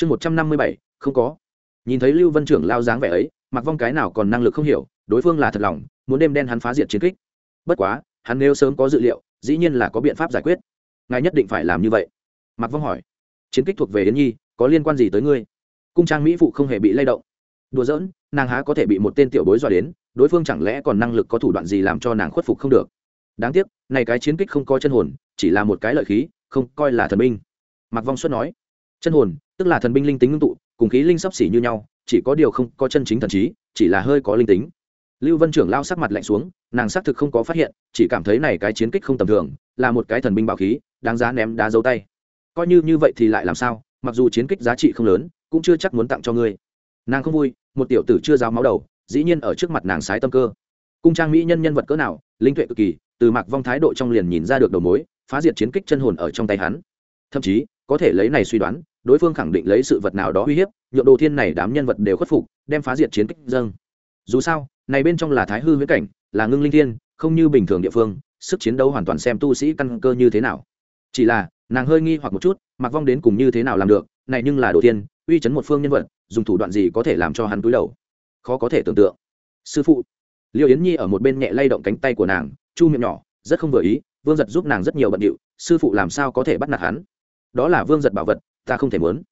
chương một trăm năm mươi bảy, không có. Nhìn thấy lưu vân trưởng lao dáng vẻ ấy mặc vong cái nào còn năng lực không hiểu, đối phương là thật lòng, muốn đêm đen hắn phá diệt chiến kích. Bất quá, hắn nếu sớm có dự liệu, dĩ nhiên là có biện pháp giải quyết. Ngài nhất định phải làm như vậy. Mặc vong hỏi. Chiến kích thuộc về yến nhi, có liên quan gì tới ngươi? Cung trang mỹ phụ không hề bị lay động. Đùa giỡn, nàng há có thể bị một tên tiểu bối dọa đến, đối phương chẳng lẽ còn năng lực có thủ đoạn gì làm cho nàng khuất phục không được? Đáng tiếc, này cái chiến kích không có chân hồn, chỉ là một cái lợi khí, không coi là thần minh mặc vong xuất nói chân hồn, tức là thần binh linh tính ngưng tụ, cùng khí linh sắp xỉ như nhau, chỉ có điều không có chân chính thần trí, chỉ là hơi có linh tính. Lưu vân trưởng lao sắc mặt lạnh xuống, nàng xác thực không có phát hiện, chỉ cảm thấy này cái chiến kích không tầm thường, là một cái thần binh bảo khí, đáng giá ném đá dấu tay. Coi như như vậy thì lại làm sao, mặc dù chiến kích giá trị không lớn, cũng chưa chắc muốn tặng cho ngươi. Nàng không vui, một tiểu tử chưa giáo máu đầu, dĩ nhiên ở trước mặt nàng sái tâm cơ. Cung trang mỹ nhân nhân vật cỡ nào, linh tuệ cực kỳ, từ mặc vong thái độ trong liền nhìn ra được đầu mối, phá diệt chiến kích chân hồn ở trong tay hắn. Thậm chí, có thể lấy này suy đoán đối phương khẳng định lấy sự vật nào đó uy hiếp, nhượng đồ thiên này đám nhân vật đều khuất phục, đem phá diệt chiến kích dâng. Dù sao, này bên trong là thái hư huyễn cảnh, là ngưng linh thiên, không như bình thường địa phương, sức chiến đấu hoàn toàn xem tu sĩ căn cơ như thế nào. Chỉ là, nàng hơi nghi hoặc một chút mặc vong đến cùng như thế nào làm được, này nhưng là đồ thiên, uy chấn một phương nhân vật, dùng thủ đoạn gì có thể làm cho hắn túi đầu? Khó có thể tưởng tượng. Sư phụ liệu yến nhi ở một bên nhẹ lay động cánh tay của nàng, chu miệng nhỏ, rất không vừa ý, vương giật giúp nàng rất nhiều bận điệu, sư phụ làm sao có thể bắt nạt hắn? Đó là vương giật bảo vật ta không thể muốn.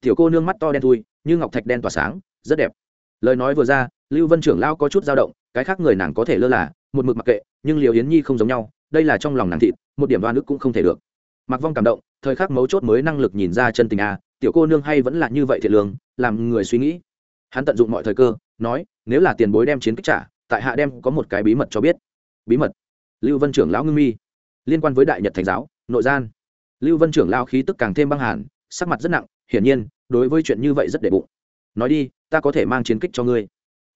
Tiểu cô nương mắt to đen thui, như ngọc thạch đen tỏa sáng, rất đẹp. Lời nói vừa ra, lưu vân trưởng lao có chút dao động, cái khác người nàng có thể lơ là, một mực mặc kệ, nhưng liều yến nhi không giống nhau, đây là trong lòng nàng thịt, một điểm đoan ức cũng không thể được. Mặc vong cảm động, thời khắc mấu chốt mới năng lực nhìn ra chân tình a tiểu cô nương hay vẫn là như vậy thiệt lương, làm người suy nghĩ. Hắn tận dụng mọi thời cơ, nói, nếu là tiền bối đem chiến kích trả, tại hạ đem có một cái bí mật cho biết. Bí mật? Lưu vân trưởng lão ngưng mi. Liên quan với đại nhật thành giáo, nội gian. Lưu vân trưởng lao khí tức càng thêm băng hàn sắc mặt rất nặng, hiển nhiên, đối với chuyện như vậy rất để bụng. Nói đi, ta có thể mang chiến kích cho ngươi.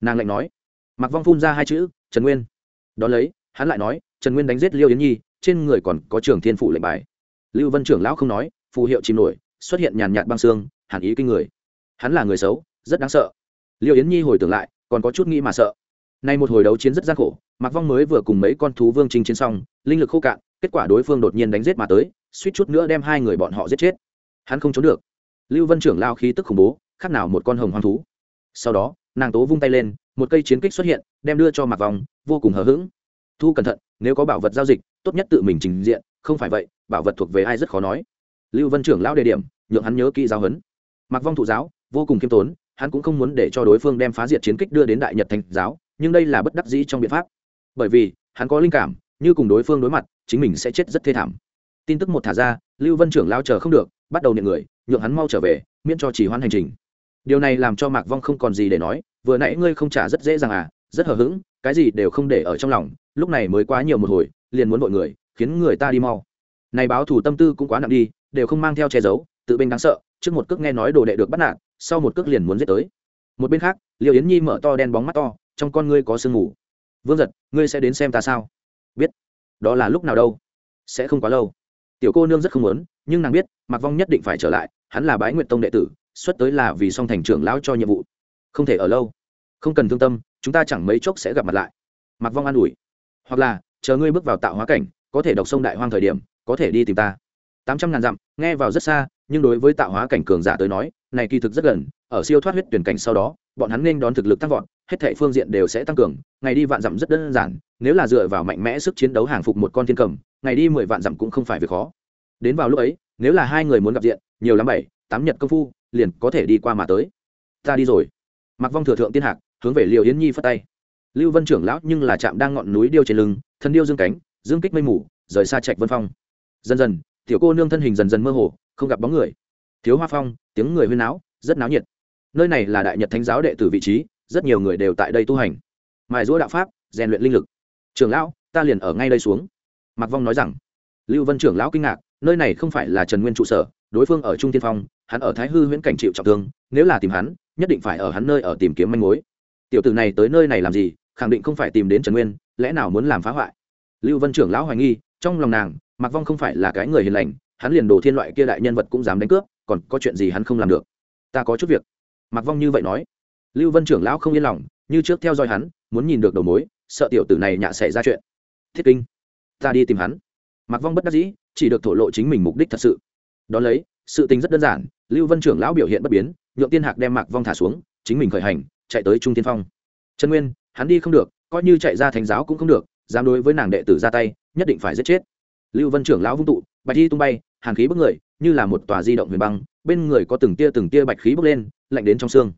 Nàng lạnh nói. Mặc vong phun ra hai chữ, trần nguyên. Đón lấy, hắn lại nói, trần nguyên đánh giết liêu yến nhi, trên người còn có trường thiên phụ lệnh bài. Lưu vân trưởng lão không nói, phù hiệu chìm nổi, xuất hiện nhàn nhạt băng xương, hàn ý kinh người. Hắn là người xấu, rất đáng sợ. Liêu yến nhi hồi tưởng lại, còn có chút nghĩ mà sợ. Nay một hồi đấu chiến rất gian khổ mặc vong mới vừa cùng mấy con thú vương trinh chiến xong, linh lực khô cạn, kết quả đối phương đột nhiên đánh giết mà tới, suýt chút nữa đem hai người bọn họ giết chết hắn không trốn được. Lưu vân trưởng lao khí tức khủng bố, khác nào một con hồng hoang thú. Sau đó, nàng tố vung tay lên, một cây chiến kích xuất hiện, đem đưa cho mặc vòng, vô cùng hờ hững. Thu cẩn thận, nếu có bảo vật giao dịch, tốt nhất tự mình trình diện, không phải vậy, bảo vật thuộc về ai rất khó nói. Lưu vân trưởng lão đề điểm, nhượng hắn nhớ kỹ giáo huấn. Mặc vong thụ giáo, vô cùng khiêm tốn, hắn cũng không muốn để cho đối phương đem phá diệt chiến kích đưa đến đại nhật thành giáo, nhưng đây là bất đắc dĩ trong biện pháp. Bởi vì, hắn có linh cảm, như cùng đối phương đối mặt, chính mình sẽ chết rất thê thảm. Tin tức một thả ra, lưu vân trưởng lao chờ không được bắt đầu niệm người, nhượng hắn mau trở về, miễn cho chỉ hoãn hành trình. Điều này làm cho mạc vong không còn gì để nói, vừa nãy ngươi không trả rất dễ dàng à rất hờ hững, cái gì đều không để ở trong lòng, lúc này mới quá nhiều một hồi, liền muốn vội người, khiến người ta đi mau. Này báo thủ tâm tư cũng quá nặng đi, đều không mang theo che giấu, tự bên đáng sợ, trước một cước nghe nói đồ đệ được bắt nạt, sau một cước liền muốn giết tới. Một bên khác liệu yến nhi mở to đen bóng mắt to, trong con ngươi có sương mù. Vương giật, ngươi sẽ đến xem ta sao? Biết. Đó là lúc nào đâu? Sẽ không quá lâu. Tiểu cô nương rất không muốn nhưng nàng biết, mạc vong nhất định phải trở lại, hắn là bái nguyện tông đệ tử, xuất tới là vì song thành trưởng lão cho nhiệm vụ. Không thể ở lâu. Không cần thương tâm, chúng ta chẳng mấy chốc sẽ gặp mặt lại. Mạc vong an ủi. Hoặc là, chờ ngươi bước vào tạo hóa cảnh, có thể đọc sông đại hoang thời điểm, có thể đi tìm ta. Tám trăm ngàn dặm, nghe vào rất xa, nhưng đối với tạo hóa cảnh cường giả tới nói, này kỳ thực rất gần, ở siêu thoát huyết tuyển cảnh sau đó, bọn hắn nên đón thực lực tăng vọt, hết thảy phương diện đều sẽ tăng cường, ngày đi vạn dặm rất đơn giản, nếu là dựa vào mạnh mẽ sức chiến đấu hàng phục một con thiên cầm, ngày đi mười vạn dặm cũng không phải việc khó đến vào lúc ấy, nếu là hai người muốn gặp diện, nhiều lắm bảy, tám nhật công phu, liền có thể đi qua mà tới. Ta đi rồi. Mặc vong thừa thượng tiên hạc, hướng về liều yến nhi phất tay. Lưu vân trưởng lão nhưng là chạm đang ngọn núi điêu trên lưng, thân điêu dương cánh, dương kích mây mù, rời xa trạch vân phong. Dần dần, tiểu cô nương thân hình dần dần mơ hồ, không gặp bóng người. Thiếu hoa phong, tiếng người huyên náo, rất náo nhiệt. Nơi này là đại nhật thánh giáo đệ tử vị trí, rất nhiều người đều tại đây tu hành. Mài giũa đạo pháp, rèn luyện linh lực. Trưởng lão, ta liền ở ngay đây xuống. Mặc vong nói rằng. Lưu vân trưởng lão kinh ngạc nơi này không phải là trần nguyên trụ sở, đối phương ở trung tiên phong, hắn ở thái hư huyễn cảnh chịu trọng thương, nếu là tìm hắn, nhất định phải ở hắn nơi ở tìm kiếm manh mối. Tiểu tử này tới nơi này làm gì, khẳng định không phải tìm đến trần nguyên, lẽ nào muốn làm phá hoại? Lưu vân trưởng lão hoài nghi, trong lòng nàng Mặc vong không phải là cái người hiền lành, hắn liền đồ thiên loại kia đại nhân vật cũng dám đánh cướp, còn có chuyện gì hắn không làm được? Ta có chút việc. Mặc vong như vậy nói. Lưu vân trưởng lão không yên lòng, như trước theo dõi hắn, muốn nhìn được đầu mối, sợ tiểu tử này nhạ xảy ra chuyện. Thiết kinh, ta đi tìm hắn. Mặc vong bất đắc dĩ chỉ được thổ lộ chính mình mục đích thật sự. Đ ó lấy, sự tình rất đơn giản, lưu vân trưởng lão biểu hiện bất biến, nhượng tiên hạc đem mạc vong thả xuống, chính mình khởi hành, chạy tới trung tiên phong. Trần nguyên, hắn đi không được, coi như chạy ra thánh giáo cũng không được, dám đối với nàng đệ tử ra tay, nhất định phải giết chết. Lưu vân trưởng lão vung tụ, bạch đi tung bay, hàn khí bức người, như là một tòa di động huyền băng, bên người có từng tia từng tia bạch khí bốc lên, lạnh đến trong xương.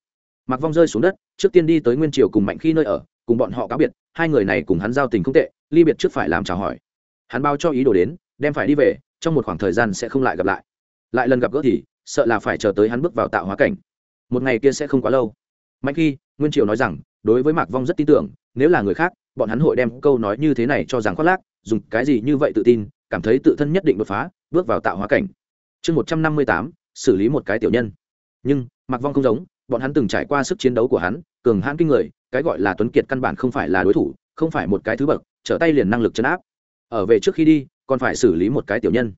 Mặc vong rơi xuống đất, trước tiên đi tới nguyên triều cùng mạnh khi nơi ở, cùng bọn họ cáo biệt, hai người này cùng hắn giao tình không tệ, ly biệt trước phải làm chào hỏi. Hắn bao cho ý đồ đến đem phải đi về, trong một khoảng thời gian sẽ không lại gặp lại. Lại lần gặp gỡ thì, sợ là phải chờ tới hắn bước vào tạo hóa cảnh. Một ngày kia sẽ không quá lâu. Mạnh khi, nguyên triều nói rằng, đối với mạc vong rất tin tưởng, nếu là người khác, bọn hắn hội đem câu nói như thế này cho rằng khoác lác, dùng cái gì như vậy tự tin, cảm thấy tự thân nhất định đột phá, bước vào tạo hóa cảnh. Chương một trăm năm mươi tám, xử lý một cái tiểu nhân. Nhưng, mạc vong không giống, bọn hắn từng trải qua sức chiến đấu của hắn, cường hãn kinh người, cái gọi là tuấn kiệt căn bản không phải là đối thủ, không phải một cái thứ bậc, trở tay liền năng lực chấn áp. Ở về trước khi đi còn phải xử lý một cái tiểu nhân.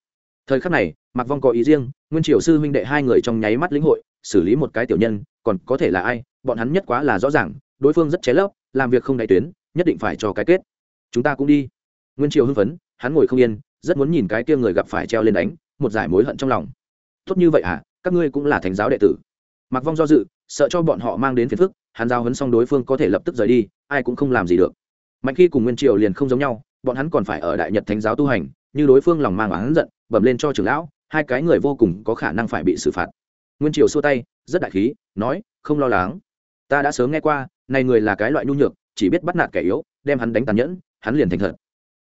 Thời khắc này, mạc vong có ý riêng, nguyên triều sư huynh đệ hai người trong nháy mắt lĩnh hội, xử lý một cái tiểu nhân, còn có thể là ai, bọn hắn nhất quá là rõ ràng, đối phương rất ché lớp làm việc không đại tuyến, nhất định phải cho cái kết. Chúng ta cũng đi. Nguyên triều hưng phấn, hắn ngồi không yên, rất muốn nhìn cái kia người gặp phải treo lên đánh, một giải mối hận trong lòng. Tốt như vậy à các ngươi cũng là thánh giáo đệ tử. Mặc vong do dự, sợ cho bọn họ mang đến phiền phức, hắn giao hấn xong đối phương có thể lập tức rời đi, ai cũng không làm gì được. Mạnh khi cùng nguyên triều liền không giống nhau, bọn hắn còn phải ở đại nhật thánh giáo tu hành như đối phương lòng mang oán giận, bẩm lên cho trưởng lão, hai cái người vô cùng có khả năng phải bị xử phạt. Nguyên triều xua tay, rất đại khí, nói, không lo lắng. Ta đã sớm nghe qua, này người là cái loại nhu nhược, chỉ biết bắt nạt kẻ yếu, đem hắn đánh tàn nhẫn, hắn liền thành thật.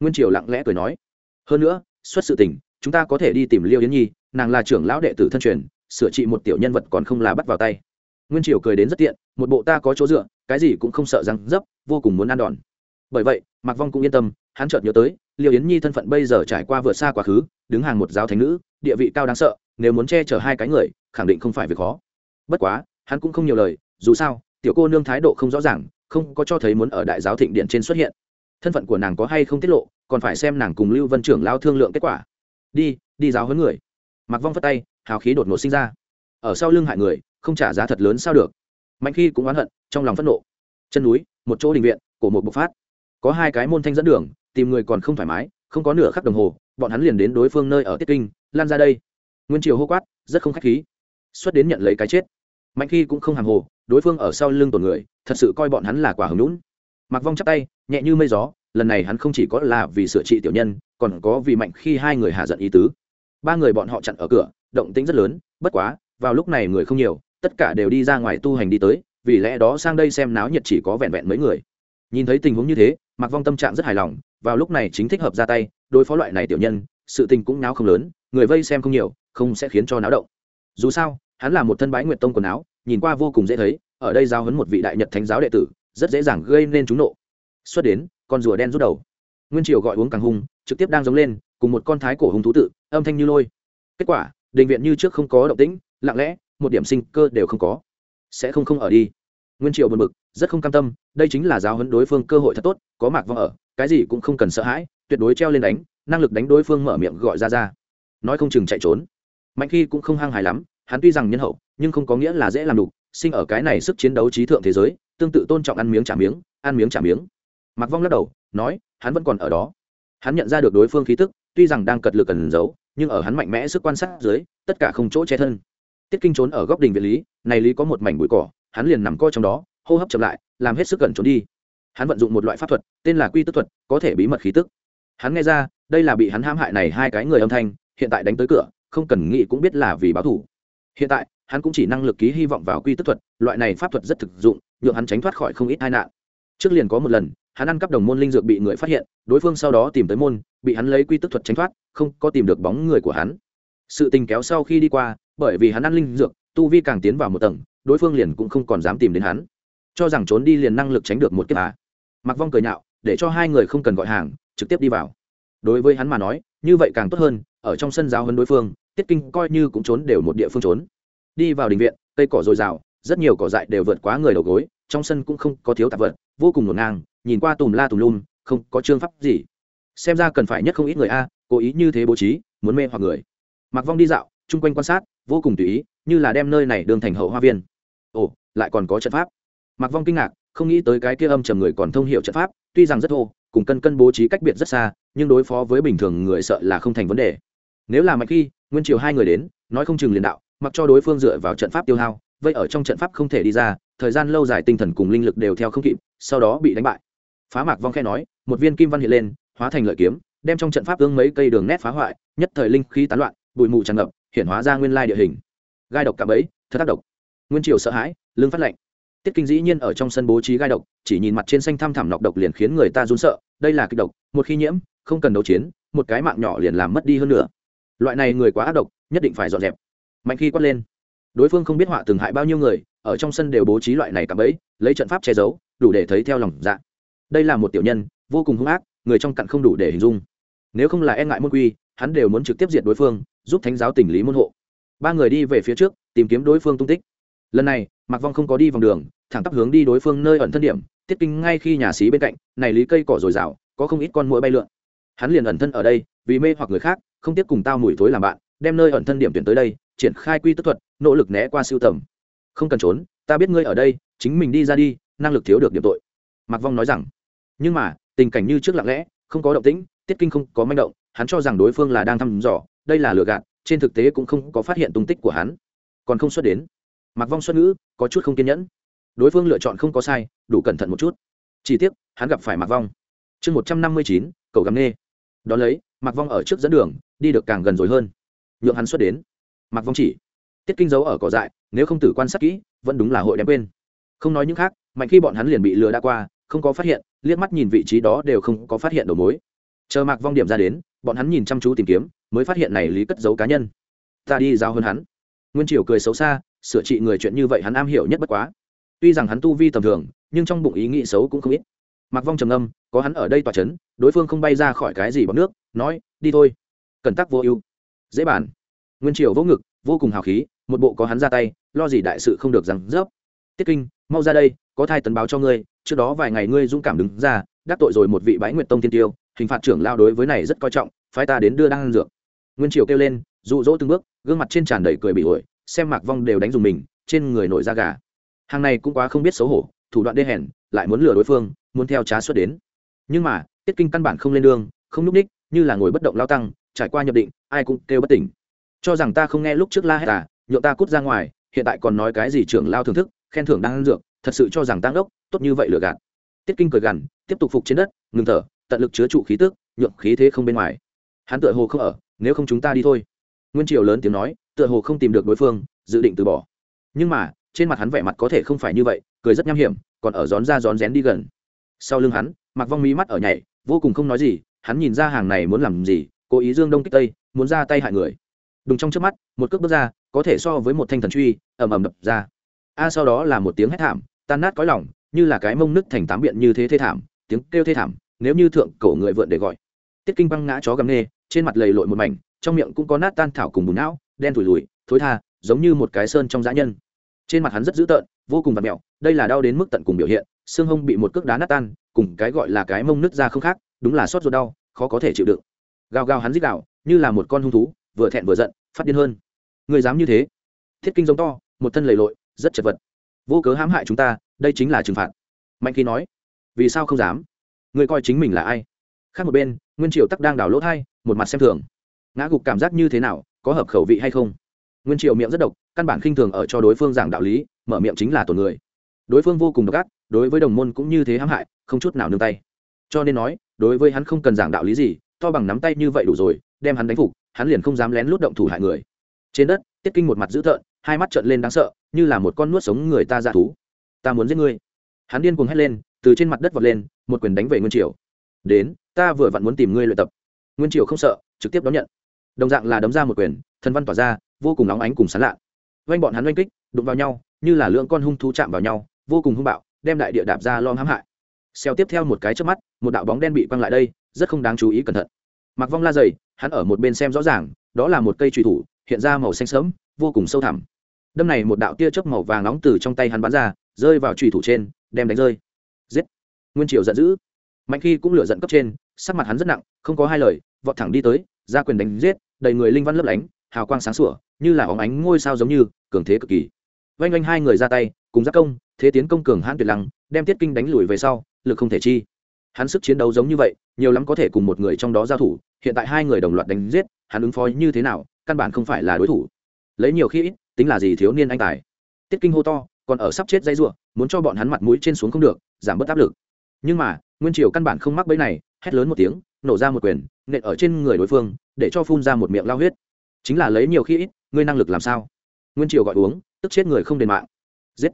Nguyên triều lặng lẽ cười nói. Hơn nữa, xuất sự tình, chúng ta có thể đi tìm liêu yến nhi, nàng là trưởng lão đệ tử thân truyền, sửa trị một tiểu nhân vật còn không là bắt vào tay. Nguyên triều cười đến rất tiện, một bộ ta có chỗ dựa, cái gì cũng không sợ răng dấp, vô cùng muốn ăn đòn. Bởi vậy, mạc vong cũng yên tâm, hắn chợt nhớ tới liêu yến nhi thân phận bây giờ trải qua vượt xa quá khứ, đứng hàng một giáo thánh nữ, địa vị cao đáng sợ, nếu muốn che chở hai cái người, khẳng định không phải việc khó. Bất quá, hắn cũng không nhiều lời, dù sao, tiểu cô nương thái độ không rõ ràng, không có cho thấy muốn ở đại giáo thịnh điện trên xuất hiện. Thân phận của nàng có hay không tiết lộ, còn phải xem nàng cùng lưu vân trưởng lao thương lượng kết quả. Đi đi giáo huấn người. Mặc vong phất tay, hào khí đột ngột sinh ra. Ở sau lưng hại người, không trả giá thật lớn sao được. Mạnh khi cũng oán hận, trong lòng phẫn nộ. Chân núi, một chỗ đình viện của một bộc phát. Có hai cái môn thanh dẫn đường tìm người còn không thoải mái, không có nửa khắc đồng hồ, bọn hắn liền đến đối phương nơi ở tiết kinh, lan ra đây. Nguyên triều hô quát, rất không k h á c h khí. Xuất đến nhận lấy cái chết. Mạnh khi cũng không hàng hồ, đối phương ở sau lưng tổn người, thật sự coi bọn hắn là quả hứng lũn mặc vong chắp tay, nhẹ như mây gió, lần này hắn không chỉ có là vì sửa trị tiểu nhân, còn có vì mạnh khi hai người hạ giận ý tứ. Ba người bọn họ chặn ở cửa, động tĩnh rất lớn, bất quá, vào lúc này người không nhiều, tất cả đều đi ra ngoài tu hành đi tới, vì lẽ đó sang đây xem náo nhiệt chỉ có vẹn vẹn mấy người. Nhìn thấy tình huống như thế mặc vong tâm trạng rất hài lòng vào lúc này chính thích hợp ra tay, đối phó loại này tiểu nhân, sự tình cũng náo không lớn, người vây xem không nhiều, không sẽ khiến cho náo động. Dù sao, hắn là một thân bái nguyệt tông quần áo, nhìn qua vô cùng dễ thấy, ở đây giao hấn một vị đại nhật thánh giáo đệ tử, rất dễ dàng gây nên chúng nộ. Xuất đến, con rùa đen rút đầu. Nguyên triều gọi uống càng hung, trực tiếp đang giống lên, cùng một con thái cổ hung thú tự, âm thanh như lôi. Kết quả, đình viện như trước không có động tĩnh, lặng lẽ, một điểm sinh cơ đều không có. Sẽ không không ở đi. Nguyên triều buồn bực, rất không cam tâm, đây chính là giáo huấn đối phương cơ hội thật tốt, có mạc vong ở cái gì cũng không cần sợ hãi, tuyệt đối treo lên đánh, năng lực đánh đối phương mở miệng gọi ra ra. Nói không chừng chạy trốn. Mạnh khi cũng không hăng hài lắm, hắn tuy rằng nhân hậu, nhưng không có nghĩa là dễ làm đủ sinh ở cái này sức chiến đấu trí thượng thế giới, tương tự tôn trọng ăn miếng trả miếng, ăn miếng trả miếng. Mặc vong lắc đầu, nói, hắn vẫn còn ở đó. Hắn nhận ra được đối phương khí tức, tuy rằng đang cật lực cần giấu, nhưng ở hắn mạnh mẽ sức quan sát dưới, tất cả không chỗ che thân. Tiết kinh trốn ở góc đình viện lý, này lý có một mảnh bụi cỏ, hắn liền nằm coi trong đó, hô hấp chậm lại, làm hết sức cẩn trốn đi hắn vận dụng một loại pháp thuật, tên là quy tức thuật, có thể bí mật khí tức. Hắn nghe ra, đây là bị hắn hãm hại này hai cái người âm thanh, hiện tại đánh tới cửa, không cần nghĩ cũng biết là vì báo thủ hiện tại, hắn cũng chỉ năng lực ký hy vọng vào quy tức thuật, loại này pháp thuật rất thực dụng, nhượng hắn tránh thoát khỏi không ít tai nạn. Trước liền có một lần, hắn ăn cắp đồng môn linh dược bị người phát hiện, đối phương sau đó tìm tới môn, bị hắn lấy quy tức thuật tránh thoát, không có tìm được bóng người của hắn. Sự tình kéo sau khi đi qua, bởi vì hắn ăn linh dược, tu vi càng tiến vào một tầng, đối phương liền cũng không còn dám tìm đến hắn. Cho rằng trốn đi liền năng lực tránh được một kiếp à mặc vong cười nhạo, để cho hai người không cần gọi hàng, trực tiếp đi vào. Đối với hắn mà nói, như vậy càng tốt hơn, ở trong sân giáo hơn đối phương, tiết kinh coi như cũng trốn đều một địa phương trốn. Đi vào đình viện, cây cỏ dồi dào, rất nhiều cỏ dại đều vượt quá người đầu gối, trong sân cũng không có thiếu tạp vật, vô cùng ngổn ngang, nhìn qua tùm la tùm lum, không có chương pháp gì. Xem ra cần phải nhất không ít người a, cố ý như thế bố trí, muốn mê hoặc người. Mặc vong đi dạo, chung quanh quan sát, vô cùng tùy ý, như là đem nơi này đường thành hậu hoa viên. Ồ, lại còn có trận pháp. Mặc vong kinh ngạc không nghĩ tới cái kia âm trầm người còn thông hiệu trận pháp, tuy rằng rất thô, cùng cân cân bố trí cách biệt rất xa, nhưng đối phó với bình thường người sợ là không thành vấn đề. Nếu là mạnh khi nguyên triều hai người đến, nói không chừng liền đạo, mặc cho đối phương dựa vào trận pháp tiêu hao, vậy ở trong trận pháp không thể đi ra, thời gian lâu dài tinh thần cùng linh lực đều theo không kịp, sau đó bị đánh bại. Phá mạc vong khe nói, một viên kim văn hiện lên, hóa thành lợi kiếm, đem trong trận pháp ương mấy cây đường nét phá hoại, nhất thời linh khí tán loạn, bụi mù tràn ngập, hiện hóa ra nguyên lai địa hình. Gai độc cạm ấy thật tác độc. Nguyên triều sợ hãi lương phát lệnh tiết kinh dĩ nhiên ở trong sân bố trí gai độc, chỉ nhìn mặt trên xanh thăm thẳm nọc độc liền khiến người ta run sợ, đây là kịch độc, một khi nhiễm, không cần đấu chiến, một cái mạng nhỏ liền làm mất đi hơn nữa. Loại này người quá ác độc, nhất định phải dọn dẹp. Mạnh khi quát lên, đối phương không biết họa từng hại bao nhiêu người, ở trong sân đều bố trí loại này cạm bẫy, lấy trận pháp che giấu, đủ để thấy theo lòng dạ. Đây là một tiểu nhân, vô cùng hung ác, người trong cặn không đủ để hình dung. Nếu không là e ngại môn quy, hắn đều muốn trực tiếp diệt đối phương, giúp thánh giáo tỉnh lý môn hộ. Ba người đi về phía trước, tìm kiếm đối phương tung tích. Lần này, mạc vong không có đi vòng đường thẳng tắp hướng đi đối phương nơi ẩn thân điểm, tiết kinh ngay khi nhà xí bên cạnh, này lý cây cỏ dồi dào, có không ít con mũi bay lượn. Hắn liền ẩn thân ở đây, vì mê hoặc người khác, không tiếp cùng tao mùi thối làm bạn, đem nơi ẩn thân điểm tuyển tới đây, triển khai quy tức thuật, nỗ lực né qua siêu tầm. Không cần trốn, ta biết ngươi ở đây, chính mình đi ra đi, năng lực thiếu được điểm tội. Mạc vong nói rằng. Nhưng mà, tình cảnh như trước lặng lẽ, không có động tĩnh, tiết kinh không có manh động, hắn cho rằng đối phương là đang thăm dò, đây là lừa gạt, trên thực tế cũng không có phát hiện tung tích của hắn. Còn không xuất đến. Mặc vong xuất ngữ, có chút không kiên nhẫn đối phương lựa chọn không có sai, đủ cẩn thận một chút. Chỉ tiếc, hắn gặp phải mặc vong. Chương một trăm năm mươi chín, cầu gắm nê đón lấy mặc vong ở trước dẫn đường, đi được càng gần rồi hơn. Nhượng hắn xuất đến. Mặc vong chỉ, tiết kinh dấu ở cỏ dại, nếu không tử quan sát kỹ, vẫn đúng là hội đem quên. Không nói những khác, mạnh khi bọn hắn liền bị lừa đã qua, không có phát hiện, liếc mắt nhìn vị trí đó đều không có phát hiện đầu mối. Chờ mạc vong điểm ra đến, bọn hắn nhìn chăm chú tìm kiếm, mới phát hiện này lý cất giấu cá nhân. Ta đi giao hơn hắn. Nguyên triều cười xấu xa, sửa trị người chuyện như vậy hắn am hiểu nhất bất quá tuy rằng hắn tu vi tầm thường, nhưng trong bụng ý nghĩ xấu cũng không ít. Mặc vong trầm âm có hắn ở đây tòa c h ấ n đối phương không bay ra khỏi cái gì bằng nước, nói, đi thôi. Cần tắc vô ưu. Dễ bản nguyên triều vỗ ngực, vô cùng hào khí, một bộ có hắn ra tay, lo gì đại sự không được rằng rớp. Tiết kinh, mau ra đây, có thai tấn báo cho ngươi, trước đó vài ngày ngươi dũng cảm đứng ra, đắc tội rồi một vị bãi nguyện tông tiên tiêu, hình phạt trưởng lao đối với này rất coi trọng, phái ta đến đưa đang ăn dược. Nguyên triều kêu lên, dụ dỗ từng bước, gương mặt trên tràn đầy cười bị ổi xem mạc vong đều đánh dùng mình, trên người nổi da gà hàng này cũng quá không biết xấu hổ, thủ đoạn đê hèn, lại muốn lừa đối phương, muốn theo trá xuất đến. Nhưng mà, tiết kinh căn bản không lên đường, không núp ních, như là ngồi bất động lao tăng, trải qua nhập định, ai cũng kêu bất tỉnh. Cho rằng ta không nghe lúc trước la hết à nhộn ta cút ra ngoài, hiện tại còn nói cái gì trưởng lao thưởng thức, khen thưởng đang ăn dược, thật sự cho rằng tăng đốc tốt như vậy lừa gạt. Tiết kinh cười gằn, tiếp tục phục trên đất, ngừng thở, tận lực chứa trụ khí tức, nhượng khí thế không bên ngoài. Hắn tựa hồ không ở, nếu không chúng ta đi thôi. Nguyên triều lớn tiếng nói, tựa hồ không tìm được đối phương, dự định từ bỏ. Nhưng mà trên mặt hắn vẻ mặt có thể không phải như vậy, cười rất nham hiểm, còn ở rón ra rón rén đi gần. Sau lưng hắn mặc vong mí mắt ở nhảy, vô cùng không nói gì, hắn nhìn ra hàng này muốn làm gì, cố ý dương đông kích tây, muốn ra tay hại người. Đùng trong trước mắt, một cước bước ra, có thể so với một thanh thần truy, ầm ầm đập ra. A sau đó là một tiếng hét thảm, tan nát cõi lỏng như là cái mông nứt thành tám biện như thế thê thảm, tiếng kêu thê thảm, nếu như thượng cổ người vượn để gọi. Tiết kinh băng ngã chó gầm nê, trên mặt lầy lội một mảnh, trong miệng cũng có nát tan thảo cùng bùn não, đen thủi lùi, thối tha, giống như một cái sơn trong dã nhân trên mặt hắn rất dữ tợn, vô cùng và mẹo, đây là đau đến mức tận cùng biểu hiện, xương hông bị một cước đá nát tan, cùng cái gọi là cái mông nứt ra không khác, đúng là sốt ruột đau, khó có thể chịu đựng. Gào gào hắn dích đạo như là một con hung thú, vừa thẹn vừa giận, phát điên hơn. Người dám như thế? Thiết kinh giống to, một thân lầy lội, rất chật vật. Vô cớ hãm hại chúng ta, đây chính là trừng phạt. Mạnh khi nói, vì sao không dám? Người coi chính mình là ai? Khác một bên, nguyên triều tắc đang đảo lỗ thai, một mặt xem thường. Ngã gục cảm giác như thế nào, có hợp khẩu vị hay không? Nguyên triều miệng rất độc, căn bản khinh thường ở cho đối phương giảng đạo lý, mở miệng chính là tổn người. Đối phương vô cùng độc ác, đối với đồng môn cũng như thế hãm hại, không chút nào nương tay. Cho nên nói, đối với hắn không cần giảng đạo lý gì, to bằng nắm tay như vậy đủ rồi, đem hắn đánh phục, hắn liền không dám lén lút động thủ hại người. Trên đất, tiết kinh một mặt dữ tợn, hai mắt trợn lên đáng sợ, như là một con nuốt sống người ta dạ thú. Ta muốn giết ngươi. Hắn điên cuồng hét lên, từ trên mặt đất vọt lên, một quyền đánh về nguyên triều. Đến, ta vừa vặn muốn tìm ngươi luyện tập. Nguyên triều không sợ, trực tiếp đón nhận. Đồng dạng là đấm ra một quyền, thần văn tỏa ra vô cùng nóng ánh cùng sán lạ oanh bọn hắn oanh kích, đụng vào nhau, như là lượng con hung thú chạm vào nhau, vô cùng hung bạo, đem đại địa đạp ra lom hãm hại. Xeo tiếp theo một cái trước mắt, một đạo bóng đen bị quăng lại đây, rất không đáng chú ý cẩn thận. Mặc vong la dày, hắn ở một bên xem rõ ràng, đó là một cây trùy thủ, hiện ra màu xanh sớm vô cùng sâu thẳm. Đâm này một đạo tia chớp màu vàng nóng từ trong tay hắn bắn ra, rơi vào trùy thủ trên, đem đánh rơi. Giết! Nguyên triều giận dữ. Mạnh khi cũng lửa giận cấp trên, sắc mặt hắn rất nặng, không có hai lời, vọt thẳng đi tới, ra quyền đánh giết, đầy người linh văn lấp lánh, hào quang sáng sủa như là óng ánh ngôi sao giống như, cường thế cực kỳ. Vanh vanh hai người ra tay, cùng giác công, thế tiến công cường hãn tuyệt lăng, đem tiết kinh đánh lùi về sau, lực không thể chi. Hắn sức chiến đấu giống như vậy, nhiều lắm có thể cùng một người trong đó giao thủ, hiện tại hai người đồng loạt đánh giết, hắn ứng phó như thế nào, căn bản không phải là đối thủ. Lấy nhiều khi ít, tính là gì thiếu niên anh tài. Tiết kinh hô to, còn ở sắp chết dây ruộng muốn cho bọn hắn mặt mũi trên xuống không được, giảm bớt áp lực. Nhưng mà, nguyên triều căn bản không mắc bẫy này, hét lớn một tiếng, nổ ra một quyền, nện ở trên người đối phương, để cho phun ra một miệng lao huyết. Chính là lấy nhiều khi ít ngươi năng lực làm sao? Nguyên triều gọi uống, tức chết người không đền mạng. Giết.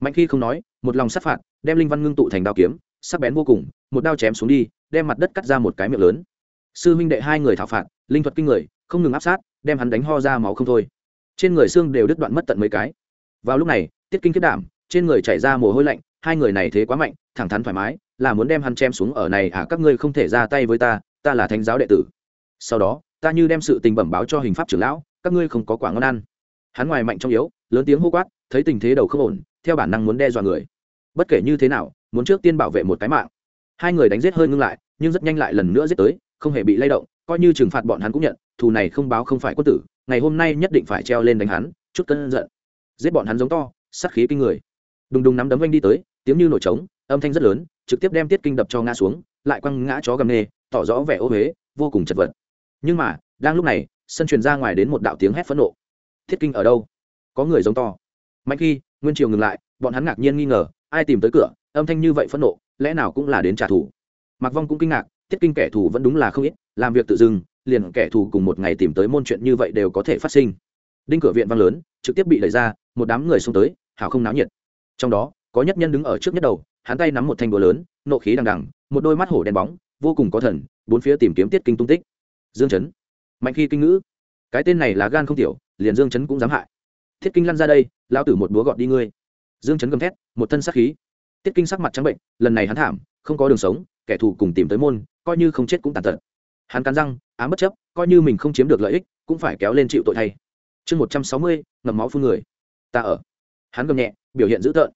Mạnh khi không nói, một lòng sát phạt, đem linh văn ngưng tụ thành đao kiếm, sắc bén vô cùng, một đao chém xuống đi, đem mặt đất cắt ra một cái miệng lớn. Sư huynh đệ hai người thảo phạt, linh thuật kinh người, không ngừng áp sát, đem hắn đánh ho ra máu không thôi. Trên người xương đều đứt đoạn mất tận mấy cái. Vào lúc này, tiết kinh kết đảm, trên người chảy ra mồ hôi lạnh, hai người này thế quá mạnh, thẳng thắn thoải mái, là muốn đem hắn chém xuống ở này à các ngươi không thể ra tay với ta ta là thánh giáo đệ tử. Sau đó ta như đem sự tình bẩm báo cho hình pháp trưởng lão, các ngươi không có quả ngon ăn. Hắn ngoài mạnh trong yếu, lớn tiếng hô quát, thấy tình thế đầu không ổn, theo bản năng muốn đe dọa người. Bất kể như thế nào, muốn trước tiên bảo vệ một cái mạng. Hai người đánh giết hơi ngưng lại, nhưng rất nhanh lại lần nữa giết tới, không hề bị lay động, coi như trừng phạt bọn hắn cũng nhận, thù này không báo không phải quân tử, ngày hôm nay nhất định phải treo lên đánh hắn, chút cân giận. Giết bọn hắn giống to, sát khí kinh người. Đùng đùng nắm đấm vanh đi tới, tiếng như nổi trống, âm thanh rất lớn, trực tiếp đem tiết kinh đập cho ngã xuống, lại quăng ngã chó gầm nê tỏ rõ vẻ ô huế vô cùng chật vật nhưng mà, đang lúc này, sân truyền ra ngoài đến một đạo tiếng hét phẫn nộ. Thiết kinh ở đâu? Có người giống to. Mạnh khi, nguyên triều ngừng lại, bọn hắn ngạc nhiên nghi ngờ, ai tìm tới cửa, âm thanh như vậy phẫn nộ, lẽ nào cũng là đến trả thù? Mặc vong cũng kinh ngạc, thiết kinh kẻ thù vẫn đúng là không ít, làm việc tự dưng, liền kẻ thù cùng một ngày tìm tới môn chuyện như vậy đều có thể phát sinh. Đinh cửa viện vang lớn, trực tiếp bị đẩy ra, một đám người xông tới, hào không náo nhiệt. Trong đó, có nhất nhân đứng ở trước nhất đầu, hắn tay nắm một thanh búa lớn, nộ khí đằng đằng, một đôi mắt hổ đen bóng, vô cùng có thần, bốn phía tìm kiếm tiết kinh tung tích dương chấn. Mạnh khi kinh ngữ. Cái tên này là gan không tiểu, liền dương chấn cũng dám hại. Thiết kinh lăn ra đây lao tử một búa gọt đi ngươi. Dương chấn gầm thét, một thân sắc khí. Tiết kinh sắc mặt trắng bệnh, lần này hắn thảm, không có đường sống, kẻ thù cùng tìm tới môn, coi như không chết cũng tàn tật. Hắn cắn răng, ám bất chấp, coi như mình không chiếm được lợi ích, cũng phải kéo lên chịu tội thay. Chương một trăm sáu mươi ngầm máu phun người. Ta ở. Hắn gầm nhẹ, biểu hiện dữ tợn.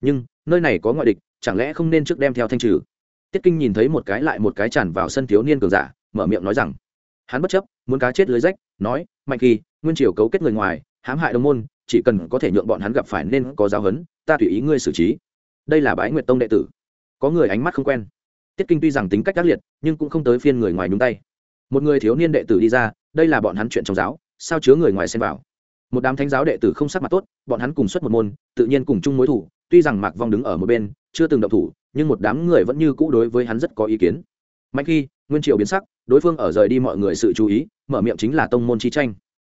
Nhưng, nơi này có ngoại địch, chẳng lẽ không nên trước đem theo thanh trừ? Tiết kinh nhìn thấy một cái lại một cái tràn vào sân thiếu niên cường giả, mở miệng nói rằng hắn bất chấp, muốn cá chết lưới rách, nói, mạnh kỳ, nguyên triều cấu kết người ngoài, hãm hại đồng môn, chỉ cần có thể nhượng bọn hắn gặp phải nên có giáo huấn, ta tùy ý ngươi xử trí. Đây là bái nguyệt tông đệ tử. Có người ánh mắt không quen. Tiết kinh tuy rằng tính cách ác liệt, nhưng cũng không tới phiên người ngoài nhúng tay. Một người thiếu niên đệ tử đi ra, đây là bọn hắn chuyện trong giáo, sao chứa người ngoài xem vào? Một đám thánh giáo đệ tử không sắc mặt tốt, bọn hắn cùng xuất một môn, tự nhiên cùng chung mối thủ, tuy rằng mạc vong đứng ở một bên, chưa từng động thủ, nhưng một đám người vẫn như cũ đối với hắn rất có ý kiến mạnh khi, nguyên triệu biến sắc, đối phương ở rời đi mọi người sự chú ý, mở miệng chính là tông môn chi tranh.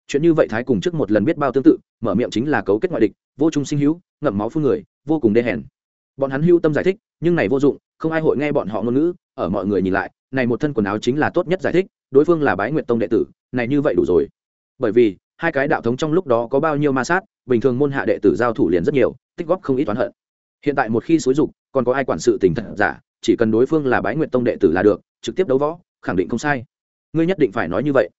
Chuyện như vậy thái cùng trước một lần biết bao tương tự, mở miệng chính là cấu kết ngoại địch, vô trung sinh hữu, ngậm máu phun người, vô cùng đê hèn. Bọn hắn hưu tâm giải thích, nhưng này vô dụng, không ai hội nghe bọn họ ngôn ngữ, ở mọi người nhìn lại, này một thân quần áo chính là tốt nhất giải thích, đối phương là bái nguyện tông đệ tử, này như vậy đủ rồi. Bởi vì, hai cái đạo thống trong lúc đó có bao nhiêu ma sát, bình thường môn hạ đệ tử giao thủ liền rất nhiều, tích góp không ít toán hận. Hiện tại một khi xối dục, còn có ai quản sự tình thật giả chỉ cần đối phương là bái nguyện tông đệ tử là được, trực tiếp đấu võ, khẳng định không sai. Ngươi nhất định phải nói như vậy.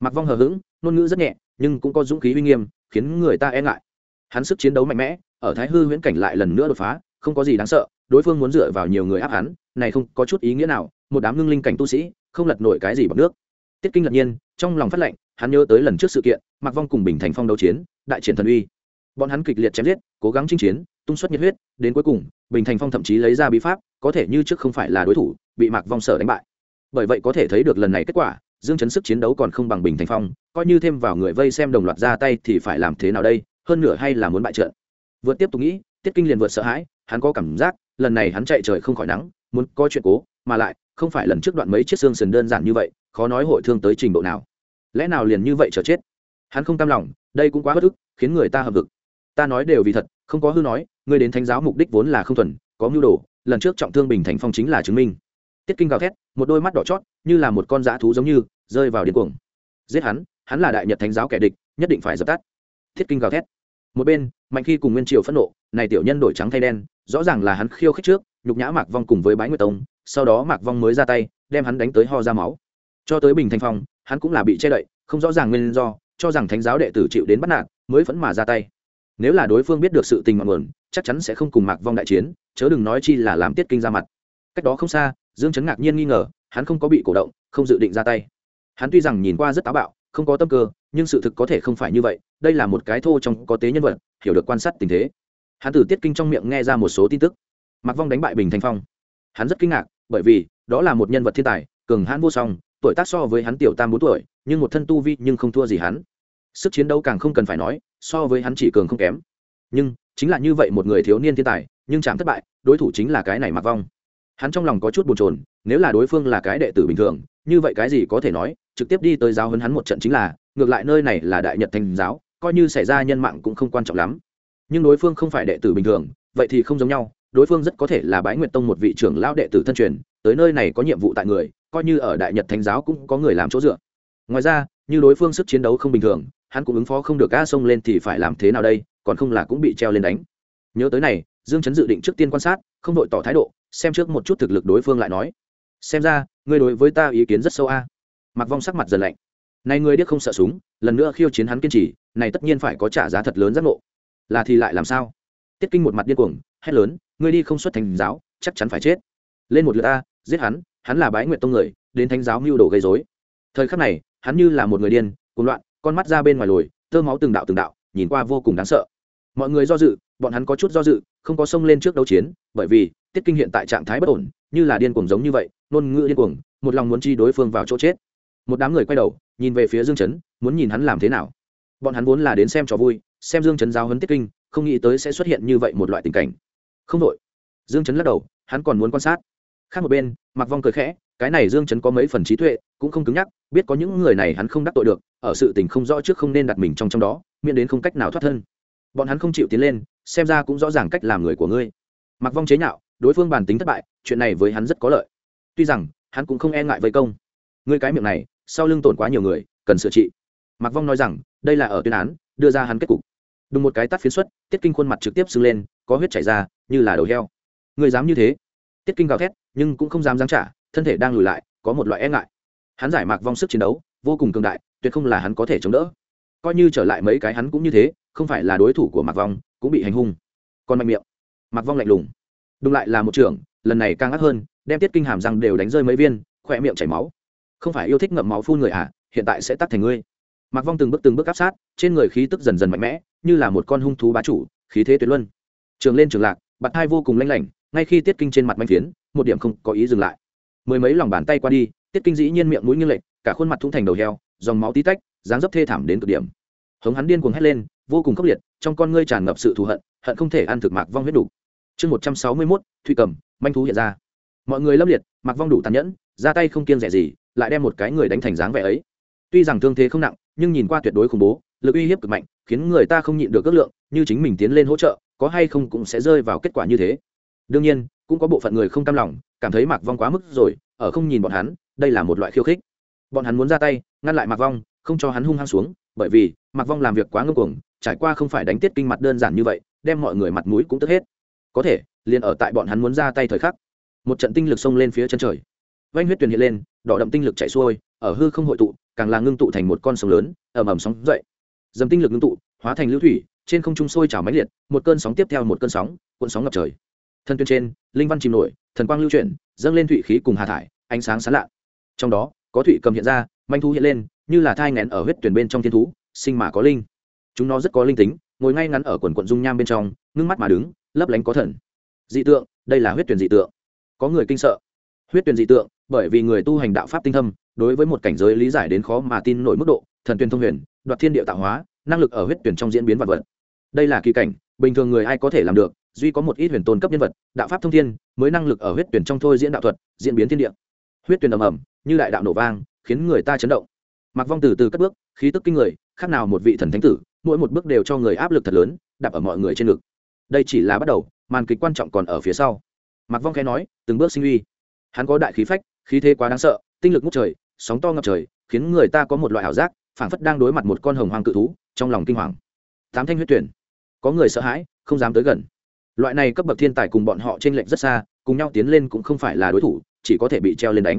Mặc vong hờ hững, ngôn ngữ rất nhẹ, nhưng cũng có dũng khí uy nghiêm, khiến người ta e ngại. Hắn sức chiến đấu mạnh mẽ, ở thái hư huyễn cảnh lại lần nữa đột phá, không có gì đáng sợ, đối phương muốn dựa vào nhiều người áp hắn, này không có chút ý nghĩa nào, một đám ngưng linh cảnh tu sĩ, không lật nổi cái gì bằng nước. Tiết kinh lật nhiên, trong lòng phát lệnh, hắn nhớ tới lần trước sự kiện mặc vong cùng bình thành phong đấu chiến, đại triển thần uy. Bọn hắn kịch liệt chém giết, cố gắng chinh chiến tung suất nhiệt huyết, đến cuối cùng, bình thành phong thậm chí lấy ra bí pháp, có thể như trước không phải là đối thủ, bị mạc vong sở đánh bại. Bởi vậy có thể thấy được lần này kết quả, dương chấn sức chiến đấu còn không bằng bình thành phong, coi như thêm vào người vây xem đồng loạt ra tay thì phải làm thế nào đây, hơn nửa hay là muốn bại trận. Vượt tiếp tục nghĩ, tiết kinh liền vượt sợ hãi, hắn có cảm giác, lần này hắn chạy trời không khỏi nắng, muốn có chuyện cố, mà lại, không phải lần trước đoạn mấy chiếc xương sườn đơn giản như vậy, khó nói hội thương tới trình độ nào. Lẽ nào liền như vậy chờ chết? Hắn không cam lòng, đây cũng quá bất ức, khiến người ta hợp vực ta nói đều vì thật, không có hư nói ngươi đến thánh giáo mục đích vốn là không thuần, có mưu đồ, lần trước trọng thương bình thành phong chính là chứng minh. Tiết kinh gào thét, một đôi mắt đỏ chót, như là một con dã thú giống như, rơi vào điên cuồng. Giết hắn hắn là đại nhật thánh giáo kẻ địch, nhất định phải dập tắt. Thiết kinh gào thét. Một bên, mạnh khi cùng nguyên triều phẫn nộ, này tiểu nhân đổi trắng thay đen, rõ ràng là hắn khiêu khích trước, nhục nhã mạc vong cùng với bái nguyệt tông, sau đó mạc vong mới ra tay, đem hắn đánh tới ho ra máu. Cho tới bình thành phong, hắn cũng là bị che đậy, không rõ ràng nguyên do, cho rằng thánh giáo đệ tử chịu đến bắt nạt, mới vẫn mà ra tay. Nếu là đối phương biết được sự tình mọn nguồn chắc chắn sẽ không cùng mạc vong đại chiến, chớ đừng nói chi là làm tiết kinh ra mặt. Cách đó không xa, dương chấn ngạc nhiên nghi ngờ, hắn không có bị cổ động, không dự định ra tay. Hắn tuy rằng nhìn qua rất táo bạo, không có tâm cơ, nhưng sự thực có thể không phải như vậy, đây là một cái thô trong có tế nhân vật, hiểu được quan sát tình thế. Hắn từ tiết kinh trong miệng nghe ra một số tin tức. Mặc vong đánh bại bình thanh phong. Hắn rất kinh ngạc, bởi vì, đó là một nhân vật thiên tài, cường hãn vô song, tuổi tác so với hắn tiểu tam bốn tuổi, nhưng một thân tu vi nhưng không thua gì hắn. Sức chiến đấu càng không cần phải nói, so với hắn chỉ cường không kém. Nhưng chính là như vậy một người thiếu niên thiên tài, nhưng chạm thất bại, đối thủ chính là cái này mặc vong. Hắn trong lòng có chút bồn chồn, nếu là đối phương là cái đệ tử bình thường, như vậy cái gì có thể nói, trực tiếp đi tới giáo hơn hắn một trận chính là, ngược lại nơi này là đại nhật thành giáo, coi như xảy ra nhân mạng cũng không quan trọng lắm. Nhưng đối phương không phải đệ tử bình thường, vậy thì không giống nhau, đối phương rất có thể là bái nguyệt tông một vị trưởng lão đệ tử thân truyền, tới nơi này có nhiệm vụ tại người, coi như ở đại nhật thánh giáo cũng có người làm chỗ dựa. Ngoài ra, như đối phương sức chiến đấu không bình thường, hắn cũng ứng phó không được a sông lên thì phải làm thế nào đây? Còn không là cũng bị treo lên đánh. Nhớ tới này, dương chấn dự định trước tiên quan sát, không đội tỏ thái độ, xem trước một chút thực lực đối phương lại nói. Xem ra, ngươi đối với ta ý kiến rất sâu a. Mặc vong sắc mặt dần lạnh. Này ngươi điếc không sợ súng, lần nữa khiêu chiến hắn kiên trì, này tất nhiên phải có trả giá thật lớn giác ngộ. Là thì lại làm sao? Tiết kinh một mặt điên cuồng, hét lớn, ngươi đi không xuất thành giáo, chắc chắn phải chết. Lên một lượt a, giết hắn hắn là bái nguyện tông người, đến thánh giáo mưu đồ gây dối thời khắc này, hắn như là một người điên, cuồng loạn, con mắt ra bên ngoài lồi, tơ máu từng đạo từng đạo nhìn qua vô cùng đáng sợ. Mọi người do dự, bọn hắn có chút do dự, không có xông lên trước đấu chiến, bởi vì, tiết kinh hiện tại trạng thái bất ổn, như là điên cuồng giống như vậy, ngôn ngữ điên cuồng, một lòng muốn chi đối phương vào chỗ chết. Một đám người quay đầu, nhìn về phía dương chấn, muốn nhìn hắn làm thế nào. Bọn hắn vốn là đến xem trò vui, xem dương chấn giáo hấn tiết kinh, không nghĩ tới sẽ xuất hiện như vậy một loại tình cảnh. Không đội dương chấn lắc đầu, hắn còn muốn quan sát. Khác một bên mặc vong cười khẽ cái này dương chấn có mấy phần trí tuệ, cũng không cứng nhắc, biết có những người này hắn không đắc tội được, ở sự tình không rõ trước không nên đặt mình trong trong đó, miễn đến không cách nào thoát thân. Bọn hắn không chịu tiến lên, xem ra cũng rõ ràng cách làm người của ngươi. Mặc vong chế nhạo, đối phương bản tính thất bại, chuyện này với hắn rất có lợi. Tuy rằng, hắn cũng không e ngại vây công. Ngươi cái miệng này, sau lưng tổn quá nhiều người, cần sửa trị. Mặc vong nói rằng, đây là ở tuyên án, đưa ra hắn kết cục. Đùng một cái tắt phiến xuất, tiết kinh khuôn mặt trực tiếp sưng lên, có huyết chảy ra, như là đầu heo. Người dám như thế? Tiết kinh gào thét, nhưng cũng không dám giáng trả thân thể đang lùi lại, có một loại e ngại. Hắn giải mạc vong sức chiến đấu, vô cùng cường đại, tuyệt không là hắn có thể chống đỡ. Coi như trở lại mấy cái hắn cũng như thế, không phải là đối thủ của mạc vong, cũng bị hành hung. Còn mạnh miệng. Mạc vong lạnh lùng. Đụng lại là một trưởng, lần này càng ác hơn, đem tiết kinh hàm răng đều đánh rơi mấy viên, khỏe miệng chảy máu. Không phải yêu thích ngậm máu phun người à hiện tại sẽ tắt thành ngươi. Mạc vong từng bước từng bước áp sát, trên người khí tức dần dần mạnh mẽ, như là một con hung thú bá chủ, khí thế tuyệt luân. Trường lên trường lạc, bạt hai vô cùng lanh lảnh, ngay khi tiết kinh trên mặt manh phiến, một điểm không có ý dừng lại mười mấy lòng bàn tay qua đi, tiết kinh dĩ nhiên miệng mũi như lệch, cả khuôn mặt thung thành đầu heo, dòng máu tí tách, dáng dấp thê thảm đến cực điểm. Hống hắn điên cuồng hét lên, vô cùng khốc liệt, trong con ngươi tràn ngập sự thù hận hận không thể ăn thực mạc vong huyết đủ. Chương một trăm sáu mươi mốt, thụy cầm, manh thú hiện ra. Mọi người lâm liệt, mạc vong đủ tàn nhẫn, ra tay không kiêng rẻ gì, lại đem một cái người đánh thành dáng vẻ ấy. Tuy rằng thương thế không nặng, nhưng nhìn qua tuyệt đối khủng bố, lực uy hiếp cực mạnh, khiến người ta không nhịn được ước lượng, như chính mình tiến lên hỗ trợ, có hay không cũng sẽ rơi vào kết quả như thế. Đương nhiên cũng có bộ phận người không cam lòng, cảm thấy mạc vong quá mức rồi, ở không nhìn bọn hắn, đây là một loại khiêu khích. Bọn hắn muốn ra tay, ngăn lại mạc vong, không cho hắn hung hăng xuống, bởi vì mạc vong làm việc quá ngưng cuồng, trải qua không phải đánh tiết kinh mặt đơn giản như vậy, đem mọi người mặt mũi cũng tức hết. Có thể, liền ở tại bọn hắn muốn ra tay thời khắc, một trận tinh lực xông lên phía chân trời. Vanh huyết tuyền hiện lên, đỏ đậm tinh lực chạy xuôi, ở hư không hội tụ, càng là ngưng tụ thành một con sông lớn, ầm ầm sóng dậy. Dầm tinh lực ngưng tụ, hóa thành lưu thủy, trên không trung sôi trào máy liệt, một cơn sóng tiếp theo một cơn sóng, cuộn sóng ngập trời thân tuyên trên, linh văn chìm nổi, thần quang lưu chuyển, dâng lên thụy khí cùng hà thải, ánh sáng sán lạ. Trong đó, có thụy cầm hiện ra, manh thú hiện lên, như là thai ngén ở huyết tuyển bên trong thiên thú, sinh mà có linh. Chúng nó rất có linh tính, ngồi ngay ngắn ở quần quận dung nham bên trong, ngưng mắt mà đứng, lấp lánh có thần. Dị tượng, đây là huyết tuyển dị tượng. Có người kinh sợ. Huyết tuyển dị tượng, bởi vì người tu hành đạo pháp tinh thâm, đối với một cảnh giới lý giải đến khó mà tin nổi mức độ, thần tuyển thông huyền, đoạt thiên địa tạo hóa, năng lực ở huyết tuyển trong diễn biến vật vật. Đây là kỳ cảnh, bình thường người ai có thể làm được duy có một ít huyền tôn cấp nhân vật, đạo pháp thông thiên, mới năng lực ở huyết tuyển trong thôi diễn đạo thuật, diễn biến thiên địa. Huyết tuyển ầm ầm, như đại đạo nổ vang, khiến người ta chấn động. Mặc vong từ từ cất bước, khí tức kinh người, khác nào một vị thần thánh tử, mỗi một bước đều cho người áp lực thật lớn, đạp ở mọi người trên ngực. Đây chỉ là bắt đầu, màn kịch quan trọng còn ở phía sau. Mặc vong khẽ nói, từng bước sinh uy. Hắn có đại khí phách, khí thế quá đáng sợ, tinh lực ngút trời, sóng to ngập trời, khiến người ta có một loại ảo giác, phảng phất đang đối mặt một con hồng hoang cự thú, trong lòng kinh hoàng. Tám thanh huyết tuyển. Có người sợ hãi, không dám tới gần loại này cấp bậc thiên tài cùng bọn họ t r ê n lệch rất xa, cùng nhau tiến lên cũng không phải là đối thủ, chỉ có thể bị treo lên đánh.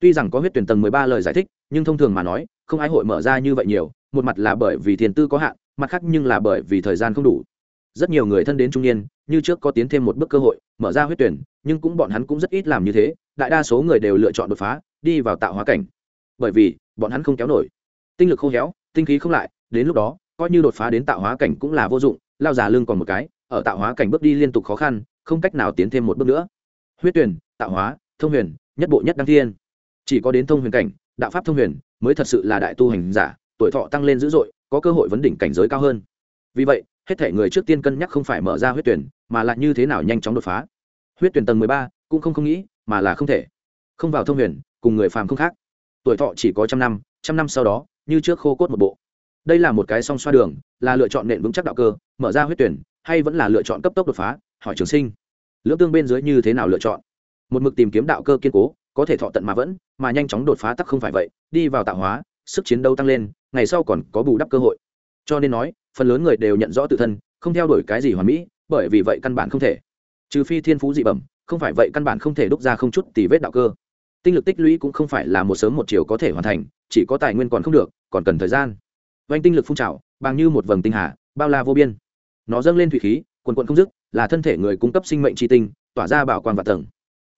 Tuy rằng có huyết tuyển tầng mười ba lời giải thích, nhưng thông thường mà nói, không ai hội mở ra như vậy nhiều, một mặt là bởi vì thiền tư có hạn, mặt khác nhưng là bởi vì thời gian không đủ. Rất nhiều người thân đến trung niên, như trước có tiến thêm một bước cơ hội, mở ra huyết tuyển, nhưng cũng bọn hắn cũng rất ít làm như thế, đại đa số người đều lựa chọn đột phá, đi vào tạo hóa cảnh. Bởi vì, bọn hắn không kéo nổi. Tinh lực không héo, tinh khí không lại, đến lúc đó, coi như đột phá đến tạo hóa cảnh cũng là vô dụng, lao già lưng còn một cái ở tạo hóa cảnh bước đi liên tục khó khăn, không cách nào tiến thêm một bước nữa. Huyết tuyển, tạo hóa, thông huyền, nhất bộ nhất đăng thiên. Chỉ có đến thông huyền cảnh, đạo pháp thông huyền mới thật sự là đại tu hành giả, tuổi thọ tăng lên dữ dội, có cơ hội vấn đỉnh cảnh giới cao hơn. Vì vậy, hết thể người trước tiên cân nhắc không phải mở ra huyết tuyển, mà là như thế nào nhanh chóng đột phá. Huyết tuyển tầng mười ba, cũng không không nghĩ, mà là không thể. Không vào thông huyền, cùng người phàm không khác. Tuổi thọ chỉ có trăm năm trăm năm sau đó, như trước khô cốt một bộ. Đây là một cái song xoa đường, là lựa chọn nền vững chắc đạo cơ, mở ra huyết tuyển hay vẫn là lựa chọn cấp tốc đột phá? Hỏi trường sinh. Lưỡng tương bên dưới như thế nào lựa chọn? Một mực tìm kiếm đạo cơ kiên cố, có thể thọ tận mà vẫn, mà nhanh chóng đột phá tắc không phải vậy, đi vào tạo hóa, sức chiến đấu tăng lên, ngày sau còn có bù đắp cơ hội. Cho nên nói, phần lớn người đều nhận rõ tự thân, không theo đuổi cái gì hoàn mỹ, bởi vì vậy căn bản không thể. Trừ phi thiên phú dị bẩm, không phải vậy căn bản không thể đúc ra không chút tì vết đạo cơ. Tinh lực tích lũy cũng không phải là một sớm một chiều có thể hoàn thành, chỉ có tài nguyên còn không được, còn cần thời gian. Vanh tinh lực phun trào, bằng như một vầng tinh hà, bao la vô biên nó dâng lên thủy khí, quần quận không dứt, là thân thể người cung cấp sinh mệnh tri tinh, tỏa ra bảo quan và tầng.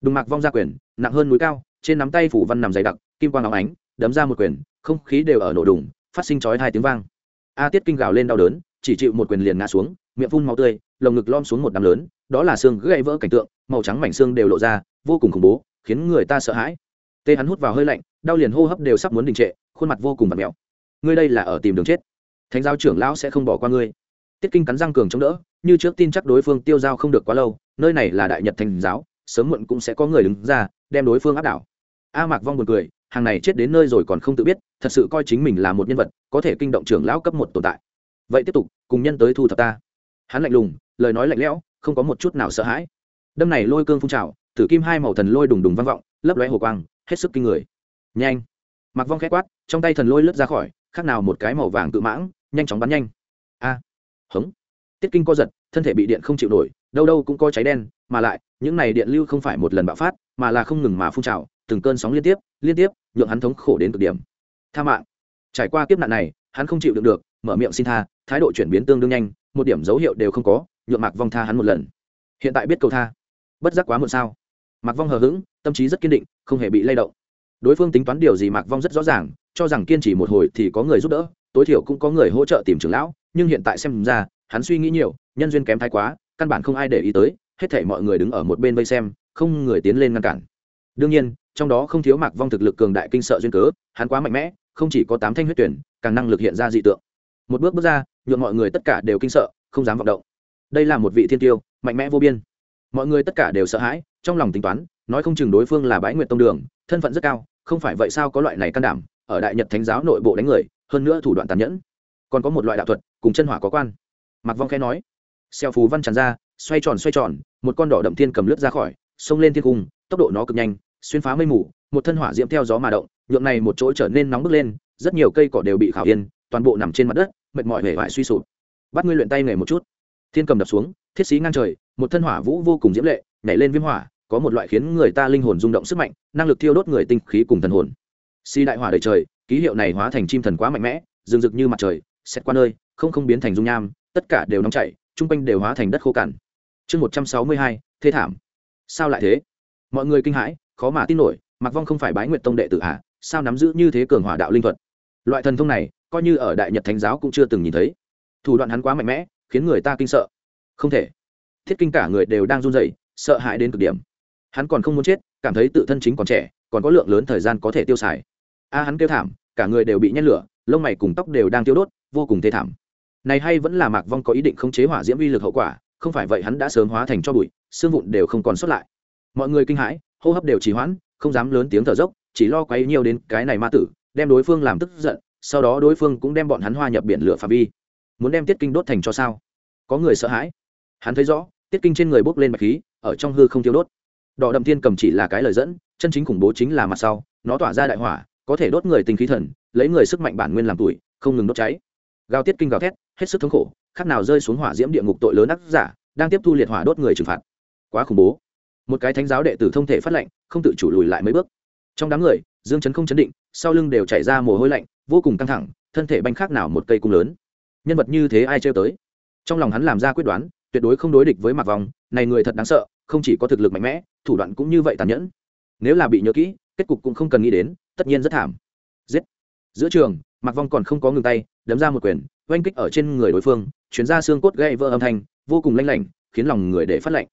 Đùng mạc vong ra quyền, nặng hơn núi cao, trên nắm tay phủ văn nằm dày đặc, kim quang óng ánh, đấm ra một quyền, không khí đều ở nổ đùng, phát sinh chói hai tiếng vang. A tiết kinh gào lên đau đớn, chỉ chịu một quyền liền ngã xuống, miệng phun máu tươi, lồng ngực lom xuống một đám lớn, đó là xương gãy vỡ cảnh tượng, màu trắng mảnh xương đều lộ ra, vô cùng khủng bố, khiến người ta sợ hãi. Tê hắn hút vào hơi lạnh, đau liền hô hấp đều sắp muốn đình trệ, khuôn mặt vô cùng vặt mẹo. Ngươi đây là ở tìm đường chết. Thánh giáo trưởng lão sẽ không bỏ qua ngươi tiết kinh cắn răng cường chống đỡ, như trước tin chắc đối phương tiêu giao không được quá lâu, nơi này là đại nhật thành giáo, sớm muộn cũng sẽ có người đứng ra, đem đối phương áp đảo. A mạc vong buồn cười, hàng này chết đến nơi rồi còn không tự biết, thật sự coi chính mình là một nhân vật, có thể kinh động trưởng lão cấp một tồn tại. Vậy tiếp tục, cùng nhân tới thu thập ta. Hắn lạnh lùng, lời nói lạnh lẽo, không có một chút nào sợ hãi. Đâm này lôi cương phun trào tử kim hai màu thần lôi đùng đùng vang vọng, lấp lóe hồ quang, hết sức kinh người. Nhanh. Mặc vong khét quát, trong tay thần lôi lướt ra khỏi, khác nào một cái màu vàng cự mãng, nhanh chóng bắn nhanh. A hống. Tiết kinh co giật, thân thể bị điện không chịu nổi, đâu đâu cũng có cháy đen, mà lại, những này điện lưu không phải một lần bạo phát, mà là không ngừng mà phun trào, từng cơn sóng liên tiếp liên tiếp, nhượng hắn thống khổ đến cực điểm. Tha mạng. Trải qua kiếp nạn này, hắn không chịu được được, mở miệng xin tha, thái độ chuyển biến tương đương nhanh, một điểm dấu hiệu đều không có, nhượng mạc vong tha hắn một lần. Hiện tại biết cầu tha. Bất giác quá muộn sao? Mạc vong hờ hững, tâm trí rất kiên định, không hề bị lay động. Đối phương tính toán điều gì mạc vong rất rõ ràng, cho rằng kiên trì một hồi thì có người giúp đỡ tối thiểu cũng có người hỗ trợ tìm trưởng lão, nhưng hiện tại xem ra, hắn suy nghĩ nhiều, nhân duyên kém thái quá, căn bản không ai để ý tới, hết thể mọi người đứng ở một bên vây xem, không người tiến lên ngăn cản. Đương nhiên, trong đó không thiếu mạc vong thực lực cường đại kinh sợ duyên cớ, hắn quá mạnh mẽ, không chỉ có tám thanh huyết tuyển, càng năng lực hiện ra dị tượng. Một bước bước ra, nhuộm mọi người tất cả đều kinh sợ, không dám vọng động. Đây là một vị thiên tiêu, mạnh mẽ vô biên. Mọi người tất cả đều sợ hãi, trong lòng tính toán, nói không chừng đối phương là bái nguyện tông đường, thân phận rất cao, không phải vậy sao có loại này can đảm, ở đại nhật thánh giáo nội bộ đánh người hơn nữa thủ đoạn tàn nhẫn. Còn có một loại đạo thuật, cùng chân hỏa có quan. Mặc vong khẽ nói. Xeo phù văn tràn ra, xoay tròn xoay tròn, một con đỏ đậm thiên cầm lướt ra khỏi, xông lên thiên cung, tốc độ nó cực nhanh, xuyên phá mây mù, một thân hỏa diễm theo gió mà động, nhượng này một chỗ trở nên nóng bức lên, rất nhiều cây cỏ đều bị khảo yên, toàn bộ nằm trên mặt đất, mệt mỏi hề vải suy sụp. Bắt ngươi luyện tay nghề một chút. Thiên cầm đập xuống, thiết sĩ ngang trời, một thân hỏa vũ vô cùng diễm lệ, nhảy lên viêm hỏa, có một loại khiến người ta linh hồn rung động sức mạnh, năng lực thiêu đốt người tinh khí cùng thần hồn. Si đại hỏa đời trời ký hiệu này hóa thành chim thần quá mạnh mẽ, rừng rực như mặt trời, xét qua nơi, không không biến thành dung nham, tất cả đều nóng chảy, chung quanh đều hóa thành đất khô cằn. Chương một trăm sáu mươi hai thế thảm. Sao lại thế? Mọi người kinh hãi, khó mà tin nổi mặc vong không phải bái nguyện tông đệ tử hạ sao nắm giữ như thế cường hỏa đạo linh thuật? Loại thần thông này, coi như ở đại nhật thánh giáo cũng chưa từng nhìn thấy. Thủ đoạn hắn quá mạnh mẽ, khiến người ta kinh sợ. Không thể. Thiết kinh cả người đều đang run rẩy, sợ hãi đến cực điểm. Hắn còn không muốn chết, cảm thấy tự thân chính còn trẻ, còn có lượng lớn thời gian có thể tiêu xài a hắn kêu thảm, cả người đều bị nhét lửa, lông mày cùng tóc đều đang tiêu đốt, vô cùng thê thảm. Này hay vẫn là mạc vong có ý định khống chế hỏa diễm uy lực hậu quả, không phải vậy hắn đã sớm hóa thành cho bụi, xương vụn đều không còn xuất lại. Mọi người kinh hãi, hô hấp đều trì hoãn, không dám lớn tiếng thở dốc, chỉ lo quấy nhiều đến cái này ma tử, đem đối phương làm tức giận, sau đó đối phương cũng đem bọn hắn hoa nhập biển lửa phạm vi. Muốn đem tiết kinh đốt thành cho sao? Có người sợ hãi. Hắn thấy rõ, tiết kinh trên người bốc lên bạch khí, ở trong hư không tiêu đốt. Đỏ đậm thiên cầm chỉ là cái lời dẫn, chân chính khủng bố chính là mặt sau, nó tỏa ra đại hỏa có thể đốt người tình khí thần, lấy người sức mạnh bản nguyên làm tuổi, không ngừng đốt cháy. Gào tiết kinh gào thét, hết sức thống khổ, khác nào rơi xuống hỏa diễm địa ngục tội lớn ác giả, đang tiếp thu liệt hỏa đốt người trừng phạt. Quá khủng bố. Một cái thánh giáo đệ tử thông thể phát lệnh, không tự chủ lùi lại mấy bước. Trong đám người, dương chấn không chấn định, sau lưng đều chảy ra mồ hôi lạnh, vô cùng căng thẳng, thân thể banh khác nào một cây cung lớn. Nhân vật như thế ai trêu tới? Trong lòng hắn làm ra quyết đoán, tuyệt đối không đối địch với mặt vòng, này người thật đáng sợ, không chỉ có thực lực mạnh mẽ, thủ đoạn cũng như vậy tàn nhẫn. Nếu là bị nhớ kỹ, kết cục cũng không cần nghĩ đến tất nhiên rất thảm. Giết. Giữa trường mặc vong còn không có ngừng tay, đấm ra một quyền, oanh kích ở trên người đối phương, chuyển ra xương cốt gãy vỡ âm thanh, vô cùng lanh lảnh, khiến lòng người để phát lạnh.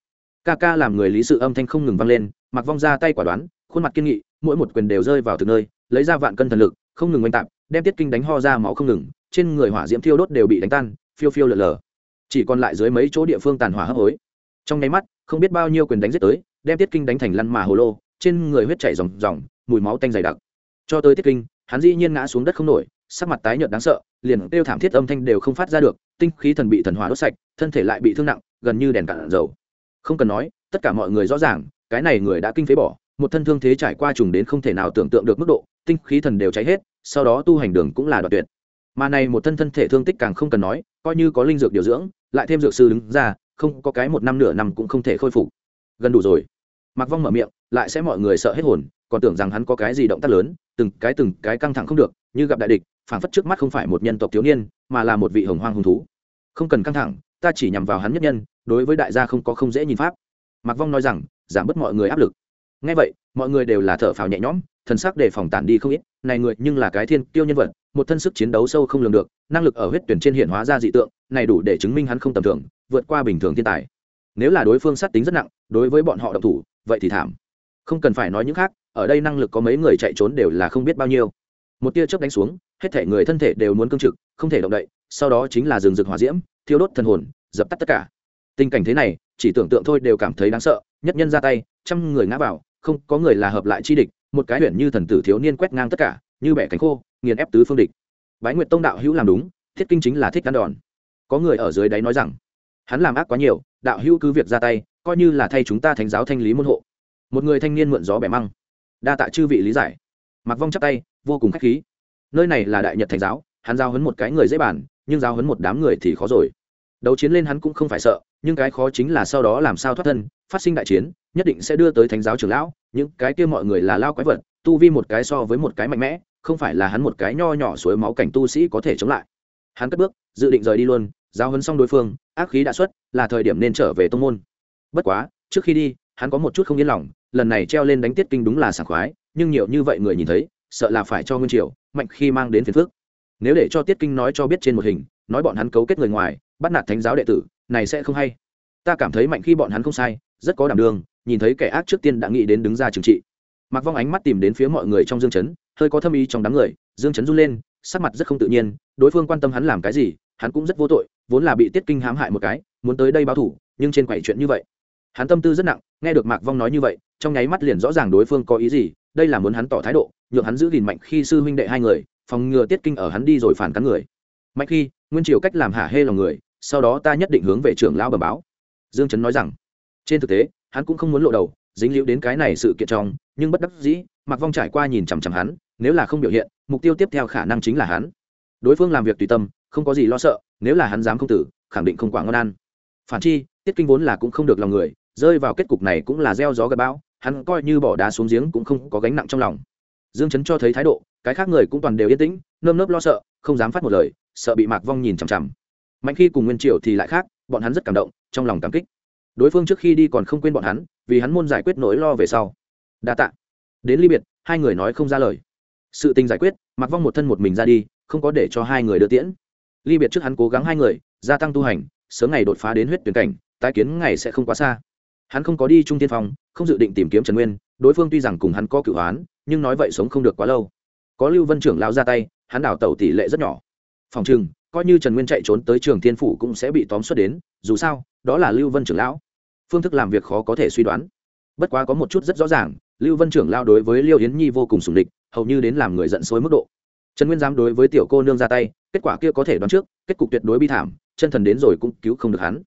Ca ca làm người lý sự âm thanh không ngừng vang lên mặc vong ra tay quả đoán, khuôn mặt kiên nghị, mỗi một quyền đều rơi vào từ nơi, lấy ra vạn cân thần lực, không ngừng oanh tạp, đem tiết kinh đánh ho ra máu không ngừng, trên người hỏa diễm thiêu đốt đều bị đánh tan, phiêu phiêu lờ lờ chỉ còn lại dưới mấy chỗ địa phương tàn hỏa hấp hối. Trong nháy mắt, không biết bao nhiêu quyền đánh giết tới, đem tiết kinh đánh thành lăn mà hồ lô, trên người huyết chảy ròng ròng, mùi máu tanh dày đặc cho tới tiết kinh, hắn dĩ nhiên ngã xuống đất không nổi, sắc mặt tái nhợt đáng sợ, liền kêu thảm thiết âm thanh đều không phát ra được, tinh khí thần bị thần hỏa đốt sạch, thân thể lại bị thương nặng, gần như đèn cạn dầu. Không cần nói, tất cả mọi người rõ ràng, cái này người đã kinh phế bỏ, một thân thương thế trải qua trùng đến không thể nào tưởng tượng được mức độ, tinh khí thần đều cháy hết, sau đó tu hành đường cũng là đoạn tuyệt. Mà này một thân thân thể thương tích càng không cần nói, coi như có linh dược điều dưỡng, lại thêm dược sư đứng ra, không có cái một năm nửa năm cũng không thể khôi phục. Gần đủ rồi. Mặc vong mở miệng, lại sẽ mọi người sợ hết hồn, còn tưởng rằng hắn có cái gì động tác lớn từng cái từng cái căng thẳng không được, như gặp đại địch phản phất trước mắt không phải một nhân tộc thiếu niên, mà là một vị hồng hoang hung thú. Không cần căng thẳng, ta chỉ nhằm vào hắn nhất nhân, đối với đại gia không có không dễ nhìn pháp. Mặc vong nói rằng, giảm bớt mọi người áp lực. Ngay vậy, mọi người đều là thở phào nhẹ nhõm, thần sắc để phòng tản đi không ít, này người nhưng là cái thiên tiêu nhân vật, một thân sức chiến đấu sâu không lường được, năng lực ở huyết tuyển trên hiện hóa ra dị tượng, này đủ để chứng minh hắn không tầm thường, vượt qua bình thường thiên tài. Nếu là đối phương sát tính rất nặng, đối với bọn họ độc thủ, vậy thì thảm không cần phải nói những khác, ở đây năng lực có mấy người chạy trốn đều là không biết bao nhiêu. Một tia chớp đánh xuống, hết thể người thân thể đều muốn cương trực, không thể động đậy, sau đó chính là rừng rực hỏa diễm, thiêu đốt thần hồn, dập tắt tất cả. Tình cảnh thế này, chỉ tưởng tượng thôi đều cảm thấy đáng sợ, nhất nhân ra tay, trăm người ngã vào, không có người là hợp lại chi địch, một cái huyện như thần tử thiếu niên quét ngang tất cả, như bẻ cánh khô, nghiền ép tứ phương địch. Bái nguyệt tông đạo hữu làm đúng, thiết kinh chính là thích ăn đòn. Có người ở dưới đáy nói rằng, hắn làm ác quá nhiều, đạo hữu cứ việc ra tay, coi như là thay chúng ta thánh giáo thanh lý môn hộ một người thanh niên mượn gió bẻ măng. Đa tạ chư vị lý giải. Mặc vong chắp tay, vô cùng k h á c h khí. Nơi này là đại nhật thành giáo, hắn giao hấn một cái người dễ bàn, nhưng giao hấn một đám người thì khó rồi. Đấu chiến lên hắn cũng không phải sợ, nhưng cái khó chính là sau đó làm sao thoát thân, phát sinh đại chiến, nhất định sẽ đưa tới thánh giáo trưởng lão, những cái kia mọi người là lao quái vật, tu vi một cái so với một cái mạnh mẽ, không phải là hắn một cái nho nhỏ suối máu cảnh tu sĩ có thể chống lại. Hắn cất bước, dự định rời đi luôn, giao hấn xong đối phương, ác khí đã xuất, là thời điểm nên trở về tông môn. Bất quá, trước khi đi hắn có một chút không yên lòng, lần này treo lên đánh tiết kinh đúng là sảng khoái, nhưng nhiều như vậy người nhìn thấy, sợ là phải cho nguyên triều, mạnh khi mang đến phiền phước nếu để cho tiết kinh nói cho biết trên một hình, nói bọn hắn cấu kết người ngoài, bắt nạt thánh giáo đệ tử, này sẽ không hay. Ta cảm thấy mạnh khi bọn hắn không sai, rất có đảm đường nhìn thấy kẻ ác trước tiên đã nghĩ đến đứng ra trừng trị. Mặc vong ánh mắt tìm đến phía mọi người trong dương chấn, hơi có thâm ý trong đám người, dương chấn run lên, sắc mặt rất không tự nhiên, đối phương quan tâm hắn làm cái gì, hắn cũng rất vô tội, vốn là bị tiết kinh hãm hại một cái, muốn tới đây báo thủ, nhưng trên quậy chuyện như vậy hắn tâm tư rất nặng, nghe được mạc vong nói như vậy, trong nháy mắt liền rõ ràng đối phương có ý gì, đây là muốn hắn tỏ thái độ, nhượng hắn giữ gìn mạnh khi sư huynh đệ hai người, phòng ngừa tiết kinh ở hắn đi rồi phản cắn người. Mạnh khi, nguyên triều cách làm hả hê lòng người, sau đó ta nhất định hướng về trưởng lão bờ báo. Dương trấn nói rằng, trên thực tế, hắn cũng không muốn lộ đầu, dính liễu đến cái này sự kiện trong, nhưng bất đắc dĩ mặc vong trải qua nhìn chằm chằm hắn, nếu là không biểu hiện, mục tiêu tiếp theo khả năng chính là hắn. Đối phương làm việc tùy tâm, không có gì lo sợ, nếu là hắn dám không tử, khẳng định không quả ngon ăn. Phản chi, tiết kinh vốn là cũng không được lòng người rơi vào kết cục này cũng là gieo gió gặp bão, hắn coi như bỏ đá xuống giếng cũng không có gánh nặng trong lòng. Dương chấn cho thấy thái độ, cái khác người cũng toàn đều yên tĩnh, nơm nớp lo sợ, không dám phát một lời, sợ bị mạc vong nhìn chằm chằm. Mạnh khi cùng nguyên triều thì lại khác, bọn hắn rất cảm động, trong lòng cảm kích. Đối phương trước khi đi còn không quên bọn hắn, vì hắn muốn giải quyết nỗi lo về sau. Đa tạ. Đến ly biệt, hai người nói không ra lời. Sự tình giải quyết mặc vong một thân một mình ra đi, không có để cho hai người đưa tiễn. Ly biệt trước hắn cố gắng hai người, gia tăng tu hành, sớm ngày đột phá đến huyết tuyển cảnh, tái kiến ngày sẽ không quá xa hắn không có đi trung tiên phong, không dự định tìm kiếm trần nguyên, đối phương tuy rằng cùng hắn có cựu hoán nhưng nói vậy sống không được quá lâu. Có lưu vân trưởng lao ra tay, hắn đảo tẩu tỷ lệ rất nhỏ. Phòng chừng coi như trần nguyên chạy trốn tới trường thiên phủ cũng sẽ bị tóm xuất đến, dù sao, đó là lưu vân trưởng lão. Phương thức làm việc khó có thể suy đoán. Bất quá có một chút rất rõ ràng, lưu vân trưởng lao đối với liêu yến nhi vô cùng sùng địch, hầu như đến làm người giận xối mức độ. Trần nguyên dám đối với tiểu cô nương ra tay, kết quả kia có thể đoán trước, kết cục tuyệt đối bi thảm, chân thần đến rồi cũng cứu không được hắn.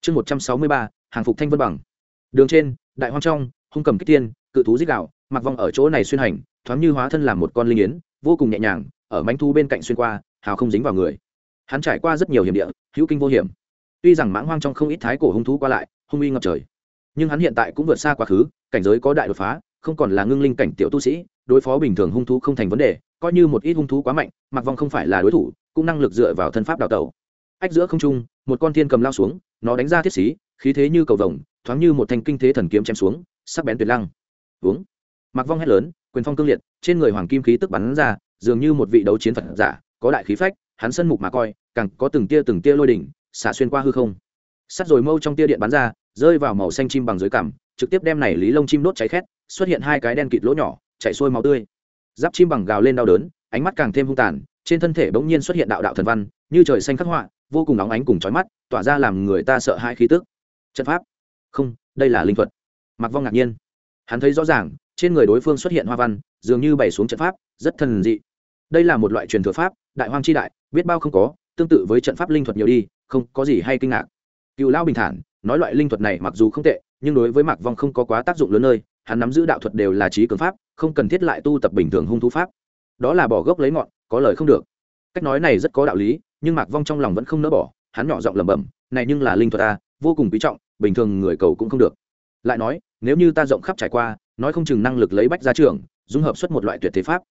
Chương một trăm sáu mươi ba, hàng phục thanh vân bằng đường trên, đại hoang trong, hung cầm kích tiên, cự thú dích đạo mặc vong ở chỗ này xuyên hành, thoáng như hóa thân làm một con linh yến, vô cùng nhẹ nhàng, ở mánh thu bên cạnh xuyên qua, hào không dính vào người. Hắn trải qua rất nhiều hiểm địa, hữu kinh vô hiểm. Tuy rằng mãng hoang trong không ít thái cổ hung thú qua lại, hung uy ngập trời, nhưng hắn hiện tại cũng vượt xa quá khứ, cảnh giới có đại đột phá, không còn là ngưng linh cảnh tiểu tu sĩ, đối phó bình thường hung thú không thành vấn đề, coi như một ít hung thú quá mạnh, mặc vong không phải là đối thủ, cũng năng lực dựa vào thân pháp đào tẩu. Ách giữa không trung, một con thiên cầm lao xuống, nó đánh ra thiết xí khí thế như cầu vồng thoáng như một thanh kinh thế thần kiếm chém xuống, sắc bén tuyệt lăng. Uống mặc vong hét lớn, quyền phong cương liệt, trên người hoàng kim khí tức bắn ra, dường như một vị đấu chiến phật giả, có đại khí phách, hắn sân mục mà coi, càng có từng tia từng tia lôi đỉnh, xả xuyên qua hư không. Sắt rồi mâu trong tia điện bắn ra, rơi vào màu xanh chim bằng dưới cằm, trực tiếp đem này lý lông chim đốt cháy khét, xuất hiện hai cái đen kịt lỗ nhỏ, chảy xuôi máu tươi. Giáp chim bằng gào lên đau đớn, ánh mắt càng thêm hung tàn, trên thân thể bỗng nhiên xuất hiện đạo đạo thần văn, như trời xanh khắc họa, vô cùng nóng ánh cùng chói mắt, tỏa ra làm người ta sợ hãi khí tức. Trận pháp không, đây là linh thuật. Mặc vong ngạc nhiên. Hắn thấy rõ ràng, trên người đối phương xuất hiện hoa văn, dường như bày xuống trận pháp, rất thần dị. Đây là một loại truyền thừa pháp, đại hoang chi đại, biết bao không có, tương tự với trận pháp linh thuật nhiều đi, không có gì hay kinh ngạc. Cựu lao bình thản, nói loại linh thuật này mặc dù không tệ, nhưng đối với mạc vong không có quá tác dụng lớn nơi, hắn nắm giữ đạo thuật đều là trí cường pháp, không cần thiết lại tu tập bình thường hung thú pháp. Đó là bỏ gốc lấy ngọn, có lời không được. Cách nói này rất có đạo lý, nhưng mạc vong trong lòng vẫn không nỡ bỏ, hắn nhỏ giọng lẩm bẩm, này nhưng là linh thuật ta vô cùng quý trọng, bình thường người cầu cũng không được. Lại nói, nếu như ta rộng khắp trải qua, nói không chừng năng lực lấy bách ra trường dung hợp xuất một loại tuyệt thế pháp.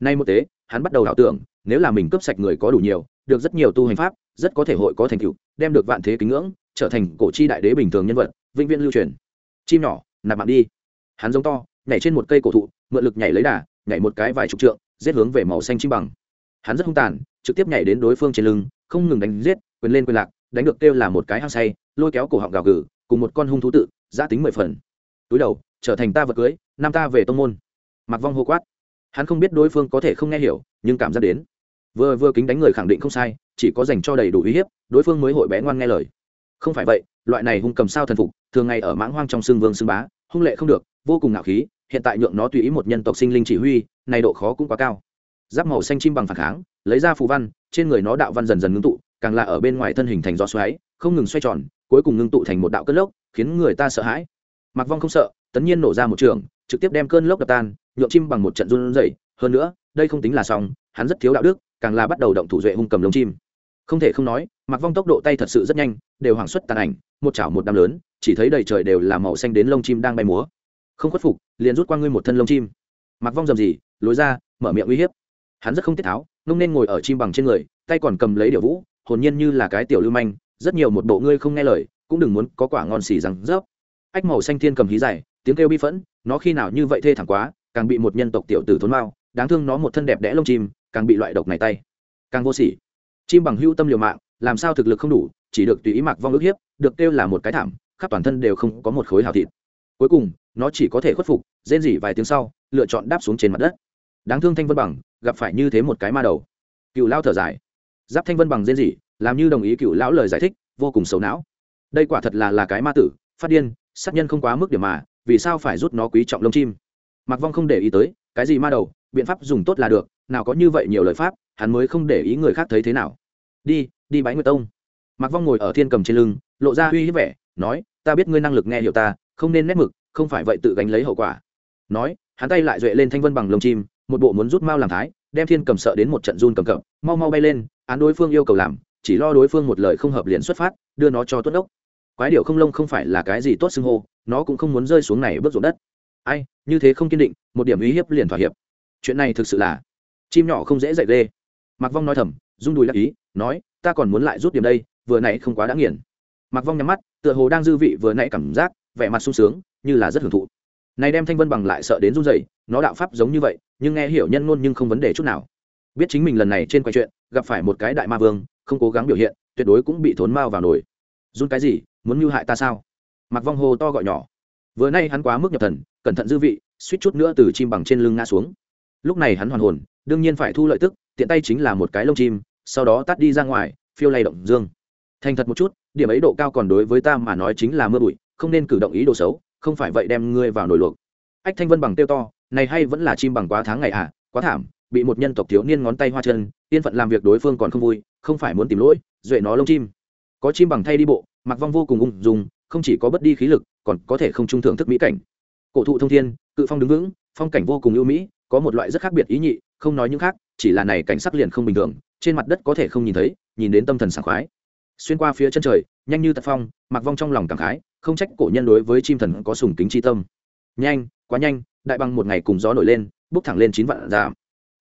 Nay một tế, hắn bắt đầu ảo tưởng, nếu là mình cướp sạch người có đủ nhiều, được rất nhiều tu hành pháp, rất có thể hội có thành tựu, đem được vạn thế kính ngưỡng, trở thành cổ chi đại đế bình thường nhân vật, vĩnh viễn lưu truyền. Chim nhỏ, nạp mạng đi. Hắn giống to, nhảy trên một cây cổ thụ, mượn lực nhảy lấy đà, nhảy một cái vài chục trượng, giết hướng về màu xanh chim bằng. Hắn rất hung tàn, trực tiếp nhảy đến đối phương trên lưng, không ngừng đánh giết, quyền lên quyền lạc đánh được kêu là một cái hang say, lôi kéo cổ họng gào gừ, cùng một con hung thú tự giã tính mười phần. Túi đầu, trở thành ta vật cưới nam ta về tông môn. Mặc vong hô quát. Hắn không biết đối phương có thể không nghe hiểu, nhưng cảm giác đến. Vừa vừa kính đánh người khẳng định không sai, chỉ có dành cho đầy đủ uy hiếp, đối phương mới hội bé ngoan nghe lời. Không phải vậy, loại này hung cầm sao thần phục, thường ngày ở mãng hoang trong xương vương xương bá, hung lệ không được, vô cùng ngạo khí, hiện tại nhượng nó tùy ý một nhân tộc sinh linh chỉ huy, này độ khó cũng quá cao. Giáp màu xanh chim bằng phản kháng, lấy ra phù văn, trên người nó đạo văn dần dần ngưng tụ càng là ở bên ngoài thân hình thành gió xoáy, không ngừng xoay tròn, cuối cùng ngưng tụ thành một đạo cơn lốc, khiến người ta sợ hãi. Mặc vong không sợ tấn nhiên nổ ra một trường, trực tiếp đem cơn lốc đập tan nhuộm chim bằng một trận run rẩy. Hơn nữa, đây không tính là xong, hắn rất thiếu đạo đức, càng là bắt đầu động thủ duệ hung cầm lông chim. Không thể không nói mặc vong tốc độ tay thật sự rất nhanh, đều hoàng xuất tàn ảnh, một chảo một đám lớn, chỉ thấy đầy trời đều là màu xanh đến lông chim đang bay múa. Không khuất phục, liền rút qua ngươi một thân lông chim. Mặc vong dầm gì lối ra, mở miệng uy hiếp. Hắn rất không tiết tháo nông nên ngồi ở chim bằng trên người, tay còn cầm lấy điệu vũ hồn nhiên như là cái tiểu lưu manh, rất nhiều một bộ ngươi không nghe lời, cũng đừng muốn có quả ngon xỉ răng rớp. Ách màu xanh thiên cầm hí dài, tiếng kêu bi phẫn, nó khi nào như vậy thê thẳng quá, càng bị một nhân tộc tiểu tử thốn mao, đáng thương nó một thân đẹp đẽ lông chim, càng bị loại độc này tay. Càng vô sỉ. Chim bằng hưu tâm liều mạng, làm sao thực lực không đủ, chỉ được tùy ý mặc vong ước hiếp, được kêu là một cái thảm, khắp toàn thân đều không có một khối hào thịt. Cuối cùng, nó chỉ có thể khuất phục, rên rỉ vài tiếng sau, lựa chọn đáp xuống trên mặt đất. Đáng thương thanh vân bằng, gặp phải như thế một cái ma đầu. Cựu lao thở dài giáp thanh vân bằng rên rỉ, làm như đồng ý cựu lão lời giải thích, vô cùng xấu não. Đây quả thật là là cái ma tử, phát điên, sát nhân không quá mức điểm mà, vì sao phải rút nó quý trọng lông chim? Mặc vong không để ý tới, cái gì ma đầu, biện pháp dùng tốt là được, nào có như vậy nhiều lời pháp, hắn mới không để ý người khác thấy thế nào. Đi đi bái nguyệt tông. Mặc vong ngồi ở thiên cầm trên lưng, lộ ra uy hiếp vẻ, nói, ta biết ngươi năng lực nghe hiểu ta, không nên nét mực, không phải vậy tự gánh lấy hậu quả. Nói, hắn tay lại duệ lên thanh vân bằng lông chim, một bộ muốn rút mao làm thái đem thiên cầm sợ đến một trận run cầm cập, mau mau bay lên, án đối phương yêu cầu làm, chỉ lo đối phương một lời không hợp liền xuất phát, đưa nó cho tuất ốc. Quái điệu không lông không phải là cái gì tốt xưng hô, nó cũng không muốn rơi xuống này bước ruộng đất. Ai, như thế không kiên định, một điểm uy hiếp liền thỏa hiệp. Chuyện này thực sự là chim nhỏ không dễ dạy ghê. Mặc vong nói thầm, rung đùi đắc ý, nói, ta còn muốn lại rút điểm đây, vừa nãy không quá đã nghiền. Mặc vong nhắm mắt, tựa hồ đang dư vị vừa nãy cảm giác, vẻ mặt sung sướng, như là rất hưởng thụ này đem thanh vân bằng lại sợ đến run rẩy, nó đạo pháp giống như vậy, nhưng nghe hiểu nhân ngôn nhưng không vấn đề chút nào. Biết chính mình lần này trên quay chuyện, gặp phải một cái đại ma vương, không cố gắng biểu hiện, tuyệt đối cũng bị thốn mao vào nổi run cái gì, muốn mưu hại ta sao? Mặc vong hồ to gọi nhỏ. Vừa nay hắn quá mức nhập thần, cẩn thận dư vị, suýt chút nữa từ chim bằng trên lưng ngã xuống. Lúc này hắn hoàn hồn, đương nhiên phải thu lợi tức, tiện tay chính là một cái lông chim, sau đó tắt đi ra ngoài, phiêu lay động dương. Thành thật một chút, điểm ấy độ cao còn đối với ta mà nói chính là mưa bụi, không nên cử động ý đồ xấu không phải vậy đem ngươi vào nồi luộc. Ách thanh vân bằng tiêu to, này hay vẫn là chim bằng quá tháng ngày à quá thảm, bị một nhân tộc thiếu niên ngón tay hoa chân, yên phận làm việc đối phương còn không vui, không phải muốn tìm lỗi, duệ nó lông chim. Có chim bằng thay đi bộ, mặc vong vô cùng ung dung, không chỉ có bất đi khí lực, còn có thể không trung thưởng thức mỹ cảnh. Cổ thụ thông thiên, cự phong đứng vững, phong cảnh vô cùng ưu mỹ, có một loại rất khác biệt ý nhị, không nói những khác, chỉ là này cảnh sắc liền không bình thường, trên mặt đất có thể không nhìn thấy, nhìn đến tâm thần sảng khoái. Xuyên qua phía chân trời, nhanh như tật phong, mặc vong trong lòng cảm khái không trách cổ nhân đối với chim thần có sùng kính chi tâm. Nhanh, quá nhanh, đại bằng một ngày cùng gió nổi lên bốc thẳng lên chín vạn giảm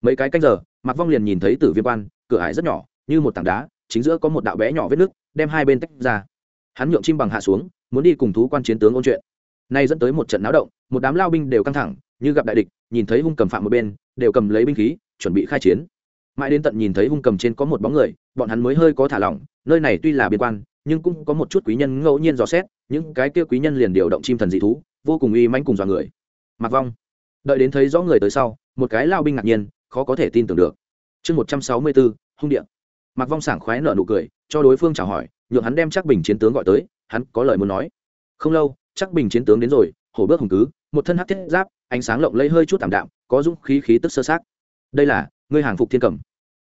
mấy cái canh giờ mặc vong liền nhìn thấy tử viêm quan, cửa ải rất nhỏ, như một tảng đá, chính giữa có một đạo bé nhỏ vết nước, đem hai bên tách ra. Hắn nhượng chim bằng hạ xuống, muốn đi cùng thú quan chiến tướng ôn chuyện. Nay dẫn tới một trận náo động, một đám lao binh đều căng thẳng, như gặp đại địch, nhìn thấy hung cầm phạm một bên, đều cầm lấy binh khí, chuẩn bị khai chiến. Mãi đến tận nhìn thấy hung cầm trên có một bóng người, bọn hắn mới hơi có thả lỏng, nơi này tuy là biên quan nhưng cũng có một chút quý nhân ngẫu nhiên dò xét, những cái kia quý nhân liền điều động chim thần dị thú, vô cùng uy manh cùng dọa người. Mặc vong, đợi đến thấy rõ người tới sau, một cái lao binh ngạc nhiên, khó có thể tin tưởng được. Chương một trăm sáu mươi bốn, hung điện mặc vong sảng khoái nở nụ cười, cho đối phương chào hỏi, nhượng hắn đem chắc bình chiến tướng gọi tới, hắn có lời muốn nói. Không lâu chắc bình chiến tướng đến rồi, hổ bước hùng cứ, một thân hắc thiết giáp, ánh sáng lộng lẫy hơi chút tảm đạm, có dũng khí khí tức sơ sát. Đây là, ngươi hàng phục thiên cầm.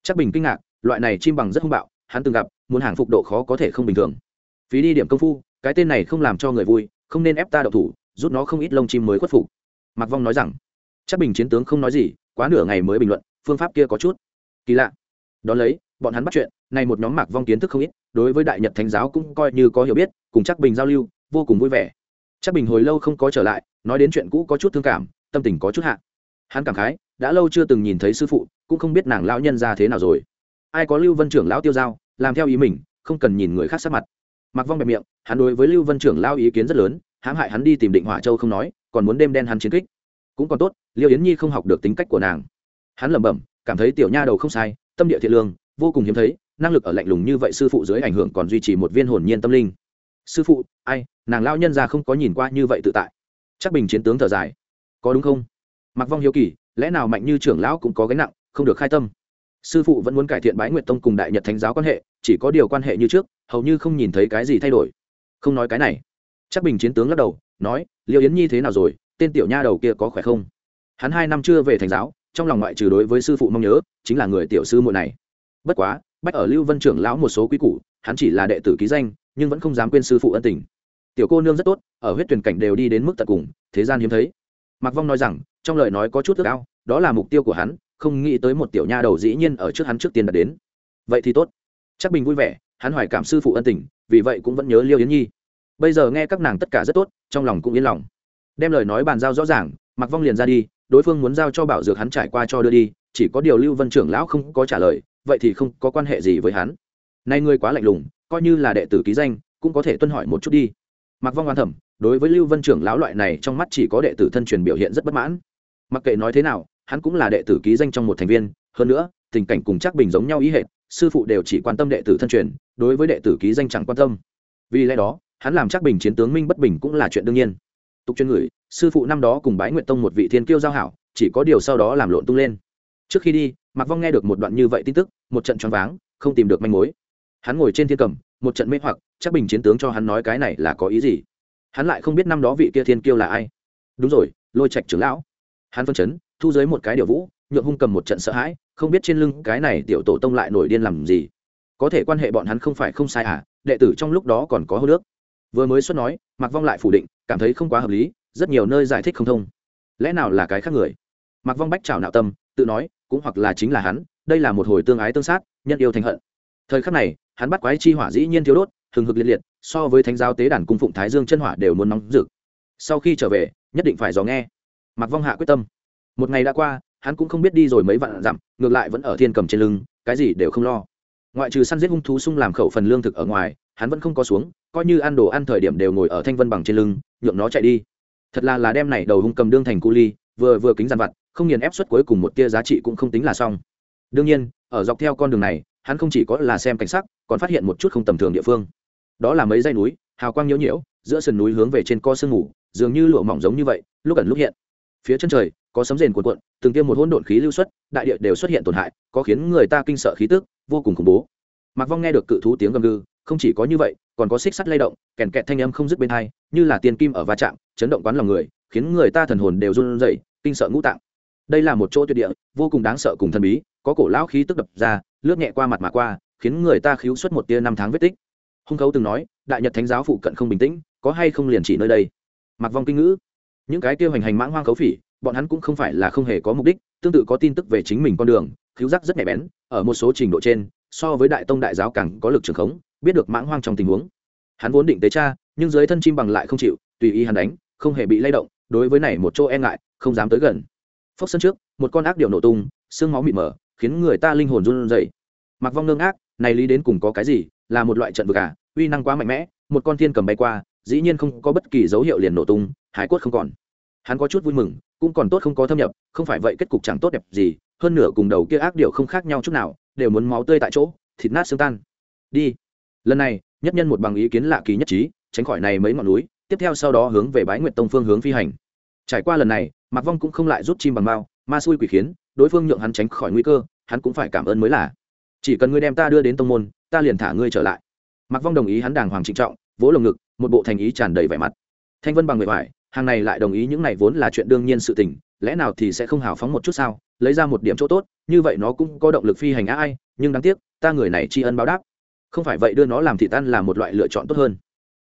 Chắc bình kinh ngạc, loại này chim bằng rất hung bạo, hắn từng gặp muốn hàng phục độ khó có thể không bình thường. Phí đi điểm công phu, cái tên này không làm cho người vui, không nên ép ta đậu thủ, rút nó không ít lông chim mới khuất phục. Mạc vong nói rằng. Chắc bình chiến tướng không nói gì, quá nửa ngày mới bình luận, phương pháp kia có chút kỳ lạ. Đón lấy, bọn hắn bắt chuyện này một nhóm mạc vong kiến thức không ít, đối với đại nhật thánh giáo cũng coi như có hiểu biết, cùng chắc bình giao lưu, vô cùng vui vẻ. Chắc bình hồi lâu không có trở lại, nói đến chuyện cũ có chút thương cảm, tâm tình có chút hạ. Hắn cảm khái, đã lâu chưa từng nhìn thấy sư phụ, cũng không biết nàng lão nhân ra thế nào rồi. Ai có lưu vân trưởng lão tiêu giao làm theo ý mình, không cần nhìn người khác sát mặt. Mặc vong bẹp miệng, hắn đối với lưu vân trưởng lao ý kiến rất lớn, hãm hại hắn đi tìm định hỏa châu không nói, còn muốn đêm đen hắn chiến kích. Cũng còn tốt, liêu yến nhi không học được tính cách của nàng. Hắn lẩm bẩm, cảm thấy tiểu nha đầu không sai, tâm địa thiện lương, vô cùng hiếm thấy, năng lực ở lạnh lùng như vậy sư phụ dưới ảnh hưởng còn duy trì một viên hồn nhiên tâm linh. Sư phụ, ai, nàng lao nhân ra không có nhìn qua như vậy tự tại. Chắc bình chiến tướng thở dài. Có đúng không? Mặc vong hiếu kỳ, lẽ nào mạnh như trưởng lão cũng có gánh nặng, không được khai tâm? Sư phụ vẫn muốn cải thiện bái nguyệt tông cùng đại nhật thánh giáo quan hệ, chỉ có điều quan hệ như trước, hầu như không nhìn thấy cái gì thay đổi. Không nói cái này. Chắc bình chiến tướng lắc đầu, nói liệu yến nhi thế nào rồi? Tên tiểu nha đầu kia có khỏe không? Hắn hai năm chưa về thành giáo, trong lòng ngoại trừ đối với sư phụ mong nhớ, chính là người tiểu sư muội này. Bất quá, bách ở lưu vân trưởng lão một số quý củ, hắn chỉ là đệ tử ký danh, nhưng vẫn không dám quên sư phụ ân tình. Tiểu cô nương rất tốt, ở huyết tuyển cảnh đều đi đến mức tận cùng, thế gian hiếm thấy. Mạc vong nói rằng, trong lời nói có chút ước ao, đó là mục tiêu của hắn không nghĩ tới một tiểu nha đầu dĩ nhiên ở trước hắn trước tiên đã đến. Vậy thì tốt. Chắc bình vui vẻ, hắn hoài cảm sư phụ ân tình, vì vậy cũng vẫn nhớ liêu yến nhi. Bây giờ nghe các nàng tất cả rất tốt, trong lòng cũng yên lòng. Đem lời nói bàn giao rõ ràng mặc vong liền ra đi, đối phương muốn giao cho bảo dược hắn trải qua cho đưa đi, chỉ có điều lưu vân trưởng lão không có trả lời, vậy thì không có quan hệ gì với hắn. Nay ngươi quá lạnh lùng, coi như là đệ tử ký danh, cũng có thể tuân hỏi một chút đi. Mặc vong oan thẩm đối với lưu vân trưởng lão loại này trong mắt chỉ có đệ tử thân truyền biểu hiện rất bất mãn. Mặc kệ nói thế nào hắn cũng là đệ tử ký danh trong một thành viên, hơn nữa, tình cảnh cùng chắc bình giống nhau ý hệ sư phụ đều chỉ quan tâm đệ tử thân truyền, đối với đệ tử ký danh chẳng quan tâm. Vì lẽ đó, hắn làm chắc bình chiến tướng minh bất bình cũng là chuyện đương nhiên. Tục chuyên ngửi sư phụ năm đó cùng bái nguyện tông một vị thiên kiêu giao hảo, chỉ có điều sau đó làm lộn tung lên. Trước khi đi, mạc vong nghe được một đoạn như vậy tin tức, một trận choáng váng, không tìm được manh mối. Hắn ngồi trên thiên cầm, một trận mê hoặc chắc bình chiến tướng cho hắn nói cái này là có ý gì? Hắn lại không biết năm đó vị kia thiên kiêu là ai. Đúng rồi, lôi trạch trưởng lão. Hắn phân chấn thu dưới một cái điều vũ, nhượng hung cầm một trận sợ hãi, không biết trên lưng cái này tiểu tổ tông lại nổi điên làm gì. Có thể quan hệ bọn hắn không phải không sai à đệ tử trong lúc đó còn có hô nước. Vừa mới xuất nói mặc vong lại phủ định, cảm thấy không quá hợp lý, rất nhiều nơi giải thích không thông. Lẽ nào là cái khác người? Mặc vong bách trào nạo tâm, tự nói, cũng hoặc là chính là hắn, đây là một hồi tương ái tương sát, nhân yêu thành hận. Thời khắc này, hắn bắt quái chi hỏa dĩ nhiên thiếu đốt, hừng hực liệt liệt, so với thánh giáo tế đàn cung phụng thái dương chân hỏa đều muốn nóng rực. Sau khi trở về, nhất định phải dò nghe. Mặc vong hạ quyết tâm một ngày đã qua, hắn cũng không biết đi rồi mấy vạn dặm, ngược lại vẫn ở thiên cầm trên lưng, cái gì đều không lo. Ngoại trừ săn giết hung thú sung làm khẩu phần lương thực ở ngoài, hắn vẫn không có xuống, coi như ăn đồ ăn thời điểm đều ngồi ở thanh vân bằng trên lưng, nhượng nó chạy đi. Thật là là đem này đầu hung cầm đương thành cu ly, vừa vừa kính dàn vặt, không nghiền ép suất cuối cùng một tia giá trị cũng không tính là xong. Đương nhiên, ở dọc theo con đường này, hắn không chỉ có là xem cảnh sắc, còn phát hiện một chút không tầm thường địa phương. Đó là mấy dãy núi, hào quang nhiễu nhiễu, giữa sườn núi hướng về trên co sương ngủ, dường như lụa mỏng giống như vậy, lúc ẩn lúc hiện. Phía chân trời có sấm rền cuộn cuộn, từng tiêm một hỗn độn khí lưu xuất, đại địa đều xuất hiện tổn hại, có khiến người ta kinh sợ khí tức, vô cùng khủng bố. Mặc vong nghe được cự thú tiếng gầm gừ, không chỉ có như vậy, còn có xích sắt lay động, kèn kẹt thanh âm không dứt bên hai, như là tiền kim ở va chạm, chấn động quán lòng người, khiến người ta thần hồn đều run rẩy, kinh sợ ngũ tạng. Đây là một chỗ tuyệt địa, vô cùng đáng sợ cùng thần bí, có cổ lão khí tức đập ra, lướt nhẹ qua mặt mà qua, khiến người ta khiếu xuất một tia năm tháng vết tích. Hung khấu từng nói, đại nhật thánh giáo phụ cận không bình tĩnh, có hay không liền chỉ nơi đây? Mặc vong kinh ngữ. Những cái tiêu hoành hành mãng hoang khấu phỉ bọn hắn cũng không phải là không hề có mục đích, tương tự có tin tức về chính mình con đường cứu giác rất nhạy bén, ở một số trình độ trên, so với đại tông đại giáo càng có lực trường khống, biết được mãng hoang trong tình huống. Hắn vốn định tế cha nhưng dưới thân chim bằng lại không chịu, tùy ý hắn đánh, không hề bị lay động, đối với này một chỗ e ngại, không dám tới gần. Phốc sân trước, một con ác điệu nổ tung, xương máu mịt mờ, khiến người ta linh hồn run rẩy. Mặc vong nương ác này lý đến cùng có cái gì, là một loại trận vực à? Uy năng quá mạnh mẽ, một con thiên cầm bay qua, dĩ nhiên không có bất kỳ dấu hiệu liền nổ tung, hải cốt không còn hắn có chút vui mừng, cũng còn tốt không có thâm nhập, không phải vậy kết cục chẳng tốt đẹp gì, hơn nửa cùng đầu kia ác điều không khác nhau chút nào, đều muốn máu tươi tại chỗ, thịt nát xương tan. Đi. Lần này, nhất nhân một bằng ý kiến lạ kỳ nhất trí, tránh khỏi này mấy ngọn núi, tiếp theo sau đó hướng về bái nguyệt tông phương hướng phi hành. Trải qua lần này, mạc vong cũng không lại rút chim bằng mao, ma xui quỷ khiến, đối phương nhượng hắn tránh khỏi nguy cơ, hắn cũng phải cảm ơn mới là. Chỉ cần ngươi đem ta đưa đến tông môn, ta liền thả ngươi trở lại. Mặc vong đồng ý hắn đàng hoàng trịnh trọng, vỗ lồng ngực, một bộ thành ý tràn đầy vẻ mặt. Thanh vân bằng người phải hàng này lại đồng ý những này vốn là chuyện đương nhiên sự tình, lẽ nào thì sẽ không hào phóng một chút sao? Lấy ra một điểm chỗ tốt, như vậy nó cũng có động lực phi hành ai nhưng đáng tiếc, ta người này tri ân báo đáp. Không phải vậy đưa nó làm thị tan là một loại lựa chọn tốt hơn.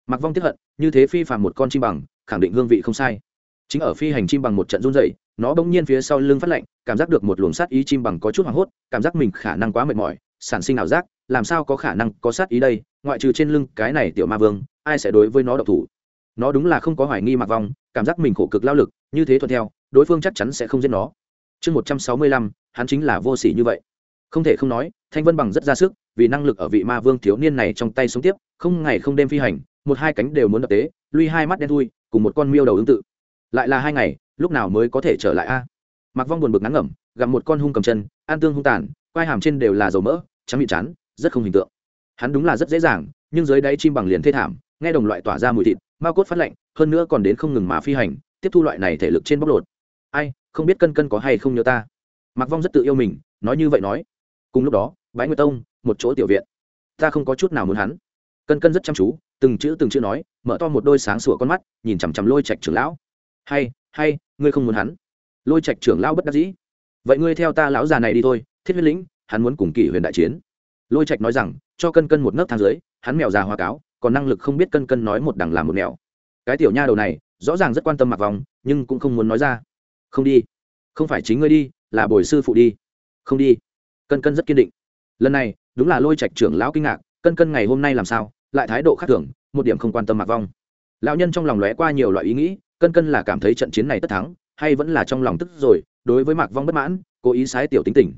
Mặc vong tiếp hận, như thế phi phàm một con chim bằng, khẳng định hương vị không sai. Chính ở phi hành chim bằng một trận run dày nó bỗng nhiên phía sau lưng phát lạnh, cảm giác được một luồng sát ý chim bằng có chút hoảng hốt, cảm giác mình khả năng quá mệt mỏi, sản sinh ảo giác, làm sao có khả năng có sát ý đây? Ngoại trừ trên lưng cái này tiểu ma vương, ai sẽ đối với nó độc thủ? Nó đúng là không có hoài nghi mặc vong, cảm giác mình khổ cực lao lực, như thế thuận theo, đối phương chắc chắn sẽ không giết nó. Chương một trăm sáu mươi lăm, hắn chính là vô s ỉ như vậy. Không thể không nói, thanh vân bằng rất ra sức, vì năng lực ở vị ma vương thiếu niên này trong tay sống tiếp, không ngày không đêm phi hành, một hai cánh đều muốn đập tế, lui hai mắt đen thui, cùng một con miêu đầu ứng tự. Lại là hai ngày, lúc nào mới có thể trở lại a? Mặc vong buồn bực ngắn ngẩm, gặp một con hung cầm chân an tương hung tàn, quai hàm trên đều là dầu mỡ, trắng bị chán, rất không hình tượng. Hắn đúng là rất dễ dàng, nhưng dưới đáy chim bằng liền thê thảm, nghe đồng loại tỏa ra mùi thịt mao cốt phát lạnh, hơn nữa còn đến không ngừng mà phi hành, tiếp thu loại này thể lực trên bóc lột. Ai, không biết cân cân có hay không nhớ ta. Mặc vong rất tự yêu mình, nói như vậy nói. Cùng lúc đó bãi nguyệt tông, một chỗ tiểu viện. Ta không có chút nào muốn hắn. Cân cân rất chăm chú, từng chữ từng chữ nói, mở to một đôi sáng sủa con mắt, nhìn chằm chằm lôi trạch trưởng lão. Hay hay, ngươi không muốn hắn? Lôi trạch trưởng lão bất đắc dĩ. Vậy ngươi theo ta lão già này đi thôi, thiết huyết lĩnh, hắn muốn cùng kỷ huyền đại chiến. Lôi trạch nói rằng, cho cân cân một nấc thang dưới, hắn mèo già hoa cáo còn năng lực không biết cân cân nói một đằng làm một nẻo. Cái tiểu nha đầu này, rõ ràng rất quan tâm mặc vòng, nhưng cũng không muốn nói ra. Không đi. Không phải chính ngươi đi, là bồi sư phụ đi. Không đi. Cân cân rất kiên định. Lần này, đúng là lôi trạch trưởng lão kinh ngạc, cân cân ngày hôm nay làm sao, lại thái độ khác thường, một điểm không quan tâm mặc vong lão nhân trong lòng lóe qua nhiều loại ý nghĩ, cân cân là cảm thấy trận chiến này tất thắng, hay vẫn là trong lòng tức rồi, đối với mạc vong bất mãn, cố ý sái tiểu tính tình.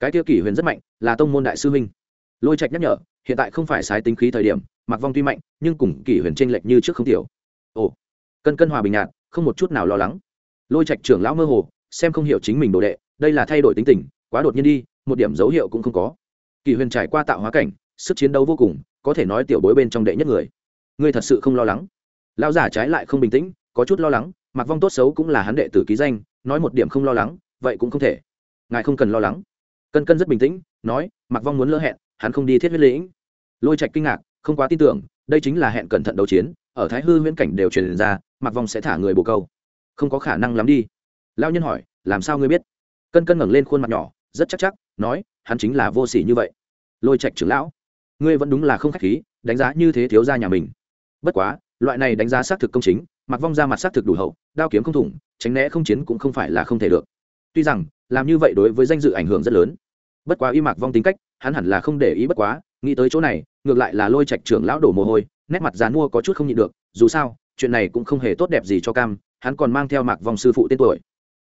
Cái tiêu kỷ huyền rất mạnh, là tông môn đại sư huynh. Lôi trạch nhắc nhở hiện tại không phải sái tính khí thời điểm, Mặc vong tuy mạnh, nhưng cùng kỷ huyền tranh lệch như trước không tiểu. Ồ, cân cân hòa bình nhạt, không một chút nào lo lắng. Lôi trạch trưởng lão mơ hồ, xem không hiểu chính mình đồ đệ, đây là thay đổi tính tình, quá đột nhiên đi, một điểm dấu hiệu cũng không có. Kỷ huyền trải qua tạo hóa cảnh, sức chiến đấu vô cùng, có thể nói tiểu bối bên trong đệ nhất người. Ngươi thật sự không lo lắng. Lão giả trái lại không bình tĩnh, có chút lo lắng, mặc vong tốt xấu cũng là hắn đệ tử ký danh, nói một điểm không lo lắng, vậy cũng không thể. Ngài không cần lo lắng. Cân cân rất bình tĩnh, nói, mặc vong muốn lỡ hẹn hắn không đi thiết huyết lĩnh. Lôi trạch kinh ngạc, không quá tin tưởng, đây chính là hẹn cẩn thận đấu chiến, ở thái hư huyễn cảnh đều truyền ra mặc vong sẽ thả người bồ câu. Không có khả năng lắm đi. Lao nhân hỏi, làm sao ngươi biết? Cân cân ngẩng lên khuôn mặt nhỏ, rất chắc chắc, nói, hắn chính là vô s ỉ như vậy. Lôi trạch trưởng lão, ngươi vẫn đúng là không k h á c h khí, đánh giá như thế thiếu ra nhà mình. Bất quá, loại này đánh giá xác thực công chính mặc vong ra mặt xác thực đủ hậu, đao kiếm không thủng, tránh né không chiến cũng không phải là không thể được. Tuy rằng, làm như vậy đối với danh dự ảnh hưởng rất lớn bất quá y mạc vong tính cách, hắn hẳn là không để ý bất quá, nghĩ tới chỗ này, ngược lại là lôi trạch trưởng lão đổ mồ hôi, nét mặt dán mua có chút không nhịn được, dù sao, chuyện này cũng không hề tốt đẹp gì cho cam, hắn còn mang theo mạc vong sư phụ tên tuổi.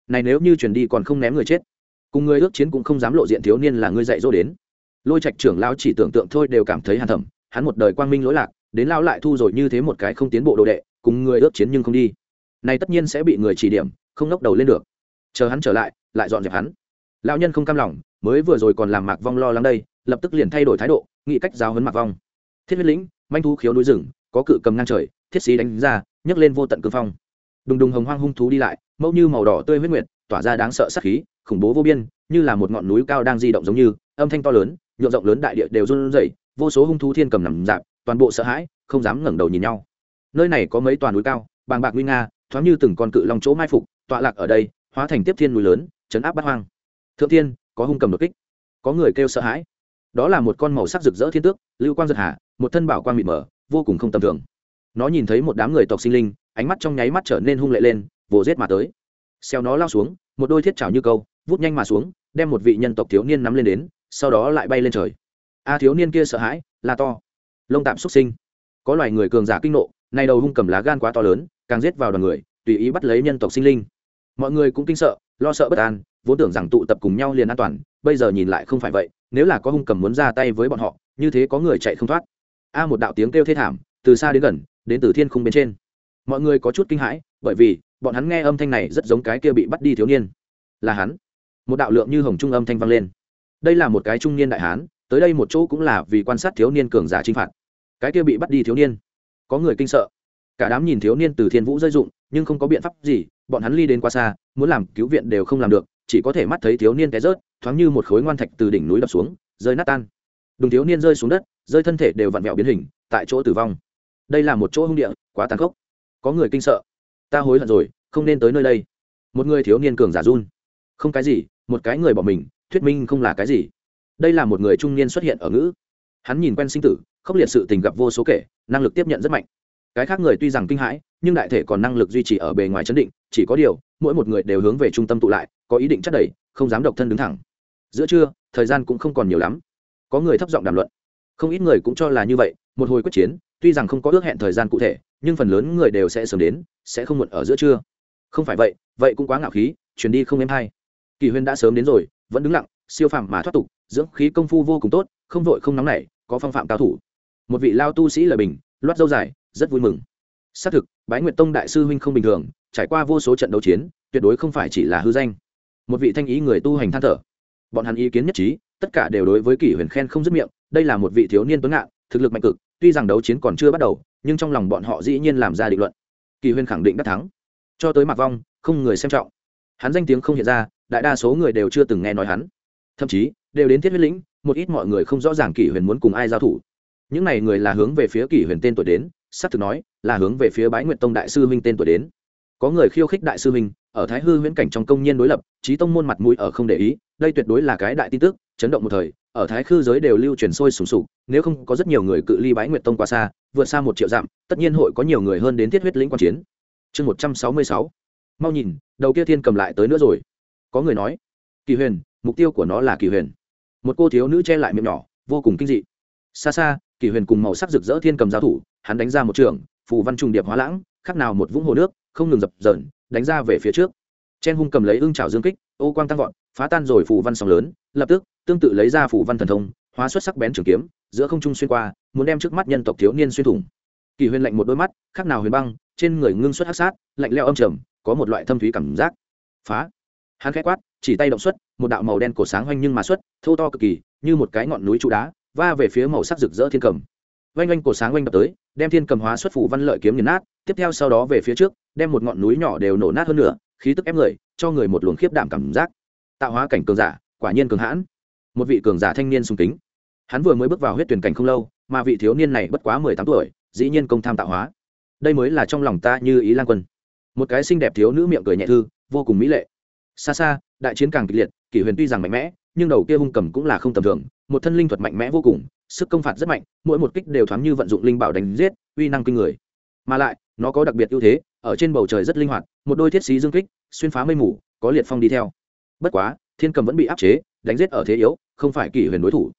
Này nếu như chuyển đi còn không ném người chết, cùng người ước chiến cũng không dám lộ diện thiếu niên là ngươi dạy dỗ đến. Lôi trạch trưởng lão chỉ tưởng tượng thôi đều cảm thấy hàn thẩm hắn một đời quang minh lỗi lạc, đến lao lại thu rồi như thế một cái không tiến bộ đồ đệ, cùng người ước chiến nhưng không đi. Này tất nhiên sẽ bị người chỉ điểm, không ngóc đầu lên được. Chờ hắn trở lại lại dọn dẹp hắn lão nhân không cam lòng, mới vừa rồi còn làm mạc vong lo lắng đây, lập tức liền thay đổi thái độ, nghĩ cách giáo hấn mạc vong. Thiết huyết lĩnh, manh thú khiếu núi rừng, có cự cầm ngang trời, thiết sĩ đánh ra, nhấc lên vô tận cương phong. Đùng đùng hồng hoang hung thú đi lại, mẫu như màu đỏ tươi huyết nguyệt, tỏa ra đáng sợ sắc khí, khủng bố vô biên, như là một ngọn núi cao đang di động giống như, âm thanh to lớn nhộn rộng lớn đại địa đều run rẩy, vô số hung thú thiên cầm nằm dạp, toàn bộ sợ hãi, không dám ngẩng đầu nhìn nhau. Nơi này có mấy toàn núi cao, bàng bạc nguy nga, thoáng như từng con cự long chỗ mai phục, tọa lạc ở đây, hóa thành tiếp thiên núi lớn, chấn áp bát hoang thượng thiên, có hung cầm đột kích. Có người kêu sợ hãi. Đó là một con màu sắc rực rỡ thiên tước, lưu quang giật hà một thân bảo quang mịt mờ, vô cùng không tầm thường. Nó nhìn thấy một đám người tộc sinh linh, ánh mắt trong nháy mắt trở nên hung lệ lên, vồ rết mà tới. Xeo nó lao xuống, một đôi thiết chảo như câu, vút nhanh mà xuống, đem một vị nhân tộc thiếu niên nắm lên đến, sau đó lại bay lên trời. A thiếu niên kia sợ hãi là to. Lông tạm xuất sinh. Có loài người cường giả kinh nộ, nay đầu hung cầm lá gan quá to lớn, càng giết vào đoàn người, tùy ý bắt lấy nhân tộc sinh linh. Mọi người cũng kinh sợ, lo sợ bất an vốn tưởng rằng tụ tập cùng nhau liền an toàn, bây giờ nhìn lại không phải vậy, nếu là có hung cầm muốn ra tay với bọn họ, như thế có người chạy không thoát. A một đạo tiếng kêu thê thảm, từ xa đến gần, đến từ thiên khung bên trên. Mọi người có chút kinh hãi, bởi vì, bọn hắn nghe âm thanh này rất giống cái kia bị bắt đi thiếu niên. Là hắn. Một đạo lượng như hồng trung âm thanh vang lên. Đây là một cái trung niên đại hán, tới đây một chỗ cũng là vì quan sát thiếu niên cường giả chinh phạt. Cái kia bị bắt đi thiếu niên. Có người kinh sợ. Cả đám nhìn thiếu niên từ thiên vũ rơi dụng nhưng không có biện pháp gì, bọn hắn ly đến quá xa, muốn làm cứu viện đều không làm được chỉ có thể mắt thấy thiếu niên té rớt, thoáng như một khối ngoan thạch từ đỉnh núi đập xuống, rơi nát tan. Đùng thiếu niên rơi xuống đất, rơi thân thể đều vặn vẹo biến hình, tại chỗ tử vong. Đây là một chỗ hung địa, quá tàn khốc. Có người kinh sợ. Ta hối hận rồi, không nên tới nơi đây. Một người thiếu niên cường giả run. Không cái gì, một cái người bỏ mình, thuyết minh không là cái gì. Đây là một người trung niên xuất hiện ở ngữ. Hắn nhìn quen sinh tử, khốc liệt sự tình gặp vô số kể, năng lực tiếp nhận rất mạnh cái khác người tuy rằng kinh hãi, nhưng đại thể còn năng lực duy trì ở bề ngoài chấn định, chỉ có điều, mỗi một người đều hướng về trung tâm tụ lại, có ý định chất đầy, không dám độc thân đứng thẳng. Giữa trưa, thời gian cũng không còn nhiều lắm. Có người thấp giọng đàm luận. Không ít người cũng cho là như vậy, một hồi quyết chiến, tuy rằng không có ước hẹn thời gian cụ thể, nhưng phần lớn người đều sẽ sớm đến, sẽ không muộn ở giữa trưa. Không phải vậy vậy cũng quá ngạo khí, chuyển đi không êm hay. Kỳ huyên đã sớm đến rồi, vẫn đứng lặng, siêu phàm mà thoát tục, dưỡng khí công phu vô cùng tốt, không vội không nóng nảy, có phong phạm cao thủ. Một vị lao tu sĩ lời bình, loát dâu dài rất vui mừng. Xác thực, bái nguyệt tông đại sư huynh không bình thường, trải qua vô số trận đấu chiến, tuyệt đối không phải chỉ là hư danh. Một vị thanh ý người tu hành than thở. Bọn hắn ý kiến nhất trí, tất cả đều đối với kỷ huyền khen không dứt miệng, đây là một vị thiếu niên tuấn ngạn thực lực mạnh cực, tuy rằng đấu chiến còn chưa bắt đầu, nhưng trong lòng bọn họ dĩ nhiên làm ra định luận. Kỳ huyền khẳng định đắc thắng. Cho tới mạc vong, không người xem trọng. Hắn danh tiếng không hiện ra, đại đa số người đều chưa từng nghe nói hắn. Thậm chí, đều đến thiết huyết lĩnh, một ít mọi người không rõ ràng kỷ huyền muốn cùng ai giao thủ. Những này người là hướng về phía kỷ huyền tên tuổi đến s ắ c thực nói, là hướng về phía bái nguyệt tông đại sư huynh tên tuổi đến. Có người khiêu khích đại sư huynh, ở thái hư huyễn cảnh trong công nhân đối lập trí tông môn mặt mũi ở không để ý, đây tuyệt đối là cái đại tin tức, chấn động một thời, ở thái khư giới đều lưu truyền sôi sùng sục, nếu không có rất nhiều người cự ly bái nguyệt tông qua xa, vượt xa một triệu dặm, tất nhiên hội có nhiều người hơn đến thiết huyết lĩnh quan chiến. Chương một trăm sáu mươi sáu. Mau nhìn, đầu kia thiên cầm lại tới nữa rồi. Có người nói, kỳ huyền, mục tiêu của nó là kỳ huyền. Một cô thiếu nữ che lại miệng nhỏ, vô cùng kinh dị. Xa xa, kỳ huyền cùng màu sắc rực rỡ thiên cầm giáo thủ hắn đánh ra một trường, phù văn trùng điệp hóa lãng khác nào một vũng hồ nước, không ngừng dập dờn, đánh ra về phía trước. Chen hung cầm lấy ưng trào dương kích, ô quang tăng vọt, phá tan rồi phù văn sóng lớn, lập tức, tương tự lấy ra phù văn thần thông, hóa xuất sắc bén trường kiếm, giữa không trung xuyên qua, muốn đem trước mắt nhân tộc thiếu niên xuyên thủng. Kỳ huyền lạnh một đôi mắt khác nào huyền băng, trên người ngưng xuất hắc sát, lạnh leo âm trầm, có một loại thâm thúy cảm giác. Phá! Hắn khẽ quát, chỉ tay động xuất, một đạo màu đen cổ sáng hoanh nhưng mà xuất, thô to cực kỳ, như một cái ngọn núi trụ đá, va về phía màu sắc rực rỡ thiên cầm oanh oanh cổ sáng oanh đập tới, đem thiên cầm hóa xuất phủ văn lợi kiếm nghiền nát, tiếp theo sau đó về phía trước, đem một ngọn núi nhỏ đều nổ nát hơn nữa, khí tức ép người, cho người một luồng khiếp đảm cảm giác. Tạo hóa cảnh cường giả, quả nhiên cường hãn. Một vị cường giả thanh niên sung kính. Hắn vừa mới bước vào huyết tuyển cảnh không lâu, mà vị thiếu niên này bất quá mười tám tuổi, dĩ nhiên công tham tạo hóa. Đây mới là trong lòng ta như ý lan quân. Một cái xinh đẹp thiếu nữ miệng cười nhẹ thư, vô cùng mỹ lệ. Xa xa, đại chiến càng kịch liệt, kỷ huyền tuy rằng mạnh mẽ, nhưng đầu kia hung cầm cũng là không tầm thường, một thân linh thuật mạnh mẽ vô cùng sức công phạt rất mạnh, mỗi một kích đều thoáng như vận dụng linh bảo đánh giết, uy năng kinh người. Mà lại, nó có đặc biệt ưu thế, ở trên bầu trời rất linh hoạt, một đôi thiết xí dương kích, xuyên phá mây mù, có liệt phong đi theo. Bất quá, thiên cầm vẫn bị áp chế, đánh giết ở thế yếu, không phải kỷ huyền đối thủ.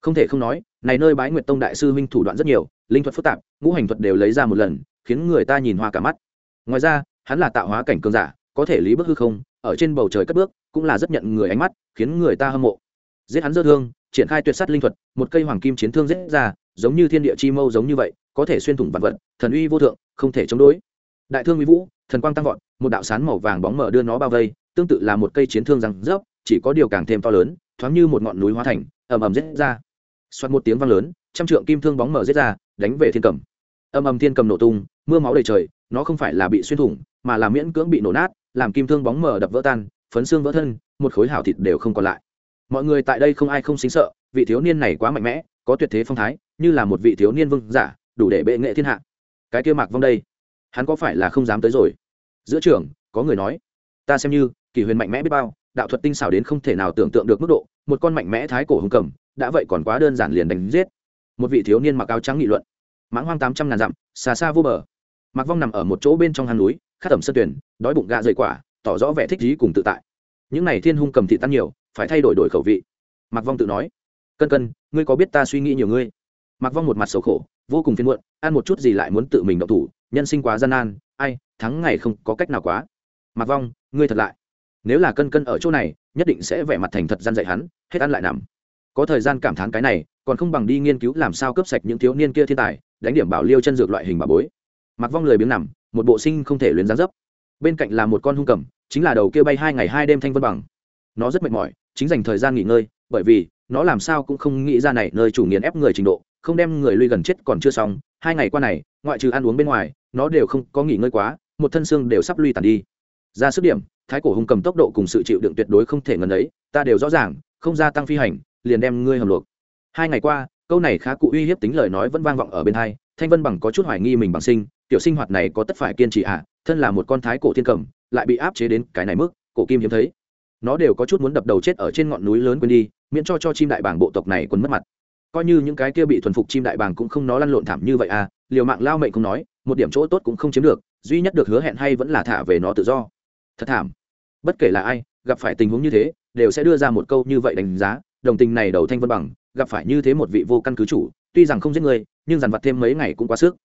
Không thể không nói, này nơi bái nguyệt tông đại sư huynh thủ đoạn rất nhiều, linh thuật phức tạp, ngũ hành thuật đều lấy ra một lần, khiến người ta nhìn hoa cả mắt. Ngoài ra, hắn là tạo hóa cảnh cường giả, có thể lý bước hư không, ở trên bầu trời cất bước, cũng là rất nhận người ánh mắt, khiến người ta hâm mộ. Giết hắn dơ thương triển khai tuyệt sát linh thuật, một cây hoàng kim chiến thương giết ra, giống như thiên địa chi mâu giống như vậy, có thể xuyên thủng vạn vật, thần uy vô thượng, không thể chống đối. Đại thương uy vũ, thần quang tăng vọt, một đạo sán màu vàng bóng mở đưa nó bao vây, tương tự là một cây chiến thương răng rớp, chỉ có điều càng thêm to lớn, thoáng như một ngọn núi hóa thành, ầm ầm giết ra. Xoát một tiếng vang lớn, trăm trượng kim thương bóng mở giết ra, đánh về thiên cầm. Âm ầm thiên cầm nổ tung, mưa máu đầy trời, nó không phải là bị xuyên thủng, mà là miễn cưỡng bị nổ nát, làm kim thương bóng mở đập vỡ tan, phấn xương vỡ thân, một khối hảo thịt đều không còn lại mọi người tại đây không ai không xính sợ, vị thiếu niên này quá mạnh mẽ, có tuyệt thế phong thái, như là một vị thiếu niên vương giả, đủ để bệ nghệ thiên hạ. Cái kia mạc vong đây, hắn có phải là không dám tới rồi? Giữa trường, có người nói, ta xem như kỳ huyền mạnh mẽ biết bao, đạo thuật tinh xảo đến không thể nào tưởng tượng được mức độ, một con mạnh mẽ thái cổ hùng cầm, đã vậy còn quá đơn giản liền đánh giết. Một vị thiếu niên mặc áo trắng nghị luận, mãng hoang tám trăm ngàn dặm, xa xa vô bờ. Mạc vong nằm ở một chỗ bên trong hang núi, khát tẩm sân tuyển, đói bụng gạ rời quả, tỏ rõ vẻ thích trí cùng tự tại. Những này thiên hung cầm thị tan nhiều phải thay đổi đổi khẩu vị. Mạc vong tự nói, cân cân, ngươi có biết ta suy nghĩ nhiều ngươi? Mạc vong một mặt xấu khổ, vô cùng phiền muộn, ăn một chút gì lại muốn tự mình động thủ, nhân sinh quá gian nan, ai, thắng ngày không có cách nào quá. Mạc vong, ngươi thật lại. Nếu là cân cân ở chỗ này, nhất định sẽ vẻ mặt thành thật gian dạy hắn, hết ăn lại nằm. Có thời gian cảm thán cái này, còn không bằng đi nghiên cứu làm sao cướp sạch những thiếu niên kia thiên tài, đánh điểm bảo liêu chân dược loại hình bà bối. Mặc vong lười biếng nằm, một bộ sinh không thể luyến gián dấp. Bên cạnh là một con hung cầm, chính là đầu kia bay hai ngày hai đêm thanh vân bằng. Nó rất mệt mỏi chính dành thời gian nghỉ ngơi bởi vì nó làm sao cũng không nghĩ ra này nơi chủ nghiền ép người trình độ không đem người lui gần chết còn chưa xong hai ngày qua này ngoại trừ ăn uống bên ngoài nó đều không có nghỉ ngơi quá một thân xương đều sắp lui tàn đi. Ra sức điểm thái cổ hung cầm tốc độ cùng sự chịu đựng tuyệt đối không thể ngần ấy ta đều rõ ràng không gia tăng phi hành liền đem ngươi hầm luộc. Hai ngày qua câu này khá cụ uy hiếp tính lời nói vẫn vang vọng ở bên hai thanh vân bằng có chút hoài nghi mình bằng sinh tiểu sinh hoạt này có tất phải kiên trì ạ à, thân là một con thái cổ thiên cầm lại bị áp chế đến cái này mức cổ kim hiếm thấy nó đều có chút muốn đập đầu chết ở trên ngọn núi lớn quên đi, miễn cho cho chim đại bàng bộ tộc này quấn mất mặt. Coi như những cái kia bị thuần phục chim đại bàng cũng không nó lăn lộn thảm như vậy à liều mạng lao mệnh không nói, một điểm chỗ tốt cũng không chiếm được, duy nhất được hứa hẹn hay vẫn là thả về nó tự do. Thật thảm. Bất kể là ai, gặp phải tình huống như thế, đều sẽ đưa ra một câu như vậy đánh giá, đồng tình này đầu thanh vân bằng, gặp phải như thế một vị vô căn cứ chủ, tuy rằng không giết người, nhưng dằn vặt thêm mấy ngày cũng quá sức.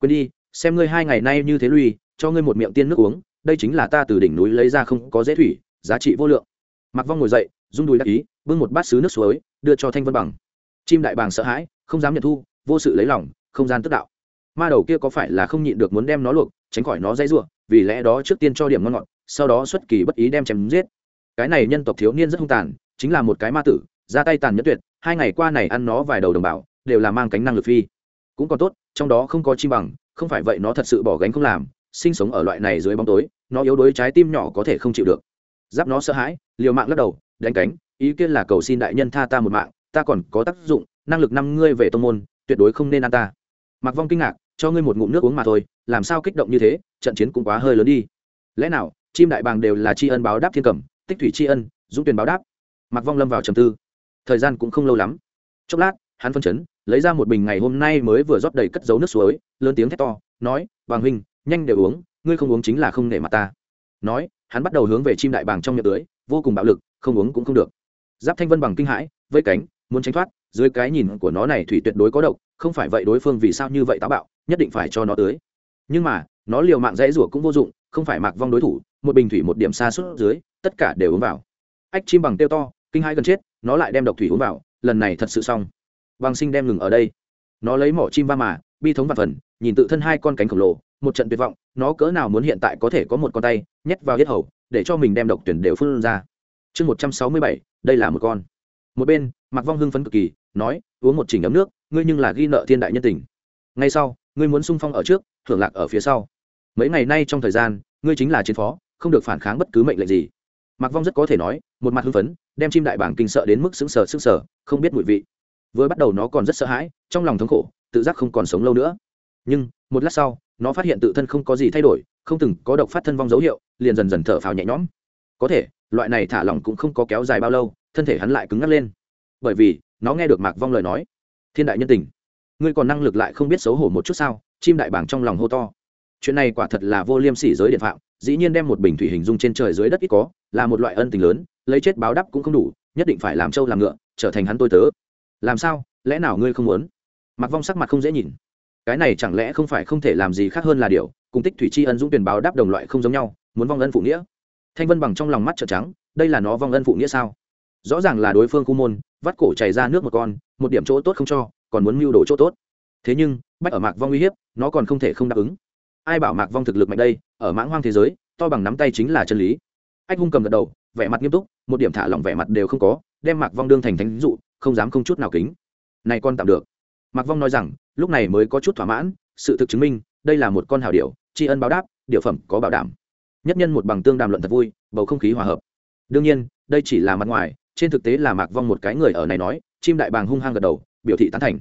Quên đi, xem ngươi hai ngày nay như thế lui, cho ngươi một miệng tiên nước uống, đây chính là ta từ đỉnh núi lấy ra không có dễ thủy giá trị vô lượng. Mặc vong ngồi dậy, rung đùi đắc ý, bưng một bát xứ nước suối, đưa cho thanh vân bằng. Chim đại bàng sợ hãi, không dám nhận thu, vô sự lấy lòng, không gian tức đạo. Ma đầu kia có phải là không nhịn được muốn đem nó luộc, tránh khỏi nó dây ruộng vì lẽ đó trước tiên cho điểm ngon ngọt, sau đó xuất kỳ bất ý đem chém giết. Cái này nhân tộc thiếu niên rất hung tàn, chính là một cái ma tử, ra tay tàn nhẫn tuyệt, hai ngày qua này ăn nó vài đầu đồng bào, đều là mang cánh năng lực phi. Cũng còn tốt, trong đó không có chim bằng, không phải vậy nó thật sự bỏ gánh không làm, sinh sống ở loại này dưới bóng tối, nó yếu đuối trái tim nhỏ có thể không chịu được giáp nó sợ hãi, liều mạng lắc đầu, đánh cánh, ý kiến là cầu xin đại nhân tha ta một mạng, ta còn có tác dụng, năng lực năm ngươi về tông môn, tuyệt đối không nên ăn ta. Mặc vong kinh ngạc, cho ngươi một ngụm nước uống mà thôi, làm sao kích động như thế, trận chiến cũng quá hơi lớn đi. Lẽ nào, chim đại bàng đều là tri ân báo đáp thiên cẩm tích thủy tri ân, dũng tuyển báo đáp? Mặc vong lâm vào trầm tư. Thời gian cũng không lâu lắm. Chốc lát, hắn phân chấn, lấy ra một bình ngày hôm nay mới vừa rót đầy cất dấu nước suối, lớn tiếng thét to, nói, bàng huynh, nhanh để uống, ngươi không uống chính là không nể mặt ta. Nói hắn bắt đầu hướng về chim đại bàng trong miệng tưới, vô cùng bạo lực, không uống cũng không được. Giáp thanh vân bằng kinh hãi, vây cánh, muốn tránh thoát, dưới cái nhìn của nó này thủy tuyệt đối có độc, không phải vậy đối phương vì sao như vậy táo bạo, nhất định phải cho nó tưới. Nhưng mà, nó liều mạng dãy rủa cũng vô dụng, không phải mạc vong đối thủ, một bình thủy một điểm xa suốt dưới, tất cả đều uống vào. Ách chim bằng tiêu to, kinh hãi gần chết, nó lại đem độc thủy uống vào, lần này thật sự xong. Bằng sinh đem ngừng ở đây. Nó lấy mỏ chim ba mà, bi thống và phần, nhìn tự thân hai con cánh khổng lồ một trận tuyệt vọng, nó cỡ nào muốn hiện tại có thể có một con tay nhét vào yết hầu, để cho mình đem độc tuyển đều phun ra. Chương một trăm sáu mươi bảy, đây là một con. Một bên mặc vong hưng phấn cực kỳ, nói, uống một chỉnh ấm nước, ngươi nhưng là ghi nợ thiên đại nhân tình. Ngay sau, ngươi muốn sung phong ở trước hưởng lạc ở phía sau. Mấy ngày nay trong thời gian, ngươi chính là chiến phó, không được phản kháng bất cứ mệnh lệnh gì. Mặc vong rất có thể nói, một mặt hưng phấn, đem chim đại bảng kinh sợ đến mức sững sờ sững sờ, không biết mùi vị. Vừa bắt đầu nó còn rất sợ hãi, trong lòng thống khổ, tự giác không còn sống lâu nữa. Nhưng một lát sau, nó phát hiện tự thân không có gì thay đổi, không từng có độc phát thân vong dấu hiệu, liền dần dần thở phào nhẹ nhõm. Có thể, loại này thả lỏng cũng không có kéo dài bao lâu, thân thể hắn lại cứng ngắc lên. Bởi vì, nó nghe được mạc vong lời nói, thiên đại nhân tình, ngươi còn năng lực lại không biết xấu hổ một chút sao? Chim đại bảng trong lòng hô to. Chuyện này quả thật là vô liêm sỉ giới điện phạm, dĩ nhiên đem một bình thủy hình dung trên trời dưới đất ít có, là một loại ân tình lớn, lấy chết báo đắp cũng không đủ, nhất định phải làm trâu làm ngựa, trở thành hắn tôi tớ. Làm sao? Lẽ nào ngươi không muốn? Mặc vong sắc mặt không dễ nhìn cái này chẳng lẽ không phải không thể làm gì khác hơn là điều, cùng tích thủy tri ân dũng tuyển báo đáp đồng loại không giống nhau, muốn vong ân phụ nghĩa. Thanh vân bằng trong lòng mắt trợn trắng, đây là nó vong ân phụ nghĩa sao? Rõ ràng là đối phương khu môn, vắt cổ chảy ra nước một con, một điểm chỗ tốt không cho, còn muốn mưu đồ chỗ tốt. Thế nhưng, bách ở mạc vong uy hiếp, nó còn không thể không đáp ứng. Ai bảo mạc vong thực lực mạnh đây, ở mãng hoang thế giới, to bằng nắm tay chính là chân lý. Anh hung cầm gật đầu, vẻ mặt nghiêm túc, một điểm thả lỏng vẻ mặt đều không có, đem mạc vong đương thành thánh dụ, không dám không chút nào kính. Này con tạm được mạc vong nói rằng, lúc này mới có chút thỏa mãn, sự thực chứng minh, đây là một con hào điệu tri ân báo đáp điệu phẩm có bảo đảm. Nhất nhân một bằng tương đàm luận thật vui, bầu không khí hòa hợp. Đương nhiên, đây chỉ là mặt ngoài, trên thực tế là mạc vong một cái người ở này nói, chim đại bàng hung hăng gật đầu, biểu thị tán thành.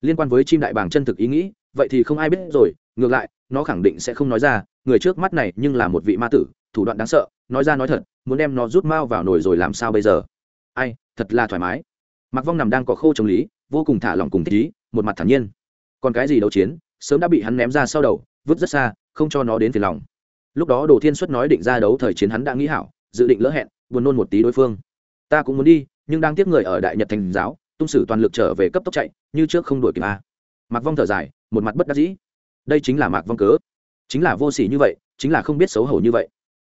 Liên quan với chim đại bàng chân thực ý nghĩ, vậy thì không ai biết rồi, ngược lại, nó khẳng định sẽ không nói ra, người trước mắt này nhưng là một vị ma tử, thủ đoạn đáng sợ, nói ra nói thật, muốn đem nó rút mau vào nồi rồi làm sao bây giờ? Ai, thật là thoải mái. Mặc vong nằm đang có khô trồng lý, vô cùng thả lỏng cùng thích ý một mặt thản nhiên. Còn cái gì đấu chiến, sớm đã bị hắn ném ra sau đầu, vứt rất xa, không cho nó đến phiền lòng. Lúc đó đồ thiên xuất nói định ra đấu thời chiến hắn đã nghĩ hảo, dự định lỡ hẹn, buồn nôn một tí đối phương. Ta cũng muốn đi, nhưng đang tiếp người ở đại nhật thành giáo, tung sử toàn lực trở về cấp tốc chạy, như trước không đuổi kịp a. Mạc vong thở dài, một mặt bất đắc dĩ. Đây chính là mạc vong cớ. Chính là vô sỉ như vậy, chính là không biết xấu hổ như vậy.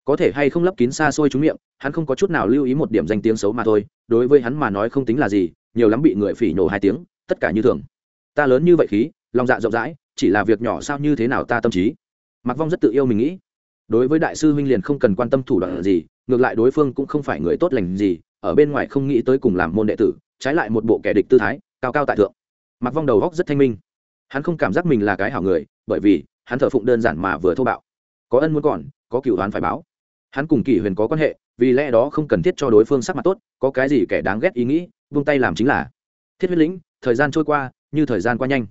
Có thể hay không lấp kín xa xôi trúng miệng, hắn không có chút nào lưu ý một điểm danh tiếng xấu mà thôi, đối với hắn mà nói không tính là gì, nhiều lắm bị người phỉ nổ hai tiếng, tất cả như thường ta lớn như vậy khí, lòng dạ rộng rãi, chỉ là việc nhỏ sao như thế nào ta tâm trí? Mặc vong rất tự yêu mình nghĩ. Đối với đại sư huynh liền không cần quan tâm thủ đoạn gì, ngược lại đối phương cũng không phải người tốt lành gì, ở bên ngoài không nghĩ tới cùng làm môn đệ tử, trái lại một bộ kẻ địch tư thái, cao cao tại thượng. Mặc vong đầu góc rất thanh minh. Hắn không cảm giác mình là cái hảo người, bởi vì, hắn thờ phụng đơn giản mà vừa thô bạo. Có ân muốn còn, có cựu đoán phải báo. Hắn cùng kỷ huyền có quan hệ, vì lẽ đó không cần thiết cho đối phương sắc mặt tốt, có cái gì kẻ đáng ghét ý nghĩ, vung tay làm chính là. Thiết huyết lĩnh, thời gian trôi qua như thời gian qua nhanh.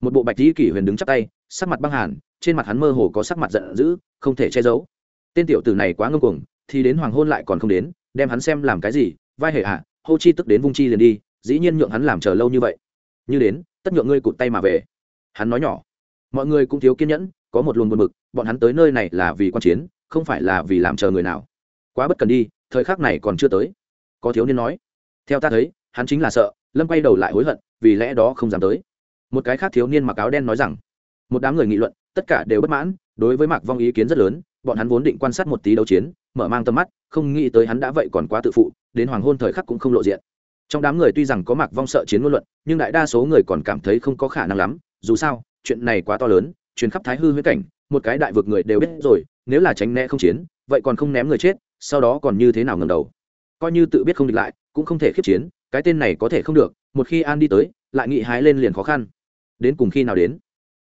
Một bộ bạch dĩ kỷ huyền đứng chắp tay sắc mặt băng hàn trên mặt hắn mơ hồ có sắc mặt giận dữ không thể che giấu. Tên tiểu tử này quá ngông cuồng thì đến hoàng hôn lại còn không đến đem hắn xem làm cái gì vai hệ hạ à, hô chi tức đến vung chi liền đi dĩ nhiên nhượng hắn làm chờ lâu như vậy. Như đến tất nhượng ngươi cụt tay mà về. Hắn nói nhỏ. Mọi người cũng thiếu kiên nhẫn có một luồng buồn bực bọn hắn tới nơi này là vì quan chiến không phải là vì làm chờ người nào. Quá bất cần đi thời khắc này còn chưa tới. Có thiếu niên nói. Theo ta thấy hắn chính là sợ lâm quay đầu lại hối hận vì lẽ đó không dám tới. Một cái khác thiếu niên mặc áo đen nói rằng, một đám người nghị luận, tất cả đều bất mãn, đối với mạc vong ý kiến rất lớn, bọn hắn vốn định quan sát một tí đấu chiến, mở mang tầm mắt, không nghĩ tới hắn đã vậy còn quá tự phụ, đến hoàng hôn thời khắc cũng không lộ diện. Trong đám người tuy rằng có mạc vong sợ chiến ngôn luận, nhưng đại đa số người còn cảm thấy không có khả năng lắm, dù sao, chuyện này quá to lớn chuyến khắp thái hư huyết cảnh, một cái đại vực người đều biết rồi, nếu là tránh né không chiến, vậy còn không ném người chết, sau đó còn như thế nào ngầm đầu? Coi như tự biết không địch lại, cũng không thể khiếp chiến cái tên này có thể không được, một khi an đi tới, lại nghị hái lên liền khó khăn. Đến cùng khi nào đến?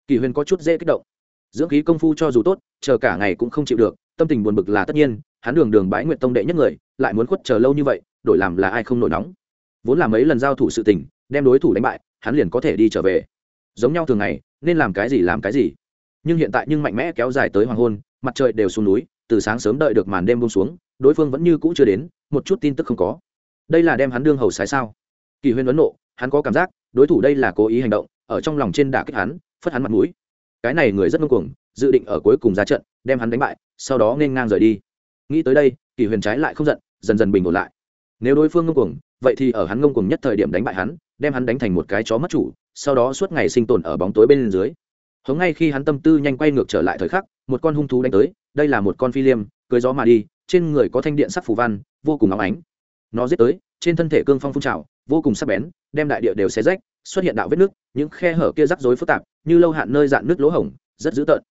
Kỳ huyền có chút dễ kích động. Dưỡng khí công phu cho dù tốt, chờ cả ngày cũng không chịu được, tâm tình buồn bực là tất nhiên, hắn đường đường bãi nguyện tông đệ nhất người, lại muốn khuất chờ lâu như vậy, đổi làm là ai không nổi nóng. Vốn là mấy lần giao thủ sự tình, đem đối thủ đánh bại, hắn liền có thể đi trở về. Giống nhau thường ngày, nên làm cái gì làm cái gì. Nhưng hiện tại nhưng mạnh mẽ kéo dài tới hoàng hôn, mặt trời đều xuống núi, từ sáng sớm đợi được màn đêm buông xuống, đối phương vẫn như cũ chưa đến, một chút tin tức không có đây là đem hắn đương hầu sái sao? Kỳ huyên ấn nộ, hắn có cảm giác, đối thủ đây là cố ý hành động, ở trong lòng trên đả kích hắn, phất hắn mặt mũi. Cái này người rất ngông cuồng, dự định ở cuối cùng ra trận, đem hắn đánh bại, sau đó nên ngang rời đi. Nghĩ tới đây, kỳ huyền trái lại không giận, dần dần bình ổn lại. Nếu đối phương ngông cuồng, vậy thì ở hắn ngông cuồng nhất thời điểm đánh bại hắn, đem hắn đánh thành một cái chó mất chủ, sau đó suốt ngày sinh tồn ở bóng tối bên dưới. Hống ngay khi hắn tâm tư nhanh quay ngược trở lại thời khắc, một con hung thú đánh tới, đây là một con phi liêm, cưới gió mà đi, trên người có thanh điện sắc phù văn, vô cùng óng ánh nó giết tới, trên thân thể cương phong phun trào, vô cùng sắc bén, đem đại địa đều xé rách, xuất hiện đạo vết nước, những khe hở kia rắc rối phức tạp, như lâu hạn nơi dạn nước lỗ hổng, rất dữ tợn.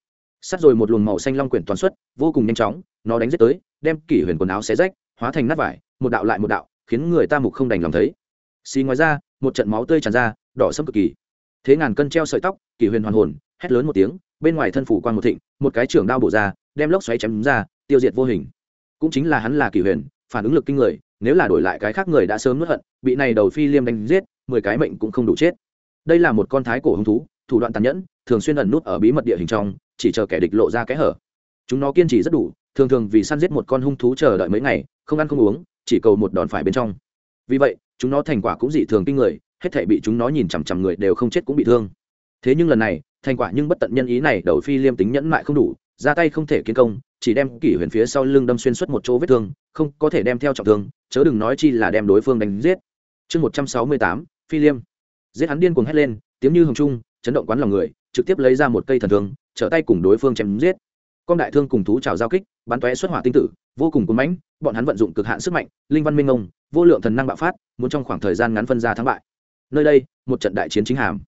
Sắt rồi một luồng màu xanh long quyển toàn xuất, vô cùng nhanh chóng, nó đánh giết tới, đem kỷ huyền quần áo xé rách, hóa thành nát vải, một đạo lại một đạo, khiến người ta mục không đành lòng thấy. Xì ngoài ra, một trận máu tươi tràn ra, đỏ sâm cực kỳ. Thế ngàn cân treo sợi tóc, kỷ huyền hoàn hồn, hét lớn một tiếng, bên ngoài thân phủ quan một thịnh, một cái trưởng đao bổ ra, đem lốc xoáy chém ra, tiêu diệt vô hình. Cũng chính là hắn là kỷ huyền, phản ứng lực kinh người nếu là đổi lại cái khác người đã sớm nuốt hận, bị này đầu phi liêm đánh giết, mười cái mệnh cũng không đủ chết. Đây là một con thái cổ hứng thú, thủ đoạn tàn nhẫn, thường xuyên ẩn nút ở bí mật địa hình trong, chỉ chờ kẻ địch lộ ra kẽ hở. Chúng nó kiên trì rất đủ, thường thường vì săn giết một con hung thú chờ đợi mấy ngày, không ăn không uống, chỉ cầu một đòn phải bên trong. Vì vậy, chúng nó thành quả cũng dị thường kinh người, hết thể bị chúng nó nhìn chằm chằm người đều không chết cũng bị thương. Thế nhưng lần này, thành quả nhưng bất tận nhân ý này đầu phi liêm tính nhẫn mại không đủ, ra tay không thể kiến công, chỉ đem kỷ huyền phía sau lưng đâm xuyên suốt một chỗ vết thương, không có thể đem theo trọng thương chớ đừng nói chi là đem đối phương đánh giết. Chương một trăm sáu mươi tám, phi liêm. Giết hắn điên cuồng hét lên, tiếng như hồng trung, chấn động quán lòng người, trực tiếp lấy ra một cây thần thương, trở tay cùng đối phương chém giết. Con đại thương cùng thú trào giao kích, bắn tóe xuất hỏa tinh tử, vô cùng cuốn mãnh, bọn hắn vận dụng cực hạn sức mạnh, linh văn minh ông vô lượng thần năng bạo phát, muốn trong khoảng thời gian ngắn phân ra thắng bại. Nơi đây, một trận đại chiến chính hàm.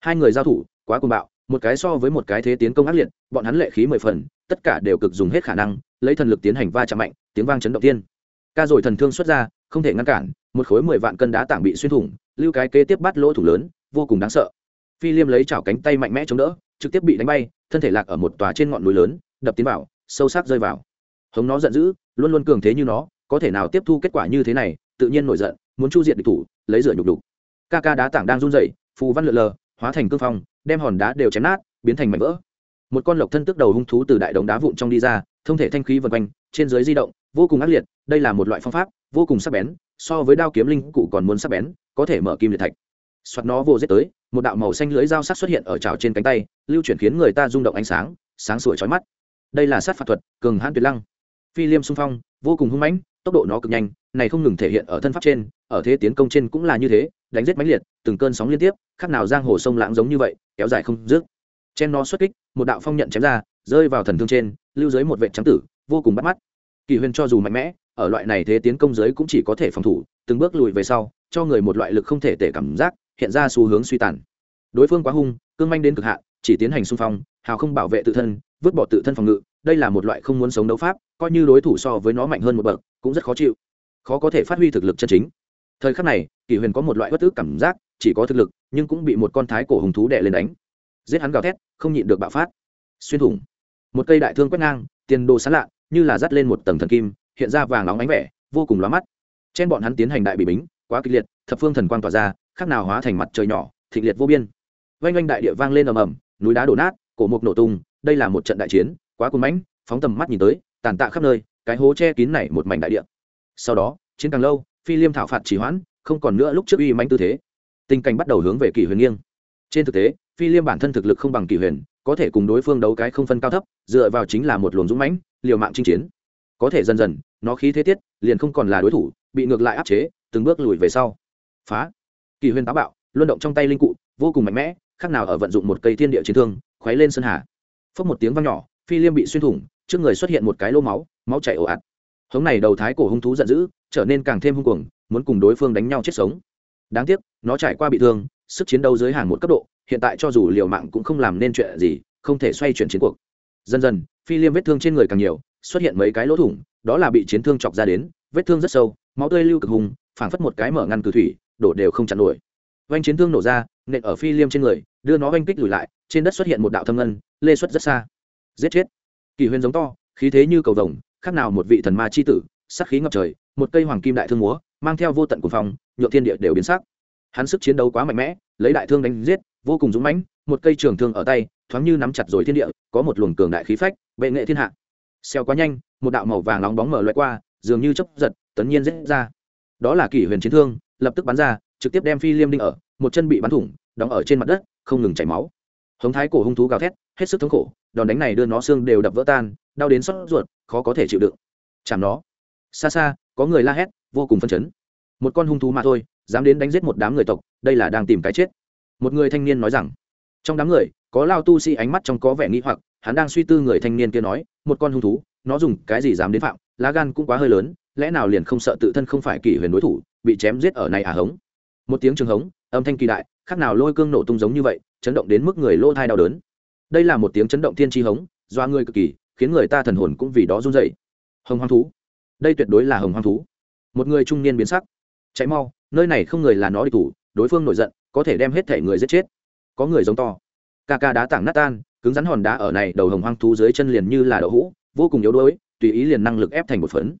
Hai người giao thủ, quá cuồng bạo, một cái so với một cái thế tiến công ác liệt, bọn hắn lệ khí mười phần, tất cả đều cực dùng hết khả năng, lấy thần lực tiến hành va chạm mạnh, tiếng vang chấn động tiên ca rồi thần thương xuất ra, không thể ngăn cản, một khối mười vạn cân đá tảng bị xuyên thủng, lưu cái kế tiếp bắt lỗ thủ lớn, vô cùng đáng sợ. Phi liêm lấy chảo cánh tay mạnh mẽ chống đỡ, trực tiếp bị đánh bay, thân thể lạc ở một tòa trên ngọn núi lớn, đập tiến vào, sâu sắc rơi vào. Hống nó giận dữ, luôn luôn cường thế như nó, có thể nào tiếp thu kết quả như thế này, tự nhiên nổi giận, muốn chu diện địch thủ, lấy rửa nhục đục. Ca ca đá tảng đang run rẩy, phù văn lượn lờ, hóa thành cương phong, đem hòn đá đều chém nát, biến thành mảnh vỡ. Một con lộc thân tức đầu hung thú từ đại đống đá vụn trong đi ra, thông thể thanh khí vần quanh, trên dưới di động vô cùng ác liệt, đây là một loại phong pháp, vô cùng sắc bén, so với đao kiếm linh cụ còn muốn sắc bén, có thể mở kim liệt thạch. Xoát nó vô giết tới, một đạo màu xanh lưới dao sắc xuất hiện ở trào trên cánh tay, lưu chuyển khiến người ta rung động ánh sáng sáng sủa chói mắt. Đây là sát phạt thuật, cường hãn tuyệt lăng. Phi liêm xung phong, vô cùng hung mãnh, tốc độ nó cực nhanh, này không ngừng thể hiện ở thân pháp trên, ở thế tiến công trên cũng là như thế, đánh giết mãnh liệt, từng cơn sóng liên tiếp khác nào giang hồ sông lãng giống như vậy, kéo dài không dứt. Chen nó xuất kích, một đạo phong nhận chém ra, rơi vào thần thương trên, lưu dưới một vệ trắng tử, vô cùng bắt mắt kỳ huyền cho dù mạnh mẽ, ở loại này thế tiến công giới cũng chỉ có thể phòng thủ, từng bước lùi về sau, cho người một loại lực không thể tể cảm giác, hiện ra xu hướng suy tàn. Đối phương quá hung, cương manh đến cực hạn, chỉ tiến hành xung phong, hào không bảo vệ tự thân, vứt bỏ tự thân phòng ngự, đây là một loại không muốn sống đấu pháp, coi như đối thủ so với nó mạnh hơn một bậc, cũng rất khó chịu. Khó có thể phát huy thực lực chân chính. Thời khắc này kỷ huyền có một loại bất tức cảm giác, chỉ có thực lực, nhưng cũng bị một con thái cổ hùng thú đè lên đánh. Giết hắn gào thét, không nhịn được bạo phát. Xuyên thủng. Một cây đại thương quét ngang, tiền đồ sán lạ như là dắt lên một tầng thần kim, hiện ra vàng nóng ánh vẻ, vô cùng lóa mắt. Trên bọn hắn tiến hành đại bị bính, quá kịch liệt, thập phương thần quang tỏa ra, khác nào hóa thành mặt trời nhỏ, thịnh liệt vô biên. Vanh oanh đại địa vang lên ầm ầm, núi đá đổ nát, cổ mục nổ tung, đây là một trận đại chiến, quá cuồng mãnh, phóng tầm mắt nhìn tới, tàn tạ khắp nơi, cái hố che kín này một mảnh đại địa. Sau đó, chiến càng lâu, phi liêm thảo phạt chỉ hoãn, không còn nữa lúc trước uy mãnh tư thế. Tình cảnh bắt đầu hướng về kỷ huyền nghiêng. Trên thực tế, phi liêm bản thân thực lực không bằng kỷ huyền có thể cùng đối phương đấu cái không phân cao thấp, dựa vào chính là một luồng dũng mãnh, liều mạng chinh chiến. Có thể dần dần, nó khí thế tiết, liền không còn là đối thủ, bị ngược lại áp chế, từng bước lùi về sau. Phá. Kỳ huyền táo bạo, luân động trong tay linh cụ, vô cùng mạnh mẽ, khác nào ở vận dụng một cây thiên địa chiến thương khoé lên sân hà. Phốc một tiếng vang nhỏ, phi liêm bị xuyên thủng, trước người xuất hiện một cái lô máu máu chảy ồ ạt. Hống này đầu thái cổ hung thú giận dữ, trở nên càng thêm hung cuồng, muốn cùng đối phương đánh nhau chết sống. Đáng tiếc, nó trải qua bị thương sức chiến đấu dưới hàng một cấp độ, hiện tại cho dù liều mạng cũng không làm nên chuyện gì, không thể xoay chuyển chiến cuộc. Dần dần, phi liêm vết thương trên người càng nhiều, xuất hiện mấy cái lỗ thủng, đó là bị chiến thương chọc ra đến, vết thương rất sâu, máu tươi lưu cực hùng, phảng phất một cái mở ngăn cử thủy, đổ đều không chặn nổi. Vanh chiến thương nổ ra, nện ở phi liêm trên người, đưa nó vanh kích lùi lại, trên đất xuất hiện một đạo thâm ngân, lê xuất rất xa. Giết chết. Kỳ huyền giống to, khí thế như cầu vồng, khác nào một vị thần ma chi tử sắc khí ngập trời, một cây hoàng kim đại thương múa, mang theo vô tận cuồng phong nhựa thiên địa đều biến sắc hắn sức chiến đấu quá mạnh mẽ, lấy đại thương đánh giết, vô cùng dũng mãnh, một cây trường thương ở tay, thoáng như nắm chặt rồi thiên địa, có một luồng cường đại khí phách, bệ nghệ thiên hạ. Xeo quá nhanh, một đạo màu vàng nóng bóng mở loại qua, dường như chốc giật, tấn nhiên giết ra. Đó là kỷ huyền chiến thương, lập tức bắn ra, trực tiếp đem phi liêm đinh ở, một chân bị bắn thủng, đóng ở trên mặt đất, không ngừng chảy máu. Hống thái cổ hung thú gào thét, hết sức thống khổ, đòn đánh này đưa nó xương đều đập vỡ tan, đau đến xót ruột, khó có thể chịu đựng. Chạm nó. Xa xa, có người la hét, vô cùng phân chấn. Một con hung thú mà thôi dám đến đánh giết một đám người tộc, đây là đang tìm cái chết. Một người thanh niên nói rằng, trong đám người, có lao tu sĩ ánh mắt trong có vẻ nghĩ hoặc, hắn đang suy tư người thanh niên kia nói, một con hung thú, nó dùng cái gì dám đến phạm? Lá gan cũng quá hơi lớn, lẽ nào liền không sợ tự thân không phải kỷ huyền đối thủ, bị chém giết ở này à hống? Một tiếng trường hống, âm thanh kỳ đại khác nào lôi cương nổ tung giống như vậy, chấn động đến mức người lô thai đau đớn. Đây là một tiếng chấn động thiên tri hống, doa người cực kỳ, khiến người ta thần hồn cũng vì đó run dậy hồng hoang thú. Đây tuyệt đối là hồng hoang thú. Một người trung niên biến sắc, chạy mau nơi này không người là nó địch thủ, đối phương nổi giận, có thể đem hết thể người giết chết. Có người giống to. Ca ca đá tảng nát tan, cứng rắn hòn đá ở này đầu hồng hoang thú dưới chân liền như là đậu hũ, vô cùng yếu đuối, tùy ý liền năng lực ép thành một phấn.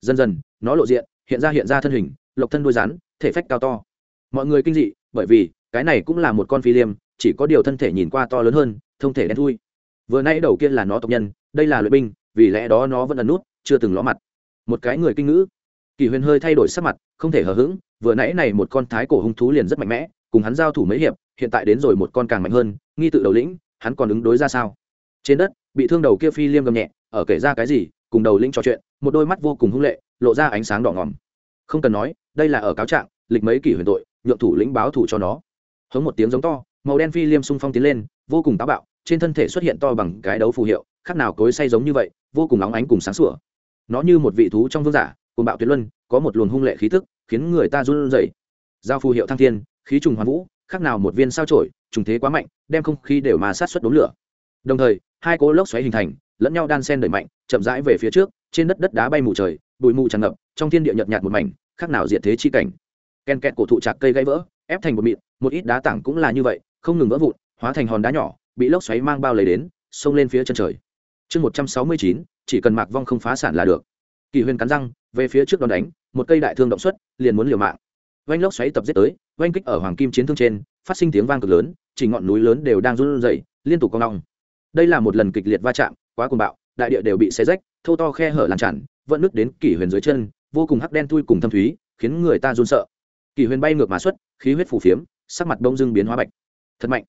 Dần dần, nó lộ diện, hiện ra hiện ra thân hình, lộc thân đuôi rắn, thể phách cao to. Mọi người kinh dị, bởi vì, cái này cũng là một con phi liêm, chỉ có điều thân thể nhìn qua to lớn hơn, thông thể đen thui. Vừa nãy đầu kia là nó tộc nhân, đây là luyện binh, vì lẽ đó nó vẫn ẩn nút, chưa từng ló mặt. Một cái người kinh ngữ. Kỳ huyền hơi thay đổi sắc mặt, không thể hờ hững vừa nãy này một con thái cổ hung thú liền rất mạnh mẽ, cùng hắn giao thủ mấy hiệp, hiện tại đến rồi một con càng mạnh hơn, nghi tự đầu lĩnh, hắn còn ứng đối ra sao? Trên đất, bị thương đầu kia phi liêm gầm nhẹ, ở kể ra cái gì, cùng đầu lĩnh trò chuyện, một đôi mắt vô cùng hung lệ, lộ ra ánh sáng đỏ ngòm. Không cần nói, đây là ở cáo trạng, lịch mấy kỷ huyền tội, nhượng thủ lĩnh báo thủ cho nó. Hống một tiếng giống to, màu đen phi liêm xung phong tiến lên, vô cùng táo bạo, trên thân thể xuất hiện to bằng cái đấu phù hiệu, khác nào cối say giống như vậy, vô cùng nóng ánh cùng sáng sủa. Nó như một vị thú trong vương giả cùng bạo tuyệt luân, có một luồng hung lệ khí tức khiến người ta run rẩy. Giao phù hiệu thăng thiên, khí trùng hoàn vũ, khác nào một viên sao trổi trùng thế quá mạnh, đem không khí đều mà sát xuất đốn lửa. Đồng thời, hai cỗ lốc xoáy hình thành, lẫn nhau đan sen đẩy mạnh, chậm rãi về phía trước, trên đất đất đá bay mù trời, bụi mù tràn ngập, trong thiên địa nhợt nhạt một mảnh, khác nào diệt thế chi cảnh. Ken kẹt cổ thụ chạc cây gãy vỡ, ép thành một mịn, một ít đá tảng cũng là như vậy, không ngừng vỡ vụn, hóa thành hòn đá nhỏ, bị lốc xoáy mang bao lấy đến, xông lên phía chân trời. Chương một trăm sáu mươi chín, chỉ cần mạc vong không phá sản là được. Kỳ huyền cắn răng về phía trước đòn đánh, một cây đại thương động xuất, liền muốn liều mạng. Vanh lốc xoáy tập giết tới vanh kích ở hoàng kim chiến thương trên, phát sinh tiếng vang cực lớn, chỉ ngọn núi lớn đều đang run rẩy, liên tục cong long đây là một lần kịch liệt va chạm, quá cuồng bạo, đại địa đều bị xé rách thâu to khe hở lan tràn, vẫn nứt đến kỷ huyền dưới chân, vô cùng hắc đen thui cùng thâm thúy, khiến người ta run sợ. Kỷ huyền bay ngược mà xuất, khí huyết phù phiếm, sắc mặt đông dưng biến hóa bạch. Thật mạnh.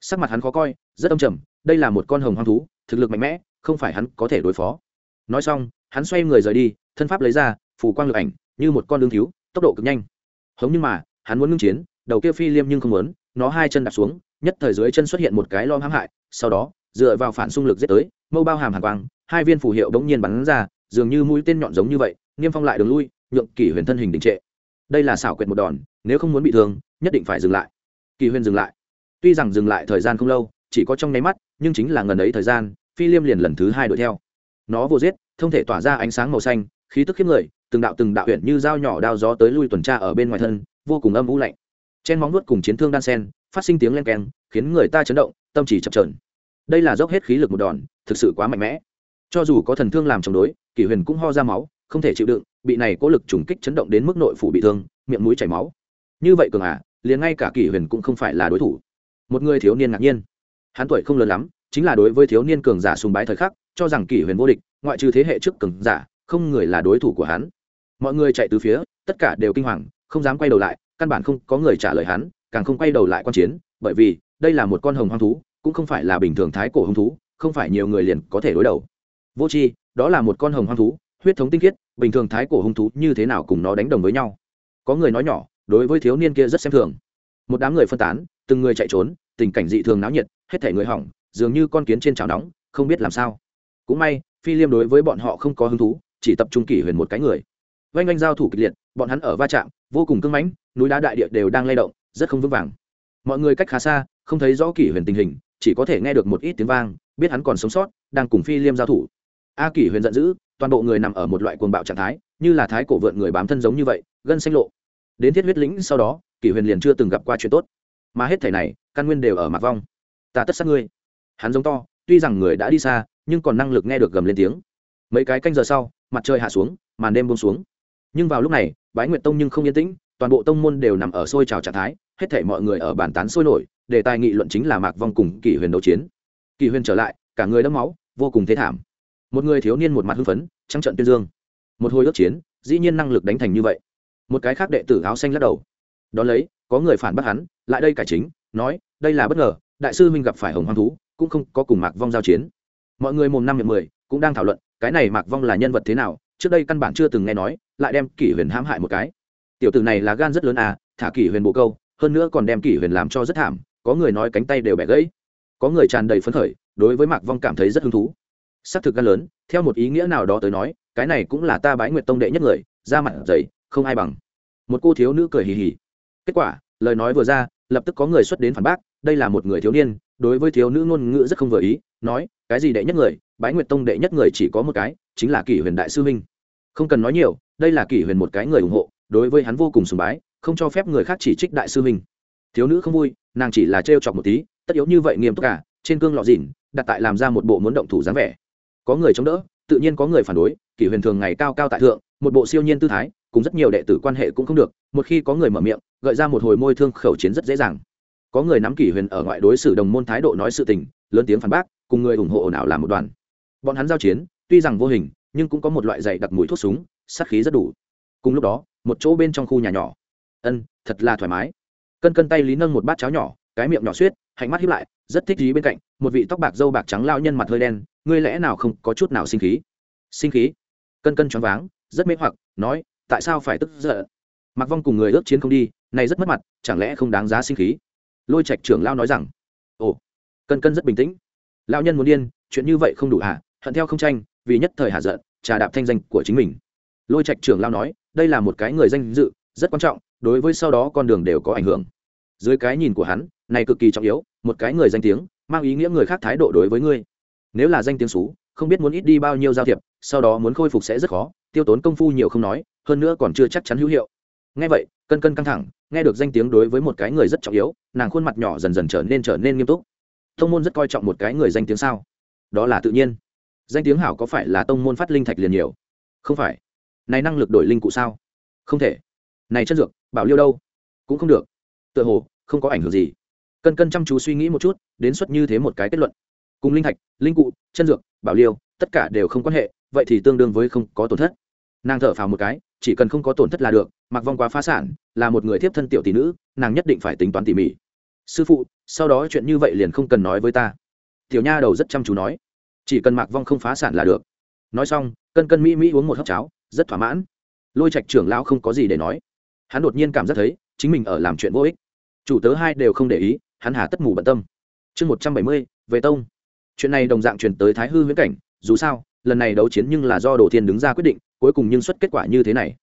Sắc mặt hắn khó coi, rất âm trầm, đây là một con hồng hoang thú, thực lực mạnh mẽ, không phải hắn có thể đối phó. Nói xong, hắn xoay người rời đi thân pháp lấy ra phủ quang lực ảnh, như một con lương thiếu, tốc độ cực nhanh. Hống nhưng mà, hắn muốn ngưng chiến, đầu kia phi liêm nhưng không muốn, nó hai chân đạp xuống, nhất thời dưới chân xuất hiện một cái lom hãm hại, sau đó, dựa vào phản xung lực giết tới, mâu bao hàm hàn quang, hai viên phù hiệu bỗng nhiên bắn ra, dường như mũi tên nhọn giống như vậy, niêm phong lại đường lui, nhượng kỷ huyền thân hình đình trệ. Đây là xảo quyệt một đòn, nếu không muốn bị thương, nhất định phải dừng lại. Kỳ huyền dừng lại. Tuy rằng dừng lại thời gian không lâu, chỉ có trong nháy mắt, nhưng chính là ngần ấy thời gian, phi liêm liền lần thứ hai đuổi theo. Nó vô giết, thông thể tỏa ra ánh sáng màu xanh khí tức khiếp người, từng đạo từng đạo huyện như dao nhỏ đao gió tới lui tuần tra ở bên ngoài thân, vô cùng âm u lạnh. Chen móng nuốt cùng chiến thương đan sen, phát sinh tiếng len keng, khiến người ta chấn động, tâm chỉ chập trờn đây là dốc hết khí lực một đòn, thực sự quá mạnh mẽ. Cho dù có thần thương làm chống đối, kỷ huyền cũng ho ra máu, không thể chịu đựng, bị này cố lực trùng kích chấn động đến mức nội phủ bị thương, miệng mũi chảy máu. Như vậy cường à liền ngay cả kỷ huyền cũng không phải là đối thủ. Một người thiếu niên ngạc nhiên. Hắn tuổi không lớn lắm, chính là đối với thiếu niên cường giả sùng bái thời khắc, cho rằng kỷ huyền vô địch, ngoại trừ thế hệ trước cường giả không người là đối thủ của hắn. Mọi người chạy từ phía, tất cả đều kinh hoàng, không dám quay đầu lại, căn bản không có người trả lời hắn, càng không quay đầu lại quan chiến, bởi vì, đây là một con hồng hoang thú, cũng không phải là bình thường thái cổ hung thú, không phải nhiều người liền có thể đối đầu. Vô tri, đó là một con hồng hoang thú, huyết thống tinh khiết, bình thường thái cổ hung thú như thế nào cùng nó đánh đồng với nhau. Có người nói nhỏ, đối với thiếu niên kia rất xem thường. Một đám người phân tán, từng người chạy trốn, tình cảnh dị thường náo nhiệt, hết thể người hỏng, dường như con kiến trên chảo nóng, không biết làm sao. Cũng may, phi liêm đối với bọn họ không có hứng thú chỉ tập trung kỷ huyền một cái người. Vanh vanh giao thủ kịch liệt, bọn hắn ở va chạm, vô cùng cưng mãnh, núi đá đại địa đều đang lay động, rất không vững vàng. Mọi người cách khá xa, không thấy rõ kỷ huyền tình hình, chỉ có thể nghe được một ít tiếng vang, biết hắn còn sống sót, đang cùng phi liêm giao thủ. A kỷ huyền giận dữ, toàn bộ người nằm ở một loại cuồng bạo trạng thái, như là thái cổ vượn người bám thân giống như vậy, gân xanh lộ. Đến thiết huyết lĩnh sau đó, kỷ huyền liền chưa từng gặp qua chuyện tốt. Mà hết thể này, căn nguyên đều ở mặt vong. Ta tất sát ngươi. Hắn giống to, tuy rằng người đã đi xa, nhưng còn năng lực nghe được gầm lên tiếng. Mấy cái canh giờ sau mặt trời hạ xuống, màn đêm buông xuống. Nhưng vào lúc này, bái nguyệt tông nhưng không yên tĩnh, toàn bộ tông môn đều nằm ở sôi trào trạng thái, hết thể mọi người ở bàn tán sôi nổi, đề tài nghị luận chính là mạc vong cùng kỷ huyền đấu chiến. Kỷ huyền trở lại, cả người đẫm máu, vô cùng thế thảm. Một người thiếu niên một mặt hưng phấn trăng trận tuyên dương. Một hồi ước chiến, dĩ nhiên năng lực đánh thành như vậy. Một cái khác đệ tử áo xanh lắc đầu. Đón lấy, có người phản bác hắn, lại đây cải chính, nói, đây là bất ngờ, đại sư minh gặp phải hồng hoang thú, cũng không có cùng mạc vong giao chiến. Mọi người mồm năm miệng mười, cũng đang thảo luận cái này mạc vong là nhân vật thế nào, trước đây căn bản chưa từng nghe nói, lại đem kỷ huyền hãm hại một cái. Tiểu tử này là gan rất lớn à thả kỷ huyền bộ câu, hơn nữa còn đem kỷ huyền làm cho rất thảm, có người nói cánh tay đều bẻ gãy. Có người tràn đầy phấn khởi, đối với mạc vong cảm thấy rất hứng thú. Xác thực gan lớn, theo một ý nghĩa nào đó tới nói, cái này cũng là ta bái nguyệt tông đệ nhất người ra mặt dày, không ai bằng. Một cô thiếu nữ cười hì hì. Kết quả, lời nói vừa ra, lập tức có người xuất đến phản bác đây là một người thiếu niên, đối với thiếu nữ ngôn ngữ rất không vừa ý, nói, cái gì đệ nhất người? Bái nguyệt tông đệ nhất người chỉ có một cái, chính là kỷ huyền đại sư huynh không cần nói nhiều, đây là kỷ huyền một cái người ủng hộ, đối với hắn vô cùng sùng bái, không cho phép người khác chỉ trích đại sư huynh thiếu nữ không vui, nàng chỉ là trêu chọc một tí, tất yếu như vậy nghiêm túc cả, trên cương lọ dỉn đặt tại làm ra một bộ muốn động thủ dáng vẻ. Có người chống đỡ, tự nhiên có người phản đối, kỷ huyền thường ngày cao cao tại thượng, một bộ siêu nhiên tư thái, cùng rất nhiều đệ tử quan hệ cũng không được, một khi có người mở miệng, gợi ra một hồi môi thương khẩu chiến rất dễ dàng có người nắm kỷ huyền ở ngoại đối xử đồng môn thái độ nói sự tình, lớn tiếng phản bác, cùng người ủng hộ ồn ào làm một đoàn. Bọn hắn giao chiến, tuy rằng vô hình, nhưng cũng có một loại dày đặc mùi thuốc súng, sát khí rất đủ. Cùng lúc đó, một chỗ bên trong khu nhà nhỏ. Ân, thật là thoải mái. Cân cân tay lý nâng một bát cháo nhỏ, cái miệng nhỏ suýt hạnh mắt hiếp lại, rất thích ý bên cạnh, một vị tóc bạc dâu bạc trắng lao nhân mặt hơi đen, ngươi lẽ nào không có chút nào sinh khí? Sinh khí? Cân cân choáng váng, rất mê hoặc, nói, tại sao phải tức giận? Mặc vong cùng người ước chiến không đi, này rất mất mặt, chẳng lẽ không đáng giá sinh khí? Lôi trạch trưởng lao nói rằng, ồ, cân cân rất bình tĩnh. Lao nhân muốn điên, chuyện như vậy không đủ hả hận theo không tranh, vì nhất thời hạ giận, trà đạp thanh danh của chính mình. Lôi trạch trưởng lao nói, đây là một cái người danh dự, rất quan trọng, đối với sau đó con đường đều có ảnh hưởng. Dưới cái nhìn của hắn, này cực kỳ trọng yếu, một cái người danh tiếng, mang ý nghĩa người khác thái độ đối với ngươi. Nếu là danh tiếng xú, không biết muốn ít đi bao nhiêu giao thiệp, sau đó muốn khôi phục sẽ rất khó, tiêu tốn công phu nhiều không nói, hơn nữa còn chưa chắc chắn hữu hiệu. Nghe vậy, cân cân căng thẳng nghe được danh tiếng đối với một cái người rất trọng yếu, nàng khuôn mặt nhỏ dần dần trở nên trở nên nghiêm túc. Tông môn rất coi trọng một cái người danh tiếng sao? Đó là tự nhiên. Danh tiếng hảo có phải là tông môn phát linh thạch liền nhiều? Không phải. Này năng lực đổi linh cụ sao? Không thể. Này chất dược, bảo liêu đâu? Cũng không được. Tựa hồ, không có ảnh hưởng gì. Cân cân chăm chú suy nghĩ một chút, đến suất như thế một cái kết luận. Cùng linh thạch, linh cụ, chân dược, bảo liêu, tất cả đều không quan hệ, vậy thì tương đương với không có tổn thất. Nàng thở phào một cái chỉ cần không có tổn thất là được, mặc vong quá phá sản, là một người tiếp thân tiểu tỷ nữ, nàng nhất định phải tính toán tỉ mỉ. Sư phụ, sau đó chuyện như vậy liền không cần nói với ta. Tiểu nha đầu rất chăm chú nói. Chỉ cần mạc vong không phá sản là được. Nói xong, cân cân mỹ mỹ uống một hớp cháo, rất thỏa mãn. Lôi trạch trưởng lão không có gì để nói. Hắn đột nhiên cảm giác thấy, chính mình ở làm chuyện vô ích. Chủ tớ hai đều không để ý, hắn hà tất mù bận tâm. Chương một trăm bảy mươi, về tông. Chuyện này đồng dạng truyền tới thái hư huyễn cảnh, dù sao, lần này đấu chiến nhưng là do đồ thiên đứng ra quyết định cuối cùng nhưng xuất kết quả như thế này.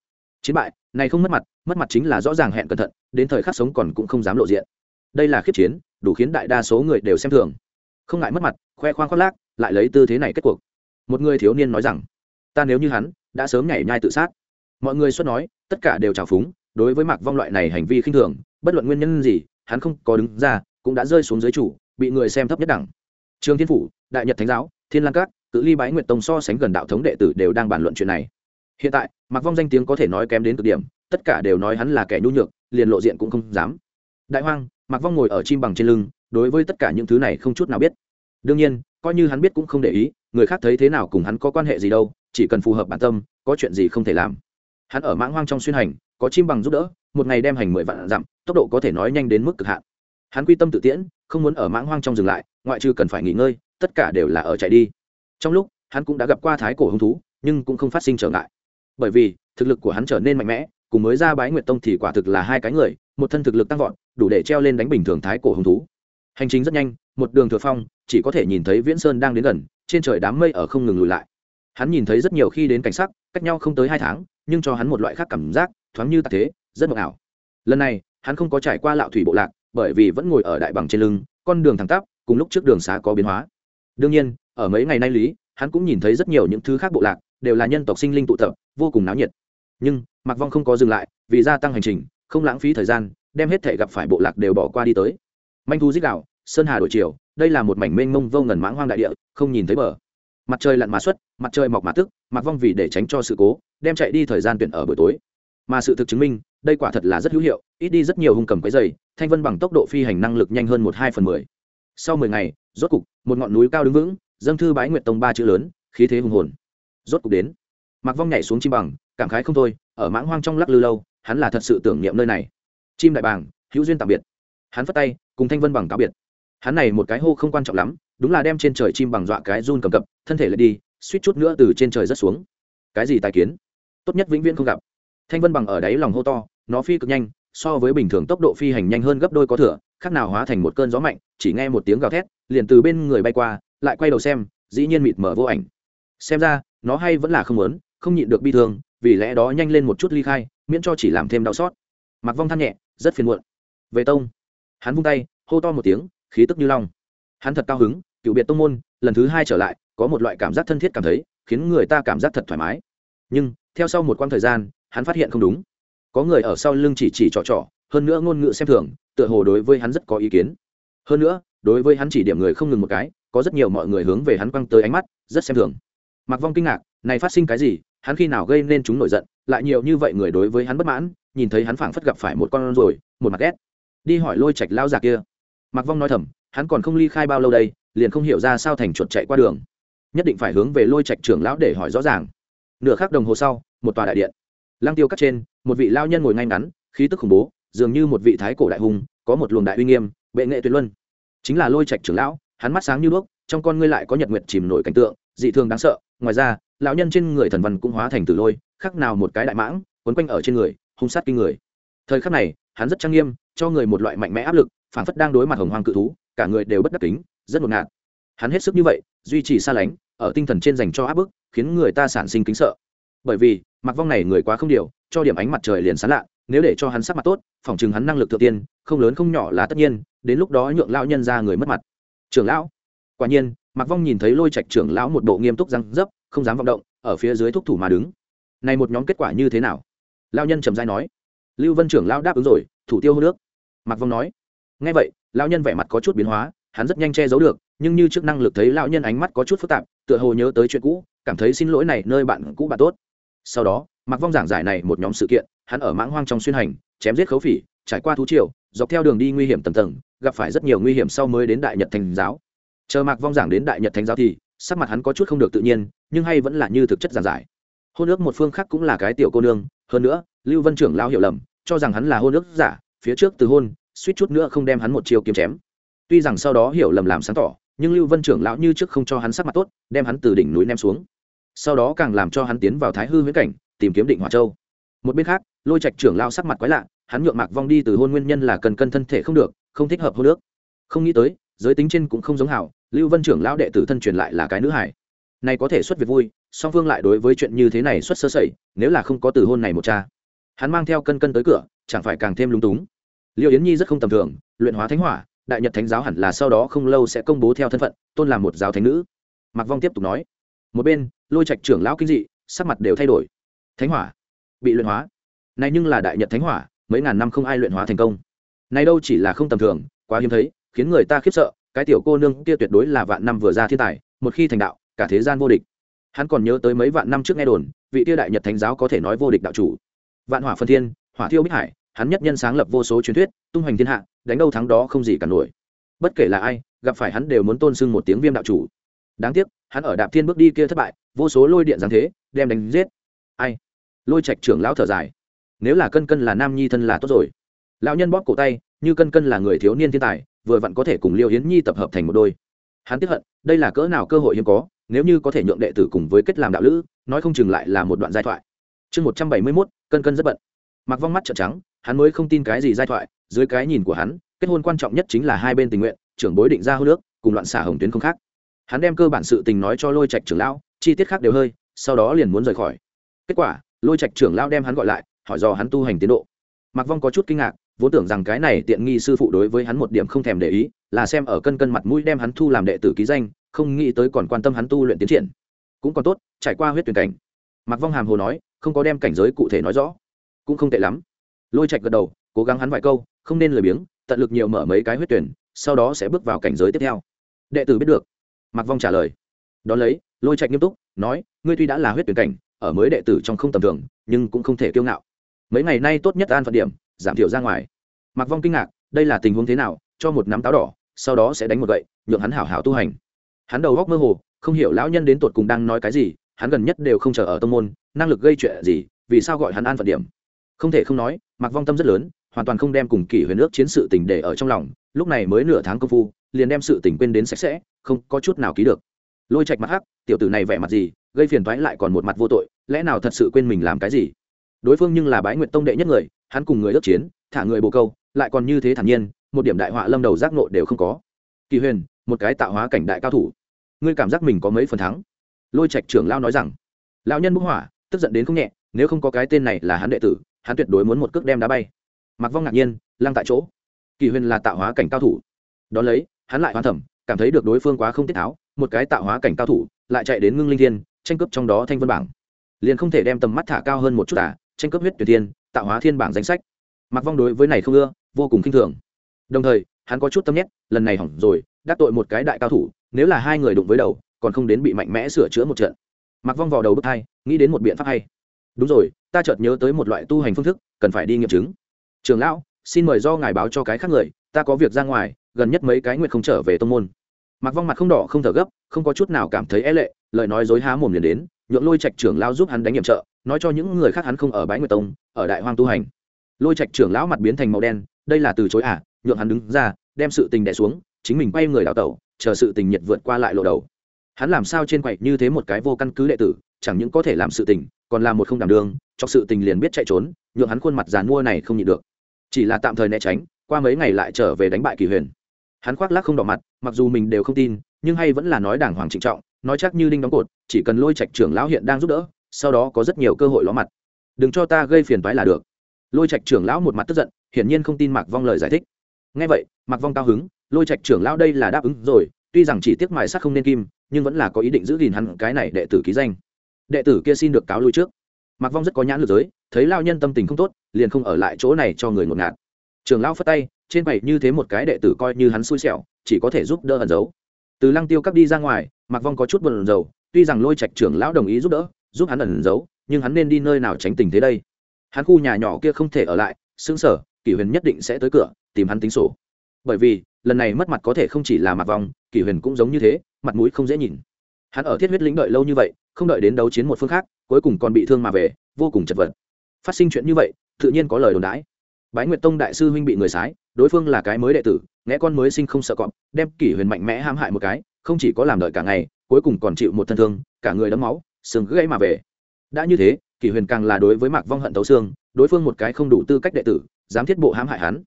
Chiến bại, này không mất mặt mất mặt chính là rõ ràng hẹn cẩn thận, đến thời khắc sống còn cũng không dám lộ diện. Đây là khiếp chiến, đủ khiến đại đa số người đều xem thường. Không ngại mất mặt, khoe khoang khoác lác, lại lấy tư thế này kết cuộc. Một người thiếu niên nói rằng, ta nếu như hắn, đã sớm nhảy nhai tự sát. Mọi người xuất nói, tất cả đều trào phúng, đối với mạc vong loại này hành vi khinh thường, bất luận nguyên nhân gì, hắn không có đứng ra, cũng đã rơi xuống dưới chủ, bị người xem thấp nhất đẳng. Trường thiên phủ, đại nhật thánh giáo, thiên lang các cự ly bái nguyệt tông so sánh gần đạo thống đệ tử đều đang bàn luận chuyện này hiện tại mặc vong danh tiếng có thể nói kém đến cực điểm, tất cả đều nói hắn là kẻ nhu nhược, liền lộ diện cũng không dám. Đại hoang mặc vong ngồi ở chim bằng trên lưng, đối với tất cả những thứ này không chút nào biết. Đương nhiên, coi như hắn biết cũng không để ý, người khác thấy thế nào cùng hắn có quan hệ gì đâu, chỉ cần phù hợp bản tâm, có chuyện gì không thể làm. Hắn ở mãng hoang trong xuyên hành, có chim bằng giúp đỡ, một ngày đem hành mười vạn dặm, tốc độ có thể nói nhanh đến mức cực hạn. Hắn quy tâm tự tiễn, không muốn ở mãng hoang trong dừng lại, ngoại trừ cần phải nghỉ ngơi, tất cả đều là ở chạy đi. Trong lúc, hắn cũng đã gặp qua thái cổ hứng thú, nhưng cũng không phát sinh trở ngại bởi vì thực lực của hắn trở nên mạnh mẽ, cùng mới ra bái nguyệt tông thì quả thực là hai cái người, một thân thực lực tăng vọt, đủ để treo lên đánh bình thường thái cổ hứng thú. Hành trình rất nhanh, một đường thừa phong, chỉ có thể nhìn thấy viễn sơn đang đến gần, trên trời đám mây ở không ngừng lùi lại. Hắn nhìn thấy rất nhiều khi đến cảnh sắc, cách nhau không tới hai tháng, nhưng cho hắn một loại khác cảm giác, thoáng như tạc thế, rất mộng ảo. Lần này, hắn không có trải qua lạo thủy bộ lạc, bởi vì vẫn ngồi ở đại bằng trên lưng, con đường thẳng tắp, cùng lúc trước đường xá có biến hóa. Đương nhiên, ở mấy ngày nay lý, hắn cũng nhìn thấy rất nhiều những thứ khác bộ lạc, đều là nhân tộc sinh linh tụ tập vô cùng náo nhiệt. Nhưng mặc vong không có dừng lại, vì gia tăng hành trình, không lãng phí thời gian, đem hết thể gặp phải bộ lạc đều bỏ qua đi tới. Manh thu dích đạo, sơn hà đổi chiều, đây là một mảnh mênh mông vô ngần mãng hoang đại địa, không nhìn thấy bờ. Mặt trời lặn mà xuất, mặt trời mọc mà tức mặc vong vì để tránh cho sự cố, đem chạy đi thời gian tuyển ở buổi tối. Mà sự thực chứng minh, đây quả thật là rất hữu hiệu, ít đi rất nhiều hung cầm cái dày thanh vân bằng tốc độ phi hành năng lực nhanh hơn một hai phần mười. Sau mười ngày, rốt cục, một ngọn núi cao đứng vững, dâng thư bái nguyệt tông ba chữ lớn, khí thế hùng hồn. Rốt cục đến mặc vong nhảy xuống chim bằng, cảm khái không thôi, ở mãng hoang trong lắc lư lâu, hắn là thật sự tưởng niệm nơi này. Chim đại bàng, hữu duyên tạm biệt. Hắn phất tay, cùng thanh vân bằng cáo biệt. Hắn này một cái hô không quan trọng lắm, đúng là đem trên trời chim bằng dọa cái run cầm cập, thân thể lại đi, suýt chút nữa từ trên trời rất xuống. Cái gì tài kiến? Tốt nhất vĩnh viễn không gặp. Thanh vân bằng ở đáy lòng hô to, nó phi cực nhanh, so với bình thường tốc độ phi hành nhanh hơn gấp đôi có thừa, khác nào hóa thành một cơn gió mạnh, chỉ nghe một tiếng gào thét, liền từ bên người bay qua, lại quay đầu xem, dĩ nhiên mịt mở vô ảnh. Xem ra, nó hay vẫn là không muốn không nhịn được bi thương, vì lẽ đó nhanh lên một chút ly khai, miễn cho chỉ làm thêm đau xót. Mặc vong than nhẹ, rất phiền muộn. Về tông. Hắn vung tay, hô to một tiếng, khí tức như long. Hắn thật cao hứng, cựu biệt tông môn, lần thứ hai trở lại, có một loại cảm giác thân thiết cảm thấy, khiến người ta cảm giác thật thoải mái. Nhưng, theo sau một quãng thời gian, hắn phát hiện không đúng. Có người ở sau lưng chỉ chỉ trò trò, hơn nữa ngôn ngữ xem thường, tựa hồ đối với hắn rất có ý kiến. Hơn nữa, đối với hắn chỉ điểm người không ngừng một cái, có rất nhiều mọi người hướng về hắn quăng tới ánh mắt, rất xem thường. Mặc vong kinh ngạc, này phát sinh cái gì hắn khi nào gây nên chúng nổi giận, lại nhiều như vậy người đối với hắn bất mãn, nhìn thấy hắn phảng phất gặp phải một con rồi, một mặt ghét. Đi hỏi lôi trạch lao già kia. Mặc vong nói thầm, hắn còn không ly khai bao lâu đây, liền không hiểu ra sao thành chuột chạy qua đường. Nhất định phải hướng về lôi trạch trưởng lão để hỏi rõ ràng. Nửa khắc đồng hồ sau, một tòa đại điện. Lang tiêu cắt trên, một vị lao nhân ngồi ngay ngắn, khí tức khủng bố, dường như một vị thái cổ đại hùng, có một luồng đại uy nghiêm, bệ nghệ tuyệt luân. Chính là lôi trạch trưởng lão, hắn mắt sáng như đuốc, trong con ngươi lại có nhật nguyệt chìm nổi cảnh tượng, dị thường đáng sợ, ngoài ra lão nhân trên người thần văn cũng hóa thành tử lôi khác nào một cái đại mãng, quấn quanh ở trên người, hung sát kinh người. Thời khắc này, hắn rất trang nghiêm, cho người một loại mạnh mẽ áp lực, phảng phất đang đối mặt hồng hoang cự thú, cả người đều bất đắc tính rất ngột ngạt. Hắn hết sức như vậy, duy trì xa lánh, ở tinh thần trên dành cho áp bức, khiến người ta sản sinh kính sợ. Bởi vì, mặc vong này người quá không điều, cho điểm ánh mặt trời liền sán lạ, nếu để cho hắn sắc mặt tốt phỏng chừng hắn năng lực tự tiên, không lớn không nhỏ là tất nhiên, đến lúc đó nhượng lão nhân ra người mất mặt. Trưởng lão, quả nhiên, mặc vong nhìn thấy lôi trạch trưởng lão một bộ nghiêm túc răng dấp không dám vọng động, ở phía dưới thúc thủ mà đứng. Này một nhóm kết quả như thế nào? Lao nhân trầm dai nói. Lưu vân trưởng lão đáp ứng rồi, thủ tiêu hô nước. Mặc vong nói. Ngay vậy, lão nhân vẻ mặt có chút biến hóa, hắn rất nhanh che giấu được, nhưng như trước năng lực thấy lão nhân ánh mắt có chút phức tạp, tựa hồ nhớ tới chuyện cũ, cảm thấy xin lỗi này nơi bạn cũ bạn tốt. Sau đó mặc vong giảng giải này một nhóm sự kiện, hắn ở mãng hoang trong xuyên hành, chém giết khấu phỉ, trải qua thú triều, dọc theo đường đi nguy hiểm tầng tầng, gặp phải rất nhiều nguy hiểm sau mới đến đại nhật thành giáo. Chờ mạc vong giảng đến đại nhật thánh giáo thì, sắc mặt hắn có chút không được tự nhiên nhưng hay vẫn là như thực chất giản giải. Hôn ước một phương khác cũng là cái tiểu cô nương, hơn nữa, lưu vân trưởng lao hiểu lầm, cho rằng hắn là hôn ước giả, phía trước từ hôn, suýt chút nữa không đem hắn một chiều kiếm chém. Tuy rằng sau đó hiểu lầm làm sáng tỏ, nhưng lưu vân trưởng lão như trước không cho hắn sắc mặt tốt, đem hắn từ đỉnh núi ném xuống. Sau đó càng làm cho hắn tiến vào thái hư huyễn cảnh, tìm kiếm định hòa châu. Một bên khác, lôi trạch trưởng lao sắc mặt quái lạ, hắn nhượng mạc vong đi từ hôn nguyên nhân là cần cân thân thể không được, không thích hợp hôn nước không nghĩ tới, giới tính trên cũng không giống hảo, lưu vân trưởng lão đệ tử thân truyền lại là cái nữ hải này có thể xuất việc vui, song phương lại đối với chuyện như thế này xuất sơ sẩy, nếu là không có từ hôn này một cha. Hắn mang theo cân cân tới cửa, chẳng phải càng thêm lung túng. Liêu yến nhi rất không tầm thường, luyện hóa thánh hỏa, đại nhật thánh giáo hẳn là sau đó không lâu sẽ công bố theo thân phận, tôn làm một giáo thánh nữ. Mạc vong tiếp tục nói. Một bên, lôi trạch trưởng lão kinh dị, sắc mặt đều thay đổi. Thánh hỏa, bị luyện hóa. Này nhưng là đại nhật thánh hỏa, mấy ngàn năm không ai luyện hóa thành công. Này đâu chỉ là không tầm thường, quá hiếm thấy, khiến người ta khiếp sợ, cái tiểu cô nương kia tuyệt đối là vạn năm vừa ra thiên tài, một khi thành đạo cả thế gian vô địch. Hắn còn nhớ tới mấy vạn năm trước nghe đồn, vị tiêu đại nhật thánh giáo có thể nói vô địch đạo chủ. Vạn hỏa phân thiên, hỏa thiêu bích hải, hắn nhất nhân sáng lập vô số truyền thuyết, tung hoành thiên hạ, đánh đâu thắng đó không gì cả nổi. Bất kể là ai, gặp phải hắn đều muốn tôn sưng một tiếng viêm đạo chủ. Đáng tiếc, hắn ở đạp thiên bước đi kia thất bại, vô số lôi điện giáng thế, đem đánh giết. Ai? Lôi trạch trưởng lão thở dài. Nếu là cân cân là nam nhi thân là tốt rồi. Lão nhân bóp cổ tay, như cân cân là người thiếu niên thiên tài, vừa vặn có thể cùng liêu hiến nhi tập hợp thành một đôi. Hắn tiếp hận, đây là cỡ nào cơ hội hiếm có nếu như có thể nhượng đệ tử cùng với kết làm đạo lữ, nói không chừng lại là một đoạn giai thoại. Chương một trăm bảy mươi mốt, cân cân rất bận. Mặc vong mắt trợn trắng, hắn mới không tin cái gì giai thoại, dưới cái nhìn của hắn, kết hôn quan trọng nhất chính là hai bên tình nguyện, trưởng bối định ra hô nước cùng loạn xả hồng tuyến không khác. Hắn đem cơ bản sự tình nói cho lôi trạch trưởng lão, chi tiết khác đều hơi, sau đó liền muốn rời khỏi. Kết quả, lôi trạch trưởng lão đem hắn gọi lại, hỏi do hắn tu hành tiến độ. Mặc vong có chút kinh ngạc, vốn tưởng rằng cái này tiện nghi sư phụ đối với hắn một điểm không thèm để ý, là xem ở cân cân mặt mũi đem hắn thu làm đệ tử ký danh không nghĩ tới còn quan tâm hắn tu luyện tiến triển. Cũng còn tốt, trải qua huyết tuyển cảnh. Mặc vong hàm hồ nói, không có đem cảnh giới cụ thể nói rõ. Cũng không tệ lắm. Lôi trạch gật đầu, cố gắng hắn vài câu, không nên lười biếng, tận lực nhiều mở mấy cái huyết tuyển, sau đó sẽ bước vào cảnh giới tiếp theo. Đệ tử biết được. Mặc vong trả lời. Đón lấy, lôi trạch nghiêm túc, nói, ngươi tuy đã là huyết tuyển cảnh, ở mới đệ tử trong không tầm thường, nhưng cũng không thể kiêu ngạo. Mấy ngày nay tốt nhất an phận điểm, giảm thiểu ra ngoài. Mặc vong kinh ngạc, đây là tình huống thế nào, cho một nắm táo đỏ, sau đó sẽ đánh một gậy, nhượng hắn hảo hảo tu hành hắn đầu góc mơ hồ, không hiểu lão nhân đến tột cùng đang nói cái gì, hắn gần nhất đều không chờ ở tông môn, năng lực gây chuyện gì, vì sao gọi hắn an phận điểm. Không thể không nói mặc vong tâm rất lớn, hoàn toàn không đem cùng kỷ huyền ước chiến sự tình để ở trong lòng, lúc này mới nửa tháng công phu, liền đem sự tình quên đến sạch sẽ, không có chút nào ký được. Lôi trạch mặt hắc, tiểu tử này vẻ mặt gì, gây phiền thoái lại còn một mặt vô tội, lẽ nào thật sự quên mình làm cái gì? Đối phương nhưng là bái nguyện tông đệ nhất người, hắn cùng người ước chiến, thả người bồ câu, lại còn như thế thản nhiên, một điểm đại họa lâm đầu giác nộ đều không có. Kỳ huyền một cái tạo hóa cảnh đại cao thủ. Ngươi cảm giác mình có mấy phần thắng? Lôi trạch trưởng lao nói rằng, lão nhân bức hỏa, tức giận đến không nhẹ, nếu không có cái tên này là hắn đệ tử, hắn tuyệt đối muốn một cước đem đá bay. Mặc vong ngạc nhiên, lăng tại chỗ. Kỳ huyền là tạo hóa cảnh cao thủ. Đ ó lấy, hắn lại hoán thẩm, cảm thấy được đối phương quá không tiết tháo, một cái tạo hóa cảnh cao thủ, lại chạy đến ngưng linh thiên, tranh cướp trong đó thanh vân bảng. Liền không thể đem tầm mắt thả cao hơn một chút à tranh cướp huyết tuyệt thiên, tạo hóa thiên bảng danh sách. Mặc vong đối với này không ưa, vô cùng k i n h thường. Đồng thời, hắn có chút tâm nhét lần này hỏng rồi đắc tội một cái đại cao thủ, nếu là hai người đụng với đầu, còn không đến bị mạnh mẽ sửa chữa một trận. Mặc vong vào đầu bước hai, nghĩ đến một biện pháp hay. Đúng rồi, ta chợt nhớ tới một loại tu hành phương thức, cần phải đi nghiệm chứng. Trường lão, xin mời do ngài báo cho cái khác người, ta có việc ra ngoài, gần nhất mấy cái nguyện không trở về tông môn. Mặc vong mặt không đỏ, không thở gấp, không có chút nào cảm thấy e lệ, lời nói dối há mồm liền đến, nhượng lôi trạch trưởng lao giúp hắn đánh nhiệm trợ, nói cho những người khác hắn không ở bãi nguyệt tông, ở đại hoang tu hành. Lôi trạch trưởng lão mặt biến thành màu đen, đây là từ chối à nhượng hắn đứng ra, đem sự tình đẻ xuống chính mình quay người đào tẩu, chờ sự tình nhiệt vượt qua lại lộ đầu. Hắn làm sao trên quậy như thế một cái vô căn cứ đệ tử, chẳng những có thể làm sự tình, còn là một không đảm đương, cho sự tình liền biết chạy trốn, nhượng hắn khuôn mặt dàn mua này không nhịn được. Chỉ là tạm thời né tránh, qua mấy ngày lại trở về đánh bại kỳ huyền. Hắn khoác lác không đỏ mặt, mặc dù mình đều không tin, nhưng hay vẫn là nói đàng hoàng trịnh trọng, nói chắc như đinh đóng cột, chỉ cần lôi trạch trưởng lão hiện đang giúp đỡ, sau đó có rất nhiều cơ hội ló mặt. Đừng cho ta gây phiền toái là được. Lôi trạch trưởng lão một mặt tức giận, hiển nhiên không tin mạc vong lời giải thích. Ngay vậy, mạc vong cao hứng lôi trạch trưởng lão đây là đáp ứng rồi tuy rằng chỉ tiếc mài sắc không nên kim nhưng vẫn là có ý định giữ gìn hắn cái này đệ tử ký danh. Đệ tử kia xin được cáo lui trước. Mặc vong rất có nhãn lực giới thấy lao nhân tâm tình không tốt liền không ở lại chỗ này cho người ngột ngạt. Trường lão phất tay trên bày như thế một cái đệ tử coi như hắn xui xẻo chỉ có thể giúp đỡ ẩn giấu. Từ lăng tiêu cắp đi ra ngoài mặc vong có chút buồn dầu, tuy rằng lôi trạch trưởng lão đồng ý giúp đỡ giúp hắn ẩn giấu nhưng hắn nên đi nơi nào tránh tình thế đây? Hắn khu nhà nhỏ kia không thể ở lại xứng sở kỷ huyền nhất định sẽ tới cửa tìm hắn tính sổ bởi vì, lần này mất mặt có thể không chỉ là mặt vong kỷ huyền cũng giống như thế, mặt mũi không dễ nhìn. Hắn ở thiết huyết lĩnh đợi lâu như vậy, không đợi đến đấu chiến một phương khác, cuối cùng còn bị thương mà về, vô cùng chật vật. Phát sinh chuyện như vậy, tự nhiên có lời đồn đãi. Bái nguyệt tông đại sư huynh bị người sái, đối phương là cái mới đệ tử, nghe con mới sinh không sợ cọp, đem kỷ huyền mạnh mẽ ham hại một cái, không chỉ có làm đợi cả ngày, cuối cùng còn chịu một thân thương, cả người đấm máu, sừng gãy mà về. Đã như thế, kỷ huyền càng là đối với mạc vong hận tấu xương, đối phương một cái không đủ tư cách đệ tử, dám thiết bộ hãm hại hắn.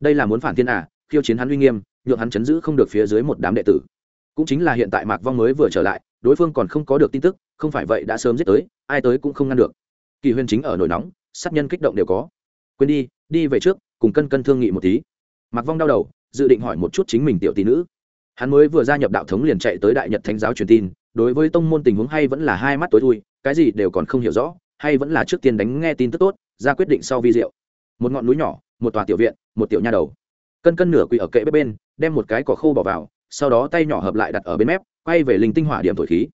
Đây là muốn phản thiên à khiêu chiến hắn uy nghiêm, nhượng hắn chấn giữ không được phía dưới một đám đệ tử. Cũng chính là hiện tại mạc vong mới vừa trở lại, đối phương còn không có được tin tức, không phải vậy đã sớm giết tới, ai tới cũng không ngăn được. Kỳ Huyên chính ở nổi nóng, sát nhân kích động đều có. Quên đi đi về trước, cùng cân cân thương nghị một tí. Mặc vong đau đầu, dự định hỏi một chút chính mình tiểu tỷ nữ. Hắn mới vừa gia nhập đạo thống liền chạy tới đại nhật thánh giáo truyền tin, đối với tông môn tình huống hay vẫn là hai mắt tối thui, cái gì đều còn không hiểu rõ, hay vẫn là trước tiên đánh nghe tin tức tốt, ra quyết định sau vi diệu. Một ngọn núi nhỏ, một tòa tiểu viện, một tiểu nha đầu cân cân nửa quỳ ở kệ bếp bên, đem một cái cỏ khô bỏ vào, sau đó tay nhỏ hợp lại đặt ở bên mép, quay về linh tinh hỏa điểm thổi khí.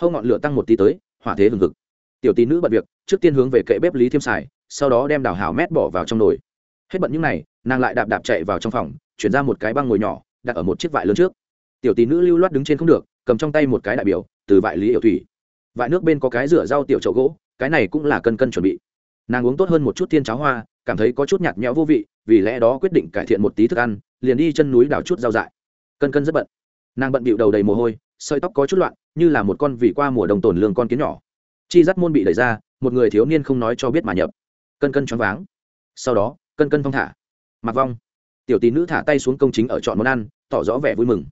Hâu ngọn lửa tăng một tí tới, hỏa thế hừng hực. Tiểu tí nữ bận việc, trước tiên hướng về kệ bếp lý thiêm xài sau đó đem đào hảo mét bỏ vào trong nồi. Hết bận những này, nàng lại đạp đạp chạy vào trong phòng, chuyển ra một cái băng ngồi nhỏ, đặt ở một chiếc vải lớn trước. Tiểu tí nữ lưu loát đứng trên không được, cầm trong tay một cái đại biểu, từ vải lý hiệu thủy. Vải nước bên có cái rửa rau tiểu chậu gỗ, cái này cũng là cân cân chuẩn bị. Nàng uống tốt hơn một chút thiên cháo hoa cảm thấy có chút nhạt nhẽo vô vị, vì lẽ đó quyết định cải thiện một tí thức ăn, liền đi chân núi đào chút rau dại. Cân cân rất bận. Nàng bận bịu đầu đầy mồ hôi, sợi tóc có chút loạn, như là một con vị qua mùa đông tổn lương con kiến nhỏ. Chi dắt môn bị đẩy ra, một người thiếu niên không nói cho biết mà nhập. Cân cân choáng váng. Sau đó, cân cân phong thả. Mặc vong. Tiểu tí nữ thả tay xuống công chính ở chọn món ăn, tỏ rõ vẻ vui mừng.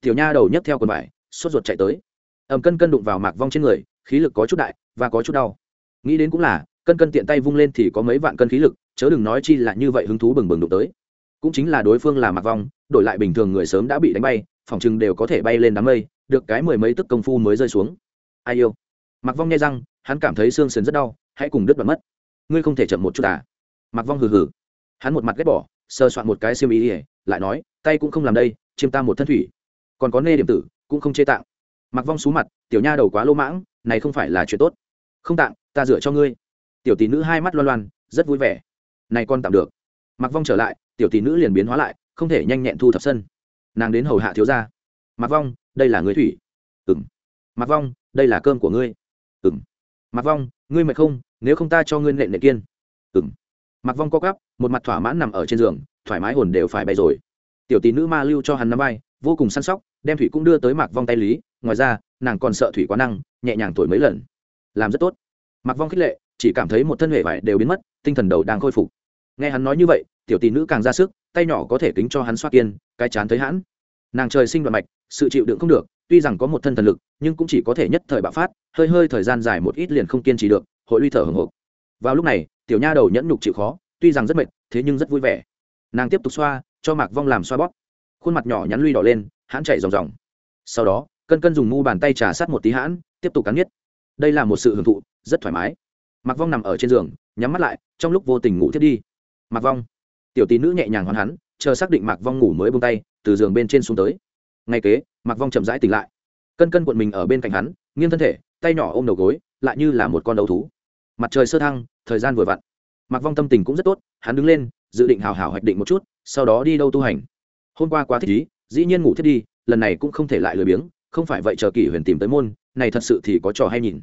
Tiểu nha đầu nhấc theo quần vải, sốt ruột chạy tới. Ẩm cân cân đụng vào mạc vong trên người, khí lực có chút đại và có chút đau. Nghĩ đến cũng là, cân cân tiện tay vung lên thì có mấy vạn cân khí lực chớ đừng nói chi là như vậy hứng thú bừng bừng đụng tới. Cũng chính là đối phương là Mặc vong, đổi lại bình thường người sớm đã bị đánh bay, phòng chừng đều có thể bay lên đám mây, được cái mười mấy tức công phu mới rơi xuống. Ai yêu? Mặc vong nghe răng, hắn cảm thấy xương sườn rất đau, hãy cùng đứt đoạn mất. Ngươi không thể chậm một chút à? Mặc vong hừ hừ. Hắn một mặt ghét bỏ sơ soạn một cái siêu ý ỉa lại nói, tay cũng không làm đây, chiêm ta một thân thủy. Còn có nê điểm tử, cũng không chê tạng. Mặc vong xú mặt, tiểu nha đầu quá lô mãng, này không phải là chuyện tốt. Không tạng, ta dựa cho ngươi. Tiểu tỷ nữ hai mắt loan loan, rất vui vẻ này con tạm được. Mặc vong trở lại, tiểu tỷ nữ liền biến hóa lại, không thể nhanh nhẹn thu thập sân. Nàng đến hầu hạ thiếu gia. Mặc vong, đây là người thủy. Ừng mặc vong, đây là cơm của ngươi. Ừng mặc vong, ngươi mệt không? Nếu không ta cho ngươi nện nệ kiên. Ừng mặc vong co cắp một mặt thỏa mãn nằm ở trên giường, thoải mái hồn đều phải bay rồi. Tiểu tỷ nữ ma lưu cho hắn nắm bay vô cùng săn sóc, đem thủy cũng đưa tới Mặc vong tay lý, ngoài ra, nàng còn sợ thủy quá năng, nhẹ nhàng thổi mấy lần. Làm rất tốt. Mặc vong khích lệ, chỉ cảm thấy một thân hệ vải đều biến mất, tinh thần đầu đang khôi phục nghe hắn nói như vậy, tiểu tỷ nữ càng ra sức, tay nhỏ có thể kính cho hắn xoa kiên, cái chán thấy hãn. Nàng trời sinh đoạn mạch, sự chịu đựng không được, tuy rằng có một thân thần lực, nhưng cũng chỉ có thể nhất thời bạo phát, hơi hơi thời gian dài một ít liền không kiên trì được, hội luy thở hồng hộc vào lúc này, tiểu nha đầu nhẫn nhục chịu khó, tuy rằng rất mệt, thế nhưng rất vui vẻ. Nàng tiếp tục xoa, cho mạc vong làm xoa bóp. Khuôn mặt nhỏ nhắn luy đỏ lên, hãn chạy ròng ròng. Sau đó, cân cân dùng mu bàn tay trà sát một tí hãn, tiếp tục cắn nhất đây là một sự hưởng thụ, rất thoải mái. Mạc vong nằm ở trên giường, nhắm mắt lại, trong lúc vô tình ngủ thiết đi mạc vong. Tiểu tí nữ nhẹ nhàng hoàn hắn, chờ xác định mạc vong ngủ mới bông tay, từ giường bên trên xuống tới. Ngay kế, mạc vong chậm rãi tỉnh lại. Cân cân cuộn mình ở bên cạnh hắn, nghiêng thân thể, tay nhỏ ôm đầu gối, lại như là một con đầu thú. Mặt trời sơ thăng, thời gian vừa vặn. Mạc vong tâm tình cũng rất tốt, hắn đứng lên, dự định hào hào hoạch định một chút, sau đó đi đâu tu hành. Hôm qua quá thích ý, dĩ nhiên ngủ thiết đi, lần này cũng không thể lại lười biếng, không phải vậy chờ kỷ huyền tìm tới môn, này thật sự thì có trò hay nhìn.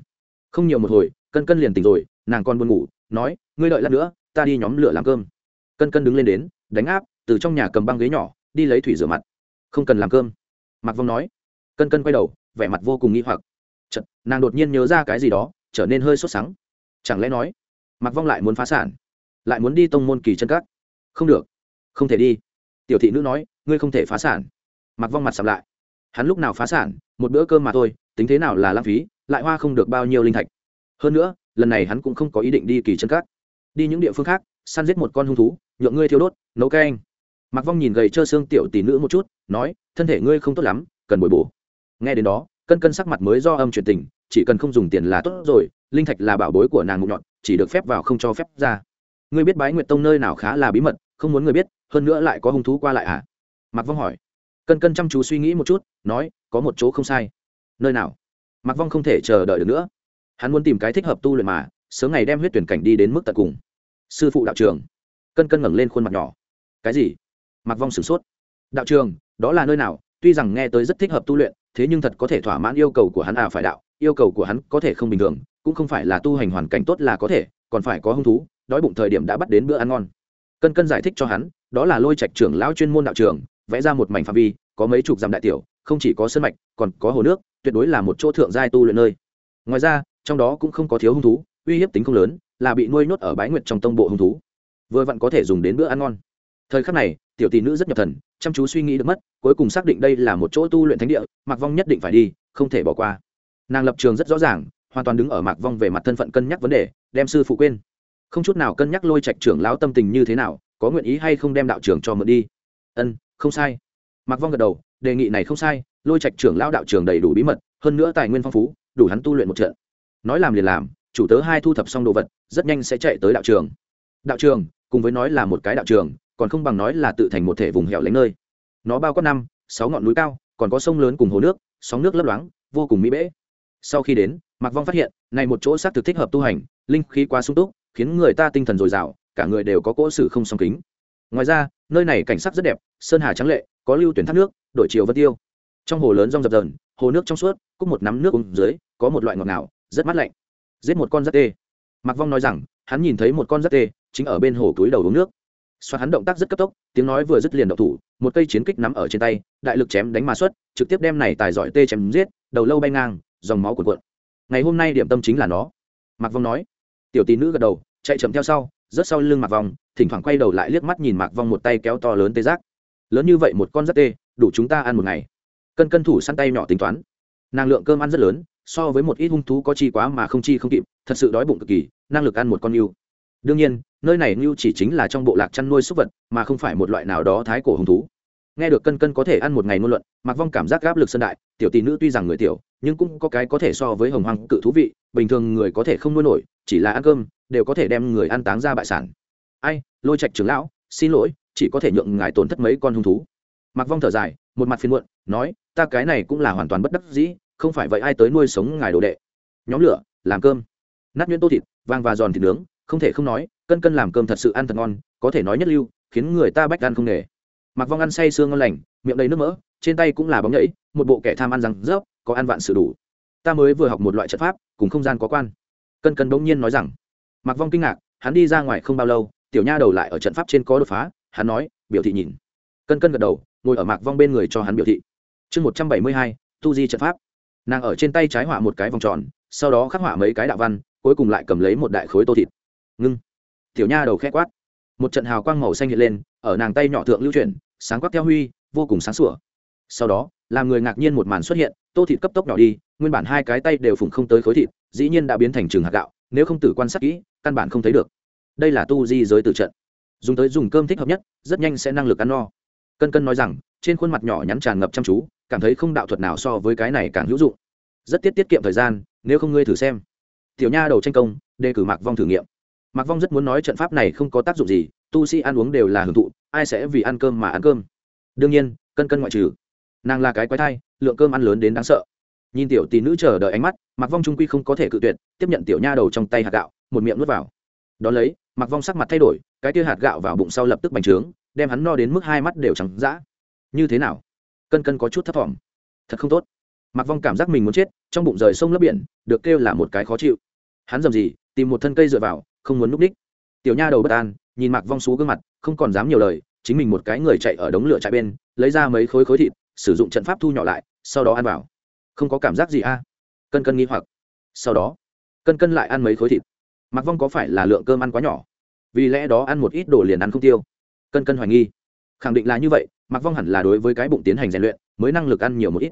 Không nhiều một hồi, cân cân liền tỉnh rồi, nàng còn buồn ngủ, nói, ngươi đợi lát nữa, ta đi nhóm lửa làm cơm cân cân đứng lên đến đánh áp từ trong nhà cầm băng ghế nhỏ đi lấy thủy rửa mặt. Không cần làm cơm. Mặc vong nói. Cân cân quay đầu vẻ mặt vô cùng nghi hoặc. Chật, nàng đột nhiên nhớ ra cái gì đó trở nên hơi sốt sắng. Chẳng lẽ nói Mặc vong lại muốn phá sản? Lại muốn đi tông môn kỳ chân cát không được. Không thể đi. Tiểu thị nữ nói ngươi không thể phá sản. Mặc vong mặt sầm lại. Hắn lúc nào phá sản một bữa cơm mà thôi tính thế nào là lãng phí lại hoa không được bao nhiêu linh thạch. Hơn nữa lần này hắn cũng không có ý định đi kỳ chân cát đi những địa phương khác săn giết một con hung thú, nhượng ngươi thiêu đốt, nấu canh. anh mặc vong nhìn gầy trơ xương tiểu tỷ nữ một chút, nói, thân thể ngươi không tốt lắm, cần bồi bổ. Nghe đến đó, cân cân sắc mặt mới do âm truyền tình, chỉ cần không dùng tiền là tốt rồi, linh thạch là bảo bối của nàng ngụ nhọn chỉ được phép vào không cho phép ra. Ngươi biết bái nguyệt tông nơi nào khá là bí mật, không muốn người biết, hơn nữa lại có hung thú qua lại à? Mặc vong hỏi. Cân cân chăm chú suy nghĩ một chút, nói, có một chỗ không sai. Nơi nào? Mặc vong không thể chờ đợi được nữa. Hắn muốn tìm cái thích hợp tu luyện mà, sớm ngày đem huyết tuyển cảnh đi đến mức tận cùng sư phụ đạo trường. Cân cân ngẩng lên khuôn mặt nhỏ. Cái gì? Mặc vong sửng sốt. Đạo trường, đó là nơi nào? Tuy rằng nghe tới rất thích hợp tu luyện, thế nhưng thật có thể thỏa mãn yêu cầu của hắn à phải đạo, yêu cầu của hắn có thể không bình thường, cũng không phải là tu hành hoàn cảnh tốt là có thể, còn phải có hung thú, đói bụng thời điểm đã bắt đến bữa ăn ngon. Cân cân giải thích cho hắn, đó là lôi trạch trưởng lão chuyên môn đạo trường, vẽ ra một mảnh phạm vi, có mấy chục dặm đại tiểu, không chỉ có sân mạch, còn có hồ nước, tuyệt đối là một chỗ thượng giai tu luyện nơi. Ngoài ra, trong đó cũng không có thiếu hung thú, uy hiếp tính không lớn là bị nuôi nhốt ở bãi nguyệt trong tông bộ hung thú. Vừa vặn có thể dùng đến bữa ăn ngon. Thời khắc này, tiểu tỷ nữ rất nhập thần, chăm chú suy nghĩ được mất, cuối cùng xác định đây là một chỗ tu luyện thánh địa, mạc vong nhất định phải đi, không thể bỏ qua. Nàng lập trường rất rõ ràng, hoàn toàn đứng ở mạc vong về mặt thân phận cân nhắc vấn đề, đem sư phụ quên. Không chút nào cân nhắc lôi trạch trưởng lão tâm tình như thế nào, có nguyện ý hay không đem đạo trưởng cho mượn đi. Ân, không sai. Mạc vong gật đầu, đề nghị này không sai, lôi trạch trưởng lão đạo trường đầy đủ bí mật, hơn nữa tài nguyên phong phú, đủ hắn tu luyện một trận. Nói làm liền làm chủ tớ hai thu thập xong đồ vật, rất nhanh sẽ chạy tới đạo trường. Đạo trường, cùng với nói là một cái đạo trường, còn không bằng nói là tự thành một thể vùng hẻo lánh nơi. Nó bao quát năm, sáu ngọn núi cao, còn có sông lớn cùng hồ nước, sóng nước lấp loáng, vô cùng mỹ bễ sau khi đến, mạc vong phát hiện, này một chỗ xác thực thích hợp tu hành, linh khí quá sung túc, khiến người ta tinh thần dồi dào, cả người đều có cỗ sử không song kính. Ngoài ra, nơi này cảnh sắc rất đẹp, sơn hà trắng lệ, có lưu tuyển thác nước, đổi chiều vân tiêu. Trong hồ lớn rong dập dờn hồ nước trong suốt, cúc một nắm nước uống dưới, có một loại ngọt ngào, rất mát lạnh giết một con rắt tê. Mạc vong nói rằng, hắn nhìn thấy một con rắt tê chính ở bên hồ túi đầu uống nước. Xoát hắn động tác rất cấp tốc, tiếng nói vừa dứt liền động thủ, một cây chiến kích nắm ở trên tay, đại lực chém đánh mà xuất, trực tiếp đem này tài giỏi tê chém giết, đầu lâu bay ngang, dòng máu cuộn cuộn. Ngày hôm nay điểm tâm chính là nó. Mạc vong nói. Tiểu tỷ nữ gật đầu, chạy chậm theo sau, rớt sau lưng mạc vong, thỉnh thoảng quay đầu lại liếc mắt nhìn mạc vong một tay kéo to lớn tê giác. Lớn như vậy một con rất tê, đủ chúng ta ăn một ngày. Cân cân thủ săn tay nhỏ tính toán. Nàng lượng cơm ăn rất lớn so với một ít hung thú có chi quá mà không chi không kịp, thật sự đói bụng cực kỳ, năng lực ăn một con ngưu đương nhiên, nơi này ngưu chỉ chính là trong bộ lạc chăn nuôi súc vật, mà không phải một loại nào đó thái cổ hung thú. Nghe được cân cân có thể ăn một ngày ngôn luận mặc vong cảm giác gáp lực sân đại, tiểu tỷ nữ tuy rằng người tiểu, nhưng cũng có cái có thể so với hồng hoàng cự thú vị, bình thường người có thể không nuôi nổi, chỉ là ăn cơm, đều có thể đem người ăn táng ra bại sản. Ai, lôi trạch trưởng lão, xin lỗi, chỉ có thể nhượng ngài tổn thất mấy con hung thú. Mặc vong thở dài, một mặt phiền muộn, nói, ta cái này cũng là hoàn toàn bất đắc dĩ không phải vậy ai tới nuôi sống ngài đồ đệ? Nhóm lửa, làm cơm. Nát nhuyễn tô thịt vang và giòn thịt nướng, không thể không nói, cân cân làm cơm thật sự ăn thật ngon, có thể nói nhất lưu, khiến người ta bách ăn không nghề. Mặc vong ăn say sương ngon lành, miệng đầy nước mỡ, trên tay cũng là bóng nhẫy một bộ kẻ tham ăn rằng rớp, có ăn vạn sự đủ. Ta mới vừa học một loại trận pháp, cùng không gian có quan. Cân cân bỗng nhiên nói rằng mặc vong kinh ngạc, hắn đi ra ngoài không bao lâu, tiểu nha đầu lại ở trận pháp trên có đột phá, hắn nói, biểu thị nhìn. Cân cân gật đầu, ngồi ở mạc vong bên người cho hắn biểu thị. Chương một trăm bảy mươi hai, tu di trận pháp nàng ở trên tay trái họa một cái vòng tròn, sau đó khắc họa mấy cái đạo văn, cuối cùng lại cầm lấy một đại khối tô thịt. Ngưng. Tiểu nha đầu khẽ quát. Một trận hào quang màu xanh hiện lên, ở nàng tay nhỏ thượng lưu chuyển, sáng quắc theo huy, vô cùng sáng sủa. Sau đó, làm người ngạc nhiên một màn xuất hiện, tô thịt cấp tốc nhỏ đi, nguyên bản hai cái tay đều phủng không tới khối thịt, dĩ nhiên đã biến thành trường hạt gạo, nếu không tử quan sát kỹ, căn bản không thấy được. Đây là tu di giới tử trận. Dùng tới dùng cơm thích hợp nhất, rất nhanh sẽ năng lực ăn no. Cân cân nói rằng trên khuôn mặt nhỏ nhắn tràn ngập chăm chú, cảm thấy không đạo thuật nào so với cái này càng hữu dụng. Rất tiết tiết kiệm thời gian, nếu không ngươi thử xem. Tiểu nha đầu tranh công, đề cử mạc vong thử nghiệm. Mạc vong rất muốn nói trận pháp này không có tác dụng gì, tu sĩ ăn uống đều là hưởng thụ, ai sẽ vì ăn cơm mà ăn cơm? Đương nhiên, cân cân ngoại trừ. Nàng là cái quái thai, lượng cơm ăn lớn đến đáng sợ. Nhìn tiểu tỷ nữ chờ đợi ánh mắt, mạc vong trung quy không có thể cự tuyệt, tiếp nhận tiểu nha đầu trong tay hạt gạo, một miệng nuốt vào. Đón lấy, mạc vong sắc mặt thay đổi, cái tia hạt gạo vào bụng sau lập tức bành trướng, đem hắn no đến mức hai mắt đều trắng d như thế nào? Cân cân có chút thấp t thật không tốt. Mặc vong cảm giác mình muốn chết, trong bụng rời sông lấp biển, được kêu là một cái khó chịu. Hắn dầm gì, tìm một thân cây dựa vào, không muốn núp đích. Tiểu nha đầu bất an, nhìn mặc vong xú gương mặt, không còn dám nhiều lời, chính mình một cái người chạy ở đống lửa chạy bên, lấy ra mấy khối khối thịt, sử dụng trận pháp thu nhỏ lại, sau đó ăn vào. Không có cảm giác gì a cân cân nghi hoặc. Sau đó, cân cân lại ăn mấy khối thịt. Mặc vong có phải là lượng cơm ăn quá nhỏ? Vì lẽ đó ăn một ít đồ liền ăn không tiêu. Cân cân hoài nghi. Khẳng định là như vậy mạc vong hẳn là đối với cái bụng tiến hành rèn luyện, mới năng lực ăn nhiều một ít.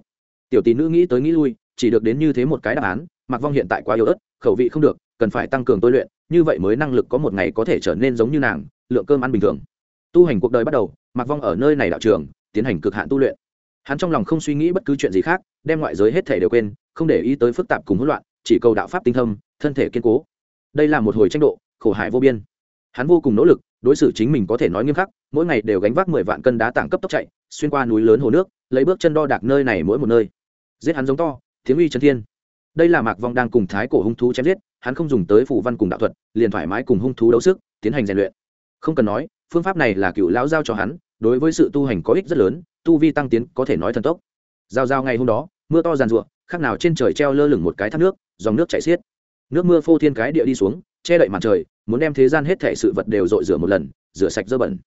Tiểu tỷ nữ nghĩ tới nghĩ lui, chỉ được đến như thế một cái đáp án mạc vong hiện tại quá yếu ớt, khẩu vị không được, cần phải tăng cường tôi luyện, như vậy mới năng lực có một ngày có thể trở nên giống như nàng, lượng cơm ăn bình thường. Tu hành cuộc đời bắt đầu mạc vong ở nơi này đạo trường, tiến hành cực hạn tu luyện. Hắn trong lòng không suy nghĩ bất cứ chuyện gì khác, đem ngoại giới hết thể đều quên, không để ý tới phức tạp cùng hỗn loạn, chỉ cầu đạo pháp tinh thâm, thân thể kiên cố. Đây là một hồi tranh độ, khổ hại vô biên. Hắn vô cùng nỗ lực, đối xử chính mình có thể nói nghiêm khắc mỗi ngày đều gánh vác mười vạn cân đá tảng cấp tốc chạy, xuyên qua núi lớn hồ nước, lấy bước chân đo đạc nơi này mỗi một nơi. Giết hắn giống to tiếng uy trấn thiên. Đây là mạc vong đang cùng thái cổ hung thú chém giết, hắn không dùng tới phủ văn cùng đạo thuật, liền thoải mái cùng hung thú đấu sức, tiến hành rèn luyện. Không cần nói, phương pháp này là cựu lão giao cho hắn, đối với sự tu hành có ích rất lớn, tu vi tăng tiến có thể nói thần tốc. Giao giao ngày hôm đó, mưa to giàn ruộng, khác nào trên trời treo lơ lửng một cái thác nước, dòng nước chảy xiết. Nước mưa phô thiên cái địa đi xuống, che đậy mặt trời, muốn đem thế gian hết thể sự vật đều dội rửa một lần, rửa sạch dơ bẩn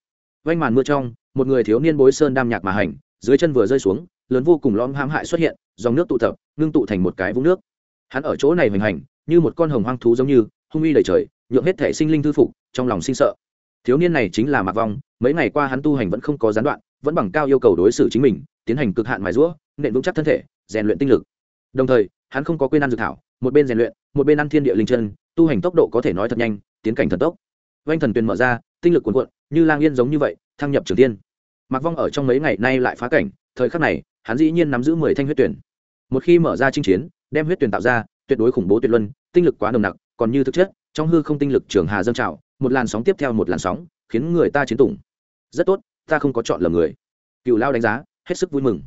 vanh màn mưa trong, một người thiếu niên bối sơn đam nhạc mà hành, dưới chân vừa rơi xuống, lớn vô cùng lõm hãm hại xuất hiện, dòng nước tụ tập, ngưng tụ thành một cái vũng nước. Hắn ở chỗ này hoành hành, như một con hồng hoang thú giống như, hung uy đầy trời, nhượng hết thể sinh linh thư phục, trong lòng sinh sợ. Thiếu niên này chính là mạc vong, mấy ngày qua hắn tu hành vẫn không có gián đoạn, vẫn bằng cao yêu cầu đối xử chính mình, tiến hành cực hạn mài rũa nện vững chắc thân thể, rèn luyện tinh lực. Đồng thời, hắn không có quên ăn dược thảo, một bên rèn luyện, một bên ăn thiên địa linh chân, tu hành tốc độ có thể nói thật nhanh, tiến cảnh thần tốc. Vanh thần tuyền mở ra, tinh lực cuồn cuộn như lang yên giống như vậy, thăng nhập trường tiên. Mặc vong ở trong mấy ngày nay lại phá cảnh, thời khắc này, hắn dĩ nhiên nắm giữ mười thanh huyết tuyển. Một khi mở ra chinh chiến, đem huyết tuyển tạo ra, tuyệt đối khủng bố tuyệt luân, tinh lực quá nồng nặc, còn như thực chất, trong hư không tinh lực trường hà dâng trào, một làn sóng tiếp theo một làn sóng, khiến người ta chiến tủng. Rất tốt, ta không có chọn lầm người. Cựu lao đánh giá, hết sức vui mừng.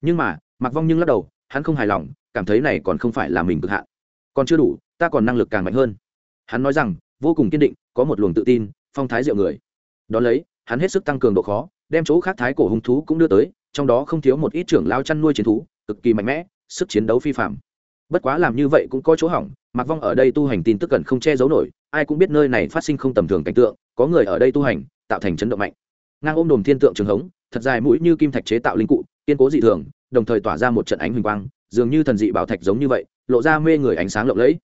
Nhưng mà mặc vong nhưng lắc đầu, hắn không hài lòng, cảm thấy này còn không phải là mình cực hạn. Còn chưa đủ, ta còn năng lực càng mạnh hơn. Hắn nói rằng, vô cùng kiên định, có một luồng tự tin, phong thái diệu người đ ó lấy, hắn hết sức tăng cường độ khó, đem chỗ khác thái cổ hung thú cũng đưa tới, trong đó không thiếu một ít trưởng lao chăn nuôi chiến thú, cực kỳ mạnh mẽ, sức chiến đấu phi phạm bất quá làm như vậy cũng có chỗ hỏng mặc vong ở đây tu hành tin tức cần không che giấu nổi, ai cũng biết nơi này phát sinh không tầm thường cảnh tượng, có người ở đây tu hành, tạo thành chấn động mạnh. Ngang ôm đồm thiên tượng trường hống, thật dài mũi như kim thạch chế tạo linh cụ, kiên cố dị thường, đồng thời tỏa ra một trận ánh huỳnh quang, dường như thần dị bảo thạch giống như vậy, lộ ra mê người ánh sáng lộng lẫy.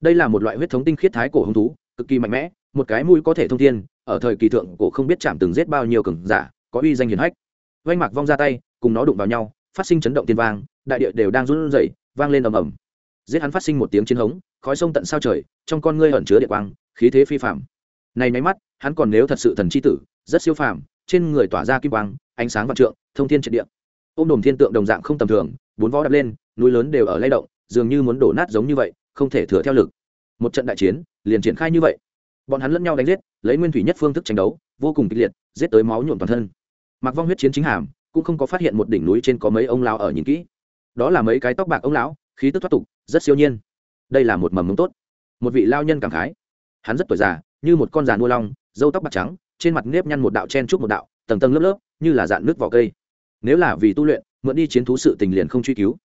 Đây là một loại huyết thống tinh khiết thái cổ hung thú, cực kỳ mạnh mẽ một cái mũi có thể thông thiên, ở thời kỳ thượng cổ không biết chạm từng giết bao nhiêu cường giả, có uy danh hiển hách. Vanh mạc vong ra tay, cùng nó đụng vào nhau, phát sinh chấn động tiên vang, đại địa đều đang run rẩy, vang lên ầm ầm. Giết hắn phát sinh một tiếng chiến hống, khói sông tận sao trời, trong con ngươi ẩn chứa địa quang, khí thế phi phạm này nháy mắt, hắn còn nếu thật sự thần chi tử, rất siêu phàm, trên người tỏa ra kim quang, ánh sáng vạn trượng, thông thiên triệt địa. Ôm đồm thiên tượng đồng dạng không tầm thường, bốn vó đập lên, núi lớn đều ở lay động, dường như muốn đổ nát giống như vậy, không thể thừa theo lực. Một trận đại chiến, liền triển khai như vậy bọn hắn lẫn nhau đánh giết, lấy nguyên thủy nhất phương thức tranh đấu, vô cùng kịch liệt, giết tới máu nhuộm toàn thân. Mặc vong huyết chiến chính hàm, cũng không có phát hiện một đỉnh núi trên có mấy ông lão ở nhìn kỹ. Đó là mấy cái tóc bạc ông lão, khí tức thoát tục, rất siêu nhiên. Đây là một mầm mống tốt. Một vị lao nhân cảm khái. Hắn rất tuổi già, như một con già nua long dâu tóc bạc trắng, trên mặt nếp nhăn một đạo chen trúc một đạo, tầng tầng lớp lớp, như là dạn nước vỏ cây. Nếu là vì tu luyện, mượn đi chiến thú sự tình liền không truy cứu.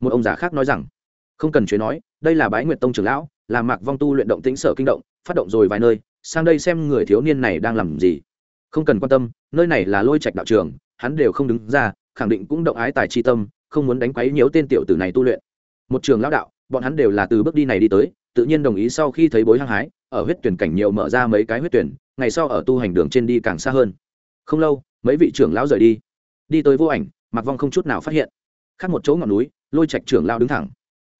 Một ông già khác nói rằng, không cần chuyện nói, đây là bái nguyệt tông trưởng lão, là mạc vong tu luyện động tĩnh sở kinh động phát động rồi vài nơi, sang đây xem người thiếu niên này đang làm gì. Không cần quan tâm, nơi này là lôi trạch đạo trường, hắn đều không đứng ra, khẳng định cũng động ái tài chi tâm, không muốn đánh quấy nhiễu tên tiểu tử này tu luyện. Một trường lão đạo, bọn hắn đều là từ bước đi này đi tới, tự nhiên đồng ý sau khi thấy bối hăng hái, ở huyết tuyển cảnh nhiều mở ra mấy cái huyết tuyển, ngày sau ở tu hành đường trên đi càng xa hơn. Không lâu, mấy vị trưởng lão rời đi. Đi tới vô ảnh mặc vong không chút nào phát hiện. Khác một chỗ ngọn núi, lôi trạch trưởng lao đứng thẳng.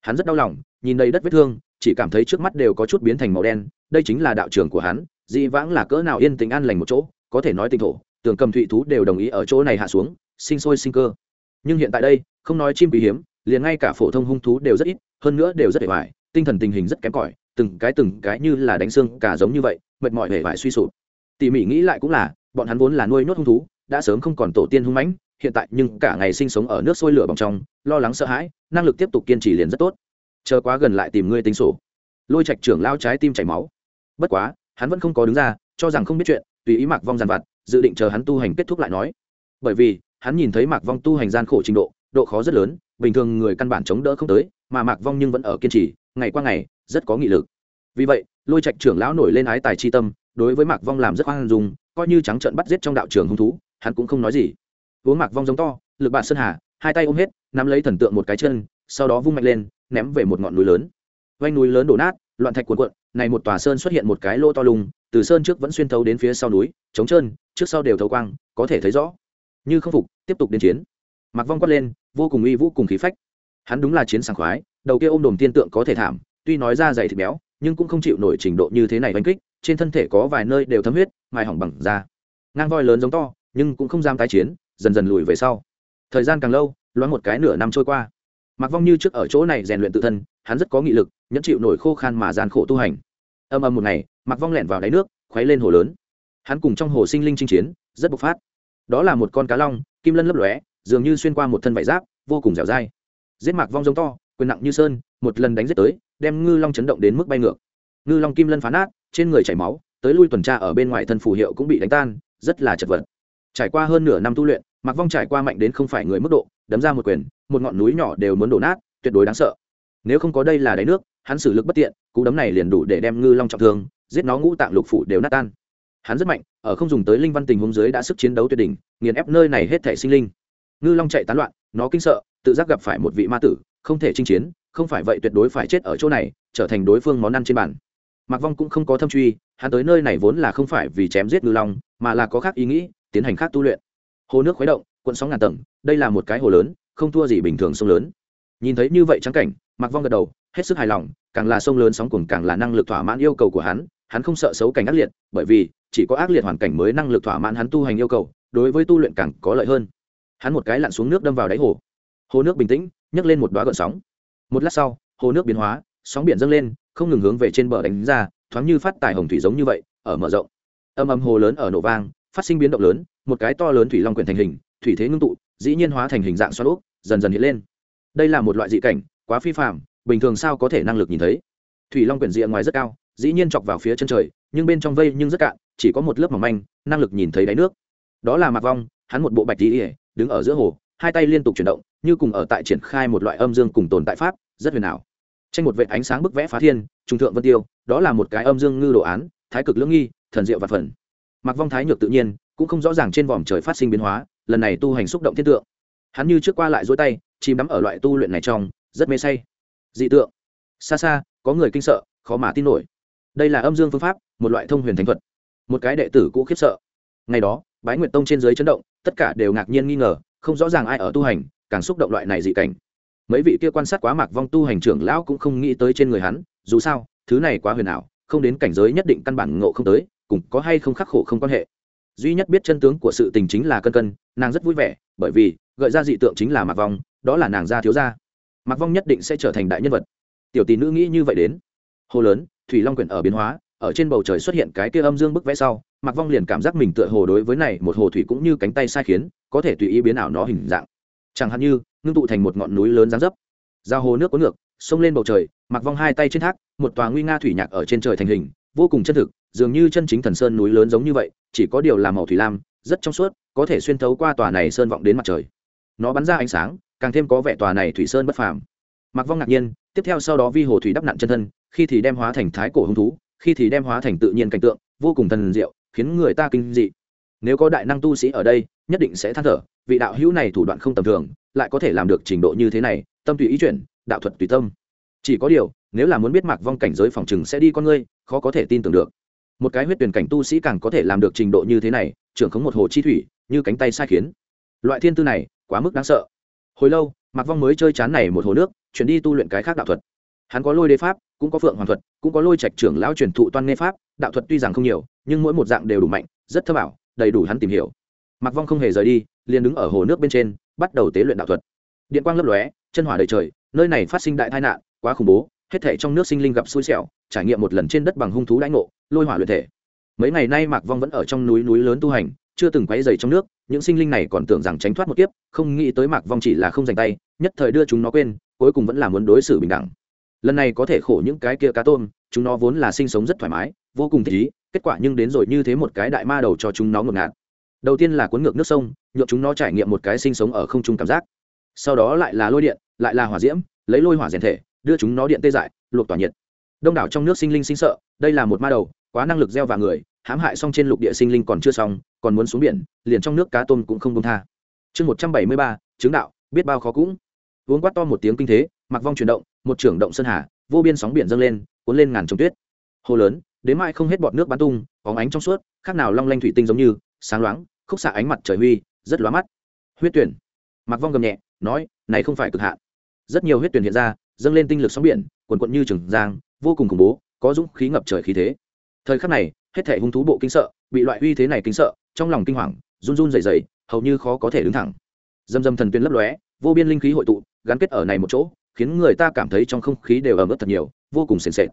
Hắn rất đau lòng, nhìn đầy đất vết thương, chỉ cảm thấy trước mắt đều có chút biến thành màu đen đây chính là đạo trưởng của hắn dị vãng là cỡ nào yên tĩnh an lành một chỗ, có thể nói tinh thổ, tường cầm thụy thú đều đồng ý ở chỗ này hạ xuống, sinh sôi sinh cơ. Nhưng hiện tại đây, không nói chim quý hiếm, liền ngay cả phổ thông hung thú đều rất ít, hơn nữa đều rất hề hoài tinh thần tình hình rất kém cỏi, từng cái từng cái như là đánh xương cả giống như vậy, mệt mỏi hề vải suy sụp. Tỉ mỉ nghĩ lại cũng là, bọn hắn vốn là nuôi nhốt hung thú, đã sớm không còn tổ tiên hung mãnh, hiện tại nhưng cả ngày sinh sống ở nước sôi lửa bỏng trong, lo lắng sợ hãi, năng lực tiếp tục kiên trì liền rất tốt. Chờ quá gần lại tìm ngươi tính sổ. Lôi trạch trưởng lao trái tim chảy máu bất quá, hắn vẫn không có đứng ra, cho rằng không biết chuyện, tùy ý mạc vong giàn vặt, dự định chờ hắn tu hành kết thúc lại nói. Bởi vì, hắn nhìn thấy mạc vong tu hành gian khổ trình độ độ khó rất lớn, bình thường người căn bản chống đỡ không tới, mà mạc vong nhưng vẫn ở kiên trì, ngày qua ngày, rất có nghị lực. Vì vậy, lôi trạch trưởng lão nổi lên ái tài chi tâm, đối với mạc vong làm rất hoang dùng coi như trắng trợn bắt giết trong đạo trường hung thú, hắn cũng không nói gì. Uống mạc vong giống to, lực bạn sơn hà, hai tay ôm hết, nắm lấy thần tượng một cái chân, sau đó vung mạnh lên, ném về một ngọn núi lớn. Vanh núi lớn đổ nát, loạn thạch cuộn cuộn này một tòa sơn xuất hiện một cái lỗ to lùng, từ sơn trước vẫn xuyên thấu đến phía sau núi, trống trơn, trước sau đều thấu quang, có thể thấy rõ. Như không phục, tiếp tục đến chiến. Mặc vong quát lên, vô cùng uy vũ cùng khí phách. Hắn đúng là chiến sảng khoái, đầu kia ôm đồm tiên tượng có thể thảm, tuy nói ra dày thịt béo, nhưng cũng không chịu nổi trình độ như thế này đánh kích, trên thân thể có vài nơi đều thấm huyết, mài hỏng bằng da. Ngang voi lớn giống to, nhưng cũng không dám tái chiến, dần dần lùi về sau. Thời gian càng lâu, loáng một cái nửa năm trôi qua. Mặc vong như trước ở chỗ này rèn luyện tự thân, hắn rất có nghị lực nhẫn chịu nổi khô khan mà gian khổ tu hành. Âm âm một ngày mặc vong lẹn vào đáy nước, khuấy lên hồ lớn. Hắn cùng trong hồ sinh linh chinh chiến, rất bộc phát. Đó là một con cá long, kim lân lấp lóe, dường như xuyên qua một thân vải giáp, vô cùng dẻo dai. Giết mạc vong giống to, quyền nặng như sơn, một lần đánh giết tới, đem ngư long chấn động đến mức bay ngược. Ngư long kim lân phá nát, trên người chảy máu, tới lui tuần tra ở bên ngoài thân phù hiệu cũng bị đánh tan, rất là chật vật. Trải qua hơn nửa năm tu luyện, mạc vong trải qua mạnh đến không phải người mức độ, đấm ra một quyền, một ngọn núi nhỏ đều muốn đổ nát, tuyệt đối đáng sợ nếu không có đây là đáy nước, hắn xử lực bất tiện, cú đấm này liền đủ để đem ngư long trọng thương, giết nó ngũ tạng lục phủ đều nát tan. Hắn rất mạnh, ở không dùng tới linh văn tình huống dưới đã sức chiến đấu tuyệt đỉnh, nghiền ép nơi này hết thể sinh linh. Ngư long chạy tán loạn, nó kinh sợ, tự giác gặp phải một vị ma tử, không thể chinh chiến, không phải vậy tuyệt đối phải chết ở chỗ này, trở thành đối phương món ăn trên bàn. Mạc vong cũng không có thâm truy, hắn tới nơi này vốn là không phải vì chém giết ngư long, mà là có khác ý nghĩ, tiến hành khác tu luyện. Hồ nước khuấy động quận sóng ngàn tầng, đây là một cái hồ lớn, không thua gì bình thường sông lớn. Nhìn thấy như vậy trắng cảnh mạc vong gật đầu, hết sức hài lòng, càng là sông lớn sóng cuồng, càng là năng lực thỏa mãn yêu cầu của hắn. Hắn không sợ xấu cảnh ác liệt, bởi vì chỉ có ác liệt hoàn cảnh mới năng lực thỏa mãn hắn tu hành yêu cầu, đối với tu luyện càng có lợi hơn. Hắn một cái lặn xuống nước đâm vào đáy hồ. Hồ nước bình tĩnh, nhấc lên một đoá gợn sóng. Một lát sau, hồ nước biến hóa, sóng biển dâng lên, không ngừng hướng về trên bờ đánh ra, thoáng như phát tài hồng thủy giống như vậy, ở mở rộng. Âm âm hồ lớn ở nổ vang, phát sinh biến động lớn, một cái to lớn thủy long quyển thành hình, thủy thế ngưng tụ, dĩ nhiên hóa thành hình dạng xoắn úp dần dần hiện lên. Đây là một loại dị cảnh quá phi phạm, bình thường sao có thể năng lực nhìn thấy? Thủy long quyển diện ngoài rất cao, dĩ nhiên chọc vào phía chân trời, nhưng bên trong vây nhưng rất cạn, chỉ có một lớp mỏng manh, năng lực nhìn thấy đáy nước. Đó là mạc vong, hắn một bộ bạch tỉ đứng ở giữa hồ, hai tay liên tục chuyển động, như cùng ở tại triển khai một loại âm dương cùng tồn tại pháp, rất huyền ảo. Tranh một vệ ánh sáng bức vẽ phá thiên trung thượng vân tiêu, đó là một cái âm dương ngư đồ án, thái cực lưỡng nghi, thần diệu và phần. Mặc vong thái nhược tự nhiên, cũng không rõ ràng trên vòm trời phát sinh biến hóa, lần này tu hành xúc động thiên tượng. Hắn như trước qua lại dối tay, chìm đắm ở loại tu luyện này trong rất mê say. Dị tượng. Xa xa, có người kinh sợ, khó mà tin nổi. Đây là âm dương phương pháp, một loại thông huyền thánh thuật. Một cái đệ tử cũ khiếp sợ. Ngày đó, bái nguyệt tông trên dưới chấn động, tất cả đều ngạc nhiên nghi ngờ, không rõ ràng ai ở tu hành, càng xúc động loại này dị cảnh. Mấy vị kia quan sát quá mạc vong tu hành trưởng lão cũng không nghĩ tới trên người hắn, dù sao, thứ này quá huyền ảo, không đến cảnh giới nhất định căn bản ngộ không tới, cùng có hay không khắc khổ không quan hệ. Duy nhất biết chân tướng của sự tình chính là cân cân, nàng rất vui vẻ, bởi vì, gợi ra dị tượng chính là mạc vong, đó là nàng gia thiếu gia mạc vong nhất định sẽ trở thành đại nhân vật. Tiểu tỷ nữ nghĩ như vậy đến. Hồ lớn, thủy long quyển ở biến hóa, ở trên bầu trời xuất hiện cái kia âm dương bức vẽ sau, mạc vong liền cảm giác mình tựa hồ đối với này một hồ thủy cũng như cánh tay sai khiến, có thể tùy ý biến ảo nó hình dạng. Chẳng hạn như, ngưng tụ thành một ngọn núi lớn dáng dấp. Giao hồ nước có ngược xông lên bầu trời mặc vong hai tay trên thác, một tòa nguy nga thủy nhạc ở trên trời thành hình, vô cùng chân thực, dường như chân chính thần sơn núi lớn giống như vậy, chỉ có điều là màu thủy lam, rất trong suốt, có thể xuyên thấu qua tòa này sơn vọng đến mặt trời. Nó bắn ra ánh sáng càng thêm có vẻ tòa này thủy sơn bất phàm. Mặc vong ngạc nhiên, tiếp theo sau đó vi hồ thủy đắp nặn chân thân, khi thì đem hóa thành thái cổ hung thú, khi thì đem hóa thành tự nhiên cảnh tượng, vô cùng thần diệu, khiến người ta kinh dị. Nếu có đại năng tu sĩ ở đây, nhất định sẽ than thở, vị đạo hữu này thủ đoạn không tầm thường, lại có thể làm được trình độ như thế này, tâm tùy ý chuyển, đạo thuật tùy tâm. Chỉ có điều, nếu là muốn biết mạc vong cảnh giới phòng chừng sẽ đi con ngươi, khó có thể tin tưởng được. Một cái huyết tuyển cảnh tu sĩ càng có thể làm được trình độ như thế này, trưởng khống một hồ chi thủy, như cánh tay sai khiến. Loại thiên tư này, quá mức đáng sợ hồi lâu, mạc vong mới chơi chán này một hồ nước, chuyển đi tu luyện cái khác đạo thuật. Hắn có lôi đế pháp, cũng có phượng hoàng thuật, cũng có lôi trạch trưởng lão truyền thụ toan nghe pháp, đạo thuật tuy rằng không nhiều, nhưng mỗi một dạng đều đủ mạnh, rất thơ bảo đầy đủ hắn tìm hiểu. Mạc vong không hề rời đi, liền đứng ở hồ nước bên trên, bắt đầu tế luyện đạo thuật. Điện quang lấp lóe, chân hỏa đầy trời, nơi này phát sinh đại tai nạn, quá khủng bố, hết thể trong nước sinh linh gặp xui xẻo, trải nghiệm một lần trên đất bằng hung thú lãnh ngộ, lôi hỏa luyện thể. Mấy ngày nay mạc vong vẫn ở trong núi núi lớn tu hành chưa từng quấy dày trong nước, những sinh linh này còn tưởng rằng tránh thoát một kiếp, không nghĩ tới mạc vong chỉ là không dành tay, nhất thời đưa chúng nó quên, cuối cùng vẫn là muốn đối xử bình đẳng. Lần này có thể khổ những cái kia cá tôm, chúng nó vốn là sinh sống rất thoải mái, vô cùng thích ý kết quả nhưng đến rồi như thế một cái đại ma đầu cho chúng nó ngột ngạt. Đầu tiên là cuốn ngược nước sông nhộn chúng nó trải nghiệm một cái sinh sống ở không trung cảm giác. Sau đó lại là lôi điện, lại là hỏa diễm, lấy lôi hỏa rèn thể, đưa chúng nó điện tê dại, luộc tỏa nhiệt. Đông đảo trong nước sinh linh sinh sợ, đây là một ma đầu, quá năng lực gieo vào người, hãm hại xong trên lục địa sinh linh còn chưa xong còn muốn xuống biển, liền trong nước cá tôm cũng không công tha. Chương một trăm bảy mươi ba, chứng đạo, biết bao khó cũng. Uống quát to một tiếng kinh thế, mặc vong chuyển động, một trưởng động sơn hà, vô biên sóng biển dâng lên, cuốn lên ngàn trồng tuyết. Hồ lớn, đến mai không hết bọt nước bắn tung, bóng ánh trong suốt, khác nào long lanh thủy tinh giống như, sáng loáng, khúc xạ ánh mặt trời huy, rất lóa mắt. Huyết tuyển. Mặc vong gầm nhẹ, nói, này không phải cực hạn. Rất nhiều huyết tuyển hiện ra, dâng lên tinh lực sóng biển quần quận như trường giang, vô cùng khủng bố, có dũng khí ngập trời khí thế. Thời khắc này, hết thể hung thú bộ kinh sợ, bị loại uy thế này kinh sợ trong lòng kinh hoàng, run run rẩy rẩy, hầu như khó có thể đứng thẳng. Dâm dâm thần tuyến lấp lóe, vô biên linh khí hội tụ, gắn kết ở này một chỗ, khiến người ta cảm thấy trong không khí đều ẩm ướt thật nhiều, vô cùng sền sệt.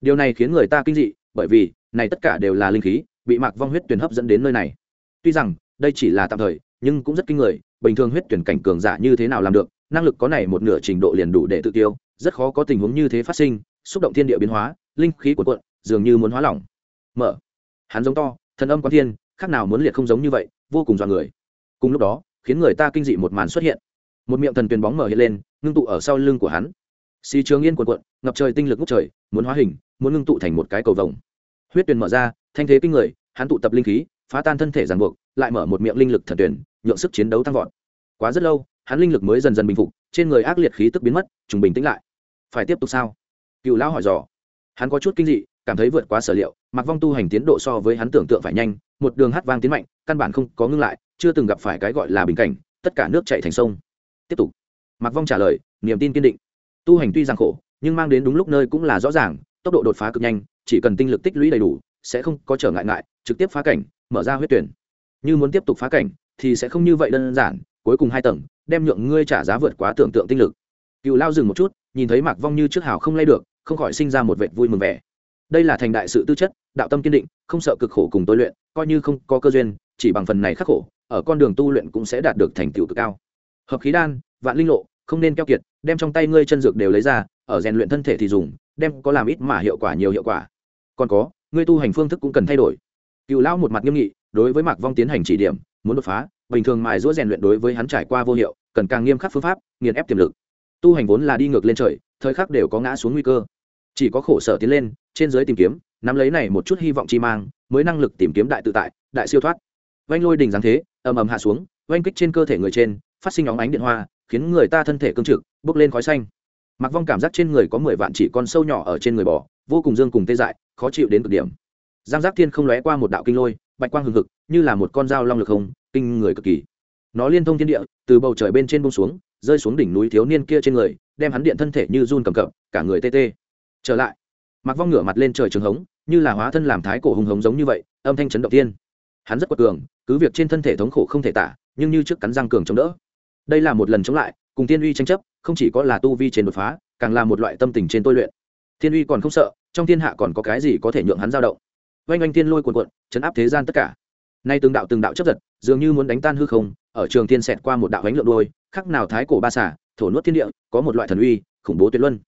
Điều này khiến người ta kinh dị, bởi vì, này tất cả đều là linh khí, bị mạc vong huyết tuyển hấp dẫn đến nơi này. Tuy rằng, đây chỉ là tạm thời, nhưng cũng rất kinh người, bình thường huyết tuyển cảnh cường giả như thế nào làm được, năng lực có này một nửa trình độ liền đủ để tự tiêu, rất khó có tình huống như thế phát sinh, xúc động thiên địa biến hóa, linh khí của quận dường như muốn hóa lỏng. Mở. Hắn giống to, thần âm quán thiên khác nào muốn liệt không giống như vậy, vô cùng dọa người. Cùng lúc đó, khiến người ta kinh dị một màn xuất hiện. Một miệng thần tuyền bóng mở hiện lên, ngưng tụ ở sau lưng của hắn. Xì trường yên cuộn cuộn, ngập trời tinh lực ngốc trời, muốn hóa hình, muốn ngưng tụ thành một cái cầu vồng. Huyết tuyền mở ra, thanh thế kinh người, hắn tụ tập linh khí, phá tan thân thể ràng buộc, lại mở một miệng linh lực thần tuyển nhượng sức chiến đấu tăng vọt. Quá rất lâu, hắn linh lực mới dần dần bình phục, trên người ác liệt khí tức biến mất, trùng bình tĩnh lại. Phải tiếp tục sao? Cựu lão hỏi dò. Hắn có chút kinh dị cảm thấy vượt quá sở liệu mặc vong tu hành tiến độ so với hắn tưởng tượng phải nhanh, một đường hát vang tiến mạnh, căn bản không có ngưng lại, chưa từng gặp phải cái gọi là bình cảnh, tất cả nước chạy thành sông. Tiếp tục. Mặc vong trả lời, niềm tin kiên định. Tu hành tuy gian khổ, nhưng mang đến đúng lúc nơi cũng là rõ ràng, tốc độ đột phá cực nhanh, chỉ cần tinh lực tích lũy đầy đủ, sẽ không có trở ngại ngại, trực tiếp phá cảnh, mở ra huyết tuyển. Như muốn tiếp tục phá cảnh, thì sẽ không như vậy đơn giản, cuối cùng hai tầng, đem nhượng ngươi trả giá vượt quá tưởng tượng tinh lực. Cựu lao dừng một chút, nhìn thấy mạc vong như trước hào không lay được, không khỏi sinh ra một vệt vui mừng vẻ đây là thành đại sự tư chất, đạo tâm kiên định, không sợ cực khổ cùng tôi luyện, coi như không có cơ duyên, chỉ bằng phần này khắc khổ, ở con đường tu luyện cũng sẽ đạt được thành tựu cực cao. Hợp khí đan, vạn linh lộ, không nên keo kiệt, đem trong tay ngươi chân dược đều lấy ra, ở rèn luyện thân thể thì dùng, đem có làm ít mà hiệu quả nhiều hiệu quả. Còn có, ngươi tu hành phương thức cũng cần thay đổi. Cựu lão một mặt nghiêm nghị, đối với mạc vong tiến hành chỉ điểm, muốn đột phá, bình thường mài giũa rèn luyện đối với hắn trải qua vô hiệu, cần càng nghiêm khắc phương pháp, nghiền ép tiềm lực. Tu hành vốn là đi ngược lên trời, thời khắc đều có ngã xuống nguy cơ chỉ có khổ sở tiến lên, trên giới tìm kiếm, nắm lấy này một chút hy vọng chi mang, mới năng lực tìm kiếm đại tự tại, đại siêu thoát. Vanh lôi đình giáng thế, ầm ầm hạ xuống vanh kích trên cơ thể người trên, phát sinh óng ánh điện hoa, khiến người ta thân thể cương trực, bốc lên khói xanh. Mặc vong cảm giác trên người có mười vạn chỉ con sâu nhỏ ở trên người bò, vô cùng dương cùng tê dại, khó chịu đến cực điểm. Giang giác thiên không lóe qua một đạo kinh lôi, bạch quang hừng hực, như là một con dao long lực hồng, kinh người cực kỳ. Nó liên thông thiên địa, từ bầu trời bên trên bông xuống, rơi xuống đỉnh núi thiếu niên kia trên người, đem hắn điện thân thể như run cầm cập, cả người tê tê trở lại. Mặc vong ngửa mặt lên trời trường hống, như là hóa thân làm thái cổ hùng hống giống như vậy, âm thanh chấn động tiên. Hắn rất quật cường, cứ việc trên thân thể thống khổ không thể tả, nhưng như trước cắn răng cường chống đỡ. Đây là một lần chống lại, cùng tiên uy tranh chấp, không chỉ có là tu vi trên đột phá, càng là một loại tâm tình trên tôi luyện. Thiên uy còn không sợ, trong thiên hạ còn có cái gì có thể nhượng hắn dao động. Oanh oanh thiên lôi cuồn cuộn, chấn áp thế gian tất cả. Nay từng đạo từng đạo chấp giật, dường như muốn đánh tan hư không, ở trường thiên xẹt qua một đạo ánh lượng đôi khắc nào thái cổ ba xả, thổ nuốt thiên địa, có một loại thần uy, khủng bố tuyệt luân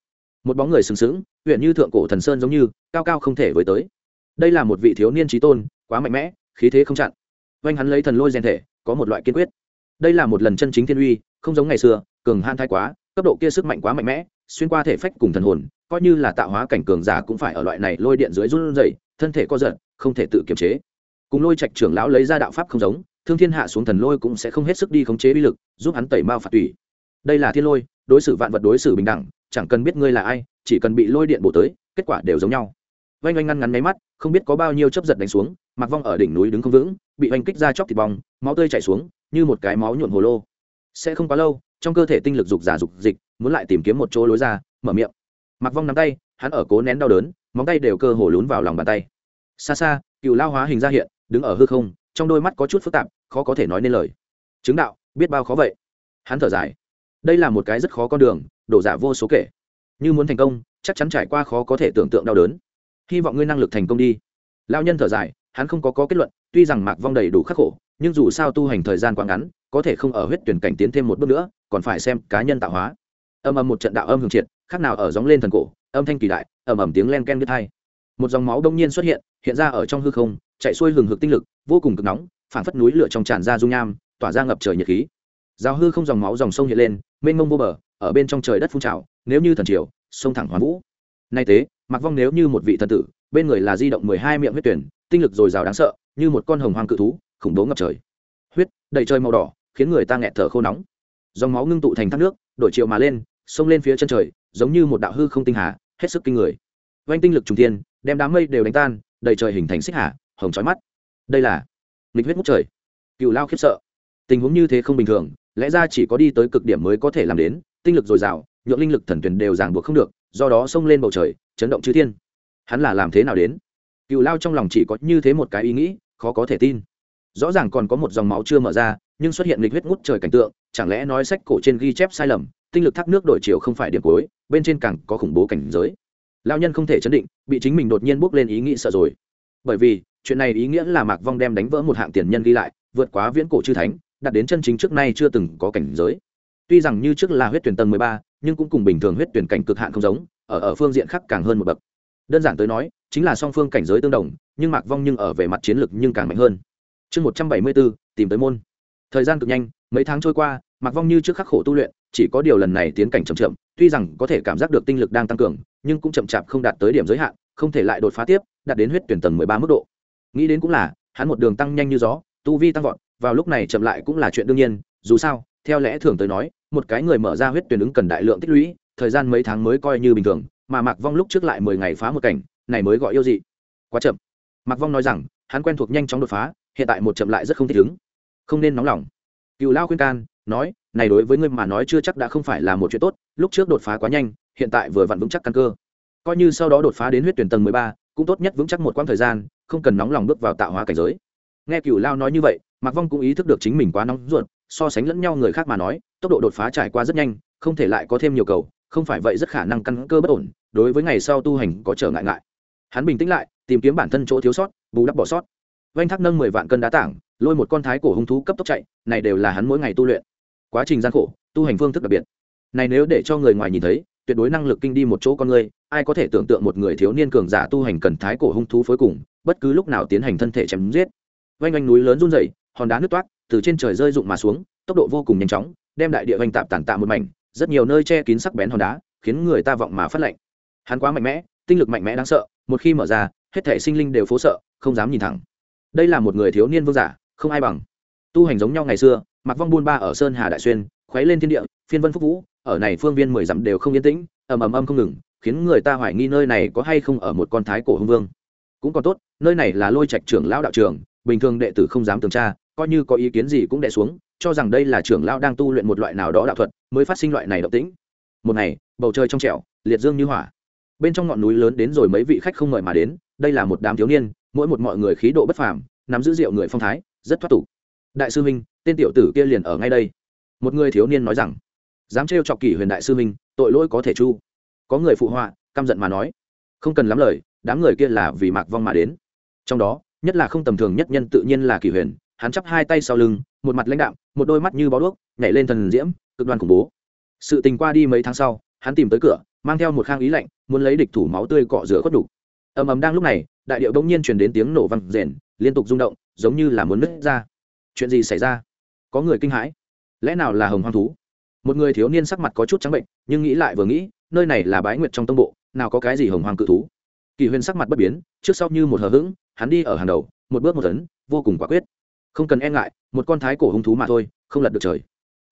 một bóng người sừng sững huyện như thượng cổ thần sơn giống như, cao cao không thể với tới. Đây là một vị thiếu niên trí tôn, quá mạnh mẽ, khí thế không chặn. Oanh hắn lấy thần lôi rèn thể, có một loại kiên quyết. Đây là một lần chân chính thiên uy, không giống ngày xưa, cường han thai quá, cấp độ kia sức mạnh quá mạnh mẽ, xuyên qua thể phách cùng thần hồn, coi như là tạo hóa cảnh cường giả cũng phải ở loại này lôi điện dưới run rẩy, thân thể co giật, không thể tự kiềm chế. Cùng lôi trạch trưởng lão lấy ra đạo pháp không giống, thương thiên hạ xuống thần lôi cũng sẽ không hết sức đi khống chế bi lực, giúp hắn tẩy mao phạt tủy. Đây là thiên lôi, đối xử vạn vật đối xử bình đẳng chẳng cần biết ngươi là ai, chỉ cần bị lôi điện bổ tới, kết quả đều giống nhau. Vanh oanh ngăn ngắn máy mắt, không biết có bao nhiêu chấp giật đánh xuống mặc vong ở đỉnh núi đứng không vững, bị oanh kích ra chóc thịt bong, máu tươi chảy xuống, như một cái máu nhuộn hồ lô. Sẽ không quá lâu, trong cơ thể tinh lực dục giả dục dịch, muốn lại tìm kiếm một chỗ lối ra, mở miệng. Mặc vong nắm tay, hắn ở cố nén đau đớn, móng tay đều cơ hồ lún vào lòng bàn tay. Xa xa, cựu lao hóa hình ra hiện, đứng ở hư không, trong đôi mắt có chút phức tạp, khó có thể nói nên lời. Chứng đạo, biết bao khó vậy? Hắn thở dài. Đây là một cái rất khó con đường đổ giả vô số kể. Như muốn thành công chắc chắn trải qua khó có thể tưởng tượng đau đớn. Hy vọng ngươi năng lực thành công đi. Lao nhân thở dài hắn không có, có kết luận tuy rằng mạc vong đầy đủ khắc khổ nhưng dù sao tu hành thời gian quá ngắn có thể không ở huyết tuyển cảnh tiến thêm một bước nữa còn phải xem cá nhân tạo hóa. Âm âm một trận đạo âm hưởng triệt khác nào ở gióng lên thần cổ âm thanh kỳ đại ầm ầm tiếng len ken đứt hai một dòng máu đông nhiên xuất hiện hiện ra ở trong hư không chạy xuôi hừng hực tinh lực vô cùng cực nóng phản phất núi lửa trong tràn ra dung nham tỏa ra ngập trời nhiệt khí. Giao hư không dòng máu dòng sông hiện lên mênh mông vô bờ, ở bên trong trời đất phun trào, nếu như thần triều, sông thẳng hoàn vũ. Nay tế mặc vong nếu như một vị thần tử, bên người là di động mười hai miệng huyết tuyển, tinh lực dồi dào đáng sợ, như một con hồng hoang cự thú, khủng bố ngập trời. Huyết, đầy trời màu đỏ, khiến người ta nghẹt thở khô nóng. Dòng máu ngưng tụ thành thác nước, đổi chiều mà lên xông lên phía chân trời, giống như một đạo hư không tinh hà, hết sức kinh người. Oanh tinh lực trùng thiên, đem đám mây đều đánh tan, đầy trời hình thành xích hà, hồng trói mắt. Đây là nghịch huyết múc trời. Cựu lao khiếp sợ. Tình huống như thế không bình thường lẽ ra chỉ có đi tới cực điểm mới có thể làm đến, tinh lực dồi dào, nhượng linh lực thần tuyển đều ràng buộc không được, do đó xông lên bầu trời, chấn động chư thiên. Hắn là làm thế nào đến? Cựu lao trong lòng chỉ có như thế một cái ý nghĩ, khó có thể tin. Rõ ràng còn có một dòng máu chưa mở ra, nhưng xuất hiện lịch huyết ngút trời cảnh tượng, chẳng lẽ nói sách cổ trên ghi chép sai lầm, tinh lực thác nước đổi chiều không phải điểm cuối, bên trên càng có khủng bố cảnh giới. Lao nhân không thể chấn định, bị chính mình đột nhiên bước lên ý nghĩ sợ rồi. Bởi vì, chuyện này ý nghĩa là mạc vong đem đánh vỡ một hạng tiền nhân ghi lại, vượt quá viễn cổ chư thánh đạt đến chân chính trước nay chưa từng có cảnh giới. Tuy rằng như trước là huyết tuyển tầng mười ba, nhưng cũng cùng bình thường huyết tuyển cảnh cực hạn không giống, ở ở phương diện khác càng hơn một bậc. Đơn giản tới nói, chính là song phương cảnh giới tương đồng, nhưng mạc vong nhưng ở về mặt chiến lược nhưng càng mạnh hơn. Chương một trăm bảy mươi bốn, tìm tới môn. Thời gian cực nhanh, mấy tháng trôi qua, mạc vong như trước khắc khổ tu luyện, chỉ có điều lần này tiến cảnh chậm chậm, tuy rằng có thể cảm giác được tinh lực đang tăng cường, nhưng cũng chậm chạp không đạt tới điểm giới hạn, không thể lại đột phá tiếp, đạt đến huyết tuyển tầng mười ba mức độ. Nghĩ đến cũng là, hắn một đường tăng nhanh như gió, tu vi tăng vọt vào lúc này chậm lại cũng là chuyện đương nhiên, dù sao, theo lẽ thường tới nói, một cái người mở ra huyết tuyển ứng cần đại lượng tích lũy, thời gian mấy tháng mới coi như bình thường, mà mạc vong lúc trước lại mười ngày phá một cảnh, này mới gọi yêu dị. Quá chậm. Mạc vong nói rằng, hắn quen thuộc nhanh chóng đột phá, hiện tại một chậm lại rất không thích ứng. Không nên nóng lòng. Cựu lao khuyên can, nói, này đối với ngươi mà nói chưa chắc đã không phải là một chuyện tốt, lúc trước đột phá quá nhanh, hiện tại vừa vặn vững chắc căn cơ. Coi như sau đó đột phá đến huyết tuyển tầng mười ba, cũng tốt nhất vững chắc một quãng thời gian, không cần nóng lòng bước vào tạo hóa cảnh giới. Nghe cựu lao nói như vậy mạc vong cũng ý thức được chính mình quá nóng ruột, so sánh lẫn nhau người khác mà nói, tốc độ đột phá trải qua rất nhanh, không thể lại có thêm nhiều cầu, không phải vậy rất khả năng căn cơ bất ổn, đối với ngày sau tu hành có trở ngại ngại. Hắn bình tĩnh lại, tìm kiếm bản thân chỗ thiếu sót, bù đắp bỏ sót. Vanh thác nâng mười vạn cân đá tảng, lôi một con thái cổ hung thú cấp tốc chạy, này đều là hắn mỗi ngày tu luyện. Quá trình gian khổ, tu hành phương thức đặc biệt. Này nếu để cho người ngoài nhìn thấy, tuyệt đối năng lực kinh đi một chỗ con người, ai có thể tưởng tượng một người thiếu niên cường giả tu hành cần thái cổ hung thú phối cùng, bất cứ lúc nào tiến hành thân thể chém giết. Vanh anh núi lớn run rẩy hòn đá nứt toát từ trên trời rơi rụng mà xuống, tốc độ vô cùng nhanh chóng, đem đại địa vanh tạm tàn tạ một mảnh, rất nhiều nơi che kín sắc bén hòn đá, khiến người ta vọng mà phát lạnh. Hắn quá mạnh mẽ, tinh lực mạnh mẽ đáng sợ, một khi mở ra, hết thể sinh linh đều phố sợ, không dám nhìn thẳng. Đây là một người thiếu niên vương giả, không ai bằng. Tu hành giống nhau ngày xưa mặc vong buôn ba ở sơn hà đại xuyên, khuấy lên thiên địa, phiên vân phúc vũ, ở này phương viên mười dặm đều không yên tĩnh, ầm ầm âm không ngừng, khiến người ta hoài nghi nơi này có hay không ở một con thái cổ hung vương. Cũng còn tốt, nơi này là lôi trạch trưởng lão đạo trường bình thường đệ tử không dám tường tra, coi như có ý kiến gì cũng đệ xuống, cho rằng đây là trưởng lão đang tu luyện một loại nào đó đạo thuật mới phát sinh loại này động tĩnh. Một ngày, bầu trời trong trẻo, liệt dương như hỏa. Bên trong ngọn núi lớn đến rồi mấy vị khách không mời mà đến, đây là một đám thiếu niên, mỗi một mọi người khí độ bất phàm, nắm giữ rượu người phong thái, rất thoát tục. Đại sư minh, tên tiểu tử kia liền ở ngay đây. Một người thiếu niên nói rằng, dám trêu chọc kỷ huyền đại sư minh, tội lỗi có thể chu. Có người phụ họa, căm giận mà nói, không cần lắm lời, đám người kia là vì mạc vong mà đến. Trong đó nhất là không tầm thường nhất nhân tự nhiên là kỷ huyền, hắn chắp hai tay sau lưng, một mặt lãnh đạm, một đôi mắt như bó đuốc, nhảy lên thần diễm, cực đoan khủng bố. Sự tình qua đi mấy tháng sau, hắn tìm tới cửa, mang theo một khang ý lạnh, muốn lấy địch thủ máu tươi cọ rửa khuất đủ. Ầm ầm đang lúc này, đại điệu bỗng nhiên truyền đến tiếng nổ vang rền, liên tục rung động, giống như là muốn nứt ra. Chuyện gì xảy ra? Có người kinh hãi. Lẽ nào là hồng hoang thú? Một người thiếu niên sắc mặt có chút trắng bệnh, nhưng nghĩ lại vừa nghĩ, nơi này là bái nguyệt trong tông bộ, nào có cái gì hồng hoang cự thú? Kỳ huyền sắc mặt bất biến, trước sau như một hờ hững hắn đi ở hàng đầu, một bước một tấn, vô cùng quả quyết. Không cần e ngại, một con thái cổ hung thú mà thôi, không lật được trời.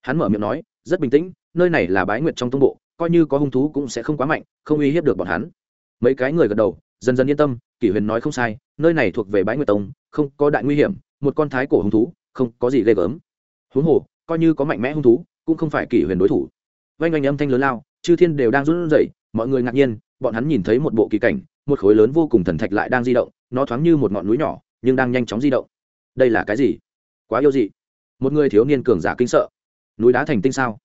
Hắn mở miệng nói, rất bình tĩnh, nơi này là bái nguyệt trong tông bộ, coi như có hung thú cũng sẽ không quá mạnh, không uy hiếp được bọn hắn. Mấy cái người gật đầu, dần dần yên tâm, kỷ huyền nói không sai, nơi này thuộc về bái nguyệt tông, không có đại nguy hiểm, một con thái cổ hung thú, không có gì ghê gớm. Huống hồ, coi như có mạnh mẽ hung thú, cũng không phải kỷ huyền đối thủ. Vanh vanh âm thanh lớn lao, chư thiên đều đang run rẩy, mọi người ngạc nhiên, bọn hắn nhìn thấy một bộ kỳ cảnh một khối lớn vô cùng thần thạch lại đang di động, nó thoáng như một ngọn núi nhỏ, nhưng đang nhanh chóng di động. Đây là cái gì? Quá yêu dị. Một người thiếu niên cường giả kinh sợ. Núi đá thành tinh sao?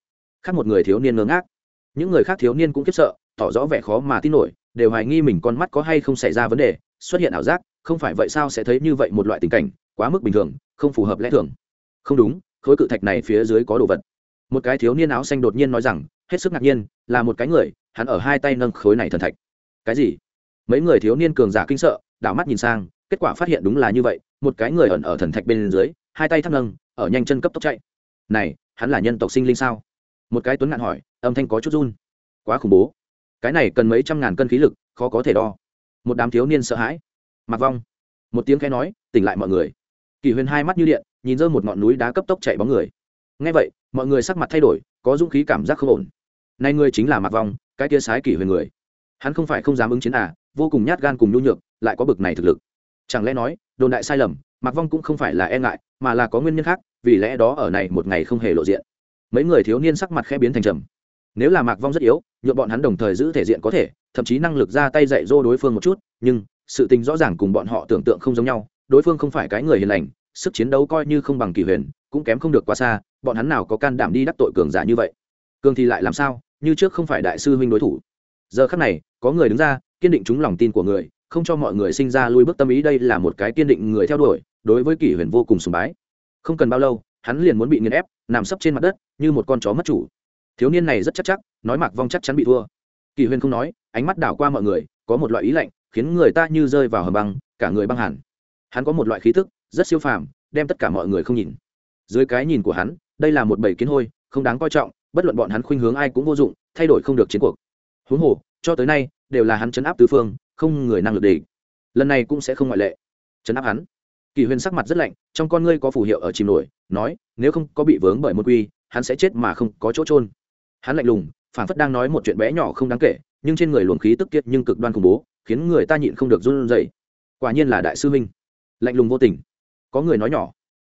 Khác một người thiếu niên ngớ ngác. Những người khác thiếu niên cũng kiếp sợ, tỏ rõ vẻ khó mà tin nổi, đều hoài nghi mình con mắt có hay không xảy ra vấn đề, xuất hiện ảo giác, không phải vậy sao sẽ thấy như vậy một loại tình cảnh, quá mức bình thường, không phù hợp lẽ thường. Không đúng, khối cự thạch này phía dưới có đồ vật. Một cái thiếu niên áo xanh đột nhiên nói rằng, hết sức ngạc nhiên, là một cái người, hắn ở hai tay nâng khối này thần thạch. Cái gì? Mấy người thiếu niên cường giả kinh sợ, đảo mắt nhìn sang, kết quả phát hiện đúng là như vậy, một cái người ẩn ở thần thạch bên dưới, hai tay thắt nâng, ở nhanh chân cấp tốc chạy. Này, hắn là nhân tộc sinh linh sao? Một cái tuấn ngạn hỏi, âm thanh có chút run. Quá khủng bố. Cái này cần mấy trăm ngàn cân khí lực, khó có thể đo. Một đám thiếu niên sợ hãi. Mặc vong. Một tiếng khẽ nói, tỉnh lại mọi người. Kỳ huyền hai mắt như điện, nhìn rơi một ngọn núi đá cấp tốc chạy bóng người. Ngay vậy, mọi người sắc mặt thay đổi, có dũng khí cảm giác không ổn. Nay ngươi chính là mặc vong, cái tia sái kỳ huyền người hắn không phải không dám ứng chiến à vô cùng nhát gan cùng nhu nhược, lại có bực này thực lực. Chẳng lẽ nói, đồn đại sai lầm mặc vong cũng không phải là e ngại, mà là có nguyên nhân khác, vì lẽ đó ở này một ngày không hề lộ diện. Mấy người thiếu niên sắc mặt khẽ biến thành trầm. Nếu là mạc vong rất yếu nhuộm bọn hắn đồng thời giữ thể diện có thể, thậm chí năng lực ra tay dạy dỗ đối phương một chút, nhưng sự tình rõ ràng cùng bọn họ tưởng tượng không giống nhau, đối phương không phải cái người hiền lành, sức chiến đấu coi như không bằng kỳ huyền, cũng kém không được quá xa, bọn hắn nào có can đảm đi đắc tội cường giả như vậy? Cường thì lại làm sao? Như trước không phải đại sư huynh đối thủ giờ khắc này, có người đứng ra, kiên định chúng lòng tin của người, không cho mọi người sinh ra lui bước tâm ý đây là một cái kiên định người theo đuổi, đối với kỷ huyền vô cùng sùng bái. Không cần bao lâu, hắn liền muốn bị nghiền ép, nằm sấp trên mặt đất, như một con chó mất chủ. Thiếu niên này rất chắc chắc, nói mạc vong chắc chắn bị thua. Kỳ huyền không nói, ánh mắt đảo qua mọi người, có một loại ý lạnh, khiến người ta như rơi vào hầm băng, cả người băng hẳn. Hắn có một loại khí thức rất siêu phàm, đem tất cả mọi người không nhìn. Dưới cái nhìn của hắn, đây là một bầy kiến hôi, không đáng coi trọng, bất luận bọn hắn khuynh hướng ai cũng vô dụng, thay đổi không được chiến cuộc huống hồ, cho tới nay, đều là hắn chấn áp tứ phương, không người năng lực để lần này cũng sẽ không ngoại lệ. Chấn áp hắn. Kỳ huyền sắc mặt rất lạnh, trong con ngươi có phù hiệu ở chìm nổi, nói, nếu không có bị vướng bởi một quy, hắn sẽ chết mà không có chỗ trôn hắn lạnh lùng phản phất đang nói một chuyện bé nhỏ không đáng kể, nhưng trên người luồng khí tức kiệt nhưng cực đoan khủng bố, khiến người ta nhịn không được run rẩy. Quả nhiên là đại sư minh lạnh lùng vô tình. Có người nói nhỏ.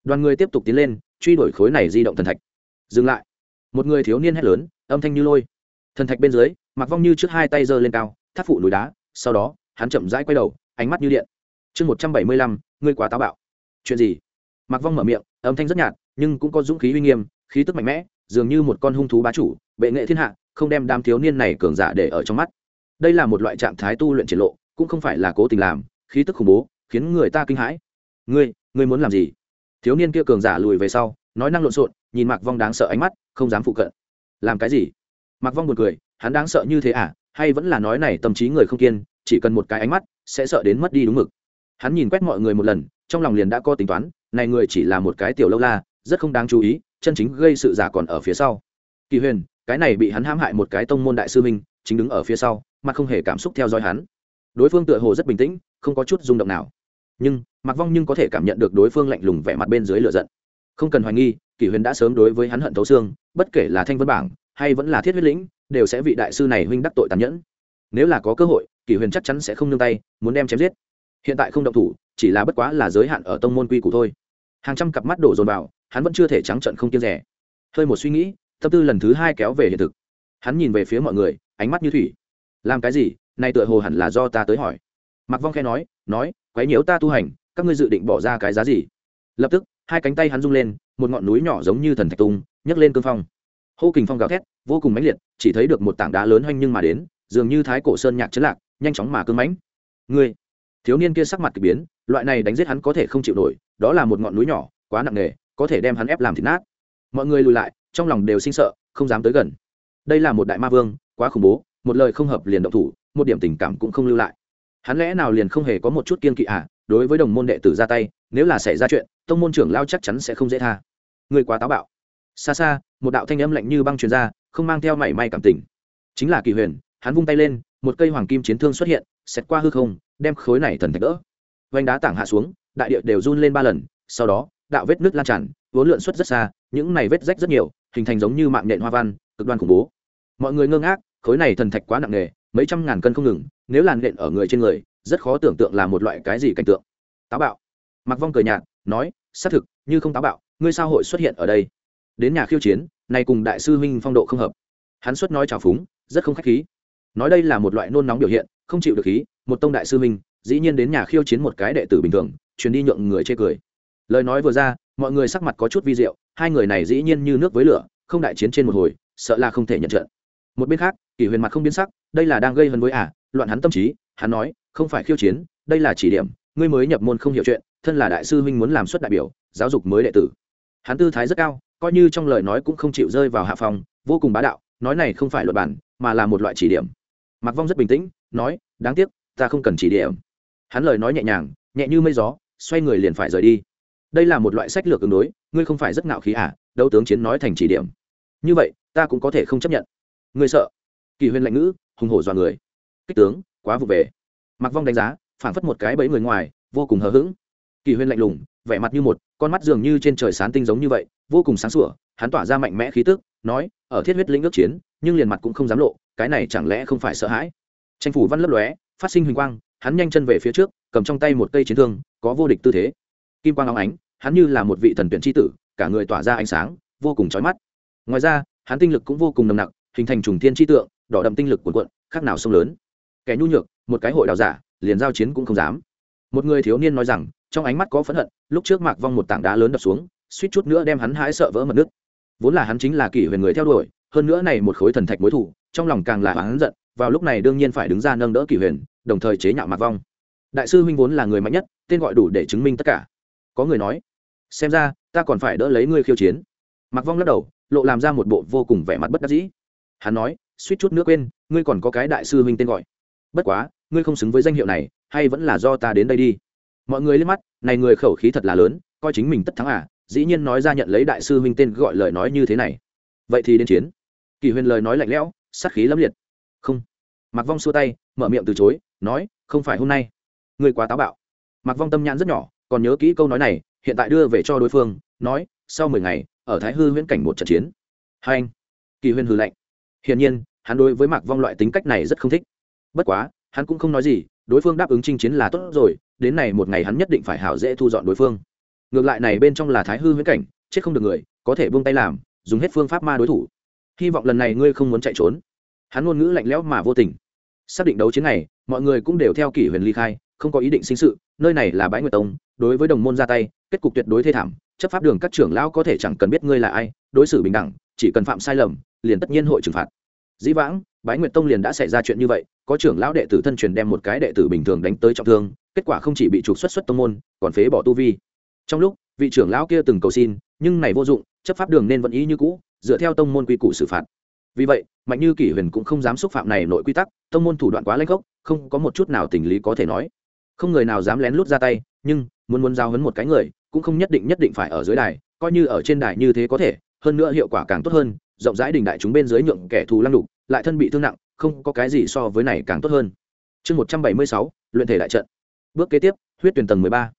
Đoàn người tiếp tục tiến lên, truy đuổi khối này di động thần thạch. Dừng lại. Một người thiếu niên hét lớn, âm thanh như lôi. Thần thạch bên dưới mặc vong như trước hai tay giơ lên cao, thắt phụ núi đá, sau đó, hắn chậm rãi quay đầu, ánh mắt như điện. Chương một trăm bảy mươi lăm, ngươi quá táo bạo. Chuyện gì? Mặc vong mở miệng, âm thanh rất nhạt, nhưng cũng có dũng khí uy nghiêm, khí tức mạnh mẽ, dường như một con hung thú bá chủ, bệ nghệ thiên hạ, không đem đám thiếu niên này cường giả để ở trong mắt. Đây là một loại trạng thái tu luyện triển lộ, cũng không phải là cố tình làm, khí tức khủng bố, khiến người ta kinh hãi. Ngươi ngươi muốn làm gì? Thiếu niên kia cường giả lùi về sau, nói năng lộn xộn, nhìn mạc vong đáng sợ ánh mắt, không dám phụ cận. Làm cái gì? Mặc vong buồn cười hắn đáng sợ như thế à hay vẫn là nói này tâm trí người không kiên, chỉ cần một cái ánh mắt, sẽ sợ đến mất đi đúng mực. Hắn nhìn quét mọi người một lần, trong lòng liền đã có tính toán, này người chỉ là một cái tiểu lâu la, rất không đáng chú ý, chân chính gây sự giả còn ở phía sau. Kỳ huyền, cái này bị hắn hãm hại một cái tông môn đại sư minh, chính đứng ở phía sau mà không hề cảm xúc theo dõi hắn. Đối phương tựa hồ rất bình tĩnh, không có chút rung động nào. Nhưng mặc vong nhưng có thể cảm nhận được đối phương lạnh lùng vẻ mặt bên dưới lửa giận. Không cần hoài nghi kỷ huyền đã sớm đối với hắn hận thấu xương, bất kể là thanh vân bảng, hay vẫn là thiết huyết lĩnh đều sẽ vị đại sư này huynh đắc tội tàn nhẫn. Nếu là có cơ hội, kỷ huyền chắc chắn sẽ không nương tay, muốn đem chém giết. Hiện tại không động thủ, chỉ là bất quá là giới hạn ở tông môn quy củ thôi. Hàng trăm cặp mắt đổ dồn vào, hắn vẫn chưa thể trắng trận không kiên rẻ. Hơi một suy nghĩ, tâm tư lần thứ hai kéo về hiện thực. Hắn nhìn về phía mọi người, ánh mắt như thủy. Làm cái gì? Nay tựa hồ hẳn là do ta tới hỏi. Mặc vong khe nói nói, quấy nhiễu ta tu hành, các ngươi dự định bỏ ra cái giá gì? Lập tức, hai cánh tay hắn rung lên, một ngọn núi nhỏ giống như thần thạch tung, nhấc lên cương phong hô kình phong gào thét, vô cùng mãnh liệt, chỉ thấy được một tảng đá lớn hoanh nhưng mà đến, dường như thái cổ sơn nhạc chấn lạc, nhanh chóng mà cưng mãnh. Ngươi, thiếu niên kia sắc mặt k ỳ biến, loại này đánh giết hắn có thể không chịu nổi, đó là một ngọn núi nhỏ, quá nặng nề, có thể đem hắn ép làm thịt nát. Mọi người lùi lại, trong lòng đều sinh sợ, không dám tới gần. Đây là một đại ma vương, quá khủng bố, một lời không hợp liền động thủ, một điểm tình cảm cũng không lưu lại. Hắn lẽ nào liền không hề có một chút kiên kỵ à? Đối với đồng môn đệ tử ra tay, nếu là xảy ra chuyện, tông môn trưởng lao chắc chắn sẽ không dễ tha. Người quá táo bạo. Xa xa một đạo thanh âm lạnh như băng truyền ra, không mang theo mảy may cảm tình. Chính là kỳ huyền, hắn vung tay lên, một cây hoàng kim chiến thương xuất hiện xét qua hư không, đem khối này thần thạch đỡ. Vanh đá tảng hạ xuống, đại địa đều run lên ba lần, sau đó, đạo vết nước lan tràn, vốn lượn xuất rất xa, những này vết rách rất nhiều, hình thành giống như mạng nhện hoa văn, cực đoan khủng bố. Mọi người ngơ ngác, khối này thần thạch quá nặng nề, mấy trăm ngàn cân không ngừng, nếu làn nện ở người trên người, rất khó tưởng tượng là một loại cái gì cảnh tượng. Táo bạo. Mặc vong cười nhạt, nói, xác thực, như không táo bạo, ngươi sao hội xuất hiện ở đây? Đến nhà khiêu chiến nay cùng đại sư huynh phong độ không hợp. Hắn xuất nói trào phúng rất không khách khí. Nói đây là một loại nôn nóng biểu hiện không chịu được khí một tông đại sư huynh dĩ nhiên đến nhà khiêu chiến một cái đệ tử bình thường truyền đi nhượng người chê cười. Lời nói vừa ra mọi người sắc mặt có chút vi diệu hai người này dĩ nhiên như nước với lửa không đại chiến trên một hồi sợ là không thể nhận trận. Một bên khác kỷ huyền mặt không biến sắc đây là đang gây hấn với ả à, loạn hắn tâm trí hắn nói không phải khiêu chiến đây là chỉ điểm ngươi mới nhập môn không hiểu chuyện thân là đại sư huynh muốn làm xuất đại biểu giáo dục mới đệ tử. Hắn tư thái rất cao coi như trong lời nói cũng không chịu rơi vào hạ phòng vô cùng bá đạo, nói này không phải luật bản, mà là một loại chỉ điểm. Mặc vong rất bình tĩnh, nói, đáng tiếc, ta không cần chỉ điểm. Hắn lời nói nhẹ nhàng, nhẹ như mây gió, xoay người liền phải rời đi. Đây là một loại sách lược ứng đối, ngươi không phải rất ngạo khí à đấu tướng chiến nói thành chỉ điểm. Như vậy, ta cũng có thể không chấp nhận. Ngươi sợ? Kỳ Huyên lạnh ngữ, hùng hổ dọa người. Kích tướng, quá vụ về. Mặc vong đánh giá, phảng phất một cái bẫy người ngoài, vô cùng hờ hững kỳ huyên lạnh lùng, vẻ mặt như một con mắt dường như trên trời sán tinh giống như vậy, vô cùng sáng sủa, hắn tỏa ra mạnh mẽ khí tức, nói, ở thiết huyết lĩnh ước chiến, nhưng liền mặt cũng không dám lộ, cái này chẳng lẽ không phải sợ hãi? Tranh phủ văn lấp lóe, phát sinh huỳnh quang, hắn nhanh chân về phía trước, cầm trong tay một cây chiến thương, có vô địch tư thế. Kim quang óng ánh, hắn như là một vị thần tuyển tri tử, cả người tỏa ra ánh sáng, vô cùng chói mắt. Ngoài ra, hắn tinh lực cũng vô cùng nồng nặc, hình thành trùng thiên tri tượng, đỏ đậm tinh lực cuộn cuộn, khác nào sông lớn. Kẻ nhu nhược, một cái hội đào giả, liền giao chiến cũng không dám. Một người thiếu niên nói rằng trong ánh mắt có phẫn hận, lúc trước mạc vong một tảng đá lớn đập xuống, suýt chút nữa đem hắn hãi sợ vỡ mật nước. Vốn là hắn chính là kỷ huyền người theo đuổi, hơn nữa này một khối thần thạch mối thủ, trong lòng càng là hắn giận, vào lúc này đương nhiên phải đứng ra nâng đỡ kỷ huyền, đồng thời chế nhạo mạc vong. Đại sư huynh vốn là người mạnh nhất, tên gọi đủ để chứng minh tất cả. Có người nói, xem ra, ta còn phải đỡ lấy ngươi khiêu chiến. Mạc vong lắc đầu, lộ làm ra một bộ vô cùng vẻ mặt bất đắc dĩ. Hắn nói, suýt chút nữa quên, ngươi còn có cái đại sư huynh tên gọi. Bất quá, ngươi không xứng với danh hiệu này, hay vẫn là do ta đến đây đi mọi người lên mắt, này người khẩu khí thật là lớn, coi chính mình tất thắng à dĩ nhiên nói ra nhận lấy đại sư huynh tên gọi lời nói như thế này. Vậy thì đến chiến. Kỳ huyền lời nói lạnh lẽo, sát khí lâm liệt. Không. Mặc vong xua tay, mở miệng từ chối, nói, không phải hôm nay. Người quá táo bạo. Mặc vong tâm nhãn rất nhỏ, còn nhớ kỹ câu nói này, hiện tại đưa về cho đối phương, nói, sau mười ngày, ở thái hư huyễn cảnh một trận chiến. Hai anh. Kỳ huyền hư lạnh. Hiển nhiên, hắn đối với Mặc vong loại tính cách này rất không thích. Bất quá, hắn cũng không nói gì, đối phương đáp ứng chinh chiến là tốt rồi đến này một ngày hắn nhất định phải hảo dễ thu dọn đối phương. Ngược lại này bên trong là thái hư huyễn cảnh, chết không được người, có thể buông tay làm, dùng hết phương pháp ma đối thủ. Hy vọng lần này ngươi không muốn chạy trốn. Hắn ngôn ngữ lạnh lẽo mà vô tình. Xác định đấu chiến này, mọi người cũng đều theo kỷ huyền ly khai, không có ý định sinh sự, nơi này là bãi nguyệt tông, đối với đồng môn ra tay, kết cục tuyệt đối thê thảm, chấp pháp đường các trưởng lão có thể chẳng cần biết ngươi là ai, đối xử bình đẳng, chỉ cần phạm sai lầm, liền tất nhiên hội trừng phạt. Dĩ vãng bái nguyệt tông liền đã xảy ra chuyện như vậy có trưởng lão đệ tử thân truyền đem một cái đệ tử bình thường đánh tới trọng thương, kết quả không chỉ bị trục xuất xuất tông môn, còn phế bỏ tu vi. Trong lúc, vị trưởng lão kia từng cầu xin, nhưng này vô dụng, chấp pháp đường nên vẫn ý như cũ, dựa theo tông môn quy củ xử phạt. Vì vậy, mạnh như kỷ huyền cũng không dám xúc phạm này nội quy tắc, tông môn thủ đoạn quá lanh gốc không có một chút nào tình lý có thể nói. Không người nào dám lén lút ra tay, nhưng, muốn muốn giao hấn một cái người, cũng không nhất định nhất định phải ở dưới đài, coi như ở trên đài như thế có thể, hơn nữa hiệu quả càng tốt hơn, rộng rãi đình đại chúng bên dưới nhượng kẻ thù lăng đục, lại thân bị thương nặng không có cái gì so với này càng tốt hơn. Chương một trăm bảy mươi sáu, luyện thể đại trận. Bước kế tiếp, huyết tuyển tầng mười ba.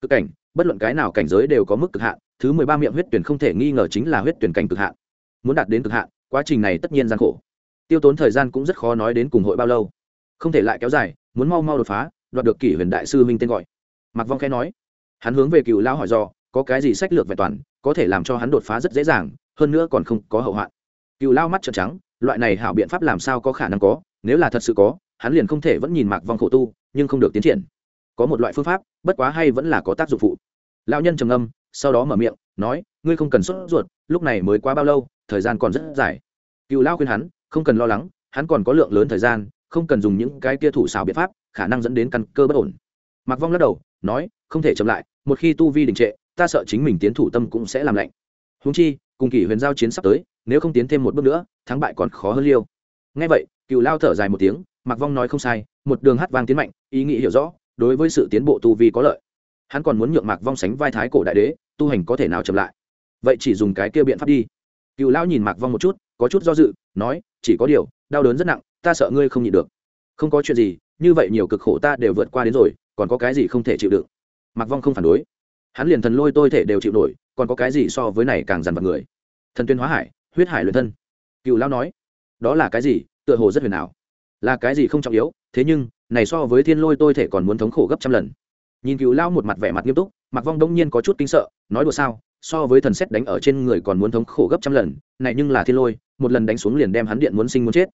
Cực cảnh, bất luận cái nào cảnh giới đều có mức cực hạn, thứ mười ba miệng huyết tuyển không thể nghi ngờ chính là huyết tuyển cảnh cực hạn. Muốn đạt đến cực hạn, quá trình này tất nhiên gian khổ. Tiêu tốn thời gian cũng rất khó nói đến cùng hội bao lâu. Không thể lại kéo dài, muốn mau mau đột phá, đoạt được kỷ huyền đại sư minh tên gọi. Mạc vong khẽ nói. Hắn hướng về cựu lão hỏi do có cái gì sách lược vẹn toàn, có thể làm cho hắn đột phá rất dễ dàng, hơn nữa còn không có hậu hoạn. Cựu lao mắt trợn trắng loại này hảo biện pháp làm sao có khả năng có, nếu là thật sự có, hắn liền không thể vẫn nhìn mạc vong khổ tu, nhưng không được tiến triển. Có một loại phương pháp, bất quá hay vẫn là có tác dụng phụ. Lão nhân trầm âm sau đó mở miệng, nói, ngươi không cần sốt ruột, lúc này mới quá bao lâu, thời gian còn rất dài. Cựu lao khuyên hắn, không cần lo lắng, hắn còn có lượng lớn thời gian, không cần dùng những cái kia thủ xảo biện pháp, khả năng dẫn đến căn cơ bất ổn. Mạc vong lắc đầu, nói, không thể chậm lại, một khi tu vi đình trệ, ta sợ chính mình tiến thủ tâm cũng sẽ làm lạnh. Húng chi cùng kỷ huyền giao chiến sắp tới, nếu không tiến thêm một bước nữa, thắng bại còn khó hơn liêu. Ngay vậy, cựu lao thở dài một tiếng mặc vong nói không sai, một đường hát vang tiến mạnh, ý nghĩ hiểu rõ, đối với sự tiến bộ tu vi có lợi. Hắn còn muốn nhượng mạc vong sánh vai thái cổ đại đế, tu hành có thể nào chậm lại? Vậy chỉ dùng cái kia biện pháp đi. Cựu lão nhìn mạc vong một chút, có chút do dự, nói, chỉ có điều, đau đớn rất nặng, ta sợ ngươi không nhịn được. Không có chuyện gì, như vậy nhiều cực khổ ta đều vượt qua đến rồi, còn có cái gì không thể chịu đựng? Mạc vong không phản đối hắn liền thần lôi tôi thể đều chịu nổi, còn có cái gì so với này càng dằn vặt người? Thần tuyên hóa hải, huyết hải luyện thân. Cựu lão nói, đó là cái gì? Tựa hồ rất huyền ảo. Là cái gì không trọng yếu, thế nhưng, này so với thiên lôi tôi thể còn muốn thống khổ gấp trăm lần. Nhìn cựu lão một mặt vẻ mặt nghiêm túc mặc vong đông nhiên có chút kinh sợ, nói đùa sao, so với thần xét đánh ở trên người còn muốn thống khổ gấp trăm lần, này nhưng là thiên lôi, một lần đánh xuống liền đem hắn điện muốn sinh muốn chết.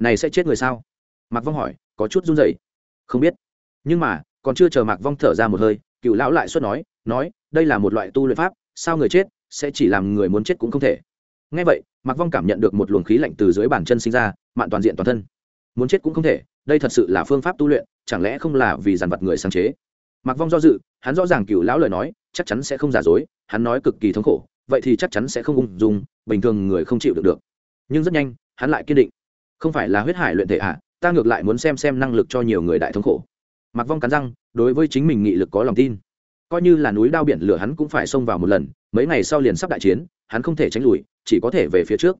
Này sẽ chết người sao? Mặc vong hỏi, có chút run rẩy. Không biết. Nhưng mà, còn chưa chờ mạc vong thở ra một hơi, cựu lão lại suốt nói nói đây là một loại tu luyện pháp sao người chết sẽ chỉ làm người muốn chết cũng không thể? Ngay vậy mạc vong cảm nhận được một luồng khí lạnh từ dưới bàn chân sinh ra mạn toàn diện toàn thân. Muốn chết cũng không thể đây thật sự là phương pháp tu luyện chẳng lẽ không là vì dàn vật người sáng chế? Mạc vong do dự hắn rõ ràng cựu lão lời nói chắc chắn sẽ không giả dối hắn nói cực kỳ thống khổ vậy thì chắc chắn sẽ không ung dung bình thường người không chịu được được. Nhưng rất nhanh hắn lại kiên định. Không phải là huyết hải luyện thể ạ à, ta ngược lại muốn xem xem năng lực cho nhiều người đại thống khổ. Mặc vong cắn răng đối với chính mình nghị lực có lòng tin coi như là núi đao biển lửa hắn cũng phải xông vào một lần, mấy ngày sau liền sắp đại chiến, hắn không thể tránh lùi, chỉ có thể về phía trước.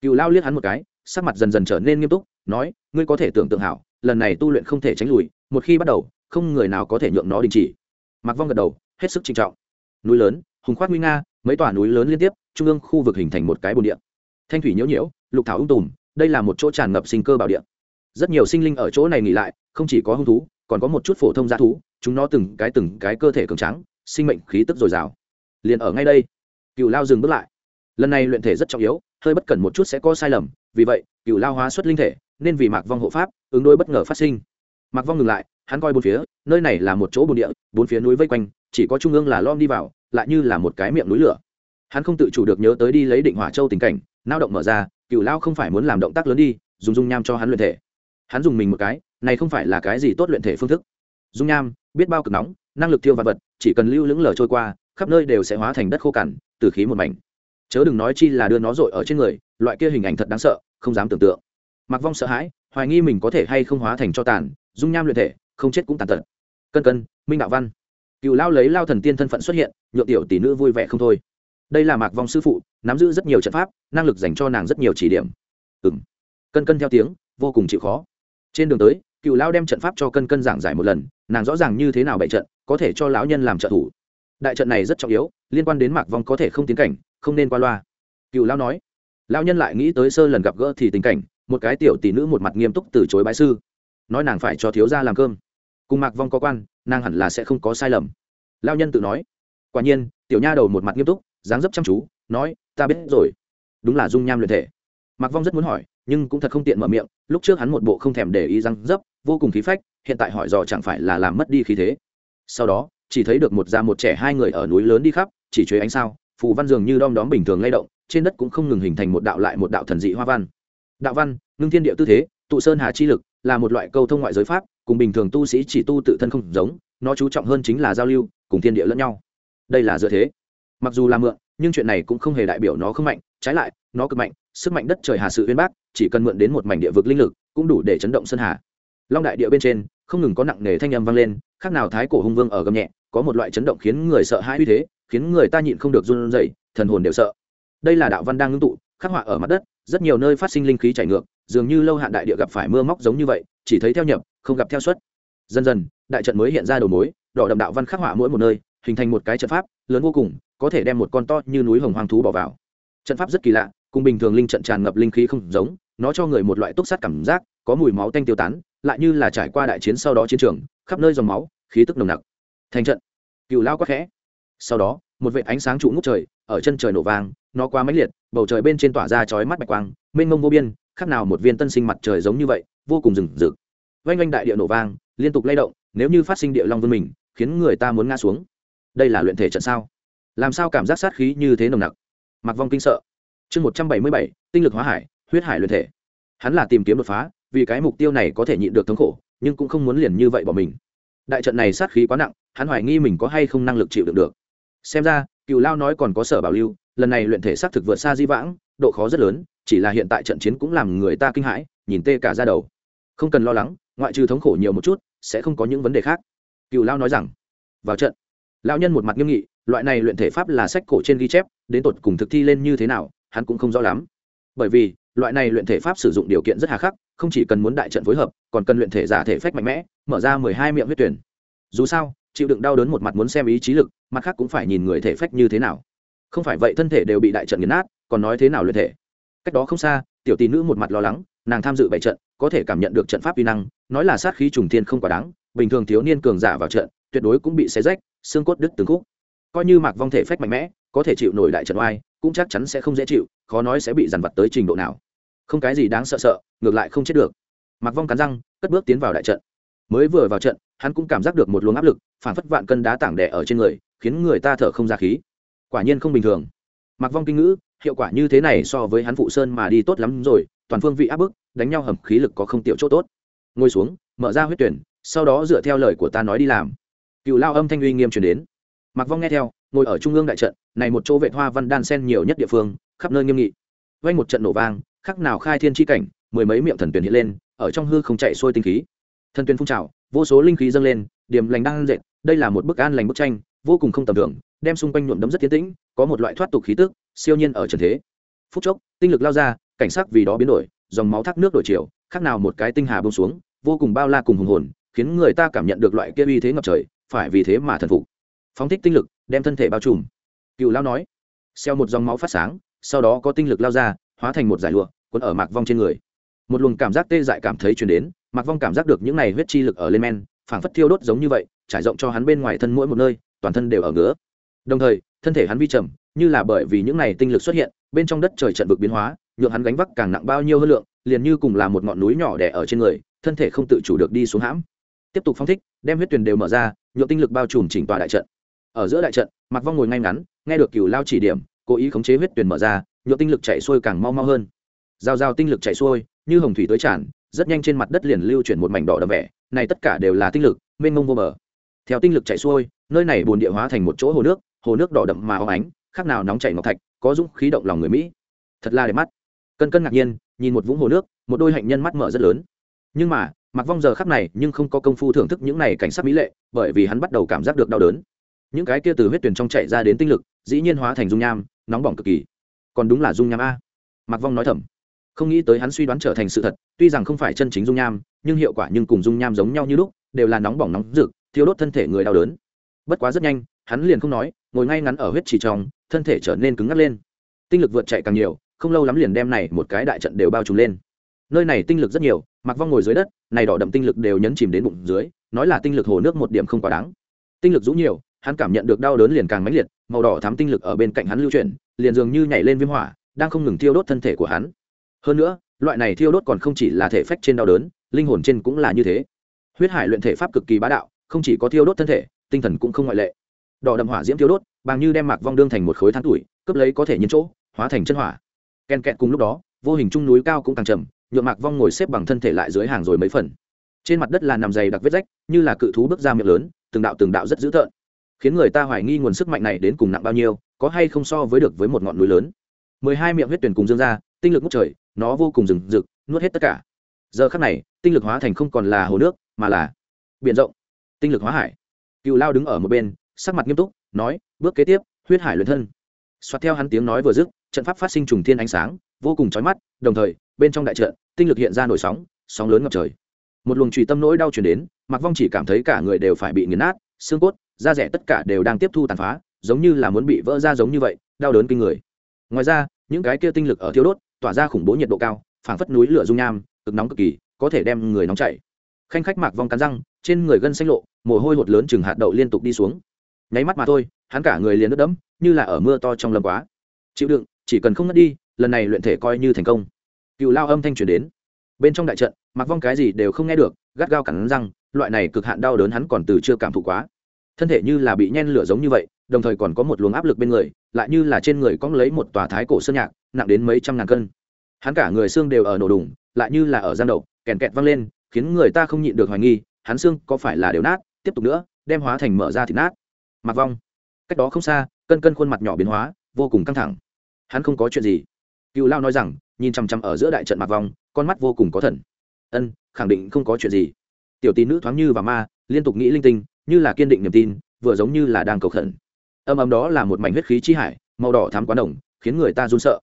Cựu lao liếc hắn một cái, sắc mặt dần dần trở nên nghiêm túc, nói, ngươi có thể tưởng tượng hảo, lần này tu luyện không thể tránh lùi, một khi bắt đầu, không người nào có thể nhượng nó đình chỉ. Mặc vong gật đầu, hết sức trinh trọng. Núi lớn, hùng khoát nguy nga, mấy tòa núi lớn liên tiếp, trung ương khu vực hình thành một cái bồn địa. Thanh thủy nhiễu nhiễu, lục thảo ung tùm, đây là một chỗ tràn ngập sinh cơ bảo địa. Rất nhiều sinh linh ở chỗ này nghỉ lại, không chỉ có hung thú, còn có một chút phổ thông g thú chúng nó từng cái từng cái cơ thể cường trắng sinh mệnh khí tức dồi dào. Liền ở ngay đây cựu lao dừng bước lại. Lần này luyện thể rất trọng yếu, hơi bất cẩn một chút sẽ có sai lầm, vì vậy cựu lao hóa xuất linh thể, nên vì mạc vong hộ pháp, ứng đôi bất ngờ phát sinh. Mạc vong ngừng lại, hắn coi bốn phía, nơi này là một chỗ bồn địa, bốn phía núi vây quanh, chỉ có trung ương là lom đi vào, lại như là một cái miệng núi lửa. Hắn không tự chủ được nhớ tới đi lấy định hỏa châu tình cảnh, nao động mở ra cựu lao không phải muốn làm động tác lớn đi, dùng dung nham cho hắn luyện thể. Hắn dùng mình một cái, này không phải là cái gì tốt luyện thể phương thức. Dung nham biết bao cực nóng, năng lực thiêu vật vật, chỉ cần lưu lững lờ trôi qua, khắp nơi đều sẽ hóa thành đất khô cằn, từ khí một mảnh. Chớ đừng nói chi là đưa nó dội ở trên người, loại kia hình ảnh thật đáng sợ, không dám tưởng tượng. Mặc vong sợ hãi, hoài nghi mình có thể hay không hóa thành cho tàn, dung nham luyện thể, không chết cũng tàn tật. Cân cân, minh đạo văn. Cựu lao lấy lao thần tiên thân phận xuất hiện, nhượng tiểu tỷ nữ vui vẻ không thôi. Đây là mạc vong sư phụ, nắm giữ rất nhiều trận pháp, năng lực dành cho nàng rất nhiều chỉ điểm. Ừ m cân cân theo tiếng, vô cùng chịu khó. Trên đường tới, cựu lao đem trận pháp cho cân cân giảng giải một lần nàng rõ ràng như thế nào bậy trận, có thể cho lão nhân làm trợ thủ. Đại trận này rất trọng yếu, liên quan đến mạc vong có thể không tiến cảnh, không nên qua loa. Cựu Lão nói, lão nhân lại nghĩ tới sơ lần gặp gỡ thì tình cảnh, một cái tiểu tỷ nữ một mặt nghiêm túc từ chối bái sư. Nói nàng phải cho thiếu gia làm cơm. Cùng mạc vong có quan, nàng hẳn là sẽ không có sai lầm. Lão nhân tự nói, quả nhiên, tiểu nha đầu một mặt nghiêm túc, dáng dấp chăm chú, nói, ta biết rồi. Đúng là dung nham luyện thể. Mạc vong rất muốn hỏi, nhưng cũng thật không tiện mở miệng, lúc trước hắn một bộ không thèm để ý răng dấp, vô cùng khí phách hiện tại hỏi dò chẳng phải là làm mất đi khí thế. Sau đó, chỉ thấy được một già một trẻ hai người ở núi lớn đi khắp, chỉ chế ánh sao, phù văn dường như đom đóm bình thường lay động, trên đất cũng không ngừng hình thành một đạo lại một đạo thần dị hoa văn. Đạo văn, ngưng thiên địa tư thế, tụ sơn hà chi lực, là một loại câu thông ngoại giới pháp, cùng bình thường tu sĩ chỉ tu tự thân không giống, nó chú trọng hơn chính là giao lưu, cùng thiên địa lẫn nhau. Đây là dựa thế. Mặc dù là mượn, nhưng chuyện này cũng không hề đại biểu nó không mạnh, trái lại, nó cực mạnh, sức mạnh đất trời hà sự uyên bác, chỉ cần mượn đến một mảnh địa vực linh lực, cũng đủ để chấn động sơn hà long đại địa bên trên, không ngừng có nặng nề thanh âm vang lên, khác nào thái cổ hung vương ở gầm nhẹ, có một loại chấn động khiến người sợ hãi uy thế, khiến người ta nhịn không được run rẩy, thần hồn đều sợ đây là đạo văn đang ngưng tụ, khắc họa ở mặt đất, rất nhiều nơi phát sinh linh khí chảy ngược, dường như lâu hạn đại địa gặp phải mưa móc giống như vậy, chỉ thấy theo nhập, không gặp theo suất. dần dần, đại trận mới hiện ra đầu mối, đỏ đậm đạo văn khắc họa mỗi một nơi, hình thành một cái trận pháp, lớn vô cùng, có thể đem một con to như núi hồng hoang thú bỏ vào trận pháp rất kỳ lạ, cùng bình thường linh trận tràn ngập linh khí không giống, nó cho người một loại túc sát cảm giác, có mùi máu tanh tiêu tán lại như là trải qua đại chiến sau đó chiến trường, khắp nơi dòng máu, khí tức nồng nặc. Thành trận. Cựu lao quắc khẽ. Sau đó, một vệ ánh sáng trụ ngút trời, ở chân trời nổ vang, nó quá mãnh liệt, bầu trời bên trên tỏa ra chói mắt bạch quang, mênh mông vô biên, khác nào một viên tân sinh mặt trời giống như vậy, vô cùng rừng rực vanh vanh đại địa nổ vang, liên tục lay động, nếu như phát sinh địa long vươn mình, khiến người ta muốn ngã xuống. Đây là luyện thể trận sao? Làm sao cảm giác sát khí như thế nồng nặc? Mặc vong kinh sợ. Chương một trăm bảy mươi bảy, tinh lực hóa hải, huyết hải luyện thể. Hắn là tìm kiếm đột phá vì cái mục tiêu này có thể nhịn được thống khổ, nhưng cũng không muốn liền như vậy bỏ mình. Đại trận này sát khí quá nặng, hắn hoài nghi mình có hay không năng lực chịu đựng được. Xem ra cựu lao nói còn có sở bảo lưu, lần này luyện thể xác thực vượt xa di vãng, độ khó rất lớn, chỉ là hiện tại trận chiến cũng làm người ta kinh hãi, nhìn tê cả ra đầu. Không cần lo lắng, ngoại trừ thống khổ nhiều một chút, sẽ không có những vấn đề khác. Cựu lao nói rằng, vào trận. Lao nhân một mặt nghiêm nghị, loại này luyện thể pháp là sách cổ trên ghi chép, đến tột cùng thực thi lên như thế nào, hắn cũng không rõ lắm. Bởi vì loại này luyện thể pháp sử dụng điều kiện rất hà khắc, không chỉ cần muốn đại trận phối hợp, còn cần luyện thể giả thể phách mạnh mẽ, mở ra mười hai miệng huyết tuyển. Dù sao, chịu đựng đau đớn một mặt muốn xem ý chí lực, mặt khác cũng phải nhìn người thể phách như thế nào. Không phải vậy thân thể đều bị đại trận nghiền nát, còn nói thế nào luyện thể? Cách đó không xa, tiểu tỷ nữ một mặt lo lắng, nàng tham dự bảy trận, có thể cảm nhận được trận pháp vi năng, nói là sát khí trùng thiên không quá đáng, bình thường thiếu niên cường giả vào trận, tuyệt đối cũng bị xé rách, xương cốt đứt từng khúc. Coi như mạc vong thể phách mạnh mẽ, có thể chịu nổi đại trận oai cũng chắc chắn sẽ không dễ chịu, khó nói sẽ bị dằn vặt tới trình độ nào. Không cái gì đáng sợ sợ, ngược lại không chết được. Mặc vong cắn răng, cất bước tiến vào đại trận. Mới vừa vào trận, hắn cũng cảm giác được một luồng áp lực, phản phất vạn cân đá tảng đẻ ở trên người, khiến người ta thở không ra khí. Quả nhiên không bình thường. Mặc vong kinh ngữ, hiệu quả như thế này so với hắn phụ sơn mà đi tốt lắm rồi, toàn phương vị áp bức, đánh nhau hầm khí lực có không tiểu chỗ tốt. Ngồi xuống, mở ra huyết tuyển, sau đó dựa theo lời của ta nói đi làm. Cựu lao âm thanh uy nghiêm truyền đến. Mặc vong nghe theo ngồi ở trung ương đại trận, này một chỗ vệ hoa văn đan sen nhiều nhất địa phương, khắp nơi nghiêm nghị. Vay một trận nổ vang, khắc nào khai thiên tri cảnh, mười mấy miệng thần tuyển hiện lên, ở trong hư không chạy xuôi tinh khí. Thần tuyển phun trào, vô số linh khí dâng lên, điểm lành đang dệt, đây là một bức an lành bức tranh, vô cùng không tầm thường, đem xung quanh nhuộm đấm rất tiến tĩnh, có một loại thoát tục khí tức, siêu nhiên ở trần thế. Phút chốc, tinh lực lao ra, cảnh sắc vì đó biến đổi, dòng máu thác nước đổi chiều khác nào một cái tinh hà bông xuống, vô cùng bao la cùng hùng hồn, khiến người ta cảm nhận được loại kia uy thế ngập trời, phải vì thế mà thần phục. Phóng thích tinh lực đem thân thể bao trùm. Cựu lao nói, xeo một dòng máu phát sáng, sau đó có tinh lực lao ra, hóa thành một giải lụa quấn ở mạc vong trên người. Một luồng cảm giác tê dại cảm thấy chuyển đến, mạc vong cảm giác được những này huyết chi lực ở lên men, phảng phất thiêu đốt giống như vậy, trải rộng cho hắn bên ngoài thân mỗi một nơi, toàn thân đều ở ngứa. Đồng thời, thân thể hắn vi trầm, như là bởi vì những này tinh lực xuất hiện, bên trong đất trời trận vực biến hóa, nhượng hắn gánh vác càng nặng bao nhiêu hơn lượng, liền như cùng là một ngọn núi nhỏ đè ở trên người, thân thể không tự chủ được đi xuống hãm. Tiếp tục phong thích, đem huyết tuyền đều mở ra, nhượng tinh lực bao trùm chỉnh tòa đại trận ở giữa đại trận mặc vong ngồi ngay ngắn, nghe được cửu lao chỉ điểm, cố ý khống chế huyết tuyền mở ra nhựa tinh lực chạy xuôi càng mau mau hơn. Giao giao tinh lực chạy xuôi, như hồng thủy tới tràn, rất nhanh trên mặt đất liền lưu chuyển một mảnh đỏ đậm vẻ, này tất cả đều là tinh lực, mênh mông vô bờ. Theo tinh lực chạy xuôi, nơi này bồn địa hóa thành một chỗ hồ nước hồ nước đỏ đậm mà óng ánh, khác nào nóng chảy ngọc thạch, có dũng khí động lòng người mỹ. Thật là đẹp mắt. Cân cân ngạc nhiên, nhìn một vũng hồ nước, một đôi hạnh nhân mắt mở rất lớn. Nhưng mà mặc vong giờ khắc này nhưng không có công phu thưởng thức những này cảnh sắc mỹ lệ, bởi vì hắn bắt đầu cảm giác được đau đớn những cái kia từ huyết tuyển trong chạy ra đến tinh lực, dĩ nhiên hóa thành dung nham, nóng bỏng cực kỳ. Còn đúng là dung nham a. Mặc vong nói thầm. Không nghĩ tới hắn suy đoán trở thành sự thật, tuy rằng không phải chân chính dung nham, nhưng hiệu quả nhưng cùng dung nham giống nhau như lúc, đều là nóng bỏng nóng rực thiếu đốt thân thể người đau đớn. Bất quá rất nhanh, hắn liền không nói, ngồi ngay ngắn ở huyết chỉ trong, thân thể trở nên cứng ngắc lên. Tinh lực vượt chạy càng nhiều, không lâu lắm liền đem này một cái đại trận đều bao trùm lên. Nơi này tinh lực rất nhiều mặc vong ngồi dưới đất, này đỏ đậm tinh lực đều nhấn chìm đến bụng dưới, nói là tinh lực hồ nước một điểm không quá đáng. Tinh lực rũ nhiều hắn cảm nhận được đau đớn liền càng mãnh liệt, màu đỏ thắm tinh lực ở bên cạnh hắn lưu chuyển, liền dường như nhảy lên viêm hỏa, đang không ngừng thiêu đốt thân thể của hắn. Hơn nữa, loại này thiêu đốt còn không chỉ là thể phách trên đau đớn, linh hồn trên cũng là như thế. Huyết hải luyện thể pháp cực kỳ bá đạo, không chỉ có thiêu đốt thân thể, tinh thần cũng không ngoại lệ. Đỏ đậm hỏa diễm thiêu đốt, bằng như đem mạc vong đương thành một khối than tuổi, cướp lấy có thể nhiên chỗ, hóa thành chân hỏa. Ken kẹt cùng lúc đó, vô hình trung núi cao cũng càng trầm nhuộm mạc vong ngồi xếp bằng thân thể lại dưới hàng rồi mấy phần. Trên mặt đất là nằm dày đặc vết rách, như là cự thú bước ra miệng lớn, từng đạo từng đạo rất dữ tợn khiến người ta hoài nghi nguồn sức mạnh này đến cùng nặng bao nhiêu, có hay không so với được với một ngọn núi lớn. Mười hai miệng huyết tuyển cùng dương ra, tinh lực ngút trời, nó vô cùng rừng rực, nuốt hết tất cả. Giờ khắc này, tinh lực hóa thành không còn là hồ nước, mà là biển rộng. Tinh lực hóa hải. Cựu lao đứng ở một bên, sắc mặt nghiêm túc, nói, bước kế tiếp, huyết hải luyện thân. Xoát theo hắn tiếng nói vừa dứt, trận pháp phát sinh trùng thiên ánh sáng, vô cùng chói mắt, đồng thời, bên trong đại trận, tinh lực hiện ra nổi sóng sóng lớn ngập trời. Một luồng trùy tâm nỗi đau chuyển đến mặc vong chỉ cảm thấy cả người đều phải bị nghiền nát, xương cốt da rẻ tất cả đều đang tiếp thu tàn phá, giống như là muốn bị vỡ ra giống như vậy, đau đớn kinh người. Ngoài ra, những cái kia tinh lực ở thiêu đốt, tỏa ra khủng bố nhiệt độ cao, phảng phất núi lửa dung nham, cực nóng cực kỳ, có thể đem người nóng chảy khanh khách mạc vong cắn răng, trên người gân xanh lộ, mồ hôi hột lớn chừng hạt đậu liên tục đi xuống. Nháy mắt mà thôi, hắn cả người liền nước đẫm, như là ở mưa to trong lâm quá. Chịu đựng, chỉ cần không ngất đi, lần này luyện thể coi như thành công. Cựu lao âm thanh truyền đến. Bên trong đại trận mặc vong cái gì đều không nghe được, gắt gao cắn răng, loại này cực hạn đau đớn hắn còn từ chưa cảm thụ quá thân thể như là bị nhen lửa giống như vậy, đồng thời còn có một luồng áp lực bên người, lại như là trên người cong lấy một tòa thái cổ sơn nhạc, nặng đến mấy trăm ngàn cân. Hắn cả người xương đều ở nổ đùng, lại như là ở gian đầu kèn kẹt văng lên, khiến người ta không nhịn được hoài nghi, hắn xương có phải là đều nát, tiếp tục nữa, đem hóa thành mở ra thịt nát. Mặc vong. Cách đó không xa, cân cân khuôn mặt nhỏ biến hóa, vô cùng căng thẳng. Hắn không có chuyện gì. Cựu lao nói rằng, nhìn chằm chằm ở giữa đại trận mặc vong, con mắt vô cùng có thần. Ân, khẳng định không có chuyện gì. Tiểu tín nữ thoáng như và ma, liên tục nghĩ linh tinh như là kiên định niềm tin, vừa giống như là đang cầu khẩn. Âm âm đó là một mảnh huyết khí chi hải, màu đỏ thám quá đồng khiến người ta run sợ.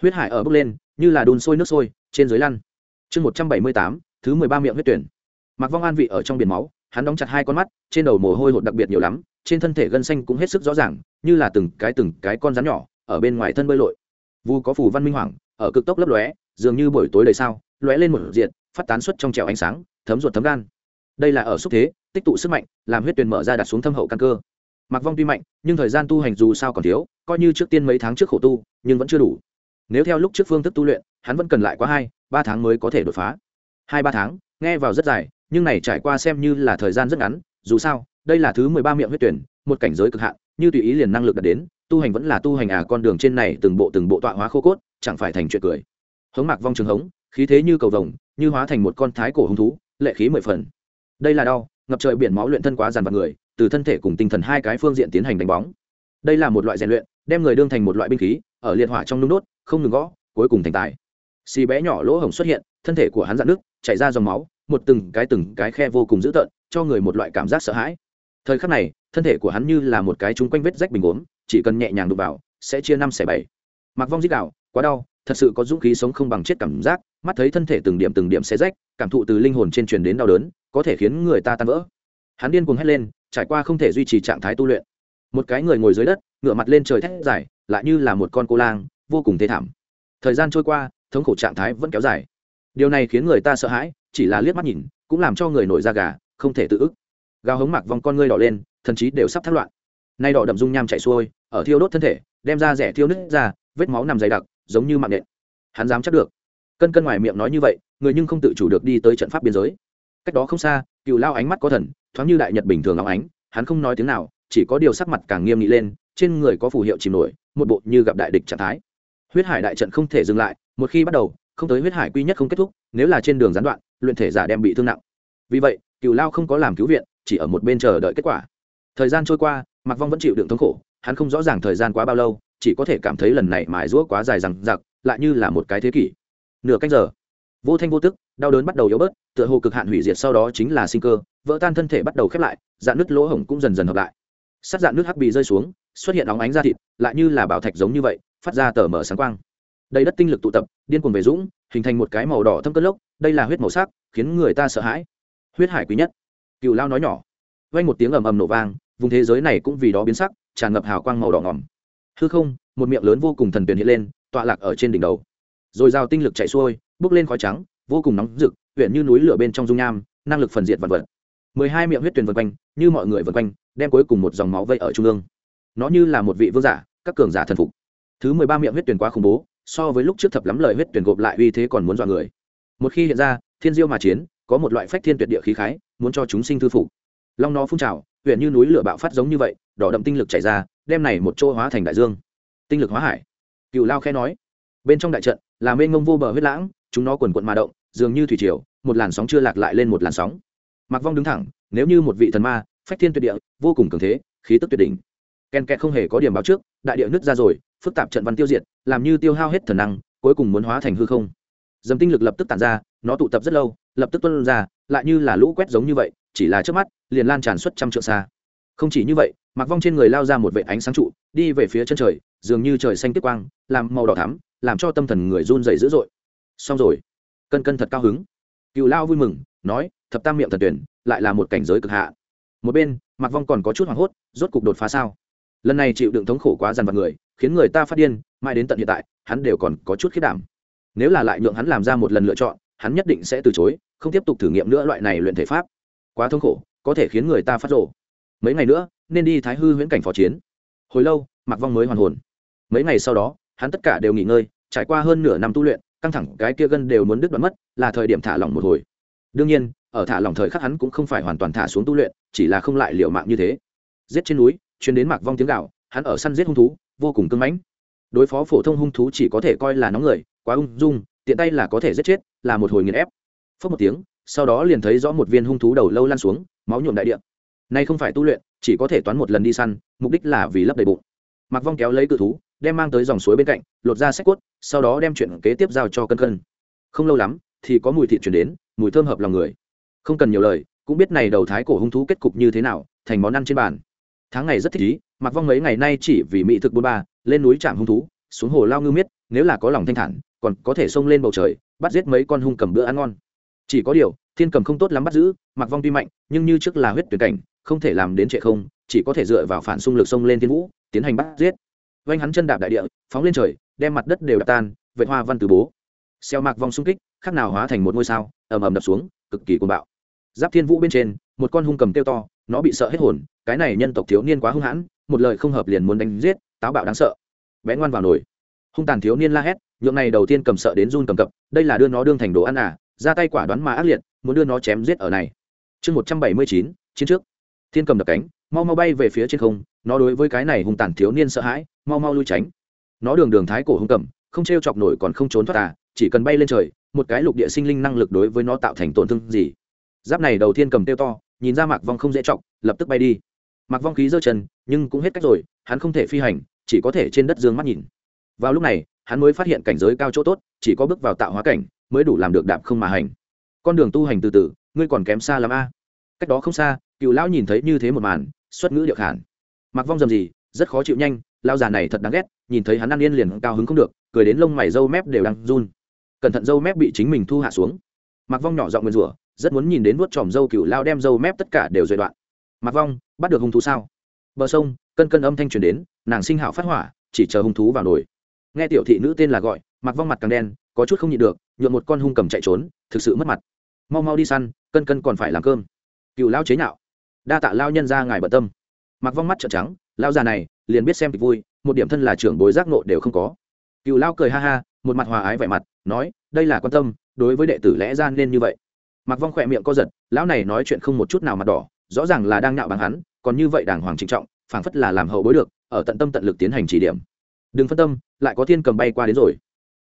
Huyết hải ở bốc lên, như là đun sôi nước sôi, trên dưới lăn. Chương một trăm bảy mươi tám, thứ mười ba miệng huyết tuyển. Mặc vong an vị ở trong biển máu, hắn đóng chặt hai con mắt, trên đầu mồ hôi hột đặc biệt nhiều lắm, trên thân thể gân xanh cũng hết sức rõ ràng, như là từng cái từng cái con rắn nhỏ, ở bên ngoài thân bơi lội. Vu có phù văn minh hoàng, ở cực tốc lấp lóe, dường như buổi tối đầy sao, lóe lên một diện phát tán xuất trong trèo ánh sáng, thấm ruột thấm gan đây là ở xúc thế, tích tụ sức mạnh, làm huyết tuyền mở ra đặt xuống thâm hậu căn cơ. Mặc vong tuy mạnh, nhưng thời gian tu hành dù sao còn thiếu, coi như trước tiên mấy tháng trước khổ tu, nhưng vẫn chưa đủ. Nếu theo lúc trước phương thức tu luyện, hắn vẫn cần lại quá hai, ba tháng mới có thể đột phá. Hai, ba tháng, nghe vào rất dài, nhưng này trải qua xem như là thời gian rất ngắn, dù sao, đây là thứ mười ba miệng huyết tuyển, một cảnh giới cực hạn, như tùy ý liền năng lực đạt đến, tu hành vẫn là tu hành à con đường trên này từng bộ từng bộ tọa hóa khô cốt, chẳng phải thành chuyện cười. Hống mạc vong trường hống, khí thế như cầu vồng, như hóa thành một con thái cổ hứng thú, lệ khí mười phần đây là đau, ngập trời biển máu luyện thân quá dàn vào người, từ thân thể cùng tinh thần hai cái phương diện tiến hành đánh bóng. Đây là một loại rèn luyện, đem người đương thành một loại binh khí, ở liệt hỏa trong nung đốt, không ngừng gõ, cuối cùng thành tài. Xì bé nhỏ lỗ hổng xuất hiện, thân thể của hắn dạn nước chảy ra dòng máu, một từng cái từng cái khe vô cùng dữ tợn, cho người một loại cảm giác sợ hãi. Thời khắc này, thân thể của hắn như là một cái trúng quanh vết rách bình ốm chỉ cần nhẹ nhàng đụng vào, sẽ chia năm xẻ bảy. Mặc vong dít đạo quá đau thật sự có dũng khí sống không bằng chết cảm giác, mắt thấy thân thể từng điểm từng điểm xé rách, cảm thụ từ linh hồn trên truyền đến đau đớn, có thể khiến người ta tan vỡ. Hắn điên cuồng hét lên, trải qua không thể duy trì trạng thái tu luyện. Một cái người ngồi dưới đất ngựa mặt lên trời thét dài, lại như là một con cô lang, vô cùng thê thảm. Thời gian trôi qua, thống khổ trạng thái vẫn kéo dài. Điều này khiến người ta sợ hãi, chỉ là liếc mắt nhìn, cũng làm cho người nổi da gà, không thể tự ức. Gào hống mặc vòng con ngươi đỏ lên, thần chí đều sắp thắt loạn. Nay đỏ đậm dung nham chạy xuôi, ở thiêu đốt thân thể, đem ra rẻ thiêu nứt ra, vết máu nằm dày đặc giống như mạng nện hắn dám chắc được. Cân cân ngoài miệng nói như vậy, người nhưng không tự chủ được đi tới trận pháp biên giới. Cách đó không xa, cựu lao ánh mắt có thần, thoáng như đại nhật bình thường óng ánh, hắn không nói tiếng nào, chỉ có điều sắc mặt càng nghiêm nghị lên, trên người có phù hiệu chìm nổi, một bộ như gặp đại địch trạng thái. Huyết hải đại trận không thể dừng lại, một khi bắt đầu, không tới huyết hải quy nhất không kết thúc, nếu là trên đường gián đoạn, luyện thể giả đem bị thương nặng. Vì vậy, cựu lao không có làm cứu viện, chỉ ở một bên chờ đợi kết quả. Thời gian trôi qua, mạc vong vẫn chịu đựng thống khổ hắn không rõ ràng thời gian quá bao lâu, chỉ có thể cảm thấy lần này mài rũa quá dài rằng giặc lại như là một cái thế kỷ. Nửa cách giờ, vô thanh vô tức, đau đớn bắt đầu yếu bớt, tựa hồ cực hạn hủy diệt sau đó chính là sinh cơ, vỡ tan thân thể bắt đầu khép lại, dạn nứt lỗ hổng cũng dần dần hợp lại. Sắt dạn nước hắc bị rơi xuống, xuất hiện óng ánh da thịt, lại như là bảo thạch giống như vậy, phát ra tờ mở sáng quang. Đầy đất tinh lực tụ tập, điên cuồng về dũng, hình thành một cái màu đỏ thâm cất lốc, đây là huyết màu sắc, khiến người ta sợ hãi. Huyết hải quý nhất. Cựu lao nói nhỏ. Vang một tiếng ầm ầm nổ vang, vùng thế giới này cũng vì đó biến sắc tràn ngập hào quang màu đỏ ngỏm. Hư không, một miệng lớn vô cùng thần tuyển hiện lên, tọa lạc ở trên đỉnh đầu. Rồi rào tinh lực chạy xuôi, bước lên khói trắng, vô cùng nóng rực, huyện như núi lửa bên trong dung nham, năng lực phần diệt vật vật. Mười hai miệng huyết tuyển vân quanh, như mọi người vân quanh, đem cuối cùng một dòng máu vây ở trung ương. Nó như là một vị vương giả, các cường giả thần phục. Thứ mười ba miệng huyết tuyển quá khủng bố, so với lúc trước thập lắm lời huyết tuyển gộp lại uy thế còn muốn dọa người. Một khi hiện ra, thiên diêu mà chiến, có một loại phách thiên tuyệt địa khí khái, muốn cho chúng sinh thư phục. Long nó phun trào, huyện như núi lửa bạo phát giống như vậy đỏ đậm tinh lực chảy ra, đem này một chỗ hóa thành đại dương. Tinh lực hóa hải. Cựu lao khe nói, bên trong đại trận là mênh ngông vô bờ huyết lãng, chúng nó quần quận mà động, dường như thủy triều, một làn sóng chưa lạc lại lên một làn sóng. Mặc vong đứng thẳng, nếu như một vị thần ma, phách thiên tuyệt địa, vô cùng cường thế, khí tức tuyệt đỉnh. Ken kẹt không hề có điểm báo trước, đại địa nứt ra rồi, phức tạp trận văn tiêu diệt, làm như tiêu hao hết thần năng, cuối cùng muốn hóa thành hư không. Dầm tinh lực lập tức tàn ra, nó tụ tập rất lâu, lập tức tuân ra, lại như là lũ quét giống như vậy, chỉ là trước mắt, liền lan tràn suốt trăm trượng xa không chỉ như vậy mặc vong trên người lao ra một vệ ánh sáng trụ, đi về phía chân trời, dường như trời xanh tiếp quang, làm màu đỏ thắm, làm cho tâm thần người run dày dữ dội. Xong rồi, cân cân thật cao hứng. Cựu lao vui mừng, nói, thập tam miệng thần tuyển, lại là một cảnh giới cực hạ. Một bên mặc vong còn có chút hoảng hốt, rốt cục đột phá sao? Lần này chịu đựng thống khổ quá dằn vặt người, khiến người ta phát điên, mãi đến tận hiện tại, hắn đều còn có chút khiết đảm. Nếu là lại nhượng hắn làm ra một lần lựa chọn, hắn nhất định sẽ từ chối, không tiếp tục thử nghiệm nữa loại này luyện thể pháp. Quá thống khổ, có thể khiến người ta phát rộ mấy ngày nữa, nên đi thái hư huyễn cảnh phó chiến. Hồi lâu mặc vong mới hoàn hồn. Mấy ngày sau đó, hắn tất cả đều nghỉ ngơi, trải qua hơn nửa năm tu luyện, căng thẳng cái kia gân đều muốn đứt đoạn mất, là thời điểm thả lỏng một hồi. Đương nhiên, ở thả lỏng thời khắc hắn cũng không phải hoàn toàn thả xuống tu luyện, chỉ là không lại liều mạng như thế. Giết trên núi chuyến đến mạc vong tiếng gạo hắn ở săn giết hung thú, vô cùng cưng mãnh. Đối phó phổ thông hung thú chỉ có thể coi là nóng người, quá ung dung, tiện tay là có thể giết chết, là một hồi nghiền ép. Phớt một tiếng, sau đó liền thấy rõ một viên hung thú đầu lâu lan xuống, máu nhuộm đại địa nay không phải tu luyện, chỉ có thể toán một lần đi săn, mục đích là vì lấp đầy bụng. Mặc vong kéo lấy cự thú, đem mang tới dòng suối bên cạnh, lột ra sách quất sau đó đem chuyện kế tiếp giao cho cân cân. Không lâu lắm, thì có mùi thịt chuyển đến, mùi thơm hợp lòng người. Không cần nhiều lời, cũng biết này đầu thái cổ hung thú kết cục như thế nào, thành món ăn trên bàn. Tháng ngày rất thích ý mặc vong mấy ngày nay chỉ vì mỹ thực bôn ba, lên núi trạm hung thú, xuống hồ lao ngư miết, nếu là có lòng thanh thản, còn có thể xông lên bầu trời, bắt giết mấy con hung cầm bữa ăn ngon. Chỉ có điều, thiên cầm không tốt lắm bắt giữ mặc vong tuy mạnh, nhưng như trước là huyết tuyển cảnh không thể làm đến trệ không chỉ có thể dựa vào phản xung lực sông lên thiên vũ tiến hành bắt giết. Vanh hắn chân đạp đại địa phóng lên trời đem mặt đất đều đạp tan vệ hoa văn từ bố. Xeo mạc vòng xung kích khác nào hóa thành một ngôi sao ầm ầm đập xuống cực kỳ cuồng bạo. Giáp thiên vũ bên trên một con hung cầm tiêu to nó bị sợ hết hồn cái này nhân tộc thiếu niên quá hung hãn một lời không hợp liền muốn đánh giết táo bạo đáng sợ. Bé ngoan vào nổi, hung tàn thiếu niên la hét nhượng này đầu tiên cầm sợ đến run cầm cập đây là đưa nó đương thành đồ ăn à ra tay quả đoán mà ác liệt muốn đưa nó chém giết ở này. Chương một trăm bảy mươi chín chiến trước thiên cầm đập cánh, mau mau bay về phía trên không, nó đối với cái này hung tàn thiếu niên sợ hãi, mau mau lui tránh. Nó đường đường thái cổ hung cầm, không t r e o chọc nổi còn không trốn thoát à chỉ cần bay lên trời, một cái lục địa sinh linh năng lực đối với nó tạo thành tổn thương gì? Giáp này đầu tiên cầm tiêu to, nhìn ra mạc vong không dễ chọc, lập tức bay đi. Mạc vong khí giơ chân, nhưng cũng hết cách rồi, hắn không thể phi hành, chỉ có thể trên đất dương mắt nhìn. Vào lúc này, hắn mới phát hiện cảnh giới cao chỗ tốt, chỉ có bước vào tạo hóa cảnh, mới đủ làm được đạp không mà hành. Con đường tu hành từ từ, ngươi còn kém xa lắm a. Cách đó không xa cựu lão nhìn thấy như thế một màn, xuất ngữ điệu khản. Mặc vong dầm gì, rất khó chịu nhanh lao già này thật đáng ghét, nhìn thấy hắn ăn yên liền cao hứng không được, cười đến lông mày râu mép đều đang run. Cẩn thận râu mép bị chính mình thu hạ xuống. Mặc vong nhỏ giọng nguyên rủa, rất muốn nhìn đến vuốt tròm râu cựu lao đem râu mép tất cả đều dội đoạn. Mặc vong, bắt được hung thú sao? Bờ sông, cân cân âm thanh truyền đến, nàng sinh hảo phát hỏa, chỉ chờ hung thú vào nồi. Nghe tiểu thị nữ tên là gọi, mặc vong mặt càng đen, có chút không nhịn được nhuộm một con hung cầm chạy trốn, thực sự mất mặt. Mau mau đi săn, cân cân còn phải làm cơm. Cựu lao chế nhạo đa tạ lao nhân ra ngài bận tâm. Mặc vong mắt trợn trắng, lao già này, liền biết xem kịch vui, một điểm thân là trưởng bối giác nộ đều không có. Cựu lao cười ha ha, một mặt hòa ái vẻ mặt, nói, đây là quan tâm, đối với đệ tử lẽ ra nên như vậy. Mặc vong khỏe miệng co giật, lão này nói chuyện không một chút nào mặt đỏ, rõ ràng là đang nạo bằng hắn, còn như vậy đàng hoàng trịnh trọng, phảng phất là làm hậu bối được, ở tận tâm tận lực tiến hành chỉ điểm. Đừng phân tâm, lại có thiên cầm bay qua đến rồi.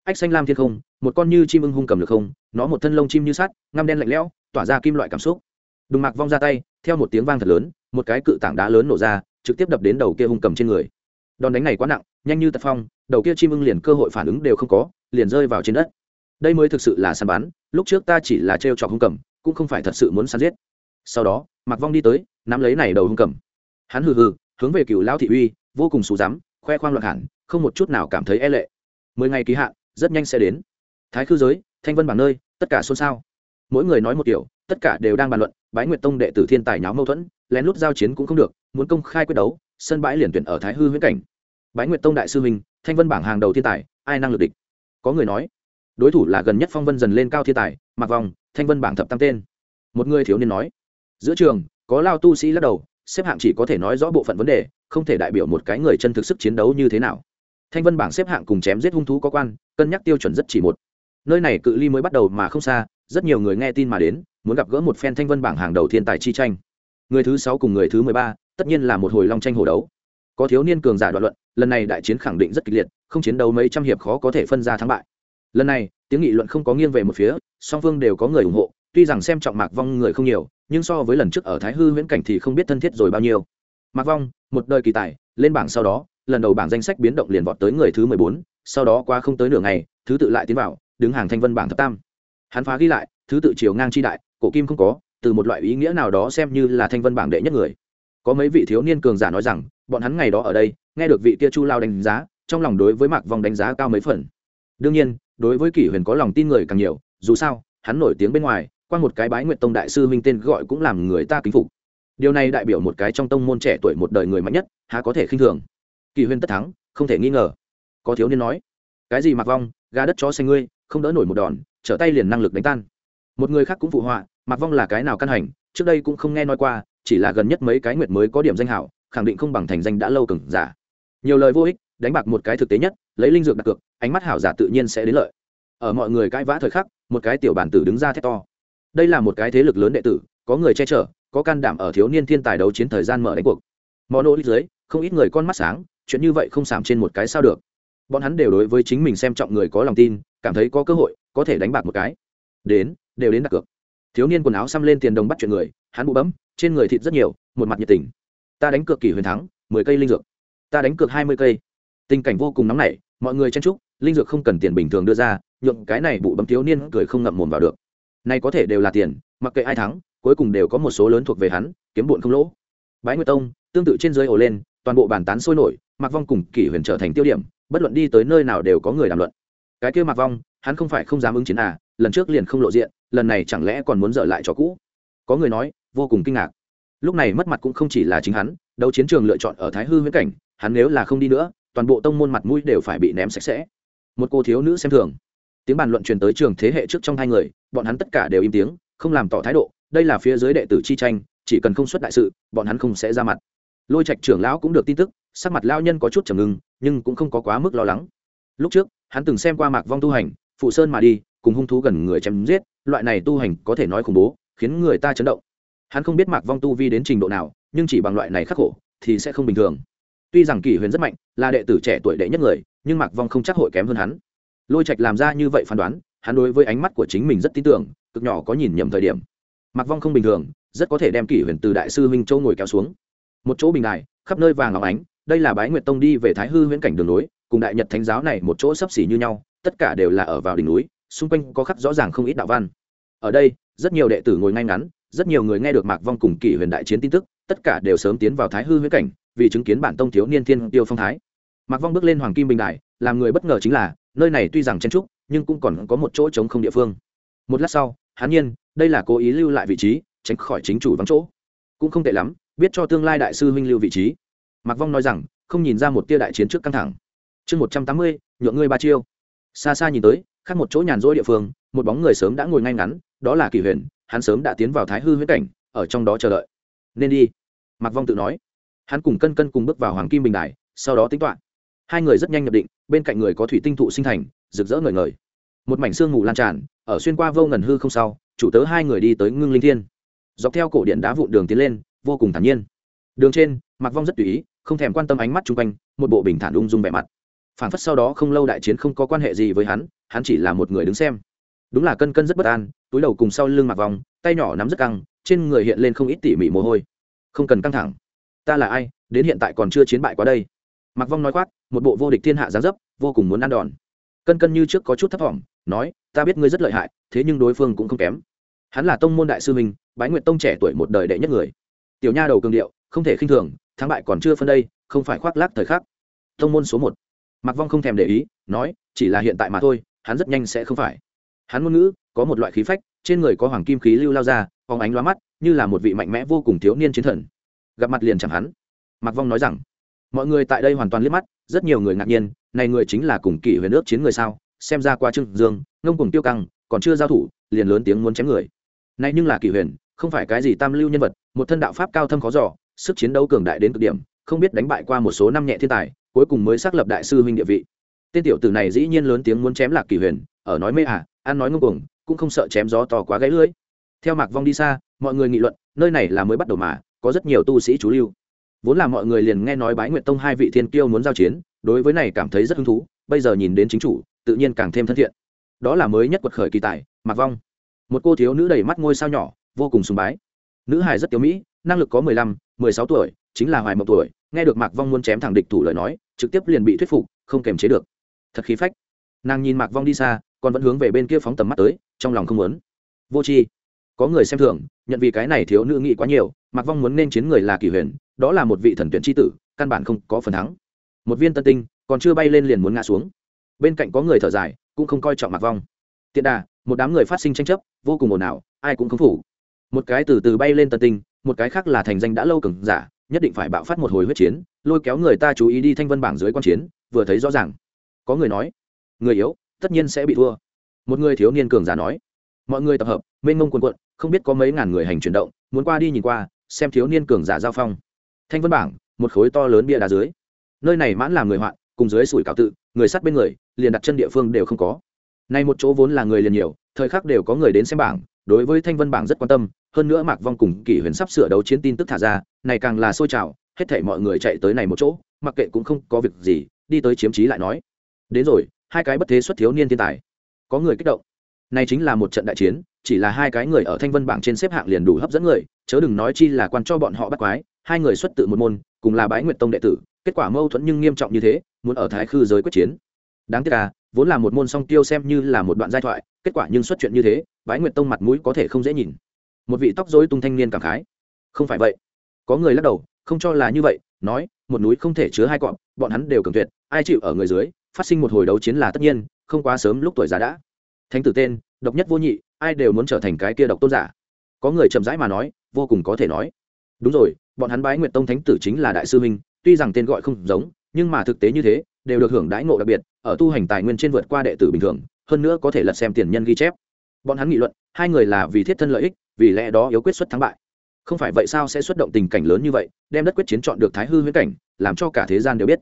Ách xanh lam thiên không, một con như chim ưng hung cầm được không, nó một thân lông chim như sắt, ngăm đen lạnh lẽo, tỏa ra kim loại cảm xúc đùng mạc vong ra tay, theo một tiếng vang thật lớn, một cái cự tảng đá lớn nổ ra, trực tiếp đập đến đầu kia hung cầm trên người. Đòn đánh này quá nặng, nhanh như tật phong, đầu kia chim ưng liền cơ hội phản ứng đều không có, liền rơi vào trên đất. Đây mới thực sự là săn bắn, lúc trước ta chỉ là trêu chọc hung cầm, cũng không phải thật sự muốn săn giết. Sau đó, mạc vong đi tới, nắm lấy này đầu hung cầm. Hắn hừ hừ, hướng về cựu lão thị uy, vô cùng xù rắm, khoe khoang loạn hẳn, không một chút nào cảm thấy e lệ. Mười ngày ký hạn, rất nhanh sẽ đến. Thái khư giới, thanh vân bảng nơi, tất cả xôn xao. Mỗi người nói một kiểu tất cả đều đang bàn luận, bái nguyệt tông đệ tử thiên tài nháo mâu thuẫn, lén lút giao chiến cũng không được, muốn công khai quyết đấu, sân bãi liền tuyển ở thái hư huyễn cảnh. Bái nguyệt tông đại sư huynh, thanh vân bảng hàng đầu thiên tài, ai năng lực địch? Có người nói, đối thủ là gần nhất phong vân dần lên cao thiên tài mặc vòng, thanh vân bảng thập tam tên. Một người thiếu niên nói, giữa trường, có lao tu sĩ lắc đầu, xếp hạng chỉ có thể nói rõ bộ phận vấn đề, không thể đại biểu một cái người chân thực sức chiến đấu như thế nào. Thanh vân bảng xếp hạng cùng chém giết hung thú có quan, cân nhắc tiêu chuẩn rất chỉ một. Nơi này cự ly mới bắt đầu mà không xa, rất nhiều người nghe tin mà đến muốn gặp gỡ một phen thanh vân bảng hàng đầu thiên tài chi tranh. Người thứ sáu cùng người thứ mười ba, tất nhiên là một hồi long tranh hồ đấu. Có thiếu niên cường giả đoạn luận, lần này đại chiến khẳng định rất kịch liệt, không chiến đấu mấy trăm hiệp khó có thể phân ra thắng bại. Lần này, tiếng nghị luận không có nghiêng về một phía, song phương đều có người ủng hộ, tuy rằng xem trọng mạc vong người không nhiều, nhưng so với lần trước ở thái hư huyễn cảnh thì không biết thân thiết rồi bao nhiêu. Mạc vong, một đời kỳ tài, lên bảng sau đó, lần đầu bảng danh sách biến động liền vọt tới người thứ mười bốn, sau đó qua không tới nửa ngày, thứ tự lại tiến vào, đứng hàng thanh vân bảng thập tam. Hắn phá ghi lại, thứ tự chiều ngang chi đại cổ kim không có, từ một loại ý nghĩa nào đó xem như là thanh vân bảng đệ nhất người. Có mấy vị thiếu niên cường giả nói rằng, bọn hắn ngày đó ở đây, nghe được vị kia chu lao đánh giá, trong lòng đối với mạc vong đánh giá cao mấy phần. Đương nhiên, đối với kỷ huyền có lòng tin người càng nhiều, dù sao, hắn nổi tiếng bên ngoài, qua một cái bái nguyện tông đại sư minh tên gọi cũng làm người ta kính phục. Điều này đại biểu một cái trong tông môn trẻ tuổi một đời người mạnh nhất, há có thể khinh thường. Kỳ huyền tất thắng, không thể nghi ngờ. Có thiếu niên nói, cái gì mặc vong, gà đất chó xanh ngươi, không đỡ nổi một đòn, trở tay liền năng lực đánh tan một người khác cũng phụ họa mặc vong là cái nào căn hành, trước đây cũng không nghe nói qua, chỉ là gần nhất mấy cái nguyệt mới có điểm danh hảo, khẳng định không bằng thành danh đã lâu cừng giả. Nhiều lời vô ích, đánh bạc một cái thực tế nhất, lấy linh dược đặt cược, ánh mắt hảo giả tự nhiên sẽ đến lợi. Ở mọi người cãi vã thời khắc, một cái tiểu bản tử đứng ra thét to. Đây là một cái thế lực lớn đệ tử, có người che chở, có can đảm ở thiếu niên thiên tài đấu chiến thời gian mở đánh cuộc. Mò nỗ dưới, không ít người con mắt sáng, chuyện như vậy không sảm trên một cái sao được. Bọn hắn đều đối với chính mình xem trọng người có lòng tin, cảm thấy có cơ hội, có thể đánh bạc một cái đến, đều đến đặt cược. Thiếu niên quần áo xăm lên tiền đồng bắt chuyện người, hắn bụ bấm, trên người thịt rất nhiều, một mặt nhiệt tình. Ta đánh cược kỷ huyền thắng, mười cây linh dược. Ta đánh cược hai mươi cây. Tình cảnh vô cùng nóng nảy, mọi người chen trúc linh dược không cần tiền bình thường đưa ra, nhượng cái này bụ bấm thiếu niên cười không ngậm mồm vào được. Nay có thể đều là tiền, mặc kệ ai thắng, cuối cùng đều có một số lớn thuộc về hắn, kiếm bụn không lỗ. Bái nguyệt tông, tương tự trên dưới ổ lên, toàn bộ bàn tán sôi nổi mặc vong cùng kỷ huyền trở thành tiêu điểm, bất luận đi tới nơi nào đều có người đàm luận. Cái kia mặc vong, hắn không phải không dám ứng chiến à lần trước liền không lộ diện, lần này chẳng lẽ còn muốn dở lại cho cũ? Có người nói, vô cùng kinh ngạc. Lúc này mất mặt cũng không chỉ là chính hắn, đấu chiến trường lựa chọn ở thái hư huyễn cảnh, hắn nếu là không đi nữa, toàn bộ tông môn mặt mũi đều phải bị ném sạch sẽ. Một cô thiếu nữ xem thường. Tiếng bàn luận truyền tới trường thế hệ trước trong hai người, bọn hắn tất cả đều im tiếng, không làm tỏ thái độ, đây là phía dưới đệ tử chi tranh, chỉ cần không xuất đại sự, bọn hắn không sẽ ra mặt. Lôi trạch trưởng lão cũng được tin tức, sắc mặt lao nhân có chút trầm ngưng, nhưng cũng không có quá mức lo lắng. Lúc trước, hắn từng xem qua mạc vong tu hành, phụ sơn mà đi cùng hung thú gần người chém giết, loại này tu hành có thể nói khủng bố, khiến người ta chấn động. Hắn không biết mạc vong tu vi đến trình độ nào, nhưng chỉ bằng loại này khắc khổ thì sẽ không bình thường. Tuy rằng kỷ huyền rất mạnh, là đệ tử trẻ tuổi đệ nhất người, nhưng mạc vong không chắc hội kém hơn hắn. Lôi trạch làm ra như vậy phán đoán, hắn đối với ánh mắt của chính mình rất tin tưởng, cực nhỏ có nhìn nhầm thời điểm. Mạc vong không bình thường, rất có thể đem kỷ huyền từ đại sư huynh châu ngồi kéo xuống. Một chỗ bình đài, khắp nơi vàng óng ánh, đây là bái nguyệt tông đi về thái hư huyễn cảnh đường núi cùng đại nhật thánh giáo này một chỗ sấp xỉ như nhau, tất cả đều là ở vào đỉnh núi xung quanh có khắc rõ ràng không ít đạo văn. Ở đây, rất nhiều đệ tử ngồi ngay ngắn, rất nhiều người nghe được mạc vong cùng kỷ huyền đại chiến tin tức, tất cả đều sớm tiến vào thái hư huyễn cảnh, vì chứng kiến bản tông thiếu niên thiên tiêu phong thái. Mạc vong bước lên hoàng kim bình đại làm người bất ngờ chính là, nơi này tuy rằng chen trúc, nhưng cũng còn có một chỗ trống không địa phương. Một lát sau hán nhiên, đây là cố ý lưu lại vị trí, tránh khỏi chính chủ vắng chỗ. Cũng không tệ lắm, biết cho tương lai đại sư huynh lưu vị trí. Mạc vong nói rằng, không nhìn ra một tia đại chiến trước căng thẳng. Chương một trăm tám mươi, nhượng ngươi ba chiêu. Xa xa nhìn tới khác một chỗ nhàn rỗi địa phương, một bóng người sớm đã ngồi ngay ngắn, đó là kỳ huyền, hắn sớm đã tiến vào thái hư huyết cảnh, ở trong đó chờ đợi. Nên đi. Mạc vong tự nói. Hắn cùng cân cân cùng bước vào hoàng kim bình đài, sau đó tính toán. Hai người rất nhanh nhập định, bên cạnh người có thủy tinh thụ sinh thành, rực rỡ ngời ngời. Một mảnh sương mù lan tràn, ở xuyên qua vô ngần hư không sau, chủ tớ hai người đi tới ngưng linh thiên. Dọc theo cổ điện đá vụn đường tiến lên, vô cùng thản nhiên. Đường trên mặc vong rất tùy ý, không thèm quan tâm ánh mắt chung quanh, một bộ bình thản ung dung vẻ mặt. Phản phất sau đó không lâu đại chiến không có quan hệ gì với hắn hắn chỉ là một người đứng xem. Đúng là cân cân rất bất an túi đầu cùng sau lưng mặc vòng tay nhỏ nắm rất căng trên người hiện lên không ít tỉ mỉ mồ hôi. Không cần căng thẳng. Ta là ai đến hiện tại còn chưa chiến bại qua đây? Mặc vong nói khoác một bộ vô địch thiên hạ gián dấp vô cùng muốn ăn đòn. Cân cân như trước có chút thấp thỏm nói ta biết ngươi rất lợi hại thế nhưng đối phương cũng không kém. Hắn là tông môn đại sư mình, bái nguyện tông trẻ tuổi một đời đệ nhất người. Tiểu nha đầu cường điệu không thể khinh thường thắng bại còn chưa phân đây không phải khoác lác thời khắc. Tông môn số một. Mặc vong không thèm để ý nói chỉ là hiện tại mà thôi hắn rất nhanh sẽ không phải. Hắn ngôn ngữ, có một loại khí phách, trên người có hoàng kim khí lưu lao ra, phóng ánh loa mắt, như là một vị mạnh mẽ vô cùng thiếu niên chiến thần. Gặp mặt liền chẳng hắn. Mặc vong nói rằng, mọi người tại đây hoàn toàn liếc mắt, rất nhiều người ngạc nhiên, này người chính là cùng kỷ huyền ước chiến người sao? Xem ra qua trưng dương, ngông cùng tiêu căng, còn chưa giao thủ, liền lớn tiếng muốn chém người. Này nhưng là kỷ huyền, không phải cái gì tam lưu nhân vật, một thân đạo pháp cao thâm khó giỏ sức chiến đấu cường đại đến cực điểm, không biết đánh bại qua một số năm nhẹ thiên tài, cuối cùng mới xác lập đại sư huynh địa vị tên tiểu tử này dĩ nhiên lớn tiếng muốn chém lạc kỷ huyền, ở nói mê à ăn nói ngông cuồng, cũng không sợ chém gió to quá gãy lưỡi. Theo mạc vong đi xa, mọi người nghị luận, nơi này là mới bắt đầu mà, có rất nhiều tu sĩ chú lưu. Vốn là mọi người liền nghe nói bái nguyện tông hai vị thiên kiêu muốn giao chiến, đối với này cảm thấy rất hứng thú, bây giờ nhìn đến chính chủ, tự nhiên càng thêm thân thiện. Đó là mới nhất quật khởi kỳ tài, mạc vong. Một cô thiếu nữ đầy mắt ngôi sao nhỏ, vô cùng sùng bái. Nữ hài rất tiểu mỹ, năng lực có mười lăm, mười sáu tuổi, chính là hoài mộc tuổi, nghe được mạc vong muốn chém thẳng địch thủ lời nói, trực tiếp liền bị thuyết phục, không kềm chế được thật khí phách. Nàng nhìn mạc vong đi xa, còn vẫn hướng về bên kia phóng tầm mắt tới, trong lòng không muốn. Vô tri. Có người xem thường, nhận vì cái này thiếu nữ nghĩ quá nhiều mặc vong muốn nên chiến người là kỷ huyền, đó là một vị thần tuyển tri tử, căn bản không có phần thắng. Một viên tân tinh, còn chưa bay lên liền muốn ngã xuống. Bên cạnh có người thở dài, cũng không coi trọng mặc vong. Tiện đà, một đám người phát sinh tranh chấp, vô cùng ồn ào, ai cũng không phủ. Một cái từ từ bay lên tân tinh, một cái khác là thành danh đã lâu cừng giả, nhất định phải bạo phát một hồi huyết chiến, lôi kéo người ta chú ý đi thanh vân bảng dưới quan chiến, vừa thấy rõ ràng có người nói, người yếu, tất nhiên sẽ bị thua. Một người thiếu niên cường giả nói, mọi người tập hợp, mênh mông quần quận không biết có mấy ngàn người hành chuyển động, muốn qua đi nhìn qua, xem thiếu niên cường giả giao phong. Thanh vân bảng, một khối to lớn bia đá dưới. Nơi này mãn làm người hoạn, cùng dưới sủi cảo tự, người sát bên người, liền đặt chân địa phương đều không có. Nay một chỗ vốn là người liền nhiều, thời khắc đều có người đến xem bảng, đối với thanh vân bảng rất quan tâm, hơn nữa mạc vong cùng kỷ huyền sắp sửa đấu chiến tin tức thả ra, này càng là sôi trào, hết thảy mọi người chạy tới này một chỗ, mặc kệ cũng không có việc gì, đi tới chiếm trí lại nói đến rồi, hai cái bất thế xuất thiếu niên thiên tài. Có người kích động. Này chính là một trận đại chiến, chỉ là hai cái người ở thanh vân bảng trên xếp hạng liền đủ hấp dẫn người, chớ đừng nói chi là quan cho bọn họ bắt quái, hai người xuất tự một môn, cùng là bái nguyệt tông đệ tử, kết quả mâu thuẫn nhưng nghiêm trọng như thế, muốn ở thái khư giới quyết chiến. Đáng tiếc à vốn là một môn song tiêu xem như là một đoạn giai thoại, kết quả nhưng xuất chuyện như thế, bái nguyệt tông mặt mũi có thể không dễ nhìn. Một vị tóc dối tung thanh niên cảm khái. Không phải vậy. Có người lắc đầu, không cho là như vậy, nói, một núi không thể chứa hai cọp, bọn hắn đều cường tuyệt, ai chịu ở người dưới? Phát sinh một hồi đấu chiến là tất nhiên, không quá sớm lúc tuổi già đã. Thánh tử tên, độc nhất vô nhị, ai đều muốn trở thành cái kia độc tôn giả. Có người chậm rãi mà nói, vô cùng có thể nói. Đúng rồi, bọn hắn bái nguyệt tông thánh tử chính là đại sư minh tuy rằng tên gọi không giống, nhưng mà thực tế như thế, đều được hưởng đãi ngộ đặc biệt, ở tu hành tài nguyên trên vượt qua đệ tử bình thường, hơn nữa có thể lật xem tiền nhân ghi chép. Bọn hắn nghị luận, hai người là vì thiết thân lợi ích, vì lẽ đó yếu quyết xuất thắng bại. Không phải vậy sao sẽ xuất động tình cảnh lớn như vậy, đem đất quyết chiến chọn được thái hư huyễn cảnh, làm cho cả thế gian đều biết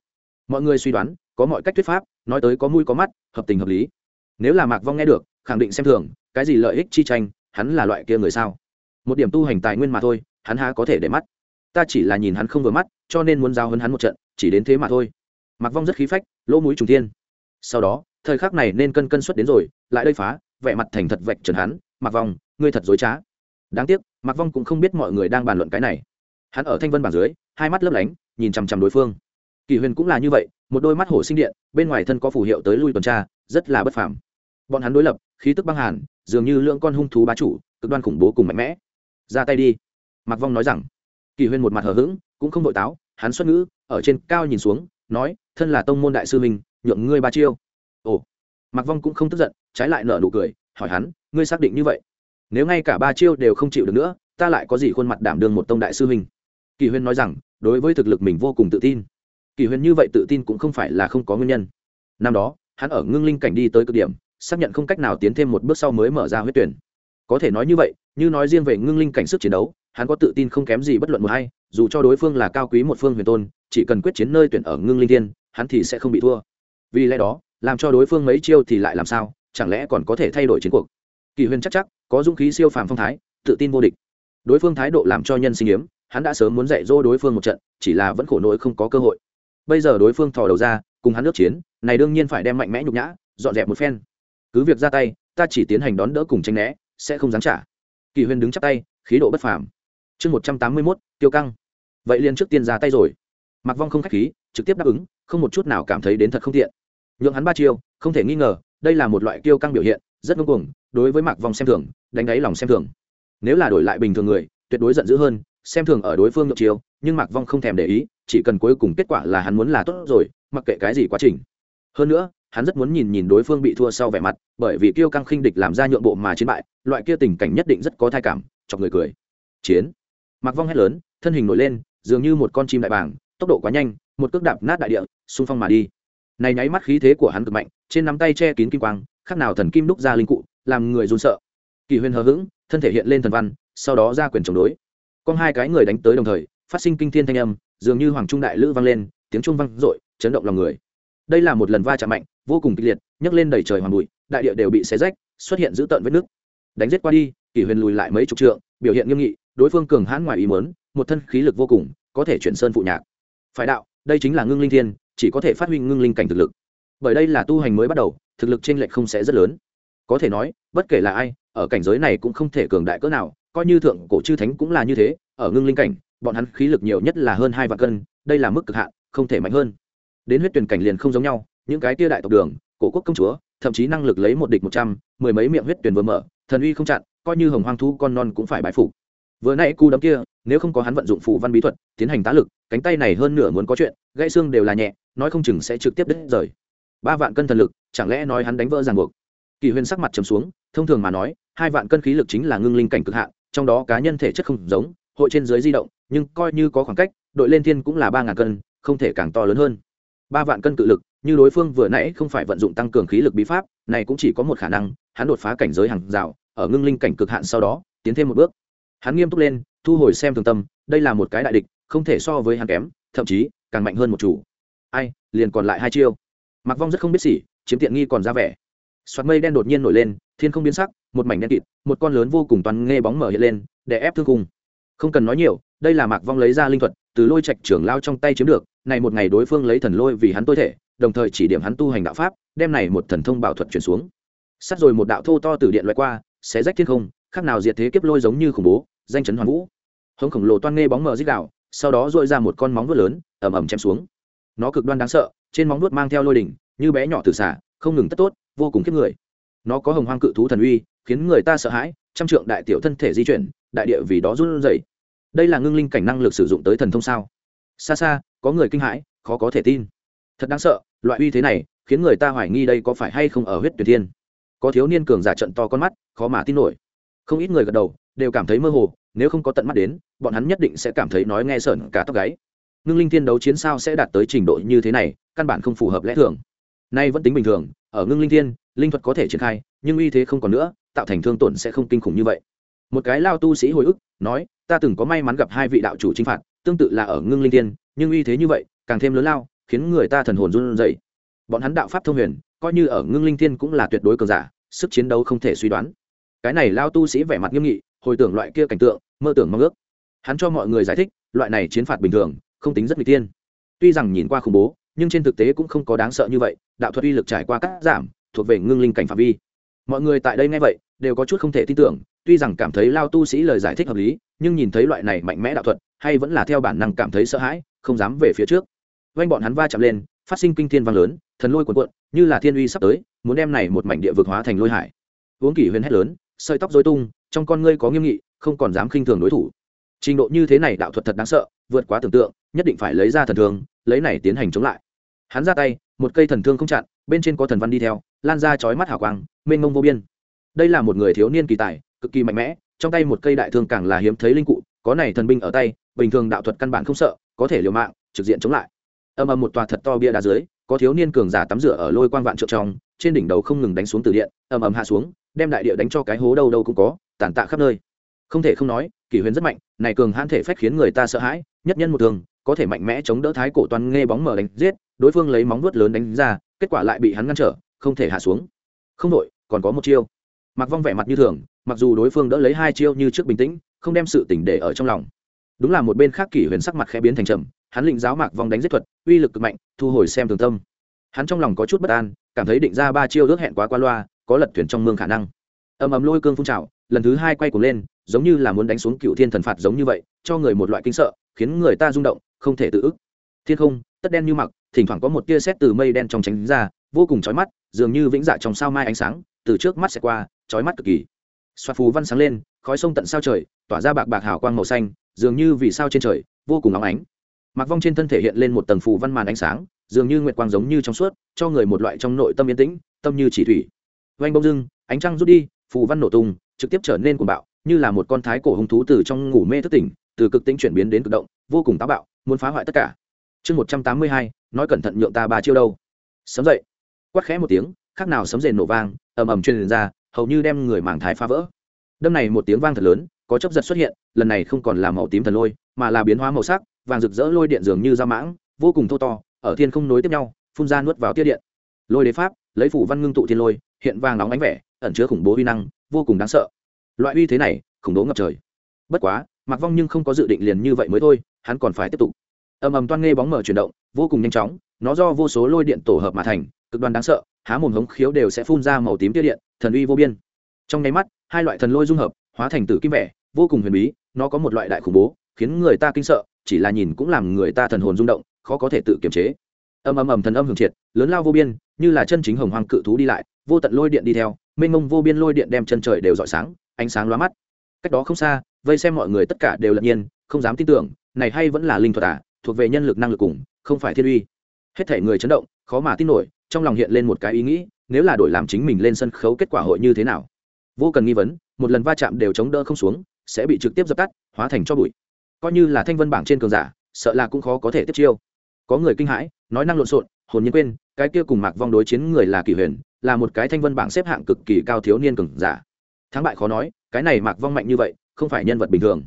mọi người suy đoán, có mọi cách thuyết pháp, nói tới có mũi có mắt, hợp tình hợp lý. Nếu là mạc vong nghe được, khẳng định xem thường, cái gì lợi ích chi tranh, hắn là loại kia người sao? Một điểm tu hành tài nguyên mà thôi, hắn há có thể để mắt. Ta chỉ là nhìn hắn không vừa mắt, cho nên muốn giao hơn hắn một trận, chỉ đến thế mà thôi. Mạc vong rất khí phách, lỗ mũi trùng tiên sau đó, thời khắc này nên cân cân xuất đến rồi, lại đây phá, vẻ mặt thành thật vạch trần hắn, mạc vong, ngươi thật dối trá. Đáng tiếc, mạc vong cũng không biết mọi người đang bàn luận cái này. Hắn ở thanh vân bảng dưới, hai mắt lấp lánh, nhìn chằm chằm đối phương kỳ huyền cũng là như vậy một đôi mắt hổ sinh điện bên ngoài thân có phù hiệu tới lui tuần tra rất là bất phàm. Bọn hắn đối lập khí tức băng hàn dường như lượng con hung thú bá chủ cực đoan khủng bố cùng mạnh mẽ. Ra tay đi. Mạc vong nói rằng. Kỳ huyền một mặt hờ hững cũng không vội táo hắn xuất ngữ ở trên cao nhìn xuống nói thân là tông môn đại sư mình, nhượng ngươi ba chiêu. Ồ. Mạc vong cũng không tức giận trái lại nở nụ cười hỏi hắn ngươi xác định như vậy? Nếu ngay cả ba chiêu đều không chịu được nữa ta lại có gì khuôn mặt đảm đương một tông đại sư mình? kỳ huyên nói rằng đối với thực lực mình vô cùng tự tin kỳ huyên như vậy tự tin cũng không phải là không có nguyên nhân. Năm đó, hắn ở ngưng linh cảnh đi tới cực điểm, xác nhận không cách nào tiến thêm một bước sau mới mở ra huyết tuyển. Có thể nói như vậy, như nói riêng về ngưng linh cảnh sức chiến đấu, hắn có tự tin không kém gì bất luận một hay dù cho đối phương là cao quý một phương huyền tôn, chỉ cần quyết chiến nơi tuyển ở ngưng linh thiên, hắn thì sẽ không bị thua. Vì lẽ đó, làm cho đối phương mấy chiêu thì lại làm sao, chẳng lẽ còn có thể thay đổi chiến cuộc? Kỳ huyền chắc chắc, có dũng khí siêu phàm phong thái, tự tin vô địch. Đối phương thái độ làm cho nhân sinh hiếm, hắn đã sớm muốn dạy dỗ đối phương một trận, chỉ là vẫn khổ nỗi không có cơ hội bây giờ đối phương thò đầu ra, cùng hắn nước chiến, này đương nhiên phải đem mạnh mẽ nhục nhã, dọn dẹp một phen. Cứ việc ra tay, ta chỉ tiến hành đón đỡ cùng tranh né, sẽ không dám trả. Kỳ huyền đứng chắp tay, khí độ bất phàm. Chương một trăm tám mươi mốt, tiêu căng. Vậy liền trước tiên ra tay rồi. Mặc vong không k h á c h khí, trực tiếp đáp ứng, không một chút nào cảm thấy đến thật không tiện. Nhượng hắn ba chiêu, không thể nghi ngờ, đây là một loại tiêu căng biểu hiện, rất ngưng cuồng, đối với mạc vong xem thường, đánh đáy lòng xem thường. Nếu là đổi lại bình thường người, tuyệt đối giận dữ hơn, xem thường ở đối phương ngược chiêu, nhưng mạc vong không thèm để ý chỉ cần cuối cùng kết quả là hắn muốn là tốt rồi, mặc kệ cái gì quá trình. Hơn nữa, hắn rất muốn nhìn nhìn đối phương bị thua sau vẻ mặt, bởi vì kiêu căng khinh địch làm ra nhượng bộ mà chiến bại, loại kia tình cảnh nhất định rất có thai cảm, chọc người cười. Chiến. Mặc vong hét lớn, thân hình nổi lên, dường như một con chim đại bàng, tốc độ quá nhanh, một cước đạp nát đại địa, xung phong mà đi. Này nháy mắt khí thế của hắn cực mạnh, trên nắm tay che kín kim quang khác nào thần kim đúc ra linh cụ, làm người run sợ. Kỳ huyền hờ hững, thân thể hiện lên thần văn, sau đó ra quyền chống đối. Con hai cái người đánh tới đồng thời phát sinh kinh thiên thanh âm, dường như hoàng trung đại lữ vang lên, tiếng trung vang dội, chấn động lòng người. Đây là một lần va chạm mạnh, vô cùng kịch liệt, nhấc lên đầy trời hoàng bụi, đại địa đều bị xé rách, xuất hiện dữ tợn vết nước đánh giết qua đi, kỷ huyền lùi lại mấy chục trượng, biểu hiện nghiêm nghị, đối phương cường hãn ngoài ý mớn một thân khí lực vô cùng, có thể chuyển sơn phụ nhạc. Phải đạo, đây chính là ngưng linh thiên, chỉ có thể phát huy ngưng linh cảnh thực lực. Bởi đây là tu hành mới bắt đầu, thực lực trên lệch không sẽ rất lớn. Có thể nói, bất kể là ai, ở cảnh giới này cũng không thể cường đại cỡ nào, coi như thượng cổ chư thánh cũng là như thế, ở ngưng linh cảnh bọn hắn khí lực nhiều nhất là hơn hai vạn cân, đây là mức cực hạn, không thể mạnh hơn. Đến huyết tuyển cảnh liền không giống nhau, những cái tia đại tộc đường, cổ quốc công chúa, thậm chí năng lực lấy một địch một trăm, mười mấy miệng huyết tuyển vừa mở, thần uy không chặn, coi như hồng hoang thú con non cũng phải bãi phục. Vừa nãy cu đấm kia, nếu không có hắn vận dụng phù văn bí thuật, tiến hành tá lực, cánh tay này hơn nửa muốn có chuyện, gãy xương đều là nhẹ, nói không chừng sẽ trực tiếp đứt rời. Ba vạn cân thần lực, chẳng lẽ nói hắn đánh vỡ ràng buộc? Kỳ Huyên sắc mặt trầm xuống, thông thường mà nói, hai vạn cân khí lực chính là ngưng linh cảnh cực hạn, trong đó cá nhân thể chất không giống hội trên dưới di động, nhưng coi như có khoảng cách, đội lên thiên cũng là ba ngàn cân, không thể càng to lớn hơn. Ba vạn cân cự lực, như đối phương vừa nãy không phải vận dụng tăng cường khí lực bí pháp, này cũng chỉ có một khả năng, hắn đột phá cảnh giới hàng rào, ở ngưng linh cảnh cực hạn sau đó, tiến thêm một bước. Hắn nghiêm túc lên, thu hồi xem thường tâm, đây là một cái đại địch, không thể so với hắn kém, thậm chí, càng mạnh hơn một chủ. Ai, liền còn lại hai chiêu. Mặc vong rất không biết gì chiếm tiện nghi còn ra vẻ. Soạt mây đen đột nhiên nổi lên, thiên không biến sắc, một mảnh đen kịt, một con lớn vô cùng toàn nghe bóng mở hiện lên để ép thương cùng không cần nói nhiều, đây là mạc vong lấy ra linh thuật, từ lôi trạch trưởng lao trong tay chiếm được, này một ngày đối phương lấy thần lôi vì hắn tôi thể, đồng thời chỉ điểm hắn tu hành đạo pháp, đem này một thần thông bảo thuật chuyển xuống. Sắt rồi một đạo thô to từ điện loại qua, xé rách thiên không khác nào diệt thế kiếp lôi giống như khủng bố, danh chấn hoàn vũ. Hống khổng lồ toan nghe bóng mờ dích đạo sau đó dội ra một con móng vuốt lớn ẩm ẩm chém xuống. Nó cực đoan đáng sợ, trên móng vuốt mang theo lôi đỉnh, như bé nhỏ từ xả, không ngừng tất tốt, vô cùng kiếp người. Nó có hồng hoang cự thú thần uy, khiến người ta sợ hãi, trăm trượng đại tiểu thân thể di chuyển đại địa vì đó run rẩy. Đây là ngưng linh cảnh năng lực sử dụng tới thần thông sao? Xa xa, có người kinh hãi, khó có thể tin. Thật đáng sợ, loại uy thế này, khiến người ta hoài nghi đây có phải hay không ở huyết tuyệt thiên. Có thiếu niên cường giả trận to con mắt, khó mà tin nổi. Không ít người gật đầu, đều cảm thấy mơ hồ, nếu không có tận mắt đến, bọn hắn nhất định sẽ cảm thấy nói nghe sởn cả tóc gáy. Ngưng linh thiên đấu chiến sao sẽ đạt tới trình độ như thế này, căn bản không phù hợp lẽ thường. Nay vẫn tính bình thường, ở ngưng linh thiên, linh thuật có thể triển khai, nhưng uy thế không còn nữa, tạo thành thương tổn sẽ không kinh khủng như vậy một cái lao tu sĩ hồi ức, nói, ta từng có may mắn gặp hai vị đạo chủ chinh phạt, tương tự là ở ngưng linh tiên nhưng uy thế như vậy, càng thêm lớn lao, khiến người ta thần hồn run rẩy. Bọn hắn đạo pháp thông huyền, coi như ở ngưng linh tiên cũng là tuyệt đối cường giả, sức chiến đấu không thể suy đoán. Cái này lao tu sĩ vẻ mặt nghiêm nghị, hồi tưởng loại kia cảnh tượng, mơ tưởng mong ước. Hắn cho mọi người giải thích, loại này chiến phạt bình thường, không tính rất nguy tiên tuy rằng nhìn qua khủng bố, nhưng trên thực tế cũng không có đáng sợ như vậy, đạo thuật uy lực trải qua cắt giảm, thuộc về ngưng linh cảnh phạm vi. Mọi người tại đây nghe vậy, đều có chút không thể tin tưởng tuy rằng cảm thấy lao tu sĩ lời giải thích hợp lý, nhưng nhìn thấy loại này mạnh mẽ đạo thuật, hay vẫn là theo bản năng cảm thấy sợ hãi, không dám về phía trước. Vanh bọn hắn va chạm lên, phát sinh kinh thiên vang lớn, thần lôi cuộn cuộn, như là thiên uy sắp tới, muốn đem này một mảnh địa vực hóa thành lôi hải. Uống kỷ huyền hét lớn, sợi tóc dối tung, trong con ngươi có nghiêm nghị, không còn dám khinh thường đối thủ. Trình độ như thế này đạo thuật thật đáng sợ, vượt quá tưởng tượng, nhất định phải lấy ra thần thương, lấy này tiến hành chống lại. Hắn ra tay, một cây thần thương không chặn, bên trên có thần văn đi theo, lan ra chói mắt hào quang, mênh mông vô biên. Đây là một người thiếu niên kỳ tài cực kỳ mạnh mẽ, trong tay một cây đại thương càng là hiếm thấy linh cụ, có này thần binh ở tay, bình thường đạo thuật căn bản không sợ, có thể liều mạng, trực diện chống lại. Âm âm một tòa thật to bia đá dưới, có thiếu niên cường giả tắm rửa ở lôi quang vạn trượng trong, trên đỉnh đầu không ngừng đánh xuống từ điện ầm ầm hạ xuống, đem đại địa đánh cho cái hố đâu đâu cũng có, tàn tạ khắp nơi. Không thể không nói, kỷ huyền rất mạnh, này cường hãn thể phách khiến người ta sợ hãi, nhất nhân một thường, có thể mạnh mẽ chống đỡ thái cổ toàn nghe bóng mở đánh giết, đối phương lấy móng vuốt lớn đánh ra, kết quả lại bị hắn ngăn trở, không thể hạ xuống. Không đội, còn có một chiêu mặc vong vẻ mặt như thường, mặc dù đối phương đỡ lấy hai chiêu như trước bình tĩnh, không đem sự tỉnh để ở trong lòng. Đúng là một bên khác kỷ huyền sắc mặt khẽ biến thành trầm, hắn lĩnh giáo mạc vong đánh giết thuật, uy lực cực mạnh, thu hồi xem thường tâm. Hắn trong lòng có chút bất an, cảm thấy định ra ba chiêu ước hẹn quá qua loa, có lật thuyền trong mương khả năng. Ầm ầm lôi cương phun trào, lần thứ hai quay cuồng lên, giống như là muốn đánh xuống cựu thiên thần phạt giống như vậy, cho người một loại kinh sợ, khiến người ta rung động, không thể tự ức. Thiên không, tất đen như mặc, thỉnh thoảng có một tia sét từ mây đen trong tránh ra, vô cùng chói mắt, dường như vĩnh dạ trong sao mai ánh sáng, từ trước mắt sẽ qua chói mắt cực kỳ. Xoạt phù văn sáng lên, khói sông tận sao trời, tỏa ra bạc bạc hào quang màu xanh, dường như vì sao trên trời, vô cùng óng ánh. Mặc vong trên thân thể hiện lên một tầng phù văn màn ánh sáng, dường như nguyệt quang giống như trong suốt, cho người một loại trong nội tâm yên tĩnh, tâm như chỉ thủy. Vanh bông dưng, ánh trăng rút đi, phù văn nổ tung, trực tiếp trở nên cuồng bạo, như là một con thái cổ hung thú từ trong ngủ mê thức tỉnh, từ cực tính chuyển biến đến cực động, vô cùng táo bạo, muốn phá hoại tất cả. Chương một trăm tám mươi hai, nói cẩn thận nhượng ta ba chiêu đâu. Sấm dậy. Quát khẽ một tiếng, khác nào sấm rền nổ vang, ầm ầm truyền ra hầu như đem người màng thái phá vỡ. Đâm này một tiếng vang thật lớn, có chấp giật xuất hiện, lần này không còn là màu tím thần lôi, mà là biến hóa màu sắc, vàng rực rỡ lôi điện dường như da mãng, vô cùng thô to, ở thiên không nối tiếp nhau, phun ra nuốt vào tiết điện. Lôi đế pháp, lấy phủ văn ngưng tụ thiên lôi, hiện vàng nóng ánh vẻ, ẩn chứa khủng bố uy năng, vô cùng đáng sợ. Loại uy thế này, khủng bố ngập trời. Bất quá mặc vong nhưng không có dự định liền như vậy mới thôi, hắn còn phải tiếp tục. Ầm ầm toan nghe bóng mở chuyển động, vô cùng nhanh chóng, nó do vô số lôi điện tổ hợp mà thành cực đoan đáng sợ, há mồm hống khiếu đều sẽ phun ra màu tím tia điện, thần uy vô biên. Trong nháy mắt, hai loại thần lôi dung hợp, hóa thành tử kim vẻ, vô cùng huyền bí, nó có một loại đại khủng bố, khiến người ta kinh sợ, chỉ là nhìn cũng làm người ta thần hồn rung động, khó có thể tự kiềm chế. Ầm ầm ầm thần âm hưởng triệt, lớn lao vô biên, như là chân chính hồng hoàng cự thú đi lại, vô tận lôi điện đi theo, mênh mông vô biên lôi điện đem chân trời đều rọi sáng, ánh sáng lóa mắt. Cách đó không xa, vây xem mọi người tất cả đều lật nhiên, không dám tin tưởng, này hay vẫn là linh thuật à thuộc về nhân lực năng lực cùng, không phải thiên uy. Hết thể người chấn động, khó mà tin nổi trong lòng hiện lên một cái ý nghĩ, nếu là đổi làm chính mình lên sân khấu kết quả hội như thế nào? Vô cần nghi vấn, một lần va chạm đều chống đỡ không xuống, sẽ bị trực tiếp dập tắt, hóa thành cho bụi. Coi như là thanh vân bảng trên cường giả, sợ là cũng khó có thể tiếp chiêu. Có người kinh hãi, nói năng lộn xộn, hồn nhiên quên, cái kia cùng mạc vong đối chiến người là kỷ huyền, là một cái thanh vân bảng xếp hạng cực kỳ cao thiếu niên cường giả. Thắng bại khó nói, cái này mạc vong mạnh như vậy, không phải nhân vật bình thường.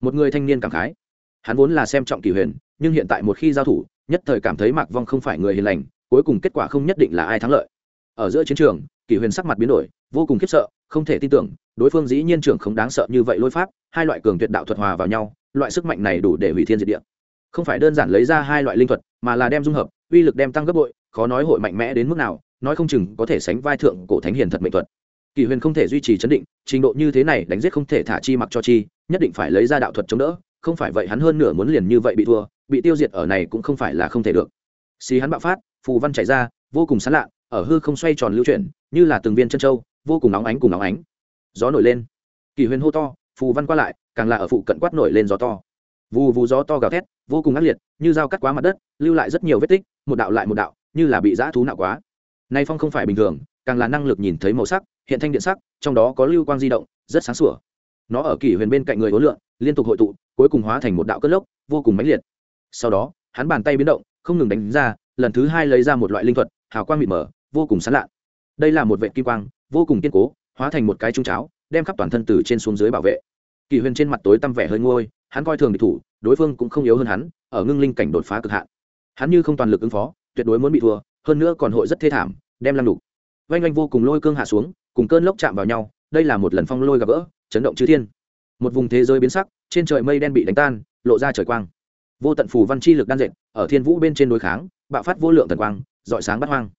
Một người thanh niên cảm khái. Hắn vốn là xem trọng kỷ huyền, nhưng hiện tại một khi giao thủ, nhất thời cảm thấy mạc vong không phải người hiền lành cuối cùng kết quả không nhất định là ai thắng lợi. Ở giữa chiến trường, kỷ huyền sắc mặt biến đổi, vô cùng khiếp sợ, không thể tin tưởng, đối phương dĩ nhiên trưởng không đáng sợ như vậy lôi pháp, hai loại cường tuyệt đạo thuật hòa vào nhau, loại sức mạnh này đủ để hủy thiên diệt địa. Không phải đơn giản lấy ra hai loại linh thuật, mà là đem dung hợp, uy lực đem tăng gấp bội, khó nói hội mạnh mẽ đến mức nào, nói không chừng có thể sánh vai thượng cổ thánh hiền thật mệnh thuật. Kỳ huyền không thể duy trì chấn định, trình độ như thế này đánh giết không thể thả chi mặc cho chi, nhất định phải lấy ra đạo thuật chống đỡ, không phải vậy hắn hơn nửa muốn liền như vậy bị thua, bị tiêu diệt ở này cũng không phải là không thể được. Xì hắn bạo phát phù văn chạy ra, vô cùng sán lạ, ở hư không xoay tròn lưu chuyển, như là từng viên chân trâu vô cùng nóng ánh cùng nóng ánh. Gió nổi lên. Kỳ huyền hô to, phù văn qua lại, càng là ở phụ cận quát nổi lên gió to. Vù vù gió to gào thét, vô cùng ác liệt, như dao cắt quá mặt đất, lưu lại rất nhiều vết tích, một đạo lại một đạo, như là bị dã thú nạo quá. Nay phong không phải bình thường, càng là năng lực nhìn thấy màu sắc, hiện thanh điện sắc, trong đó có lưu quang di động, rất sáng sủa. Nó ở kỷ huyền bên cạnh người hối lượng liên tục hội tụ, cuối cùng hóa thành một đạo cất lốc, vô cùng mãnh liệt. Sau đó, hắn bàn tay biến động, không ngừng đánh ra lần thứ hai lấy ra một loại linh thuật, hào quang mịt mờ, vô cùng sán lạ. Đây là một vệ kim quang, vô cùng kiên cố, hóa thành một cái trung cháo, đem khắp toàn thân từ trên xuống dưới bảo vệ. Kỳ huyền trên mặt tối tăm vẻ hơi ngôi hắn coi thường địch thủ, đối phương cũng không yếu hơn hắn, ở ngưng linh cảnh đột phá cực hạn. Hắn như không toàn lực ứng phó, tuyệt đối muốn bị thua, hơn nữa còn hội rất thê thảm, đem lăn đục vanh vanh vô cùng lôi cương hạ xuống, cùng cơn lốc chạm vào nhau, đây là một lần phong lôi gặp gỡ, chấn động chư thiên. Một vùng thế giới biến sắc, trên trời mây đen bị đánh tan, lộ ra trời quang vô tận phù văn chi lực đan dệt, ở thiên vũ bên trên đối kháng, bạo phát vô lượng thần quang dọi sáng bắt hoang.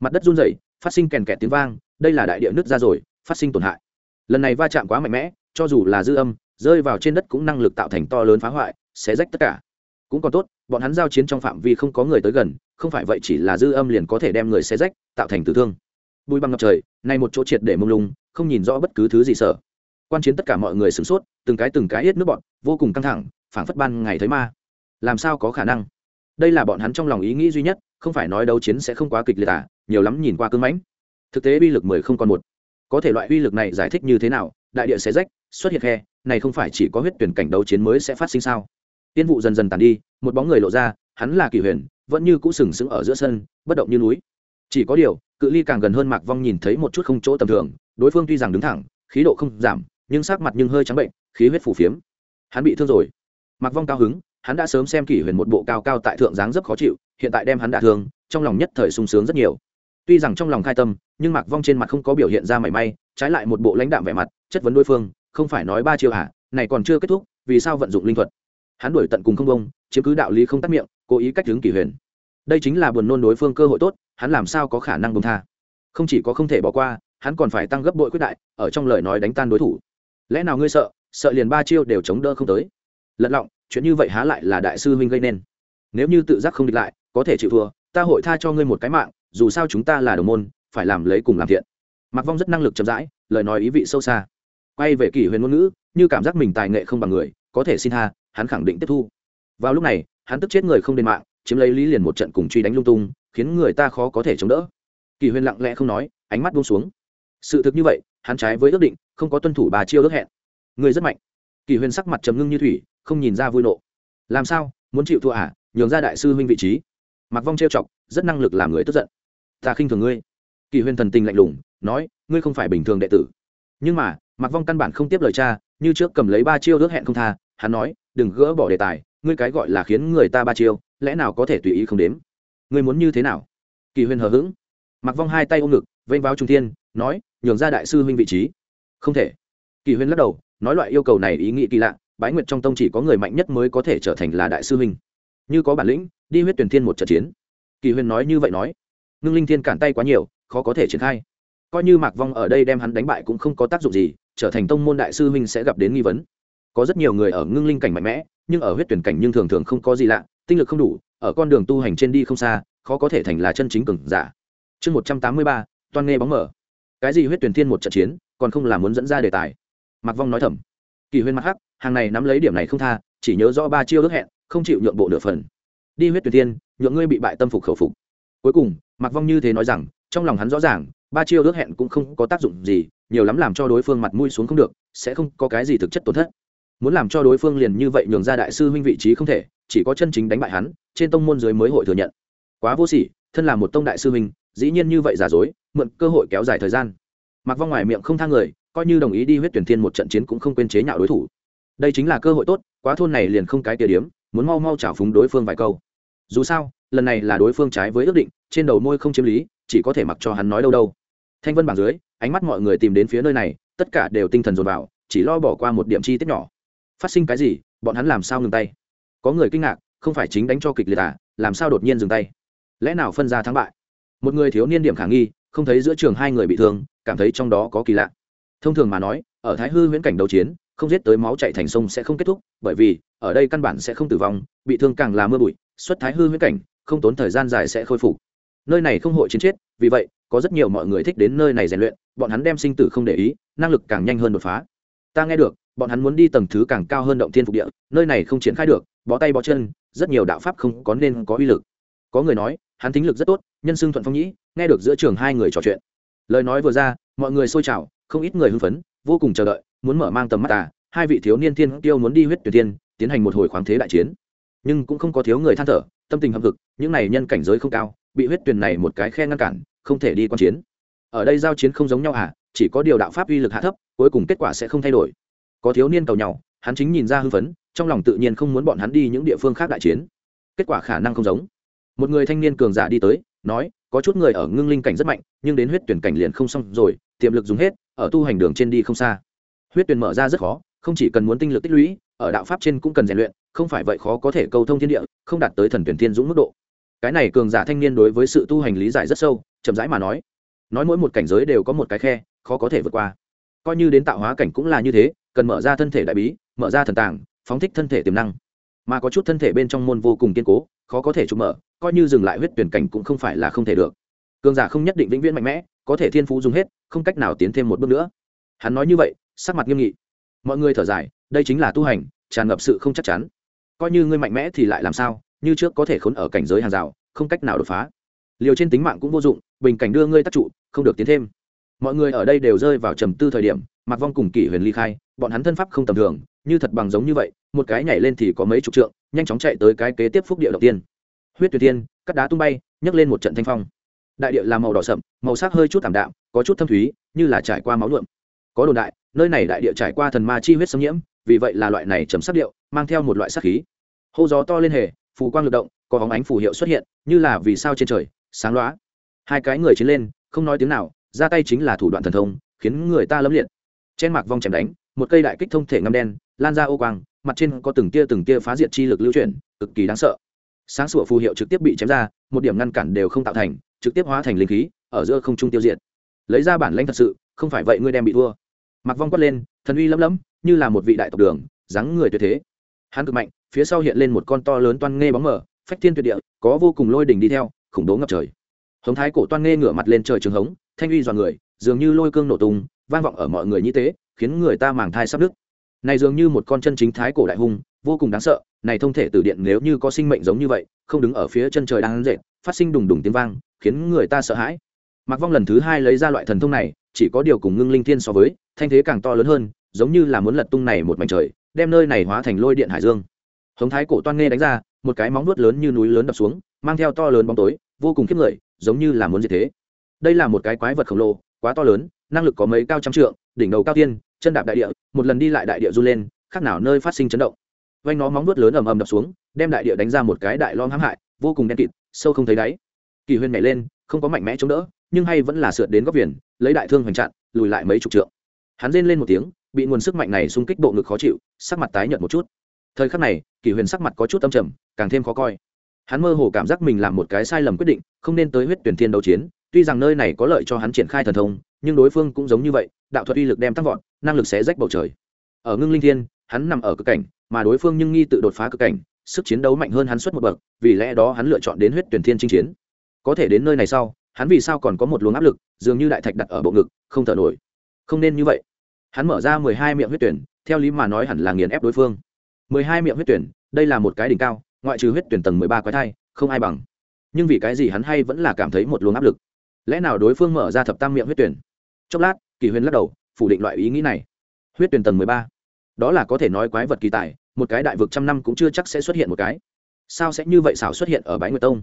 Mặt đất run rẩy, phát sinh kèn kẹt tiếng vang, đây là đại địa nứt ra rồi, phát sinh tổn hại. Lần này va chạm quá mạnh mẽ, cho dù là dư âm, rơi vào trên đất cũng năng lực tạo thành to lớn phá hoại sẽ rách tất cả. Cũng còn tốt, bọn hắn giao chiến trong phạm vi không có người tới gần, không phải vậy chỉ là dư âm liền có thể đem người xe rách, tạo thành tử thương. Bùi băng ngập trời, nay một chỗ triệt để mông lung, không nhìn rõ bất cứ thứ gì sợ. Quan chiến tất cả mọi người sửng sốt, từng cái từng cái hết nước bọn, vô cùng căng thẳng, phảng phất ban ngày thấy ma làm sao có khả năng? Đây là bọn hắn trong lòng ý nghĩ duy nhất, không phải nói đấu chiến sẽ không quá kịch liệt à nhiều lắm nhìn qua cưng mãnh. Thực tế uy lực mười không còn một. Có thể loại uy lực này giải thích như thế nào, đại địa sẽ rách, xuất hiện khe, này không phải chỉ có huyết tuyển cảnh đấu chiến mới sẽ phát sinh sao? Tiên vụ dần dần tàn đi, một bóng người lộ ra, hắn là kỳ huyền, vẫn như cũ sừng sững ở giữa sân, bất động như núi. Chỉ có điều, cự ly càng gần hơn mạc vong nhìn thấy một chút không chỗ tầm thường, đối phương tuy rằng đứng thẳng, khí độ không giảm, nhưng sắc mặt nhưng hơi trắng bệnh, khí huyết phủ phiếm. Hắn bị thương rồi. Mạc vong cao hứng hắn đã sớm xem kỷ huyền một bộ cao cao tại thượng dáng rất khó chịu, hiện tại đem hắn đả thương, trong lòng nhất thời sung sướng rất nhiều. Tuy rằng trong lòng khai tâm, nhưng mạc vong trên mặt không có biểu hiện ra mảy may, trái lại một bộ lãnh đạm vẻ mặt, chất vấn đối phương, không phải nói ba chiêu hả, này còn chưa kết thúc, vì sao vận dụng linh thuật? Hắn đuổi tận cùng không bông chiếm cứ đạo lý không tắt miệng, cố ý cách hướng kỷ huyền. Đây chính là buồn nôn đối phương cơ hội tốt, hắn làm sao có khả năng bông tha? Không chỉ có không thể bỏ qua, hắn còn phải tăng gấp bội quyết đại, ở trong lời nói đánh tan đối thủ. Lẽ nào ngươi sợ sợ liền ba chiêu đều chống đỡ không tới? Lật lọng chuyện như vậy há lại là đại sư huynh gây nên. Nếu như tự giác không địch lại, có thể chịu thua, ta hội tha cho ngươi một cái mạng, dù sao chúng ta là đồng môn, phải làm lấy cùng làm thiện. Mặc vong rất năng lực chậm rãi, lời nói ý vị sâu xa. Quay về kỷ huyền ngôn ngữ, như cảm giác mình tài nghệ không bằng người, có thể xin tha, hắn khẳng định tiếp thu. Vào lúc này, hắn tức chết người không đền mạng, chiếm lấy lý liền một trận cùng truy đánh lung tung, khiến người ta khó có thể chống đỡ. Kỳ huyền lặng lẽ không nói, ánh mắt buông xuống. Sự thực như vậy, hắn trái với ước định, không có tuân thủ bà chiêu ước hẹn. Người rất mạnh. Kỳ huyền sắc mặt trầm ngưng như thủy không nhìn ra vui nộ. Làm sao? Muốn chịu thua à? Nhường ra đại sư huynh vị trí. Mặc vong trêu chọc, rất năng lực làm người tức giận. Ta khinh thường ngươi. Kỳ huyên thần tình lạnh lùng, nói, ngươi không phải bình thường đệ tử. Nhưng mà mặc vong căn bản không tiếp lời cha, như trước cầm lấy ba chiêu ước hẹn không tha, hắn nói, đừng gỡ bỏ đề tài, ngươi cái gọi là khiến người ta ba chiêu, lẽ nào có thể tùy ý không đếm? Ngươi muốn như thế nào? Kỳ huyên hờ hững. Mặc vong hai tay ôm ngực, vênh vào trung thiên, nói, nhường ra đại sư huynh vị trí. Không thể. Kỳ huyên lắc đầu, nói loại yêu cầu này ý nghĩ kỳ lạ bái nguyệt trong tông chỉ có người mạnh nhất mới có thể trở thành là đại sư huynh. Như có bản lĩnh, đi huyết tuyển thiên một trận chiến. Kỳ huyền nói như vậy nói. Ngưng linh thiên cản tay quá nhiều, khó có thể triển khai. Coi như mạc vong ở đây đem hắn đánh bại cũng không có tác dụng gì, trở thành tông môn đại sư huynh sẽ gặp đến nghi vấn. Có rất nhiều người ở ngưng linh cảnh mạnh mẽ, nhưng ở huyết tuyển cảnh nhưng thường thường không có gì lạ, tinh lực không đủ, ở con đường tu hành trên đi không xa, khó có thể thành là chân chính cường giả. Chương một trăm tám mươi ba, toan nghe bóng mở. Cái gì huyết tuyển thiên một trận chiến, còn không là muốn dẫn ra đề tài. Mạc vong nói thầm. Kỳ huyên mặc hắc hàng này nắm lấy điểm này không tha, chỉ nhớ rõ ba chiêu ước hẹn, không chịu nhượng bộ nửa phần. Đi huyết tuyệt thiên nhượng ngươi bị bại tâm phục khẩu phục. Cuối cùng Mặc vong như thế nói rằng, trong lòng hắn rõ ràng, ba chiêu ước hẹn cũng không có tác dụng gì, nhiều lắm làm cho đối phương mặt mũi xuống không được, sẽ không có cái gì thực chất tổn thất. Muốn làm cho đối phương liền như vậy nhường ra đại sư huynh vị trí không thể, chỉ có chân chính đánh bại hắn, trên tông môn dưới mới hội thừa nhận. Quá vô sỉ, thân là một tông đại sư huynh, dĩ nhiên như vậy giả dối, mượn cơ hội kéo dài thời gian. Mặc vong ngoài miệng không thang người, coi như đồng ý đi huyết tuyển thiên một trận chiến cũng không quên chế nhạo đối thủ đây chính là cơ hội tốt, quá thôn này liền không cái tỉa điếm, muốn mau mau trả phúng đối phương vài câu. Dù sao, lần này là đối phương trái với ước định, trên đầu môi không chiếm lý, chỉ có thể mặc cho hắn nói đâu đâu. Thanh vân bảng dưới, ánh mắt mọi người tìm đến phía nơi này, tất cả đều tinh thần dồn vào, chỉ lo bỏ qua một điểm chi tiết nhỏ. Phát sinh cái gì, bọn hắn làm sao ngừng tay? Có người kinh ngạc, không phải chính đánh cho kịch liệt à làm sao đột nhiên dừng tay? Lẽ nào phân ra thắng bại? Một người thiếu niên điểm khả nghi, không thấy giữa trường hai người bị thương, cảm thấy trong đó có kỳ lạ. Thông thường mà nói, ở thái hư huyễn cảnh đấu chiến không giết tới máu chạy thành sông sẽ không kết thúc, bởi vì, ở đây căn bản sẽ không tử vong, bị thương càng là mưa bụi, xuất thái hư huyết cảnh, không tốn thời gian dài sẽ khôi phục. Nơi này không hội chiến chết, vì vậy, có rất nhiều mọi người thích đến nơi này rèn luyện, bọn hắn đem sinh tử không để ý, năng lực càng nhanh hơn đột phá. Ta nghe được, bọn hắn muốn đi tầng thứ càng cao hơn động thiên phục địa, nơi này không triển khai được, bó tay bó chân, rất nhiều đạo pháp không có nên có uy lực. Có người nói, hắn tính lực rất tốt, nhân xưng thuận phong nhĩ, nghe được giữa trường hai người trò chuyện. Lời nói vừa ra, mọi người xôi trào, không ít người hưng phấn vô cùng chờ đợi, muốn mở mang tầm mắt à hai vị thiếu niên thiên tiêu muốn đi huyết tuyển tiên tiến hành một hồi khoáng thế đại chiến. Nhưng cũng không có thiếu người than thở, tâm tình hâm hực, những này nhân cảnh giới không cao, bị huyết tuyển này một cái khe ngăn cản, không thể đi quan chiến. Ở đây giao chiến không giống nhau à chỉ có điều đạo pháp uy lực hạ thấp, cuối cùng kết quả sẽ không thay đổi. Có thiếu niên cầu nhau, hắn chính nhìn ra hưng phấn, trong lòng tự nhiên không muốn bọn hắn đi những địa phương khác đại chiến. Kết quả khả năng không giống. Một người thanh niên cường giả đi tới, nói, có chút người ở ngưng linh cảnh rất mạnh, nhưng đến huyết tuyển cảnh liền không xong rồi, tiềm lực dùng hết ở tu hành đường trên đi không xa. Huyết tuyển mở ra rất khó, không chỉ cần muốn tinh lực tích lũy, ở đạo pháp trên cũng cần rèn luyện, không phải vậy khó có thể cầu thông thiên địa, không đạt tới thần tuyển thiên dũng mức độ. Cái này cường giả thanh niên đối với sự tu hành lý giải rất sâu, chậm rãi mà nói. Nói mỗi một cảnh giới đều có một cái khe, khó có thể vượt qua. Coi như đến tạo hóa cảnh cũng là như thế, cần mở ra thân thể đại bí, mở ra thần tàng, phóng thích thân thể tiềm năng. Mà có chút thân thể bên trong môn vô cùng kiên cố, khó có thể trục mở, coi như dừng lại huyết tuyển cảnh cũng không phải là không thể được. Cường giả không nhất định vĩnh viễn mạnh mẽ có thể thiên phú dùng hết, không cách nào tiến thêm một bước nữa. Hắn nói như vậy, sắc mặt nghiêm nghị. Mọi người thở dài, đây chính là tu hành, tràn ngập sự không chắc chắn. Coi như ngươi mạnh mẽ thì lại làm sao, như trước có thể khốn ở cảnh giới hàng rào, không cách nào đột phá. Liều trên tính mạng cũng vô dụng, bình cảnh đưa ngươi tác trụ, không được tiến thêm. Mọi người ở đây đều rơi vào trầm tư thời điểm mặc vong cùng kỷ huyền ly khai, bọn hắn thân pháp không tầm thường, như thật bằng giống như vậy, một cái nhảy lên thì có mấy chục trượng, nhanh chóng chạy tới cái kế tiếp phúc địa đầu tiên. Huyết tuyệt tiên cắt đá tung bay, nhấc lên một trận thanh phong đại địa là màu đỏ sậm, màu sắc hơi chút thảm đạm, có chút thâm thúy, như là trải qua máu nhuộm. Có đồn đại, nơi này đại địa trải qua thần ma chi huyết xâm nhiễm, vì vậy là loại này chấm sắc điệu, mang theo một loại sắc khí. Hô gió to lên hề phù quang lực động, có bóng ánh phù hiệu xuất hiện, như là vì sao trên trời, sáng loá hai cái người chiến lên, không nói tiếng nào, ra tay chính là thủ đoạn thần thông, khiến người ta lấm liệt. Trên mạc vong chém đánh, một cây đại kích thông thể ngâm đen, lan ra ô quang, mặt trên có từng tia từng tia phá diệt chi lực lưu chuyển, cực kỳ đáng sợ. Sáng sủa phù hiệu trực tiếp bị chém ra, một điểm ngăn cản đều không tạo thành trực tiếp hóa thành linh khí, ở giữa không trung tiêu diệt. Lấy ra bản lãnh thật sự, không phải vậy ngươi đem bị thua. Mặc vong quát lên, thần uy lấm lấm như là một vị đại tộc đường, dáng người tuyệt thế. Hắn cực mạnh, phía sau hiện lên một con to lớn toan nghe bóng mở phách thiên tuyệt địa, có vô cùng lôi đỉnh đi theo, khủng bố ngập trời. Hống thái cổ toan nghe ngửa mặt lên trời trường hống, thanh uy dọa người, dường như lôi cương nổ tung, vang vọng ở mọi người như thế khiến người ta màng thai sắp đứt. Này dường như một con chân chính thái cổ đại hung, vô cùng đáng sợ, này thông thể từ điện nếu như có sinh mệnh giống như vậy, không đứng ở phía chân trời đang dệt phát sinh đùng đùng tiếng vang khiến người ta sợ hãi. Mặc vong lần thứ hai lấy ra loại thần thông này, chỉ có điều cùng ngưng linh thiên so với, thanh thế càng to lớn hơn, giống như là muốn lật tung này một mảnh trời, đem nơi này hóa thành lôi điện hải dương. Hống thái cổ toan nghe đánh ra, một cái móng nuốt lớn như núi lớn đập xuống, mang theo to lớn bóng tối, vô cùng khiếp người, giống như là muốn gì thế. Đây là một cái quái vật khổng lồ, quá to lớn, năng lực có mấy cao trăm trượng, đỉnh đầu cao tiên, chân đạp đại địa, một lần đi lại đại địa du lên, khác nào nơi phát sinh chấn động. Vanh nó móng nuốt lớn ầm ầm đập xuống, đem đại địa đánh ra một cái đại lom hãm hại, vô cùng đen kịt, sâu không thấy đáy kỳ Huyên nhảy lên, không có mạnh mẽ chống đỡ, nhưng hay vẫn là sượt đến góc viền, lấy đại thương hoành chặn, lùi lại mấy chục trượng. Hắn rên lên một tiếng, bị nguồn sức mạnh này xung kích bộ ngực khó chịu, sắc mặt tái nhợt một chút. Thời khắc này, kỳ huyền sắc mặt có chút âm trầm, càng thêm khó coi. Hắn mơ hồ cảm giác mình làm một cái sai lầm quyết định, không nên tới huyết tuyển thiên đấu chiến, tuy rằng nơi này có lợi cho hắn triển khai thần thông, nhưng đối phương cũng giống như vậy, đạo thuật uy lực đem tăng vọt, năng lực sẽ rách bầu trời. Ở ngưng linh thiên, hắn nằm ở cực cảnh, mà đối phương nhưng nghi tự đột phá cực cảnh, sức chiến đấu mạnh hơn hắn suốt một bậc, vì lẽ đó hắn lựa chọn đến huyết tuyển thiên chinh chiến có thể đến nơi này sau, hắn vì sao còn có một luồng áp lực, dường như đại thạch đặt ở bộ ngực, không thở nổi. Không nên như vậy. Hắn mở ra mười hai miệng huyết tuyển, theo lý mà nói hẳn là nghiền ép đối phương. mười hai miệng huyết tuyển, đây là một cái đỉnh cao, ngoại trừ huyết tuyển tầng mười ba quái thai, không ai bằng. Nhưng vì cái gì hắn hay vẫn là cảm thấy một luồng áp lực? Lẽ nào đối phương mở ra thập tam miệng huyết tuyển? Chốc lát, kỳ huyền lắc đầu, phủ định loại ý nghĩ này. Huyết tuyển tầng mười ba, đó là có thể nói quái vật kỳ tài, một cái đại vực trăm năm cũng chưa chắc sẽ xuất hiện một cái. Sao sẽ như vậy xảo xuất hiện ở bãi nguyệt tông?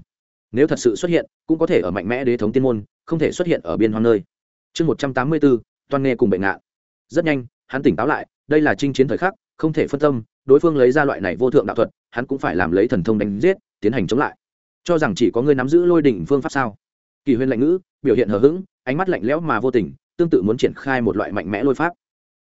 Nếu thật sự xuất hiện, cũng có thể ở mạnh mẽ đế thống tiên môn, không thể xuất hiện ở biên hoang nơi. Chương một trăm tám mươi bốn toàn nghe cùng bệnh ngạ. rất nhanh, hắn tỉnh táo lại, đây là chinh chiến thời khắc, không thể phân tâm, đối phương lấy ra loại này vô thượng đạo thuật, hắn cũng phải làm lấy thần thông đánh giết, tiến hành chống lại. Cho rằng chỉ có người nắm giữ lôi đỉnh phương pháp sao? Kỳ huyên lạnh ngữ, biểu hiện hờ hững, ánh mắt lạnh lẽo mà vô tình, tương tự muốn triển khai một loại mạnh mẽ lôi pháp.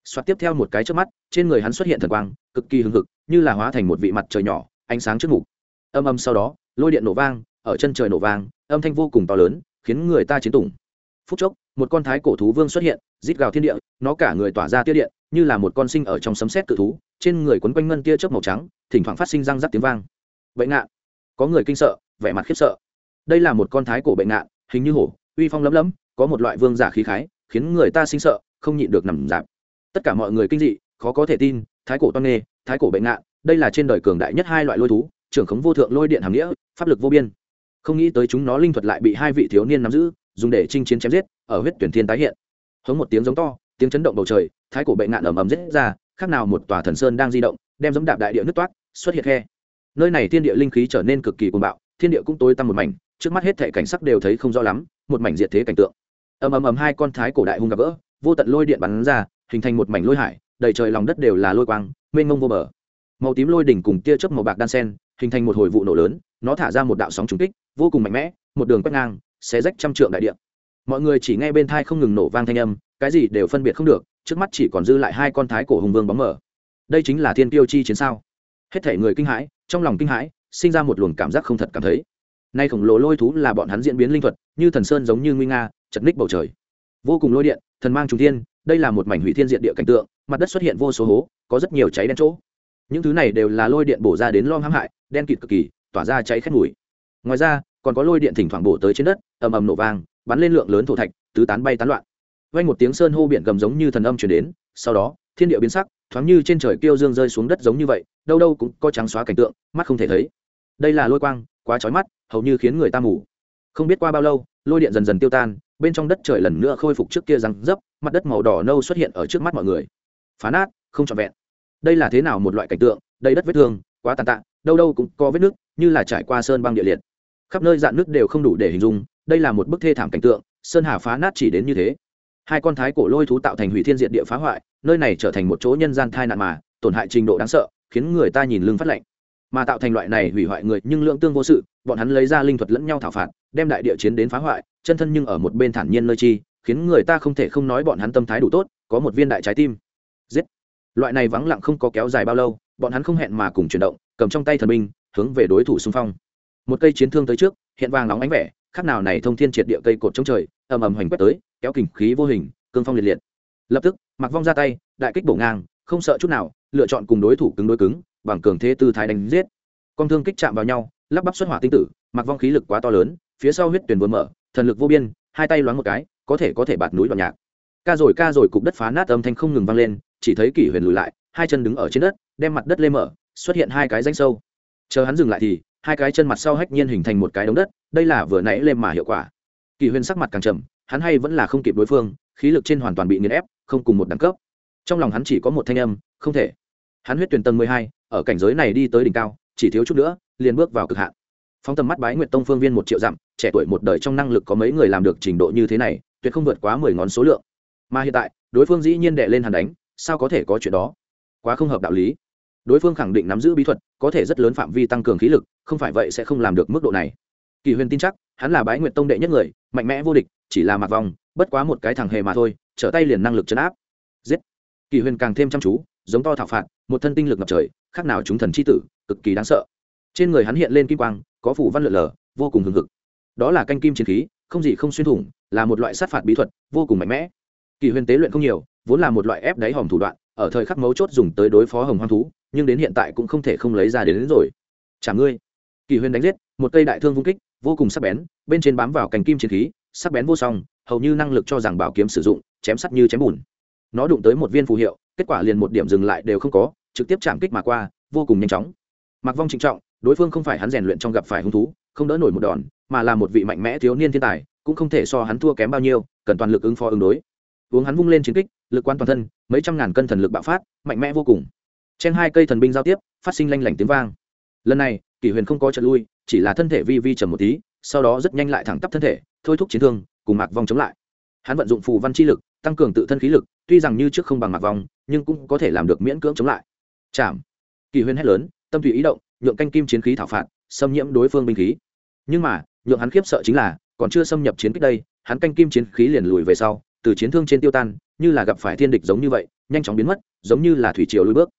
Xoát tiếp theo một cái trước mắt, trên người hắn xuất hiện thần quang, cực kỳ hưng hực, như là hóa thành một vị mặt trời nhỏ, ánh sáng trước mục âm âm sau đó, lôi điện nổ vang ở chân trời nổ vang, âm thanh vô cùng to lớn, khiến người ta chiến tủng phút chốc, một con thái cổ thú vương xuất hiện, rít gào thiên địa, nó cả người tỏa ra tia điện, như là một con sinh ở trong sấm sét cự thú, trên người quấn quanh ngân tia chớp màu trắng, thỉnh thoảng phát sinh răng rắc tiếng vang. Bệnh ngạn. Có người kinh sợ, vẻ mặt khiếp sợ. Đây là một con thái cổ bệnh ngạn, hình như hổ, uy phong lấm lấm, có một loại vương giả khí khái, khiến người ta sinh sợ, không nhịn được nằm rạp. tất cả mọi người kinh dị, khó có thể tin, thái cổ toan nghê, thái cổ bệnh ngạn, đây là trên đời cường đại nhất hai loại lôi thú, trưởng khống vô thượng lôi điện hàm nghĩa, pháp lực vô biên không nghĩ tới chúng nó linh thuật lại bị hai vị thiếu niên nắm giữ, dùng để chinh chiến chém giết, ở huyết tuyển thiên tái hiện. Hống một tiếng giống to, tiếng chấn động bầu trời, thái cổ bệnh ngạn ầm ầm giết ra, khác nào một tòa thần sơn đang di động, đem giống đạp đại địa nước toát, xuất hiện khe. Nơi này thiên địa linh khí trở nên cực kỳ cuồng bạo, thiên địa cũng tối tăm một mảnh, trước mắt hết thảy cảnh sắc đều thấy không rõ lắm, một mảnh diệt thế cảnh tượng. Ầm ầm ầm hai con thái cổ đại hung gặp vỡ vô tận lôi điện bắn ra, hình thành một mảnh lôi hải, đầy trời lòng đất đều là lôi quang, mênh mông vô bờ. Màu tím lôi đỉnh cùng tia chớp màu bạc đan sen, hình thành một hồi vụ nổ lớn, nó thả ra một đạo sóng trùng kích vô cùng mạnh mẽ, một đường quét ngang, xé rách trăm trượng đại địa. Mọi người chỉ nghe bên thai không ngừng nổ vang thanh âm, cái gì đều phân biệt không được, trước mắt chỉ còn dư lại hai con thái cổ hùng vương bóng mở đây chính là thiên tiêu chi chiến sao? Hết thể người kinh hãi, trong lòng kinh hãi, sinh ra một luồng cảm giác không thật cảm thấy. Nay khổng lồ lôi thú là bọn hắn diễn biến linh thuật, như thần sơn giống như nguy nga, chật ních bầu trời. Vô cùng lôi điện, thần mang trùng thiên, đây là một mảnh hủy thiên diện địa cảnh tượng, mặt đất xuất hiện vô số hố, có rất nhiều cháy đen chỗ. Những thứ này đều là lôi điện bổ ra đến lom hãm hại, đen kịt cực kỳ, tỏa ra cháy khét mùi ngoài ra, còn có lôi điện thỉnh thoảng bổ tới trên đất, ầm ầm nổ vang, bắn lên lượng lớn thổ thạch, tứ tán bay tán loạn. Vang một tiếng sơn hô biển gầm giống như thần âm truyền đến, sau đó, thiên địa biến sắc, thoáng như trên trời kêu dương rơi xuống đất giống như vậy, đâu đâu cũng có trắng xóa cảnh tượng, mắt không thể thấy. Đây là lôi quang, quá chói mắt, hầu như khiến người ta mù. Không biết qua bao lâu, lôi điện dần dần tiêu tan, bên trong đất trời lần nữa khôi phục trước kia răng dấp, mặt đất màu đỏ nâu xuất hiện ở trước mắt mọi người. Phá nát, không trọn vẹn. Đây là thế nào một loại cảnh tượng? Đây đất vết thương, quá tàn tạ, đâu đâu cũng có vết nước như là trải qua sơn băng địa liệt khắp nơi dạn nước đều không đủ để hình dung, đây là một bức thê thảm cảnh tượng, sơn hà phá nát chỉ đến như thế. Hai con thái cổ lôi thú tạo thành hủy thiên diện địa phá hoại, nơi này trở thành một chỗ nhân gian thai nạn mà, tổn hại trình độ đáng sợ, khiến người ta nhìn lưng phát lạnh. Mà tạo thành loại này hủy hoại người nhưng lượng tương vô sự, bọn hắn lấy ra linh thuật lẫn nhau thảo phạt, đem đại địa chiến đến phá hoại, chân thân nhưng ở một bên thản nhiên nơi chi, khiến người ta không thể không nói bọn hắn tâm thái đủ tốt, có một viên đại trái tim. Giết! Loại này vắng lặng không có kéo dài bao lâu, bọn hắn không hẹn mà cùng chuyển động, cầm trong tay thần binh, hướng về đối thủ xung phong một cây chiến thương tới trước, hiện vàng nóng ánh vẻ khác nào này thông thiên triệt địa cây cột trong trời, ầm ầm hoành quét tới, kéo kình khí vô hình, cương phong liệt liệt. Lập tức mặc vong ra tay, đại kích bổ ngang, không sợ chút nào, lựa chọn cùng đối thủ cứng đối cứng, bằng cường thế tư thái đánh giết. Con thương kích chạm vào nhau, lắp bắp xuất hỏa tinh tử mặc vong khí lực quá to lớn, phía sau huyết tuyển vừa mở, thần lực vô biên, hai tay loáng một cái, có thể có thể bạt núi đoạn nhạc. Ca rồi ca rồi cục đất phá nát âm thanh không ngừng vang lên, chỉ thấy kỷ huyền lùi lại, hai chân đứng ở trên đất, đem mặt đất lê mở, xuất hiện hai cái danh sâu. Chờ hắn dừng lại thì hai cái chân mặt sau hách nhiên hình thành một cái đống đất, đây là vừa nãy lên mà hiệu quả. Kỳ Huyên sắc mặt càng trầm, hắn hay vẫn là không kịp đối phương, khí lực trên hoàn toàn bị nghiền ép, không cùng một đẳng cấp. Trong lòng hắn chỉ có một thanh âm, không thể. Hắn huyết tuyển tầng mười hai, ở cảnh giới này đi tới đỉnh cao, chỉ thiếu chút nữa, liền bước vào cực hạn. Phóng tầm mắt bái nguyệt tông phương viên một triệu dặm, trẻ tuổi một đời trong năng lực có mấy người làm được trình độ như thế này, tuyệt không vượt quá mười ngón số lượng. Mà hiện tại, đối phương dĩ nhiên đệ lên hàn đánh, sao có thể có chuyện đó? Quá không hợp đạo lý. Đối phương khẳng định nắm giữ bí thuật, có thể rất lớn phạm vi tăng cường khí lực không phải vậy sẽ không làm được mức độ này. Kỳ huyền tin chắc hắn là bái nguyệt tông đệ nhất người mạnh mẽ vô địch chỉ là mặc vòng bất quá một cái thằng hề mà thôi trở tay liền năng lực chấn áp. Giết! Kỳ huyền càng thêm chăm chú giống to thảo phạt một thân tinh lực ngập trời khác nào chúng thần c h i tử cực kỳ đáng sợ. Trên người hắn hiện lên kim quang có phủ văn lượn lờ vô cùng hừng hực. Đó là canh kim chiến khí không gì không xuyên thủng là một loại sát phạt bí thuật vô cùng mạnh mẽ. Kỳ huyền tế luyện không nhiều vốn là một loại ép đáy hòm thủ đoạn ở thời khắc mấu chốt dùng tới đối phó hồng hoang thú nhưng đến hiện tại cũng không thể không lấy ra đến, đến rồi. Chả ngươi! Kỳ huyền đánh giết, một cây đại thương vung kích, vô cùng sắc bén, bên trên bám vào cành kim chiến khí, sắc bén vô song, hầu như năng lực cho rằng bảo kiếm sử dụng, chém sắt như chém bùn. Nó đụng tới một viên phù hiệu, kết quả liền một điểm dừng lại đều không có, trực tiếp chạm kích mà qua, vô cùng nhanh chóng. Mặc vong trịnh trọng, đối phương không phải hắn rèn luyện trong gặp phải hung thú, không đỡ nổi một đòn, mà là một vị mạnh mẽ thiếu niên thiên tài, cũng không thể so hắn thua kém bao nhiêu, cần toàn lực ứng phó ứng đối. Uống hắn vung lên chiến kích, lực quan toàn thân, mấy trăm ngàn cân thần lực bạo phát, mạnh mẽ vô cùng. Trên hai cây thần binh giao tiếp, phát sinh lanh lảnh tiếng vang. Lần này kỷ huyền không có trận lui, chỉ là thân thể vi vi trầm một tí, sau đó rất nhanh lại thẳng tắp thân thể, thôi thúc chiến thương, cùng mạc vong chống lại. Hắn vận dụng phù văn chi lực, tăng cường tự thân khí lực, tuy rằng như trước không bằng mạc vong, nhưng cũng có thể làm được miễn cưỡng chống lại. Chạm. Kỳ huyền hét lớn, tâm tùy ý động, nhượng canh kim chiến khí thảo phạt, xâm nhiễm đối phương binh khí. Nhưng mà, nhượng hắn khiếp sợ chính là, còn chưa xâm nhập chiến kích đây, hắn canh kim chiến khí liền lùi về sau, từ chiến thương trên tiêu tan, như là gặp phải thiên địch giống như vậy, nhanh chóng biến mất, giống như là thủy triều lùi bước.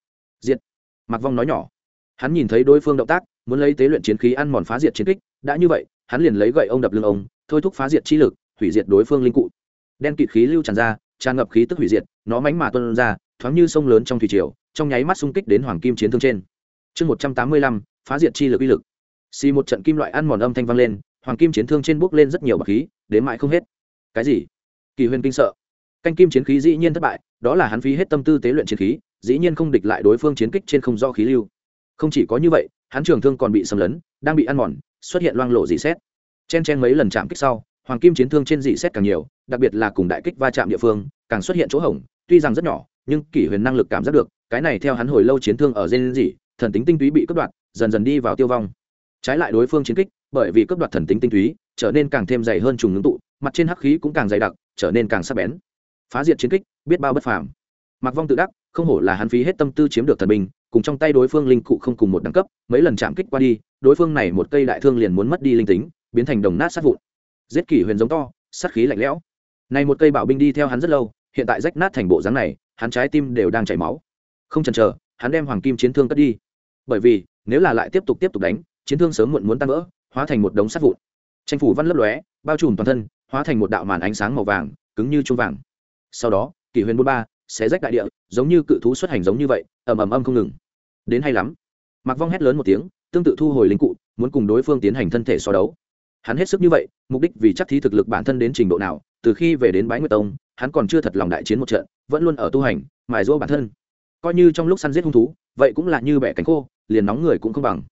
Diện. mặc vong nói nhỏ. Hắn nhìn thấy đối phương động tác muốn lấy tế luyện chiến khí ăn mòn phá diệt chiến kích, đã như vậy, hắn liền lấy gậy ông đập lưng ông, thôi thúc phá diệt chi lực, hủy diệt đối phương linh cụ. Đen kịt khí lưu tràn ra, tràn ngập khí tức hủy diệt, nó mánh mà tuân ra, thoáng như sông lớn trong thủy triều, trong nháy mắt xung kích đến hoàng kim chiến thương trên. Chương một trăm tám mươi lăm, phá diệt chi lực uy lực. Xì một trận kim loại ăn mòn âm thanh vang lên, hoàng kim chiến thương trên bước lên rất nhiều bậc khí, đến mãi không hết. Cái gì? Kỳ huyền kinh sợ. Canh kim chiến khí dĩ nhiên thất bại, đó là hắn phí hết tâm tư tế luyện chiến khí, dĩ nhiên không địch lại đối phương chiến kích trên không do khí lưu không chỉ có như vậy hắn trường thương còn bị xâm lấn đang bị ăn mòn xuất hiện loang lộ dị xét. Chen chen mấy lần chạm kích sau hoàng kim chiến thương trên dị xét càng nhiều đặc biệt là cùng đại kích va chạm địa phương càng xuất hiện chỗ hỏng, tuy rằng rất nhỏ nhưng kỷ huyền năng lực cảm giác được cái này theo hắn hồi lâu chiến thương ở dên dị thần tính tinh túy bị cướp đoạt dần dần đi vào tiêu vong. Trái lại đối phương chiến kích bởi vì cướp đoạt thần tính tinh túy trở nên càng thêm dày hơn trùng ngưng tụ mặt trên hắc khí cũng càng dày đặc trở nên càng sắc bén. Phá diệt chiến kích biết bao bất phàm. Mặc vong tự đắc không hổ là hắn phí hết tâm tư chiếm được thần binh cùng trong tay đối phương linh cụ không cùng một đẳng cấp, mấy lần chạm kích qua đi, đối phương này một cây đại thương liền muốn mất đi linh tính, biến thành đồng nát sát vụn. Giết kỷ huyền giống to, sát khí lạnh lẽo. Này một cây bảo binh đi theo hắn rất lâu, hiện tại rách nát thành bộ dáng này, hắn trái tim đều đang chảy máu. Không chần chờ, hắn đem hoàng kim chiến thương cất đi. Bởi vì, nếu là lại tiếp tục tiếp tục đánh, chiến thương sớm muộn muốn tan vỡ, hóa thành một đống sát vụn. Tranh phủ văn lấp lóe, bao trùm toàn thân, hóa thành một đạo màn ánh sáng màu vàng, cứng như chuông vàng. Sau đó, kỷ huyền bôn ba sẽ rách đại địa, giống như cự thú xuất hành giống như vậy, ầm ầm âm không ngừng đến hay lắm. Mặc vong hét lớn một tiếng, tương tự thu hồi linh cụ, muốn cùng đối phương tiến hành thân thể so đấu. Hắn hết sức như vậy, mục đích vì chắc thí thực lực bản thân đến trình độ nào, từ khi về đến bái nguyệt tông, hắn còn chưa thật lòng đại chiến một trận, vẫn luôn ở tu hành, mài rũa bản thân. Coi như trong lúc săn giết hung thú, vậy cũng là như bẻ cánh khô, liền nóng người cũng không bằng.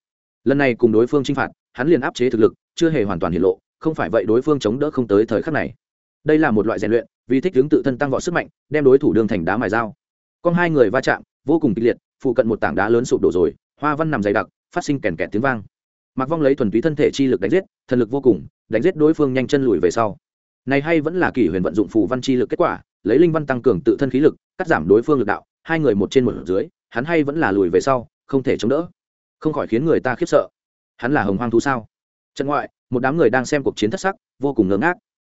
Lần này cùng đối phương chinh phạt, hắn liền áp chế thực lực, chưa hề hoàn toàn hiện lộ, không phải vậy đối phương chống đỡ không tới thời khắc này. Đây là một loại rèn luyện, vì thích hướng tự thân tăng võ sức mạnh, đem đối thủ đường thành đá mài dao. Con hai người va chạm, vô cùng kịch liệt phụ cận một tảng đá lớn sụp đổ rồi, hoa văn nằm dày đặc, phát sinh kèn kẹt tiếng vang. Mặc vong lấy thuần túy thân thể chi lực đánh giết, thần lực vô cùng, đánh giết đối phương nhanh chân lùi về sau. Này hay vẫn là kỷ huyền vận dụng phù văn chi lực kết quả, lấy linh văn tăng cường tự thân khí lực, cắt giảm đối phương lực đạo, hai người một trên một dưới, hắn hay vẫn là lùi về sau, không thể chống đỡ. Không khỏi khiến người ta khiếp sợ. Hắn là hồng hoang thú sao? Trận ngoại, một đám người đang xem cuộc chiến thất sắc, vô cùng ngớ ngác.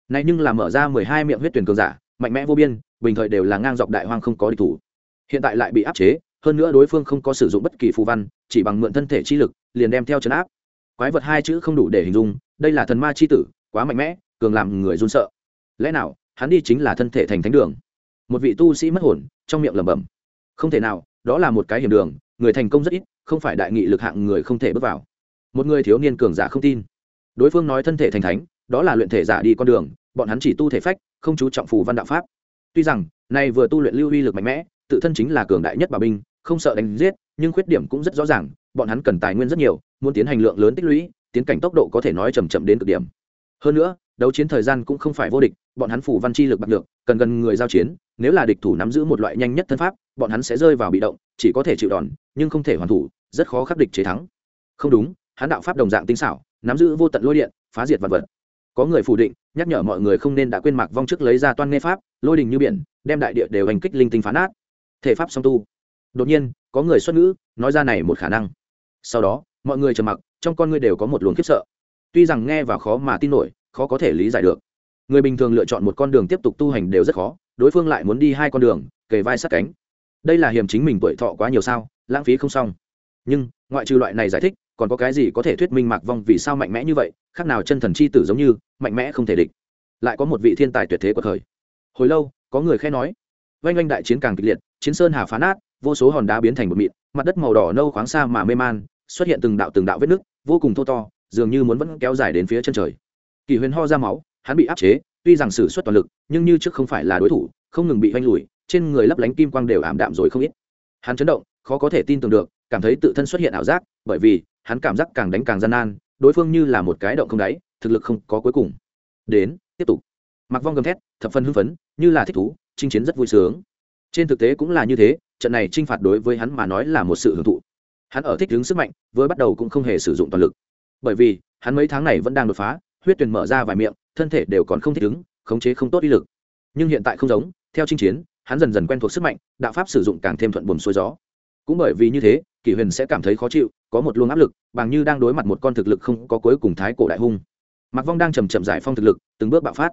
Này nhưng là mở ra mười hai miệng huyết tuyển cường giả, mạnh mẽ vô biên, bình thời đều là ngang dọc đại hoang không có địch thủ. Hiện tại lại bị áp chế hơn nữa đối phương không có sử dụng bất kỳ phù văn, chỉ bằng mượn thân thể chi lực, liền đem theo chấn áp. Quái vật hai chữ không đủ để hình dung, đây là thần ma chi tử, quá mạnh mẽ, cường làm người run sợ. Lẽ nào, hắn đi chính là thân thể thành thánh đường? Một vị tu sĩ mất hồn, trong miệng lẩm bẩm. Không thể nào, đó là một cái hiểm đường, người thành công rất ít, không phải đại nghị lực hạng người không thể bước vào. Một người thiếu niên cường giả không tin. Đối phương nói thân thể thành thánh, đó là luyện thể giả đi con đường, bọn hắn chỉ tu thể phách, không chú trọng phù văn đạo pháp. Tuy rằng, nay vừa tu luyện lưu uy lực mạnh mẽ, tự thân chính là cường đại nhất bà binh không sợ đánh giết, nhưng khuyết điểm cũng rất rõ ràng, bọn hắn cần tài nguyên rất nhiều, muốn tiến hành lượng lớn tích lũy, tiến cảnh tốc độ có thể nói chầm chậm đến cực điểm. Hơn nữa, đấu chiến thời gian cũng không phải vô địch, bọn hắn phủ văn chi lực bạc được, cần gần người giao chiến, nếu là địch thủ nắm giữ một loại nhanh nhất thân pháp, bọn hắn sẽ rơi vào bị động, chỉ có thể chịu đòn, nhưng không thể hoàn thủ, rất khó khắc địch chế thắng. Không đúng, hắn đạo pháp đồng dạng tinh xảo, nắm giữ vô tận lôi điện, phá diệt vật vật. Có người phủ định, nhắc nhở mọi người không nên đã quên mạc vong trước lấy ra toan nghe pháp, lôi đình như biển, đem đại địa đều hành kích linh tinh phá nát. Thể pháp song tu đột nhiên, có người xuất ngữ, nói ra này một khả năng. Sau đó, mọi người trầm mặc, trong con ngươi đều có một luồng khiếp sợ. Tuy rằng nghe và khó mà tin nổi, khó có thể lý giải được. Người bình thường lựa chọn một con đường tiếp tục tu hành đều rất khó, đối phương lại muốn đi hai con đường, kề vai sát cánh. Đây là hiểm chính mình tuổi thọ quá nhiều sao, lãng phí không xong. Nhưng, ngoại trừ loại này giải thích, còn có cái gì có thể thuyết minh mạc vong vì sao mạnh mẽ như vậy, khác nào chân thần c h i tử giống như, mạnh mẽ không thể địch. Lại có một vị thiên tài tuyệt thế của thời hồi lâu, có người khe nói oanh oanh đại chiến càng kịch liệt, chiến sơn hà phá nát vô số hòn đá biến thành một mịn, mặt đất màu đỏ nâu khoáng xa mà mê man, xuất hiện từng đạo từng đạo vết nứt, vô cùng thô to, dường như muốn vẫn kéo dài đến phía chân trời. Kỳ huyền ho ra máu, hắn bị áp chế, tuy rằng xử suất toàn lực, nhưng như trước không phải là đối thủ, không ngừng bị hoanh lùi, trên người lấp lánh kim quang đều ảm đạm rồi không ít. Hắn chấn động, khó có thể tin tưởng được, cảm thấy tự thân xuất hiện ảo giác, bởi vì, hắn cảm giác càng đánh càng gian nan, đối phương như là một cái động không đáy, thực lực không có cuối cùng. Đến, tiếp tục. Mặc vong gầm thét, thập phân hưng phấn, như là thích thú, chinh chiến rất vui sướng. Trên thực tế cũng là như thế trận này t r i n h phạt đối với hắn mà nói là một sự hưởng thụ. Hắn ở thích ứng sức mạnh với bắt đầu cũng không hề sử dụng toàn lực. Bởi vì, hắn mấy tháng này vẫn đang đột phá, huyết tuyền mở ra vài miệng, thân thể đều còn không thích ứng, khống chế không tốt uy lực. Nhưng hiện tại không giống, theo chinh chiến, hắn dần dần quen thuộc sức mạnh, đạo pháp sử dụng càng thêm thuận buồm xuôi gió. Cũng bởi vì như thế, kỷ huyền sẽ cảm thấy khó chịu, có một luồng áp lực, bằng như đang đối mặt một con thực lực không có cuối cùng thái cổ đại hung. Mặc vong đang chầm chậm giải phong thực lực, từng bước bạo phát.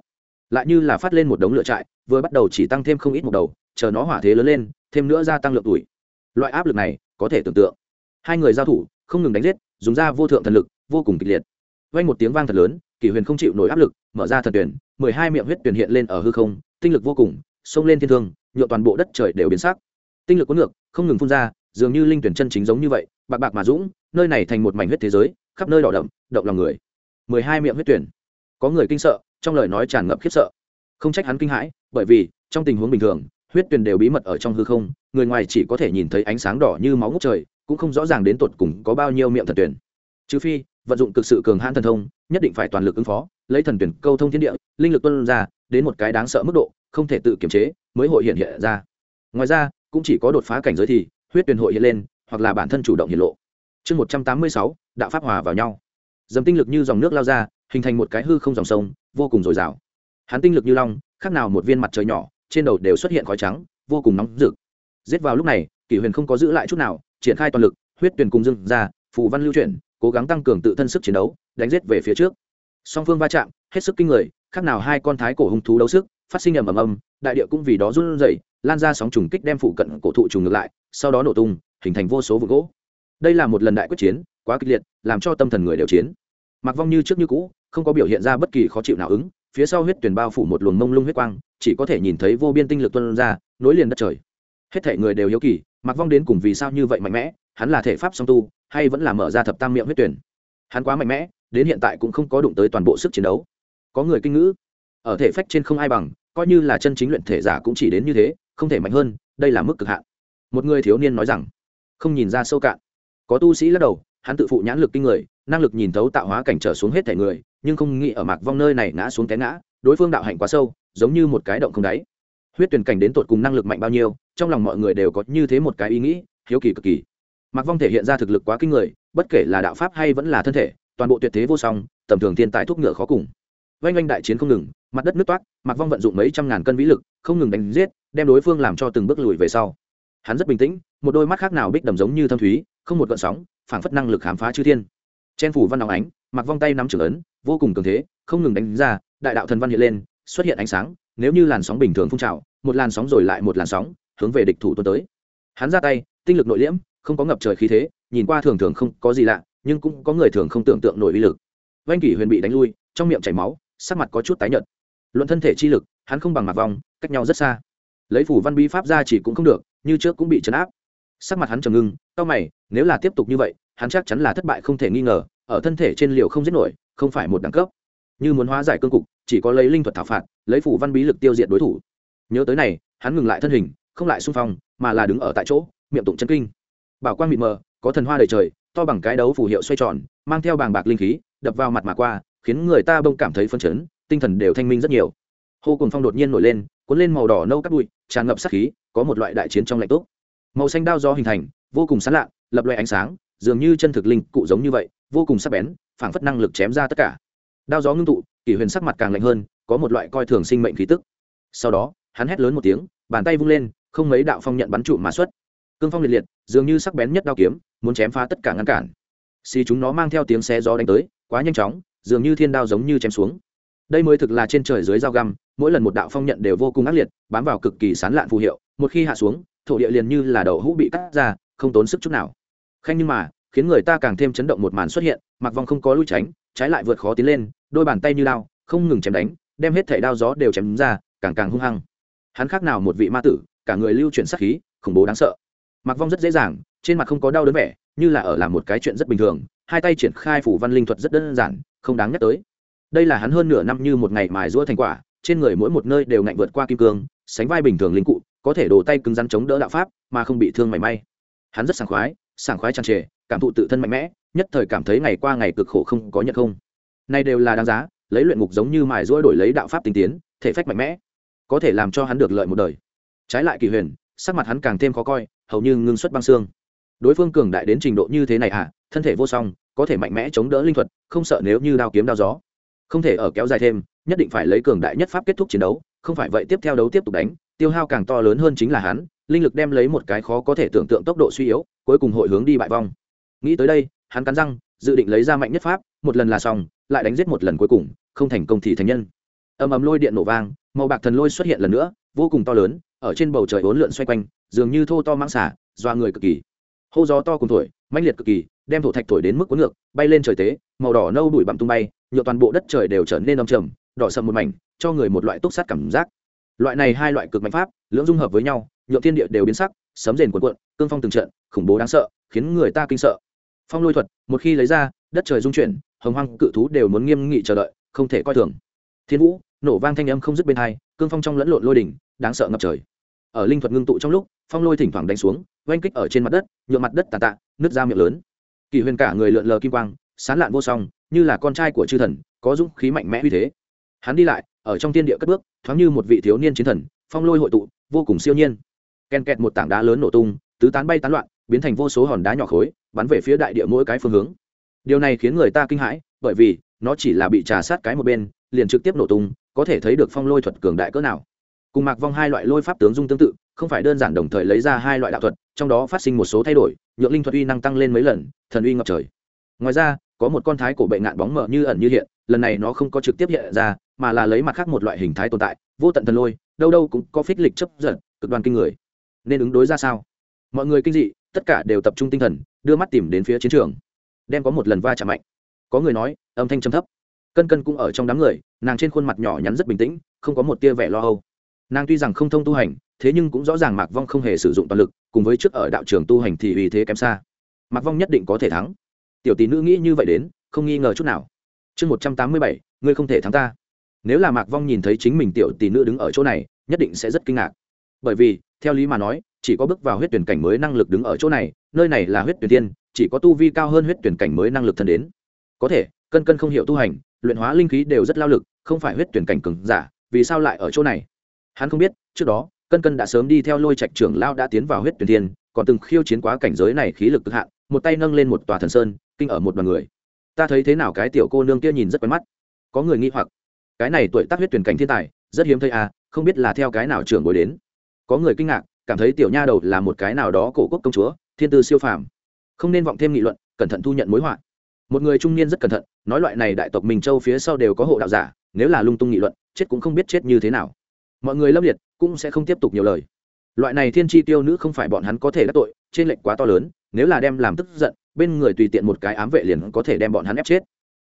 Lại như là phát lên một đống lửa trại, vừa bắt đầu chỉ tăng thêm không ít một đầu chờ nó hỏa thế lớn lên, thêm nữa gia tăng lượng tuổi. Loại áp lực này có thể tưởng tượng. Hai người giao thủ, không ngừng đánh giết, dùng ra vô thượng thần lực, vô cùng kịch liệt. Vang một tiếng vang thật lớn, kỷ huyền không chịu nổi áp lực, mở ra thần tuyển, mười hai miệng huyết tuyển hiện lên ở hư không, tinh lực vô cùng, xông lên thiên thương nhựa toàn bộ đất trời đều biến sắc. Tinh lực cuốn ngược, không ngừng phun ra, dường như linh tuyển chân chính giống như vậy, bạc bạc mà dũng, nơi này thành một mảnh huyết thế giới, khắp nơi đỏ đậm, động lòng người. mười hai miệng huyết tuyển. Có người kinh sợ, trong lời nói tràn ngập khiếp sợ. Không trách hắn kinh hãi, bởi vì, trong tình huống bình thường huyết tuyền đều bí mật ở trong hư không, người ngoài chỉ có thể nhìn thấy ánh sáng đỏ như máu ngút trời, cũng không rõ ràng đến tột cùng có bao nhiêu miệng thần tuyển trừ phi, vận dụng cực sự cường hãn thần thông, nhất định phải toàn lực ứng phó, lấy thần tuyển câu thông thiên địa, linh lực tuân ra, đến một cái đáng sợ mức độ, không thể tự kiềm chế, mới hội hiện hiện ra. Ngoài ra, cũng chỉ có đột phá cảnh giới thì, huyết tuyền hội hiện lên, hoặc là bản thân chủ động hiện lộ. Chương một trăm tám mươi sáu, đạo pháp hòa vào nhau. Dầm tinh lực như dòng nước lao ra, hình thành một cái hư không dòng sông, vô cùng dồi dào. Hắn tinh lực như long, khác nào một viên mặt trời nhỏ trên đầu đều xuất hiện khói trắng, vô cùng nóng rực. Giết vào lúc này, kỷ huyền không có giữ lại chút nào, triển khai toàn lực, huyết tuyển cùng dưng ra, phù văn lưu chuyển, cố gắng tăng cường tự thân sức chiến đấu, đánh giết về phía trước. Song phương va chạm, hết sức kinh người, khác nào hai con thái cổ hung thú đấu sức, phát sinh ầm ầm ầm, đại địa cũng vì đó run rẩy, lan ra sóng trùng kích đem phụ cận cổ thụ trùng ngược lại, sau đó nổ tung, hình thành vô số vụ gỗ. Đây là một lần đại quyết chiến, quá kịch liệt, làm cho tâm thần người đều chiến. Mặc vong như trước như cũ, không có biểu hiện ra bất kỳ khó chịu nào ứng phía sau huyết tuyển bao phủ một luồng mông lung huyết quang, chỉ có thể nhìn thấy vô biên tinh lực tuân ra, nối liền đất trời. Hết thể người đều hiếu kỳ mặc vong đến cùng vì sao như vậy mạnh mẽ, hắn là thể pháp song tu, hay vẫn là mở ra thập tam miệng huyết tuyển? Hắn quá mạnh mẽ, đến hiện tại cũng không có đụng tới toàn bộ sức chiến đấu. Có người kinh ngữ, ở thể phách trên không ai bằng, coi như là chân chính luyện thể giả cũng chỉ đến như thế, không thể mạnh hơn, đây là mức cực hạn. Một người thiếu niên nói rằng, không nhìn ra sâu cạn. Có tu sĩ lắc đầu, hắn tự phụ nhãn lực kinh người, năng lực nhìn thấu tạo hóa cảnh trở xuống hết thể người nhưng không nghĩ ở mạc vong nơi này ngã xuống té ngã, đối phương đạo hạnh quá sâu, giống như một cái động không đáy. Huyết tuyển cảnh đến tột cùng năng lực mạnh bao nhiêu, trong lòng mọi người đều có như thế một cái ý nghĩ, hiếu kỳ cực kỳ. Mạc vong thể hiện ra thực lực quá kinh người, bất kể là đạo pháp hay vẫn là thân thể, toàn bộ tuyệt thế vô song, tầm thường thiên tài thuốc ngựa khó cùng. Oanh oanh đại chiến không ngừng, mặt đất nước toát mạc vong vận dụng mấy trăm ngàn cân vĩ lực, không ngừng đánh giết, đem đối phương làm cho từng bước lùi về sau. Hắn rất bình tĩnh, một đôi mắt khác nào bích đầm giống như thâm thúy, không một gợn sóng, phảng phất năng lực khám phá chư thiên. Chen phủ văn áo ánh mặc vong tay nắm trưởng ấn, vô cùng cường thế, không ngừng đánh ra, đại đạo thần văn hiện lên, xuất hiện ánh sáng, nếu như làn sóng bình thường phun trào, một làn sóng rồi lại một làn sóng, hướng về địch thủ tuôn tới. Hắn ra tay, tinh lực nội liễm, không có ngập trời khí thế, nhìn qua thường thường không có gì lạ, nhưng cũng có người thường không tưởng tượng nổi uy lực. Vanh kỷ huyền bị đánh lui, trong miệng chảy máu, sắc mặt có chút tái nhợt. Luận thân thể chi lực, hắn không bằng mặt vong, cách nhau rất xa. Lấy phủ văn bi pháp ra chỉ cũng không được, như trước cũng bị chấn áp. Sắc mặt hắn trầm ngưng, cau mày, nếu là tiếp tục như vậy, hắn chắc chắn là thất bại không thể nghi ngờ ở thân thể trên liều không giết nổi, không phải một đẳng cấp. Như muốn hóa giải cương cục, chỉ có lấy linh thuật thảo phạt, lấy phủ văn bí lực tiêu diệt đối thủ. Nhớ tới này, hắn ngừng lại thân hình, không lại xung phong, mà là đứng ở tại chỗ, miệng tụng chân kinh. Bảo quang mịt mờ, có thần hoa đầy trời, to bằng cái đấu phù hiệu xoay tròn, mang theo bàng bạc linh khí, đập vào mặt mà qua, khiến người ta bông cảm thấy phân chấn, tinh thần đều thanh minh rất nhiều. Hô cùng phong đột nhiên nổi lên, cuốn lên màu đỏ nâu cắt bụi, tràn ngập sát khí, có một loại đại chiến trong lạnh tốt màu xanh đao do hình thành, vô cùng sán lạ, lập loại ánh sáng dường như chân thực linh cụ giống như vậy, vô cùng sắc bén, phảng phất năng lực chém ra tất cả. Đao gió ngưng tụ, kỷ huyền sắc mặt càng lạnh hơn, có một loại coi thường sinh mệnh khí tức. Sau đó, hắn hét lớn một tiếng, bàn tay vung lên, không mấy đạo phong nhận bắn trụ mà xuất. Cương phong liệt liệt, dường như sắc bén nhất đao kiếm, muốn chém phá tất cả ngăn cản. Xì chúng nó mang theo tiếng xe gió đánh tới, quá nhanh chóng, dường như thiên đao giống như chém xuống. Đây mới thực là trên trời dưới dao găm, mỗi lần một đạo phong nhận đều vô cùng ác liệt, bám vào cực kỳ sán lạn phù hiệu, một khi hạ xuống, thổ địa liền như là đậu hũ bị cắt ra, không tốn sức chút nào khanh nhưng mà, khiến người ta càng thêm chấn động một màn xuất hiện mặc vong không có lui tránh, trái lại vượt khó tiến lên, đôi bàn tay như lao, không ngừng chém đánh, đem hết thảy đao gió đều chém ra, càng càng hung hăng. Hắn khác nào một vị ma tử, cả người lưu chuyển sát khí, khủng bố đáng sợ. Mặc vong rất dễ dàng, trên mặt không có đau đớn vẻ, như là ở làm một cái chuyện rất bình thường, hai tay triển khai phủ văn linh thuật rất đơn giản, không đáng nhắc tới. Đây là hắn hơn nửa năm như một ngày mài giũa thành quả, trên người mỗi một nơi đều ngạnh vượt qua kim cương, sánh vai bình thường linh cụ, có thể đổ tay cứng rắn chống đỡ đạo pháp, mà không bị thương mảy may. Hắn rất sảng khoái sảng khoái tràn trề, cảm thụ tự thân mạnh mẽ, nhất thời cảm thấy ngày qua ngày cực khổ không có nhận không. Nay đều là đáng giá, lấy luyện ngục giống như mài rũa đổi lấy đạo pháp tinh tiến, thể phách mạnh mẽ, có thể làm cho hắn được lợi một đời. Trái lại kỳ huyền, sắc mặt hắn càng thêm khó coi, hầu như ngưng xuất băng xương. Đối phương cường đại đến trình độ như thế này à thân thể vô song, có thể mạnh mẽ chống đỡ linh thuật, không sợ nếu như đao kiếm đao gió. Không thể ở kéo dài thêm, nhất định phải lấy cường đại nhất pháp kết thúc chiến đấu, không phải vậy tiếp theo đấu tiếp tục đánh, tiêu hao càng to lớn hơn chính là hắn, linh lực đem lấy một cái khó có thể tưởng tượng tốc độ suy yếu cuối cùng hội hướng đi bại vong. Nghĩ tới đây, hắn cắn răng, dự định lấy ra mạnh nhất pháp, một lần là xong, lại đánh giết một lần cuối cùng, không thành công thì thành nhân. Ầm ầm lôi điện nổ vang, màu bạc thần lôi xuất hiện lần nữa, vô cùng to lớn, ở trên bầu trời bốn lượn xoay quanh, dường như thô to mang xả doa người cực kỳ. Hô gió to cùng thổi, mãnh liệt cực kỳ, đem thổ thạch thổi đến mức cuốn ngược, bay lên trời tế, màu đỏ nâu đuổi bặm tung bay, nhựa toàn bộ đất trời đều trở nên đông trầm, đỏ sầm một mảnh, cho người một loại túc sát cảm giác. Loại này hai loại cực mạnh pháp, lưỡng dung hợp với nhau Nhượng thiên địa đều biến sắc, sấm rền cuộn cuộn, cương phong từng trận, khủng bố đáng sợ, khiến người ta kinh sợ. Phong lôi thuật, một khi lấy ra, đất trời dung chuyển, hồng hoang cự thú đều muốn nghiêm nghị chờ đợi, không thể coi thường. Thiên vũ, nổ vang thanh âm không dứt bên hai, cương phong trong lẫn lộn lôi đỉnh, đáng sợ ngập trời. Ở linh thuật ngưng tụ trong lúc, phong lôi thỉnh thoảng đánh xuống, oanh kích ở trên mặt đất nhuộm mặt đất tàn tạ, nứt ra miệng lớn. Kỳ huyền cả người lượn lờ kim quang, sán lạn vô song, như là con trai của chư thần, có dũng khí mạnh mẽ uy thế. Hắn đi lại, ở trong tiên địa cất bước, thoáng như một vị thiếu niên chiến thần, phong lôi hội tụ, vô cùng siêu nhiên ken kẹt một tảng đá lớn nổ tung, tứ tán bay tán loạn, biến thành vô số hòn đá nhỏ khối, bắn về phía đại địa mỗi cái phương hướng. Điều này khiến người ta kinh hãi, bởi vì, nó chỉ là bị trà sát cái một bên, liền trực tiếp nổ tung, có thể thấy được phong lôi thuật cường đại cỡ nào. Cùng mạc vong hai loại lôi pháp tướng dung tương tự, không phải đơn giản đồng thời lấy ra hai loại đạo thuật, trong đó phát sinh một số thay đổi, nhượng linh thuật uy năng tăng lên mấy lần, thần uy ngập trời. Ngoài ra, có một con thái cổ bệnh ngạn bóng mở như ẩn như hiện, lần này nó không có trực tiếp hiện ra, mà là lấy mặt khác một loại hình thái tồn tại, vô tận thần lôi, đâu đâu cũng có phích lịch chấp giận cực đoan kinh người nên ứng đối ra sao? Mọi người kinh dị, tất cả đều tập trung tinh thần, đưa mắt tìm đến phía chiến trường. Đem có một lần va chạm mạnh. Có người nói, âm thanh trầm thấp. Cân cân cũng ở trong đám người, nàng trên khuôn mặt nhỏ nhắn rất bình tĩnh, không có một tia vẻ lo âu. Nàng tuy rằng không thông tu hành, thế nhưng cũng rõ ràng mạc vong không hề sử dụng toàn lực, cùng với trước ở đạo trường tu hành thì vì thế kém xa. Mạc vong nhất định có thể thắng. Tiểu tỷ nữ nghĩ như vậy đến, không nghi ngờ chút nào. Chương một trăm tám mươi bảy, ngươi không thể thắng ta. Nếu là mạc vong nhìn thấy chính mình tiểu tỷ nữ đứng ở chỗ này, nhất định sẽ rất kinh ngạc. Bởi vì theo lý mà nói, chỉ có bước vào huyết tuyển cảnh mới năng lực đứng ở chỗ này, nơi này là huyết tuyển tiên chỉ có tu vi cao hơn huyết tuyển cảnh mới năng lực thân đến. Có thể, cân cân không hiểu tu hành, luyện hóa linh khí đều rất lao lực, không phải huyết tuyển cảnh cừng giả, vì sao lại ở chỗ này? Hắn không biết, trước đó, cân cân đã sớm đi theo lôi trạch trưởng lao đã tiến vào huyết tuyển tiên còn từng khiêu chiến quá cảnh giới này khí lực cực hạn, một tay nâng lên một tòa thần sơn, kinh ở một đoàn người. Ta thấy thế nào cái tiểu cô nương kia nhìn rất quen mắt. Có người nghi hoặc. Cái này tuổi tác huyết tuyển cảnh thiên tài, rất hiếm thấy à không biết là theo cái nào trưởng bối đến có người kinh ngạc, cảm thấy tiểu nha đầu là một cái nào đó cổ quốc công chúa, thiên tư siêu phàm. Không nên vọng thêm nghị luận, cẩn thận thu nhận mối họa. Một người trung niên rất cẩn thận, nói loại này đại tộc mình châu phía sau đều có hộ đạo giả, nếu là lung tung nghị luận, chết cũng không biết chết như thế nào. Mọi người lâm liệt, cũng sẽ không tiếp tục nhiều lời. Loại này thiên tri tiêu nữ không phải bọn hắn có thể đắc tội, trên lệnh quá to lớn, nếu là đem làm tức giận, bên người tùy tiện một cái ám vệ liền có thể đem bọn hắn ép chết.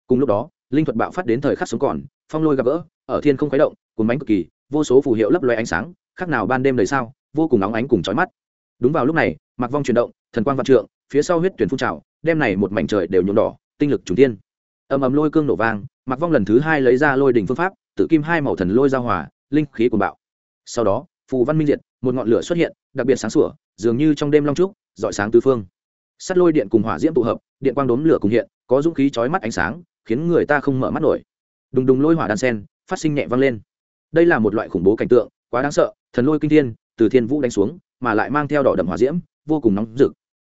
Cùng lúc đó, linh thuật bạo phát đến thời khắc sống còn, phong lôi gặp gỡ, ở thiên không khuấy động, cuốn bánh cực kỳ, vô số phù hiệu lấp loe ánh sáng khác nào ban đêm đời sao, vô cùng nóng ánh cùng chói mắt. Đúng vào lúc này mặc vong chuyển động, thần quang vạn trượng, phía sau huyết tuyển phun trào, đêm này một mảnh trời đều nhuộm đỏ, tinh lực trùng tiên ầm ầm lôi cương nổ vang mặc vong lần thứ hai lấy ra lôi đỉnh phương pháp tự kim hai màu thần lôi giao hòa, linh khí cuồng bạo. Sau đó, phù văn minh diệt, một ngọn lửa xuất hiện, đặc biệt sáng sủa, dường như trong đêm long trúc dọi sáng tứ phương. Sắt lôi điện cùng hỏa diễm tụ hợp, điện quang đốm lửa cùng hiện, có dũng khí chói mắt ánh sáng, khiến người ta không mở mắt nổi. Đùng đùng lôi hỏa đan sen, phát sinh nhẹ vang lên. Đây là một loại khủng bố cảnh tượng quá đáng sợ thần lôi kinh thiên từ thiên vũ đánh xuống mà lại mang theo đỏ đậm hỏa diễm vô cùng nóng rực.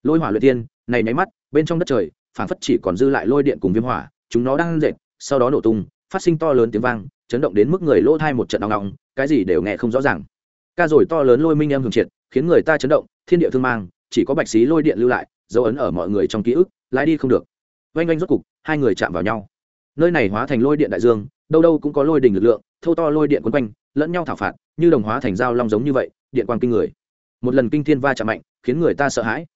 Lôi hỏa luyện thiên, này nháy mắt bên trong đất trời phảng phất chỉ còn dư lại lôi điện cùng viêm hỏa chúng nó đang dệt sau đó nổ tung phát sinh to lớn tiếng vang chấn động đến mức người lỗ thai một trận nóng nóng cái gì đều nghe không rõ ràng. Ca rồi to lớn lôi minh em hưởng triệt khiến người ta chấn động thiên địa thương mang chỉ có bạch xí lôi điện lưu lại dấu ấn ở mọi người trong ký ức lái đi không được. Oanh oanh rốt cục hai người chạm vào nhau. Nơi này hóa thành lôi điện đại dương đâu đâu cũng có lôi đình lực lượng thâu to lôi điện quấn quanh lẫn nhau thảo phạt như đồng hóa thành dao long giống như vậy điện quang kinh người. Một lần kinh thiên va chạm mạnh khiến người ta sợ hãi.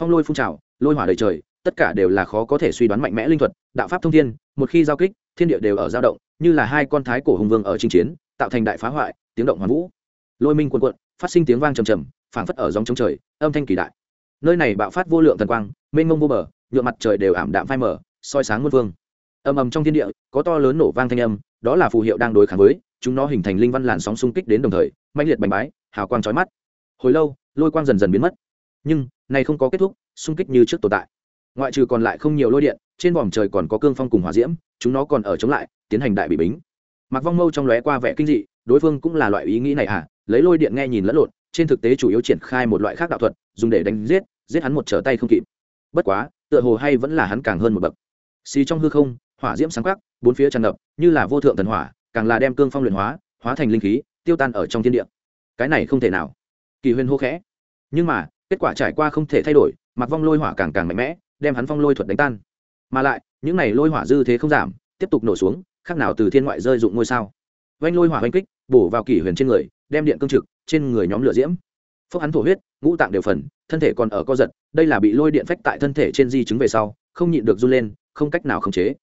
Phong lôi phun trào lôi hỏa đầy trời tất cả đều là khó có thể suy đoán mạnh mẽ linh thuật đạo pháp thông thiên một khi giao kích thiên địa đều ở dao động như là hai con thái cổ hùng vương ở chinh chiến tạo thành đại phá hoại tiếng động hoàn vũ. Lôi minh quần quận phát sinh tiếng vang trầm trầm phảng phất ở dòng trống trời âm thanh kỳ đại. Nơi này bạo phát vô lượng thần quang mênh mông vô bờ nhuộm mặt trời đều ảm đạm phai mờ, soi sáng muôn vương âm ầm trong thiên địa có to lớn nổ vang thanh âm đó là phù hiệu đang đối kháng với, chúng nó hình thành linh văn làn sóng xung kích đến đồng thời mạnh liệt bành bái, hào quang trói mắt. Hồi lâu, lôi quang dần dần biến mất. Nhưng, này không có kết thúc, xung kích như trước tồn tại. Ngoại trừ còn lại không nhiều lôi điện, trên vòm trời còn có cương phong cùng hỏa diễm, chúng nó còn ở chống lại, tiến hành đại bị bính. Mặc vong mâu trong lóe qua vẻ kinh dị, đối phương cũng là loại ý nghĩ này à? Lấy lôi điện nghe nhìn lẫn lộn, trên thực tế chủ yếu triển khai một loại khác đạo thuật, dùng để đánh giết giết hắn một trở tay không kịp. Bất quá, tựa hồ hay vẫn là hắn càng hơn một bậc. Xì trong hư không hỏa diễm sáng quắc bốn phía tràn ngập, như là vô thượng thần hỏa, càng là đem cương phong luyện hóa hóa thành linh khí, tiêu tan ở trong thiên địa. Cái này không thể nào. Kỳ huyền hô khẽ. Nhưng mà, kết quả trải qua không thể thay đổi mặc vong lôi hỏa càng càng mạnh mẽ, đem hắn phong lôi thuật đánh tan. Mà lại, những này lôi hỏa dư thế không giảm, tiếp tục nổ xuống, khác nào từ thiên ngoại rơi dụng ngôi sao. Vanh lôi hỏa vanh kích, bổ vào kỷ huyền trên người, đem điện cương trực, trên người nhóm lửa diễm. Phúc hắn thổ huyết, ngũ tạng đều phần, thân thể còn ở co giật, đây là bị lôi điện phách tại thân thể trên di chứng về sau, không nhịn được run lên, không cách nào khống chế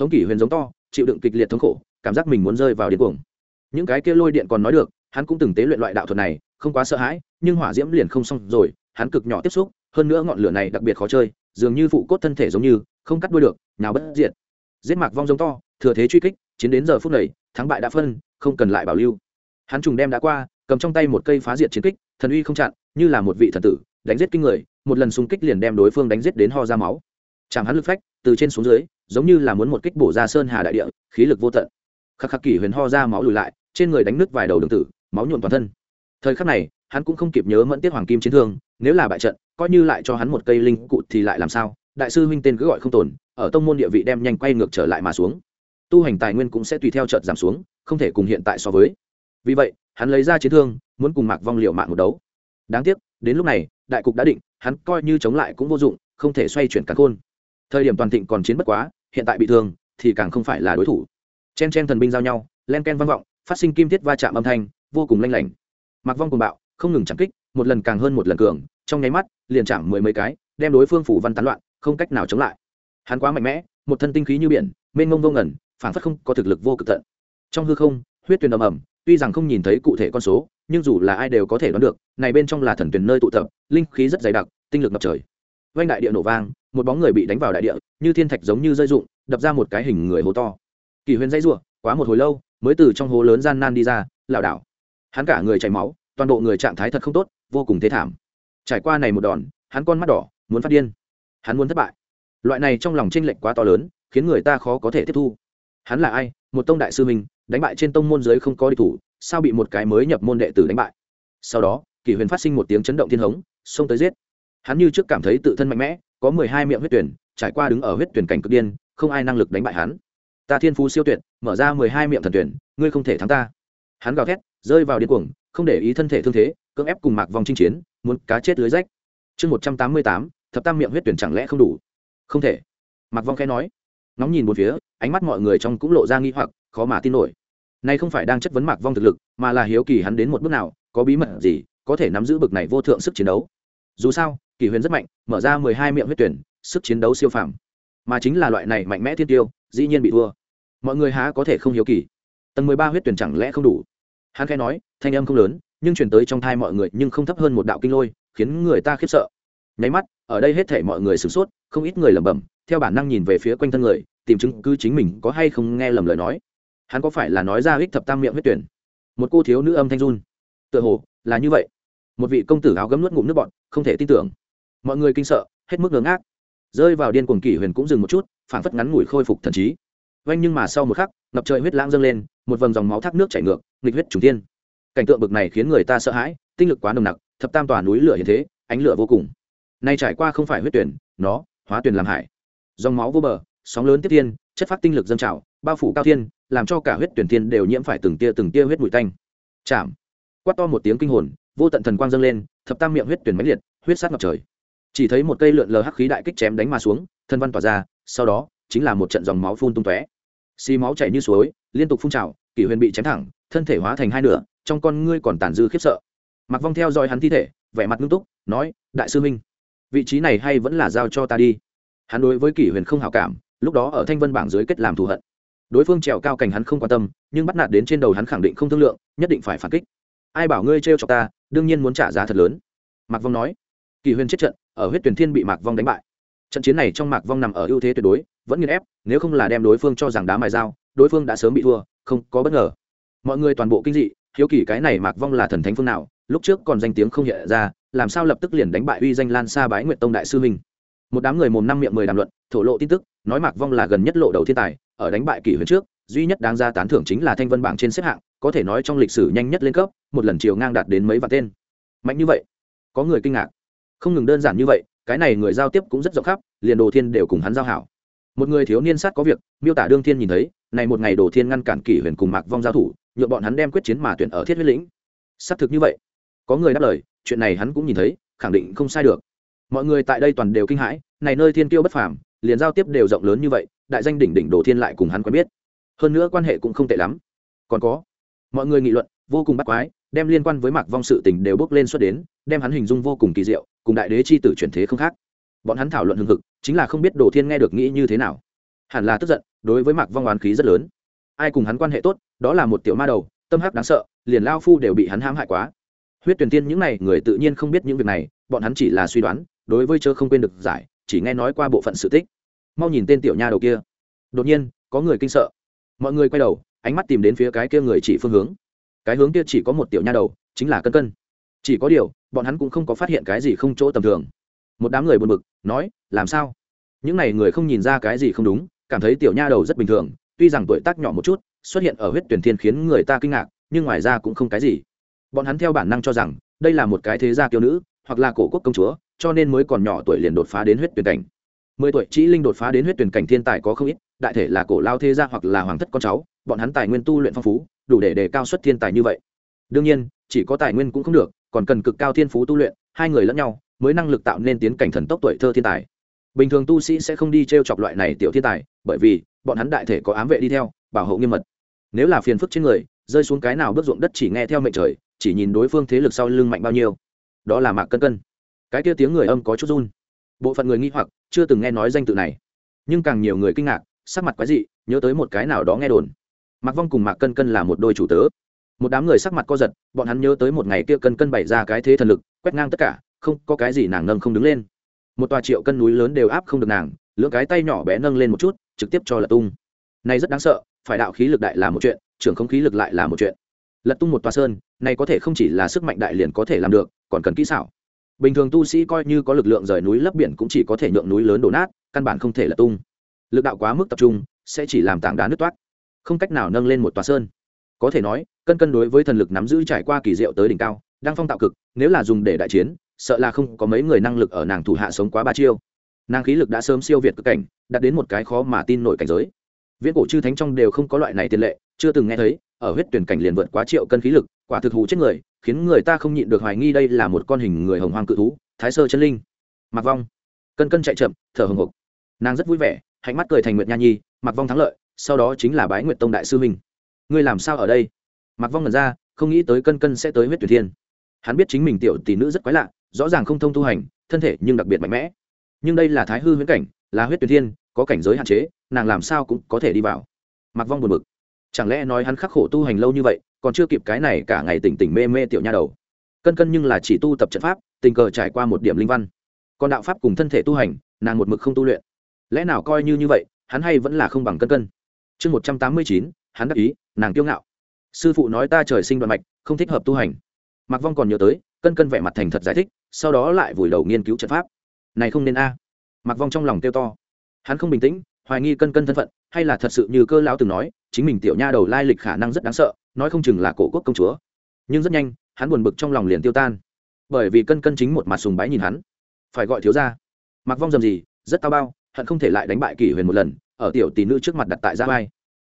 hống kỷ huyền giống to, chịu đựng kịch liệt thống khổ, cảm giác mình muốn rơi vào điên cuồng. Những cái kia lôi điện còn nói được, hắn cũng từng tế luyện loại đạo thuật này, không quá sợ hãi, nhưng hỏa diễm liền không xong rồi, hắn cực nhỏ tiếp xúc, hơn nữa ngọn lửa này đặc biệt khó chơi, dường như phụ cốt thân thể giống như, không cắt đuôi được, nào bất diệt. Giết mạc vong giống to, thừa thế truy kích, chiến đến giờ phút này, thắng bại đã phân, không cần lại bảo lưu. Hắn trùng đem đã qua, cầm trong tay một cây phá diệt chiến kích, thần uy không chặn, như là một vị thần tử, đánh giết kinh người, một lần xung kích liền đem đối phương đánh giết đến ho ra máu. Chẳng hắn lực phách, từ trên xuống dưới giống như là muốn một kích bổ ra sơn hà đại địa, khí lực vô tận. Khắc khắc kỷ huyền ho ra máu lùi lại, trên người đánh nứt vài đầu đường tử, máu nhuộm toàn thân. Thời khắc này, hắn cũng không kịp nhớ mẫn tiết hoàng kim chiến thương, nếu là bại trận, coi như lại cho hắn một cây linh cụ thì lại làm sao? Đại sư huynh tên cứ gọi không tồn, ở tông môn địa vị đem nhanh quay ngược trở lại mà xuống. Tu hành tài nguyên cũng sẽ tùy theo trận giảm xuống, không thể cùng hiện tại so với. Vì vậy, hắn lấy ra chiến thương, muốn cùng mạc vong liệu mạng một đấu. Đáng tiếc, đến lúc này, đại cục đã định, hắn coi như chống lại cũng vô dụng, không thể xoay chuyển cắn khôn thời điểm toàn thịnh còn chiến bất quá, hiện tại bị thương, thì càng không phải là đối thủ. Chen chen thần binh giao nhau, len ken vang vọng, phát sinh kim thiết va chạm âm thanh, vô cùng lanh lảnh. Mặc vong cùng bạo, không ngừng chạm kích, một lần càng hơn một lần cường, trong nháy mắt, liền chạm mười mấy cái, đem đối phương phủ văn tán loạn, không cách nào chống lại. Hắn quá mạnh mẽ, một thân tinh khí như biển, mênh mông vô ngẩn phản phất không có thực lực vô cực tận trong hư không, huyết tuyền ầm ầm, tuy rằng không nhìn thấy cụ thể con số, nhưng dù là ai đều có thể đoán được, này bên trong là thần tuyền nơi tụ tập, linh khí rất dày đặc, tinh lực ngập trời vanh đại địa nổ vang một bóng người bị đánh vào đại địa như thiên thạch giống như rơi rụng đập ra một cái hình người hố to. Kỳ huyền dãy rủa quá một hồi lâu mới từ trong hố lớn gian nan đi ra lảo đảo. Hắn cả người chảy máu toàn bộ người trạng thái thật không tốt vô cùng thế thảm. Trải qua này một đòn hắn con mắt đỏ muốn phát điên. Hắn muốn thất bại. Loại này trong lòng tranh lệch quá to lớn khiến người ta khó có thể tiếp thu. Hắn là ai? Một tông đại sư mình, đánh bại trên tông môn giới không có địch thủ sao bị một cái mới nhập môn đệ tử đánh bại? Sau đó kỷ huyền phát sinh một tiếng chấn động thiên hống xông tới giết hắn như trước cảm thấy tự thân mạnh mẽ, có mười hai miệng huyết tuyển, trải qua đứng ở huyết tuyển cảnh cực điên, không ai năng lực đánh bại hắn. Ta thiên phú siêu tuyệt, mở ra mười hai miệng thần tuyển, ngươi không thể thắng ta. Hắn gào thét, rơi vào điên cuồng, không để ý thân thể thương thế, cưỡng ép cùng mạc vòng chinh chiến, muốn cá chết lưới rách. Chương một trăm tám mươi tám, thập tam miệng huyết tuyển chẳng lẽ không đủ? Không thể. Mạc vong khẽ nói. Nóng nhìn một phía, ánh mắt mọi người trong cũng lộ ra nghi hoặc, khó mà tin nổi. Nay không phải đang chất vấn mạc vong thực lực, mà là hiếu kỳ hắn đến một bước nào, có bí mật gì, có thể nắm giữ bực này vô thượng sức chiến đấu. Dù sao kỳ huyền rất mạnh, mở ra mười hai miệng huyết tuyển, sức chiến đấu siêu phàm. Mà chính là loại này mạnh mẽ thiên tiêu, dĩ nhiên bị thua. Mọi người há có thể không hiếu kỳ. Tầng mười ba huyết tuyển chẳng lẽ không đủ? Hắn khai nói, thanh âm không lớn, nhưng chuyển tới trong thai mọi người nhưng không thấp hơn một đạo kinh lôi, khiến người ta khiếp sợ. Nháy mắt, ở đây hết thể mọi người sửng sốt, không ít người lẩm bẩm, theo bản năng nhìn về phía quanh thân người, tìm chứng cứ chính mình có hay không nghe lầm lời nói. Hắn có phải là nói ra hích thập tam miệng huyết tuyển? Một cô thiếu nữ âm thanh run. Tựa hồ là như vậy. Một vị công tử áo gấm nuốt ngụm nước bọn không thể tin tưởng mọi người kinh sợ, hết mức ngớ ngác. Rơi vào điên cuồng kỷ huyền cũng dừng một chút phản phất ngắn ngủi khôi phục thần trí. Oanh nhưng mà sau một khắc, ngập trời huyết lãng dâng lên, một vầng dòng máu thác nước chảy ngược, nghịch huyết trùng tiên cảnh tượng bực này khiến người ta sợ hãi, tinh lực quá nồng nặc, thập tam tòa núi lửa hiện thế, ánh lửa vô cùng. Nay trải qua không phải huyết tuyển, nó, hóa tuyển làm hải. Dòng máu vô bờ, sóng lớn tiếp thiên, chất phát tinh lực dâng trào, bao phủ cao thiên, làm cho cả huyết tuyển thiên đều nhiễm phải từng tia từng tia huyết bụi tanh. Chạm. Quát to một tiếng kinh hồn, vô tận thần quang dâng lên, thập tam miệng huyết tuyển mãnh liệt, huyết sát ngập trời chỉ thấy một cây lượn lờ hắc khí đại kích chém đánh mà xuống, thân văn tỏa ra, sau đó, chính là một trận dòng máu phun tung tóe. Xi máu chảy như suối, liên tục phun trào, kỷ huyền bị chém thẳng, thân thể hóa thành hai nửa, trong con ngươi còn tàn dư khiếp sợ. Mặc vong theo dõi hắn thi thể, vẻ mặt nghiêm túc, nói, đại sư minh vị trí này hay vẫn là giao cho ta đi. Hắn đối với kỷ huyền không hảo cảm, lúc đó ở thanh vân bảng dưới kết làm thù hận. Đối phương trèo cao cảnh hắn không quan tâm, nhưng bắt nạt đến trên đầu hắn khẳng định không thương lượng, nhất định phải phản kích. Ai bảo ngươi trêu cho ta, đương nhiên muốn trả giá thật lớn. Mạc vong nói. Kỳ huyền chết trận ở huyết tuyển thiên bị mạc vong đánh bại. Trận chiến này trong mạc vong nằm ở ưu thế tuyệt đối, vẫn nghiên ép, nếu không là đem đối phương cho rằng đá mài dao, đối phương đã sớm bị thua, không có bất ngờ. Mọi người toàn bộ kinh dị, hiếu kỳ cái này mạc vong là thần thánh phương nào, lúc trước còn danh tiếng không hiện ra, làm sao lập tức liền đánh bại uy danh lan xa bái nguyện tông đại sư huynh. Một đám người mồm năm miệng mười đàm luận, thổ lộ tin tức, nói mạc vong là gần nhất lộ đầu thiên tài, ở đánh bại kỷ huyền trước, duy nhất đáng ra tán thưởng chính là thanh vân bảng trên xếp hạng, có thể nói trong lịch sử nhanh nhất lên cấp, một lần chiều ngang đạt đến mấy vạn tên. Mạnh như vậy, có người kinh ngạc không ngừng đơn giản như vậy, cái này người giao tiếp cũng rất rộng khắp, liền đồ thiên đều cùng hắn giao hảo. Một người thiếu niên sát có việc, miêu tả đương thiên nhìn thấy, này một ngày đồ thiên ngăn cản kỷ huyền cùng mạc vong giao thủ nhuộm bọn hắn đem quyết chiến mà tuyển ở thiết huyết lĩnh. Xác thực như vậy. Có người đáp lời, chuyện này hắn cũng nhìn thấy, khẳng định không sai được. Mọi người tại đây toàn đều kinh hãi, này nơi thiên tiêu bất phàm, liền giao tiếp đều rộng lớn như vậy, đại danh đỉnh đỉnh đồ thiên lại cùng hắn quen biết. Hơn nữa quan hệ cũng không tệ lắm. Còn có, mọi người nghị luận, vô cùng bắt quái đem liên quan với mạc vong sự tình đều bước lên xuất đến, đem hắn hình dung vô cùng kỳ diệu, cùng đại đế chi tử chuyển thế không khác. Bọn hắn thảo luận hưng hực, chính là không biết đồ thiên nghe được nghĩ như thế nào. Hẳn là tức giận, đối với mạc vong oán khí rất lớn. Ai cùng hắn quan hệ tốt, đó là một tiểu ma đầu, tâm hắc đáng sợ, liền lao phu đều bị hắn hãm hại quá. Huyết tuyển tiên những này, người tự nhiên không biết những việc này, bọn hắn chỉ là suy đoán, đối với chớ không quên được giải, chỉ nghe nói qua bộ phận sự tích. Mau nhìn tên tiểu nha đầu kia. Đột nhiên, có người kinh sợ. Mọi người quay đầu, ánh mắt tìm đến phía cái kia người chỉ phương hướng cái hướng kia chỉ có một tiểu nha đầu, chính là cân cân. Chỉ có điều, bọn hắn cũng không có phát hiện cái gì không chỗ tầm thường. Một đám người buồn bực, nói, làm sao? Những n à y người không nhìn ra cái gì không đúng, cảm thấy tiểu nha đầu rất bình thường, tuy rằng tuổi tác nhỏ một chút, xuất hiện ở huyết tuyển thiên khiến người ta kinh ngạc, nhưng ngoài ra cũng không cái gì. Bọn hắn theo bản năng cho rằng, đây là một cái thế gia kiêu nữ, hoặc là cổ quốc công chúa, cho nên mới còn nhỏ tuổi liền đột phá đến huyết tuyển cảnh. Mười tuổi chỉ linh đột phá đến huyết tuyển cảnh thiên tài có không ít, đại thể là cổ lao thế gia hoặc là hoàng thất con cháu, bọn hắn tài nguyên tu luyện phong phú đủ để đề cao suất thiên tài như vậy. Đương nhiên, chỉ có tài nguyên cũng không được, còn cần cực cao thiên phú tu luyện, hai người lẫn nhau mới năng lực tạo nên tiến cảnh thần tốc tuổi thơ thiên tài. Bình thường tu sĩ sẽ không đi t r e o chọc loại này tiểu thiên tài, bởi vì bọn hắn đại thể có ám vệ đi theo, bảo hộ nghiêm mật. Nếu là phiền phức trên người, rơi xuống cái nào bước ruộng đất chỉ nghe theo mệnh trời, chỉ nhìn đối phương thế lực sau lưng mạnh bao nhiêu. Đó là mạc cân cân. Cái kia tiếng người âm có chút run. Bộ phận người nghi hoặc, chưa từng nghe nói danh tự này. Nhưng càng nhiều người kinh ngạc, sắc mặt quái dị, nhớ tới một cái nào đó nghe đồn mạc vong cùng mạc cân cân là một đôi chủ tớ. Một đám người sắc mặt co giật, bọn hắn nhớ tới một ngày kia cân cân bày ra cái thế thần lực, quét ngang tất cả, không có cái gì nàng nâng không đứng lên. Một tòa triệu cân núi lớn đều áp không được nàng, lưỡng cái tay nhỏ bé nâng lên một chút, trực tiếp cho lật tung. Này rất đáng sợ, phải đạo khí lực đại là một chuyện, trưởng không khí lực lại là một chuyện. Lật tung một tòa sơn, này có thể không chỉ là sức mạnh đại liền có thể làm được, còn cần kỹ xảo. Bình thường tu sĩ coi như có lực lượng rời núi lấp biển cũng chỉ có thể nhượng núi lớn đổ nát, căn bản không thể lật tung. Lực đạo quá mức tập trung, sẽ chỉ làm tảng đá nứt toát không cách nào nâng lên một tòa sơn. Có thể nói, cân cân đối với thần lực nắm giữ trải qua kỳ diệu tới đỉnh cao, đang phong tạo cực, nếu là dùng để đại chiến, sợ là không có mấy người năng lực ở nàng thủ hạ sống quá ba chiêu. Nàng khí lực đã sớm siêu việt cực cảnh, đạt đến một cái khó mà tin nổi cảnh giới. Viễn cổ chư thánh trong đều không có loại này tiền lệ, chưa từng nghe thấy, ở huyết tuyển cảnh liền vượt quá triệu cân khí lực, quả thực hủ chết người, khiến người ta không nhịn được hoài nghi đây là một con hình người hồng hoang cự thú, thái sơ chân linh. Mặc vong. Cân cân chạy chậm, thở hồng hộc. Nàng rất vui vẻ, hạnh mắt cười thành nguyệt nha nhi mặc vong thắng lợi sau đó chính là bái nguyệt tông đại sư huynh. Ngươi làm sao ở đây? Mặc vong ngẩn ra, không nghĩ tới cân cân sẽ tới huyết tuyển thiên. Hắn biết chính mình tiểu tỷ nữ rất quái lạ, rõ ràng không thông tu hành, thân thể nhưng đặc biệt mạnh mẽ. Nhưng đây là thái hư huyễn cảnh, là huyết tuyển thiên, có cảnh giới hạn chế, nàng làm sao cũng có thể đi vào. Mặc vong buồn bực. Chẳng lẽ nói hắn khắc khổ tu hành lâu như vậy, còn chưa kịp cái này cả ngày tỉnh tỉnh mê mê tiểu nha đầu. Cân cân nhưng là chỉ tu tập trận pháp, tình cờ trải qua một điểm linh văn. Còn đạo pháp cùng thân thể tu hành, nàng một mực không tu luyện. Lẽ nào coi như như vậy, hắn hay vẫn là không bằng cân cân? Chương một trăm tám mươi chín, hắn đắc ý, nàng kiêu ngạo. Sư phụ nói ta trời sinh đoạn mạch, không thích hợp tu hành. Mặc vong còn nhớ tới, cân cân vẻ mặt thành thật giải thích, sau đó lại vùi đầu nghiên cứu trận pháp. Này không nên a. À. mặc vong trong lòng kêu to. Hắn không bình tĩnh, hoài nghi cân cân thân phận, hay là thật sự như cơ lão từng nói, chính mình tiểu nha đầu lai lịch khả năng rất đáng sợ, nói không chừng là cổ quốc công chúa. Nhưng rất nhanh, hắn buồn bực trong lòng liền tiêu tan. Bởi vì cân cân chính một mặt sùng bái nhìn hắn. Phải gọi thiếu ra mặc vong dầm gì, rất tao bao, hận không thể lại đánh bại kỷ huyền một lần ở tiểu tỷ nữ trước mặt đặt tại ra vai.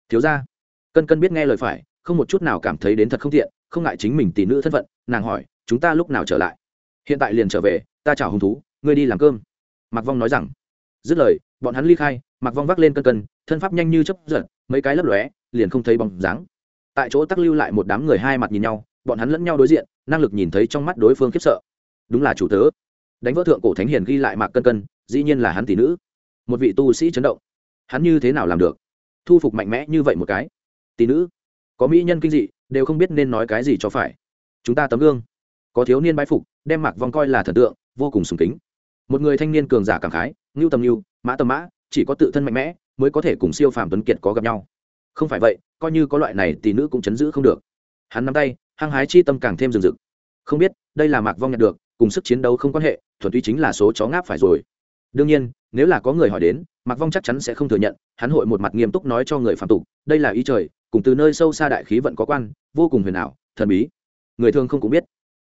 Thiếu ra cân cân biết nghe lời phải, không một chút nào cảm thấy đến thật không thiện không ngại chính mình tỷ nữ thân phận, nàng hỏi, chúng ta lúc nào trở lại? Hiện tại liền trở về, ta chào hùng thú, ngươi đi làm cơm. Mạc vong nói rằng. Dứt lời, bọn hắn ly khai, mạc vong vác lên cân cân, thân pháp nhanh như chấp giật, mấy cái lấp lóe, liền không thấy bóng dáng. Tại chỗ tắc lưu lại một đám người hai mặt nhìn nhau, bọn hắn lẫn nhau đối diện, năng lực nhìn thấy trong mắt đối phương khiếp sợ. Đúng là chủ tớ. Đánh vỡ thượng cổ thánh hiền ghi lại mạc cân cân, dĩ nhiên là hắn tỷ nữ. Một vị tu sĩ chấn động hắn như thế nào làm được? Thu phục mạnh mẽ như vậy một cái. Tỷ nữ, có mỹ nhân kinh dị, đều không biết nên nói cái gì cho phải. Chúng ta tấm gương. Có thiếu niên bái phục, đem mạc vong coi là thần tượng, vô cùng sùng kính. Một người thanh niên cường giả cảm khái, ngưu tầm ngưu, mã tầm mã, chỉ có tự thân mạnh mẽ, mới có thể cùng siêu phàm tuấn kiệt có gặp nhau. Không phải vậy, coi như có loại này tỷ nữ cũng chấn giữ không được. Hắn nắm tay, hăng hái chi tâm càng thêm rừng rực. Không biết, đây là mạc vong nhận được, cùng sức chiến đấu không quan hệ, thuần túy chính là số chó ngáp phải rồi đương nhiên, nếu là có người hỏi đến, mạc vong chắc chắn sẽ không thừa nhận, hắn hội một mặt nghiêm túc nói cho người phạm tục, đây là ý trời, cùng từ nơi sâu xa đại khí vận có quan, vô cùng huyền ảo, thần bí. Người thường không cũng biết.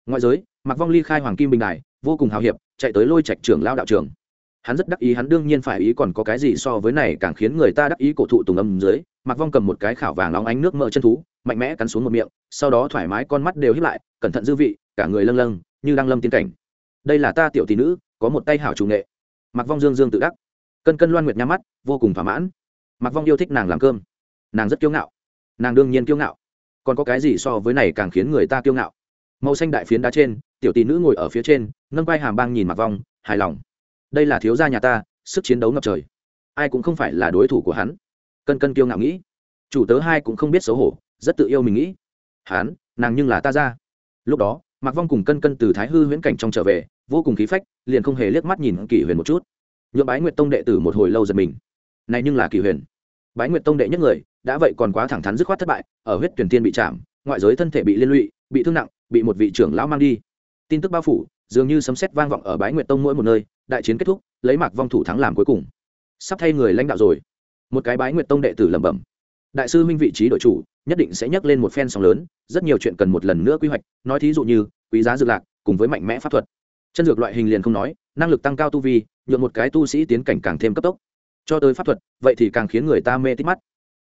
Ngoại giới, mạc vong ly khai hoàng kim bình đài, vô cùng hào hiệp, chạy tới lôi trạch trưởng lao đạo trường hắn rất đắc ý, hắn đương nhiên phải ý còn có cái gì so với này càng khiến người ta đắc ý cổ thụ tùng âm dưới, mạc vong cầm một cái khảo vàng nóng ánh nước mỡ chân thú, mạnh mẽ cắn xuống một miệng, sau đó thoải mái con mắt đều hiếp lại, cẩn thận dư vị, cả người lâng lâng, như đang lâm tiên cảnh. Đây là ta tiểu tỷ nữ, có một tay hảo chủ nghệ mạc vong dương dương tự đắc. Cân cân loan nguyệt nhắm mắt, vô cùng thỏa mãn. Mạc vong yêu thích nàng làm cơm. Nàng rất kiêu ngạo. Nàng đương nhiên kiêu ngạo. Còn có cái gì so với này càng khiến người ta kiêu ngạo? Màu xanh đại phiến đá trên, tiểu tỷ nữ ngồi ở phía trên, nâng vai hàm bang nhìn mạc vong, hài lòng. Đây là thiếu gia nhà ta, sức chiến đấu ngập trời. Ai cũng không phải là đối thủ của hắn. Cân cân kiêu ngạo nghĩ. Chủ tớ hai cũng không biết xấu hổ, rất tự yêu mình nghĩ. Hắn, nàng nhưng là ta ra lúc đó, mạc vong cùng cân cân từ thái hư huyễn cảnh trong trở về vô cùng khí phách, liền không hề liếc mắt nhìn kỷ huyền một chút. Nhượng bái nguyệt tông đệ tử một hồi lâu giật mình. Này nhưng là kỷ huyền. Bái nguyệt tông đệ nhất người, đã vậy còn quá thẳng thắn dứt khoát thất bại, ở huyết tuyển tiên bị chạm, ngoại giới thân thể bị liên lụy, bị thương nặng, bị một vị trưởng lão mang đi. Tin tức bao phủ, dường như sấm sét vang vọng ở bái nguyệt tông mỗi một nơi, đại chiến kết thúc, lấy mạc vong thủ thắng làm cuối cùng. Sắp thay người lãnh đạo rồi. Một cái bái nguyệt tông đệ tử lẩm bẩm. Đại sư minh vị trí đội chủ, nhất định sẽ nhắc lên một phen sóng lớn, rất nhiều chuyện cần một lần nữa quy hoạch, nói thí dụ như quý giá dược lạc, cùng với mạnh mẽ pháp thuật chân dược loại hình liền không nói, năng lực tăng cao tu vi nhuộm một cái tu sĩ tiến cảnh càng thêm cấp tốc. Cho tới pháp thuật, vậy thì càng khiến người ta mê tích mắt.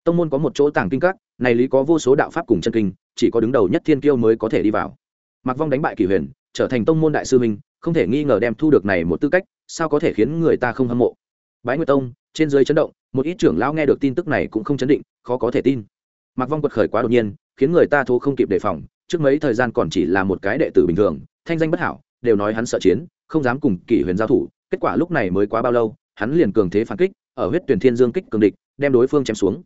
Tông môn có một chỗ tàng kinh các, này lý có vô số đạo pháp cùng chân kinh, chỉ có đứng đầu nhất thiên kiêu mới có thể đi vào. Mặc vong đánh bại kỷ huyền, trở thành tông môn đại sư minh không thể nghi ngờ đem thu được này một tư cách, sao có thể khiến người ta không hâm mộ? Bái nguyệt tông, trên dưới chấn động, một ít trưởng lão nghe được tin tức này cũng không chấn định, khó có thể tin. Mặc vong quật khởi quá đột nhiên, khiến người ta thô không kịp đề phòng, trước mấy thời gian còn chỉ là một cái đệ tử bình thường, thanh danh bất hảo đều nói hắn sợ chiến, không dám cùng kỷ huyền giao thủ, kết quả lúc này mới quá bao lâu, hắn liền cường thế phản kích, ở huyết tuyển thiên dương kích cường địch, đem đối phương chém xuống.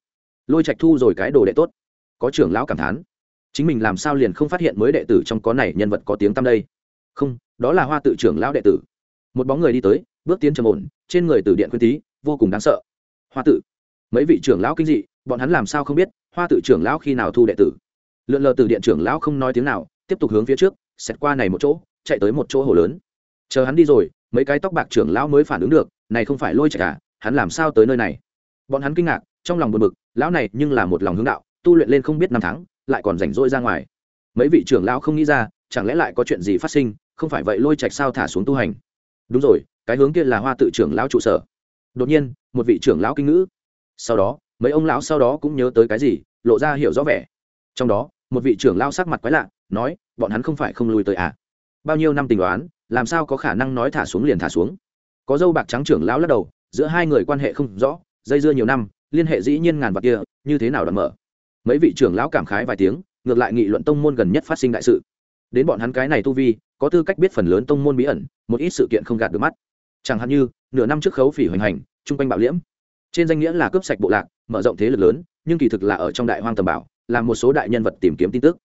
Lôi trạch thu rồi cái đồ đệ tốt. Có trưởng lão cảm thán. Chính mình làm sao liền không phát hiện mới đệ tử trong có này nhân vật có tiếng tăm đây? Không, đó là hoa tự trưởng lão đệ tử. Một bóng người đi tới, bước tiến trầm ổn, trên người từ điện khuyên tý vô cùng đáng sợ. Hoa tự. Mấy vị trưởng lão kinh dị, bọn hắn làm sao không biết, hoa tự trưởng lão khi nào thu đệ tử? Lượn lờ từ điện trưởng lão không nói tiếng nào, tiếp tục hướng phía trước xét qua này một chỗ chạy tới một chỗ hồ lớn. Chờ hắn đi rồi mấy cái tóc bạc trưởng lão mới phản ứng được này không phải lôi chạy cả à, hắn làm sao tới nơi này? Bọn hắn kinh ngạc trong lòng buồn bực lão này nhưng là một lòng hướng đạo tu luyện lên không biết năm tháng lại còn rảnh rỗi ra ngoài. Mấy vị trưởng lão không nghĩ ra chẳng lẽ lại có chuyện gì phát sinh không phải vậy lôi trạch sao thả xuống tu hành? Đúng rồi cái hướng kia là hoa tự trưởng lão trụ sở. Đột nhiên một vị trưởng lão kinh ngữ. Sau đó mấy ông lão sau đó cũng nhớ tới cái gì lộ ra hiểu rõ vẻ. Trong đó một vị trưởng lão sắc mặt quái lạ nói bọn hắn không phải không lùi tới à? Bao nhiêu năm tình đoán, làm sao có khả năng nói thả xuống liền thả xuống? Có dâu bạc trắng trưởng lão lắc đầu, giữa hai người quan hệ không rõ, dây dưa nhiều năm, liên hệ dĩ nhiên ngàn vật kia, như thế nào đoạn mở? Mấy vị trưởng lão cảm khái vài tiếng, ngược lại nghị luận tông môn gần nhất phát sinh đại sự. Đến bọn hắn cái này tu vi, có tư cách biết phần lớn tông môn bí ẩn, một ít sự kiện không gạt được mắt. Chẳng hạn như, nửa năm trước khấu phỉ hoành hành, trung quanh bạo liễm. Trên danh nghĩa là cướp sạch bộ lạc, mở rộng thế lực lớn, nhưng kỳ thực là ở trong đại hoang tầm bảo, làm một số đại nhân vật tìm kiếm tin tức.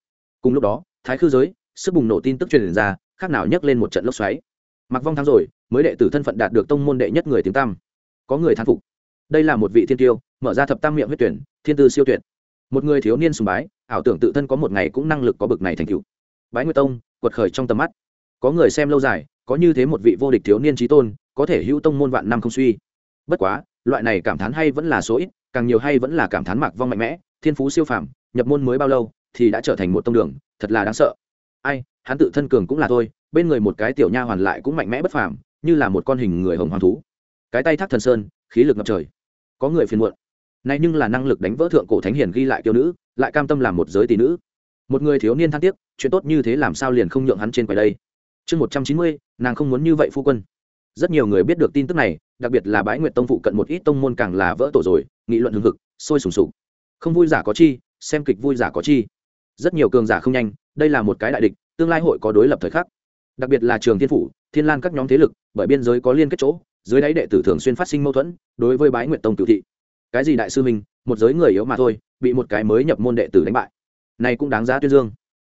Cùng lúc đó, thái khư giới, sức bùng nổ tin tức truyền ra khác nào nhấc lên một trận lốc xoáy. Mặc vong thắng rồi, mới đệ tử thân phận đạt được tông môn đệ nhất người tiếng tam có người thán phục. Đây là một vị thiên tiêu, mở ra thập tam miệng huyết tuyển, thiên tư siêu tuyệt. Một người thiếu niên sùng bái, ảo tưởng tự thân có một ngày cũng năng lực có bực này thành cựu bái nguyệt tông, quật khởi trong tầm mắt. Có người xem lâu dài, có như thế một vị vô địch thiếu niên trí tôn, có thể hữu tông môn vạn năm không suy. Bất quá, loại này cảm thán hay vẫn là số ít, càng nhiều hay vẫn là cảm thán mạc vong mạnh mẽ, thiên phú siêu phàm, nhập môn mới bao lâu thì đã trở thành một tông đường, thật là đáng sợ. Ai hắn tự thân cường cũng là thôi, bên người một cái tiểu nha hoàn lại cũng mạnh mẽ bất phàm, như là một con hình người hồng hoàng thú. Cái tay thác thần sơn, khí lực ngập trời. Có người phiền muộn. Này nhưng là năng lực đánh vỡ thượng cổ thánh hiền ghi lại kiêu nữ, lại cam tâm làm một giới tỷ nữ. Một người thiếu niên than tiếc, chuyện tốt như thế làm sao liền không nhượng hắn trên quầy đây. Chương một trăm chín mươi, nàng không muốn như vậy phu quân. Rất nhiều người biết được tin tức này, đặc biệt là bãi nguyệt tông phụ cận một ít tông môn càng là vỡ tổ rồi, nghị luận hưng hực, sôi sùng sục. Không vui giả có chi, xem kịch vui giả có chi. Rất nhiều cường giả không nhanh, đây là một cái đại địch tương lai hội có đối lập thời khắc. Đặc biệt là trường thiên phủ, thiên lan các nhóm thế lực, bởi biên giới có liên kết chỗ, dưới đáy đệ tử thường xuyên phát sinh mâu thuẫn, đối với bái Nguyện tông cựu thị. Cái gì đại sư minh một giới người yếu mà thôi, bị một cái mới nhập môn đệ tử đánh bại. Này cũng đáng giá tuyên dương.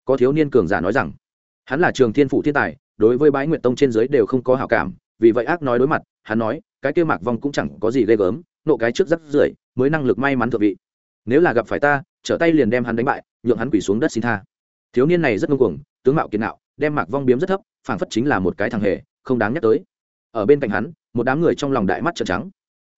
Có thiếu niên cường giả nói rằng, hắn là trường thiên phủ thiên tài, đối với bái Nguyện tông trên giới đều không có hảo cảm, vì vậy ác nói đối mặt, hắn nói, cái kêu mạc vong cũng chẳng có gì ghê gớm, nộ cái trước rất rưởi, mới năng lực may mắn thượng vị. Nếu là gặp phải ta, trở tay liền đem hắn đánh bại, nhượng hắn quỳ xuống đất xin tha. Thiếu niên này rất ngông cuồng tướng mạo kiệt nạo, đem mạc vong biếm rất thấp, phảng phất chính là một cái thằng hề, không đáng nhắc tới. Ở bên cạnh hắn, một đám người trong lòng đại mắt trợn trắng.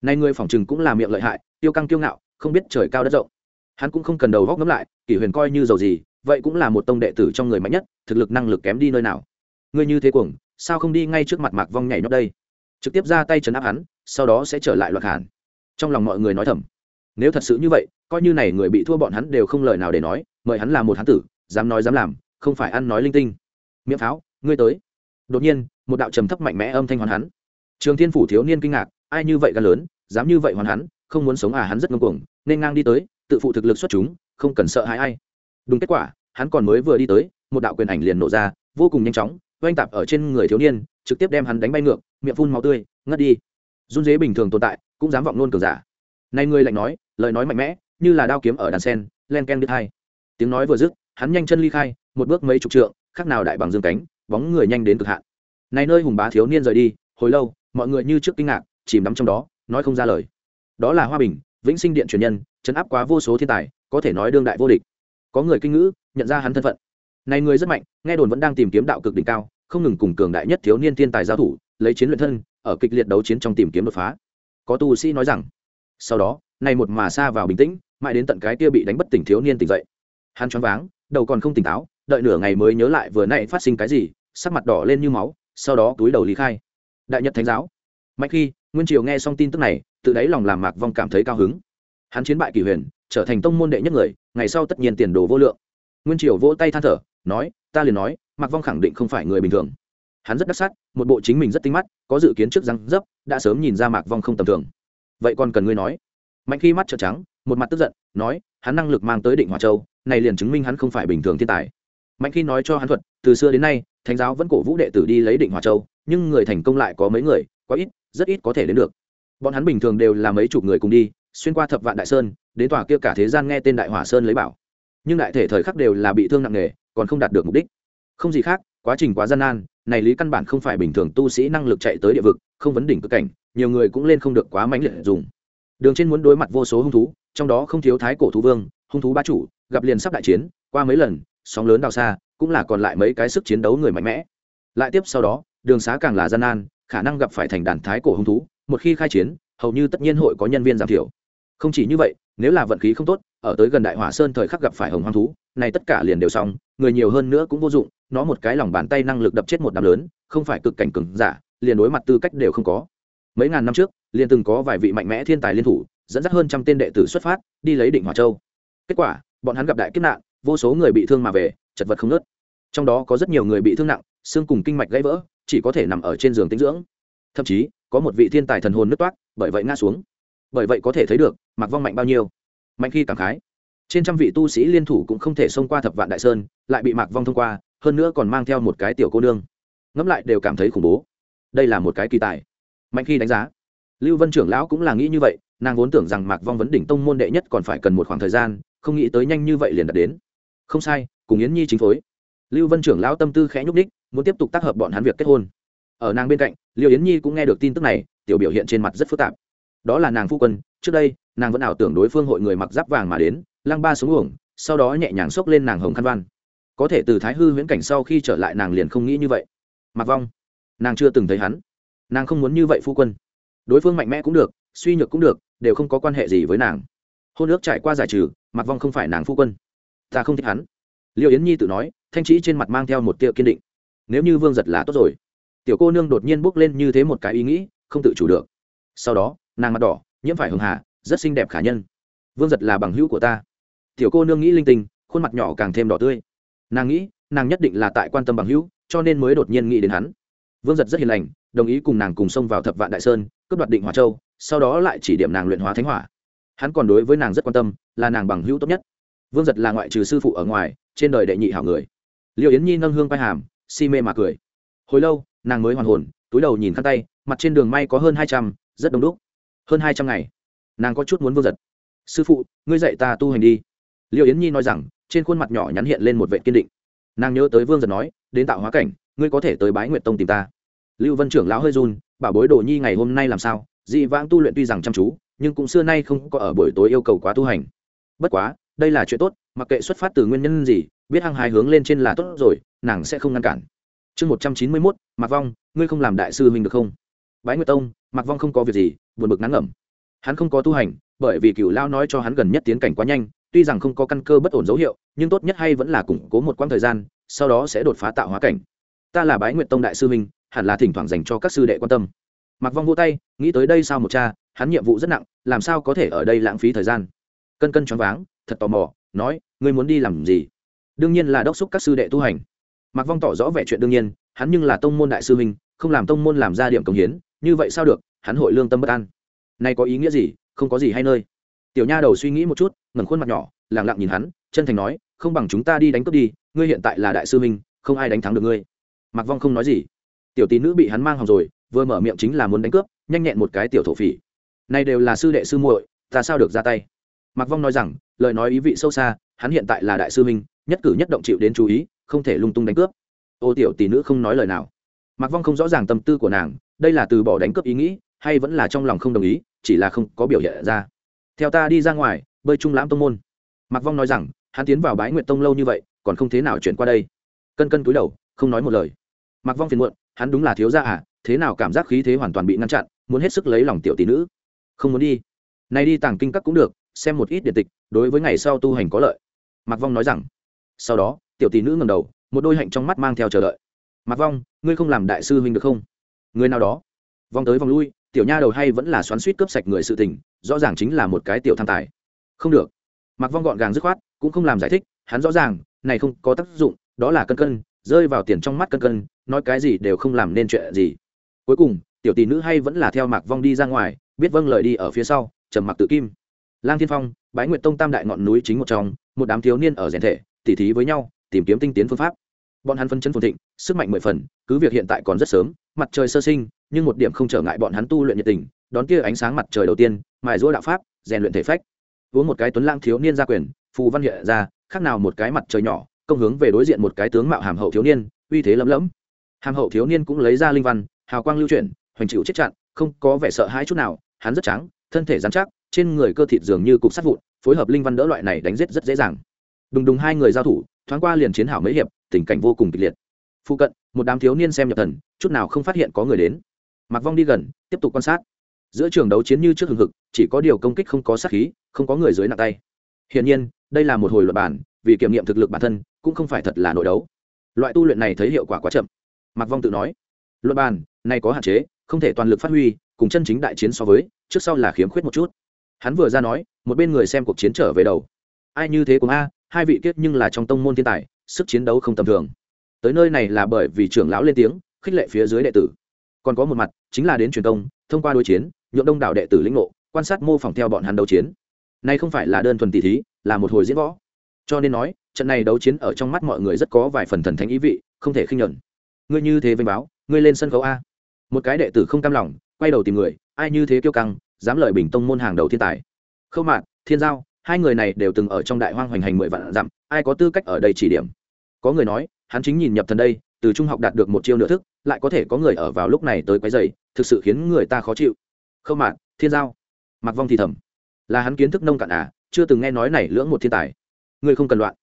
Nay người phỏng chừng cũng là miệng lợi hại tiêu căng kiêu ngạo, không biết trời cao đất rộng. Hắn cũng không cần đầu góc ngấm lại, kỷ huyền coi như giàu gì, vậy cũng là một tông đệ tử trong người mạnh nhất, thực lực năng lực kém đi nơi nào. Ngươi như thế cuồng, sao không đi ngay trước mặt mạc vong nhảy nhót đây? Trực tiếp ra tay chấn áp hắn, sau đó sẽ trở lại loạt hàn trong lòng mọi người nói thầm. Nếu thật sự như vậy, coi như này người bị thua bọn hắn đều không lời nào để nói, mời hắn là một hắn tử, dám nói dám làm không phải ăn nói linh tinh. Miệng pháo, ngươi tới. Đột nhiên, một đạo trầm thấp mạnh mẽ âm thanh hoàn hắn. Trường thiên phủ thiếu niên kinh ngạc, ai như vậy gan lớn, dám như vậy hoàn hắn, không muốn sống à hắn rất ngông cuồng, nên ngang đi tới, tự phụ thực lực xuất chúng, không cần sợ hãi ai. Đúng kết quả, hắn còn mới vừa đi tới, một đạo quyền ảnh liền nổ ra, vô cùng nhanh chóng, oanh tạp ở trên người thiếu niên, trực tiếp đem hắn đánh bay ngược, miệng phun máu tươi, ngất đi. Run dế bình thường tồn tại, cũng dám vọng nôn cường giả. Nay người lạnh nói, lời nói mạnh mẽ, như là đao kiếm ở đàn sen, len ken đứt hai. Tiếng nói vừa dứt hắn nhanh chân ly khai, một bước mấy chục trượng, khác nào đại bằng dương cánh, bóng người nhanh đến cực hạn. Này nơi hùng bá thiếu niên rời đi, hồi lâu, mọi người như trước kinh ngạc, chìm đắm trong đó, nói không ra lời. Đó là hoa bình, vĩnh sinh điện truyền nhân chấn áp quá vô số thiên tài, có thể nói đương đại vô địch. Có người kinh ngữ, nhận ra hắn thân phận. Này người rất mạnh, nghe đồn vẫn đang tìm kiếm đạo cực đỉnh cao, không ngừng cùng cường đại nhất thiếu niên thiên tài giao thủ, lấy chiến luyện thân, ở kịch liệt đấu chiến trong tìm kiếm đột phá. Có tu sĩ nói rằng, sau đó, này một mà xa vào bình tĩnh, mãi đến tận cái kia bị đánh bất tỉnh thiếu niên tỉnh dậy. Hắn choáng váng đầu còn không tỉnh táo, đợi nửa ngày mới nhớ lại vừa nãy phát sinh cái gì, sắc mặt đỏ lên như máu, sau đó túi đầu lý khai. Đại nhật thánh giáo. Mạnh khi, nguyên triều nghe xong tin tức này, tự đáy lòng làm mạc vong cảm thấy cao hứng. Hắn chiến bại kỳ huyền, trở thành tông môn đệ nhất người, ngày sau tất nhiên tiền đồ vô lượng. Nguyên triều vỗ tay than thở, nói, ta liền nói, mạc vong khẳng định không phải người bình thường. Hắn rất đắc sắc một bộ chính mình rất tinh mắt, có dự kiến trước răng dấp, đã sớm nhìn ra mạc vong không tầm thường. Vậy còn cần ngươi nói? Mạnh khi mắt trợn trắng, một mặt tức giận, nói, hắn năng lực mang tới định hòa châu, này liền chứng minh hắn không phải bình thường thiên tài. Mạnh khi nói cho hắn thuật, từ xưa đến nay, thánh giáo vẫn cổ vũ đệ tử đi lấy định hòa châu, nhưng người thành công lại có mấy người, quá ít, rất ít có thể đến được. Bọn hắn bình thường đều là mấy chục người cùng đi, xuyên qua thập vạn đại sơn, đến tòa kia cả thế gian nghe tên đại hỏa sơn lấy bảo. Nhưng đại thể thời khắc đều là bị thương nặng nề, còn không đạt được mục đích. Không gì khác, quá trình quá gian nan, này lý căn bản không phải bình thường tu sĩ năng lực chạy tới địa vực, không vấn đỉnh cực cảnh, nhiều người cũng lên không được quá mãnh liệt dùng đường trên muốn đối mặt vô số hung thú, trong đó không thiếu thái cổ thú vương, hung thú ba chủ, gặp liền sắp đại chiến, qua mấy lần, sóng lớn đào xa, cũng là còn lại mấy cái sức chiến đấu người mạnh mẽ. Lại tiếp sau đó, đường xá càng là gian nan, khả năng gặp phải thành đàn thái cổ hung thú, một khi khai chiến, hầu như tất nhiên hội có nhân viên giảm thiểu. Không chỉ như vậy, nếu là vận khí không tốt, ở tới gần đại hỏa sơn thời khắc gặp phải hồng hoang thú, này tất cả liền đều xong, người nhiều hơn nữa cũng vô dụng, nó một cái lòng bàn tay năng lực đập chết một đám lớn, không phải cực cảnh cứng giả, liền đối mặt tư cách đều không có mấy ngàn năm trước, liền từng có vài vị mạnh mẽ thiên tài liên thủ, dẫn dắt hơn trăm tên đệ tử xuất phát, đi lấy định hỏa châu. Kết quả, bọn hắn gặp đại kiếp nạn, vô số người bị thương mà về, chật vật không nớt trong đó có rất nhiều người bị thương nặng, xương cùng kinh mạch gãy vỡ, chỉ có thể nằm ở trên giường tinh dưỡng. Thậm chí, có một vị thiên tài thần hồn nứt toát bởi vậy ngã xuống. Bởi vậy có thể thấy được mặc vong mạnh bao nhiêu. Mạnh khi cảm khái. Trên trăm vị tu sĩ liên thủ cũng không thể xông qua thập vạn đại sơn, lại bị mạc vong thông qua, hơn nữa còn mang theo một cái tiểu cô nương. Ngẫm lại đều cảm thấy khủng bố. Đây là một cái kỳ tài mạnh khi đánh giá. Lưu vân trưởng lão cũng là nghĩ như vậy, nàng vốn tưởng rằng mạc vong vấn đỉnh tông môn đệ nhất còn phải cần một khoảng thời gian, không nghĩ tới nhanh như vậy liền đạt đến. Không sai, cùng yến nhi chính phối. Lưu vân trưởng lão tâm tư khẽ nhúc đích muốn tiếp tục tác hợp bọn hắn việc kết hôn. Ở nàng bên cạnh liệu yến nhi cũng nghe được tin tức này, tiểu biểu hiện trên mặt rất phức tạp. Đó là nàng phu quân, trước đây, nàng vẫn ảo tưởng đối phương hội người mặc giáp vàng mà đến, lăng ba xuống uổng, sau đó nhẹ nhàng xốc lên nàng hồng khăn văn. Có thể từ thái hư huyễn cảnh sau khi trở lại nàng liền không nghĩ như vậy. Mặc vong, nàng chưa từng thấy hắn nàng không muốn như vậy phu quân. Đối phương mạnh mẽ cũng được, suy nhược cũng được, đều không có quan hệ gì với nàng. Hôn ước trải qua giải trừ, mặc vong không phải nàng phu quân. Ta không thích hắn. Liệu yến nhi tự nói, thanh trí trên mặt mang theo một tiệ kiên định. Nếu như vương giật là tốt rồi, tiểu cô nương đột nhiên bước lên như thế một cái ý nghĩ, không tự chủ được. Sau đó, nàng mặt đỏ, nhiễm phải hường hà, rất xinh đẹp khả nhân. Vương giật là bằng hữu của ta. Tiểu cô nương nghĩ linh tinh, khuôn mặt nhỏ càng thêm đỏ tươi. Nàng nghĩ, nàng nhất định là tại quan tâm bằng hữu, cho nên mới đột nhiên nghĩ đến hắn. Vương giật rất hiền lành đồng ý cùng nàng cùng xông vào thập vạn đại sơn, cướp đoạt định hòa châu, sau đó lại chỉ điểm nàng luyện hóa thánh hỏa. Hắn còn đối với nàng rất quan tâm, là nàng bằng hữu tốt nhất. Vương giật là ngoại trừ sư phụ ở ngoài, trên đời đệ nhị hảo người. Liệu yến nhi nâng hương vai hàm, si mê mà cười. Hồi lâu, nàng mới hoàn hồn, túi đầu nhìn khăn tay, mặt trên đường may có hơn hai trăm, rất đông đúc. Hơn hai trăm ngày. Nàng có chút muốn vương giật. Sư phụ, ngươi dạy ta tu hành đi. Liệu yến nhi nói rằng, trên khuôn mặt nhỏ nhắn hiện lên một vệ kiên định. Nàng nhớ tới vương giật nói, đến tạo hóa cảnh, ngươi có thể tới bái nguyệt tông tìm ta lưu vân trưởng lão hơi run, bảo bối đồ nhi ngày hôm nay làm sao? Dị vãng tu luyện tuy rằng chăm chú, nhưng cũng xưa nay không có ở buổi tối yêu cầu quá tu hành. Bất quá, đây là chuyện tốt, mặc kệ xuất phát từ nguyên nhân gì, biết hăng hái hướng lên trên là tốt rồi, nàng sẽ không ngăn cản. Chương một trăm chín mươi mốt mặc vong, ngươi không làm đại sư mình được không? Bái nguyệt tông mặc vong không có việc gì, buồn bực ngắn ngẩm. Hắn không có tu hành, bởi vì cựu lao nói cho hắn gần nhất tiến cảnh quá nhanh, tuy rằng không có căn cơ bất ổn dấu hiệu, nhưng tốt nhất hay vẫn là củng cố một quãng thời gian, sau đó sẽ đột phá tạo hóa cảnh. Ta là bái nguyệt tông đại sư minh hẳn là thỉnh thoảng dành cho các sư đệ quan tâm. Mặc vong vô tay nghĩ tới đây sao một cha hắn nhiệm vụ rất nặng làm sao có thể ở đây lãng phí thời gian? Cân cân choáng váng thật tò mò nói ngươi muốn đi làm gì? Đương nhiên là đốc xúc các sư đệ tu hành. Mặc vong tỏ rõ vẻ chuyện đương nhiên hắn nhưng là tông môn đại sư huynh, không làm tông môn làm ra điểm công hiến như vậy sao được hắn hội lương tâm bất an. Này có ý nghĩa gì không có gì hay nơi. Tiểu nha đầu suy nghĩ một chút ngẩng khuôn mặt nhỏ lẳng lặng nhìn hắn chân thành nói không bằng chúng ta đi đánh cướp đi ngươi hiện tại là đại sư huynh, không ai đánh thắng được ngươi. Mặc vong không nói gì tiểu tí nữ bị hắn mang hòng rồi, vừa mở miệng chính là muốn đánh cướp, nhanh nhẹn một cái tiểu thổ phỉ. Này đều là sư đệ sư muội, ta sao được ra tay? Mặc vong nói rằng, lời nói ý vị sâu xa, hắn hiện tại là đại sư minh nhất cử nhất động chịu đến chú ý, không thể lung tung đánh cướp. Ô tiểu tỷ nữ không nói lời nào. Mặc vong không rõ ràng tâm tư của nàng, đây là từ bỏ đánh cướp ý nghĩ, hay vẫn là trong lòng không đồng ý, chỉ là không có biểu hiện ra. Theo ta đi ra ngoài, bơi trung lãm tông môn. Mặc vong nói rằng, hắn tiến vào bái nguyện tông lâu như vậy, còn không thế nào chuyển qua đây. Cân cân túi đầu, không nói một lời. Mặc vong phiền muộn hắn đúng là thiếu gia à thế nào cảm giác khí thế hoàn toàn bị ngăn chặn, muốn hết sức lấy lòng tiểu tỷ nữ. Không muốn đi. Nay đi tàng kinh các cũng được, xem một ít điện tịch, đối với ngày sau tu hành có lợi. Mặc vong nói rằng. Sau đó, tiểu tỷ nữ ngầm đầu, một đôi hạnh trong mắt mang theo chờ đợi. Mặc vong, ngươi không làm đại sư huynh được không? Người nào đó. Vong tới vòng lui, tiểu nha đầu hay vẫn là xoắn suýt cướp sạch người sự tình, rõ ràng chính là một cái tiểu tham tài. Không được. Mặc vong gọn gàng dứt khoát, cũng không làm giải thích, hắn rõ ràng, này không có tác dụng, đó là cân cân, rơi vào tiền trong mắt cân cân nói cái gì đều không làm nên chuyện gì. Cuối cùng, tiểu tỷ nữ hay vẫn là theo mạc vong đi ra ngoài, biết vâng lời đi ở phía sau, trầm mặc tự kim. Lang thiên phong, bái nguyệt tông tam đại ngọn núi chính một trong, một đám thiếu niên ở rèn thể, tỉ thí với nhau, tìm kiếm tinh tiến phương pháp. Bọn hắn phân chân phồn thịnh, sức mạnh mười phần, cứ việc hiện tại còn rất sớm, mặt trời sơ sinh, nhưng một điểm không trở ngại bọn hắn tu luyện nhiệt tình, đón kia ánh sáng mặt trời đầu tiên, mài rũa đạo pháp, rèn luyện thể phách. Uống một cái tuấn lang thiếu niên ra quyền, phù văn hiện ra, khác nào một cái mặt trời nhỏ, công hướng về đối diện một cái tướng mạo hàm hậu thiếu niên, uy thế lấm lẫm hàm hậu thiếu niên cũng lấy ra linh văn, hào quang lưu chuyển, hoành chịu chết chặn, không có vẻ sợ hãi chút nào, hắn rất trắng, thân thể dán chắc, trên người cơ thịt dường như cục sắt vụn, phối hợp linh văn đỡ loại này đánh giết rất dễ dàng. Đùng đùng hai người giao thủ, thoáng qua liền chiến hảo mấy hiệp, tình cảnh vô cùng kịch liệt. Phụ cận, một đám thiếu niên xem nhập thần, chút nào không phát hiện có người đến. Mặc vong đi gần, tiếp tục quan sát. Giữa trường đấu chiến như trước hừng hực, chỉ có điều công kích không có sát khí, không có người dưới nặng tay. Hiển nhiên, đây là một hồi luật bản vì kiểm nghiệm thực lực bản thân, cũng không phải thật là nội đấu. Loại tu luyện này thấy hiệu quả quá chậm mặc vong tự nói luật bàn, này có hạn chế, không thể toàn lực phát huy, cùng chân chính đại chiến so với, trước sau là khiếm khuyết một chút. Hắn vừa ra nói, một bên người xem cuộc chiến trở về đầu. Ai như thế cũng a, hai vị kiết nhưng là trong tông môn thiên tài, sức chiến đấu không tầm thường. Tới nơi này là bởi vì trưởng lão lên tiếng, khích lệ phía dưới đệ tử. Còn có một mặt, chính là đến truyền công thông qua đối chiến, nhượng đông đảo đệ tử lĩnh ngộ, quan sát mô phỏng theo bọn hắn đấu chiến. Nay không phải là đơn thuần tỷ thí, là một hồi diễn võ. Cho nên nói, trận này đấu chiến ở trong mắt mọi người rất có vài phần thần thánh ý vị, không thể khinh nhuận ngươi như thế vênh báo, ngươi lên sân khấu a. Một cái đệ tử không cam lòng, quay đầu tìm người, ai như thế kiêu căng, dám lợi bình tông môn hàng đầu thiên tài. Khâu mạn, thiên giao, hai người này đều từng ở trong đại hoang hoành hành mười vạn dặm, ai có tư cách ở đây chỉ điểm? Có người nói, hắn chính nhìn nhập thần đây, từ trung học đạt được một chiêu nửa thức, lại có thể có người ở vào lúc này tới quấy dày thực sự khiến người ta khó chịu. Khâu mạn, thiên giao mặc vong thì thầm. Là hắn kiến thức nông cạn à chưa từng nghe nói này lưỡng một thiên tài. Ngươi không cần loạn.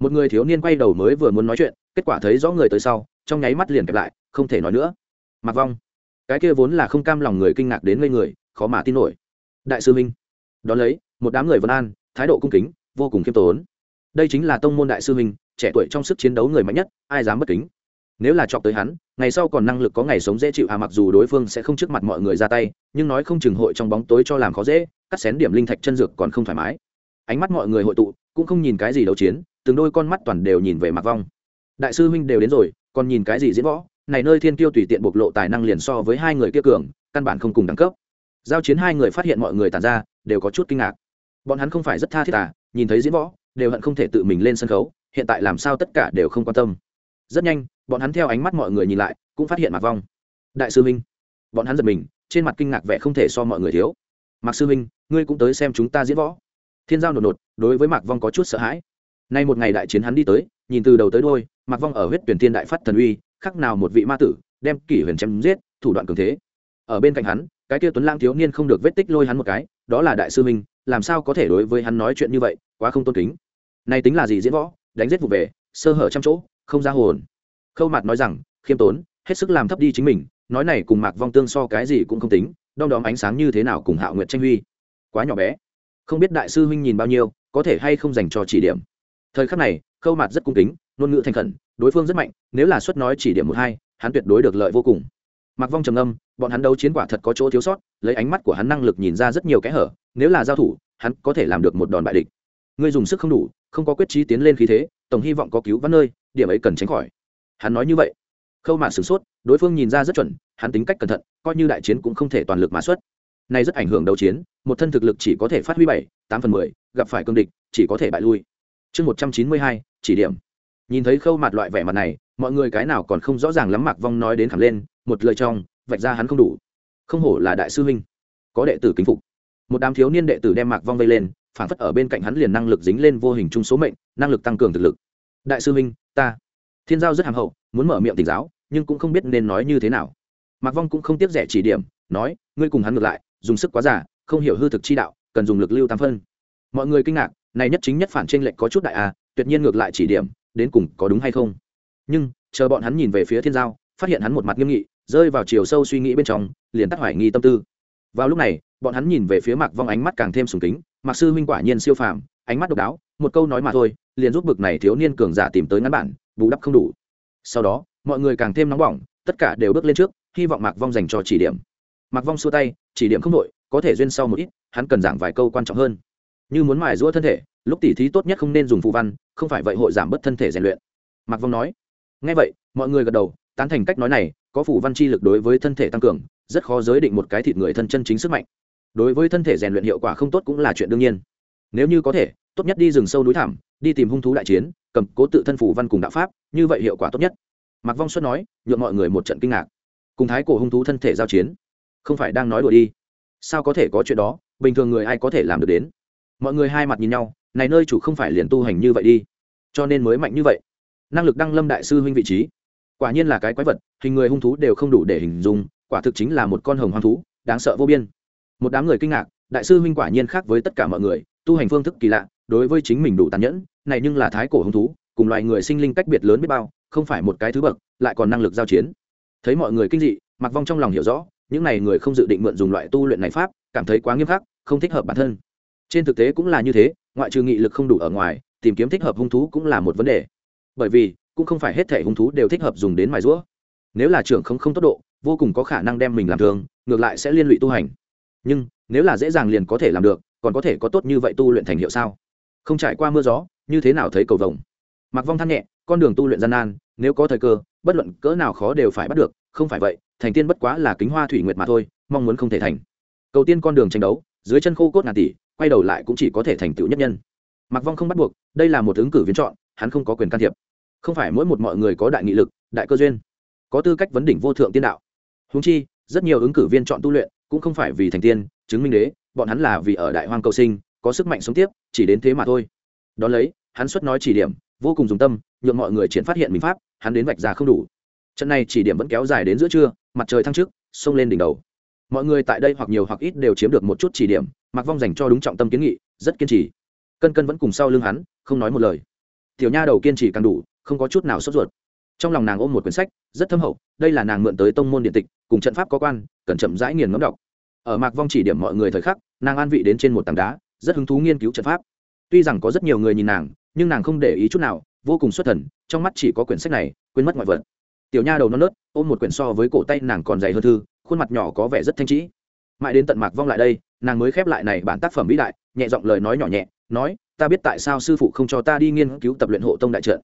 Một người thiếu niên quay đầu mới vừa muốn nói chuyện, kết quả thấy rõ người tới sau trong nháy mắt liền kẹp lại, không thể nói nữa. Mặc vong, cái kia vốn là không cam lòng người kinh ngạc đến ngây người, khó mà tin nổi. Đại sư minh, đón lấy, một đám người vân an, thái độ cung kính, vô cùng khiêm tốn. Đây chính là tông môn đại sư minh, trẻ tuổi trong sức chiến đấu người mạnh nhất, ai dám bất kính? Nếu là chọc tới hắn, ngày sau còn năng lực có ngày sống dễ chịu à mặc dù đối phương sẽ không trước mặt mọi người ra tay, nhưng nói không chừng hội trong bóng tối cho làm khó dễ, cắt xén điểm linh thạch chân dược còn không thoải mái. Ánh mắt mọi người hội tụ, cũng không nhìn cái gì đấu chiến, từng đôi con mắt toàn đều nhìn về mặt vong. Đại sư huynh đều đến rồi còn nhìn cái gì diễn võ? Này nơi thiên tiêu tùy tiện bộc lộ tài năng liền so với hai người kia cường, căn bản không cùng đẳng cấp. Giao chiến hai người phát hiện mọi người tàn ra, đều có chút kinh ngạc. Bọn hắn không phải rất tha thiết à nhìn thấy diễn võ, đều hận không thể tự mình lên sân khấu, hiện tại làm sao tất cả đều không quan tâm. Rất nhanh, bọn hắn theo ánh mắt mọi người nhìn lại, cũng phát hiện mạc vong. Đại sư minh. Bọn hắn giật mình, trên mặt kinh ngạc vẻ không thể so mọi người thiếu. Mạc sư minh, ngươi cũng tới xem chúng ta diễn võ. Thiên giao nột nột, đối với mạc vong có chút sợ hãi nay một ngày đại chiến hắn đi tới, nhìn từ đầu tới đôi mạc vong ở huyết tuyển thiên đại phát thần uy khác nào một vị ma tử, đem kỷ huyền chém giết, thủ đoạn cường thế. Ở bên cạnh hắn, cái kia tuấn lang thiếu niên không được vết tích lôi hắn một cái, đó là đại sư minh làm sao có thể đối với hắn nói chuyện như vậy, quá không tôn kính. Này tính là gì diễn võ, đánh giết vụ về, sơ hở trăm chỗ, không ra hồn. Khâu mặt nói rằng, khiêm tốn, hết sức làm thấp đi chính mình, nói này cùng mạc vong tương so cái gì cũng không tính, đom đóm ánh sáng như thế nào cùng hạo nguyệt tranh huy. Quá nhỏ bé. Không biết đại sư huynh nhìn bao nhiêu, có thể hay không dành cho chỉ điểm thời khắc này, khâu mặt rất cung kính, ngôn ngữ thành khẩn, đối phương rất mạnh, nếu là suất nói chỉ điểm một hai, hắn tuyệt đối được lợi vô cùng. Mặc vong trầm âm bọn hắn đấu chiến quả thật có chỗ thiếu sót, lấy ánh mắt của hắn năng lực nhìn ra rất nhiều kẽ hở, nếu là giao thủ, hắn có thể làm được một đòn bại địch. Ngươi dùng sức không đủ, không có quyết trí tiến lên khí thế, tổng hy vọng có cứu vãn nơi, điểm ấy cần tránh khỏi. Hắn nói như vậy. Khâu mạn sửng sốt, đối phương nhìn ra rất chuẩn, hắn tính cách cẩn thận, coi như đại chiến cũng không thể toàn lực mã xuất. Này rất ảnh hưởng đấu chiến, một thân thực lực chỉ có thể phát huy bảy, tám phần mười, gặp phải cương địch, chỉ có thể bại lui chương một trăm chín mươi hai, chỉ điểm. Nhìn thấy khâu mặt loại vẻ mặt này, mọi người cái nào còn không rõ ràng lắm mạc vong nói đến thẳng lên, một lời trong, vạch ra hắn không đủ. Không hổ là đại sư huynh, có đệ tử kính phục. Một đám thiếu niên đệ tử đem mạc vong vây lên, phản phất ở bên cạnh hắn liền năng lực dính lên vô hình chung số mệnh, năng lực tăng cường thực lực. Đại sư huynh, ta. Thiên giao rất hàm hậu, muốn mở miệng tỉnh giáo, nhưng cũng không biết nên nói như thế nào. Mạc vong cũng không tiếc rẻ chỉ điểm, nói, ngươi cùng hắn ngược lại, dùng sức quá giả không hiểu hư thực chi đạo, cần dùng lực lưu tam phân. Mọi người kinh ngạc này nhất chính nhất phản tranh lệnh có chút đại a tuyệt nhiên ngược lại chỉ điểm, đến cùng có đúng hay không? Nhưng, chờ bọn hắn nhìn về phía thiên giao, phát hiện hắn một mặt nghiêm nghị, rơi vào chiều sâu suy nghĩ bên trong, liền tắt hoài nghi tâm tư. Vào lúc này, bọn hắn nhìn về phía mạc vong ánh mắt càng thêm sùng kính, mạc sư huynh quả nhiên siêu phàm, ánh mắt độc đáo, một câu nói mà thôi, liền giúp bực này thiếu niên cường giả tìm tới ngắn bản, bù đắp không đủ. Sau đó, mọi người càng thêm nóng bỏng, tất cả đều bước lên trước, hy vọng mạc vong dành cho chỉ điểm. Mạc vong xua tay, chỉ điểm không đội, có thể duyên sau một ít, hắn cần giảng vài câu quan trọng hơn như muốn mài giũa thân thể, lúc tỉ thí tốt nhất không nên dùng phù văn, không phải vậy hội giảm bớt thân thể rèn luyện. Mạc vong nói. Ngay vậy, mọi người gật đầu, tán thành cách nói này, có phù văn chi lực đối với thân thể tăng cường, rất khó giới định một cái thịt người thân chân chính sức mạnh. Đối với thân thể rèn luyện hiệu quả không tốt cũng là chuyện đương nhiên. Nếu như có thể, tốt nhất đi rừng sâu núi thảm đi tìm hung thú đại chiến, cầm cố tự thân phù văn cùng đạo pháp, như vậy hiệu quả tốt nhất. Mạc vong xuất nói nhuộm mọi người một trận kinh ngạc. Cùng thái cổ hung thú thân thể giao chiến, không phải đang nói đùa đi. Sao có thể có chuyện đó, bình thường người ai có thể làm được đến? Mọi người hai mặt nhìn nhau, này nơi chủ không phải liền tu hành như vậy đi. Cho nên mới mạnh như vậy. Năng lực đăng lâm đại sư huynh vị trí. Quả nhiên là cái quái vật, hình người hung thú đều không đủ để hình dung, quả thực chính là một con hồng hoang thú, đáng sợ vô biên. Một đám người kinh ngạc, đại sư huynh quả nhiên khác với tất cả mọi người, tu hành phương thức kỳ lạ, đối với chính mình đủ tàn nhẫn, này nhưng là thái cổ hung thú, cùng loại người sinh linh cách biệt lớn biết bao, không phải một cái thứ bậc, lại còn năng lực giao chiến. Thấy mọi người kinh dị mặc vong trong lòng hiểu rõ, những này người không dự định mượn dùng loại tu luyện này pháp, cảm thấy quá nghiêm khắc, không thích hợp bản thân trên thực tế cũng là như thế, ngoại trừ nghị lực không đủ ở ngoài, tìm kiếm thích hợp hung thú cũng là một vấn đề. Bởi vì, cũng không phải hết thể hung thú đều thích hợp dùng đến mài rũa nếu là trưởng không không tốt độ, vô cùng có khả năng đem mình làm thường ngược lại sẽ liên lụy tu hành. Nhưng, nếu là dễ dàng liền có thể làm được, còn có thể có tốt như vậy tu luyện thành hiệu sao? Không trải qua mưa gió, như thế nào thấy cầu vồng? Mặc vong than nhẹ, con đường tu luyện gian nan, nếu có thời cơ, bất luận cỡ nào khó đều phải bắt được, không phải vậy, thành tiên bất quá là kính hoa thủy nguyệt mà thôi, mong muốn không thể thành. Cầu tiên con đường tranh đấu dưới chân khô cốt ngàn tỷ, quay đầu lại cũng chỉ có thể thành tựu nhất nhân. Mặc vong không bắt buộc, đây là một ứng cử viên chọn, hắn không có quyền can thiệp. Không phải mỗi một mọi người có đại nghị lực, đại cơ duyên, có tư cách vấn đỉnh vô thượng tiên đạo. Húng chi, rất nhiều ứng cử viên chọn tu luyện cũng không phải vì thành tiên, chứng minh đế, bọn hắn là vì ở đại hoang cầu sinh, có sức mạnh sống tiếp, chỉ đến thế mà thôi. Đón lấy, hắn xuất nói chỉ điểm, vô cùng dùng tâm, nhượng mọi người triển phát hiện mình pháp, hắn đến vạch ra không đủ. Trận này chỉ điểm vẫn kéo dài đến giữa trưa, mặt trời thăng trước xông lên đỉnh đầu mọi người tại đây hoặc nhiều hoặc ít đều chiếm được một chút chỉ điểm mặc vong dành cho đúng trọng tâm kiến nghị, rất kiên trì. Cân cân vẫn cùng sau lưng hắn, không nói một lời. Tiểu nha đầu kiên trì càng đủ, không có chút nào sốt ruột. Trong lòng nàng ôm một quyển sách, rất thâm hậu, đây là nàng mượn tới tông môn điện tịch, cùng trận pháp có quan cẩn chậm rãi nghiền ngấm đọc. Ở mạc vong chỉ điểm mọi người thời khắc, nàng an vị đến trên một tảng đá, rất hứng thú nghiên cứu trận pháp. Tuy rằng có rất nhiều người nhìn nàng, nhưng nàng không để ý chút nào, vô cùng xuất thần, trong mắt chỉ có quyển sách này, quên mất mọi vật. Tiểu nha đầu non nớt, ôm một quyển so với cổ tay nàng còn dày hơn thư khuôn mặt nhỏ có vẻ rất thanh trĩ. Mãi đến tận mạc vong lại đây, nàng mới khép lại này bản tác phẩm vĩ đại, nhẹ giọng lời nói nhỏ nhẹ, nói, ta biết tại sao sư phụ không cho ta đi nghiên cứu tập luyện hộ tông đại trận.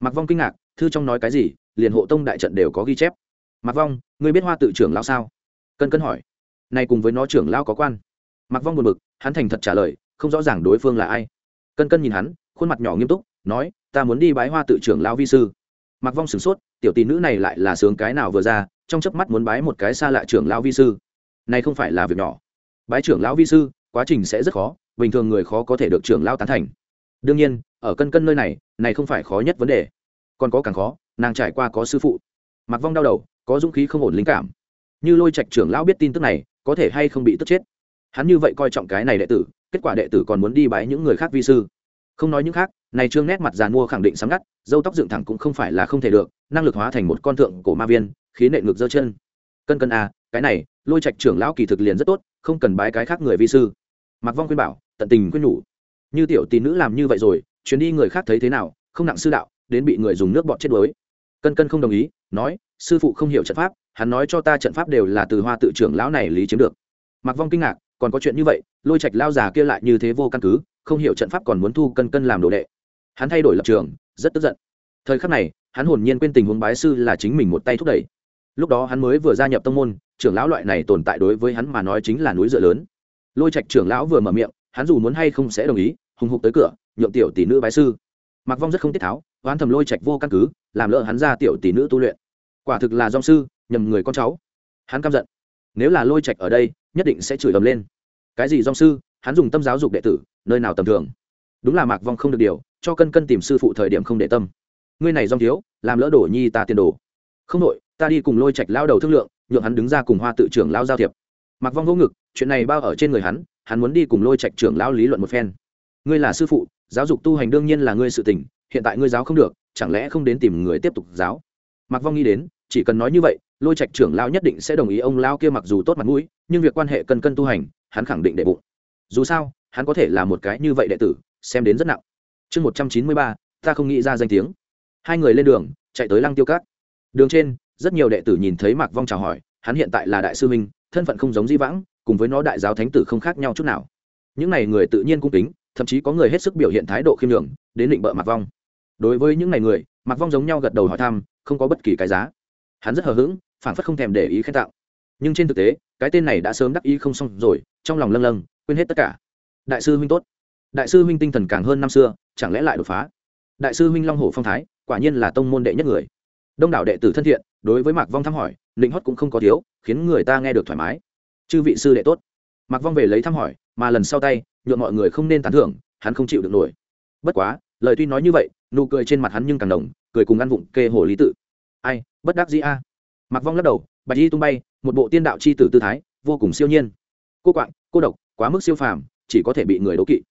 Mạc vong kinh ngạc, thư trong nói cái gì, liền hộ tông đại trận đều có ghi chép. Mạc vong, ngươi biết hoa tự trưởng lao sao? Cân cân hỏi. Này cùng với nó trưởng lao có quan. Mạc vong buồn bực, hắn thành thật trả lời, không rõ ràng đối phương là ai. Cân cân nhìn hắn, khuôn mặt nhỏ nghiêm túc, nói, ta muốn đi bái hoa tự trưởng lao vi sư. Mạc vong sửng sốt, tiểu tỷ nữ này lại là sướng cái nào vừa ra trong chớp mắt muốn bái một cái xa lạ trưởng lão vi sư. Này không phải là việc nhỏ. Bái trưởng lão vi sư, quá trình sẽ rất khó, bình thường người khó có thể được trưởng lão tán thành. Đương nhiên, ở cân cân nơi này này không phải khó nhất vấn đề. Còn có càng khó, nàng trải qua có sư phụ. Mặc vong đau đầu, có dũng khí không ổn linh cảm. Như lôi trạch trưởng lão biết tin tức này, có thể hay không bị tức chết. Hắn như vậy coi trọng cái này đệ tử, kết quả đệ tử còn muốn đi bái những người khác vi sư. Không nói những khác, này trương nét mặt giàn mua khẳng định sáng ngắt, dâu tóc dựng thẳng cũng không phải là không thể được, năng lực hóa thành một con thượng cổ ma viên khí nệ ngược giơ chân. Cân cân à, cái này lôi trạch trưởng lão kỳ thực liền rất tốt không cần bái cái khác người vi sư. Mặc vong khuyên bảo tận tình khuyên nhủ. Như tiểu tỷ nữ làm như vậy rồi chuyến đi người khác thấy thế nào không nặng sư đạo đến bị người dùng nước bọt chết đuối. Cân cân không đồng ý nói sư phụ không hiểu trận pháp hắn nói cho ta trận pháp đều là từ hoa tự trưởng lão này lý chiếm được. Mặc vong kinh ngạc còn có chuyện như vậy lôi trạch lao già kia lại như thế vô căn cứ không hiểu trận pháp còn muốn thu cân cân làm đồ đệ. Hắn thay đổi lập trường rất tức giận. Thời khắc này hắn hồn nhiên quên tình huống bái sư là chính mình một tay thúc đẩy lúc đó hắn mới vừa gia nhập tông môn, trưởng lão loại này tồn tại đối với hắn mà nói chính là núi dựa lớn. Lôi trạch trưởng lão vừa mở miệng, hắn dù muốn hay không sẽ đồng ý, hùng hục tới cửa, nhượng tiểu tỷ nữ bái sư. Mặc vong rất không tiết tháo, oán thầm lôi trạch vô căn cứ, làm lỡ hắn ra tiểu tỷ nữ tu luyện. Quả thực là dòng sư, nhầm người con cháu. Hắn căm giận. Nếu là lôi trạch ở đây, nhất định sẽ chửi ầm lên. Cái gì dòng sư, hắn dùng tâm giáo dục đệ tử, nơi nào tầm thường? Đúng là mạc vong không được điều, cho cân cân tìm sư phụ thời điểm không để tâm. Ngươi này dòng thiếu, làm lỡ đổ nhi ta tiền đồ. Không đội ta đi cùng lôi trạch lao đầu thương lượng, nhượng hắn đứng ra cùng hoa tự trưởng lao giao thiệp. Mặc vong vô ngực, chuyện này bao ở trên người hắn hắn muốn đi cùng lôi trạch trưởng lao lý luận một phen. Ngươi là sư phụ, giáo dục tu hành đương nhiên là ngươi sự tình, hiện tại ngươi giáo không được, chẳng lẽ không đến tìm người tiếp tục giáo? Mặc vong nghĩ đến, chỉ cần nói như vậy, lôi trạch trưởng lao nhất định sẽ đồng ý ông lao kia mặc dù tốt mặt mũi, nhưng việc quan hệ cân cân tu hành, hắn khẳng định đệ bụng. Dù sao, hắn có thể là một cái như vậy đệ tử, xem đến rất nặng. Chương một trăm chín mươi ba, ta không nghĩ ra danh tiếng. Hai người lên đường, chạy tới lăng tiêu cát. Đường trên rất nhiều đệ tử nhìn thấy mạc vong chào hỏi, hắn hiện tại là đại sư minh thân phận không giống di vãng, cùng với nó đại giáo thánh tử không khác nhau chút nào. Những n à y người tự nhiên cung kính, thậm chí có người hết sức biểu hiện thái độ khiêm nhường, đến định bợ mạc vong. Đối với những n à y người, mạc vong giống nhau gật đầu hỏi thăm, không có bất kỳ cái giá. Hắn rất hờ hững phản phất không thèm để ý khen tạo. Nhưng trên thực tế, cái tên này đã sớm đắc ý không xong rồi, trong lòng lâng lâng, quên hết tất cả. Đại sư huynh tốt. Đại sư huynh tinh thần càng hơn năm xưa, chẳng lẽ lại đột phá? Đại sư huynh long hồ phong thái, quả nhiên là tông môn đệ nhất người. Đông đảo đệ tử thân thiện đối với mạc vong thăm hỏi, nịnh hót cũng không có thiếu, khiến người ta nghe được thoải mái. Chư vị sư đệ tốt. Mạc vong về lấy thăm hỏi, mà lần sau tay nhuộm mọi người không nên tán thưởng, hắn không chịu được nổi. Bất quá, lời tuy nói như vậy, nụ cười trên mặt hắn nhưng càng đồng cười cùng ăn vụng kê hồ lý tự. Ai, bất đắc dĩ a. À. mạc vong lắc đầu, bạch y tung bay, một bộ tiên đạo c h i tử tư thái, vô cùng siêu nhiên. Cô quạng, cô độc, quá mức siêu phàm, chỉ có thể bị người đố kỵ.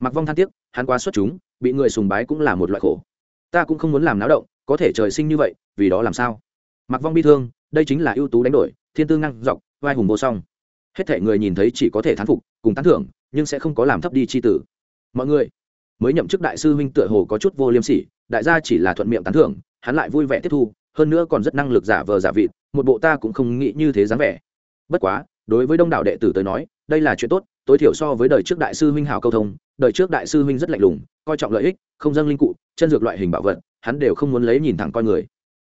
Mặc vong than tiếc, hắn quá xuất chúng, bị người sùng bái cũng là một loại khổ. Ta cũng không muốn làm náo động, có thể trời sinh như vậy, vì đó làm sao? Mặc vong bi thương, đây chính là ưu tú đánh đổi, thiên tư ngăn dọc, vai hùng vô song. Hết thể người nhìn thấy chỉ có thể thán phục, cùng tán thưởng, nhưng sẽ không có làm thấp đi c h i tử. Mọi người, mới nhậm chức đại sư huynh tựa hồ có chút vô liêm sỉ, đại gia chỉ là thuận miệng tán thưởng, hắn lại vui vẻ tiếp thu, hơn nữa còn rất năng lực giả vờ giả vịt, một bộ ta cũng không nghĩ như thế dáng vẻ. Bất quá, đối với đông đảo đệ tử tới nói, đây là chuyện tốt, tối thiểu so với đời trước đại sư huynh hào câu thông, đời trước đại sư huynh rất lạnh lùng, coi trọng lợi ích, không dâng linh cụ, chân dược loại hình bảo vật, hắn đều không muốn lấy nhìn thẳng coi người.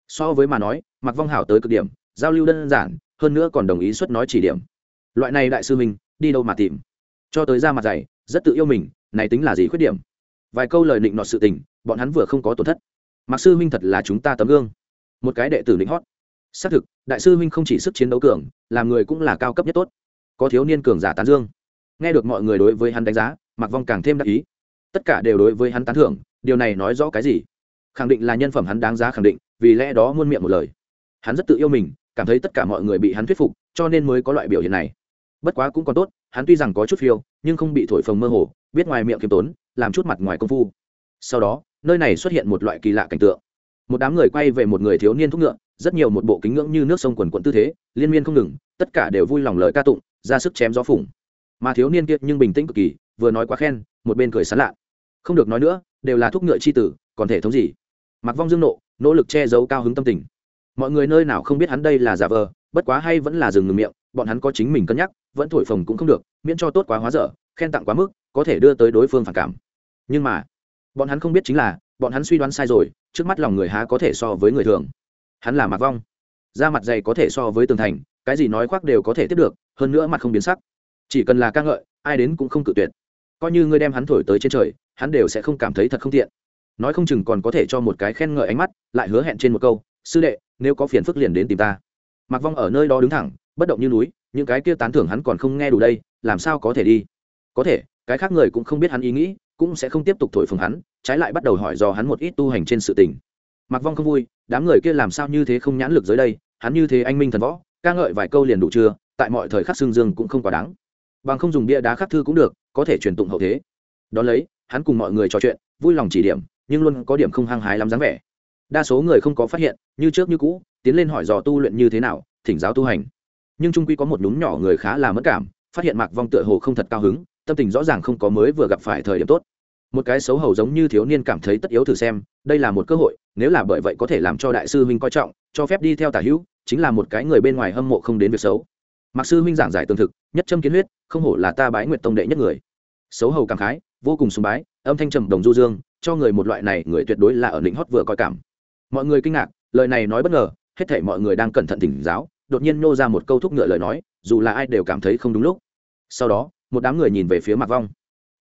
So với mà nói mặc vong hảo tới cực điểm, giao lưu đơn giản, hơn nữa còn đồng ý xuất nói chỉ điểm. Loại này đại sư huynh đi đâu mà tìm? Cho tới ra mặt dày, rất tự yêu mình, này tính là gì khuyết điểm? Vài câu lời định nọt sự tình, bọn hắn vừa không có tổn thất. Mặc sư huynh thật là chúng ta tấm gương. Một cái đệ tử định hót. Xác thực, đại sư huynh không chỉ sức chiến đấu cường, làm người cũng là cao cấp nhất tốt. Có thiếu niên cường giả tán dương. Nghe được mọi người đối với hắn đánh giá mặc vong càng thêm đắc ý. Tất cả đều đối với hắn tán thưởng, điều này nói rõ cái gì? Khẳng định là nhân phẩm hắn đáng giá khẳng định, vì lẽ đó muôn miệng một lời hắn rất tự yêu mình, cảm thấy tất cả mọi người bị hắn thuyết phục, cho nên mới có loại biểu hiện này. Bất quá cũng còn tốt, hắn tuy rằng có chút phiêu, nhưng không bị thổi phồng mơ hồ, biết ngoài miệng kiêm tốn, làm chút mặt ngoài công phu. Sau đó, nơi này xuất hiện một loại kỳ lạ cảnh tượng. Một đám người quay về một người thiếu niên thúc ngựa, rất nhiều một bộ kính ngưỡng như nước sông quần quận tư thế, liên miên không ngừng, tất cả đều vui lòng lời ca tụng, ra sức chém gió phủng. Mà thiếu niên kia nhưng bình tĩnh cực kỳ, vừa nói quá khen, một bên cười sán lạ. Không được nói nữa, đều là thuốc ngựa c h i tử, còn thể thống gì? Mặc vong dương nộ, nỗ lực che giấu cao hứng tâm tình mọi người nơi nào không biết hắn đây là giả vờ, bất quá hay vẫn là dừng ngừng miệng, bọn hắn có chính mình cân nhắc, vẫn thổi phồng cũng không được, miễn cho tốt quá hóa dở, khen tặng quá mức, có thể đưa tới đối phương phản cảm. Nhưng mà, bọn hắn không biết chính là, bọn hắn suy đoán sai rồi, trước mắt lòng người há có thể so với người thường. Hắn là mặt vong. Da mặt dày có thể so với tường thành, cái gì nói khoác đều có thể tiếp được, hơn nữa mặt không biến sắc. Chỉ cần là ca ngợi, ai đến cũng không cự tuyệt. Coi như ngươi đem hắn thổi tới trên trời, hắn đều sẽ không cảm thấy thật không tiện. Nói không chừng còn có thể cho một cái khen ngợi ánh mắt, lại hứa hẹn trên một câu, sư đệ nếu có phiền phức liền đến tìm ta. Mặc vong ở nơi đó đứng thẳng, bất động như núi, những cái kia tán thưởng hắn còn không nghe đủ đây, làm sao có thể đi? Có thể, cái khác người cũng không biết hắn ý nghĩ, cũng sẽ không tiếp tục thổi phồng hắn, trái lại bắt đầu hỏi dò hắn một ít tu hành trên sự tình. Mặc vong không vui, đám người kia làm sao như thế không nhãn lực dưới đây, hắn như thế anh minh thần võ, ca ngợi vài câu liền đủ chưa, tại mọi thời khắc xương dương cũng không quá đáng. Bằng không dùng bia đá khắc thư cũng được, có thể truyền tụng hậu thế. Đón lấy, hắn cùng mọi người trò chuyện, vui lòng chỉ điểm, nhưng luôn có điểm không hăng hái lắm dáng vẻ đa số người không có phát hiện, như trước như cũ, tiến lên hỏi dò tu luyện như thế nào, thỉnh giáo tu hành. Nhưng trung quy có một núm nhỏ người khá là mất cảm, phát hiện mạc vong tựa hồ không thật cao hứng, tâm tình rõ ràng không có mới vừa gặp phải thời điểm tốt. Một cái xấu hầu giống như thiếu niên cảm thấy tất yếu thử xem, đây là một cơ hội, nếu là bởi vậy có thể làm cho đại sư huynh coi trọng, cho phép đi theo tả hữu, chính là một cái người bên ngoài hâm mộ không đến việc xấu. Mặc sư huynh giảng giải tương thực, nhất châm kiến huyết, không hổ là ta bái nguyện tông đệ nhất người. Xấu hầu cảm khái, vô cùng sùng bái, âm thanh trầm đồng du dương, cho người một loại này, người tuyệt đối là ở lĩnh hót vừa coi cảm mọi người kinh ngạc, lời này nói bất ngờ, hết thể mọi người đang cẩn thận tỉnh giáo, đột nhiên nô ra một câu thúc ngựa lời nói, dù là ai đều cảm thấy không đúng lúc. Sau đó, một đám người nhìn về phía mạc vong.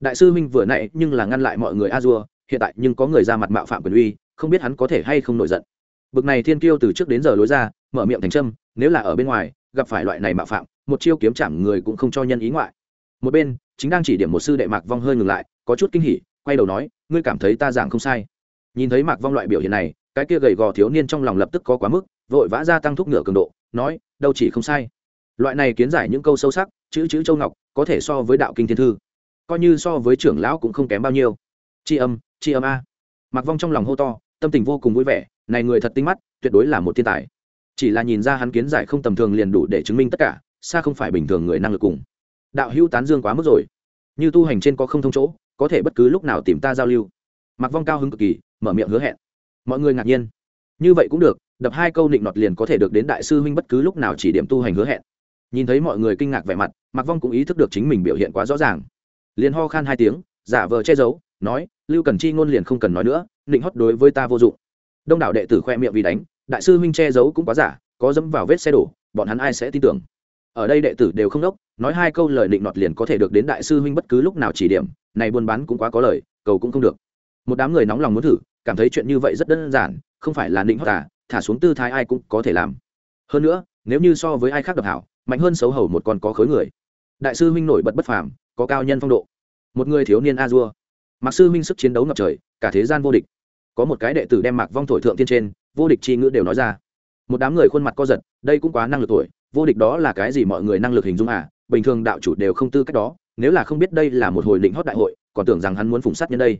Đại sư Minh vừa nãy nhưng là ngăn lại mọi người a dua, hiện tại nhưng có người ra mặt mạo phạm quyền uy, không biết hắn có thể hay không nổi giận. Bực này thiên kiêu từ trước đến giờ lối ra, mở miệng thành trâm nếu là ở bên ngoài, gặp phải loại này mạo phạm, một chiêu kiếm chạm người cũng không cho nhân ý ngoại. Một bên, chính đang chỉ điểm một sư đệ mạc vong hơi ngừng lại, có chút kinh hỉ, quay đầu nói, ngươi cảm thấy ta giảng không sai. Nhìn thấy mạc vong loại biểu hiện này cái kia gầy gò thiếu niên trong lòng lập tức có quá mức, vội vã gia tăng thúc ngựa cường độ, nói, đâu chỉ không sai. Loại này kiến giải những câu sâu sắc, chữ chữ châu ngọc, có thể so với đạo kinh thiên thư. Coi như so với trưởng lão cũng không kém bao nhiêu. Tri âm tri âm a. Mặc vong trong lòng hô to, tâm tình vô cùng vui vẻ, này người thật tinh mắt, tuyệt đối là một thiên tài. Chỉ là nhìn ra hắn kiến giải không tầm thường liền đủ để chứng minh tất cả, xa không phải bình thường người năng lực cùng. Đạo hữu tán dương quá mức rồi. Như tu hành trên có không thông chỗ, có thể bất cứ lúc nào tìm ta giao lưu. Mặc vong cao hứng cực kỳ, mở miệng hứa hẹn mọi người ngạc nhiên. Như vậy cũng được, đập hai câu định nọt liền có thể được đến đại sư huynh bất cứ lúc nào chỉ điểm tu hành hứa hẹn. Nhìn thấy mọi người kinh ngạc vẻ mặt mặc vong cũng ý thức được chính mình biểu hiện quá rõ ràng. Liền ho khan hai tiếng, giả vờ che giấu, nói, lưu cần chi ngôn liền không cần nói nữa định hót đối với ta vô dụng. Đông đảo đệ tử khoe miệng vì đánh, đại sư huynh che giấu cũng quá giả, có dẫm vào vết xe đổ, bọn hắn ai sẽ tin tưởng? Ở đây đệ tử đều không đốc, nói hai câu lời định nọt liền có thể được đến đại sư huynh bất cứ lúc nào chỉ điểm, này buôn bán cũng quá có lời, cầu cũng không được. Một đám người nóng lòng muốn thử cảm thấy chuyện như vậy rất đơn giản, không phải là định hót tả thả xuống tư thái ai cũng có thể làm. Hơn nữa, nếu như so với ai khác độc hảo, mạnh hơn xấu hầu một con có khối người. Đại sư huynh nổi bật bất phàm, có cao nhân phong độ. Một người thiếu niên a dua mạc sư huynh sức chiến đấu ngập trời, cả thế gian vô địch. Có một cái đệ tử đem mạc vong thổi thượng tiên trên, vô địch chi ngữ đều nói ra. Một đám người khuôn mặt co giật, đây cũng quá năng lực tuổi, vô địch đó là cái gì mọi người năng lực hình dung à bình thường đạo chủ đều không tư cách đó, nếu là không biết đây là một hồi định hót đại hội, còn tưởng rằng hắn muốn phụng sát nhân đây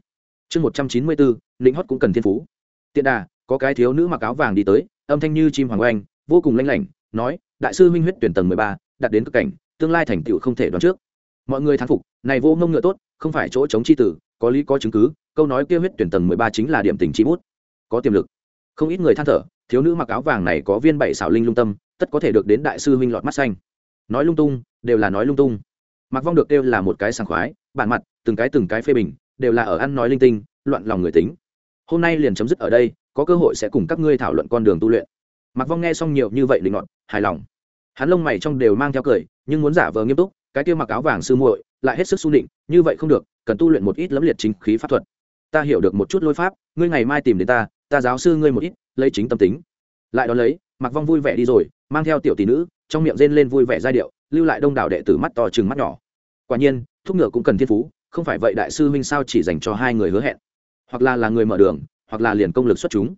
chương một trăm chín mươi bốn định hót cũng cần thiên phú. Tiện đà, có cái thiếu nữ mặc áo vàng đi tới, âm thanh như chim hoàng oanh, vô cùng lanh lảnh, nói, đại sư huynh huyết tuyển tầng mười ba đặt đến cực cảnh, tương lai thành tựu không thể đoán trước. Mọi người thán phục, này vô ngông ngựa tốt, không phải chỗ chống chi tử, có lý có chứng cứ, câu nói kia huyết tuyển tầng mười ba chính là điểm tình chi bút. Có tiềm lực. Không ít người than thở, thiếu nữ mặc áo vàng này có viên bảy xảo linh lung tâm, tất có thể được đến đại sư huynh lọt mắt xanh. Nói lung tung, đều là nói lung tung. Mặc vong được kêu là một cái sảng khoái, bản mặt, từng cái từng cái phê bình đều là ở ăn nói linh tinh, loạn lòng người tính. Hôm nay liền chấm dứt ở đây, có cơ hội sẽ cùng các ngươi thảo luận con đường tu luyện. Mặc vong nghe xong nhiều như vậy linh ngọn hài lòng. Hắn lông mày trong đều mang theo cười, nhưng muốn giả vờ nghiêm túc, cái kia mặc áo vàng sư muội, lại hết sức su định như vậy không được, cần tu luyện một ít lẫm liệt chính khí pháp thuật. Ta hiểu được một chút lôi pháp, ngươi ngày mai tìm đến ta ta giáo sư ngươi một ít, lấy chính tâm tính. Lại đón lấy mặc vong vui vẻ đi rồi, mang theo tiểu tỷ nữ, trong miệng rên lên vui vẻ giai điệu, lưu lại đông đảo đệ tử mắt to chừng mắt nhỏ. Quả nhiên, thúc ngựa cũng cần thiên phú không phải vậy đại sư huynh sao chỉ dành cho hai người hứa hẹn? Hoặc là là người mở đường, hoặc là liền công lực xuất chúng.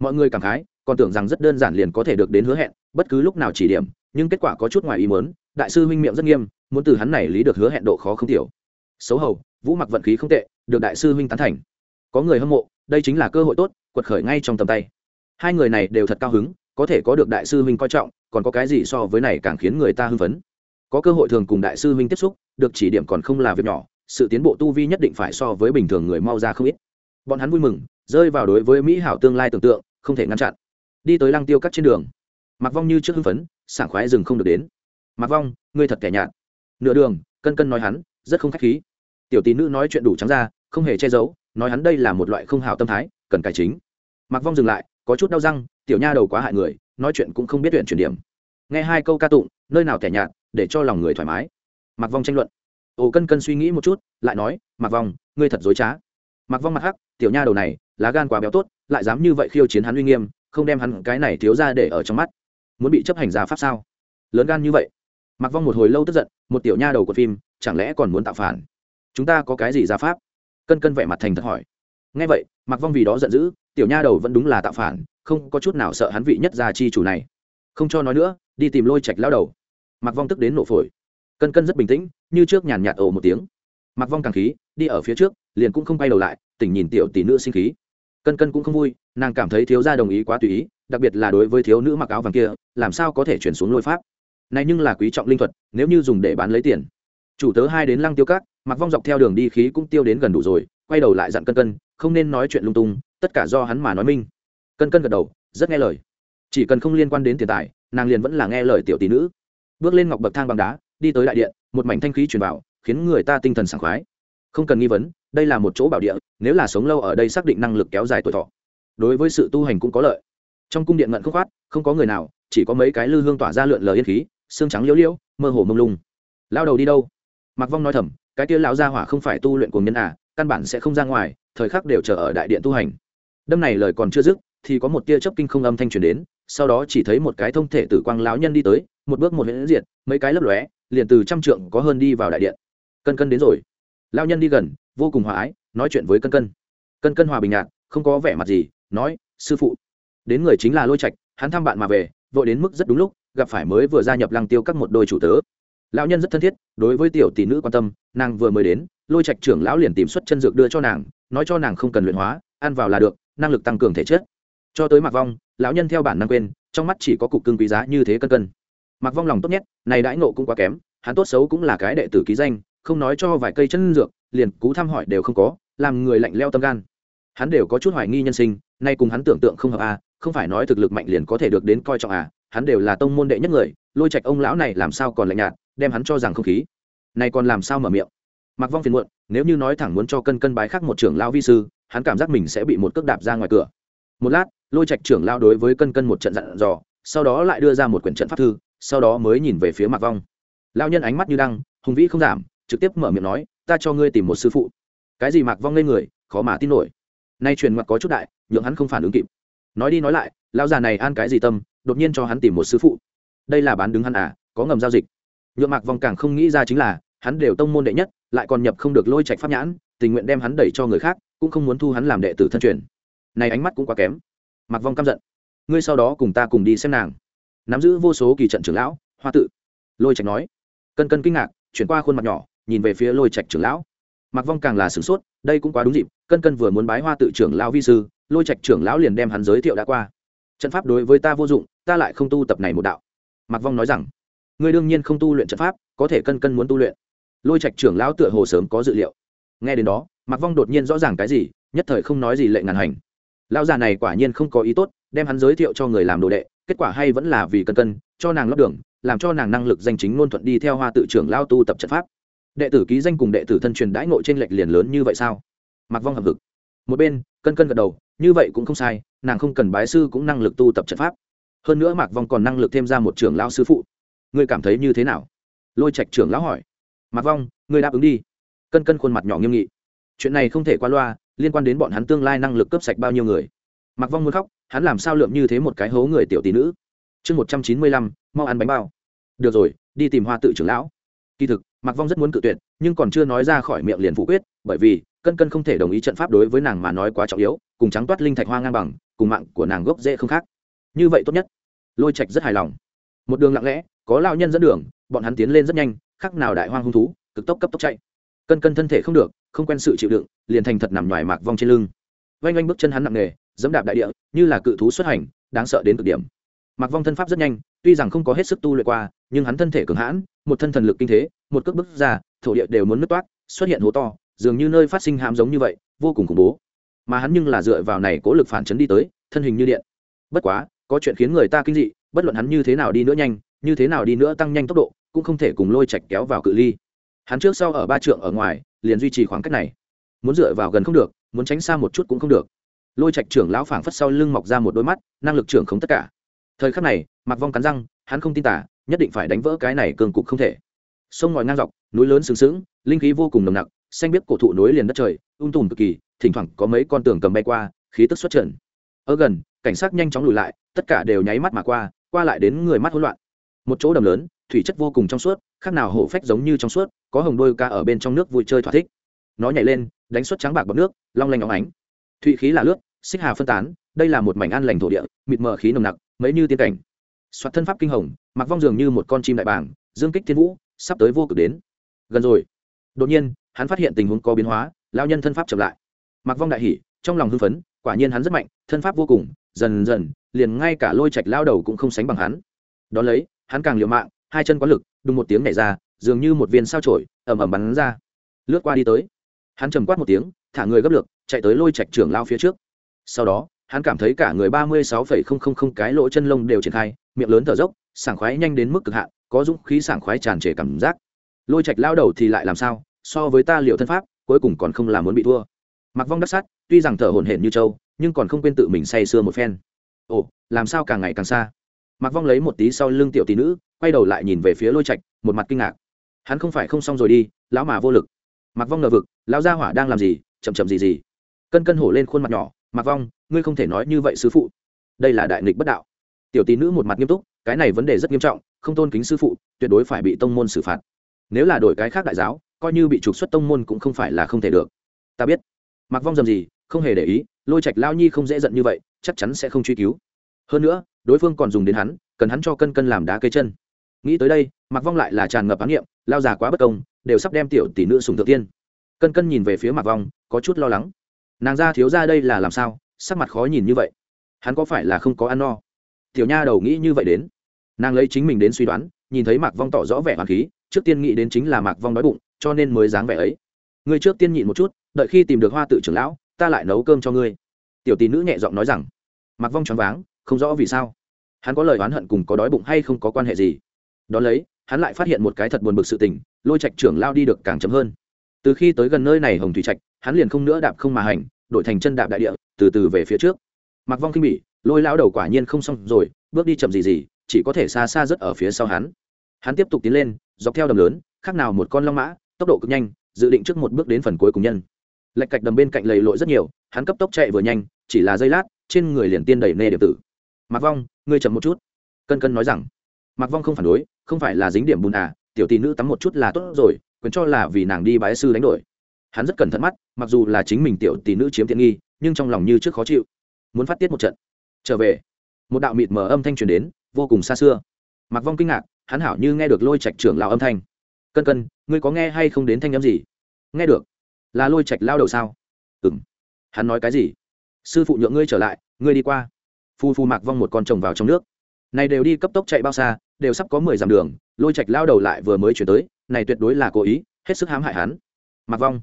Mọi người cảm khái, còn tưởng rằng rất đơn giản liền có thể được đến hứa hẹn, bất cứ lúc nào chỉ điểm, nhưng kết quả có chút ngoài ý muốn, đại sư huynh miệng rất nghiêm, muốn từ hắn này lý được hứa hẹn độ khó không tiểu. Xấu hầu, vũ mặc vận khí không tệ, được đại sư huynh tán thành. Có người hâm mộ, đây chính là cơ hội tốt, quật khởi ngay trong tầm tay. Hai người này đều thật cao hứng, có thể có được đại sư huynh coi trọng, còn có cái gì so với này càng khiến người ta hưng phấn. Có cơ hội thường cùng đại sư huynh tiếp xúc, được chỉ điểm còn không là việc nhỏ sự tiến bộ tu vi nhất định phải so với bình thường người mau ra không ít. Bọn hắn vui mừng, rơi vào đối với mỹ hảo tương lai tưởng tượng, không thể ngăn chặn. Đi tới lăng tiêu cắt trên đường. Mặc vong như trước hưng phấn, sảng khoái rừng không được đến. Mặc vong, ngươi thật kẻ nhạt. Nửa đường, cân cân nói hắn, rất không khách khí. Tiểu tín nữ nói chuyện đủ trắng ra, không hề che giấu, nói hắn đây là một loại không hảo tâm thái, cần cải chính. Mặc vong dừng lại, có chút đau răng, tiểu nha đầu quá hại người, nói chuyện cũng không biết chuyện chuyển điểm. Nghe hai câu ca tụng, nơi nào kẻ nhạt, để cho lòng người thoải mái. Mặc vong tranh luận ồ cân cân suy nghĩ một chút, lại nói mặc vong, ngươi thật dối trá. Mặc vong mặt hắc, tiểu nha đầu này, lá gan quá béo tốt, lại dám như vậy khiêu chiến hắn uy nghiêm, không đem hắn cái này thiếu ra để ở trong mắt. Muốn bị chấp hành giả pháp sao? Lớn gan như vậy. Mặc vong một hồi lâu tức giận, một tiểu nha đầu của phim, chẳng lẽ còn muốn tạo phản? Chúng ta có cái gì ra pháp? Cân cân vẻ mặt thành thật hỏi. Ngay vậy mặc vong vì đó giận dữ, tiểu nha đầu vẫn đúng là tạo phản, không có chút nào sợ hắn vị nhất gia chi chủ này. Không cho nói nữa, đi tìm lôi trạch lao đầu. Mặc vong tức đến nổ phổi cân cân rất bình tĩnh, như trước nhàn nhạt ồ một tiếng. Mặc vong càng khí, đi ở phía trước, liền cũng không quay đầu lại, tỉnh nhìn tiểu tỷ nữ sinh khí. Cân cân cũng không vui, nàng cảm thấy thiếu gia đồng ý quá tùy ý, đặc biệt là đối với thiếu nữ mặc áo vàng kia, làm sao có thể chuyển xuống lôi pháp. Này nhưng là quý trọng linh thuật, nếu như dùng để bán lấy tiền. Chủ tớ hai đến lăng tiêu cát mặc vong dọc theo đường đi khí cũng tiêu đến gần đủ rồi, quay đầu lại dặn cân cân, không nên nói chuyện lung tung, tất cả do hắn mà nói minh. Cân cân gật đầu, rất nghe lời. Chỉ cần không liên quan đến tiền tài, nàng liền vẫn là nghe lời tiểu tỷ nữ. Bước lên ngọc bậc thang bằng đá đi tới đại điện, một mảnh thanh khí truyền vào, khiến người ta tinh thần sảng khoái. Không cần nghi vấn, đây là một chỗ bảo địa, nếu là sống lâu ở đây xác định năng lực kéo dài tuổi thọ. Đối với sự tu hành cũng có lợi. Trong cung điện ngận không khoát, không có người nào, chỉ có mấy cái lư hương tỏa ra lượn lờ yên khí, xương trắng liễu liễu, mơ hồ mông lung. Lao đầu đi đâu? Mặc vong nói thầm, cái kia lão gia hỏa không phải tu luyện cuồng nhân à căn bản sẽ không ra ngoài, thời khắc đều chờ ở đại điện tu hành. Đâm này lời còn chưa dứt, thì có một tia chớp kinh không âm thanh truyền đến, sau đó chỉ thấy một cái thông thể tử quang lão nhân đi tới, một bước một huyễn diệt, mấy cái lấp lóe liền từ trăm trượng có hơn đi vào đại điện. Cân cân đến rồi. Lão nhân đi gần, vô cùng hòa ái, nói chuyện với cân cân. Cân cân hòa bình nhạt, không có vẻ mặt gì, nói, sư phụ. Đến người chính là lôi trạch, hắn thăm bạn mà về, vội đến mức rất đúng lúc, gặp phải mới vừa gia nhập lăng tiêu các một đôi chủ tớ. Lão nhân rất thân thiết, đối với tiểu tỷ nữ quan tâm, nàng vừa mới đến, lôi trạch trưởng lão liền tìm xuất chân dược đưa cho nàng, nói cho nàng không cần luyện hóa, ăn vào là được, năng lực tăng cường thể chất. Cho tới mặc vong, lão nhân theo bản năng quên, trong mắt chỉ có cục cưng quý giá như thế cân cân mặc vong lòng tốt nhất, này đãi nộ cũng quá kém, hắn tốt xấu cũng là cái đệ tử ký danh, không nói cho vài cây chân dược, liền cú thăm hỏi đều không có, làm người lạnh leo tâm gan. Hắn đều có chút hoài nghi nhân sinh, nay cùng hắn tưởng tượng không hợp à không phải nói thực lực mạnh liền có thể được đến coi trọng à hắn đều là tông môn đệ nhất người, lôi trạch ông lão này làm sao còn lạnh nhạt, đem hắn cho rằng không khí. Này còn làm sao mở miệng? Mặc vong phiền muộn, nếu như nói thẳng muốn cho cân cân bái khác một trưởng lão vi sư, hắn cảm giác mình sẽ bị một cước đạp ra ngoài cửa. Một lát, lôi trạch trưởng lao đối với cân cân một trận dặn dò, sau đó lại đưa ra một quyển trận pháp thư sau đó mới nhìn về phía mặc vong. Lao nhân ánh mắt như đăng, hùng vĩ không giảm, trực tiếp mở miệng nói, ta cho ngươi tìm một sư phụ. Cái gì mặc vong lên người, khó mà tin nổi. Nay truyền mặt có chút đại, nhượng hắn không phản ứng kịp. Nói đi nói lại lao già này an cái gì tâm, đột nhiên cho hắn tìm một sư phụ. Đây là bán đứng hắn à có ngầm giao dịch. Nhượng mạc vong càng không nghĩ ra chính là, hắn đều tông môn đệ nhất, lại còn nhập không được lôi trạch pháp nhãn, tình nguyện đem hắn đẩy cho người khác, cũng không muốn thu hắn làm đệ tử thân truyền. Này ánh mắt cũng quá kém. Mạc vong căm giận. Ngươi sau đó cùng ta cùng đi xem nàng nắm giữ vô số kỳ trận trưởng lão, hoa tự. Lôi trạch nói. Cân cân kinh ngạc, chuyển qua khuôn mặt nhỏ, nhìn về phía lôi trạch trưởng lão. Mặc vong càng là sửng sốt, đây cũng quá đúng dịp, cân cân vừa muốn bái hoa tự trưởng lão vi sư, lôi trạch trưởng lão liền đem hắn giới thiệu đã qua. Trận pháp đối với ta vô dụng, ta lại không tu tập này một đạo. Mặc vong nói rằng, ngươi đương nhiên không tu luyện trận pháp, có thể cân cân muốn tu luyện. Lôi trạch trưởng lão tựa hồ sớm có dự liệu. Nghe đến đó Mặc vong đột nhiên rõ ràng cái gì, nhất thời không nói gì lệ ngàn hành. Lão già này quả nhiên không có ý tốt, đem hắn giới thiệu cho người làm đồ đệ kết quả hay vẫn là vì cân cân, cho nàng lót đường, làm cho nàng năng lực danh chính ngôn thuận đi theo hoa tự trưởng lao tu tập trận pháp. Đệ tử ký danh cùng đệ tử thân truyền đãi ngộ trên lệch liền lớn như vậy sao? Mặc vong hợp vực một bên, cân cân gật đầu, như vậy cũng không sai, nàng không cần bái sư cũng năng lực tu tập trận pháp. Hơn nữa mạc vong còn năng lực thêm ra một trưởng lao sư phụ. Ngươi cảm thấy như thế nào? Lôi trạch trưởng lão hỏi. Mạc vong, ngươi đáp ứng đi. Cân cân khuôn mặt nhỏ nghiêm nghị. Chuyện này không thể qua loa, liên quan đến bọn hắn tương lai năng lực cấp sạch bao nhiêu người mặc vong muốn khóc, hắn làm sao lượm như thế một cái hố người tiểu tỷ nữ? Chương một trăm chín mươi lăm, mau ăn bánh bao. Được rồi, đi tìm hoa tự trưởng lão. Kỳ thực mặc vong rất muốn cự tuyệt, nhưng còn chưa nói ra khỏi miệng liền phủ quyết, bởi vì, cân cân không thể đồng ý trận pháp đối với nàng mà nói quá trọng yếu, cùng trắng toát linh thạch hoa ngang bằng, cùng mạng của nàng gốc dễ không khác. Như vậy tốt nhất. Lôi trạch rất hài lòng. Một đường lặng lẽ, có lao nhân dẫn đường, bọn hắn tiến lên rất nhanh khác nào đại hoang hung thú, cực tốc cấp tốc chạy. Cân cân thân thể không được, không quen sự chịu đựng, liền thành thật nằm ngoài mạc vong trên lưng. Vanh oanh bước chân hắn nặng nề dẫm đạp đại địa, như là cự thú xuất hành, đáng sợ đến cực điểm. Mặc vong thân pháp rất nhanh, tuy rằng không có hết sức tu luyện qua, nhưng hắn thân thể cường hãn, một thân thần lực kinh thế, một cước bước ra, thổ địa đều muốn nứt toát, xuất hiện hố to, dường như nơi phát sinh hãm giống như vậy, vô cùng khủng bố. Mà hắn nhưng là dựa vào này cố lực phản chấn đi tới, thân hình như điện. Bất quá, có chuyện khiến người ta kinh dị, bất luận hắn như thế nào đi nữa nhanh, như thế nào đi nữa tăng nhanh tốc độ, cũng không thể cùng lôi chạch kéo vào cự ly. Hắn trước sau ở ba trượng ở ngoài, liền duy trì khoảng cách này. Muốn dựa vào gần không được, muốn tránh xa một chút cũng không được lôi trạch trưởng lão phảng phất sau lưng mọc ra một đôi mắt, năng lực trưởng không tất cả. Thời khắc này mặc vong cắn răng, hắn không tin tả nhất định phải đánh vỡ cái này cường cục không thể. Sông ngòi ngang dọc, núi lớn sừng sững, linh khí vô cùng nồng nặc, xanh biết cổ thụ nối liền đất trời, ung tùm cực kỳ, thỉnh thoảng có mấy con tường cầm bay qua, khí tức xuất trần. Ở gần, cảnh sát nhanh chóng lùi lại, tất cả đều nháy mắt mà qua qua lại đến người mắt hỗn loạn. Một chỗ đầm lớn, thủy chất vô cùng trong suốt, khác nào hổ phách giống như trong suốt, có hồng đôi ca ở bên trong nước vui chơi thỏa thích. Nó nhảy lên, đánh xuất trắng bạc bọc nước, long lanh óng ánh thụy khí là lướt xích hà phân tán đây là một mảnh an lành thổ địa mịt mờ khí nồng nặc mấy như tiên cảnh. Soạt thân pháp kinh hồng mặc vong dường như một con chim đại bảng, dương kích thiên vũ sắp tới vô cực đến. Gần rồi. Đột nhiên hắn phát hiện tình huống có biến hóa lao nhân thân pháp chậm lại. Mặc vong đại hỉ trong lòng hưng phấn quả nhiên hắn rất mạnh thân pháp vô cùng dần dần liền ngay cả lôi trạch lao đầu cũng không sánh bằng hắn. Đón lấy hắn càng liều mạng hai chân có lực đùng một tiếng nhảy ra dường như một viên sao trổi ẩm ẩm bắn ra. Lướt qua đi tới. Hắn trầm quát một tiếng thả người gấp lực chạy tới lôi trạch trưởng lao phía trước. Sau đó, hắn cảm thấy cả người ba mươi sáu phẩy không không không cái lỗ chân lông đều triển khai, miệng lớn thở dốc, sảng khoái nhanh đến mức cực hạn, có dũng khí sảng khoái tràn trề cảm giác. Lôi trạch lao đầu thì lại làm sao? So với ta liệu thân pháp, cuối cùng còn không làm muốn bị thua. Mặc vong đắc sát, tuy rằng thở hổn hển như trâu, nhưng còn không quên tự mình say sưa một phen. Ồ, làm sao càng ngày càng xa? Mặc vong lấy một tí sau lưng tiểu tỷ nữ, quay đầu lại nhìn về phía lôi trạch, một mặt kinh ngạc. Hắn không phải không xong rồi đi, lão mà vô lực. Mặc vong ngờ vực, lão gia hỏa đang làm gì, chậm chậm gì gì cân cân hổ lên khuôn mặt nhỏ mặc vong, ngươi không thể nói như vậy, sư phụ. Đây là đại nghịch bất đạo. Tiểu tỷ nữ một mặt nghiêm túc, cái này vấn đề rất nghiêm trọng, không tôn kính sư phụ, tuyệt đối phải bị tông môn xử phạt. Nếu là đổi cái khác đại giáo, coi như bị trục xuất tông môn cũng không phải là không thể được. Ta biết. Mặc vong dầm gì không hề để ý, lôi trạch lao nhi không dễ giận như vậy, chắc chắn sẽ không truy cứu. Hơn nữa, đối phương còn dùng đến hắn, cần hắn cho cân cân làm đá cây chân. Nghĩ tới đây mặc vong lại là tràn ngập ám nghiệm lao già quá bất công, đều sắp đem tiểu tỷ nữ sùng thượng tiên. Cân cân nhìn về phía mặc vong, có chút lo lắng nàng ra thiếu ra đây là làm sao? Sắc mặt khó nhìn như vậy. Hắn có phải là không có ăn no? Tiểu nha đầu nghĩ như vậy đến. Nàng lấy chính mình đến suy đoán, nhìn thấy mạc vong tỏ rõ vẻ hoàng khí, trước tiên nghĩ đến chính là mạc vong đói bụng, cho nên mới dáng vẻ ấy. Ngươi trước tiên nhịn một chút, đợi khi tìm được hoa tự trưởng lão, ta lại nấu cơm cho ngươi. Tiểu tỷ nữ nhẹ giọng nói rằng. Mạc vong choáng váng, không rõ vì sao. Hắn có lời oán hận cùng có đói bụng hay không có quan hệ gì. Đ ó lấy, hắn lại phát hiện một cái thật buồn bực sự tình, lôi trạch trưởng lao đi được càng chấm hơn. Từ khi tới gần nơi này hồng thủy trạch hắn liền không nữa đạp không mà hành, đổi thành chân đạp đại địa, từ từ về phía trước. Mặc vong kinh bỉ, lôi lão đầu quả nhiên không xong rồi, bước đi chậm gì gì, chỉ có thể xa xa rất ở phía sau hắn. Hắn tiếp tục tiến lên, dọc theo đầm lớn, khác nào một con long mã, tốc độ cực nhanh, dự định trước một bước đến phần cuối cùng nhân. Lạch cạch đầm bên cạnh lầy lội rất nhiều, hắn cấp tốc chạy vừa nhanh, chỉ là giây lát, trên người liền tiên đẩy nê điệp tử. Mặc vong, ngươi chậm một chút. Cân cân nói rằng mặc vong không phản đối, không phải là dính điểm bùn à tiểu tỷ nữ tắm một chút là tốt rồi, quyền cho là vì nàng đi bái sư đánh đổi hắn rất cẩn thận mắt, mặc dù là chính mình tiểu tỷ nữ chiếm tiện nghi, nhưng trong lòng như trước khó chịu. Muốn phát tiết một trận. Trở về. Một đạo mịt mờ âm thanh truyền đến, vô cùng xa xưa. Mặc vong kinh ngạc, hắn hảo như nghe được lôi trạch trưởng lão âm thanh. Cân cân, ngươi có nghe hay không đến thanh âm gì? Nghe được. Là lôi trạch lao đầu sao? Ừ m hắn nói cái gì? Sư phụ nhượng ngươi trở lại, ngươi đi qua. Phu phu mạc vong một con chồng vào trong nước. Này đều đi cấp tốc chạy bao xa, đều sắp có mười dặm đường, lôi trạch lao đầu lại vừa mới chuyển tới, này tuyệt đối là cố ý, hết sức hãm hại hắn. Mặc vong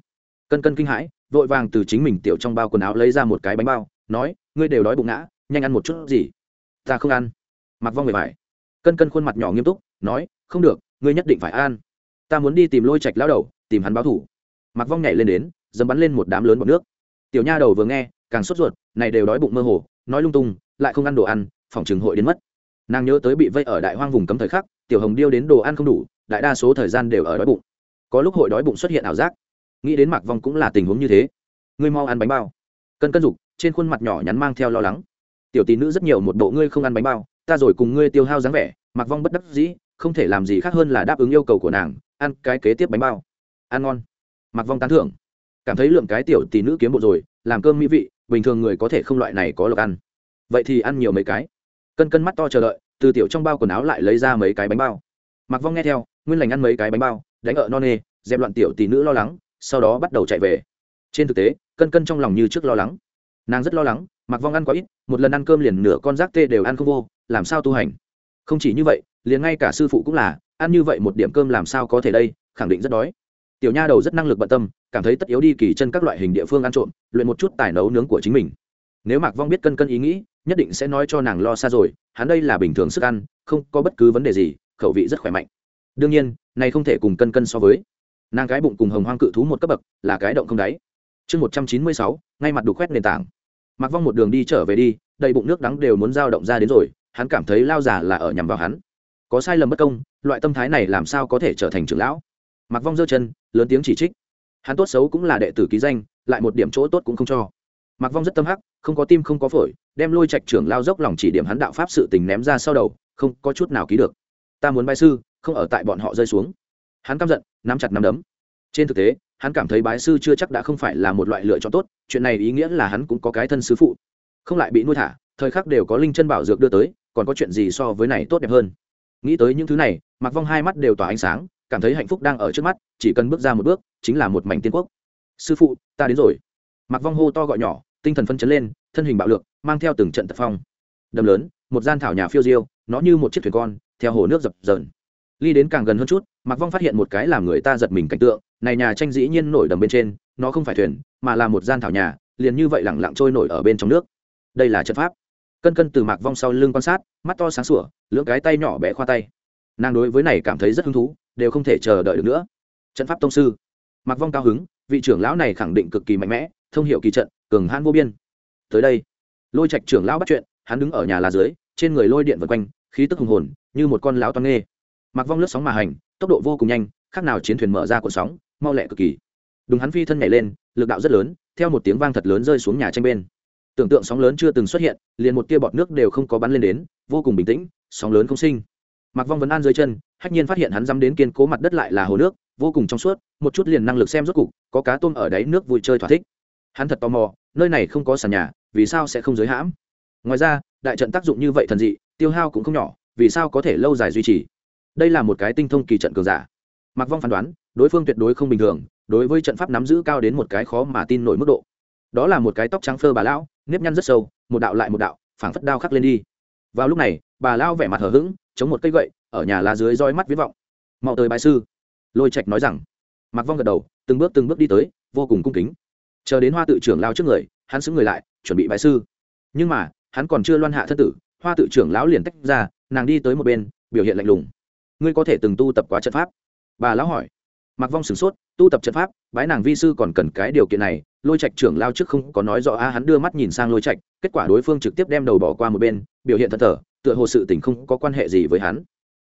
cân cân kinh hãi, vội vàng từ chính mình tiểu trong bao quần áo lấy ra một cái bánh bao, nói, ngươi đều đói bụng ngã, nhanh ăn một chút gì? Ta không ăn. Mặc vong người phải cân cân khuôn mặt nhỏ nghiêm túc, nói, không được, ngươi nhất định phải ăn. Ta muốn đi tìm lôi trạch lao đầu, tìm hắn báo thủ. Mặc vong nhảy lên đến dấm bắn lên một đám lớn bọc nước. Tiểu nha đầu vừa nghe, càng sốt ruột, này đều đói bụng mơ hồ, nói lung tung, lại không ăn đồ ăn, phòng chừng hội đến mất. Nàng nhớ tới bị vây ở đại hoang vùng cấm thời khắc, tiểu hồng điêu đến đồ ăn không đủ, đại đa số thời gian đều ở đói bụng. Có lúc hội đói bụng xuất hiện ảo giác nghĩ đến mạc vong cũng là tình huống như thế. Ngươi mau ăn bánh bao. Cân cân dục, trên khuôn mặt nhỏ nhắn mang theo lo lắng. Tiểu tỷ nữ rất nhiều, một bộ ngươi không ăn bánh bao, ta rồi cùng ngươi tiêu hao dáng vẻ. Mạc vong bất đắc dĩ, không thể làm gì khác hơn là đáp ứng yêu cầu của nàng, ăn cái kế tiếp bánh bao. Ăn ngon. Mạc vong tán thưởng. Cảm thấy lượng cái tiểu tỷ nữ kiếm bộ rồi, làm cơm mỹ vị, bình thường người có thể không loại này có lộc ăn. Vậy thì ăn nhiều mấy cái. Cân cân mắt to chờ đợi, từ tiểu trong bao quần áo lại lấy ra mấy cái bánh bao. Mặc vong nghe theo, nguyên lành ăn mấy cái bánh bao, đánh ở non nê, dẹp loạn tiểu tỷ nữ lo lắng sau đó bắt đầu chạy về. Trên thực tế, cân cân trong lòng như trước lo lắng. Nàng rất lo lắng, mặc vong ăn quá ít, một lần ăn cơm liền nửa con rác tê đều ăn không vô, làm sao tu hành? Không chỉ như vậy, liền ngay cả sư phụ cũng là, ăn như vậy một điểm cơm làm sao có thể đây, khẳng định rất đói. Tiểu nha đầu rất năng lực bận tâm, cảm thấy tất yếu đi kỳ chân các loại hình địa phương ăn trộm, luyện một chút tài nấu nướng của chính mình. Nếu mạc vong biết cân cân ý nghĩ, nhất định sẽ nói cho nàng lo xa rồi, hắn đây là bình thường sức ăn, không có bất cứ vấn đề gì, khẩu vị rất khỏe mạnh. Đương nhiên, này không thể cùng cân cân so với nàng cái bụng cùng hồng hoang cự thú một cấp bậc, là cái động không đáy. Chương một trăm chín mươi sáu, ngay mặt đục khoét nền tảng. Mặc vong một đường đi trở về đi, đầy bụng nước đắng đều muốn dao động ra đến rồi, hắn cảm thấy lao giả là ở nhằm vào hắn. Có sai lầm bất công, loại tâm thái này làm sao có thể trở thành trưởng lão? Mặc vong giơ chân, lớn tiếng chỉ trích. Hắn tốt xấu cũng là đệ tử ký danh, lại một điểm chỗ tốt cũng không cho. Mặc vong rất tâm hắc, không có tim không có phổi, đem lôi trạch trưởng lao dốc lòng chỉ điểm hắn đạo pháp sự tình ném ra sau đầu, không có chút nào ký được. Ta muốn bay sư, không ở tại bọn họ rơi xuống. Hắn căm giận nắm chặt nắm đấm. Trên thực tế, hắn cảm thấy bái sư chưa chắc đã không phải là một loại lựa chọn tốt, chuyện này ý nghĩa là hắn cũng có cái thân sư phụ. Không lại bị nuôi thả, thời khắc đều có linh chân bảo dược đưa tới, còn có chuyện gì so với này tốt đẹp hơn? Nghĩ tới những thứ này mặc vong hai mắt đều tỏa ánh sáng, cảm thấy hạnh phúc đang ở trước mắt, chỉ cần bước ra một bước, chính là một mảnh tiên quốc. Sư phụ, ta đến rồi. Mặc vong hô to gọi nhỏ, tinh thần phân chấn lên, thân hình bạo lực, mang theo từng trận tật phong. Đầm lớn, một gian thảo nhà phiêu diêu, nó như một chiếc thuyền con, theo hồ nước dập dờn ly đến càng gần hơn chút mặc vong phát hiện một cái làm người ta giật mình cảnh tượng, này nhà tranh dĩ nhiên nổi đầm bên trên, nó không phải thuyền, mà là một gian thảo nhà, liền như vậy lẳng lặng trôi nổi ở bên trong nước. Đây là trận pháp. Cân cân từ mạc vong sau lưng quan sát, mắt to sáng sủa, lưỡng cái tay nhỏ bé khoa tay. Nàng đối với này cảm thấy rất hứng thú, đều không thể chờ đợi được nữa. Trận pháp tông sư. Mạc vong cao hứng, vị trưởng lão này khẳng định cực kỳ mạnh mẽ, thông hiệu kỳ trận, cường hãn vô biên. Tới đây, lôi trạch trưởng lão bắt chuyện, hắn đứng ở nhà là dưới, trên người lôi điện vật quanh, khí tức hùng hồn, như một con lão toan nghê mặc vong lướt sóng mà hành, tốc độ vô cùng nhanh, khác nào chiến thuyền mở ra cuộn sóng, mau lẹ cực kỳ. Đúng hắn phi thân nhảy lên, lực đạo rất lớn, theo một tiếng vang thật lớn rơi xuống nhà tranh bên. Tưởng tượng sóng lớn chưa từng xuất hiện, liền một tia bọt nước đều không có bắn lên đến, vô cùng bình tĩnh, sóng lớn không sinh. Mặc vong vấn an dưới chân, hách nhiên phát hiện hắn dám đến kiên cố mặt đất lại là hồ nước, vô cùng trong suốt, một chút liền năng lực xem rốt cục, có cá tôm ở đáy nước vui chơi thỏa thích. Hắn thật tò mò, nơi này không có sàn nhà, vì sao sẽ không giới hãm? Ngoài ra, đại trận tác dụng như vậy thần dị, tiêu hao cũng không nhỏ, vì sao có thể lâu dài duy trì? Đây là một cái tinh thông kỳ trận cường giả. Mặc vong phán đoán, đối phương tuyệt đối không bình thường, đối với trận pháp nắm giữ cao đến một cái khó mà tin nổi mức độ. Đó là một cái tóc trắng phơ bà lão, nếp nhăn rất sâu, một đạo lại một đạo, phảng phất đao khắc lên đi. Vào lúc này, bà lao vẻ mặt hờ hững, chống một cây gậy, ở nhà lá dưới roi mắt viết vọng. Mau tới bài sư. Lôi trạch nói rằng. Mặc vong gật đầu, từng bước từng bước đi tới, vô cùng cung kính. Chờ đến hoa tự trưởng lao trước người, hắn xứng người lại, chuẩn bị bài sư. Nhưng mà, hắn còn chưa loan hạ thân tử, hoa tự trưởng lão liền tách ra, nàng đi tới một bên, biểu hiện lạnh lùng ngươi có thể từng tu tập quá trận pháp? Bà lão hỏi. Mặc vong sửng sốt, tu tập trận pháp, bái nàng vi sư còn cần cái điều kiện này, lôi trạch trưởng lao trước không có nói rõ, a, hắn đưa mắt nhìn sang lôi trạch, kết quả đối phương trực tiếp đem đầu bỏ qua một bên, biểu hiện thật thở tựa hồ sự tình không có quan hệ gì với hắn.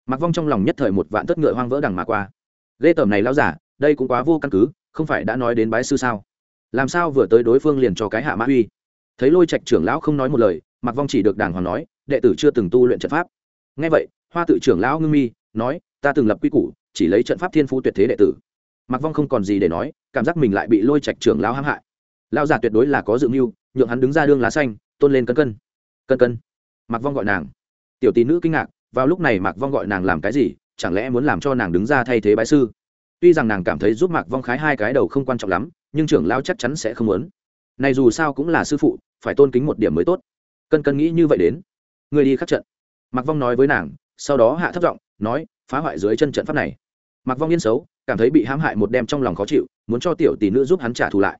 Mặc vong trong lòng nhất thời một vạn tất ngựa hoang vỡ đằng mà qua. Ghê tởm này lao giả, đây cũng quá vô căn cứ, không phải đã nói đến bái sư sao? Làm sao vừa tới đối phương liền cho cái hạ mã uy? Thấy lôi trạch trưởng lão không nói một lời mặc vong chỉ được đàng hoàng nói, đệ tử chưa từng tu luyện trận pháp. Ngay vậy, hoa tự trưởng lão ngưng mi nói, ta từng lập quy củ, chỉ lấy trận pháp thiên phú tuyệt thế đệ tử. Mặc vong không còn gì để nói, cảm giác mình lại bị lôi trạch trưởng lão hãm hại. Lao giả tuyệt đối là có dự mưu, nhượng hắn đứng ra đương lá xanh, tôn lên cân cân. Cân cân? Mặc vong gọi nàng. Tiểu tỷ nữ kinh ngạc, vào lúc này mặc vong gọi nàng làm cái gì, chẳng lẽ muốn làm cho nàng đứng ra thay thế bái sư? Tuy rằng nàng cảm thấy giúp mạc vong khái hai cái đầu không quan trọng lắm, nhưng trưởng lão chắc chắn sẽ không muốn. Này dù sao cũng là sư phụ, phải tôn kính một điểm mới tốt. Cân cân nghĩ như vậy đến. Người đi khắc trận. Mạc vong nói với nàng, sau đó hạ thấp giọng nói, phá hoại dưới chân trận pháp này. Mặc vong yên xấu, cảm thấy bị hãm hại một đem trong lòng khó chịu, muốn cho tiểu tỷ nữ giúp hắn trả thù lại.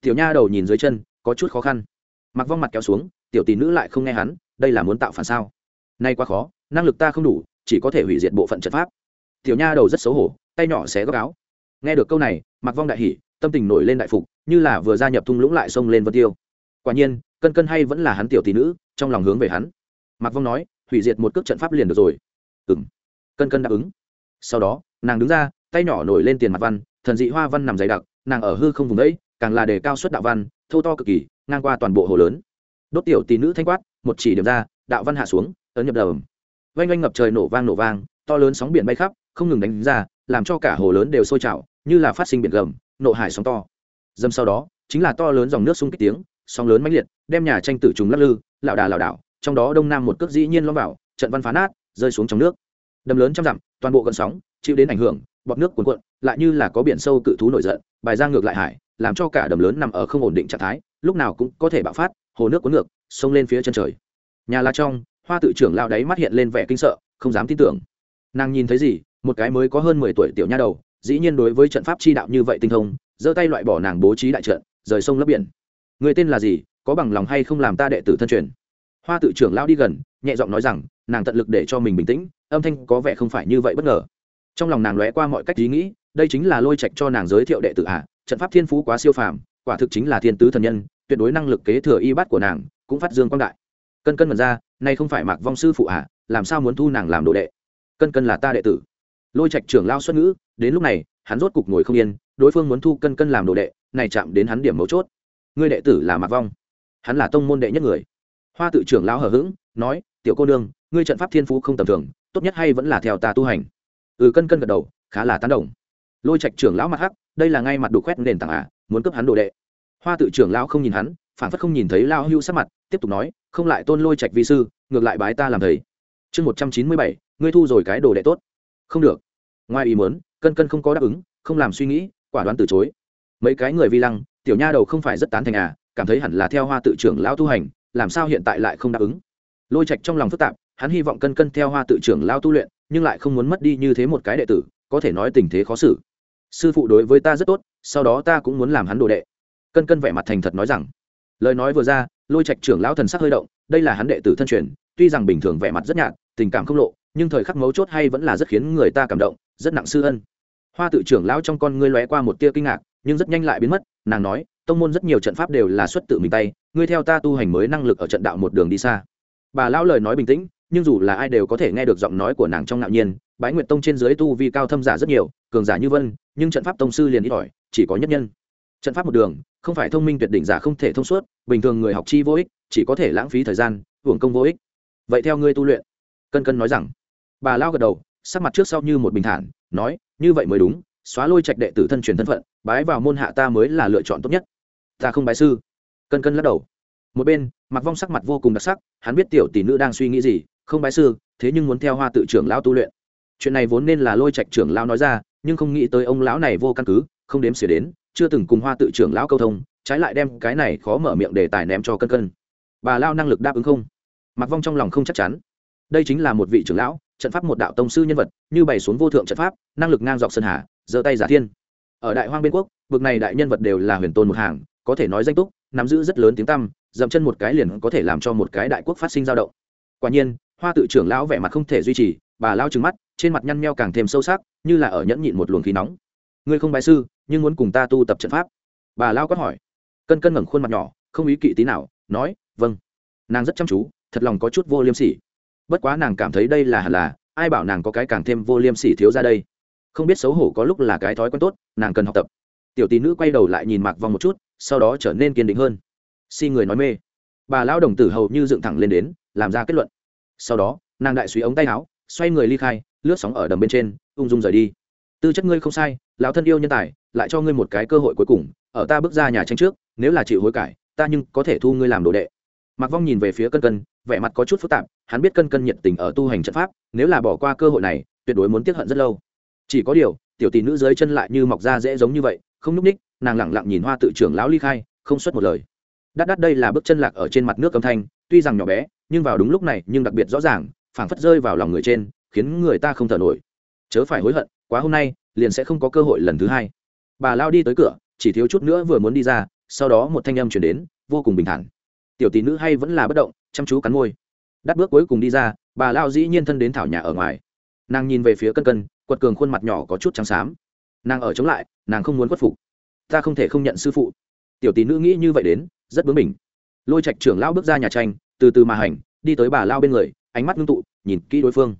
Tiểu nha đầu nhìn dưới chân, có chút khó khăn. Mặc vong mặt kéo xuống, tiểu tỷ nữ lại không nghe hắn, đây là muốn tạo phản sao? Nay quá khó, năng lực ta không đủ, chỉ có thể hủy diệt bộ phận trận pháp. Tiểu nha đầu rất xấu hổ, tay nhỏ xé góc áo. Nghe được câu này mặc vong đại hỉ, tâm tình nổi lên đại phục, như là vừa gia nhập thung lũng lại xông lên vân tiêu. Quả nhiên, cân cân hay vẫn là hắn tiểu tỷ nữ, trong lòng hướng về hắn. Mặc vong nói, hủy diệt một cước trận pháp liền được rồi. Ừ m cân cân đáp ứng. Sau đó, nàng đứng ra, tay nhỏ nổi lên tiền mặt văn, thần dị hoa văn nằm dày đặc, nàng ở hư không vùng đấy, càng là đề cao suất đạo văn thâu to cực kỳ, ngang qua toàn bộ hồ lớn. Đốt tiểu tỷ nữ thanh quát, một chỉ điểm ra, đạo văn hạ xuống, ấn nhập đầm. Vanh vanh ngập trời nổ vang nổ vang, to lớn sóng biển bay khắp, không ngừng đánh ra, làm cho cả hồ lớn đều sôi trào, như là phát sinh biển gầm, nộ hải sóng to. Dâm sau đó, chính là to lớn dòng nước sung kích tiếng, sóng lớn mãnh liệt, đem nhà tranh tử trùng lắc lư, lảo đà lảo đảo, trong đó đông nam một cước dĩ nhiên lõm vào, trận văn phá nát, rơi xuống trong nước đầm lớn trăm dặm, toàn bộ gần sóng, chịu đến ảnh hưởng, bọt nước cuồn cuộn, lại như là có biển sâu cự thú nổi giận, bài ra ngược lại hải, làm cho cả đầm lớn nằm ở không ổn định trạng thái, lúc nào cũng có thể bạo phát, hồ nước cuốn ngược xông lên phía chân trời. Nhà la trong, hoa tự trưởng lao đáy mắt hiện lên vẻ kinh sợ, không dám tin tưởng. Nàng nhìn thấy gì, một cái mới có hơn mười tuổi tiểu nha đầu, dĩ nhiên đối với trận pháp chi đạo như vậy tinh thông, giơ tay loại bỏ nàng bố trí đại trận, rời sông lấp biển. Người tên là gì, có bằng lòng hay không làm ta đệ tử thân truyền? Hoa tự trưởng lao đi gần, nhẹ giọng nói rằng nàng tận lực để cho mình bình tĩnh, âm thanh có vẻ không phải như vậy bất ngờ. Trong lòng nàng lóe qua mọi cách ý nghĩ, đây chính là lôi trạch cho nàng giới thiệu đệ tử ạ trận pháp thiên phú quá siêu phàm, quả thực chính là thiên tứ thần nhân, tuyệt đối năng lực kế thừa y bát của nàng, cũng phát dương quang đại. Cân cân mật ra, nay không phải mạc vong sư phụ ạ làm sao muốn thu nàng làm đồ đệ? Cân cân là ta đệ tử. Lôi trạch trưởng lao xuất ngữ, đến lúc này, hắn rốt cục ngồi không yên, đối phương muốn thu cân cân làm đồ đệ, này chạm đến hắn điểm mấu chốt. Ngươi đệ tử là mạc vong. Hắn là tông môn đệ nhất người. Hoa tự trưởng lao hờ hững, nói tiểu cô nương, ngươi trận pháp thiên phú không tầm thường, tốt nhất hay vẫn là theo ta tu hành. Ừ cân cân gật đầu, khá là tán đồng. Lôi trạch trưởng lão mặt hắc, đây là ngay mặt đục khoét nền tảng à muốn cướp hắn đồ đệ. Hoa tự trưởng lão không nhìn hắn phản phất không nhìn thấy lao hưu sắc mặt, tiếp tục nói, không lại tôn lôi trạch vi sư, ngược lại bái ta làm thầy. Chương một trăm chín mươi bảy, ngươi thu rồi cái đồ đệ tốt. Không được. Ngoài ý muốn, cân cân không có đáp ứng, không làm suy nghĩ, quả đoán từ chối. Mấy cái người vi lăng, tiểu nha đầu không phải rất tán thành à cảm thấy hẳn là theo hoa tự trưởng lão tu hành, làm sao hiện tại lại không đáp ứng? Lôi trạch trong lòng phức tạp, hắn hy vọng cân cân theo hoa tự trưởng lao tu luyện, nhưng lại không muốn mất đi như thế một cái đệ tử, có thể nói tình thế khó xử. Sư phụ đối với ta rất tốt, sau đó ta cũng muốn làm hắn đồ đệ. Cân cân vẻ mặt thành thật nói rằng. Lời nói vừa ra, lôi trạch trưởng lão thần sắc hơi động, đây là hắn đệ tử thân truyền, tuy rằng bình thường vẻ mặt rất nhạt, tình cảm không lộ, nhưng thời khắc mấu chốt hay vẫn là rất khiến người ta cảm động, rất nặng sư ân. Hoa tự trưởng lão trong con ngươi lóe qua một tia kinh ngạc, nhưng rất nhanh lại biến mất, nàng nói, tông môn rất nhiều trận pháp đều là xuất tự mình tay, ngươi theo ta tu hành mới năng lực ở trận đạo một đường đi xa bà lão lời nói bình tĩnh, nhưng dù là ai đều có thể nghe được giọng nói của nàng trong ngạo nhiên, bái nguyệt tông trên dưới tu vi cao thâm giả rất nhiều, cường giả như vân, nhưng trận pháp tông sư liền ít ỏi, chỉ có nhất nhân. Trận pháp một đường, không phải thông minh tuyệt đỉnh giả không thể thông suốt, bình thường người học chi vô ích, chỉ có thể lãng phí thời gian, hưởng công vô ích. Vậy theo ngươi tu luyện, cân cân nói rằng, bà lao gật đầu, sắc mặt trước sau như một bình thản, nói, như vậy mới đúng, xóa lôi trạch đệ tử thân truyền thân phận, bái vào môn hạ ta mới là lựa chọn tốt nhất. Ta không bái sư. Cân cân lắc đầu một bên mặc vong sắc mặt vô cùng đặc sắc, hắn biết tiểu tỷ nữ đang suy nghĩ gì, không bái sư, thế nhưng muốn theo hoa tự trưởng lão tu luyện. Chuyện này vốn nên là lôi trạch trưởng lão nói ra, nhưng không nghĩ tới ông lão này vô căn cứ, không đếm xỉa đến, chưa từng cùng hoa tự trưởng lão câu thông, trái lại đem cái này khó mở miệng để tài ném cho cân cân. Bà lao năng lực đáp ứng không? Mặc vong trong lòng không chắc chắn. Đây chính là một vị trưởng lão, trận pháp một đạo tông sư nhân vật, như bày xuống vô thượng trận pháp, năng lực ngang dọc sơn hà, giơ tay giả thiên. Ở đại hoang biên quốc vực này đại nhân vật đều là huyền tôn một hàng, có thể nói danh túc, nắm giữ rất lớn tiếng tăm dậm chân một cái liền có thể làm cho một cái đại quốc phát sinh dao động. Quả nhiên, hoa tự trưởng lão vẻ mặt không thể duy trì, bà lao trừng mắt, trên mặt nhăn meo càng thêm sâu sắc, như là ở nhẫn nhịn một luồng khí nóng. Ngươi không bài sư, nhưng muốn cùng ta tu tập trận pháp? Bà lao quát hỏi. Cân cân ngẩng khuôn mặt nhỏ, không ý kỵ tí nào, nói vâng. Nàng rất chăm chú, thật lòng có chút vô liêm sỉ. Bất quá nàng cảm thấy đây là hẳn là, ai bảo nàng có cái càng thêm vô liêm sỉ thiếu ra đây. Không biết xấu hổ có lúc là cái thói quen tốt, nàng cần học tập. Tiểu tỷ nữ quay đầu lại nhìn mạc vong một chút, sau đó trở nên kiên định hơn si người nói mê bà lão đồng tử hầu như dựng thẳng lên đến làm ra kết luận sau đó nàng đại suy ống tay áo xoay người ly khai lướt sóng ở đầm bên trên ung dung rời đi tư chất ngươi không sai lão thân yêu nhân tài lại cho ngươi một cái cơ hội cuối cùng ở ta bước ra nhà tranh trước nếu là chịu hối cải ta nhưng có thể thu ngươi làm đồ đệ mặc Vong nhìn về phía Cân Cân, vẻ mặt có chút phức tạp, hắn biết Cân Cân nhiệt tình ở tu hành trận pháp, nếu là bỏ qua cơ hội này, tuyệt đối muốn tiếp hận rất lâu. Chỉ có điều, tiểu tỷ nữ dưới chân lại như mọc ra dễ giống như vậy, không nhúc ních, nàng lặng lặng nhìn Hoa tự trưởng lão ly khai, không xuất một lời. Đắt đắt đây là bước chân lạc ở trên mặt nước âm thanh, tuy rằng nhỏ bé, nhưng vào đúng lúc này, nhưng đặc biệt rõ ràng, phảng phất rơi vào lòng người trên, khiến người ta không thở nổi. Chớ phải hối hận, quá hôm nay, liền sẽ không có cơ hội lần thứ hai. Bà lao đi tới cửa, chỉ thiếu chút nữa vừa muốn đi ra, sau đó một thanh âm truyền đến, vô cùng bình thản. Tiểu tỷ nữ hay vẫn là bất động chăm chú cắn môi. Đắt bước cuối cùng đi ra bà lao dĩ nhiên thân đến thảo nhà ở ngoài. Nàng nhìn về phía cân cân quật cường khuôn mặt nhỏ có chút trắng xám. Nàng ở chống lại nàng không muốn khuất phục. Ta không thể không nhận sư phụ. Tiểu tỷ nữ nghĩ như vậy đến rất bướng bỉnh. Lôi trạch trưởng lao bước ra nhà tranh, từ từ mà hành, đi tới bà lao bên người, ánh mắt ngưng tụ, nhìn kỹ đối phương.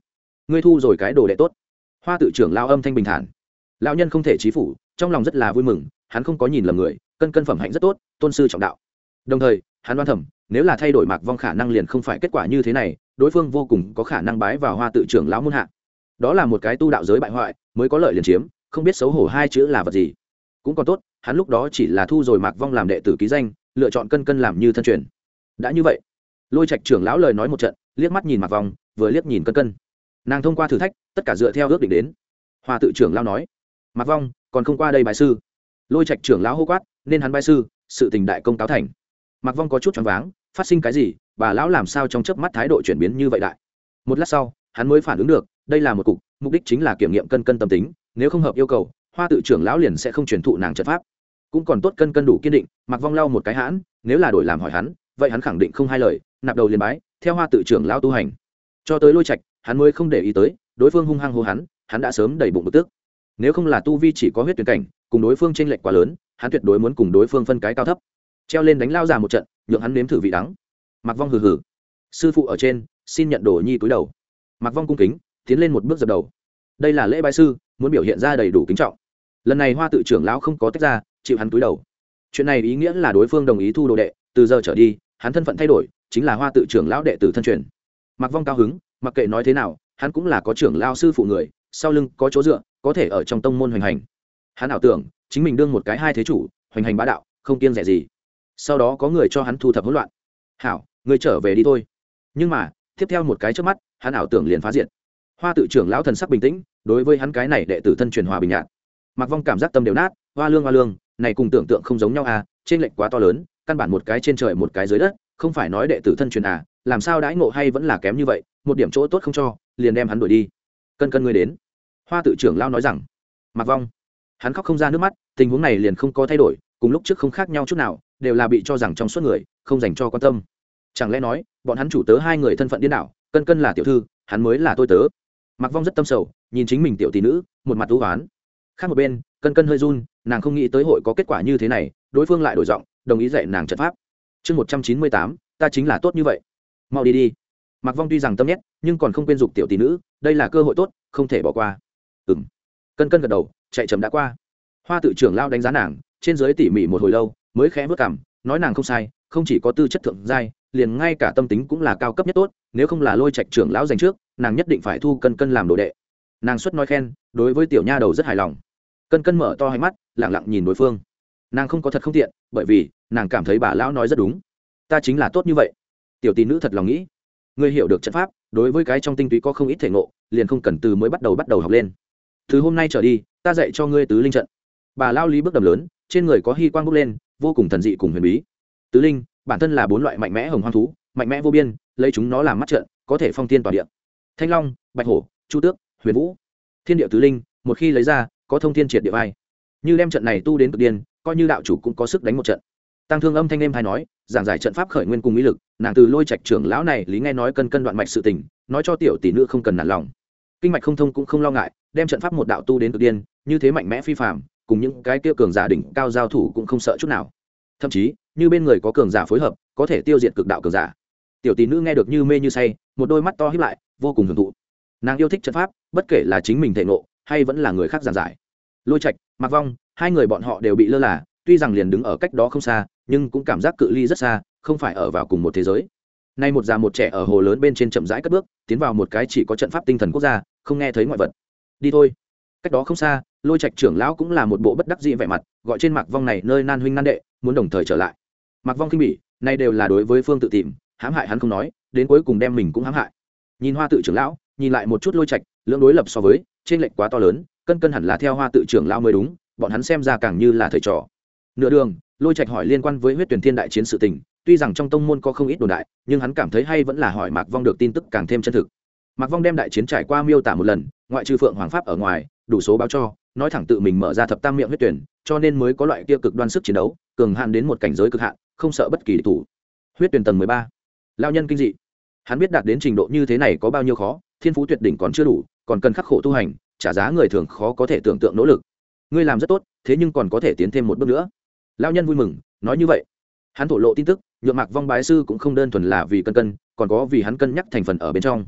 Ngươi thu rồi cái đồ đệ tốt. Hoa tự trưởng lao âm thanh bình thản. Lão nhân không thể trí phủ, trong lòng rất là vui mừng, hắn không có nhìn lầm người, cân cân phẩm hạnh rất tốt, tôn sư trọng đạo. Đồng thời, hắn đoán thẩm nếu là thay đổi mạc vong khả năng liền không phải kết quả như thế này, đối phương vô cùng có khả năng bái vào hoa tự trưởng lão muôn hạ. Đó là một cái tu đạo giới bại hoại, mới có lợi liền chiếm, không biết xấu hổ hai chữ là vật gì. Cũng còn tốt, hắn lúc đó chỉ là thu rồi mạc vong làm đệ tử ký danh lựa chọn cân cân làm như thân truyền. Đã như vậy, lôi trạch trưởng lão lời nói một trận, liếc mắt nhìn mặt vong vừa liếc nhìn cân cân. Nàng thông qua thử thách, tất cả dựa theo ước định đến. Hoa tự trưởng lão nói, mặt vong còn không qua đây bài sư. Lôi trạch trưởng lão hô quát, nên hắn bài sư, sự tình đại công táo thành. Mặc vong có chút choáng váng, phát sinh cái gì? Bà lão làm sao trong chớp mắt thái độ chuyển biến như vậy đại một lát sau, hắn mới phản ứng được, đây là một cục, mục đích chính là kiểm nghiệm cân cân tâm tính, nếu không hợp yêu cầu, hoa tự trưởng lão liền sẽ không truyền thụ nàng trận pháp cũng còn tốt cân cân đủ kiên định mặc vong lau một cái hãn, nếu là đổi làm hỏi hắn, vậy hắn khẳng định không hai lời, nạp đầu liền bái, theo hoa tự trưởng lão tu hành. Cho tới lôi trạch, hắn mới không để ý tới, đối phương hung hăng hô hắn hắn đã sớm đầy bụng bực tức. Nếu không là tu vi chỉ có huyết tuyển cảnh, cùng đối phương tranh lệch quá lớn, hắn tuyệt đối muốn cùng đối phương phân cái cao thấp. Treo lên đánh lao già một trận, nhượng hắn nếm thử vị đắng. Mặc vong hừ hừ. Sư phụ ở trên, xin nhận đồ nhi túi đầu. Mặc vong cung kính, tiến lên một bước dập đầu. Đây là lễ bái sư, muốn biểu hiện ra đầy đủ kính trọng. Lần này hoa tự trưởng lão không có tách ra chịu hắn túi đầu. Chuyện này ý nghĩa là đối phương đồng ý thu đồ đệ, từ giờ trở đi, hắn thân phận thay đổi, chính là hoa tự trưởng lão đệ tử thân truyền. Mặc vong cao hứng, mặc kệ nói thế nào, hắn cũng là có trưởng lao sư phụ người, sau lưng có chỗ dựa, có thể ở trong tông môn hoành hành. Hắn ảo tưởng, chính mình đương một cái hai thế chủ, hoành hành bá đạo, không kiêng rẻ gì. Sau đó có người cho hắn thu thập hỗn loạn. Hảo người trở về đi thôi. Nhưng mà, tiếp theo một cái trước mắt, hắn ảo tưởng liền phá diện hoa tự trưởng lão thần sắc bình tĩnh, đối với hắn cái này đệ tử thân truyền hòa bình nhạt. Mặc vong cảm giác tâm đều nát, hoa lương hoa lương này cùng tưởng tượng không giống nhau à trên lệnh quá to lớn, căn bản một cái trên trời một cái dưới đất, không phải nói đệ tử thân truyền à làm sao đãi ngộ hay vẫn là kém như vậy, một điểm chỗ tốt không cho, liền đem hắn đuổi đi. Cân cân ngươi đến. Hoa tự trưởng lao nói rằng. Mặc vong. Hắn khóc không ra nước mắt, tình huống này liền không có thay đổi, cùng lúc trước không khác nhau chút nào, đều là bị cho rằng trong suốt người, không dành cho quan tâm. Chẳng lẽ nói, bọn hắn chủ tớ hai người thân phận điên đảo, cân cân là tiểu thư, hắn mới là tôi tớ. Mặc vong rất tâm sầu, nhìn chính mình tiểu tỷ nữ, một mặt u oán khác một bên, cân cân hơi run, nàng không nghĩ tới hội có kết quả như thế này, đối phương lại đổi giọng, đồng ý dạy nàng trận pháp. Chương một trăm chín mươi tám, ta chính là tốt như vậy. Mau đi đi. Mặc vong tuy rằng tâm nhét, nhưng còn không quên dục tiểu tỷ nữ, đây là cơ hội tốt, không thể bỏ qua. Ừ m cân cân gật đầu, chạy chậm đã qua. Hoa tự trưởng lao đánh giá nàng, trên giới tỉ mỉ một hồi lâu, mới khẽ vất cảm, nói nàng không sai, không chỉ có tư chất thượng giai, liền ngay cả tâm tính cũng là cao cấp nhất tốt, nếu không là lôi trạch trưởng lão dành trước, nàng nhất định phải thu cân cân làm đồ đệ nàng xuất nói khen, đối với tiểu nha đầu rất hài lòng. Cân cân mở to hai mắt lẳng lặng nhìn đối phương. Nàng không có thật không tiện, bởi vì, nàng cảm thấy bà lão nói rất đúng. Ta chính là tốt như vậy. Tiểu tỷ nữ thật lòng nghĩ. Ngươi hiểu được trận pháp, đối với cái trong tinh túy có không ít thể ngộ, liền không cần từ mới bắt đầu bắt đầu học lên. Từ hôm nay trở đi, ta dạy cho ngươi tứ linh trận. Bà lao lý bước đầm lớn, trên người có hy quang bốc lên, vô cùng thần dị cùng huyền bí. Tứ linh, bản thân là bốn loại mạnh mẽ hồng hoang thú, mạnh mẽ vô biên, lấy chúng nó làm mắt trận, có thể phong tiên tỏa địa. Thanh long, bạch hổ, chu tước huyền vũ. Thiên địa tứ linh, một khi lấy ra, có thông thiên triệt địa vai. Như đem trận này tu đến cực điên, coi như đạo chủ cũng có sức đánh một trận. Tăng thương âm thanh em hay nói, giảng giải trận pháp khởi nguyên cùng ý lực, nàng từ lôi trạch trưởng lão này lý nghe nói cân cân đoạn mạch sự tình, nói cho tiểu tỷ nữ không cần nản lòng. Kinh mạch không thông cũng không lo ngại, đem trận pháp một đạo tu đến cực điên, như thế mạnh mẽ phi phạm cùng những cái tiêu cường giả đỉnh cao giao thủ cũng không sợ chút nào. Thậm chí, như bên người có cường giả phối hợp, có thể tiêu diệt cực đạo cường giả. Tiểu tỷ nữ nghe được như mê như say, một đôi mắt to hiếp lại, vô cùng hưởng thụ nàng yêu thích trận pháp, bất kể là chính mình thể ngộ, hay vẫn là người khác giảng giải. Lôi trạch mặc vong, hai người bọn họ đều bị lơ là, tuy rằng liền đứng ở cách đó không xa, nhưng cũng cảm giác cự ly rất xa, không phải ở vào cùng một thế giới. Nay một già một trẻ ở hồ lớn bên trên chậm rãi cất bước, tiến vào một cái chỉ có trận pháp tinh thần quốc gia, không nghe thấy ngoại vật. Đi thôi. Cách đó không xa, lôi trạch trưởng lão cũng là một bộ bất đắc dĩ vẻ mặt, gọi trên mạc vong này nơi nan huynh nan đệ, muốn đồng thời trở lại. Mạc vong khinh bỉ, nay đều là đối với phương tự tìm, hãm hại hắn không nói, đến cuối cùng đem mình cũng hãm hại. Nhìn hoa tự trưởng lão nhìn lại một chút lôi trạch, lưỡng đối lập so với, trên lệnh quá to lớn, cân cân hẳn là theo hoa tự trưởng lao mới đúng, bọn hắn xem ra càng như là thầy trò. Nửa đường, lôi trạch hỏi liên quan với huyết tuyển thiên đại chiến sự tình, tuy rằng trong tông môn có không ít đồn đại, nhưng hắn cảm thấy hay vẫn là hỏi mạc vong được tin tức càng thêm chân thực. Mạc vong đem đại chiến trải qua miêu tả một lần, ngoại trừ phượng hoàng pháp ở ngoài, đủ số báo cho, nói thẳng tự mình mở ra thập tam miệng huyết tuyển, cho nên mới có loại kia cực đoan sức chiến đấu, cường hạn đến một cảnh giới cực hạn, không sợ bất kỳ thủ. Huyết tuyển tầng mười ba. Lao nhân kinh dị. Hắn biết đạt đến trình độ như thế này có bao nhiêu khó thiên phú tuyệt đỉnh còn chưa đủ, còn cần khắc khổ tu hành, trả giá người thường khó có thể tưởng tượng nỗ lực. Ngươi làm rất tốt, thế nhưng còn có thể tiến thêm một bước nữa. Lao nhân vui mừng, nói như vậy. Hắn thổ lộ tin tức nhuộm mạc vong bái sư cũng không đơn thuần là vì cân cân, còn có vì hắn cân nhắc thành phần ở bên trong.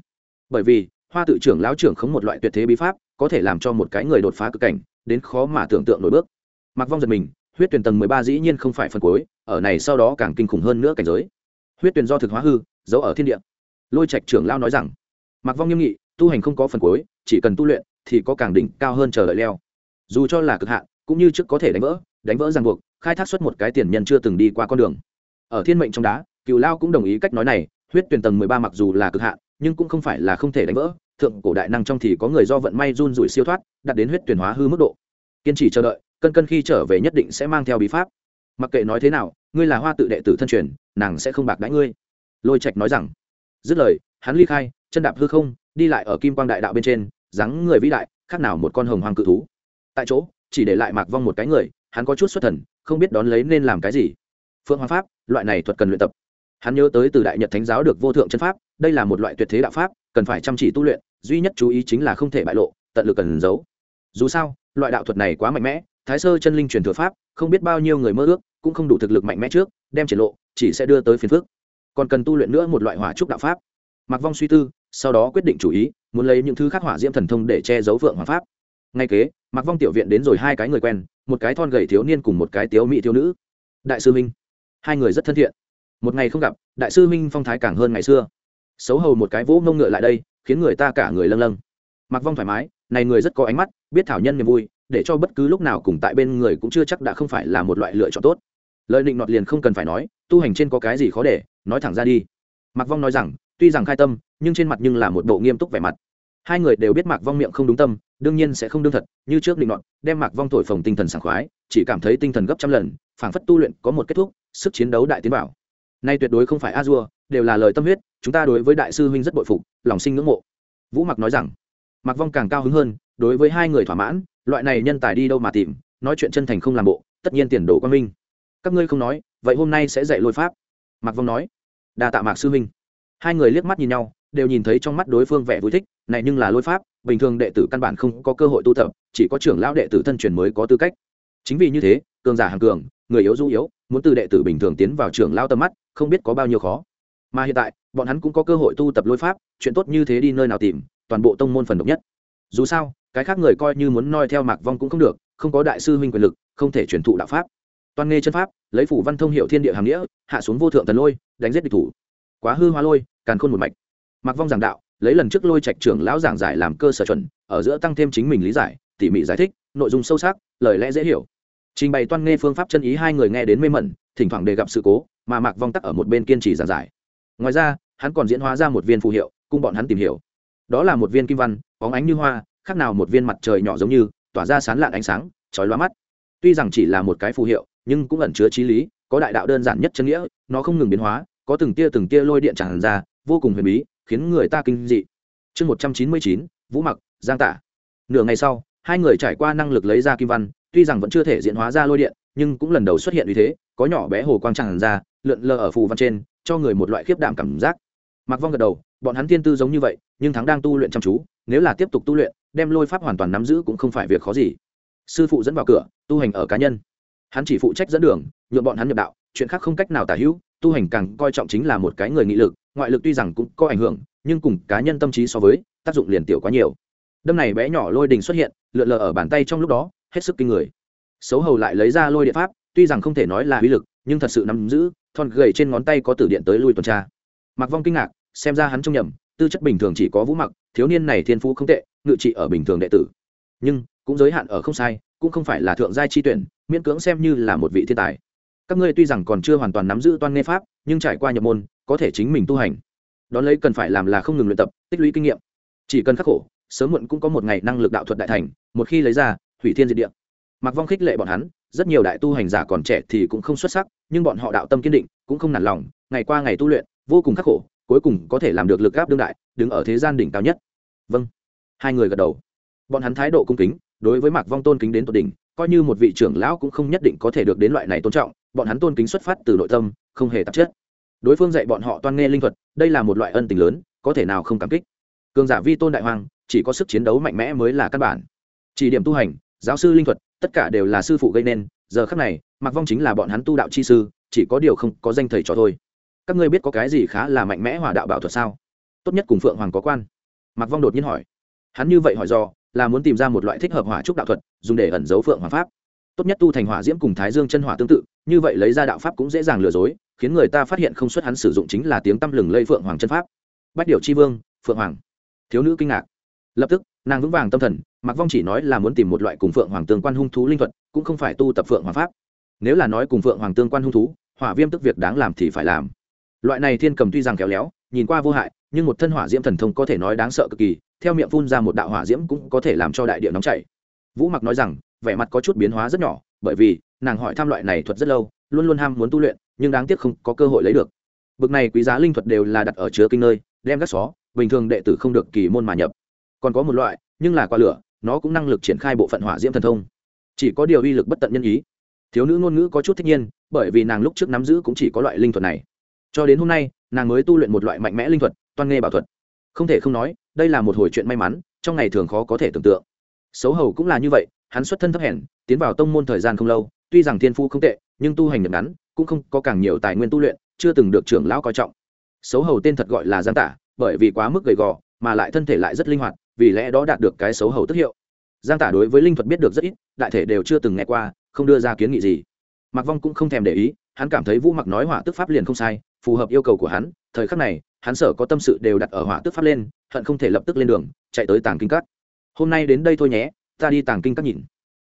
Bởi vì, hoa tự trưởng lão trưởng không một loại tuyệt thế bí pháp, có thể làm cho một cái người đột phá cực cảnh, đến khó mà tưởng tượng nổi bước. Mặc vong giật mình, huyết tuyển tầng mười ba dĩ nhiên không phải phần cuối, ở này sau đó càng kinh khủng hơn nữa cảnh giới. Huyết tuyển do thực hóa hư giấu ở thiên địa. Lôi trạch trưởng lao nói rằng mặc vong nghiêm nghị, tu hành không có phần cuối, chỉ cần tu luyện thì có càng đỉnh cao hơn chờ đợi leo. Dù cho là cực hạn, cũng như trước có thể đánh vỡ đánh vỡ ràng buộc, khai thác xuất một cái tiền nhân chưa từng đi qua con đường. Ở thiên mệnh trong đá cựu lao cũng đồng ý cách nói này, huyết tuyển tầng mười ba mặc dù là cực hạn, nhưng cũng không phải là không thể đánh vỡ, thượng cổ đại năng trong thì có người do vận may run rủi siêu thoát, đạt đến huyết tuyển hóa hư mức độ. Kiên trì chờ đợi, cân cân khi trở về nhất định sẽ mang theo bí pháp. Mặc kệ nói thế nào, ngươi là hoa tự đệ tử thân truyền, nàng sẽ không bạc đãi ngươi. Lôi trạch nói rằng, dứt lời, hắn ly khai chân đạp hư không, đi lại ở kim quang đại đạo bên trên, dáng người vĩ đại, khác nào một con hồng hoàng cự thú. Tại chỗ, chỉ để lại mạc vong một cái người, hắn có chút xuất thần, không biết đón lấy nên làm cái gì. Phượng hoàng pháp, loại này thuật cần luyện tập. Hắn nhớ tới từ đại nhật thánh giáo được vô thượng chân pháp, đây là một loại tuyệt thế đạo pháp, cần phải chăm chỉ tu luyện, duy nhất chú ý chính là không thể bại lộ, tận lực cần giấu. Dù sao, loại đạo thuật này quá mạnh mẽ, thái sơ chân linh truyền thừa pháp, không biết bao nhiêu người mơ ước, cũng không đủ thực lực mạnh mẽ trước, đem triển lộ, chỉ sẽ đưa tới phiền phức. Còn cần tu luyện nữa một loại hỏa trúc đạo pháp mặc vong suy tư, sau đó quyết định chủ ý, muốn lấy những thứ khác hỏa diễm thần thông để che giấu vượng hoàng pháp. Ngay kế mặc vong tiểu viện đến rồi hai cái người quen, một cái thon gầy thiếu niên cùng một cái tiếu mỹ thiếu nữ. Đại sư minh, hai người rất thân thiện. Một ngày không gặp, đại sư minh phong thái càng hơn ngày xưa. Xấu hầu một cái vỗ nông ngựa lại đây, khiến người ta cả người lâng lâng. Mặc vong thoải mái, này người rất có ánh mắt, biết thảo nhân niềm vui, để cho bất cứ lúc nào cùng tại bên người cũng chưa chắc đã không phải là một loại lựa chọn tốt. Lời định nọt liền không cần phải nói, tu hành trên có cái gì khó để, nói thẳng ra đi. Mặc vong nói rằng tuy rằng khai tâm, nhưng trên mặt nhưng là một bộ nghiêm túc vẻ mặt. Hai người đều biết mạc vong miệng không đúng tâm, đương nhiên sẽ không đương thật, như trước định luận đem mạc vong thổi phồng tinh thần sảng khoái, chỉ cảm thấy tinh thần gấp trăm lần, phảng phất tu luyện có một kết thúc, sức chiến đấu đại tiến bảo nay tuyệt đối không phải a dua đều là lời tâm huyết, chúng ta đối với đại sư huynh rất bội phục, lòng sinh ngưỡng mộ. Vũ mặc nói rằng, mạc vong càng cao hứng hơn, đối với hai người thỏa mãn, loại này nhân tài đi đâu mà tìm, nói chuyện chân thành không làm bộ, tất nhiên tiền đồ quan minh. Các ngươi không nói, vậy hôm nay sẽ dạy lôi pháp. Mạc vong nói, đa tạ mạc sư huynh hai người liếc mắt nhìn nhau, đều nhìn thấy trong mắt đối phương vẻ vui thích, này nhưng là lôi pháp, bình thường đệ tử căn bản không có cơ hội tu tập, chỉ có trưởng lão đệ tử thân truyền mới có tư cách. Chính vì như thế, cường giả hàng cường, người yếu du yếu, muốn từ đệ tử bình thường tiến vào trưởng lao tầm mắt, không biết có bao nhiêu khó. Mà hiện tại, bọn hắn cũng có cơ hội tu tập lôi pháp, chuyện tốt như thế đi nơi nào tìm, toàn bộ tông môn phần độc nhất. Dù sao, cái khác người coi như muốn noi theo mạc vong cũng không được, không có đại sư huynh quyền lực, không thể truyền thụ đạo pháp. Toàn nghề chân pháp, lấy phủ văn thông hiệu thiên địa hàm nghĩa, hạ xuống vô thượng tần lôi, đánh giết địch thủ quá hư hoa lôi, càn khôn một mạch. Mặc vong giảng đạo, lấy lần trước lôi trạch trưởng lão giảng giải làm cơ sở chuẩn, ở giữa tăng thêm chính mình lý giải, tỉ mỉ giải thích, nội dung sâu sắc, lời lẽ dễ hiểu. Trình bày toan nghe phương pháp chân ý hai người nghe đến mê mẩn, thỉnh thoảng đề gặp sự cố, mà mạc vong tắc ở một bên kiên trì giảng giải. Ngoài ra, hắn còn diễn hóa ra một viên phù hiệu, cùng bọn hắn tìm hiểu. Đó là một viên kim văn, bóng ánh như hoa, khác nào một viên mặt trời nhỏ giống như, tỏa ra sán lạn ánh sáng, chói lóa mắt. Tuy rằng chỉ là một cái phù hiệu, nhưng cũng ẩn chứa trí lý, có đại đạo đơn giản nhất chân nghĩa, nó không ngừng biến hóa có từng tia từng tia lôi điện tràn ra, vô cùng huyền bí, khiến người ta kinh dị. Chương một trăm chín mươi chín, vũ mặc, giang tả. Nửa ngày sau, hai người trải qua năng lực lấy ra kim văn, tuy rằng vẫn chưa thể diễn hóa ra lôi điện, nhưng cũng lần đầu xuất hiện vì thế, có nhỏ bé hồ quang tràn ra, lượn lờ ở phù văn trên, cho người một loại khiếp đảm cảm giác. Mặc vong gật đầu, bọn hắn thiên tư giống như vậy, nhưng thắng đang tu luyện chăm chú, nếu là tiếp tục tu luyện, đem lôi pháp hoàn toàn nắm giữ cũng không phải việc khó gì. Sư phụ dẫn vào cửa, tu hành ở cá nhân. Hắn chỉ phụ trách dẫn đường nhuộm bọn hắn nhập đạo, chuyện khác không cách nào tả hữu tu hành càng coi trọng chính là một cái người nghị lực, ngoại lực tuy rằng cũng có ảnh hưởng, nhưng cùng cá nhân tâm trí so với, tác dụng liền tiểu quá nhiều. Đâm này bé nhỏ lôi đình xuất hiện, lượn lờ ở bàn tay trong lúc đó, hết sức kinh người. Xấu hầu lại lấy ra lôi điện pháp, tuy rằng không thể nói là uy lực, nhưng thật sự nắm giữ, thon gầy trên ngón tay có tử điện tới lui tuần tra. Mặc vong kinh ngạc, xem ra hắn trông nhầm, tư chất bình thường chỉ có vũ mặc thiếu niên này thiên phú không tệ, ngự trị ở bình thường đệ tử. Nhưng, cũng giới hạn ở không sai, cũng không phải là thượng giai chi tuyển, miễn cưỡng xem như là một vị thiên tài các ngươi tuy rằng còn chưa hoàn toàn nắm giữ toan nghe pháp, nhưng trải qua nhập môn, có thể chính mình tu hành. Đón lấy cần phải làm là không ngừng luyện tập, tích lũy kinh nghiệm. Chỉ cần khắc khổ, sớm muộn cũng có một ngày năng lực đạo thuật đại thành, một khi lấy ra, hủy thiên diệt địa. Mặc vong khích lệ bọn hắn, rất nhiều đại tu hành giả còn trẻ thì cũng không xuất sắc, nhưng bọn họ đạo tâm kiên định, cũng không nản lòng, ngày qua ngày tu luyện, vô cùng khắc khổ, cuối cùng có thể làm được lực gáp đương đại, đứng ở thế gian đỉnh cao nhất. Vâng. Hai người gật đầu. Bọn hắn thái độ cung kính, đối với mạc vong tôn kính đến tột đỉnh, coi như một vị trưởng lão cũng không nhất định có thể được đến loại này tôn trọng bọn hắn tôn kính xuất phát từ nội tâm, không hề tạp chất. Đối phương dạy bọn họ toan nghe linh thuật, đây là một loại ân tình lớn, có thể nào không cảm kích. Cường giả vi tôn đại hoàng, chỉ có sức chiến đấu mạnh mẽ mới là căn bản. Chỉ điểm tu hành, giáo sư linh thuật, tất cả đều là sư phụ gây nên, giờ khắc này, mặc vong chính là bọn hắn tu đạo chi sư, chỉ có điều không có danh thầy cho thôi. Các ngươi biết có cái gì khá là mạnh mẽ hòa đạo bảo thuật sao? Tốt nhất cùng phượng hoàng có quan. Mặc vong đột nhiên hỏi. Hắn như vậy hỏi do, là muốn tìm ra một loại thích hợp hỏa trúc đạo thuật, dùng để ẩn giấu phượng hoàng pháp tốt nhất tu thành hỏa diễm cùng thái dương chân hỏa tương tự, như vậy lấy ra đạo pháp cũng dễ dàng lừa dối, khiến người ta phát hiện không xuất hắn sử dụng chính là tiếng tăm lừng lây phượng hoàng chân pháp. Bách điều c h i vương, phượng hoàng. Thiếu nữ kinh ngạc. Lập tức, nàng vững vàng tâm thần mặc vong chỉ nói là muốn tìm một loại cùng phượng hoàng tương quan hung thú linh thuật, cũng không phải tu tập phượng hoàng pháp. Nếu là nói cùng phượng hoàng tương quan hung thú, hỏa viêm tức việc đáng làm thì phải làm. Loại này thiên cầm tuy rằng khéo léo, nhìn qua vô hại, nhưng một thân hỏa diễm thần thông có thể nói đáng sợ cực kỳ, theo miệng phun ra một đạo hỏa diễm cũng có thể làm cho đại địa nóng chảy. Vũ mặc nói rằng vẻ mặt có chút biến hóa rất nhỏ, bởi vì nàng hỏi thăm loại này thuật rất lâu, luôn luôn ham muốn tu luyện, nhưng đáng tiếc không có cơ hội lấy được. Bực này quý giá linh thuật đều là đặt ở chứa kinh nơi, đem gác xó, bình thường đệ tử không được kỳ môn mà nhập. Còn có một loại, nhưng là qua lửa, nó cũng năng lực triển khai bộ phận hỏa diễm thần thông. Chỉ có điều uy lực bất tận nhân ý. Thiếu nữ ngôn ngữ có chút thích nhiên, bởi vì nàng lúc trước nắm giữ cũng chỉ có loại linh thuật này. Cho đến hôm nay, nàng mới tu luyện một loại mạnh mẽ linh thuật, toan nghe bảo thuật. Không thể không nói, đây là một hồi chuyện may mắn, trong ngày thường khó có thể tưởng tượng. Xấu hầu cũng là như vậy hắn xuất thân thấp hèn, tiến vào tông môn thời gian không lâu, tuy rằng thiên phu không tệ, nhưng tu hành được ngắn, cũng không có càng nhiều tài nguyên tu luyện, chưa từng được trưởng lão coi trọng. Xấu hầu tên thật gọi là giang tả, bởi vì quá mức gầy gò, mà lại thân thể lại rất linh hoạt, vì lẽ đó đạt được cái xấu hầu tức hiệu. Giang tả đối với linh thuật biết được rất ít, đại thể đều chưa từng nghe qua, không đưa ra kiến nghị gì. Mặc vong cũng không thèm để ý, hắn cảm thấy vũ mặc nói hỏa tức pháp liền không sai, phù hợp yêu cầu của hắn, thời khắc này, hắn sở có tâm sự đều đặt ở hỏa tức pháp lên, hận không thể lập tức lên đường, chạy tới tàng kinh cắt hôm nay đến đây thôi nhé ta đi tàng kinh các nhìn.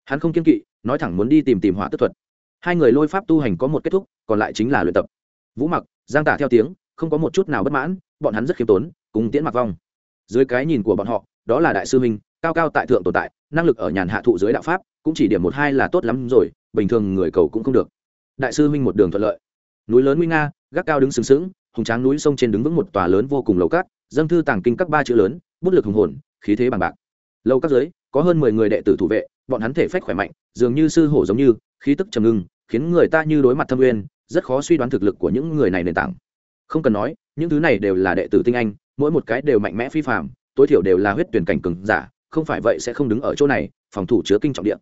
Hắn không kiên kỵ, nói thẳng muốn đi tìm tìm hỏa tức thuật. Hai người lôi pháp tu hành có một kết thúc, còn lại chính là luyện tập. Vũ mặc, giang tả theo tiếng, không có một chút nào bất mãn, bọn hắn rất khiêm tốn, cùng tiễn mặc vong. Dưới cái nhìn của bọn họ, đó là đại sư minh cao cao tại thượng tồn tại, năng lực ở nhàn hạ thụ dưới đạo pháp, cũng chỉ điểm một hai là tốt lắm rồi, bình thường người cầu cũng không được. Đại sư minh một đường thuận lợi. Núi lớn nguy nga, gác cao đứng sừng sững, hùng tráng núi sông trên đứng vững một tòa lớn vô cùng lầu cát, dâng thư tàng kinh các ba chữ lớn, bút lực hùng hồn, khí thế bằng bạc. Lâu các dưới có hơn mười người đệ tử thủ vệ, bọn hắn thể phách khỏe mạnh, dường như sư hổ giống như, khí tức trầm ngưng, khiến người ta như đối mặt thâm uyên, rất khó suy đoán thực lực của những người này nền tảng không cần nói, những thứ này đều là đệ tử tinh anh, mỗi một cái đều mạnh mẽ phi phạm tối thiểu đều là huyết tuyển cảnh cường giả, không phải vậy sẽ không đứng ở chỗ này, phòng thủ chứa kinh trọng địa.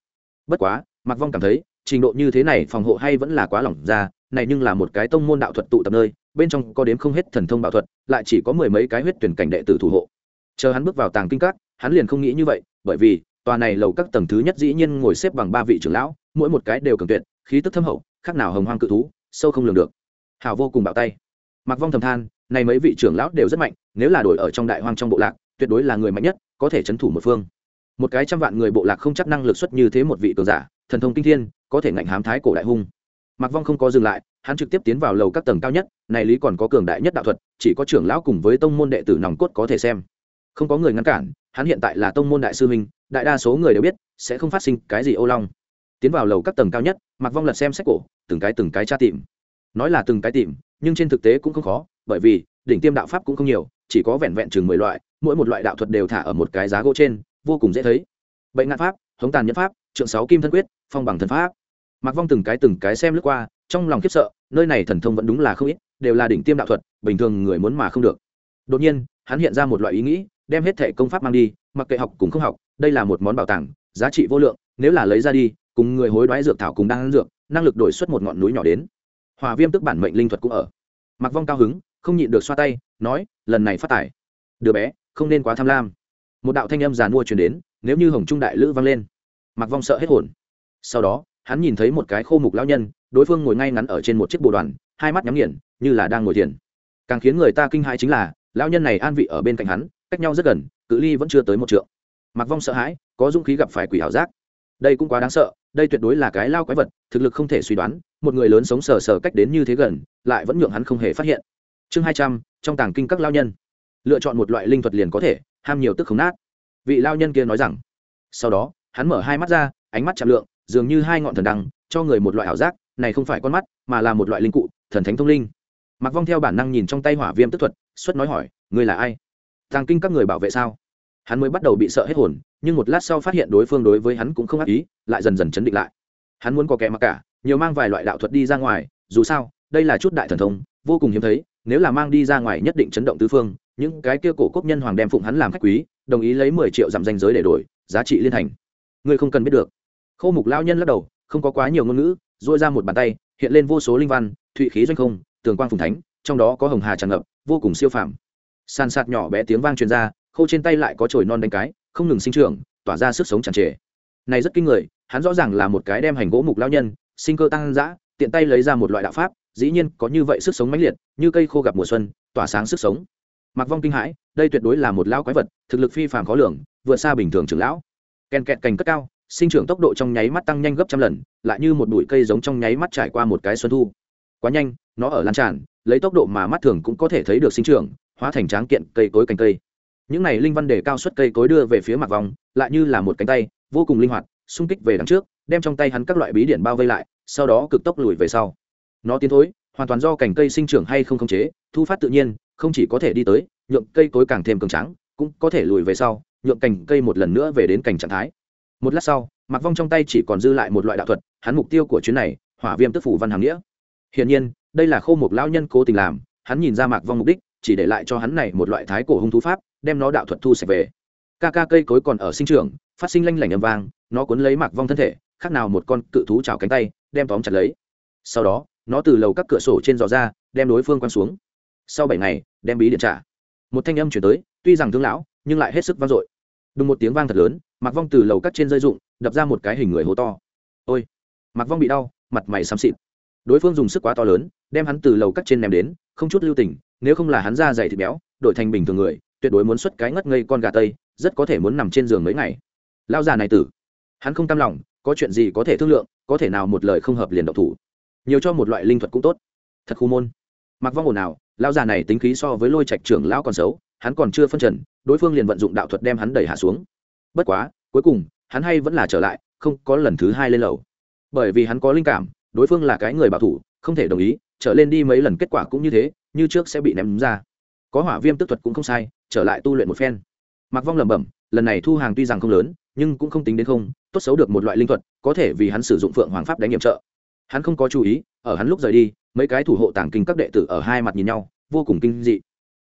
bất quá, mạc vong cảm thấy, trình độ như thế này phòng hộ hay vẫn là quá lỏng ra, này nhưng là một cái tông môn đạo thuật tụ tập nơi, bên trong có đếm không hết thần thông bảo thuật, lại chỉ có mười mấy cái huyết tuyển cảnh đệ tử thủ hộ chờ hắn bước vào tàng kinh các hắn liền không nghĩ như vậy, bởi vì, tòa này lầu các tầng thứ nhất dĩ nhiên ngồi xếp bằng ba vị trưởng lão, mỗi một cái đều cường tuyệt, khí tức thâm hậu, khác nào hồng hoang cự thú, sâu không lường được. Hào vô cùng bạo tay. Mặc vong thầm than, này mấy vị trưởng lão đều rất mạnh, nếu là đổi ở trong đại hoang trong bộ lạc, tuyệt đối là người mạnh nhất, có thể chấn thủ một phương. Một cái trăm vạn người bộ lạc không chắc năng lực xuất như thế một vị cường giả, thần thông kinh thiên, có thể ngạnh hám thái cổ đại hung. Mặc vong không có dừng lại, hắn trực tiếp tiến vào lầu các tầng cao nhất, này lý còn có cường đại nhất đạo thuật, chỉ có trưởng lão cùng với tông môn đệ tử nòng cốt có thể xem không có người ngăn cản, hắn hiện tại là tông môn đại sư minh đại đa số người đều biết, sẽ không phát sinh cái gì ô long. Tiến vào lầu các tầng cao nhất mặc vong lật xem sách cổ, từng cái từng cái tra tìm. Nói là từng cái tìm, nhưng trên thực tế cũng không khó, bởi vì, đỉnh tiêm đạo pháp cũng không nhiều, chỉ có vẹn vẹn chừng mười loại, mỗi một loại đạo thuật đều thả ở một cái giá gỗ trên, vô cùng dễ thấy. Bệnh ngạn pháp, hống tàn nhân pháp, trượng sáu kim thân quyết, phong bằng thần pháp. Mặc vong từng cái từng cái xem lướt qua, trong lòng khiếp sợ, nơi này thần thông vẫn đúng là không ít, đều là đỉnh tiêm đạo thuật, bình thường người muốn mà không được. Đột nhiên, hắn hiện ra một loại ý nghĩ đem hết thể công pháp mang đi, mặc kệ học cùng không học, đây là một món bảo tàng, giá trị vô lượng, nếu là lấy ra đi, cùng người hối đoái dược thảo cùng đang ăn dược, năng lực đổi xuất một ngọn núi nhỏ đến. Hòa viêm tức bản mệnh linh thuật cũng ở. Mặc vong cao hứng, không nhịn được xoa tay, nói, lần này phát tài. Đứa bé, không nên quá tham lam. Một đạo thanh âm giàn mua truyền đến, nếu như hồng trung đại lữ vang lên mặc vong sợ hết hồn. Sau đó, hắn nhìn thấy một cái khô mục lão nhân, đối phương ngồi ngay ngắn ở trên một chiếc bộ đoàn, hai mắt nhắm nghiền, như là đang ngồi thiền. Càng khiến người ta kinh hãi chính là, lão nhân này an vị ở bên cạnh hắn cách nhau rất gần, cự ly vẫn chưa tới một trượng. Mặc vong sợ hãi, có dũng khí gặp phải quỷ ảo giác. Đây cũng quá đáng sợ, đây tuyệt đối là cái lao quái vật, thực lực không thể suy đoán, một người lớn sống sờ sờ cách đến như thế gần, lại vẫn nhượng hắn không hề phát hiện. Chương hai trăm, trong tàng kinh các lao nhân. Lựa chọn một loại linh thuật liền có thể, ham nhiều tức không nát. Vị lao nhân kia nói rằng, sau đó, hắn mở hai mắt ra, ánh mắt chạm lượng, dường như hai ngọn thần đăng, cho người một loại ảo giác, này không phải con mắt, mà là một loại linh cụ, thần thánh thông linh. Mặc vong theo bản năng nhìn trong tay hỏa viêm tức thuật, xuất nói hỏi, ngươi là ai? Tàng kinh các người bảo vệ sao? Hắn mới bắt đầu bị sợ hết hồn, nhưng một lát sau phát hiện đối phương đối với hắn cũng không ác ý, lại dần dần chấn định lại. Hắn muốn có kẻ mặc cả, nhiều mang vài loại đạo thuật đi ra ngoài, dù sao, đây là chút đại thần thông, vô cùng hiếm thấy, nếu là mang đi ra ngoài nhất định chấn động tứ phương, những cái kia cổ cốc nhân hoàng đem phụng hắn làm khách quý, đồng ý lấy mười triệu dặm danh giới để đổi, giá trị liên thành. Ngươi không cần biết được. Khâu mục lao nhân lắc đầu, không có quá nhiều ngôn ngữ dội ra một bàn tay, hiện lên vô số linh văn, thụy khí doanh không, tường quang phùng thánh, trong đó có hồng hà tràn ngập, vô cùng siêu phàm sàn sạt nhỏ bé tiếng vang truyền ra khâu trên tay lại có chồi non đánh cái, không ngừng sinh trưởng, tỏa ra sức sống tràn trề. Này rất kinh người, hắn rõ ràng là một cái đem hành gỗ mục lao nhân, sinh cơ tăng dã, tiện tay lấy ra một loại đạo pháp, dĩ nhiên có như vậy sức sống mãnh liệt, như cây khô gặp mùa xuân, tỏa sáng sức sống. Mặc vong kinh hãi, đây tuyệt đối là một lão quái vật, thực lực phi phàm khó lường, vượt xa bình thường trưởng lão. Kèn kẹt cành cất cao, sinh trưởng tốc độ trong nháy mắt tăng nhanh gấp trăm lần, lại như một bụi cây giống trong nháy mắt trải qua một cái xuân thu. Quá nhanh, nó ở lan tràn lấy tốc độ mà mắt thường cũng có thể thấy được sinh trưởng, hóa thành tráng kiện cây cối cành cây. Những này linh văn đề cao suất cây cối đưa về phía mặt vòng, lại như là một cánh tay, vô cùng linh hoạt, xung kích về đằng trước, đem trong tay hắn các loại bí điển bao vây lại, sau đó cực tốc lùi về sau. Nó tiến thối, hoàn toàn do cành cây sinh trưởng hay không khống chế, thu phát tự nhiên, không chỉ có thể đi tới, nhượng cây cối càng thêm cường trắng cũng có thể lùi về sau, nhượng cành cây một lần nữa về đến cảnh trạng thái. Một lát sau mặc vong trong tay chỉ còn dư lại một loại đạo thuật, hắn mục tiêu của chuyến này, hỏa viêm tức phủ văn hàm nghĩa. Hiển nhiên đây là khô một lão nhân cố tình làm, hắn nhìn ra mạc vong mục đích, chỉ để lại cho hắn này một loại thái cổ hung thú pháp, đem nó đạo thuật thu sạch về. Ca ca cây cối còn ở sinh trường phát sinh lanh lảnh âm vang, nó cuốn lấy mạc vong thân thể, khác nào một con cự thú chào cánh tay, đem tóm chặt lấy. Sau đó, nó từ lầu các cửa sổ trên dò ra, đem đối phương quăng xuống. Sau bảy ngày, đem bí điện trả. Một thanh âm chuyển tới, tuy rằng thương lão, nhưng lại hết sức vang dội. Đùng một tiếng vang thật lớn mặc vong từ lầu các trên rơi rụng, đập ra một cái hình người hố to. Ôi mặc vong bị đau, mặt mày xám xịt đối phương dùng sức quá to lớn, đem hắn từ lầu cắt trên ném đến, không chút lưu tình, nếu không là hắn da dày thịt béo, đổi thành bình thường người, tuyệt đối muốn xuất cái ngất ngây con gà tây, rất có thể muốn nằm trên giường mấy ngày. Lao già này tử. Hắn không tam lòng, có chuyện gì có thể thương lượng, có thể nào một lời không hợp liền độc thủ. Nhiều cho một loại linh thuật cũng tốt. Thật khu môn. Mặc vong ồn nào lao già này tính khí so với lôi trạch trưởng lão còn xấu, hắn còn chưa phân trần, đối phương liền vận dụng đạo thuật đem hắn đẩy hạ xuống. Bất quá, cuối cùng, hắn hay vẫn là trở lại, không có lần thứ hai lên lầu. Bởi vì hắn có linh cảm đối phương là cái người bảo thủ, không thể đồng ý, trở lên đi mấy lần kết quả cũng như thế, như trước sẽ bị ném ra. Có hỏa viêm tức thuật cũng không sai, trở lại tu luyện một phen. Mặc vong lẩm bẩm, lần này thu hàng tuy rằng không lớn, nhưng cũng không tính đến không, tốt xấu được một loại linh thuật, có thể vì hắn sử dụng phượng hoàng pháp đánh nhiệm trợ. Hắn không có chú ý, ở hắn lúc rời đi, mấy cái thủ hộ tàng kinh các đệ tử ở hai mặt nhìn nhau, vô cùng kinh dị.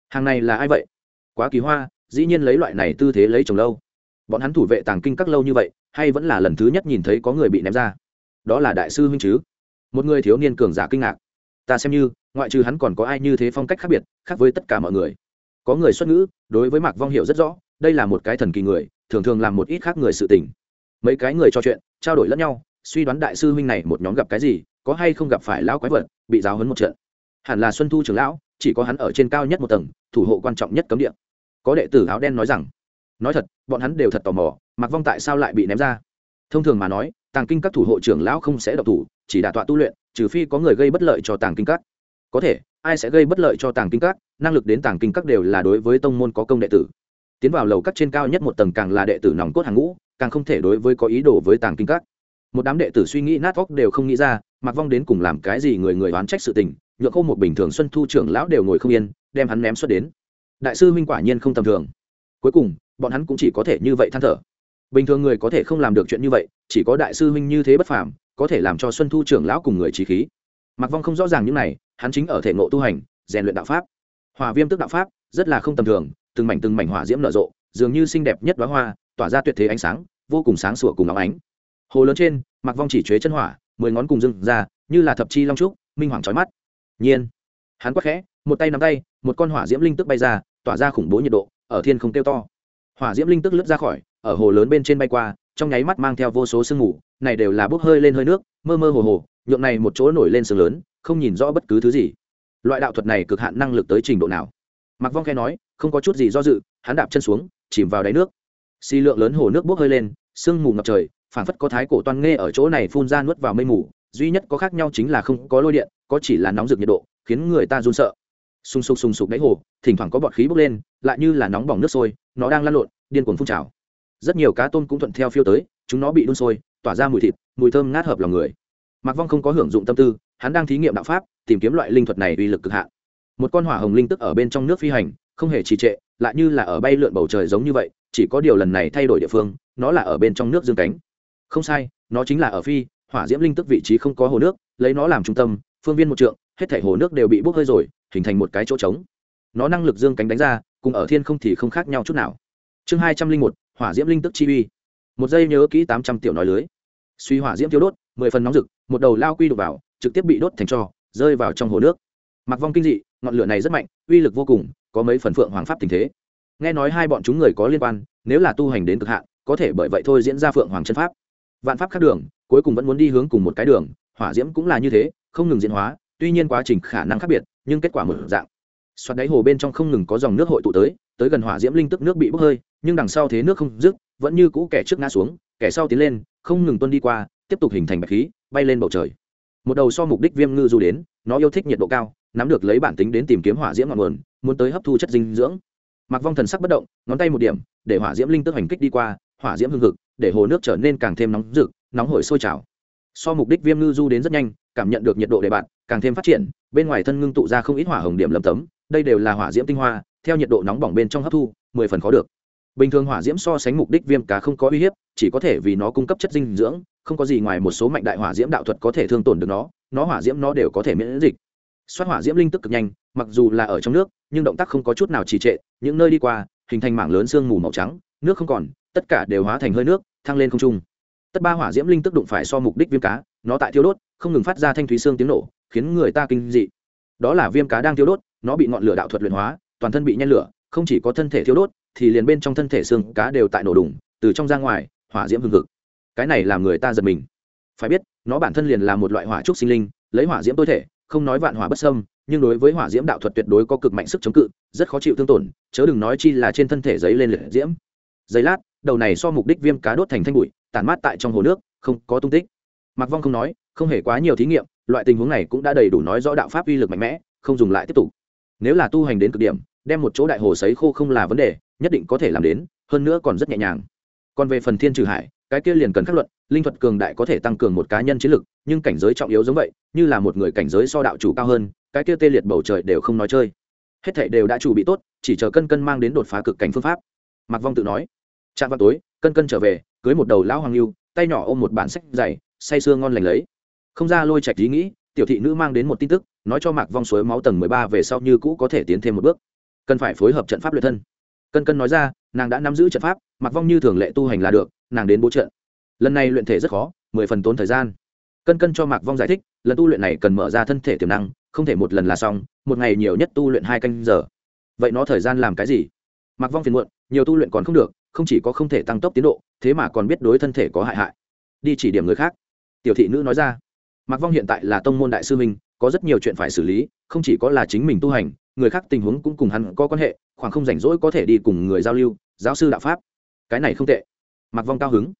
Hàng này là ai vậy? Quá kỳ hoa, dĩ nhiên lấy loại này tư thế lấy chồng lâu. Bọn hắn thủ vệ tàng kinh các lâu như vậy, hay vẫn là lần thứ nhất nhìn thấy có người bị ném ra? Đó là đại sư huynh chứ? Một người thiếu niên cường giả kinh ngạc. Ta xem như, ngoại trừ hắn còn có ai như thế phong cách khác biệt, khác với tất cả mọi người. Có người xuất ngữ, đối với mạc vong hiệu rất rõ, đây là một cái thần kỳ người, thường thường làm một ít khác người sự tình. Mấy cái người trò chuyện, trao đổi lẫn nhau, suy đoán đại sư huynh này một nhóm gặp cái gì, có hay không gặp phải lão quái vật, bị giáo hấn một trận. Hẳn là xuân thu trưởng lão, chỉ có hắn ở trên cao nhất một tầng, thủ hộ quan trọng nhất cấm địa. Có đệ tử áo đen nói rằng, nói thật, bọn hắn đều thật tò mò mặc vong tại sao lại bị ném ra? Thông thường mà nói tàng kinh các thủ hộ trưởng lão không sẽ độc thủ, chỉ đả tọa tu luyện, trừ phi có người gây bất lợi cho tàng kinh các. Có thể, ai sẽ gây bất lợi cho tàng kinh các? Năng lực đến tàng kinh các đều là đối với tông môn có công đệ tử. Tiến vào lầu các trên cao nhất một tầng càng là đệ tử nòng cốt hàng ngũ, càng không thể đối với có ý đồ với tàng kinh các. Một đám đệ tử suy nghĩ nát vóc đều không nghĩ ra, mặc vong đến cùng làm cái gì người người oán trách sự tình, nhượng khô một bình thường xuân thu trưởng lão đều ngồi không yên, đem hắn ném xuất đến. Đại sư huynh quả nhiên không tầm thường. Cuối cùng, bọn hắn cũng chỉ có thể như vậy than thở bình thường người có thể không làm được chuyện như vậy, chỉ có đại sư huynh như thế bất phàm, có thể làm cho xuân thu trưởng lão cùng người trí khí. Mặc vong không rõ ràng những này, hắn chính ở thể ngộ tu hành, rèn luyện đạo pháp. Hòa viêm tức đạo pháp, rất là không tầm thường, từng mảnh từng mảnh hỏa diễm nở rộ, dường như xinh đẹp nhất đoá hoa, tỏa ra tuyệt thế ánh sáng, vô cùng sáng sủa cùng óng ánh. Hồ lớn trên mặc vong chỉ chế chân hỏa, mười ngón cùng dưng ra, như là thập chi long trúc, minh hoàng trói mắt. Nhiên, hắn quắc khẽ, một tay nắm tay, một con hỏa diễm linh tức bay ra, tỏa ra khủng bố nhiệt độ, ở thiên không tiêu to. Hỏa diễm linh tức lướt ra khỏi ở hồ lớn bên trên bay qua, trong nháy mắt mang theo vô số sương mù, này đều là bốc hơi lên hơi nước, mơ mơ hồ hồ, nhượng này một chỗ nổi lên sương lớn, không nhìn rõ bất cứ thứ gì. Loại đạo thuật này cực hạn năng lực tới trình độ nào? Mặc vong khe nói, không có chút gì do dự, hắn đạp chân xuống, chìm vào đáy nước. Xì lượng lớn hồ nước bốc hơi lên, sương mù ngập trời, phảng phất có thái cổ toan nghe ở chỗ này phun ra nuốt vào mây mù, duy nhất có khác nhau chính là không có lôi điện, có chỉ là nóng rực nhiệt độ, khiến người ta run sợ. Sung sục sung sục đáy hồ, thỉnh thoảng có bọt khí bốc lên, lại như là nóng bỏng nước sôi, nó đang lăn lộn, điên cuồng phun trào rất nhiều cá tôm cũng thuận theo phiêu tới, chúng nó bị đun sôi, tỏa ra mùi thịt, mùi thơm ngát hợp lòng người. Mạc vong không có hưởng dụng tâm tư, hắn đang thí nghiệm đạo pháp, tìm kiếm loại linh thuật này uy lực cực hạn. Một con hỏa hồng linh tức ở bên trong nước phi hành, không hề trì trệ, lại như là ở bay lượn bầu trời giống như vậy, chỉ có điều lần này thay đổi địa phương, nó là ở bên trong nước dương cánh. Không sai, nó chính là ở phi, hỏa diễm linh tức vị trí không có hồ nước, lấy nó làm trung tâm, phương viên một trượng, hết thảy hồ nước đều bị bốc hơi rồi, hình thành một cái chỗ trống. Nó năng lực dương cánh đánh ra, cùng ở thiên không thì không khác nhau chút nào. Chương hai trăm linh một hỏa diễm linh tức chi uy. Một giây nhớ kỹ tám trăm tiểu nói lưới. Suy hỏa diễm thiếu đốt, mười phần nóng rực, một đầu lao quy đục vào, trực tiếp bị đốt thành trò rơi vào trong hồ nước. Mặc vong kinh dị, ngọn lửa này rất mạnh, uy lực vô cùng, có mấy phần phượng hoàng pháp tình thế. Nghe nói hai bọn chúng người có liên quan, nếu là tu hành đến cực hạn, có thể bởi vậy thôi diễn ra phượng hoàng chân pháp. Vạn pháp khác đường, cuối cùng vẫn muốn đi hướng cùng một cái đường, hỏa diễm cũng là như thế, không ngừng diễn hóa, tuy nhiên quá trình khả năng khác biệt, nhưng kết quả mở dạng. Xoát đáy hồ bên trong không ngừng có dòng nước hội tụ tới tới gần hỏa diễm linh tức nước bị bốc hơi nhưng đằng sau thế nước không dứt, vẫn như cũ kẻ trước ngã xuống, kẻ sau tiến lên, không ngừng tuân đi qua, tiếp tục hình thành bạch khí, bay lên bầu trời. Một đầu so mục đích viêm ngư du đến, nó yêu thích nhiệt độ cao, nắm được lấy bản tính đến tìm kiếm hỏa diễm ngọn nguồn, muốn tới hấp thu chất dinh dưỡng. Mặc vong thần sắc bất động, ngón tay một điểm, để hỏa diễm linh tức hành kích đi qua, hỏa diễm hương thực để hồ nước trở nên càng thêm nóng rực, nóng hổi sôi trào. So mục đích viêm ngư du đến rất nhanh, cảm nhận được nhiệt độ đề bạn, càng thêm phát triển, bên ngoài thân ngưng tụ ra không ít hỏa hồng điểm lầm tấm, đây đều là hỏa diễm tinh hoa, theo nhiệt độ nóng bỏng bên trong hấp thu, mười phần khó được bình thường hỏa diễm so sánh mục đích viêm cá không có uy hiếp, chỉ có thể vì nó cung cấp chất dinh dưỡng, không có gì ngoài một số mạnh đại hỏa diễm đạo thuật có thể thương tổn được nó nó hỏa diễm nó đều có thể miễn dịch. Xoát hỏa diễm linh tức cực nhanh, mặc dù là ở trong nước, nhưng động tác không có chút nào trì trệ, những nơi đi qua, hình thành mảng lớn sương mù màu trắng, nước không còn, tất cả đều hóa thành hơi nước, thăng lên không trung. Tất ba hỏa diễm linh tức đụng phải so mục đích viêm cá, nó tại thiêu đốt, không ngừng phát ra thanh thúy xương tiếng nổ, khiến người ta kinh dị. Đó là viêm cá đang thiêu đốt, nó bị ngọn lửa đạo thuật luyện hóa, toàn thân bị nhen lửa, không chỉ có thân thể thiêu đốt thì liền bên trong thân thể xương cá đều tại nổ đùng, từ trong ra ngoài, hỏa diễm hương thực cái này làm người ta giật mình. Phải biết, nó bản thân liền là một loại hỏa trúc sinh linh, lấy hỏa diễm tối thể, không nói vạn hỏa bất sâm nhưng đối với hỏa diễm đạo thuật tuyệt đối có cực mạnh sức chống cự, rất khó chịu thương tổn, chớ đừng nói chi là trên thân thể giấy lên liệt diễm. Giấy lát, đầu này so mục đích viêm cá đốt thành thanh bụi tàn mát tại trong hồ nước, không có tung tích. Mặc vong không nói, không hề quá nhiều thí nghiệm, loại tình huống này cũng đã đầy đủ nói rõ đạo pháp uy lực mạnh mẽ, không dùng lại tiếp tục. Nếu là tu hành đến cực điểm, đem một chỗ đại hồ sấy khô không là vấn đề nhất định có thể làm đến, hơn nữa còn rất nhẹ nhàng. Còn về phần thiên trừ hải, cái kia liền cần khắc luận, linh thuật cường đại có thể tăng cường một cá nhân chiến lực, nhưng cảnh giới trọng yếu giống vậy, như là một người cảnh giới so đạo chủ cao hơn, cái kia tê liệt bầu trời đều không nói chơi. Hết thảy đều đã chủ bị tốt, chỉ chờ cân cân mang đến đột phá cực cảnh phương pháp. Mạc vong tự nói. Chạm vào tối, cân cân trở về, cưới một đầu lão hoàng lưu tay nhỏ ôm một bản sách dày, say sưa ngon lành lấy. Không ra lôi trạch ý nghĩ, tiểu thị nữ mang đến một tin tức, nói cho mạc vong suối máu tầng mười ba về sau như cũ có thể tiến thêm một bước. Cần phải phối hợp trận pháp luyện thân cân cân nói ra, nàng đã nắm giữ trận pháp, Mặc vong như thường lệ tu hành là được, nàng đến bố trận. Lần này luyện thể rất khó, mười phần tốn thời gian. Cân cân cho mạc vong giải thích, lần tu luyện này cần mở ra thân thể tiềm năng, không thể một lần là xong, một ngày nhiều nhất tu luyện hai canh giờ. Vậy nó thời gian làm cái gì? Mạc vong phiền muộn, nhiều tu luyện còn không được, không chỉ có không thể tăng tốc tiến độ, thế mà còn biết đối thân thể có hại hại. Đi chỉ điểm người khác. Tiểu thị nữ nói ra, mạc vong hiện tại là tông môn đại sư minh có rất nhiều chuyện phải xử lý, không chỉ có là chính mình tu hành, người khác tình huống cũng cùng hắn có quan hệ khoảng không rảnh rỗi có thể đi cùng người giao lưu, giáo sư đạo pháp. Cái này không tệ. Mặc vong cao hứng.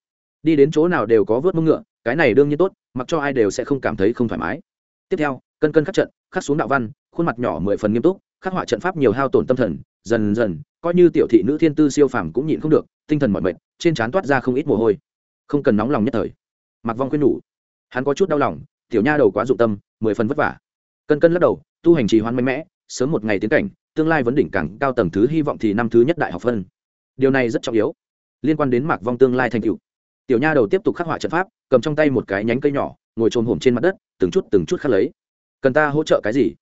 Đi đến chỗ nào đều có vớt mông ngựa, cái này đương nhiên tốt, mặc cho ai đều sẽ không cảm thấy không thoải mái. Tiếp theo, cân cân khắc trận, khắc xuống đạo văn, khuôn mặt nhỏ mười phần nghiêm túc, khắc họa trận pháp nhiều hao tổn tâm thần, dần dần, coi như tiểu thị nữ thiên tư siêu phàm cũng nhịn không được, tinh thần mọi mệt, trên trán toát ra không ít mồ hôi. Không cần nóng lòng nhất thời. Mặc vong khuyên nhủ. Hắn có chút đau lòng, tiểu nha đầu quá dụng tâm, mười phần vất vả. Cân cân lắc đầu, tu hành trì hoan mạnh mẽ, sớm một ngày tiến cảnh tương lai vấn đỉnh càng cao tầng thứ hy vọng thì năm thứ nhất đại học phân. Điều này rất trọng yếu. Liên quan đến mạc vong tương lai thành cựu tiểu nha đầu tiếp tục khắc họa trận pháp, cầm trong tay một cái nhánh cây nhỏ, ngồi trồm hổm trên mặt đất, từng chút từng chút khắc lấy. Cần ta hỗ trợ cái gì?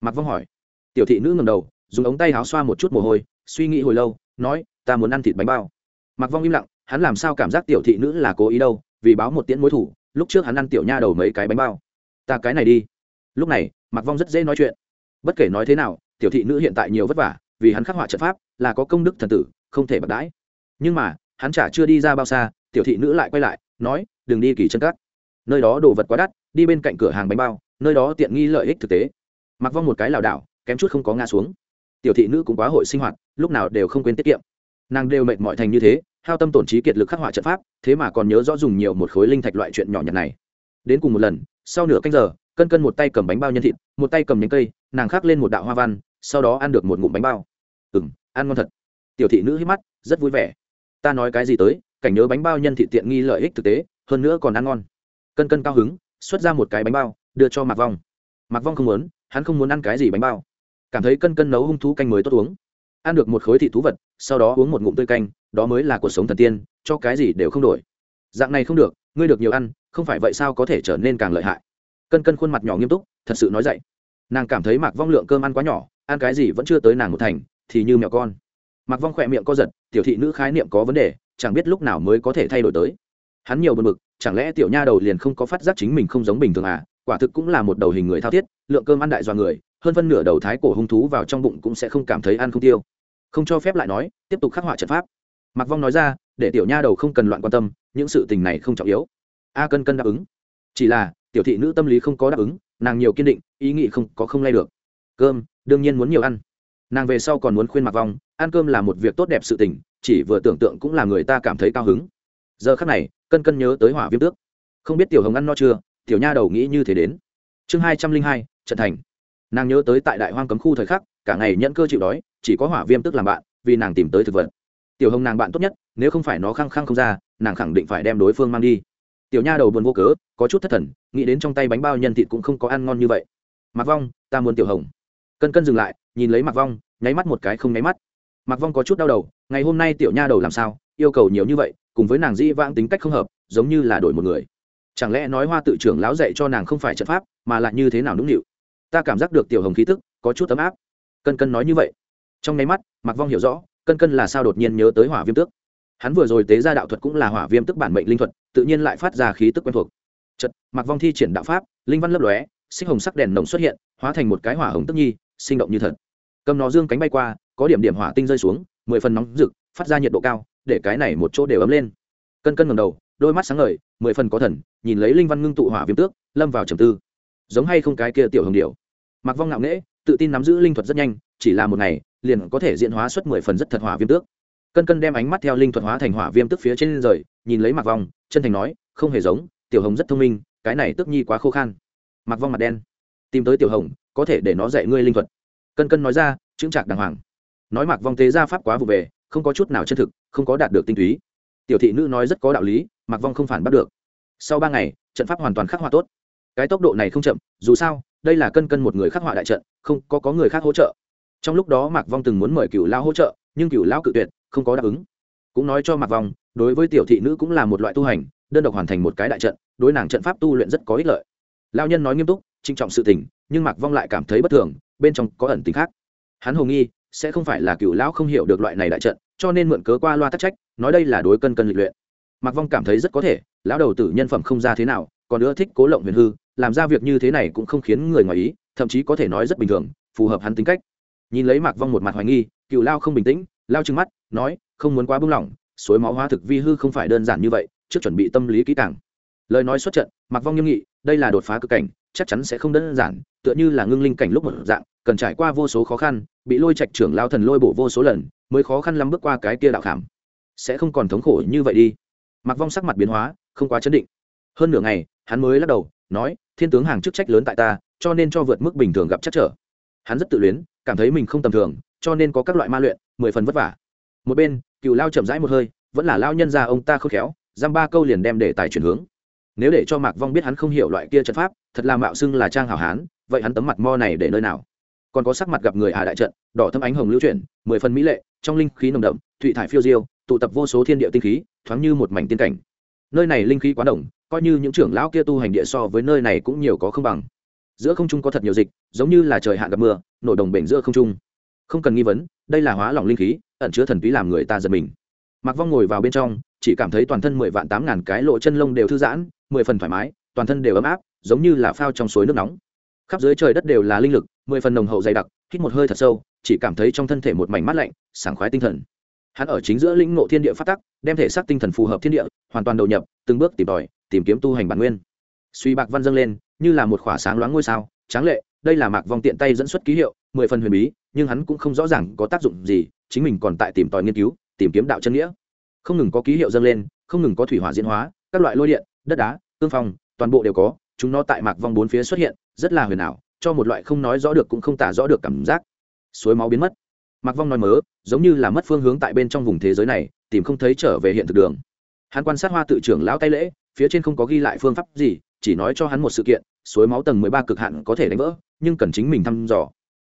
Mạc vong hỏi. Tiểu thị nữ ngầm đầu, dùng ống tay áo xoa một chút mồ hôi, suy nghĩ hồi lâu, nói, ta muốn ăn thịt bánh bao. Mạc vong im lặng, hắn làm sao cảm giác tiểu thị nữ là cố ý đâu, vì báo một tiễn mối thủ, lúc trước hắn ăn tiểu nha đầu mấy cái bánh bao. Ta cái này đi. Lúc này, mạc vong rất dễ nói chuyện. Bất kể nói thế nào tiểu thị nữ hiện tại nhiều vất vả, vì hắn khắc họa trận pháp, là có công đức thần tử, không thể bật đãi. Nhưng mà, hắn chả chưa đi ra bao xa, tiểu thị nữ lại quay lại, nói, đừng đi kỳ chân cắt nơi đó đồ vật quá đắt, đi bên cạnh cửa hàng bánh bao, nơi đó tiện nghi lợi ích thực tế. Mặc vong một cái lảo đảo, kém chút không có ngã xuống. Tiểu thị nữ cũng quá hội sinh hoạt, lúc nào đều không quên tiết kiệm. Nàng đều mệt mỏi thành như thế, hao tâm tổn trí kiệt lực khắc họa trận pháp, thế mà còn nhớ rõ dùng nhiều một khối linh thạch loại chuyện nhỏ nhặt này. Đến cùng một lần, sau nửa canh giờ, cân cân một tay cầm bánh bao nhân thịt, một tay cầm nhánh cây, nàng khắc lên một đạo hoa văn sau đó ăn được một ngụm bánh bao. Ừ m ăn ngon thật. Tiểu thị nữ hít mắt, rất vui vẻ. Ta nói cái gì tới, cảnh nhớ bánh bao nhân thị tiện nghi lợi ích thực tế, hơn nữa còn ăn ngon. Cân cân cao hứng, xuất ra một cái bánh bao, đưa cho mạc vong. Mạc vong không muốn, hắn không muốn ăn cái gì bánh bao. Cảm thấy cân cân nấu hung thú canh mới tốt uống. Ăn được một khối thị thú vật, sau đó uống một ngụm tươi canh, đó mới là cuộc sống thần tiên, cho cái gì đều không đổi. Dạng này không được, ngươi được nhiều ăn, không phải vậy sao có thể trở nên càng lợi hại? Cân cân khuôn mặt nhỏ nghiêm túc, thật sự nói dậy. Nàng cảm thấy mạc vong lượng cơm ăn quá nhỏ ăn cái gì vẫn chưa tới nàng một thành, thì như mẹo con. Mặc vong khỏe miệng co giật, tiểu thị nữ khái niệm có vấn đề, chẳng biết lúc nào mới có thể thay đổi tới. Hắn nhiều bật mực chẳng lẽ tiểu nha đầu liền không có phát giác chính mình không giống bình thường à? Quả thực cũng là một đầu hình người thao thiết, lượng cơm ăn đại dọa người, hơn phân nửa đầu thái cổ hung thú vào trong bụng cũng sẽ không cảm thấy ăn không tiêu. Không cho phép lại nói, tiếp tục khắc họa trận pháp. Mặc vong nói ra, để tiểu nha đầu không cần loạn quan tâm, những sự tình này không trọng yếu. A cân cân đáp ứng. Chỉ là, tiểu thị nữ tâm lý không có đáp ứng, nàng nhiều kiên định, ý nghĩ không có không lay được. Cơm đương nhiên muốn nhiều ăn. Nàng về sau còn muốn khuyên mặc vong, ăn cơm là một việc tốt đẹp sự tình, chỉ vừa tưởng tượng cũng là người ta cảm thấy cao hứng. Giờ khắc này, cân cân nhớ tới hỏa viêm tước. Không biết tiểu hồng ăn no chưa, tiểu nha đầu nghĩ như thế đến. Chương hai trăm linh hai, trận thành. Nàng nhớ tới tại đại hoang cấm khu thời khắc, cả ngày nhận cơ chịu đói, chỉ có hỏa viêm tức làm bạn, vì nàng tìm tới thực vật. Tiểu hồng nàng bạn tốt nhất, nếu không phải nó khăng khăng không ra, nàng khẳng định phải đem đối phương mang đi. Tiểu nha đầu buồn vô cớ, có chút thất thần, nghĩ đến trong tay bánh bao nhân thịt cũng không có ăn ngon như vậy. Mặc vong, ta muốn tiểu hồng cân cân dừng lại, nhìn lấy mặc vong, nháy mắt một cái không nháy mắt. Mặc vong có chút đau đầu, ngày hôm nay tiểu nha đầu làm sao, yêu cầu nhiều như vậy, cùng với nàng dĩ vãng tính cách không hợp, giống như là đổi một người. Chẳng lẽ nói hoa tự trưởng lão dạy cho nàng không phải trận pháp, mà lại như thế nào nũng nịu? Ta cảm giác được tiểu hồng khí tức, có chút ấm áp. Cân cân nói như vậy. Trong nháy mắt mặc vong hiểu rõ, cân cân là sao đột nhiên nhớ tới hỏa viêm tước. Hắn vừa rồi tế ra đạo thuật cũng là hỏa viêm tức bản mệnh linh thuật, tự nhiên lại phát ra khí tức quen thuộc. Chật mặc vong thi triển đạo pháp, linh văn lấp lóe, xích hồng sắc đèn nồng xuất hiện, hóa thành một cái hỏa hồng tức nhi sinh động như thật. Cầm nó dương cánh bay qua, có điểm điểm hỏa tinh rơi xuống, mười phần nóng rực, phát ra nhiệt độ cao, để cái này một chỗ đều ấm lên. Cân cân ngầm đầu, đôi mắt sáng ngời, mười phần có thần, nhìn lấy linh văn ngưng tụ hỏa viêm tước, lâm vào trầm tư. Giống hay không cái kia tiểu hồng điệu mặc vong ngạo nghễ, tự tin nắm giữ linh thuật rất nhanh, chỉ là một ngày, liền có thể diễn hóa xuất mười phần rất thật hỏa viêm tước. Cân cân đem ánh mắt theo linh thuật hóa thành hỏa viêm tức phía trên rời, nhìn lấy mặc vong, chân thành nói, không hề giống, tiểu hồng rất thông minh, cái này tức nhi quá khô khan. Mặc vong mặt đen tìm tới tiểu hồng, có thể để nó dạy ngươi linh thuật. Cân cân nói ra, chững chạc đàng hoàng. Nói mạc vong tế ra pháp quá vụ về, không có chút nào chân thực, không có đạt được tinh túy. Tiểu thị nữ nói rất có đạo lý, mạc vong không phản bắt được. Sau ba ngày, trận pháp hoàn toàn khắc họa tốt. Cái tốc độ này không chậm, dù sao, đây là cân cân một người khắc họa đại trận, không có có người khác hỗ trợ. Trong lúc đó mạc vong từng muốn mời cựu lao hỗ trợ, nhưng cựu lao cự tuyệt, không có đáp ứng. Cũng nói cho mạc vong, đối với tiểu thị nữ cũng là một loại tu hành, đơn độc hoàn thành một cái đại trận, đối nàng trận pháp tu luyện rất có ích lợi. Lao nhân nói nghiêm túc trinh trọng sự tình, nhưng mạc vong lại cảm thấy bất thường, bên trong có ẩn tính khác. Hắn hồ nghi, sẽ không phải là cựu lão không hiểu được loại này đại trận, cho nên mượn cớ qua loa tắc trách, nói đây là đối cân cân lịch luyện. Mạc vong cảm thấy rất có thể, lão đầu tử nhân phẩm không ra thế nào, còn nữa thích cố lộng huyền hư, làm ra việc như thế này cũng không khiến người ngoài ý, thậm chí có thể nói rất bình thường, phù hợp hắn tính cách. Nhìn lấy mạc vong một mặt hoài nghi, cựu lao không bình tĩnh, lao trừng mắt, nói, không muốn quá bưng lỏng, suối máu hóa thực vi hư không phải đơn giản như vậy, trước chuẩn bị tâm lý kỹ càng lời nói xuất trận mặc vong nghiêm nghị, đây là đột phá cực cảnh, chắc chắn sẽ không đơn giản, tựa như là ngưng linh cảnh lúc một dạng, cần trải qua vô số khó khăn, bị lôi trạch trưởng lao thần lôi bổ vô số lần, mới khó khăn lắm bước qua cái kia đạo khảm. Sẽ không còn thống khổ như vậy đi. Mặc vong sắc mặt biến hóa, không quá chấn định. Hơn nửa ngày, hắn mới lắc đầu, nói, thiên tướng hàng chức trách lớn tại ta, cho nên cho vượt mức bình thường gặp chắc trở. Hắn rất tự luyến, cảm thấy mình không tầm thường, cho nên có các loại ma luyện, mười phần vất vả. Một bên, cựu lao chậm rãi một hơi, vẫn là lao nhân ra ông ta khôn khéo, giam ba câu liền đem để tài chuyển hướng nếu để cho mạc vong biết hắn không hiểu loại kia trận pháp, thật là mạo xưng là trang hảo hán, vậy hắn tấm mặt mo này để nơi nào? Còn có sắc mặt gặp người hà đại trận, đỏ thâm ánh hồng lưu chuyển, mười phần mỹ lệ, trong linh khí nồng đậm, thụy thải phiêu diêu, tụ tập vô số thiên địa tinh khí, thoáng như một mảnh tiên cảnh. Nơi này linh khí quá đồng, coi như những trưởng lão kia tu hành địa so với nơi này cũng nhiều có không bằng. Giữa không trung có thật nhiều dịch, giống như là trời hạn gặp mưa, nổi đồng bệnh giữa không trung. Không cần nghi vấn, đây là hóa lỏng linh khí, ẩn chứa thần túy làm người ta giật mình. Mặc vong ngồi vào bên trong, chỉ cảm thấy toàn thân mười vạn tám ngàn cái lộ chân lông đều thư giãn mười phần thoải mái, toàn thân đều ấm áp, giống như là phao trong suối nước nóng. Khắp dưới trời đất đều là linh lực, mười phần nồng hậu dày đặc, hít một hơi thật sâu, chỉ cảm thấy trong thân thể một mảnh mát lạnh, sảng khoái tinh thần. Hắn ở chính giữa lĩnh ngộ thiên địa phát tắc, đem thể xác tinh thần phù hợp thiên địa, hoàn toàn đầu nhập, từng bước tìm tòi, tìm kiếm tu hành bản nguyên. Suy bạc văn dâng lên, như là một khỏa sáng loáng ngôi sao, tráng lệ, đây là mạc vong tiện tay dẫn xuất ký hiệu, mười phần huyền bí, nhưng hắn cũng không rõ ràng có tác dụng gì, chính mình còn tại tìm tòi nghiên cứu, tìm kiếm đạo chân nghĩa. Không ngừng có ký hiệu dâng lên, không ngừng có thủy hỏa diễn hóa, các loại lôi điện đất đá, cương phong, toàn bộ đều có, chúng nó tại mạc vong bốn phía xuất hiện, rất là huyền ảo, cho một loại không nói rõ được cũng không tả rõ được cảm giác. Suối máu biến mất. Mạc vong nói mớ, giống như là mất phương hướng tại bên trong vùng thế giới này, tìm không thấy trở về hiện thực đường. Hắn quan sát hoa tự trưởng lão tay lễ, phía trên không có ghi lại phương pháp gì, chỉ nói cho hắn một sự kiện, suối máu tầng mười ba cực hạn có thể đánh vỡ, nhưng cần chính mình thăm dò.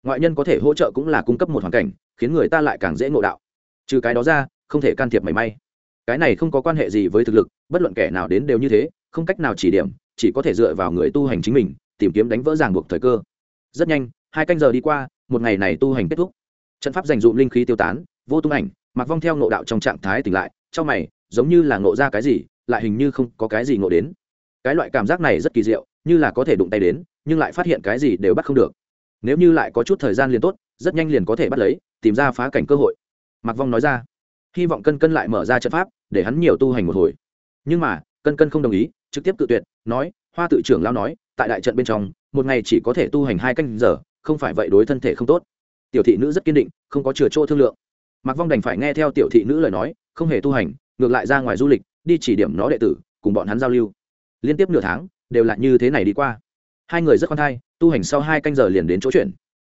Ngoại nhân có thể hỗ trợ cũng là cung cấp một hoàn cảnh, khiến người ta lại càng dễ ngộ đạo. Trừ cái đó ra, không thể can thiệp mảy may cái này không có quan hệ gì với thực lực, bất luận kẻ nào đến đều như thế, không cách nào chỉ điểm, chỉ có thể dựa vào người tu hành chính mình, tìm kiếm đánh vỡ ràng buộc thời cơ. Rất nhanh, hai canh giờ đi qua, một ngày này tu hành kết thúc. Trận pháp dành dụm linh khí tiêu tán, vô tung ảnh mặc vong theo ngộ đạo trong trạng thái tỉnh lại, trong mày, giống như là ngộ ra cái gì, lại hình như không có cái gì ngộ đến. Cái loại cảm giác này rất kỳ diệu, như là có thể đụng tay đến, nhưng lại phát hiện cái gì đều bắt không được. Nếu như lại có chút thời gian liền tốt, rất nhanh liền có thể bắt lấy, tìm ra phá cảnh cơ hội. Mặc vong nói ra. Hy vọng cân cân lại mở ra trận pháp để hắn nhiều tu hành một hồi. Nhưng mà, cân cân không đồng ý, trực tiếp tự tuyệt, nói, hoa tự trưởng lao nói, tại đại trận bên trong, một ngày chỉ có thể tu hành hai canh giờ, không phải vậy đối thân thể không tốt. Tiểu thị nữ rất kiên định, không có chừa chỗ thương lượng. Mặc vong đành phải nghe theo tiểu thị nữ lời nói, không hề tu hành, ngược lại ra ngoài du lịch, đi chỉ điểm nó đệ tử, cùng bọn hắn giao lưu. Liên tiếp nửa tháng, đều là như thế này đi qua. Hai người rất khoan thai, tu hành sau hai canh giờ liền đến chỗ chuyển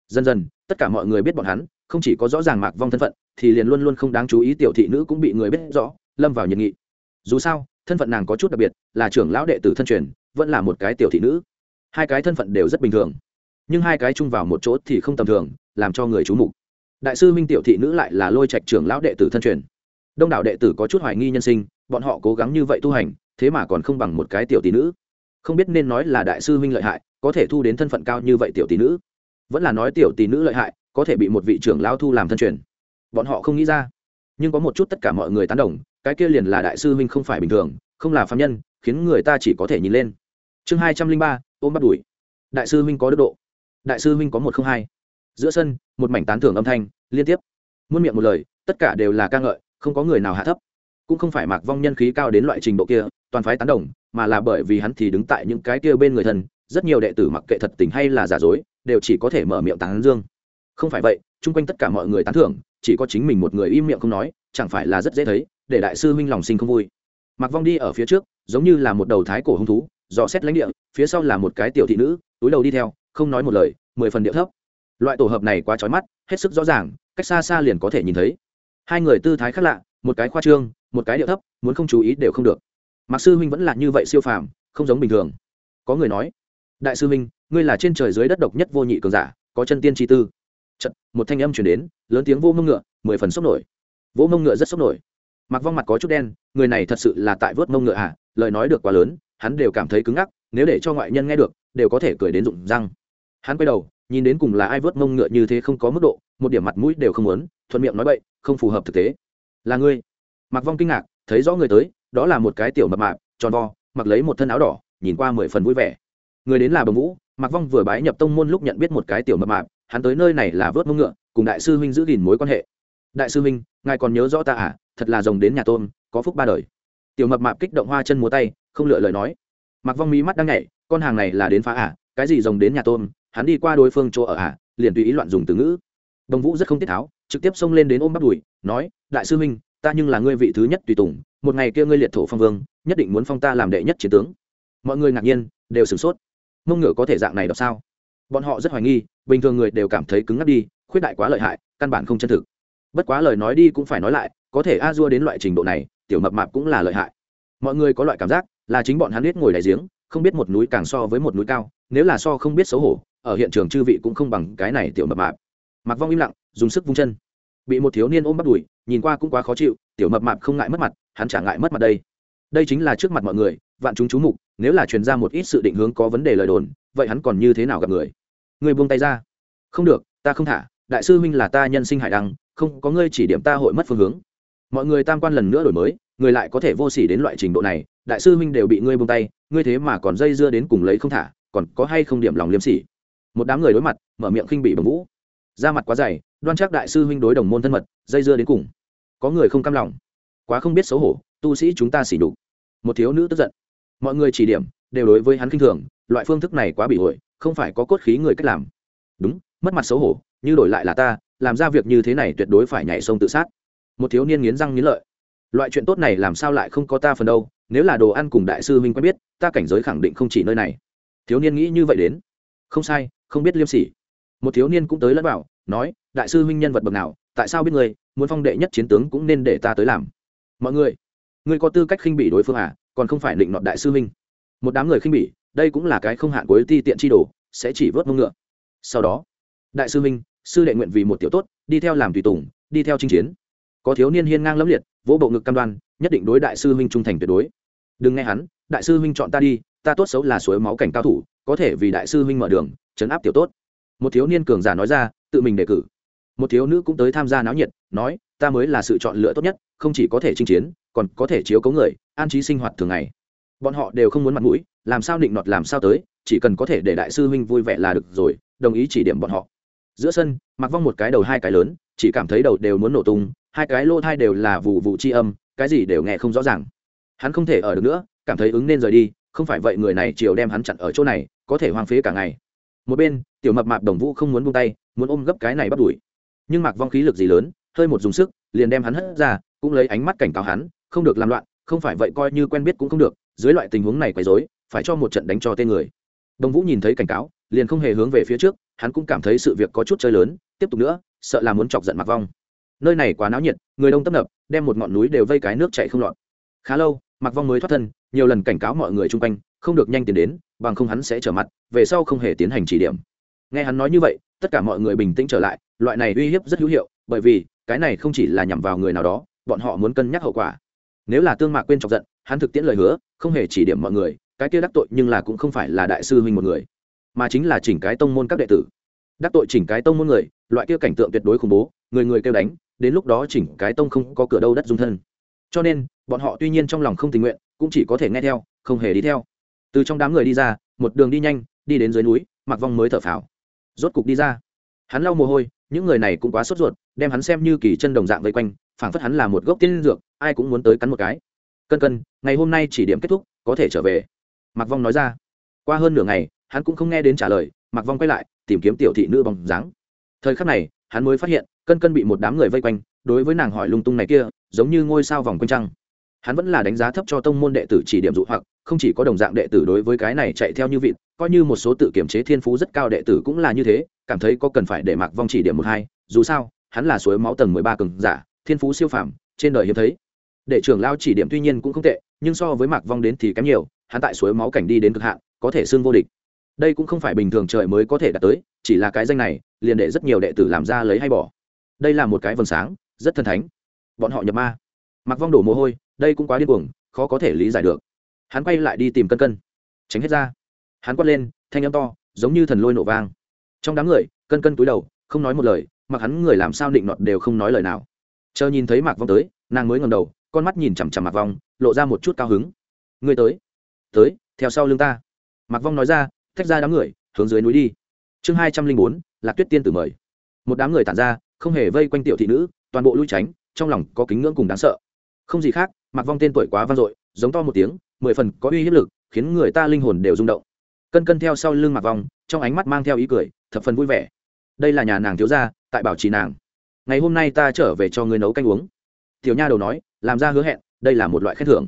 dần dần, tất cả mọi người biết bọn hắn, không chỉ có rõ ràng mạc vong thân phận, thì liền luôn luôn không đáng chú ý tiểu thị nữ cũng bị người biết rõ lâm vào nhiệt nghị. Dù sao, thân phận nàng có chút đặc biệt, là trưởng lão đệ tử thân truyền, vẫn là một cái tiểu thị nữ. Hai cái thân phận đều rất bình thường, nhưng hai cái chung vào một chỗ thì không tầm thường, làm cho người c h mục. Đại sư minh tiểu thị nữ lại là lôi trạch trưởng lão đệ tử thân truyền. Đông đảo đệ tử có chút hoài nghi nhân sinh, bọn họ cố gắng như vậy tu hành, thế mà còn không bằng một cái tiểu tỷ nữ. Không biết nên nói là đại sư minh lợi hại, có thể thu đến thân phận cao như vậy tiểu tỷ nữ. Vẫn là nói tiểu tỷ nữ lợi hại, có thể bị một vị trưởng lão thu làm thân truyền. Bọn họ không nghĩ ra, nhưng có một chút tất cả mọi người tán đồng cái kia liền là đại sư huynh không phải bình thường, không là phạm nhân, khiến người ta chỉ có thể nhìn lên. Chương hai trăm linh ba, ôm bắt đuổi. Đại sư huynh có đức độ. Đại sư huynh có một không hai. Giữa sân, một mảnh tán thưởng âm thanh, liên tiếp. Muôn miệng một lời, tất cả đều là ca ngợi, không có người nào hạ thấp. Cũng không phải mạc vong nhân khí cao đến loại trình độ kia, toàn phái tán đồng, mà là bởi vì hắn thì đứng tại những cái kia bên người thân, rất nhiều đệ tử mặc kệ thật tình hay là giả dối, đều chỉ có thể mở miệng tán dương. Không phải vậy, chung quanh tất cả mọi người tán thưởng, chỉ có chính mình một người im miệng không nói, chẳng phải là rất dễ thấy để đại sư huynh lòng sinh không vui. Mặc vong đi ở phía trước giống như là một đầu thái cổ hung thú dò xét lãnh địa phía sau là một cái tiểu thị nữ túi đầu đi theo không nói một lời mười phần điệu thấp. Loại tổ hợp này quá trói mắt hết sức rõ ràng cách xa xa liền có thể nhìn thấy. Hai người tư thái khác lạ một cái khoa trương một cái điệu thấp muốn không chú ý đều không được. Mặc sư huynh vẫn là như vậy siêu phàm không giống bình thường. Có người nói đại sư huynh ngươi là trên trời dưới đất độc nhất vô nhị cường giả có chân tiên chi tư. Chật, một thanh âm chuyển đến lớn tiếng vô mông ngựa mười phần sốc nổi. Vô mông ngựa rất sốc nổi mặc vong mặt có chút đen, người này thật sự là tại vớt mông ngựa à lời nói được quá lớn, hắn đều cảm thấy cứng ngắc, nếu để cho ngoại nhân nghe được, đều có thể cười đến rụng răng. Hắn quay đầu, nhìn đến cùng là ai vớt mông ngựa như thế không có mức độ, một điểm mặt mũi đều không muốn, thuận miệng nói bậy, không phù hợp thực tế. Là ngươi? Mặc vong kinh ngạc, thấy rõ người tới, đó là một cái tiểu mập mạp, tròn vo, mặc lấy một thân áo đỏ, nhìn qua mười phần vui vẻ. Người đến là bồng vũ mặc vong vừa bái nhập tông môn lúc nhận biết một cái tiểu mập mạp, hắn tới nơi này là vớt mông ngựa, cùng đại sư huynh giữ gìn mối quan hệ. Đại sư huynh, ngài còn nhớ rõ ta à? Thật là rồng đến nhà tôm, có phúc ba đời. Tiểu mập mạp kích động hoa chân múa tay, không lựa lời nói. Mặc vong mí mắt đang nhảy, con hàng này là đến phá à cái gì rồng đến nhà tôm, hắn đi qua đối phương chỗ ở à liền tùy ý loạn dùng từ ngữ. Đồng vũ rất không tiết tháo, trực tiếp xông lên đến ôm bắt đùi, nói, đại sư huynh, ta nhưng là ngươi vị thứ nhất tùy tùng, một ngày kia ngươi liệt thổ phong vương, nhất định muốn phong ta làm đệ nhất chiến tướng. Mọi người ngạc nhiên, đều sửng sốt. Mông ngựa có thể dạng này đọc sao? Bọn họ rất hoài nghi, bình thường người đều cảm thấy cứng ngắc đi, khuyết đại quá lợi hại, căn bản không chân thực bất quá lời nói đi cũng phải nói lại, có thể a dua đến loại trình độ này, tiểu mập mạp cũng là lợi hại. Mọi người có loại cảm giác là chính bọn hắn biết ngồi đại giếng, không biết một núi càng so với một núi cao, nếu là so không biết xấu hổ, ở hiện trường chư vị cũng không bằng cái này tiểu mập mạp. Mặc vong im lặng, dùng sức vung chân. Bị một thiếu niên ôm bắt đùi, nhìn qua cũng quá khó chịu, tiểu mập mạp không ngại mất mặt, hắn chả ngại mất mặt đây. Đây chính là trước mặt mọi người, vạn chúng chú mục, nếu là truyền ra một ít sự định hướng có vấn đề lời đồn, vậy hắn còn như thế nào gặp người? Người buông tay ra. Không được, ta không thả, đại sư huynh là ta nhân sinh hải đăng không có ngươi chỉ điểm ta hội mất phương hướng. Mọi người tam quan lần nữa đổi mới người lại có thể vô s ỉ đến loại trình độ này đại sư huynh đều bị ngươi buông tay ngươi thế mà còn dây dưa đến cùng lấy không thả còn có hay không điểm lòng liêm sỉ? Một đám người đối mặt mở miệng khinh bị bầm vũ. Da mặt quá dày đoan chắc đại sư huynh đối đồng môn thân mật dây dưa đến cùng. Có người không cam lòng. Quá không biết xấu hổ tu sĩ chúng ta xỉ đục một thiếu nữ tức giận. Mọi người chỉ điểm đều đối với hắn k i n h thường loại phương thức này quá bị hội, không phải có cốt khí người cách làm. Đúng mất mặt xấu hổ như đổi lại là ta làm ra việc như thế này tuyệt đối phải nhảy sông tự sát. Một thiếu niên nghiến răng nghiến lợi. Loại chuyện tốt này làm sao lại không có ta phần đâu, nếu là đồ ăn cùng đại sư minh quen biết, ta cảnh giới khẳng định không chỉ nơi này. Thiếu niên nghĩ như vậy đến. Không sai, không biết liêm sỉ. Một thiếu niên cũng tới lẫn bảo nói, đại sư huynh nhân vật bậc nào, tại sao biết người muốn phong đệ nhất chiến tướng cũng nên để ta tới làm. Mọi người người có tư cách khinh bị đối phương à còn không phải định nọt đại sư huynh. Một đám người khinh bỉ, đây cũng là cái không hạn cuối ti tiện chi đồ, sẽ chỉ vớt mông ngựa. Sau đó, đại sư huynh sư đệ nguyện vì một tiểu tốt, đi theo làm tùy tùng, đi theo chinh chiến. Có thiếu niên hiên ngang lẫm liệt, vỗ bộ ngực cam đoan, nhất định đối đại sư huynh trung thành tuyệt đối. Đừng nghe hắn, đại sư huynh chọn ta đi, ta tốt xấu là suối máu cảnh cao thủ, có thể vì đại sư huynh mở đường chấn áp tiểu tốt. Một thiếu niên cường giả nói ra, tự mình đề cử. Một thiếu nữ cũng tới tham gia náo nhiệt, nói, ta mới là sự chọn lựa tốt nhất, không chỉ có thể chinh chiến, còn có thể chiếu cấu người, an trí sinh hoạt thường ngày. Bọn họ đều không muốn mặt mũi, làm sao định nọt làm sao tới, chỉ cần có thể để đại sư huynh vui vẻ là được rồi, đồng ý chỉ điểm bọn họ giữa sân mặc vong một cái đầu hai cái lớn, chỉ cảm thấy đầu đều muốn nổ tung, hai cái lô thai đều là vụ vụ chi âm, cái gì đều nghe không rõ ràng. Hắn không thể ở được nữa, cảm thấy ứng nên rời đi, không phải vậy người này chiều đem hắn chặn ở chỗ này, có thể hoang phế cả ngày. Một bên, tiểu mập mạp đồng vũ không muốn buông tay, muốn ôm gấp cái này bắt đuổi. Nhưng mặc vong khí lực gì lớn, hơi một dùng sức, liền đem hắn hất ra, cũng lấy ánh mắt cảnh cáo hắn, không được làm loạn, không phải vậy coi như quen biết cũng không được, dưới loại tình huống này quấy rối, phải cho một trận đánh cho tên người. Đồng vũ nhìn thấy cảnh cáo, liền không hề hướng về phía trước hắn cũng cảm thấy sự việc có chút chơi lớn, tiếp tục nữa, sợ là muốn chọc giận mặc vong. Nơi này quá náo nhiệt, người đông tấp nập, đem một ngọn núi đều vây cái nước chạy không lọt. Khá lâu mặc vong mới thoát thân, nhiều lần cảnh cáo mọi người chung quanh, không được nhanh tiến đến, bằng không hắn sẽ trở mặt, về sau không hề tiến hành chỉ điểm. Nghe hắn nói như vậy, tất cả mọi người bình tĩnh trở lại, loại này uy hiếp rất hữu hiệu, bởi vì, cái này không chỉ là nhằm vào người nào đó, bọn họ muốn cân nhắc hậu quả. Nếu là tương mạc quên chọc giận, hắn thực tiễn lời hứa, không hề chỉ điểm mọi người, cái kia đắc tội nhưng là cũng không phải là đại sư huynh một người mà chính là chỉnh cái tông môn các đệ tử. Đắc tội chỉnh cái tông môn người, loại kia cảnh tượng tuyệt đối khủng bố, người người kêu đánh, đến lúc đó chỉnh cái tông không có cửa đâu đất dung thân. Cho nên, bọn họ tuy nhiên trong lòng không tình nguyện, cũng chỉ có thể nghe theo, không hề đi theo. Từ trong đám người đi ra, một đường đi nhanh, đi đến dưới núi, mặc vong mới thở phào. Rốt cục đi ra. Hắn lau mồ hôi, những người này cũng quá sốt ruột, đem hắn xem như kỳ chân đồng dạng vây quanh, phảng phất hắn là một gốc tiên dược, ai cũng muốn tới cắn một cái. Cân cân, ngày hôm nay chỉ điểm kết thúc, có thể trở về. Mặc vong nói ra. Qua hơn nửa ngày hắn cũng không nghe đến trả lời, mặc vong quay lại, tìm kiếm tiểu thị nữ bằng dáng. Thời khắc này, hắn mới phát hiện, cân cân bị một đám người vây quanh, đối với nàng hỏi lung tung này kia, giống như ngôi sao vòng quanh trăng. Hắn vẫn là đánh giá thấp cho tông môn đệ tử chỉ điểm dụ hoặc, không chỉ có đồng dạng đệ tử đối với cái này chạy theo như vịt, coi như một số tự kiểm chế thiên phú rất cao đệ tử cũng là như thế, cảm thấy có cần phải để Mặc vong chỉ điểm một hai, dù sao, hắn là suối máu tầng mười ba cường giả, thiên phú siêu phàm, trên đời hiếm thấy. Đệ trưởng lao chỉ điểm tuy nhiên cũng không tệ, nhưng so với mạc vong đến thì kém nhiều, hắn tại suối máu cảnh đi đến cực hạn, có thể xưng vô địch đây cũng không phải bình thường trời mới có thể đạt tới, chỉ là cái danh này, liền để rất nhiều đệ tử làm ra lấy hay bỏ. Đây là một cái vầng sáng, rất thần thánh. Bọn họ nhập ma. Mặc vong đổ mồ hôi, đây cũng quá điên cuồng, khó có thể lý giải được. Hắn quay lại đi tìm cân cân. Tránh hết ra. Hắn quát lên, thanh âm to, giống như thần lôi nổ vang. Trong đám người, cân cân túi đầu, không nói một lời, mặc hắn người làm sao định nọt đều không nói lời nào. Chờ nhìn thấy mạc vong tới, nàng mới ngầm đầu, con mắt nhìn chằm chằm mạc vong, lộ ra một chút cao hứng. Người tới tới, theo sau lưng ta. Mạc vong nói ra thách ra đám người, hướng dưới núi đi. Chương hai trăm linh bốn, lạc tuyết tiên tử mời. Một đám người tản ra, không hề vây quanh tiểu thị nữ, toàn bộ lui tránh, trong lòng có kính ngưỡng cùng đáng sợ. Không gì khác mặc vong tên tuổi quá vang dội, giống to một tiếng, mười phần có uy hiếp lực, khiến người ta linh hồn đều rung động. Cân cân theo sau lưng mặc vong, trong ánh mắt mang theo ý cười, thập phần vui vẻ. Đây là nhà nàng thiếu gia, tại bảo trì nàng. Ngày hôm nay ta trở về cho người nấu canh uống. Tiểu nha đầu nói, làm ra hứa hẹn, đây là một loại khen thưởng.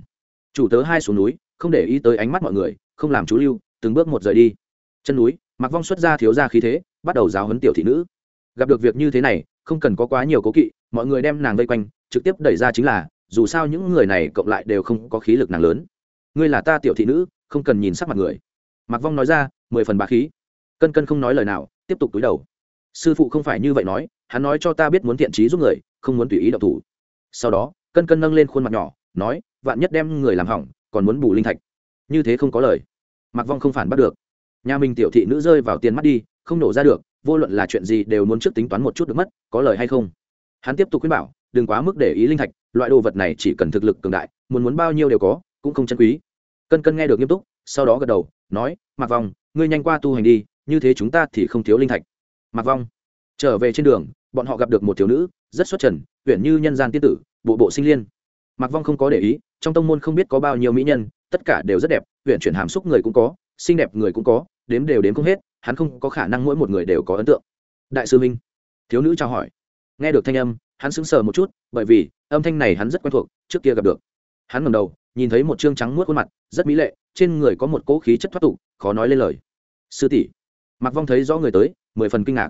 Chủ tớ hai xuống núi, không để ý tới ánh mắt mọi người, không làm chú lưu từng bước một rời đi. Chân núi mặc vong xuất ra thiếu gia khí thế, bắt đầu giáo huấn tiểu thị nữ. Gặp được việc như thế này, không cần có quá nhiều cố kỵ, mọi người đem nàng vây quanh, trực tiếp đẩy ra chính là, dù sao những người này cộng lại đều không có khí lực nàng lớn. Ngươi là ta tiểu thị nữ, không cần nhìn sắc mặt người. Mặc vong nói ra, mười phần bá khí. Cân cân không nói lời nào, tiếp tục túi đầu. Sư phụ không phải như vậy nói, hắn nói cho ta biết muốn thiện trí giúp người, không muốn tùy ý độc thủ. Sau đó, cân cân nâng lên khuôn mặt nhỏ, nói, vạn nhất đem người làm hỏng, còn muốn bù linh thạch. Như thế không có lời mặc vong không phản bắt được. Nhà mình tiểu thị nữ rơi vào tiền mắt đi, không nổ ra được, vô luận là chuyện gì đều muốn trước tính toán một chút được mất, có lời hay không. Hắn tiếp tục khuyên bảo, đừng quá mức để ý linh thạch, loại đồ vật này chỉ cần thực lực cường đại, muốn muốn bao nhiêu đều có, cũng không chân quý. Cân cân nghe được nghiêm túc, sau đó gật đầu, nói mặc vong, ngươi nhanh qua tu hành đi, như thế chúng ta thì không thiếu linh thạch. Mặc vong trở về trên đường, bọn họ gặp được một thiếu nữ, rất xuất trần huyện như nhân gian tiên tử, bộ bộ sinh liên. Mặc vong không có để ý, trong tông môn không biết có bao nhiêu mỹ nhân tất cả đều rất đẹp, huyện chuyển hàm xúc người cũng có, xinh đẹp người cũng có, đếm đều đếm không hết, hắn không có khả năng mỗi một người đều có ấn tượng. Đại sư minh, thiếu nữ trao hỏi. Nghe được thanh âm, hắn sững sờ một chút, bởi vì, âm thanh này hắn rất quen thuộc, trước kia gặp được. Hắn ngầm đầu, nhìn thấy một trương trắng muốt khuôn mặt, rất mỹ lệ, trên người có một cỗ khí chất thoát tục, khó nói lên lời. Sư tỷ mặc vong thấy rõ người tới, mười phần kinh ngạc.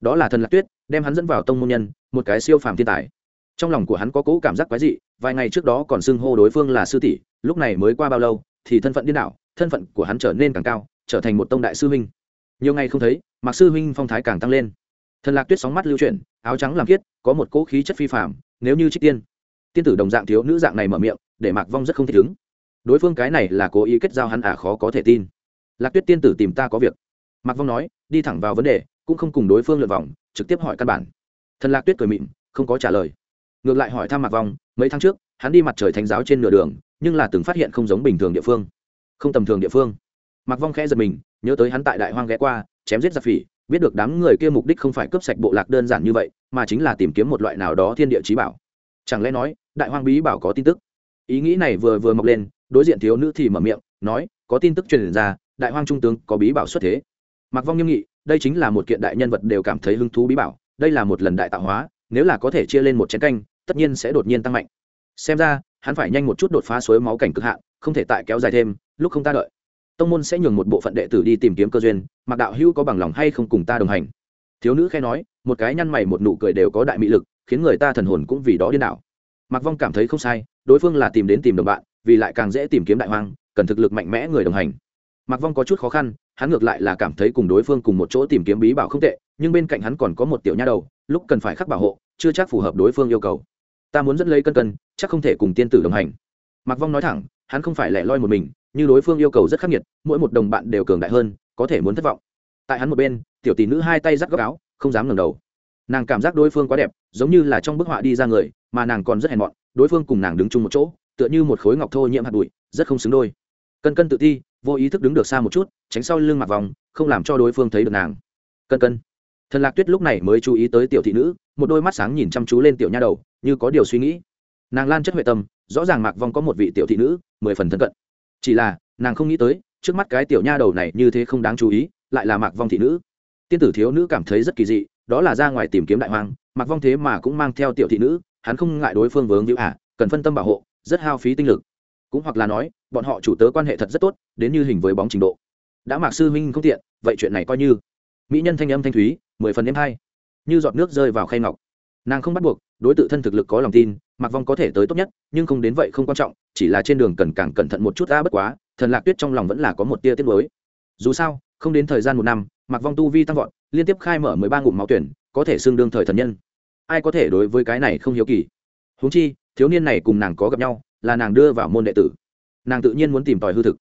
Đó là thần lạc tuyết, đem hắn dẫn vào tông môn nhân, một cái siêu phàm thiên tài trong lòng của hắn có cỗ cảm giác quái dị, vài ngày trước đó còn xưng hô đối phương là sư tỷ, lúc này mới qua bao lâu, thì thân phận điên đảo, thân phận của hắn trở nên càng cao, trở thành một tông đại sư huynh. Nhiều ngày không thấy, mạc sư huynh phong thái càng tăng lên. Thần lạc tuyết sóng mắt lưu chuyển, áo trắng làm kiết, có một cỗ khí chất phi phạm nếu như trích tiên tiên tử đồng dạng thiếu nữ dạng này mở miệng, để mạc vong rất không thích ứng đối phương cái này là cố ý kết giao hắn à khó có thể tin. Lạc tuyết tiên tử tìm ta có việc. Mạc vong nói, đi thẳng vào vấn đề, cũng không cùng đối phương lượt vòng, trực tiếp hỏi căn bản. Thần lạc tuyết cười mịn không có trả lời ngược lại hỏi thăm mạc vong, mấy tháng trước, hắn đi mặt trời thánh giáo trên nửa đường, nhưng là từng phát hiện không giống bình thường địa phương. Không tầm thường địa phương. Mạc vong khẽ giật mình, nhớ tới hắn tại đại hoang ghé qua, chém giết giặc phỉ, biết được đám người kia mục đích không phải cướp sạch bộ lạc đơn giản như vậy, mà chính là tìm kiếm một loại nào đó thiên địa trí bảo. Chẳng lẽ nói, đại hoang bí bảo có tin tức? Ý nghĩ này vừa vừa mọc lên, đối diện thiếu nữ thì mở miệng, nói, có tin tức truyền ra, đại hoang trung tướng có bí bảo xuất thế. Mặc vong nghiêm nghị, đây chính là một kiện đại nhân vật đều cảm thấy hứng thú bí bảo, đây là một lần đại tạo hóa nếu là có thể chia lên một chén canh, tất nhiên sẽ đột nhiên tăng mạnh. Xem ra, hắn phải nhanh một chút đột phá suối máu cảnh cực hạn, không thể tại kéo dài thêm, lúc không ta đợi. Tông môn sẽ nhường một bộ phận đệ tử đi tìm kiếm cơ duyên mặc đạo hữu có bằng lòng hay không cùng ta đồng hành? Thiếu nữ khe nói, một cái nhăn mày một nụ cười đều có đại mị lực, khiến người ta thần hồn cũng vì đó điên đảo. Mặc vong cảm thấy không sai, đối phương là tìm đến tìm đồng bạn, vì lại càng dễ tìm kiếm đại hoang, cần thực lực mạnh mẽ người đồng hành. Mặc vong có chút khó khăn, hắn ngược lại là cảm thấy cùng đối phương cùng một chỗ tìm kiếm bí bảo không tệ nhưng bên cạnh hắn còn có một tiểu nha đầu, lúc cần phải khắc bảo hộ, chưa chắc phù hợp đối phương yêu cầu. Ta muốn dẫn lấy cân cân, chắc không thể cùng tiên tử đồng hành. Mặc vong nói thẳng, hắn không phải lẻ loi một mình, như đối phương yêu cầu rất khắc nghiệt, mỗi một đồng bạn đều cường đại hơn, có thể muốn thất vọng. Tại hắn một bên, tiểu tỷ nữ hai tay dắt góc áo, không dám ngẩng đầu. Nàng cảm giác đối phương quá đẹp, giống như là trong bức họa đi ra người, mà nàng còn rất hèn mọn, đối phương cùng nàng đứng chung một chỗ, tựa như một khối ngọc thô nhiễm hạt bụi, rất không xứng đôi. Cân cân tự ti, vô ý thức đứng được xa một chút, tránh sau lưng Mặc vòng không làm cho đối phương thấy được nàng. Cân cân thần lạc tuyết lúc này mới chú ý tới tiểu thị nữ, một đôi mắt sáng nhìn chăm chú lên tiểu nha đầu, như có điều suy nghĩ. Nàng lan chất huệ tâm, rõ ràng mạc vong có một vị tiểu thị nữ, mười phần thân cận. Chỉ là, nàng không nghĩ tới, trước mắt cái tiểu nha đầu này như thế không đáng chú ý, lại là mạc vong thị nữ. Tiên tử thiếu nữ cảm thấy rất kỳ dị, đó là ra ngoài tìm kiếm đại hoang mạc vong thế mà cũng mang theo tiểu thị nữ, hắn không ngại đối phương vướng hữu ả à, cần phân tâm bảo hộ, rất hao phí tinh lực. Cũng hoặc là nói, bọn họ chủ tớ quan hệ thật rất tốt, đến như hình với bóng trình độ. Đã mạc sư huynh không tiện, vậy chuyện này coi như mỹ nhân thanh âm thanh thúy, mười phần đêm hai như giọt nước rơi vào khay ngọc. Nàng không bắt buộc, đối t thân thực lực có lòng tin, mặc vong có thể tới tốt nhất, nhưng không đến vậy không quan trọng, chỉ là trên đường cần càng cẩn thận một chút đã bất quá, thần lạc tuyết trong lòng vẫn là có một tia tiết mới dù sao, không đến thời gian một năm, mặc vong tu vi tăng vọt, liên tiếp khai mở mười ba ngụm máu tuyển, có thể xương đương thời thần nhân. Ai có thể đối với cái này không hiếu kỳ? Huống chi, thiếu niên này cùng nàng có gặp nhau, là nàng đưa vào môn đệ tử. Nàng tự nhiên muốn tìm tòi hư thực,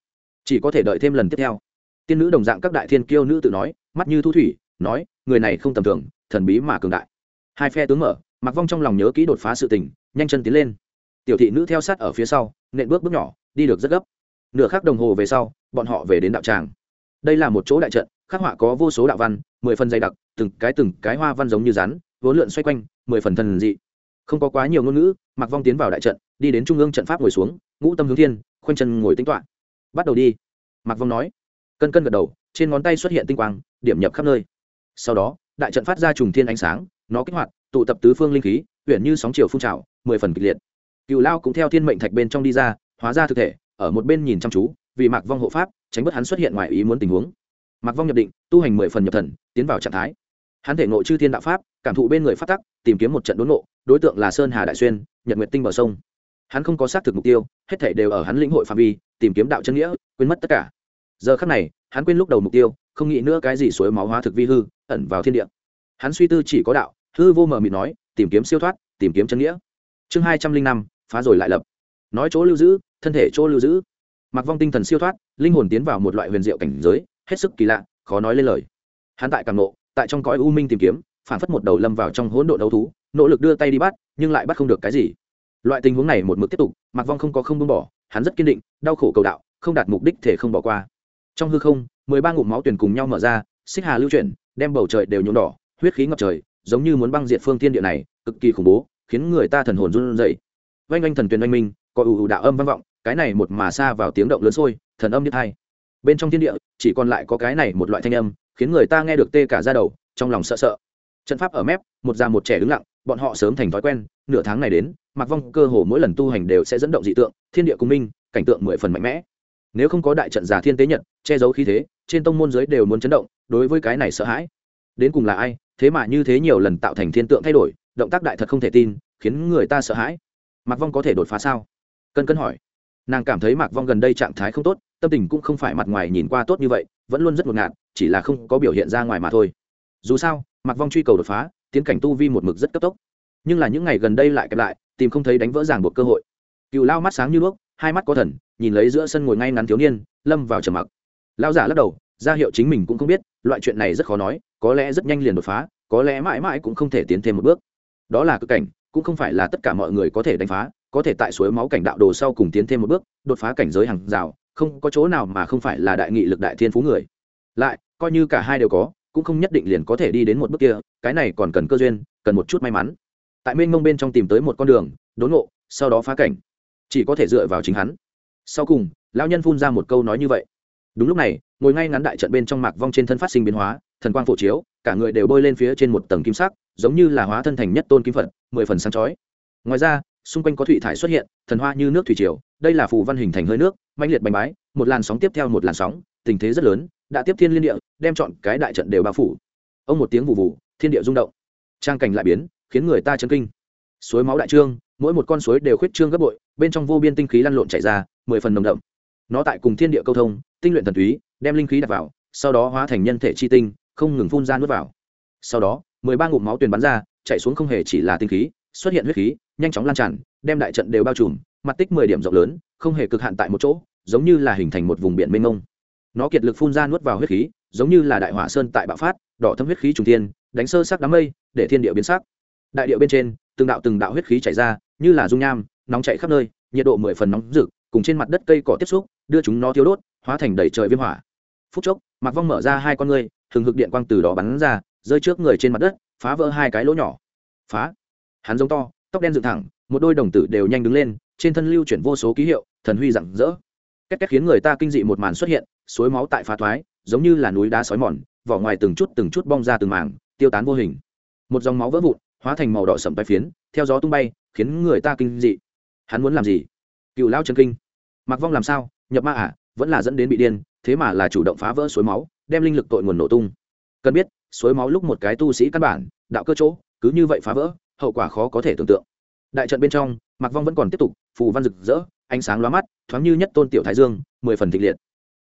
chỉ có thể đợi thêm lần tiếp theo. Tiên nữ đồng dạng các đại thiên kiêu nữ tự nói mắt như thu thủy, nói, người này không tầm thường, thần bí mà cường đại. Hai phe tướng mở mặc vong trong lòng nhớ kỹ đột phá sự tình, nhanh chân tiến lên. Tiểu thị nữ theo sát ở phía sau, nện bước bước nhỏ, đi được rất gấp. Nửa khắc đồng hồ về sau, bọn họ về đến đạo tràng. Đây là một chỗ đại trận, khắc họa có vô số đạo văn, mười phần dày đặc, từng cái từng cái hoa văn giống như rắn, vốn lượn xoay quanh, mười phần thần dị. Không có quá nhiều ngôn ngữ mặc vong tiến vào đại trận, đi đến trung ương trận pháp ngồi xuống, ngũ tâm hướng thiên, khoanh chân ngồi tính toạ bắt đầu đi mặc vong nói. Cân cân gật đầu trên ngón tay xuất hiện tinh quang, điểm nhập khắp nơi. Sau đó, đại trận phát ra trùng thiên ánh sáng, nó kích hoạt, tụ tập tứ phương linh khí huyện như sóng chiều phun trào, mười phần kịch liệt. Cựu lao cũng theo thiên mệnh thạch bên trong đi ra, hóa ra thực thể, ở một bên nhìn chăm chú, vì mạc vong hộ pháp, tránh bất hắn xuất hiện ngoài ý muốn tình huống. Mạc vong nhập định, tu hành mười phần nhập thần, tiến vào trạng thái. Hắn thể ngộ chư thiên đạo pháp, cảm thụ bên người phát tắc, tìm kiếm một trận đốn ngộ, đối tượng là sơn hà đại xuyên, nhật nguyệt tinh bờ sông. Hắn không có xác thực mục tiêu, hết thể đều ở hắn lĩnh hội phạm vi, tìm kiếm đạo chân nghĩa, quên mất tất cả giờ khắc này, hắn quên lúc đầu mục tiêu, không nghĩ nữa cái gì suối máu hóa thực vi hư, ẩn vào thiên địa. Hắn suy tư chỉ có đạo, hư vô mờ mịt nói, tìm kiếm siêu thoát, tìm kiếm chân nghĩa. Chương hai trăm linh năm, phá rồi lại lập. Nói chỗ lưu giữ, thân thể chỗ lưu giữ. Mặc vong tinh thần siêu thoát, linh hồn tiến vào một loại huyền diệu cảnh giới, hết sức kỳ lạ, khó nói lên lời. Hắn tại càng nộ, tại trong cõi u minh tìm kiếm, phản phất một đầu lâm vào trong hỗn độn đấu thú, nỗ lực đưa tay đi bắt, nhưng lại bắt không được cái gì. Loại tình huống này một mực tiếp tục mặc vong không có không buông bỏ, hắn rất kiên định, đau khổ cầu đạo, không đạt mục đích thể không bỏ qua trong hư không, mười ba ngụm máu tuyển cùng nhau mở ra, xích hà lưu chuyển, đem bầu trời đều nhuộm đỏ, huyết khí ngập trời, giống như muốn băng diệt phương thiên địa này, cực kỳ khủng bố, khiến người ta thần hồn run rẩy. Vanh vanh thần tuyền oanh minh, có ủ ủ đạo âm vang vọng, cái này một mà xa vào tiếng động lớn sôi, thần âm như hai bên trong thiên địa, chỉ còn lại có cái này một loại thanh âm, khiến người ta nghe được tê cả ra đầu, trong lòng sợ sợ. Trận pháp ở mép, một già một trẻ đứng lặng, bọn họ sớm thành thói quen, nửa tháng này đến mặc vong cơ hồ mỗi lần tu hành đều sẽ dẫn động dị tượng, thiên địa cùng minh, cảnh tượng mười phần mạnh mẽ nếu không có đại trận giả thiên tế nhật, che giấu khí thế, trên tông môn giới đều muốn chấn động, đối với cái này sợ hãi. Đến cùng là ai, thế mà như thế nhiều lần tạo thành thiên tượng thay đổi, động tác đại thật không thể tin, khiến người ta sợ hãi. Mạc vong có thể đột phá sao? Cân cân hỏi. Nàng cảm thấy mạc vong gần đây trạng thái không tốt, tâm tình cũng không phải mặt ngoài nhìn qua tốt như vậy, vẫn luôn rất ngột ngạt, chỉ là không có biểu hiện ra ngoài mà thôi. Dù sao, mạc vong truy cầu đột phá, tiến cảnh tu vi một mực rất cấp tốc. Nhưng là những ngày gần đây lại kẹp lại, tìm không thấy đánh vỡ ràng buộc cơ hội. Cựu lao mắt sáng như đuốc hai mắt có thần, nhìn lấy giữa sân ngồi ngay ngắn thiếu niên, lâm vào trầm mặc. Lao giả lắc đầu, ra hiệu chính mình cũng không biết, loại chuyện này rất khó nói, có lẽ rất nhanh liền đột phá, có lẽ mãi mãi cũng không thể tiến thêm một bước. Đó là cực cảnh, cũng không phải là tất cả mọi người có thể đánh phá, có thể tại suối máu cảnh đạo đồ sau cùng tiến thêm một bước, đột phá cảnh giới hàng rào, không có chỗ nào mà không phải là đại nghị lực đại thiên phú người. Lại, coi như cả hai đều có, cũng không nhất định liền có thể đi đến một bước kia, cái này còn cần cơ duyên, cần một chút may mắn. Tại mênh mông bên trong tìm tới một con đường, đốn ngộ, sau đó phá cảnh chỉ có thể dựa vào chính hắn. Sau cùng, lão nhân phun ra một câu nói như vậy. Đúng lúc này, ngồi ngay ngắn đại trận bên trong mạc vong trên thân phát sinh biến hóa, thần quang phổ chiếu, cả người đều bơi lên phía trên một tầng kim sắc, giống như là hóa thân thành nhất tôn kim phật, mười phần sáng chói. Ngoài ra, xung quanh có thủy thải xuất hiện, thần hoa như nước thủy triều, đây là phù văn hình thành hơi nước mạnh liệt bành bái, một làn sóng tiếp theo một làn sóng, tình thế rất lớn, đã tiếp thiên liên địa, đem chọn cái đại trận đều bao phủ. Ông một tiếng vụ vụ thiên địa rung động. Trang cảnh lại biến, khiến người ta chấn kinh. Suối máu đại trương, mỗi một con suối đều khuyết trương gấp bội bên trong vô biên tinh khí lăn lộn chảy ra, mười phần nồng đậm. Nó tại cùng thiên địa câu thông, tinh luyện thần túy, đem linh khí đặt vào, sau đó hóa thành nhân thể chi tinh, không ngừng phun ra nuốt vào. Sau đó, mười ba ngụm máu tuyền bắn ra, chạy xuống không hề chỉ là tinh khí, xuất hiện huyết khí, nhanh chóng lan tràn, đem đại trận đều bao trùm, mặt tích mười điểm rộng lớn, không hề cực hạn tại một chỗ, giống như là hình thành một vùng biển mênh mông. Nó kiệt lực phun ra nuốt vào huyết khí, giống như là đại hỏa sơn tại bạo phát, đỏ thâm huyết khí trùng thiên, đánh sơ sắc đám mây, để thiên địa biến sắc. Đại địa bên trên, từng đạo từng đạo huyết khí chảy ra, như là dung nham nóng chạy khắp nơi, nhiệt độ mười phần nóng rực, cùng trên mặt đất cây cỏ tiếp xúc, đưa chúng nó thiêu đốt, hóa thành đầy trời viêm hỏa. Phút chốc mặc vong mở ra hai con ngươi thường hực điện quang từ đó bắn ra, rơi trước người trên mặt đất, phá vỡ hai cái lỗ nhỏ. Phá! Hắn giống to, tóc đen dựng thẳng, một đôi đồng tử đều nhanh đứng lên, trên thân lưu chuyển vô số ký hiệu, thần huy rạng rỡ. Cách cách khiến người ta kinh dị một màn xuất hiện, suối máu tại phá thoái, giống như là núi đá sói mòn, vỏ ngoài từng chút từng chút bong ra từng mảng, tiêu tán vô hình. Một dòng máu vỡ vụn, hóa thành màu đỏ sậm tai phiến, theo gió tung bay, khiến người ta kinh dị hắn muốn làm gì? Cựu lao Trần kinh. Mặc vong làm sao? Nhập ma à? Vẫn là dẫn đến bị điên, thế mà là chủ động phá vỡ suối máu, đem linh lực tội nguồn nổ tung. Cần biết, suối máu lúc một cái tu sĩ căn bản, đạo cơ chỗ, cứ như vậy phá vỡ, hậu quả khó có thể tưởng tượng. Đại trận bên trong Mặc vong vẫn còn tiếp tục, phù văn rực rỡ, ánh sáng lóa mắt, thoáng như nhất tôn tiểu thái dương, mười phần thịnh liệt.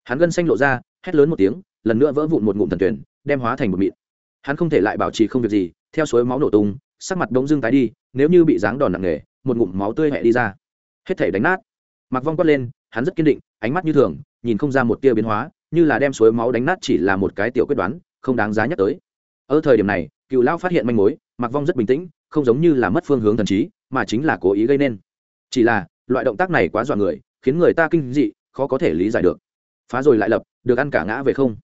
Hắn gân xanh lộ ra, hét lớn một tiếng, lần nữa vỡ vụn một ngụm thần tuyển, đem hóa thành một mịn. Hắn không thể lại bảo trì không việc gì, theo suối máu nổ tung, sắc mặt đống dưng tái đi, nếu như bị giáng đòn nặng nề một ngụm máu tươi hẹ đi ra. Hết thể đánh nát. Mặc vong quát lên, hắn rất kiên định, ánh mắt như thường, nhìn không ra một tia biến hóa, như là đem suối máu đánh nát chỉ là một cái tiểu quyết đoán, không đáng giá nhắc tới. Ở thời điểm này, cựu lão phát hiện manh mối mặc vong rất bình tĩnh, không giống như là mất phương hướng thần trí, mà chính là cố ý gây nên. Chỉ là, loại động tác này quá dọa người, khiến người ta kinh dị, khó có thể lý giải được. Phá rồi lại lập, được ăn cả ngã về không.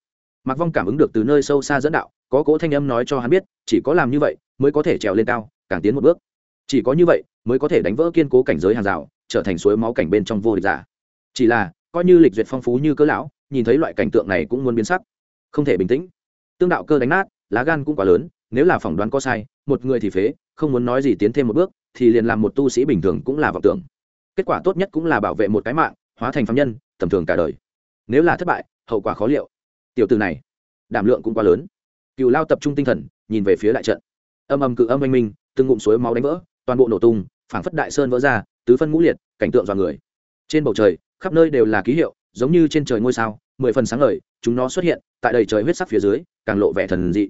Mặc vong cảm ứng được từ nơi sâu xa dẫn đạo, có cỗ thanh âm nói cho hắn biết, chỉ có làm như vậy, mới có thể trèo lên cao, càng tiến một bước chỉ có như vậy mới có thể đánh vỡ kiên cố cảnh giới hàng rào, trở thành suối máu cảnh bên trong vô địch giả. Chỉ là, coi như lịch duyệt phong phú như cỡ lão, nhìn thấy loại cảnh tượng này cũng muốn biến sắc. Không thể bình tĩnh. Tương đạo cơ đánh nát, lá gan cũng quá lớn, nếu là phỏng đoán có sai, một người thì phế, không muốn nói gì tiến thêm một bước, thì liền làm một tu sĩ bình thường cũng là vọng tưởng. Kết quả tốt nhất cũng là bảo vệ một cái mạng, hóa thành phạm nhân, tầm thường cả đời. Nếu là thất bại, hậu quả khó liệu. Tiểu từ này, đảm lượng cũng quá lớn. Cựu lao tập trung tinh thần, nhìn về phía lại trận. Âm âm cự âm anh minh, từng ngụm suối máu đánh vỡ toàn bộ nổ tung, phảng phất đại sơn vỡ ra, tứ phân ngũ liệt, cảnh tượng dọa người. Trên bầu trời, khắp nơi đều là ký hiệu, giống như trên trời ngôi sao, mười phần sáng ngời, chúng nó xuất hiện, tại đầy trời huyết sắc phía dưới, càng lộ vẻ thần dị.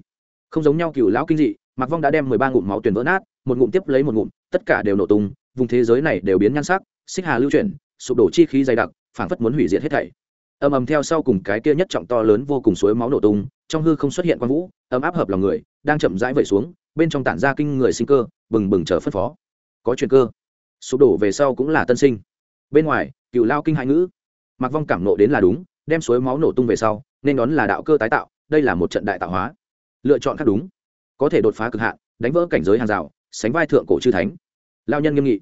Không giống nhau cựu lão kinh dị mặc vong đã đem mười ba ngụm máu tuyển vỡ nát, một ngụm tiếp lấy một ngụm, tất cả đều nổ tung, vùng thế giới này đều biến nhan sắc, xích hà lưu chuyển, sụp đổ chi khí dày đặc, phảng phất muốn hủy diệt hết thảy. Ầm ầm theo sau cùng cái kia nhất trọng to lớn vô cùng suối máu nổ tung, trong hư không xuất hiện quang vũ, ấm áp hợp lòng người, đang chậm rãi vẩy xuống bên trong tản ra kinh người sinh cơ, bừng bừng chờ phân phó. Có chuyện cơ. Sụp đổ về sau cũng là tân sinh. Bên ngoài, cựu lao kinh hai ngữ. Mặc vong cảm nộ đến là đúng, đem suối máu nổ tung về sau, nên đón là đạo cơ tái tạo, đây là một trận đại tạo hóa. Lựa chọn khác đúng. Có thể đột phá cực hạn, đánh vỡ cảnh giới hàng rào, sánh vai thượng cổ chư thánh. Lao nhân nghiêm nghị.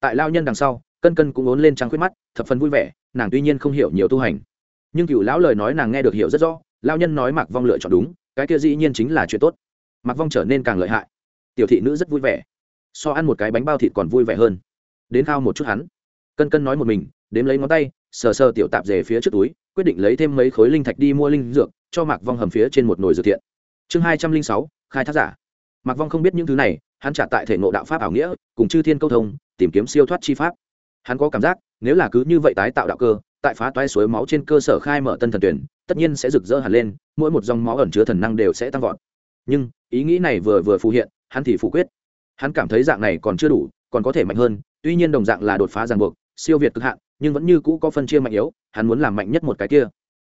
Tại lao nhân đằng sau, cân cân cũng ốn lên trăng khuyết mắt, thập phần vui vẻ, nàng tuy nhiên không hiểu nhiều tu hành. Nhưng cựu lão lời nói nàng nghe được hiểu rất rõ, lao nhân nói mạc vong lựa chọn đúng, cái kia dĩ nhiên chính là chuyện tốt mạc vong trở nên càng lợi hại. Tiểu thị nữ rất vui vẻ. So ăn một cái bánh bao thịt còn vui vẻ hơn. Đến thao một chút hắn. Cân cân nói một mình, đếm lấy ngón tay, sờ sờ tiểu tạp rề phía trước túi, quyết định lấy thêm mấy khối linh thạch đi mua linh dược, cho mạc vong hầm phía trên một nồi dược thiện. Chương hai trăm linh sáu, khai thác giả. Mạc vong không biết những thứ này, hắn trả tại thể ngộ đạo pháp ảo nghĩa, cùng chư thiên câu thông, tìm kiếm siêu thoát chi pháp. Hắn có cảm giác, nếu là cứ như vậy tái tạo đạo cơ, tại phá toái suối máu trên cơ sở khai mở tân thần tuyển, tất nhiên sẽ rực rỡ hẳn lên, mỗi một dòng máu ẩn chứa thần năng đều sẽ tăng vọt nhưng, ý nghĩ này vừa vừa phù hiện, hắn thì phủ quyết. Hắn cảm thấy dạng này còn chưa đủ, còn có thể mạnh hơn, tuy nhiên đồng dạng là đột phá ràng buộc, siêu việt cực hạn, nhưng vẫn như cũ có phân chia mạnh yếu, hắn muốn làm mạnh nhất một cái kia.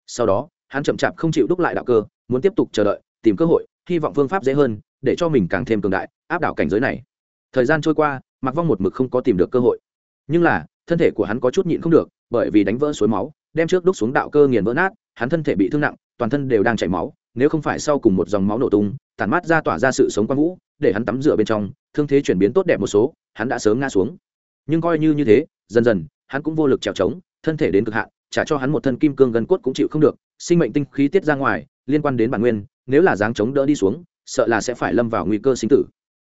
Sau đó, hắn chậm chạp không chịu đúc lại đạo cơ, muốn tiếp tục chờ đợi, tìm cơ hội, hy vọng phương pháp dễ hơn, để cho mình càng thêm cường đại, áp đảo cảnh giới này. Thời gian trôi qua mặc vong một mực không có tìm được cơ hội. Nhưng là, thân thể của hắn có chút nhịn không được, bởi vì đánh vỡ suối máu, đem trước đúc xuống đạo cơ nghiền vỡ nát, hắn thân thể bị thương nặng, toàn thân đều đang chảy máu nếu không phải sau cùng một dòng máu nổ tung tàn mát ra tỏa ra sự sống quang vũ, để hắn tắm rửa bên trong, thương thế chuyển biến tốt đẹp một số, hắn đã sớm ngã xuống. Nhưng coi như như thế, dần dần, hắn cũng vô lực trèo trống, thân thể đến cực hạn, trả cho hắn một thân kim cương gần cốt cũng chịu không được, sinh mệnh tinh khí tiết ra ngoài, liên quan đến bản nguyên, nếu là dáng chống đỡ đi xuống, sợ là sẽ phải lâm vào nguy cơ sinh tử.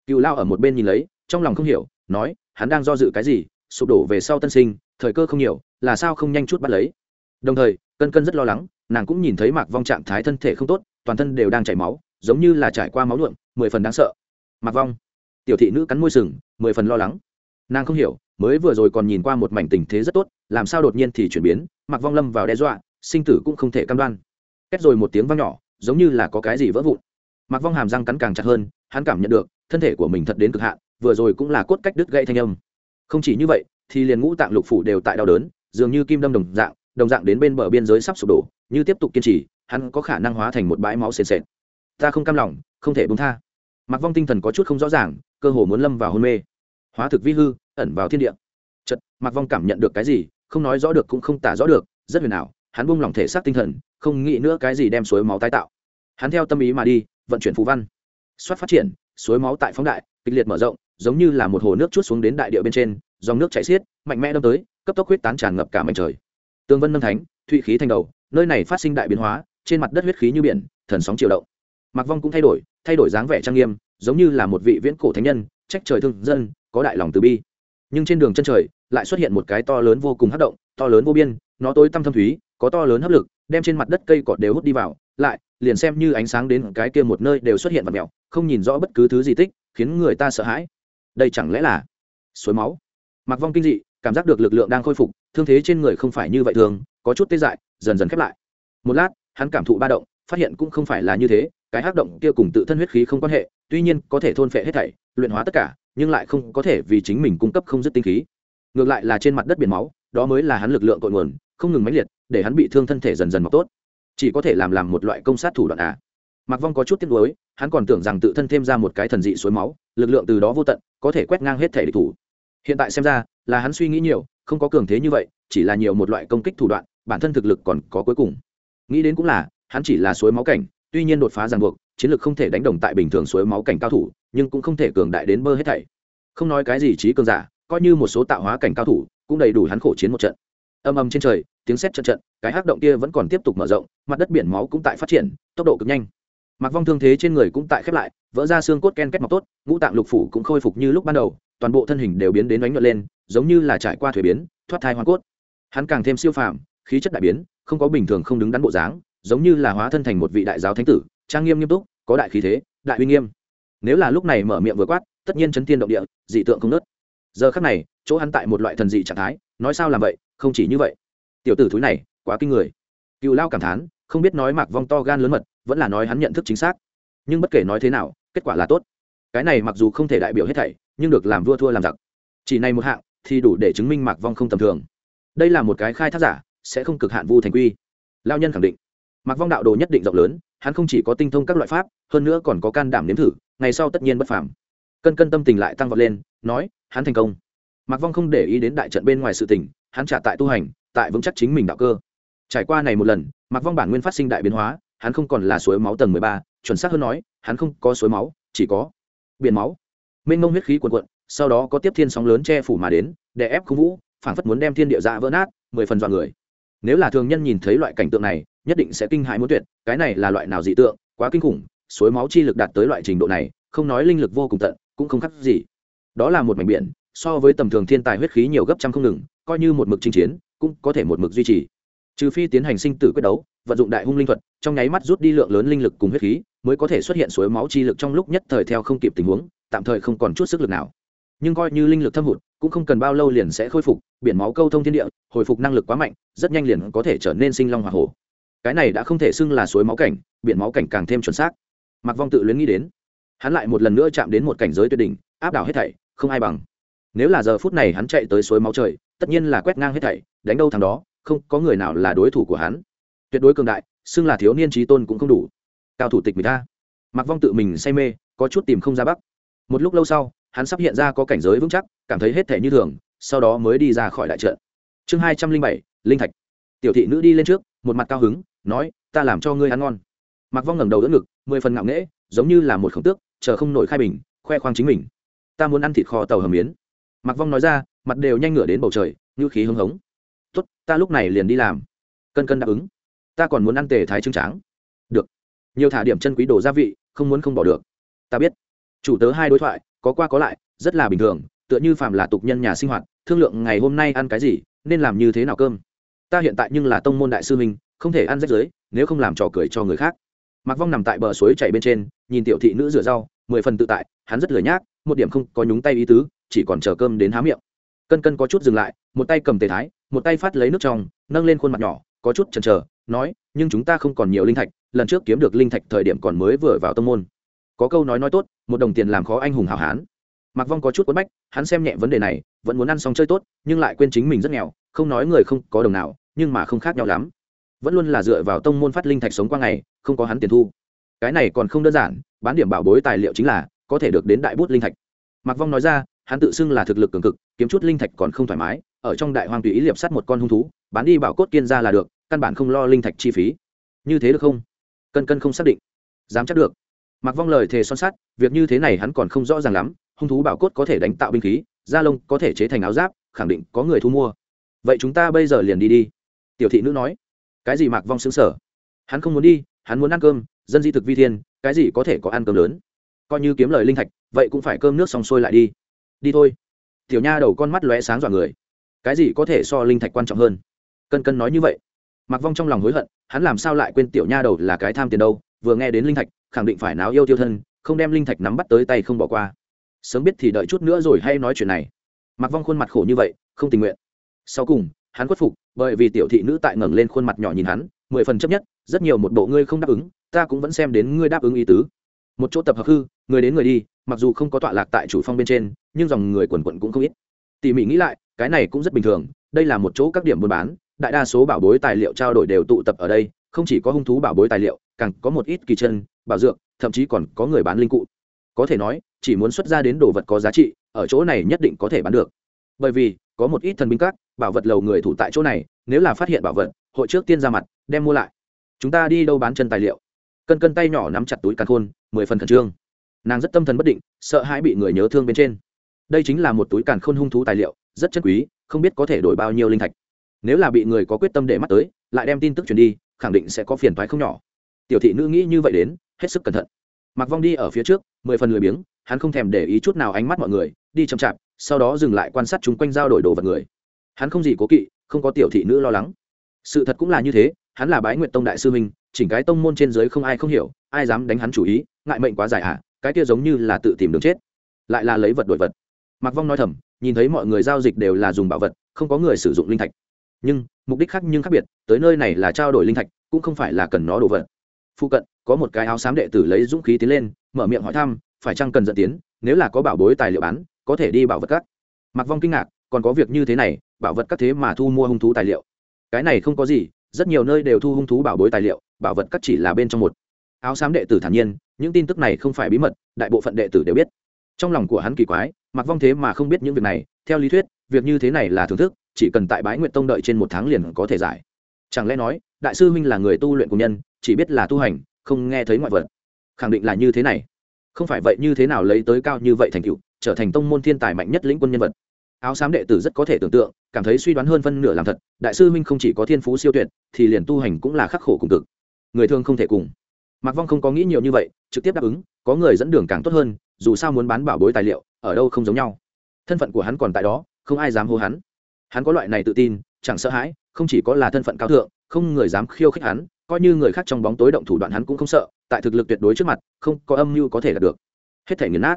Cựu lao ở một bên nhìn lấy, trong lòng không hiểu, nói, hắn đang do dự cái gì, sụp đổ về sau tân sinh, thời cơ không nhiều, là sao không nhanh chút bắt lấy. Đồng thời, cân cân rất lo lắng, nàng cũng nhìn thấy mạc vong trạng thái thân thể không tốt toàn thân đều đang chảy máu, giống như là trải qua máu nhuộm, mười phần đáng sợ. Mặc vong, tiểu thị nữ cắn môi sừng, mười phần lo lắng. Nàng không hiểu, mới vừa rồi còn nhìn qua một mảnh tình thế rất tốt, làm sao đột nhiên thì chuyển biến mặc vong lâm vào đe dọa, sinh tử cũng không thể cam đoan. Kết rồi một tiếng vang nhỏ, giống như là có cái gì vỡ vụn. Mặc vong hàm răng cắn càng chặt hơn, hắn cảm nhận được, thân thể của mình thật đến cực hạn, vừa rồi cũng là cốt cách đứt gãy thanh âm. Không chỉ như vậy, thì liền ngũ tạng lục phủ đều tại đau đớn, dường như kim đâm đồng dạng đồng dạng đến bên bờ biên giới sắp sụp đổ, như tiếp tục kiên trì hắn có khả năng hóa thành một bãi máu sền sệt. Ta không cam lòng, không thể bung tha. Mặc vong tinh thần có chút không rõ ràng, cơ hồ muốn lâm vào hôn mê. Hóa thực vi hư, ẩn vào thiên địa. Chật mặc vong cảm nhận được cái gì, không nói rõ được cũng không tả rõ được, rất huyền ảo, hắn buông lỏng thể xác tinh thần, không nghĩ nữa cái gì đem suối máu tái tạo. Hắn theo tâm ý mà đi, vận chuyển phù văn. Soát phát triển, suối máu tại phóng đại, kịch liệt mở rộng, giống như là một hồ nước chút xuống đến đại địa bên trên, dòng nước chảy xiết, mạnh mẽ đâm tới, cấp tốc huyết tán tràn ngập cả mảnh trời. Tương vân nâng thánh, thụy khí thành đầu, nơi này phát sinh đại biến hóa trên mặt đất huyết khí như biển, thần sóng chiều động. Mặc vong cũng thay đổi thay đổi dáng vẻ trang nghiêm, giống như là một vị viễn cổ thánh nhân, trách trời thương dân, có đại lòng từ bi. Nhưng trên đường chân trời, lại xuất hiện một cái to lớn vô cùng hấp động, to lớn vô biên, nó tối tăm thâm thúy, có to lớn hấp lực, đem trên mặt đất cây cọt đều hút đi vào, lại, liền xem như ánh sáng đến cái kia một nơi đều xuất hiện vật mèo, không nhìn rõ bất cứ thứ gì tích, khiến người ta sợ hãi. Đây chẳng lẽ là suối máu? Mặc vong kinh dị, cảm giác được lực lượng đang khôi phục, thương thế trên người không phải như vậy thường, có chút tê dại, dần dần khép lại. Một lát hắn cảm thụ ba động, phát hiện cũng không phải là như thế, cái hắc động kia cùng tự thân huyết khí không quan hệ, tuy nhiên có thể thôn phệ hết thảy, luyện hóa tất cả, nhưng lại không có thể vì chính mình cung cấp không dứt tinh khí. Ngược lại là trên mặt đất biển máu, đó mới là hắn lực lượng cội nguồn, không ngừng mãnh liệt, để hắn bị thương thân thể dần dần mọc tốt. Chỉ có thể làm làm một loại công sát thủ đoạn à. Mặc vong có chút tiếc nuối, hắn còn tưởng rằng tự thân thêm ra một cái thần dị suối máu, lực lượng từ đó vô tận, có thể quét ngang hết thể địch thủ. Hiện tại xem ra, là hắn suy nghĩ nhiều, không có cường thế như vậy, chỉ là nhiều một loại công kích thủ đoạn, bản thân thực lực còn có cuối cùng nghĩ đến cũng là, hắn chỉ là suối máu cảnh, tuy nhiên đột phá ràng buộc, chiến lược không thể đánh đồng tại bình thường suối máu cảnh cao thủ, nhưng cũng không thể cường đại đến bơ hết thảy. Không nói cái gì trí cường giả, coi như một số tạo hóa cảnh cao thủ, cũng đầy đủ hắn khổ chiến một trận. Âm âm trên trời, tiếng sét trận trận cái hắc động kia vẫn còn tiếp tục mở rộng, mặt đất biển máu cũng tại phát triển, tốc độ cực nhanh. Mặc vong thương thế trên người cũng tại khép lại, vỡ ra xương cốt ken kết mọc tốt, ngũ tạng lục phủ cũng khôi phục như lúc ban đầu, toàn bộ thân hình đều biến đến đánh nhuận lên, giống như là trải qua thuế biến, thoát thai hoa cốt. Hắn càng thêm siêu phàm khí chất đại biến, không có bình thường không đứng đắn bộ dáng, giống như là hóa thân thành một vị đại giáo thánh tử, trang nghiêm nghiêm túc, có đại khí thế, đại uy nghiêm. Nếu là lúc này mở miệng vừa quát, tất nhiên chấn thiên động địa, dị tượng không nớt giờ khắc này, chỗ hắn tại một loại thần dị trạng thái, nói sao làm vậy, không chỉ như vậy. Tiểu tử thúi này, quá kinh người. Cựu lao cảm thán, không biết nói mạc vong to gan lớn mật, vẫn là nói hắn nhận thức chính xác. Nhưng bất kể nói thế nào, kết quả là tốt. Cái này mặc dù không thể đại biểu hết thảy, nhưng được làm vua thua làm giặc. Chỉ này một hạng, thì đủ để chứng minh mạc vong không tầm thường. Đây là một cái khai thác giả sẽ không cực hạn vu thành quy. Lao nhân khẳng định. Mặc vong đạo đồ nhất định rộng lớn, hắn không chỉ có tinh thông các loại pháp, hơn nữa còn có can đảm nếm thử, ngày sau tất nhiên bất phàm. Cân cân tâm tình lại tăng vọt lên, nói, hắn thành công. Mặc vong không để ý đến đại trận bên ngoài sự tình, hắn trả tại tu hành, tại vững chắc chính mình đạo cơ. Trải qua này một lần Mặc vong bản nguyên phát sinh đại biến hóa, hắn không còn là suối máu tầng mười ba, chuẩn xác hơn nói, hắn không có suối máu, chỉ có biển máu. Mênh mông huyết khí cuồn cuộn, sau đó có tiếp thiên sóng lớn che phủ mà đến, đè ép không vũ, phảng phất muốn đem thiên địa dạ vỡ nát, mười phần dọa người nếu là thường nhân nhìn thấy loại cảnh tượng này, nhất định sẽ kinh hãi muốn tuyệt, cái này là loại nào dị tượng, quá kinh khủng, suối máu chi lực đạt tới loại trình độ này, không nói linh lực vô cùng tận, cũng không khác gì. Đó là một mảnh biển, so với tầm thường thiên tài huyết khí nhiều gấp trăm không ngừng, coi như một mực chinh chiến, cũng có thể một mực duy trì. Trừ phi tiến hành sinh tử quyết đấu, vận dụng đại hung linh thuật, trong nháy mắt rút đi lượng lớn linh lực cùng huyết khí, mới có thể xuất hiện suối máu chi lực trong lúc nhất thời theo không kịp tình huống, tạm thời không còn chút sức lực nào. Nhưng coi như linh lực thâm hụt cũng không cần bao lâu liền sẽ khôi phục, biển máu câu thông thiên địa, hồi phục năng lực quá mạnh, rất nhanh liền có thể trở nên sinh long h hổ. Cái này đã không thể xưng là suối máu cảnh, biển máu cảnh càng thêm chuẩn xác. Mặc vong tự luyến nghĩ đến. Hắn lại một lần nữa chạm đến một cảnh giới tuyệt đỉnh, áp đảo hết thảy, không ai bằng. Nếu là giờ phút này hắn chạy tới suối máu trời, tất nhiên là quét ngang hết thảy, đánh đâu thằng đó, không có người nào là đối thủ của hắn. Tuyệt đối cường đại, xưng là thiếu niên trí tôn cũng không đủ. Cao thủ tịch người ta mặc vong tự mình say mê, có chút tìm không ra bắc. Một lúc lâu sau hắn sắp hiện ra có cảnh giới vững chắc, cảm thấy hết thể như thường, sau đó mới đi ra khỏi đại trận. Chương hai trăm linh bảy, linh thạch. Tiểu thị nữ đi lên trước, một mặt cao hứng, nói, ta làm cho ngươi ăn ngon. Mặc vong ngẩng đầu đỡ ngực, mười phần ngạo nghễ, giống như là một khổng tước, chờ không nổi khai bình, khoe khoang chính mình. Ta muốn ăn thịt kho tàu hầm miến. Mặc vong nói ra, mặt đều nhanh ngửa đến bầu trời như khí hưng hống. Tốt, ta lúc này liền đi làm. Cân cân đáp ứng. Ta còn muốn ăn tề thái trưng tráng. Được. Nhiều thả điểm chân quý đồ gia vị, không muốn không bỏ được. Ta biết. Chủ tớ hai đối thoại có qua có lại, rất là bình thường, tựa như phạm là tục nhân nhà sinh hoạt, thương lượng ngày hôm nay ăn cái gì, nên làm như thế nào cơm. Ta hiện tại nhưng là tông môn đại sư minh không thể ăn rách giới nếu không làm trò cười cho người khác. Mặc vong nằm tại bờ suối chảy bên trên, nhìn tiểu thị nữ rửa rau, mười phần tự tại, hắn rất lười nhác, một điểm không có nhúng tay ý tứ, chỉ còn chờ cơm đến há miệng. Cân cân có chút dừng lại, một tay cầm tề thái, một tay phát lấy nước trong, nâng lên khuôn mặt nhỏ, có chút chần chờ, nói, nhưng chúng ta không còn nhiều linh thạch, lần trước kiếm được linh thạch thời điểm còn mới vừa vào tông môn có câu nói nói tốt, một đồng tiền làm khó anh hùng hảo hán. Mặc vong có chút quất bách, hắn xem nhẹ vấn đề này, vẫn muốn ăn xong chơi tốt, nhưng lại quên chính mình rất nghèo, không nói người không có đồng nào, nhưng mà không khác nhau lắm. Vẫn luôn là dựa vào tông môn phát linh thạch sống qua ngày, không có hắn tiền thu. Cái này còn không đơn giản, bán điểm bảo bối tài liệu chính là, có thể được đến đại bút linh thạch. Mặc vong nói ra, hắn tự xưng là thực lực cường cực, kiếm chút linh thạch còn không thoải mái, ở trong đại hoàng tùy ý liệp sắt một con hung thú, bán đi bảo cốt kiên ra là được, căn bản không lo linh thạch chi phí. Như thế được không? Cân cân không xác định. Dám chắc được mặc vong lời thề son sắt, việc như thế này hắn còn không rõ ràng lắm, hung thú bảo cốt có thể đánh tạo binh khí, da lông có thể chế thành áo giáp, khẳng định có người thu mua. Vậy chúng ta bây giờ liền đi đi. Tiểu thị nữ nói. Cái gì mặc vong xứng sở hắn không muốn đi, hắn muốn ăn cơm, dân di thực vi thiên, cái gì có thể có ăn cơm lớn? Coi như kiếm lời linh thạch, vậy cũng phải cơm nước xong sôi lại đi. Đi thôi. Tiểu nha đầu con mắt lóe sáng dọa người. Cái gì có thể so linh thạch quan trọng hơn? Cân cân nói như vậy. Mặc vong trong lòng hối hận, hắn làm sao lại quên tiểu nha đầu là cái tham tiền đâu, vừa nghe đến linh thạch khẳng định phải náo yêu tiêu thân, không đem linh thạch nắm bắt tới tay không bỏ qua. Sớm biết thì đợi chút nữa rồi hay nói chuyện này. Mặc vong khuôn mặt khổ như vậy, không tình nguyện. Sau cùng, hắn khuất phục, bởi vì tiểu thị nữ tại ngẩng lên khuôn mặt nhỏ nhìn hắn, mười phần chấp nhất, rất nhiều một bộ ngươi không đáp ứng, ta cũng vẫn xem đến ngươi đáp ứng ý tứ. Một chỗ tập hợp hư, người đến người đi, mặc dù không có tọa lạc tại chủ phong bên trên, nhưng dòng người quần quận cũng không ít. Tỉ mỉ nghĩ lại, cái này cũng rất bình thường, đây là một chỗ các điểm buôn bán, đại đa số bảo bối tài liệu trao đổi đều tụ tập ở đây không chỉ có hung thú bảo bối tài liệu, càng có một ít kỳ chân, bảo dược, thậm chí còn có người bán linh cụ. Có thể nói, chỉ muốn xuất ra đến đồ vật có giá trị, ở chỗ này nhất định có thể bán được. Bởi vì, có một ít thần binh các, bảo vật lầu người thủ tại chỗ này, nếu là phát hiện bảo vật, hội trước tiên ra mặt, đem mua lại. Chúng ta đi đâu bán chân tài liệu? Cân cân tay nhỏ nắm chặt túi càn khôn, mười phần khẩn trương. Nàng rất tâm thần bất định, sợ hãi bị người nhớ thương bên trên. Đây chính là một túi càn khôn hung thú tài liệu, rất chân quý, không biết có thể đổi bao nhiêu linh thạch. Nếu là bị người có quyết tâm để mắt tới, lại đem tin tức truyền đi khẳng định sẽ có phiền toái không nhỏ. Tiểu thị nữ nghĩ như vậy đến hết sức cẩn thận. Mặc vong đi ở phía trước mười phần lười biếng hắn không thèm để ý chút nào ánh mắt mọi người đi chậm chạp sau đó dừng lại quan sát chúng quanh giao đổi đồ vật người. Hắn không gì cố kỵ không có tiểu thị nữ lo lắng. Sự thật cũng là như thế hắn là bái nguyện tông đại sư minh chỉnh cái tông môn trên dưới không ai không hiểu ai dám đánh hắn chủ ý ngại mệnh quá dài ạ à, cái kia giống như là tự tìm đường chết. Lại là lấy vật đổi vật. Mặc vong nói thầm nhìn thấy mọi người giao dịch đều là dùng bảo vật không có người sử dụng linh thạch. Nhưng mục đích khác nhưng khác biệt, tới nơi này là trao đổi linh thạch, cũng không phải là cần nó đồ vật. Phụ cận, có một cái áo xám đệ tử lấy dũng khí tiến lên, mở miệng hỏi thăm, phải chăng cần dẫn tiến, nếu là có bảo bối tài liệu bán, có thể đi bảo vật cắt. mặc vong kinh ngạc, còn có việc như thế này, bảo vật các thế mà thu mua hung thú tài liệu. Cái này không có gì, rất nhiều nơi đều thu hung thú bảo bối tài liệu, bảo vật cắt chỉ là bên trong một. Áo xám đệ tử thản nhiên, những tin tức này không phải bí mật, đại bộ phận đệ tử đều biết. Trong lòng của hắn kỳ quái mặc vong thế mà không biết những việc này, theo lý thuyết, việc như thế này là thưởng thức chỉ cần tại bái nguyện tông đợi trên một tháng liền có thể giải. Chẳng lẽ nói, đại sư huynh là người tu luyện của nhân, chỉ biết là tu hành, không nghe thấy ngoại vật? Khẳng định là như thế này. Không phải vậy như thế nào lấy tới cao như vậy thành cựu trở thành tông môn thiên tài mạnh nhất lĩnh quân nhân vật? Áo xám đệ tử rất có thể tưởng tượng, cảm thấy suy đoán hơn phân nửa làm thật, đại sư huynh không chỉ có thiên phú siêu tuyệt, thì liền tu hành cũng là khắc khổ cùng cực. Người thương không thể cùng. Mạc vong không có nghĩ nhiều như vậy, trực tiếp đáp ứng, có người dẫn đường càng tốt hơn, dù sao muốn bán bảo bối tài liệu, ở đâu không giống nhau. Thân phận của hắn còn tại đó, không ai dám hô hắn hắn có loại này tự tin, chẳng sợ hãi, không chỉ có là thân phận cao thượng, không người dám khiêu khích hắn, coi như người khác trong bóng tối động thủ đoạn hắn cũng không sợ, tại thực lực tuyệt đối trước mặt, không có âm mưu có thể đạt được. Hết thể nghiền nát.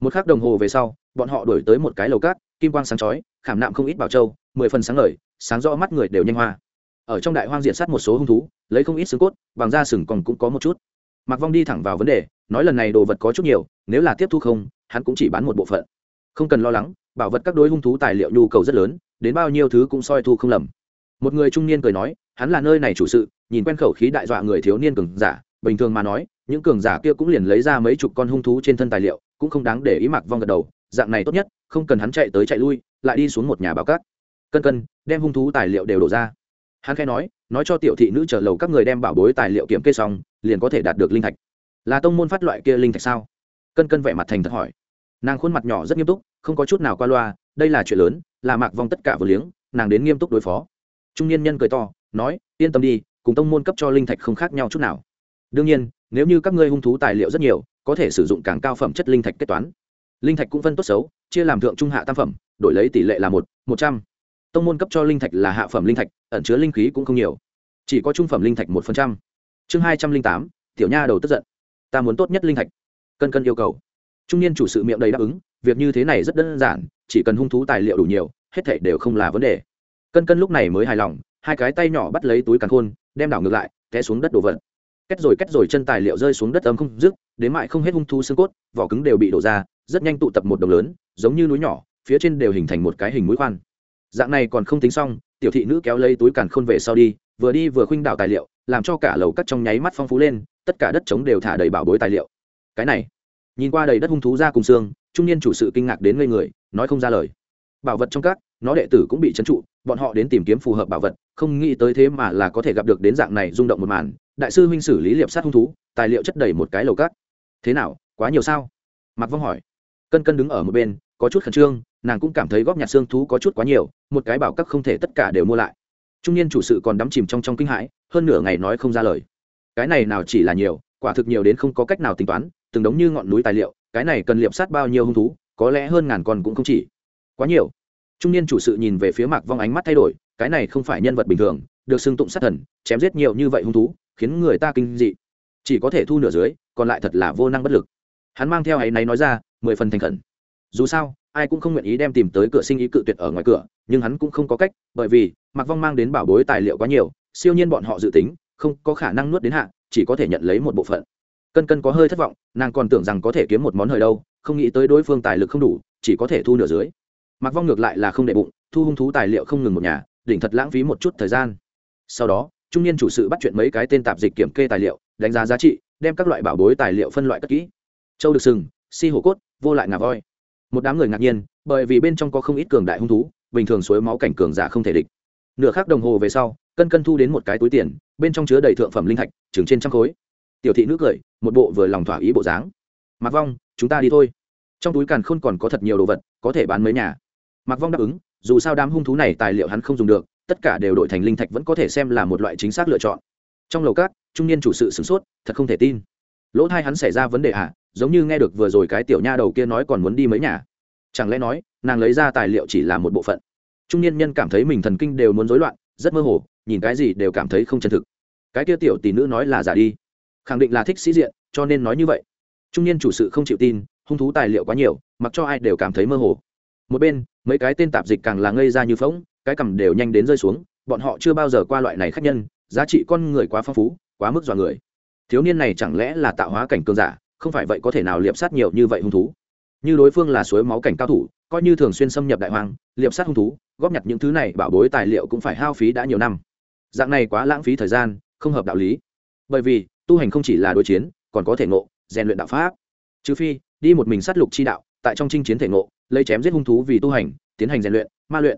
Một khắc đồng hồ về sau, bọn họ đổi tới một cái lầu cát, kim quang sáng chói, khảm nạm không ít bảo châu, mười phần sáng ngời, sáng rõ mắt người đều nhanh hoa. Ở trong đại hoang diện sát một số hung thú, lấy không ít xương cốt, bằng da sừng còn cũng có một chút. Mặc vong đi thẳng vào vấn đề, nói lần này đồ vật có chút nhiều, nếu là tiếp thu không, hắn cũng chỉ bán một bộ phận. Không cần lo lắng, bảo vật các đối hung thú tài liệu nhu cầu rất lớn đến bao nhiêu thứ cũng soi thu không lầm. Một người trung niên cười nói, hắn là nơi này chủ sự, nhìn quen khẩu khí đại dọa người thiếu niên cường giả, bình thường mà nói, những cường giả kia cũng liền lấy ra mấy chục con hung thú trên thân tài liệu, cũng không đáng để ý mặc vong gật đầu, dạng này tốt nhất, không cần hắn chạy tới chạy lui, lại đi xuống một nhà báo cát. Cân cân, đem hung thú tài liệu đều đổ ra. Hắn khai nói nói cho tiểu thị nữ trở lầu các người đem bảo bối tài liệu kiểm kê xong, liền có thể đạt được linh thạch. Là tông môn phát loại kia linh thạch sao? Cân cân vẻ mặt thành thật hỏi. Nàng khuôn mặt nhỏ rất nghiêm túc, không có chút nào qua loa, đây là chuyện lớn là mạc vong tất cả vừa liếng, nàng đến nghiêm túc đối phó. Trung niên nhân cười to, nói, yên tâm đi, cùng tông môn cấp cho linh thạch không khác nhau chút nào. Đương nhiên, nếu như các ngươi hung thú tài liệu rất nhiều, có thể sử dụng càng cao phẩm chất linh thạch kết toán. Linh thạch cũng phân tốt xấu, chia làm thượng, trung, hạ, tam phẩm, đổi lấy tỷ lệ là một một trăm. Tông môn cấp cho linh thạch là hạ phẩm linh thạch, ẩn chứa linh khí cũng không nhiều. Chỉ có trung phẩm linh thạch một phần trăm. Chương hai trăm linh tám, tiểu nha đầu tức giận. Ta muốn tốt nhất linh thạch. Cân cân yêu cầu. Trung niên chủ sự miệng đầy đáp ứng việc như thế này rất đơn giản, chỉ cần hung thú tài liệu đủ nhiều, hết thảy đều không là vấn đề. Cân cân lúc này mới hài lòng, hai cái tay nhỏ bắt lấy túi càn khôn, đem đảo ngược lại, té xuống đất đổ vật. Kết rồi kết rồi chân tài liệu rơi xuống đất ấm không dứt, đến mại không hết hung thú xương cốt, vỏ cứng đều bị đổ ra, rất nhanh tụ tập một đồng lớn, giống như núi nhỏ, phía trên đều hình thành một cái hình mũi khoan. Dạng này còn không tính xong, tiểu thị nữ kéo lấy túi càn khôn về sau đi, vừa đi vừa khuynh đảo tài liệu, làm cho cả lầu cắt trong nháy mắt phong phú lên, tất cả đất trống đều thả đầy bảo bối tài liệu. Cái này, nhìn qua đầy đất hung thú ra cùng xương trung niên chủ sự kinh ngạc đến ngây người, nói không ra lời. Bảo vật trong các, nó đệ tử cũng bị trấn trụ, bọn họ đến tìm kiếm phù hợp bảo vật, không nghĩ tới thế mà là có thể gặp được đến dạng này rung động một màn. Đại sư huynh xử lý liệp sát hung thú, tài liệu chất đầy một cái lầu cát thế nào, quá nhiều sao? Mặc vong hỏi. Cân cân đứng ở một bên, có chút khẩn trương, nàng cũng cảm thấy góp nhặt xương thú có chút quá nhiều, một cái bảo các không thể tất cả đều mua lại. Trung niên chủ sự còn đắm chìm trong trong kinh hãi, hơn nửa ngày nói không ra lời. Cái này nào chỉ là nhiều, quả thực nhiều đến không có cách nào tính toán, từng đống như ngọn núi tài liệu cái này cần liệp sát bao nhiêu hung thú, có lẽ hơn ngàn con cũng không chỉ. Quá nhiều. Trung niên chủ sự nhìn về phía mạc vong ánh mắt thay đổi, cái này không phải nhân vật bình thường, được xưng tụng sát thần, chém giết nhiều như vậy hung thú, khiến người ta kinh dị. Chỉ có thể thu nửa dưới, còn lại thật là vô năng bất lực. Hắn mang theo ấy này nói ra, mười phần thành khẩn. Dù sao, ai cũng không nguyện ý đem tìm tới cửa sinh ý cự tuyệt ở ngoài cửa, nhưng hắn cũng không có cách, bởi vì, mạc vong mang đến bảo bối tài liệu quá nhiều, siêu nhiên bọn họ dự tính, không có khả năng nuốt đến hạ, chỉ có thể nhận lấy một bộ phận cân cân có hơi thất vọng, nàng còn tưởng rằng có thể kiếm một món hời đâu, không nghĩ tới đối phương tài lực không đủ, chỉ có thể thu nửa dưới. Mặc vong ngược lại là không đệ bụng, thu hung thú tài liệu không ngừng một nhà, đỉnh thật lãng phí một chút thời gian. Sau đó, trung niên chủ sự bắt chuyện mấy cái tên tạp dịch kiểm kê tài liệu, đánh giá giá trị, đem các loại bảo bối tài liệu phân loại cất kỹ. Châu được sừng, si hổ cốt, vô lại ngà voi. Một đám người ngạc nhiên, bởi vì bên trong có không ít cường đại hung thú, bình thường suối máu cảnh cường giả không thể địch. Nửa khắc đồng hồ về sau, cân cân thu đến một cái túi tiền, bên trong chứa đầy thượng phẩm linh thạch, chừng trên trăm khối tiểu thị nữ cười, một bộ vừa lòng thỏa ý bộ dáng. Mặc vong, chúng ta đi thôi. Trong túi càn khôn còn có thật nhiều đồ vật, có thể bán mấy nhà. Mặc vong đáp ứng, dù sao đám hung thú này tài liệu hắn không dùng được, tất cả đều đổi thành linh thạch vẫn có thể xem là một loại chính xác lựa chọn. Trong lầu cát trung niên chủ sự sửng sốt, thật không thể tin. Lỗ thai hắn xảy ra vấn đề à giống như nghe được vừa rồi cái tiểu nha đầu kia nói còn muốn đi mấy nhà. Chẳng lẽ nói, nàng lấy ra tài liệu chỉ là một bộ phận? Trung niên nhân cảm thấy mình thần kinh đều muốn rối loạn, rất mơ hồ, nhìn cái gì đều cảm thấy không chân thực. Cái kia tiểu tỷ nữ nói là giả đi khẳng định là thích sĩ diện, cho nên nói như vậy. Trung niên chủ sự không chịu tin, hung thú tài liệu quá nhiều, mặc cho ai đều cảm thấy mơ hồ. Một bên, mấy cái tên tạp dịch càng là ngây ra như phóng cái cầm đều nhanh đến rơi xuống, bọn họ chưa bao giờ qua loại này khác nhân, giá trị con người quá phong phú, quá mức dọa người. Thiếu niên này chẳng lẽ là tạo hóa cảnh cường giả, không phải vậy có thể nào liệp sát nhiều như vậy hung thú? Như đối phương là suối máu cảnh cao thủ, coi như thường xuyên xâm nhập đại hoàng liệp sát hung thú, góp nhặt những thứ này bảo bối tài liệu cũng phải hao phí đã nhiều năm. Dạng này quá lãng phí thời gian, không hợp đạo lý. Bởi vì tu hành không chỉ là đối chiến, còn có thể ngộ, rèn luyện đạo pháp. Trừ phi, đi một mình sát lục chi đạo, tại trong chinh chiến thể ngộ, lấy chém giết hung thú vì tu hành, tiến hành rèn luyện, ma luyện.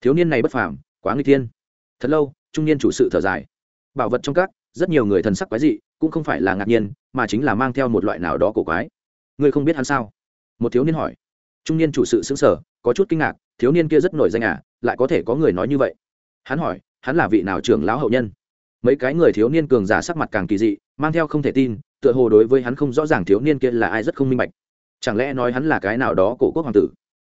Thiếu niên này bất phàm, quá nguy thiên. Thật lâu, trung niên chủ sự thở dài. Bảo vật trong các, rất nhiều người thần sắc quái dị, cũng không phải là ngạc nhiên, mà chính là mang theo một loại nào đó cổ quái. Ngươi không biết hắn sao? Một thiếu niên hỏi. Trung niên chủ sự xứng sở có chút kinh ngạc, thiếu niên kia rất nổi danh à lại có thể có người nói như vậy. Hắn hỏi, hắn là vị nào trưởng lão hậu nhân? Mấy cái người thiếu niên cường giả sắc mặt càng kỳ dị, mang theo không thể tin, tựa hồ đối với hắn không rõ ràng thiếu niên kia là ai rất không minh bạch. Chẳng lẽ nói hắn là cái nào đó cổ quốc hoàng tử?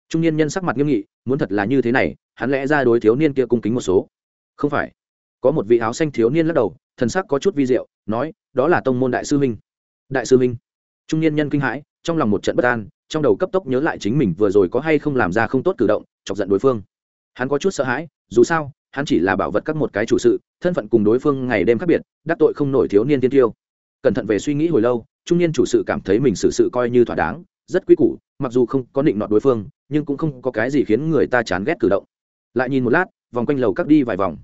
Trung niên nhân sắc mặt nghiêm nghị, muốn thật là như thế này, hắn lẽ ra đối thiếu niên kia cung kính một số. Không phải. Có một vị áo xanh thiếu niên lắc đầu, thần sắc có chút vi diệu, nói, đó là tông môn đại sư minh đại sư minh trung niên nhân kinh hãi, trong lòng một trận bất an, trong đầu cấp tốc nhớ lại chính mình vừa rồi có hay không làm ra không tốt cử động, chọc giận đối phương. Hắn có chút sợ hãi, dù sao hắn chỉ là bảo vật các một cái chủ sự, thân phận cùng đối phương ngày đêm khác biệt, đắc tội không nổi thiếu niên tiên tiêu. Cẩn thận về suy nghĩ hồi lâu, trung niên chủ sự cảm thấy mình xử sự coi như thỏa đáng, rất quý củ, mặc dù không có định nọt đối phương, nhưng cũng không có cái gì khiến người ta chán ghét cử động. Lại nhìn một lát, vòng quanh lầu các đi vài vòng.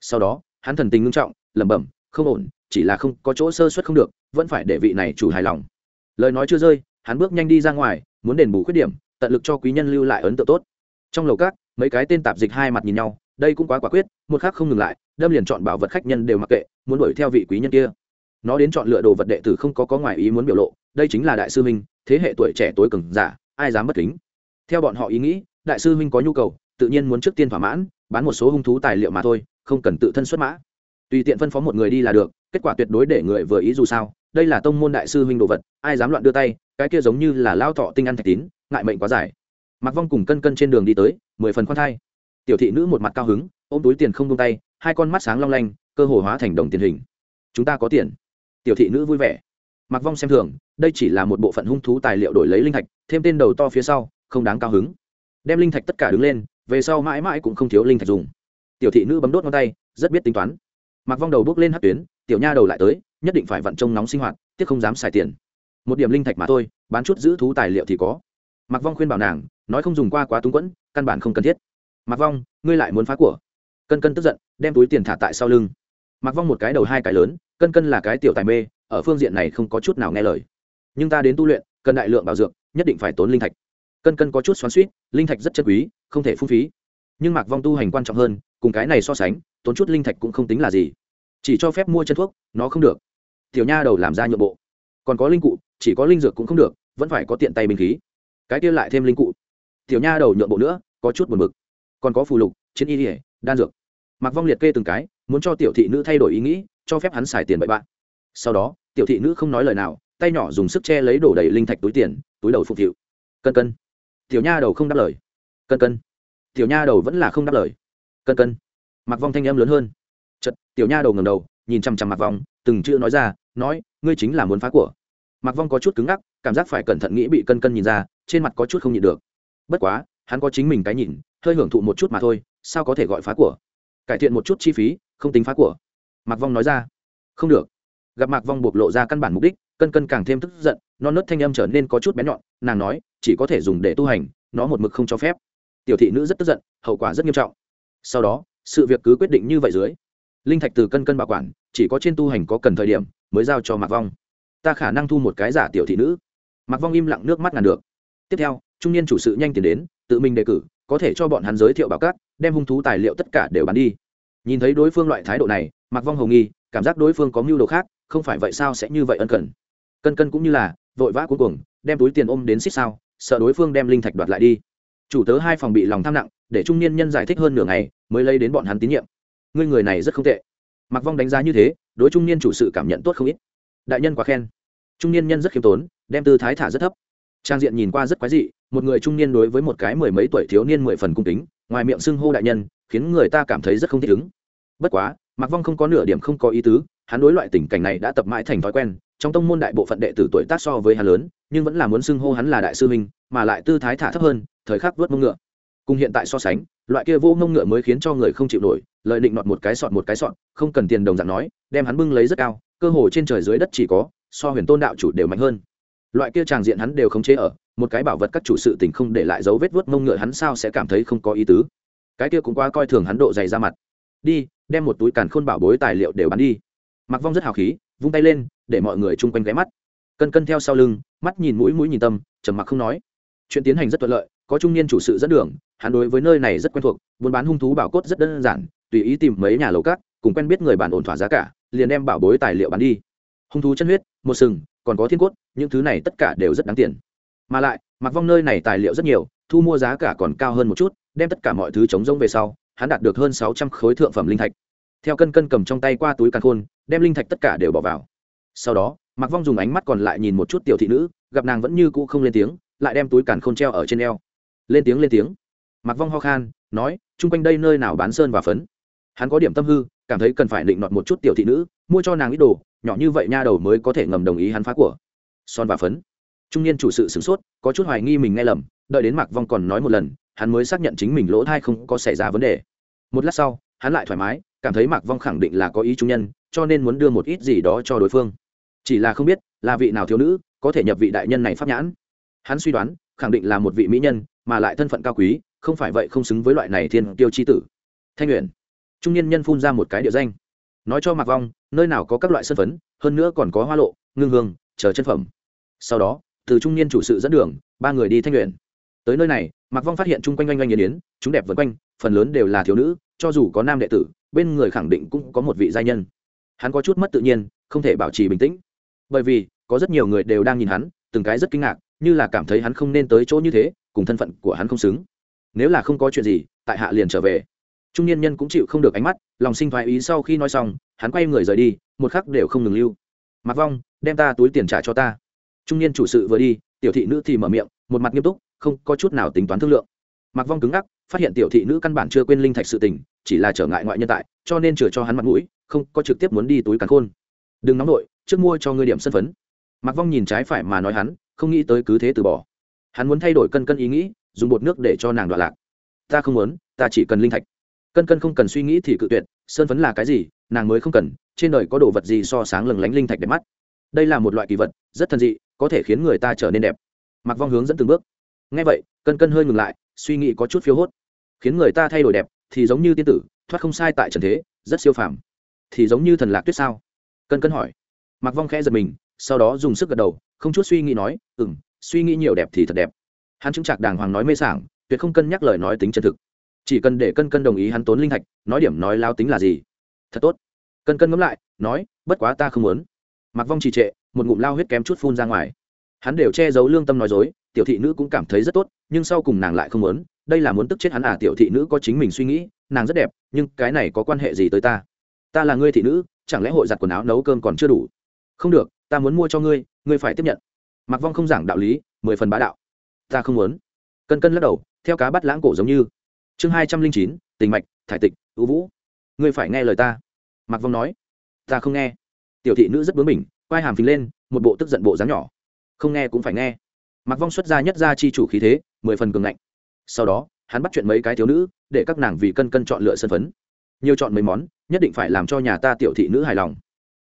Sau đó, hắn thần tình ngưng trọng, lẩm bẩm, không ổn, chỉ là không có chỗ sơ suất không được, vẫn phải để vị này chủ hài lòng. Lời nói chưa rơi, hắn bước nhanh đi ra ngoài, muốn đền bù khuyết điểm, tận lực cho quý nhân lưu lại ấn tượng tốt. Trong lầu các, mấy cái tên tạp dịch hai mặt nhìn nhau đây cũng quá quả quyết, một khác không ngừng lại, đâm liền chọn bảo vật khách nhân đều mặc kệ, muốn đuổi theo vị quý nhân kia. Nó đến chọn lựa đồ vật đệ tử không có có ngoài ý muốn biểu lộ, đây chính là đại sư minh thế hệ tuổi trẻ tối cường giả, ai dám bất kính? Theo bọn họ ý nghĩ, đại sư minh có nhu cầu, tự nhiên muốn trước tiên thỏa mãn, bán một số hung thú tài liệu mà thôi, không cần tự thân xuất mã. Tùy tiện phân phó một người đi là được, kết quả tuyệt đối để người vừa ý dù sao, đây là tông môn đại sư huynh đồ vật, ai dám loạn đưa tay, cái kia giống như là lao thọ tinh ăn thạch tín, ngại mệnh quá dài. Mặc vong cùng cân cân trên đường đi tới, mười phần khoan thai tiểu thị nữ một mặt cao hứng, ôm túi tiền không tung tay, hai con mắt sáng long lanh, cơ hồ hóa thành đồng tiền hình. Chúng ta có tiền. Tiểu thị nữ vui vẻ. Mặc vong xem thường, đây chỉ là một bộ phận hung thú tài liệu đổi lấy linh thạch, thêm tên đầu to phía sau, không đáng cao hứng. Đem linh thạch tất cả đứng lên, về sau mãi mãi cũng không thiếu linh thạch dùng. Tiểu thị nữ bấm đốt ngón tay, rất biết tính toán. Mặc vong đầu bước lên hát tuyến, tiểu nha đầu lại tới, nhất định phải vận trông nóng sinh hoạt, tiếc không dám xài tiền. Một điểm linh thạch mà thôi, bán chút giữ thú tài liệu thì có. Mặc vong khuyên bảo nàng, nói không dùng qua quá túng quẫn, căn bản không cần thiết mặc vong, ngươi lại muốn phá của. Cân cân tức giận, đem túi tiền thả tại sau lưng. Mặc vong một cái đầu hai cái lớn, cân cân là cái tiểu tài mê, ở phương diện này không có chút nào nghe lời. Nhưng ta đến tu luyện, cần đại lượng bảo dược, nhất định phải tốn linh thạch. Cân cân có chút xoắn suýt linh thạch rất chân quý, không thể phung phí. Nhưng mạc vong tu hành quan trọng hơn, cùng cái này so sánh, tốn chút linh thạch cũng không tính là gì. Chỉ cho phép mua chân thuốc, nó không được. Tiểu nha đầu làm ra nhượng bộ. Còn có linh cụ, chỉ có linh dược cũng không được, vẫn phải có tiện tay bình khí. Cái kia lại thêm linh cụ. Tiểu nha đầu nhượng bộ nữa, có chút buồn bực còn có phù lục, chiến y ỉa đan dược. Mặc vong liệt kê từng cái, muốn cho tiểu thị nữ thay đổi ý nghĩ, cho phép hắn xài tiền bậy bạn. Sau đó, tiểu thị nữ không nói lời nào, tay nhỏ dùng sức che lấy đổ đầy linh thạch túi tiền, túi đầu phục thiệu cân cân. Tiểu nha đầu không đáp lời. Cân cân. Tiểu nha đầu vẫn là không đáp lời. Cân cân. Mặc vong thanh em lớn hơn. Chật tiểu nha đầu ngầm đầu, nhìn chằm chằm mặc vong, từng chữ nói ra, nói, ngươi chính là muốn phá của. Mặc vong có chút cứng ngắc, cảm giác phải cẩn thận nghĩ bị cân cân nhìn ra, trên mặt có chút không nhịn được. Bất quá, hắn có chính mình cái nhìn hơi hưởng thụ một chút mà thôi, sao có thể gọi phá của? Cải thiện một chút chi phí, không tính phá của. Mạc vong nói ra. Không được. Gặp mạc vong bộc lộ ra căn bản mục đích, cân cân càng thêm tức giận, non nớt thanh âm trở nên có chút bén nhọn, nàng nói, chỉ có thể dùng để tu hành, nó một mực không cho phép. Tiểu thị nữ rất tức giận, hậu quả rất nghiêm trọng. Sau đó, sự việc cứ quyết định như vậy dưới. Linh thạch từ cân cân bảo quản, chỉ có trên tu hành có cần thời điểm, mới giao cho mạc vong. Ta khả năng thu một cái giả tiểu thị nữ. Mạc vong im lặng nước mắt ngàn được. Tiếp theo, trung niên chủ sự nhanh tiền đến, tự mình đề cử có thể cho bọn hắn giới thiệu bảo cát đem hung thú tài liệu tất cả đều bán đi. Nhìn thấy đối phương loại thái độ này mặc vong hầu nghi, cảm giác đối phương có mưu đồ khác, không phải vậy sao sẽ như vậy ân cần? Cân cân cũng như là, vội vã cuối cùng đem túi tiền ôm đến xích sao, sợ đối phương đem linh thạch đoạt lại đi. Chủ tớ hai phòng bị lòng tham nặng, để trung niên nhân giải thích hơn nửa ngày, mới lấy đến bọn hắn tín nhiệm. Ngươi người này rất không tệ. Mặc vong đánh giá như thế, đối trung niên chủ sự cảm nhận tốt không ít. Đại nhân quá khen. Trung niên nhân rất khiêm tốn, đem tư thái thả rất thấp. Trang diện nhìn qua rất quái dị một người trung niên đối với một cái mười mấy tuổi thiếu niên mười phần cung kính, ngoài miệng xưng hô đại nhân, khiến người ta cảm thấy rất không thích ứng. Bất quá mặc vong không có nửa điểm không có ý tứ, hắn đối loại tình cảnh này đã tập mãi thành thói quen, trong tông môn đại bộ phận đệ tử tuổi tác so với hắn lớn, nhưng vẫn là muốn xưng hô hắn là đại sư minh mà lại tư thái thả thấp hơn, thời khắc vớt mông ngựa. Cùng hiện tại so sánh, loại kia vô mông ngựa mới khiến cho người không chịu nổi, lợi định nọt một cái sọt một cái sọt, không cần tiền đồng dạng nói, đem hắn bưng lấy rất cao, cơ hồ trên trời dưới đất chỉ có, so huyền tôn đạo chủ đều mạnh hơn. Loại kia tràng diện hắn đều không chế ở một cái bảo vật các chủ sự tình không để lại dấu vết vớt mông ngựa hắn sao sẽ cảm thấy không có ý tứ. Cái kia cũng quá coi thường hắn độ dày ra mặt. Đi, đem một túi càn khôn bảo bối tài liệu đều bán đi. Mặc vong rất hào khí, vung tay lên, để mọi người chung quanh ghé mắt. Cân cân theo sau lưng, mắt nhìn mũi mũi nhìn tâm, trầm mặc không nói. Chuyện tiến hành rất thuận lợi, có trung niên chủ sự dẫn đường, hắn đối với nơi này rất quen thuộc, buôn bán hung thú bảo cốt rất đơn giản, tùy ý tìm mấy nhà lầu cát, cùng quen biết người bản ổn thỏa giá cả, liền đem bảo bối tài liệu bán đi. Hung thú chân huyết, một sừng, còn có thiên cốt, những thứ này tất cả đều rất đáng tiền mà lại mặc vong nơi này tài liệu rất nhiều, thu mua giá cả còn cao hơn một chút, đem tất cả mọi thứ chống rông về sau, hắn đạt được hơn sáu trăm khối thượng phẩm linh thạch. Theo cân cân cầm trong tay qua túi càn khôn, đem linh thạch tất cả đều bỏ vào. Sau đó mặc vong dùng ánh mắt còn lại nhìn một chút tiểu thị nữ, gặp nàng vẫn như cũ không lên tiếng, lại đem túi càn khôn treo ở trên eo. Lên tiếng lên tiếng. Mặc vong ho khan, nói chung quanh đây nơi nào bán sơn và phấn? Hắn có điểm tâm hư, cảm thấy cần phải định nọt một chút tiểu thị nữ, mua cho nàng ít đồ, nhỏ như vậy nha đầu mới có thể ngầm đồng ý hắn phá của. Son và phấn trung niên chủ sự sửng sốt, có chút hoài nghi mình nghe lầm, đợi đến mạc vong còn nói một lần, hắn mới xác nhận chính mình lỗ thai không có xảy ra vấn đề. Một lát sau, hắn lại thoải mái, cảm thấy mạc vong khẳng định là có ý trung nhân, cho nên muốn đưa một ít gì đó cho đối phương. Chỉ là không biết, là vị nào thiếu nữ, có thể nhập vị đại nhân này pháp nhãn. Hắn suy đoán, khẳng định là một vị mỹ nhân, mà lại thân phận cao quý, không phải vậy không xứng với loại này thiên tiêu chi tử. Thanh nguyện trung niên nhân phun ra một cái địa danh. Nói cho mạc vong, nơi nào có các loại sân phấn, hơn nữa còn có hoa lộ, ngưng hương, chờ chân phẩm. Sau đó từ trung niên chủ sự dẫn đường, ba người đi thanh luyện tới nơi này, mạc vong phát hiện chung quanh oanh oanh nghiền yến, chúng đẹp vân quanh, phần lớn đều là thiếu nữ, cho dù có nam đệ tử, bên người khẳng định cũng có một vị gia nhân. Hắn có chút mất tự nhiên, không thể bảo trì bình tĩnh. Bởi vì, có rất nhiều người đều đang nhìn hắn, từng cái rất kinh ngạc, như là cảm thấy hắn không nên tới chỗ như thế, cùng thân phận của hắn không xứng. Nếu là không có chuyện gì, tại hạ liền trở về. Trung niên nhân cũng chịu không được ánh mắt, lòng sinh thoái ý sau khi nói xong, hắn quay người rời đi, một khắc đều không ngừng lưu. Mặc vong, đem ta túi tiền trả cho ta trung niên chủ sự vừa đi, tiểu thị nữ thì mở miệng, một mặt nghiêm túc, không có chút nào tính toán thương lượng. Mặc vong cứng ngắc, phát hiện tiểu thị nữ căn bản chưa quên linh thạch sự tình, chỉ là trở ngại ngoại nhân tại, cho nên chừa cho hắn mặt mũi, không có trực tiếp muốn đi túi cắn khôn. Đừng nóng nổi trước mua cho ngươi điểm sân phấn. Mặc vong nhìn trái phải mà nói hắn, không nghĩ tới cứ thế từ bỏ. Hắn muốn thay đổi cân cân ý nghĩ, dùng bột nước để cho nàng đoạn lạc. Ta không muốn, ta chỉ cần linh thạch. Cân cân không cần suy nghĩ thì cự tuyệt, sơn phấn là cái gì, nàng mới không cần, trên đời có đồ vật gì so sáng lừng lánh linh thạch đẹp mắt. Đây là một loại kỳ vật, rất thần dị có thể khiến người ta trở nên đẹp. Mặc vong hướng dẫn từng bước. Ngay vậy, cân cân hơi ngừng lại, suy nghĩ có chút phiếu hốt. Khiến người ta thay đổi đẹp thì giống như tiên tử, thoát không sai tại trần thế, rất siêu phàm. Thì giống như thần lạc tuyết sao? Cân cân hỏi. Mặc vong khẽ giật mình, sau đó dùng sức gật đầu, không chút suy nghĩ nói ừ m suy nghĩ nhiều đẹp thì thật đẹp. Hắn chứng chạc đàng hoàng nói mê sảng, tuyệt không cân nhắc lời nói tính chân thực. Chỉ cần để cân cân đồng ý hắn tốn linh thạch, nói điểm nói lao tính là gì? Thật tốt. Cân cân ngẫm lại, nói, bất quá ta không muốn mặc vong trì trệ, một ngụm lao huyết kém chút phun ra ngoài. Hắn đều che giấu lương tâm nói dối, tiểu thị nữ cũng cảm thấy rất tốt, nhưng sau cùng nàng lại không muốn, đây là muốn tức chết hắn à tiểu thị nữ có chính mình suy nghĩ, nàng rất đẹp, nhưng cái này có quan hệ gì tới ta? Ta là ngươi thị nữ, chẳng lẽ hội giặt quần áo nấu cơm còn chưa đủ? Không được, ta muốn mua cho ngươi ngươi phải tiếp nhận. Mặc vong không giảng đạo lý, mười phần bá đạo. Ta không muốn. Cân cân lắc đầu, theo cá bắt lãng cổ giống như. Chương hai trăm linh chín, tình mạch, thải tịch, ưu vũ. Ngươi phải nghe lời ta. Mặc vong nói. Ta không nghe tiểu thị nữ rất bướng mình quai hàm phình lên, một bộ tức giận bộ dáng nhỏ. Không nghe cũng phải nghe. Mặc vong xuất ra nhất ra chi chủ khí thế, mười phần cường ngạnh. Sau đó, hắn bắt chuyện mấy cái thiếu nữ, để các nàng vì cân cân chọn lựa sân phấn. Nhiều chọn mấy món, nhất định phải làm cho nhà ta tiểu thị nữ hài lòng.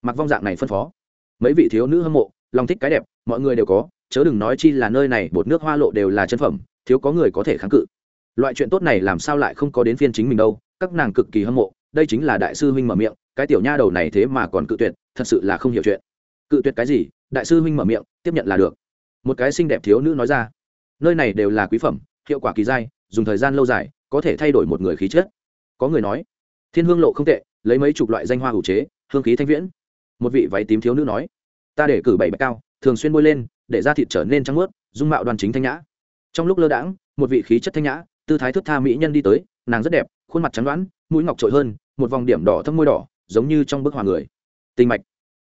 Mặc vong dạng này phân phó. Mấy vị thiếu nữ hâm mộ, lòng thích cái đẹp, mọi người đều có, chớ đừng nói chi là nơi này bột nước hoa lộ đều là chân phẩm, thiếu có người có thể kháng cự. Loại chuyện tốt này làm sao lại không có đến phiên chính mình đâu, các nàng cực kỳ hâm mộ đây chính là đại sư huynh mở miệng, cái tiểu nha đầu này thế mà còn cự tuyệt, thật sự là không hiểu chuyện. Cự tuyệt cái gì? Đại sư huynh mở miệng, tiếp nhận là được. Một cái xinh đẹp thiếu nữ nói ra, nơi này đều là quý phẩm, hiệu quả kỳ dai, dùng thời gian lâu dài, có thể thay đổi một người khí chất. Có người nói, thiên hương lộ không tệ, lấy mấy chục loại danh hoa hữu chế, hương khí thanh viễn. Một vị váy tím thiếu nữ nói, ta để cử bảy bạch cao, thường xuyên bôi lên, để da thịt trở nên trắng mướt dung mạo đoàn chính thanh nhã. Trong lúc lơ đãng, một vị khí chất thanh nhã, tư thái thức tha mỹ nhân đi tới, nàng rất đẹp, khuôn mặt trắng đoán mũi ngọc trội hơn, một vòng điểm đỏ thâm môi đỏ, giống như trong bức hòa người. Tình mạch.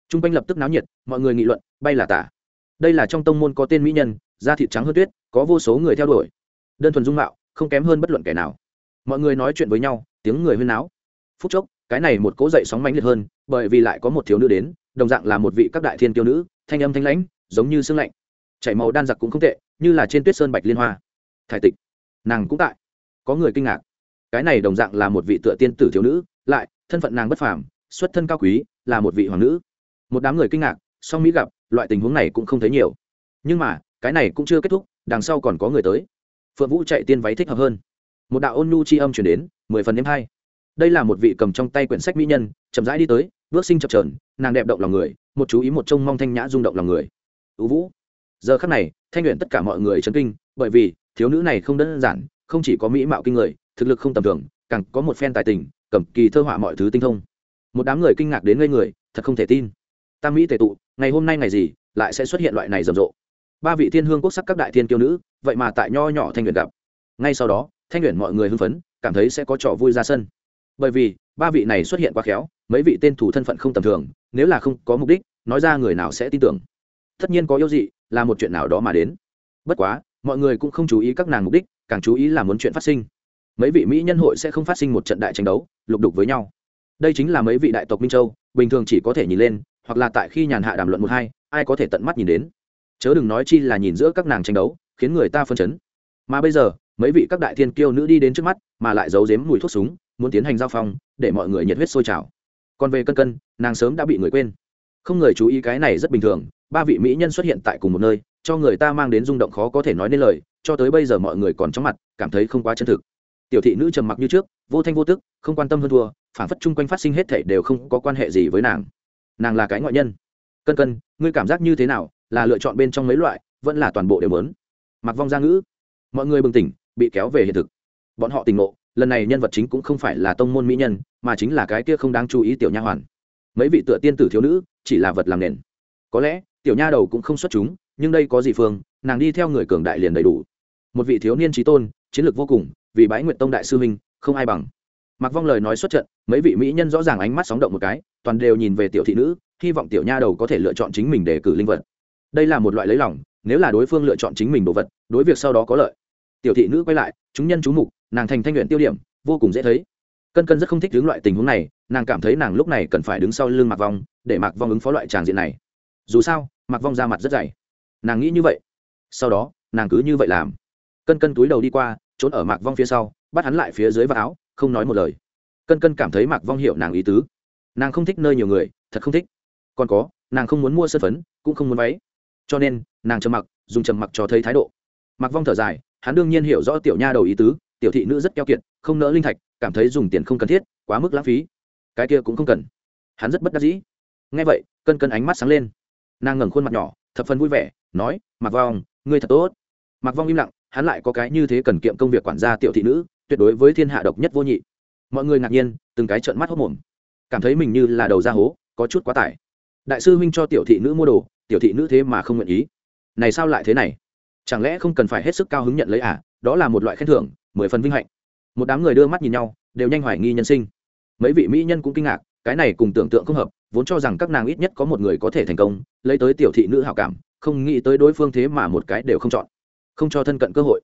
T r u n g quanh lập tức náo nhiệt, mọi người nghị luận, bay là tả. Đây là trong tông môn có tên mỹ nhân, da thịt trắng hơn tuyết, có vô số người theo đuổi. Đơn thuần dung mạo, không kém hơn bất luận kẻ nào. Mọi người nói chuyện với nhau, tiếng người huyên náo. Phút chốc, cái này một cố dậy sóng mãnh liệt hơn, bởi vì lại có một thiếu nữ đến, đồng dạng là một vị các đại thiên tiêu nữ, thanh âm thanh lãnh, giống như sương lạnh. Chảy màu đan giặc cũng không tệ, như là trên tuyết sơn bạch liên hoa. Thải tịch. Nàng cũng tại. Có người kinh ngạc cái này đồng dạng là một vị tựa tiên tử thiếu nữ, lại, thân phận nàng bất phàm, xuất thân cao quý, là một vị hoàng nữ. Một đám người kinh ngạc, song mỹ gặp, loại tình huống này cũng không thấy nhiều. Nhưng mà, cái này cũng chưa kết thúc, đằng sau còn có người tới. Phượng vũ chạy tiên váy thích hợp hơn. Một đạo ôn nhu c h i âm chuyển đến, mười phần đêm hai. Đây là một vị cầm trong tay quyển sách mỹ nhân, chậm rãi đi tới, bước sinh chập trờn nàng đẹp động lòng người, một chú ý một trông mong thanh nhã rung động lòng người. Ưu vũ. Giờ khắc này, thanh luyện tất cả mọi người chấn kinh, bởi vì, thiếu nữ này không đơn giản, không chỉ có mỹ mạo kinh người thực lực không tầm thường, càng có một phen tài tình, cầm kỳ thơ họa mọi thứ tinh thông. Một đám người kinh ngạc đến ngây người, thật không thể tin. Tam mỹ tề tụ, ngày hôm nay ngày gì, lại sẽ xuất hiện loại này rầm rộ. Ba vị thiên hương quốc sắc các đại thiên kiêu nữ, vậy mà tại nho nhỏ thanh luyện gặp. Ngay sau đó, thanh luyện mọi người hưng phấn, cảm thấy sẽ có trò vui ra sân. Bởi vì, ba vị này xuất hiện quá khéo, mấy vị tên thủ thân phận không tầm thường, nếu là không có mục đích, nói ra người nào sẽ tin tưởng. Tất nhiên có yêu dị, là một chuyện nào đó mà đến. Bất quá, mọi người cũng không chú ý các nàng mục đích, càng chú ý là muốn chuyện phát sinh mấy vị mỹ nhân hội sẽ không phát sinh một trận đại tranh đấu, lục đục với nhau. Đây chính là mấy vị đại tộc minh châu, bình thường chỉ có thể nhìn lên, hoặc là tại khi nhàn hạ đàm luận một hai, ai có thể tận mắt nhìn đến. Chớ đừng nói chi là nhìn giữa các nàng tranh đấu, khiến người ta phân chấn. Mà bây giờ, mấy vị các đại thiên kiêu nữ đi đến trước mắt, mà lại giấu giếm mùi thuốc súng, muốn tiến hành giao phong, để mọi người nhiệt huyết sôi trào. Còn về cân cân, nàng sớm đã bị người quên. Không người chú ý cái này rất bình thường, ba vị mỹ nhân xuất hiện tại cùng một nơi, cho người ta mang đến rung động khó có thể nói nên lời, cho tới bây giờ mọi người còn trong mặt, cảm thấy không quá chân thực tiểu thị nữ trầm mặc như trước, vô thanh vô tức, không quan tâm hơn thua phản phất chung quanh phát sinh hết thể đều không có quan hệ gì với nàng. Nàng là cái ngoại nhân. Cân cân, ngươi cảm giác như thế nào? Là lựa chọn bên trong mấy loại, vẫn là toàn bộ đều lớn mặc vong gia ngữ. Mọi người bừng tỉnh, bị kéo về hiện thực. Bọn họ tỉnh ngộ, lần này nhân vật chính cũng không phải là tông môn mỹ nhân, mà chính là cái kia không đáng chú ý tiểu nha hoàn. Mấy vị tựa tiên tử thiếu nữ, chỉ là vật làm nền. Có lẽ, tiểu nha đầu cũng không xuất chúng, nhưng đây có gì phương, nàng đi theo người cường đại liền đầy đủ. Một vị thiếu niên trí tôn, chiến lược vô cùng vì bái nguyện tông đại sư huynh, không ai bằng. Mặc vong lời nói xuất trận, mấy vị mỹ nhân rõ ràng ánh mắt sóng động một cái, toàn đều nhìn về tiểu thị nữ, hy vọng tiểu nha đầu có thể lựa chọn chính mình để cử linh vật. Đây là một loại lấy lòng, nếu là đối phương lựa chọn chính mình đồ vật, đối việc sau đó có lợi. Tiểu thị nữ quay lại, chúng nhân chú mục, nàng thành thanh luyện tiêu điểm, vô cùng dễ thấy. Cân cân rất không thích hướng loại tình huống này, nàng cảm thấy nàng lúc này cần phải đứng sau lưng mặc vong, để mặc vong ứng phó loại tràng diện này. Dù sao mặc vong ra mặt rất dày. Nàng nghĩ như vậy. Sau đó, nàng cứ như vậy làm. Cân cân túi đầu đi qua trốn ở mạc vong phía sau, bắt hắn lại phía dưới vạt áo, không nói một lời. Cân cân cảm thấy mạc vong hiểu nàng ý tứ. Nàng không thích nơi nhiều người, thật không thích. Còn có, nàng không muốn mua sân phấn, cũng không muốn váy. Cho nên, nàng trầm mặc, dùng trầm mặc cho thấy thái độ. Mạc vong thở dài, hắn đương nhiên hiểu rõ tiểu nha đầu ý tứ, tiểu thị nữ rất keo kiệt, không nỡ linh thạch, cảm thấy dùng tiền không cần thiết, quá mức lãng phí. Cái kia cũng không cần. Hắn rất bất đắc dĩ. Ngay vậy, cân cân ánh mắt sáng lên. Nàng ngẩng khuôn mặt nhỏ, thập phần vui vẻ, nói mặc vong, ngươi thật tốt. Mặc vong im lặng hắn lại có cái như thế cần kiệm công việc quản gia tiểu thị nữ, tuyệt đối với thiên hạ độc nhất vô nhị. Mọi người ngạc nhiên, từng cái trợn mắt hốc mồm. Cảm thấy mình như là đầu ra hố, có chút quá tải. Đại sư huynh cho tiểu thị nữ mua đồ, tiểu thị nữ thế mà không nguyện ý. Này sao lại thế này? Chẳng lẽ không cần phải hết sức cao hứng nhận lấy à? Đó là một loại khen thưởng, mười phần vinh hạnh. Một đám người đưa mắt nhìn nhau, đều nhanh hoài nghi nhân sinh. Mấy vị mỹ nhân cũng kinh ngạc, cái này cùng tưởng tượng không hợp, vốn cho rằng các nàng ít nhất có một người có thể thành công, lấy tới tiểu thị nữ hảo cảm, không nghĩ tới đối phương thế mà một cái đều không chọn không cho thân cận cơ hội.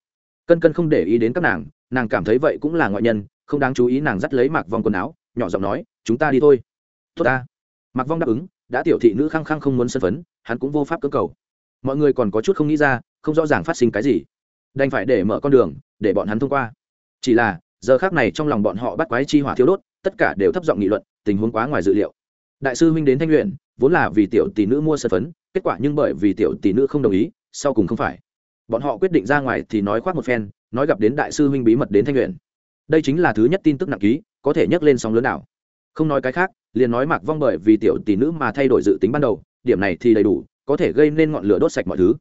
Cân cân không để ý đến các nàng nàng cảm thấy vậy cũng là ngoại nhân, không đáng chú ý nàng dắt lấy mạc vong quần áo, nhỏ giọng nói, chúng ta đi thôi. Tốt ta. Mạc vong đáp ứng, đã tiểu thị nữ khăng khăng không muốn sân phấn, hắn cũng vô pháp cơ cầu. Mọi người còn có chút không nghĩ ra, không rõ ràng phát sinh cái gì. Đành phải để mở con đường, để bọn hắn thông qua. Chỉ là, giờ khác này trong lòng bọn họ bắt quái chi hỏa thiếu đốt, tất cả đều thấp giọng nghị luận, tình huống quá ngoài dự liệu. Đại sư huynh đến thanh luyện vốn là vì tiểu tỷ nữ mua sân phấn, kết quả nhưng bởi vì tiểu tỷ nữ không đồng ý, sau cùng không phải bọn họ quyết định ra ngoài thì nói khoác một phen, nói gặp đến đại sư huynh bí mật đến thanh luyện đây chính là thứ nhất tin tức nặng ký, có thể nhắc lên sóng lớn nào. Không nói cái khác, liền nói mạc vong bởi vì tiểu tỷ nữ mà thay đổi dự tính ban đầu, điểm này thì đầy đủ, có thể gây nên ngọn lửa đốt sạch mọi thứ.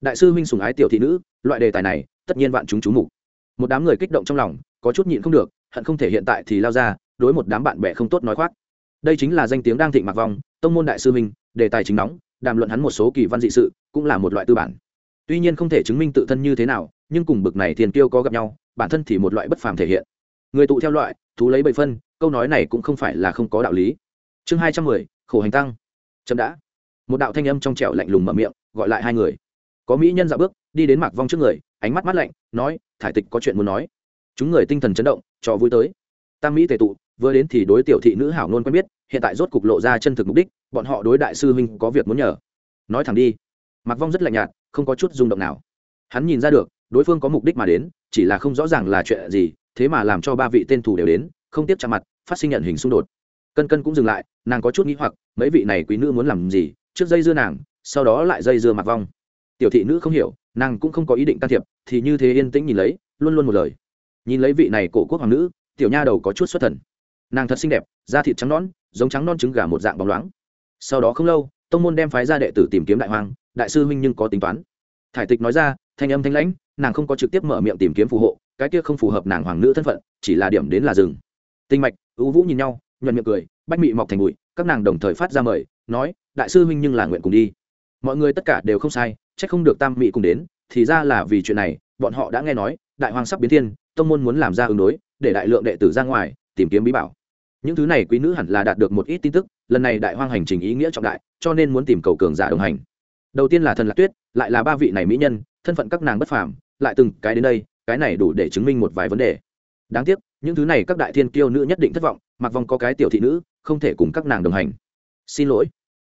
Đại sư huynh sùng ái tiểu thị nữ, loại đề tài này, tất nhiên vạn chúng chú mục. Một đám người kích động trong lòng, có chút nhịn không được, hận không thể hiện tại thì lao ra, đối một đám bạn bè không tốt nói khoác. Đây chính là danh tiếng đang thịnh mạc vong, tông môn đại sư huynh, đề tài chính nóng, đàm luận hắn một số kỳ văn dị sự, cũng là một loại tư bản tuy nhiên không thể chứng minh tự thân như thế nào, nhưng cùng bực này thiên kiêu có gặp nhau, bản thân thì một loại bất phàm thể hiện. Người tụ theo loại, thú lấy bảy phân, câu nói này cũng không phải là không có đạo lý. Chương hai trăm mười, khổ hành tăng. Chậm đã. Một đạo thanh âm trong trẻo lạnh lùng mở miệng, gọi lại hai người. Có mỹ nhân dạo bước, đi đến mạc vong trước người, ánh mắt mắt lạnh, nói, thải tịch có chuyện muốn nói. Chúng người tinh thần chấn động cho vui tới. Tam mỹ tề tụ, vừa đến thì đối tiểu thị nữ hảo nôn quen biết, hiện tại rốt cục lộ ra chân thực mục đích, bọn họ đối đại sư huynh có việc muốn nhờ. Nói thẳng đi mạc vong rất lạnh nhạt, không có chút rung động nào. Hắn nhìn ra được, đối phương có mục đích mà đến, chỉ là không rõ ràng là chuyện gì, thế mà làm cho ba vị tên thủ đều đến, không tiếp chạm mặt, phát sinh nhận hình xung đột. Cân cân cũng dừng lại, nàng có chút nghĩ hoặc, mấy vị này quý nữ muốn làm gì, trước dây dưa nàng, sau đó lại dây dưa mặc vong. Tiểu thị nữ không hiểu, nàng cũng không có ý định can thiệp, thì như thế yên tĩnh nhìn lấy, luôn luôn một lời. Nhìn lấy vị này cổ quốc hoàng nữ, tiểu nha đầu có chút xuất thần. Nàng thật xinh đẹp, da thịt trắng nón giống trắng non trứng gà một dạng bóng loáng. Sau đó không lâu, tông môn đem phái ra đệ tử tìm kiếm đại hoàng đại sư huynh nhưng có tính toán. Thải tịch nói ra, thanh âm thanh lãnh, nàng không có trực tiếp mở miệng tìm kiếm phù hộ, cái kia không phù hợp nàng hoàng nữ thân phận, chỉ là điểm đến là rừng tinh mạch ưu vũ nhìn nhau, nhuận miệng cười, bách mị mọc thành bụi, các nàng đồng thời phát ra mời, nói, đại sư huynh nhưng là nguyện cùng đi. Mọi người tất cả đều không sai c h ắ c không được tam mị cùng đến, thì ra là vì chuyện này, bọn họ đã nghe nói, đại hoàng sắp biến thiên, tông môn muốn làm ra ứng đối, để đại lượng đệ tử ra ngoài, tìm kiếm bí bảo. Những thứ này quý nữ hẳn là đạt được một ít tin tức, lần này đại hoang hành trình ý nghĩa trọng đại, cho nên muốn tìm cầu cường giả đồng hành đầu tiên là thần lạc tuyết, lại là ba vị này mỹ nhân, thân phận các nàng bất phàm, lại từng cái đến đây, cái này đủ để chứng minh một vài vấn đề. Đáng tiếc, những thứ này các đại thiên kiêu nữ nhất định thất vọng mặc vong có cái tiểu thị nữ, không thể cùng các nàng đồng hành. Xin lỗi.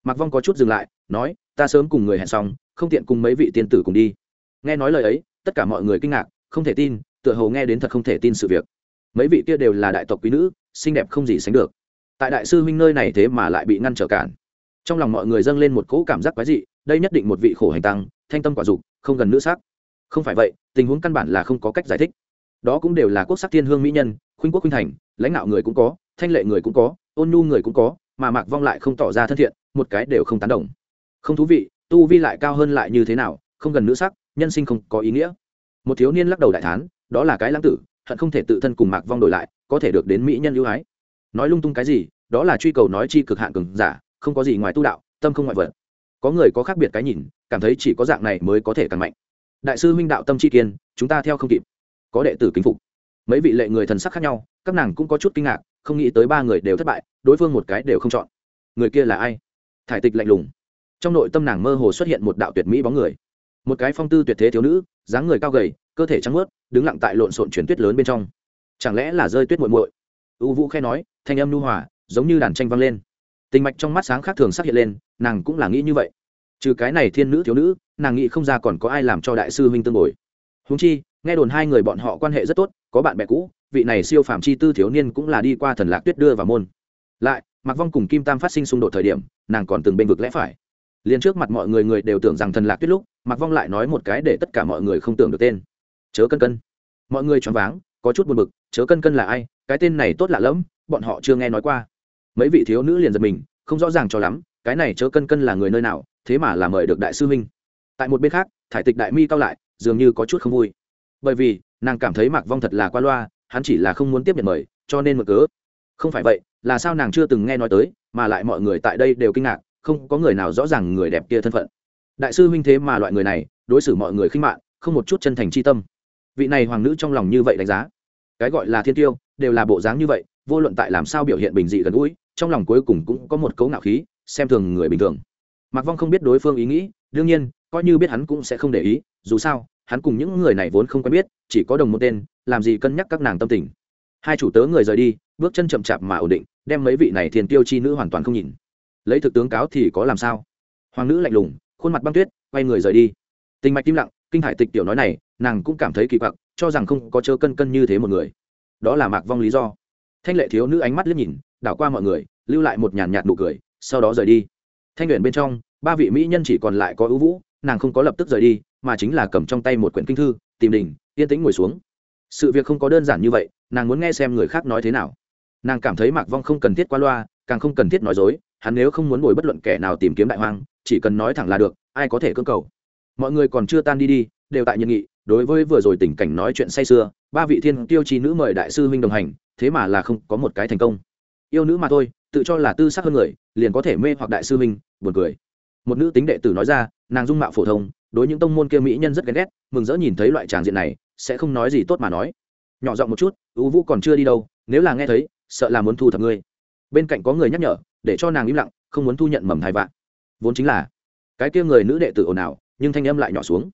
Mặc vong có chút dừng lại, nói, ta sớm cùng người hẹn xong, không tiện cùng mấy vị tiên tử cùng đi. Nghe nói lời ấy, tất cả mọi người kinh ngạc, không thể tin, tựa hồ nghe đến thật không thể tin sự việc. Mấy vị kia đều là đại tộc quý nữ, xinh đẹp không gì sánh được. Tại đại sư huynh nơi này thế mà lại bị ngăn trở cản. Trong lòng mọi người dâng lên một cỗ cảm giác quái dị đây nhất định một vị khổ hành tăng, thanh tâm quả dục, không gần nữ sắc. Không phải vậy, tình huống căn bản là không có cách giải thích. Đó cũng đều là quốc sắc thiên hương mỹ nhân, khuynh quốc khuynh thành, lãnh đạo người cũng có, thanh lệ người cũng có, ôn nhu người cũng có, mà mạc vong lại không tỏ ra thân thiện, một cái đều không tán đồng. Không thú vị, tu vi lại cao hơn lại như thế nào, không gần nữ sắc, nhân sinh không có ý nghĩa. Một thiếu niên lắc đầu đại thán, đó là cái lãng tử, hận không thể tự thân cùng mạc vong đổi lại, có thể được đến mỹ nhân ưu ái. Nói lung tung cái gì, đó là truy cầu nói chi cực hạn cường giả, không có gì ngoài tu đạo, tâm không ngoại vật có người có khác biệt cái nhìn, cảm thấy chỉ có dạng này mới có thể càng mạnh. Đại sư huynh đạo tâm chi kiên, chúng ta theo không kịp. Có đệ tử kính phục. Mấy vị lệ người thần sắc khác nhau, các nàng cũng có chút kinh ngạc, không nghĩ tới ba người đều thất bại, đối phương một cái đều không chọn. Người kia là ai? Thải tịch lạnh lùng. Trong nội tâm nàng mơ hồ xuất hiện một đạo tuyệt mỹ bóng người. Một cái phong tư tuyệt thế thiếu nữ, dáng người cao gầy, cơ thể trắng ướt đứng lặng tại lộn xộn chuyển tuyết lớn bên trong. Chẳng lẽ là rơi tuyết muội muội? U vũ khe nói, thanh âm nu hòa, giống như đàn tranh vang lên tình mạch trong mắt sáng khác thường xác hiện lên, nàng cũng là nghĩ như vậy. Trừ cái này thiên nữ thiếu nữ, nàng nghĩ không ra còn có ai làm cho đại sư huynh tương bồi. Húng chi, nghe đồn hai người bọn họ quan hệ rất tốt, có bạn bè cũ, vị này siêu phàm chi tư thiếu niên cũng là đi qua thần lạc tuyết đưa vào môn. Lại mặc vong cùng kim tam phát sinh xung đột thời điểm, nàng còn từng bênh vực lẽ phải. Liền trước mặt mọi người người đều tưởng rằng thần lạc tuyết lúc mặc vong lại nói một cái để tất cả mọi người không tưởng được tên. Chớ cân cân. Mọi người choáng váng, có chút buồn bực, chớ cân cân là ai, cái tên này tốt lạ lẫm, bọn họ chưa nghe nói qua mấy vị thiếu nữ liền giật mình, không rõ ràng cho lắm, cái này chớ cân cân là người nơi nào, thế mà là mời được đại sư huynh. Tại một bên khác, thải tịch đại mi cao lại, dường như có chút không vui. Bởi vì, nàng cảm thấy mạc vong thật là qua loa, hắn chỉ là không muốn tiếp nhận mời, cho nên mở cớ. Không phải vậy, là sao nàng chưa từng nghe nói tới, mà lại mọi người tại đây đều kinh ngạc, không có người nào rõ ràng người đẹp kia thân phận. Đại sư huynh thế mà loại người này, đối xử mọi người khinh mạng không một chút chân thành c h i tâm. Vị này hoàng nữ trong lòng như vậy đánh giá. Cái gọi là thiên tiêu, đều là bộ dáng như vậy vô luận tại làm sao biểu hiện bình dị gần gũi, trong lòng cuối cùng cũng có một cấu ngạo khí, xem thường người bình thường. Mạc vong không biết đối phương ý nghĩ, đương nhiên, coi như biết hắn cũng sẽ không để ý, dù sao, hắn cùng những người này vốn không quen biết, chỉ có đồng một tên, làm gì cân nhắc các nàng tâm tình. Hai chủ tớ người rời đi, bước chân chậm chạp mà ổn định, đem mấy vị này thiền tiêu chi nữ hoàn toàn không nhìn. Lấy thực tướng cáo thì có làm sao? Hoàng nữ lạnh lùng, khuôn mặt băng tuyết, quay người rời đi. Tình mạch tim lặng, kinh hải tịch tiểu nói này, nàng cũng cảm thấy kỳ quặc, cho rằng không có chớ cân cân như thế một người. Đó là mạc vong lý do thanh lệ thiếu nữ ánh mắt liếc nhìn, đảo qua mọi người, lưu lại một nhàn nhạt nụ cười, sau đó rời đi. Thanh luyện bên trong, ba vị mỹ nhân chỉ còn lại có ưu vũ, nàng không có lập tức rời đi, mà chính là cầm trong tay một quyển kinh thư, tìm đình yên tĩnh ngồi xuống. Sự việc không có đơn giản như vậy, nàng muốn nghe xem người khác nói thế nào. Nàng cảm thấy mạc vong không cần thiết qua loa, càng không cần thiết nói dối, hắn nếu không muốn ngồi bất luận kẻ nào tìm kiếm đại hoang, chỉ cần nói thẳng là được, ai có thể cưỡng cầu. Mọi người còn chưa tan đi đi, đều tại nhiệt nghị đối với vừa rồi tình cảnh nói chuyện say sưa, ba vị thiên tiêu chi nữ mời đại sư huynh đồng hành, thế mà là không có một cái thành công. Yêu nữ mà thôi, tự cho là tư sắc hơn người, liền có thể mê hoặc đại sư huynh, buồn cười. Một nữ tính đệ tử nói ra, nàng dung mạo phổ thông, đối những tông môn kia mỹ nhân rất ghen ghét, mừng rỡ nhìn thấy loại tràng diện này, sẽ không nói gì tốt mà nói. Nhỏ giọng một chút ưu vũ còn chưa đi đâu, nếu là nghe thấy, sợ là muốn thu thập ngươi. Bên cạnh có người nhắc nhở, để cho nàng im lặng, không muốn thu nhận mầm hai vạn. Vốn chính là, cái kia người nữ đệ tử ồn ào, nhưng thanh âm lại nhỏ xuống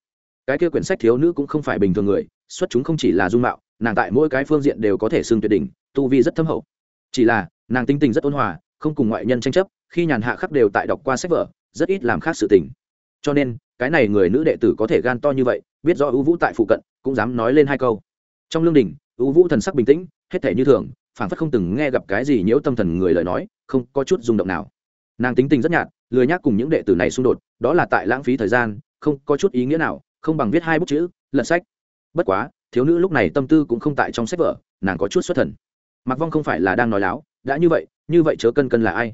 cái kia quyển sách thiếu nữ cũng không phải bình thường người, xuất chúng không chỉ là dung mạo, nàng tại mỗi cái phương diện đều có thể xưng tuyệt đỉnh, tu vi rất thâm hậu. Chỉ là, nàng tinh tình rất ôn hòa, không cùng ngoại nhân tranh chấp, khi nhàn hạ khắc đều tại đọc qua sách vở, rất ít làm khác sự tình. Cho nên, cái này người nữ đệ tử có thể gan to như vậy, biết do ưu vũ tại phụ cận, cũng dám nói lên hai câu. Trong lương đình ưu vũ thần sắc bình tĩnh, hết thể như thường phản phất không từng nghe gặp cái gì nhiễu tâm thần người lời nói, không có chút rung động nào. Nàng tính tình rất nhạt, lười nhác cùng những đệ tử này xung đột, đó là tại lãng phí thời gian, không có chút ý nghĩa nào không bằng viết hai bút chữ, lật sách. Bất quá, thiếu nữ lúc này tâm tư cũng không tại trong sách vở, nàng có chút xuất thần. Mặc vong không phải là đang nói láo, đã như vậy như vậy chớ cân cân là ai?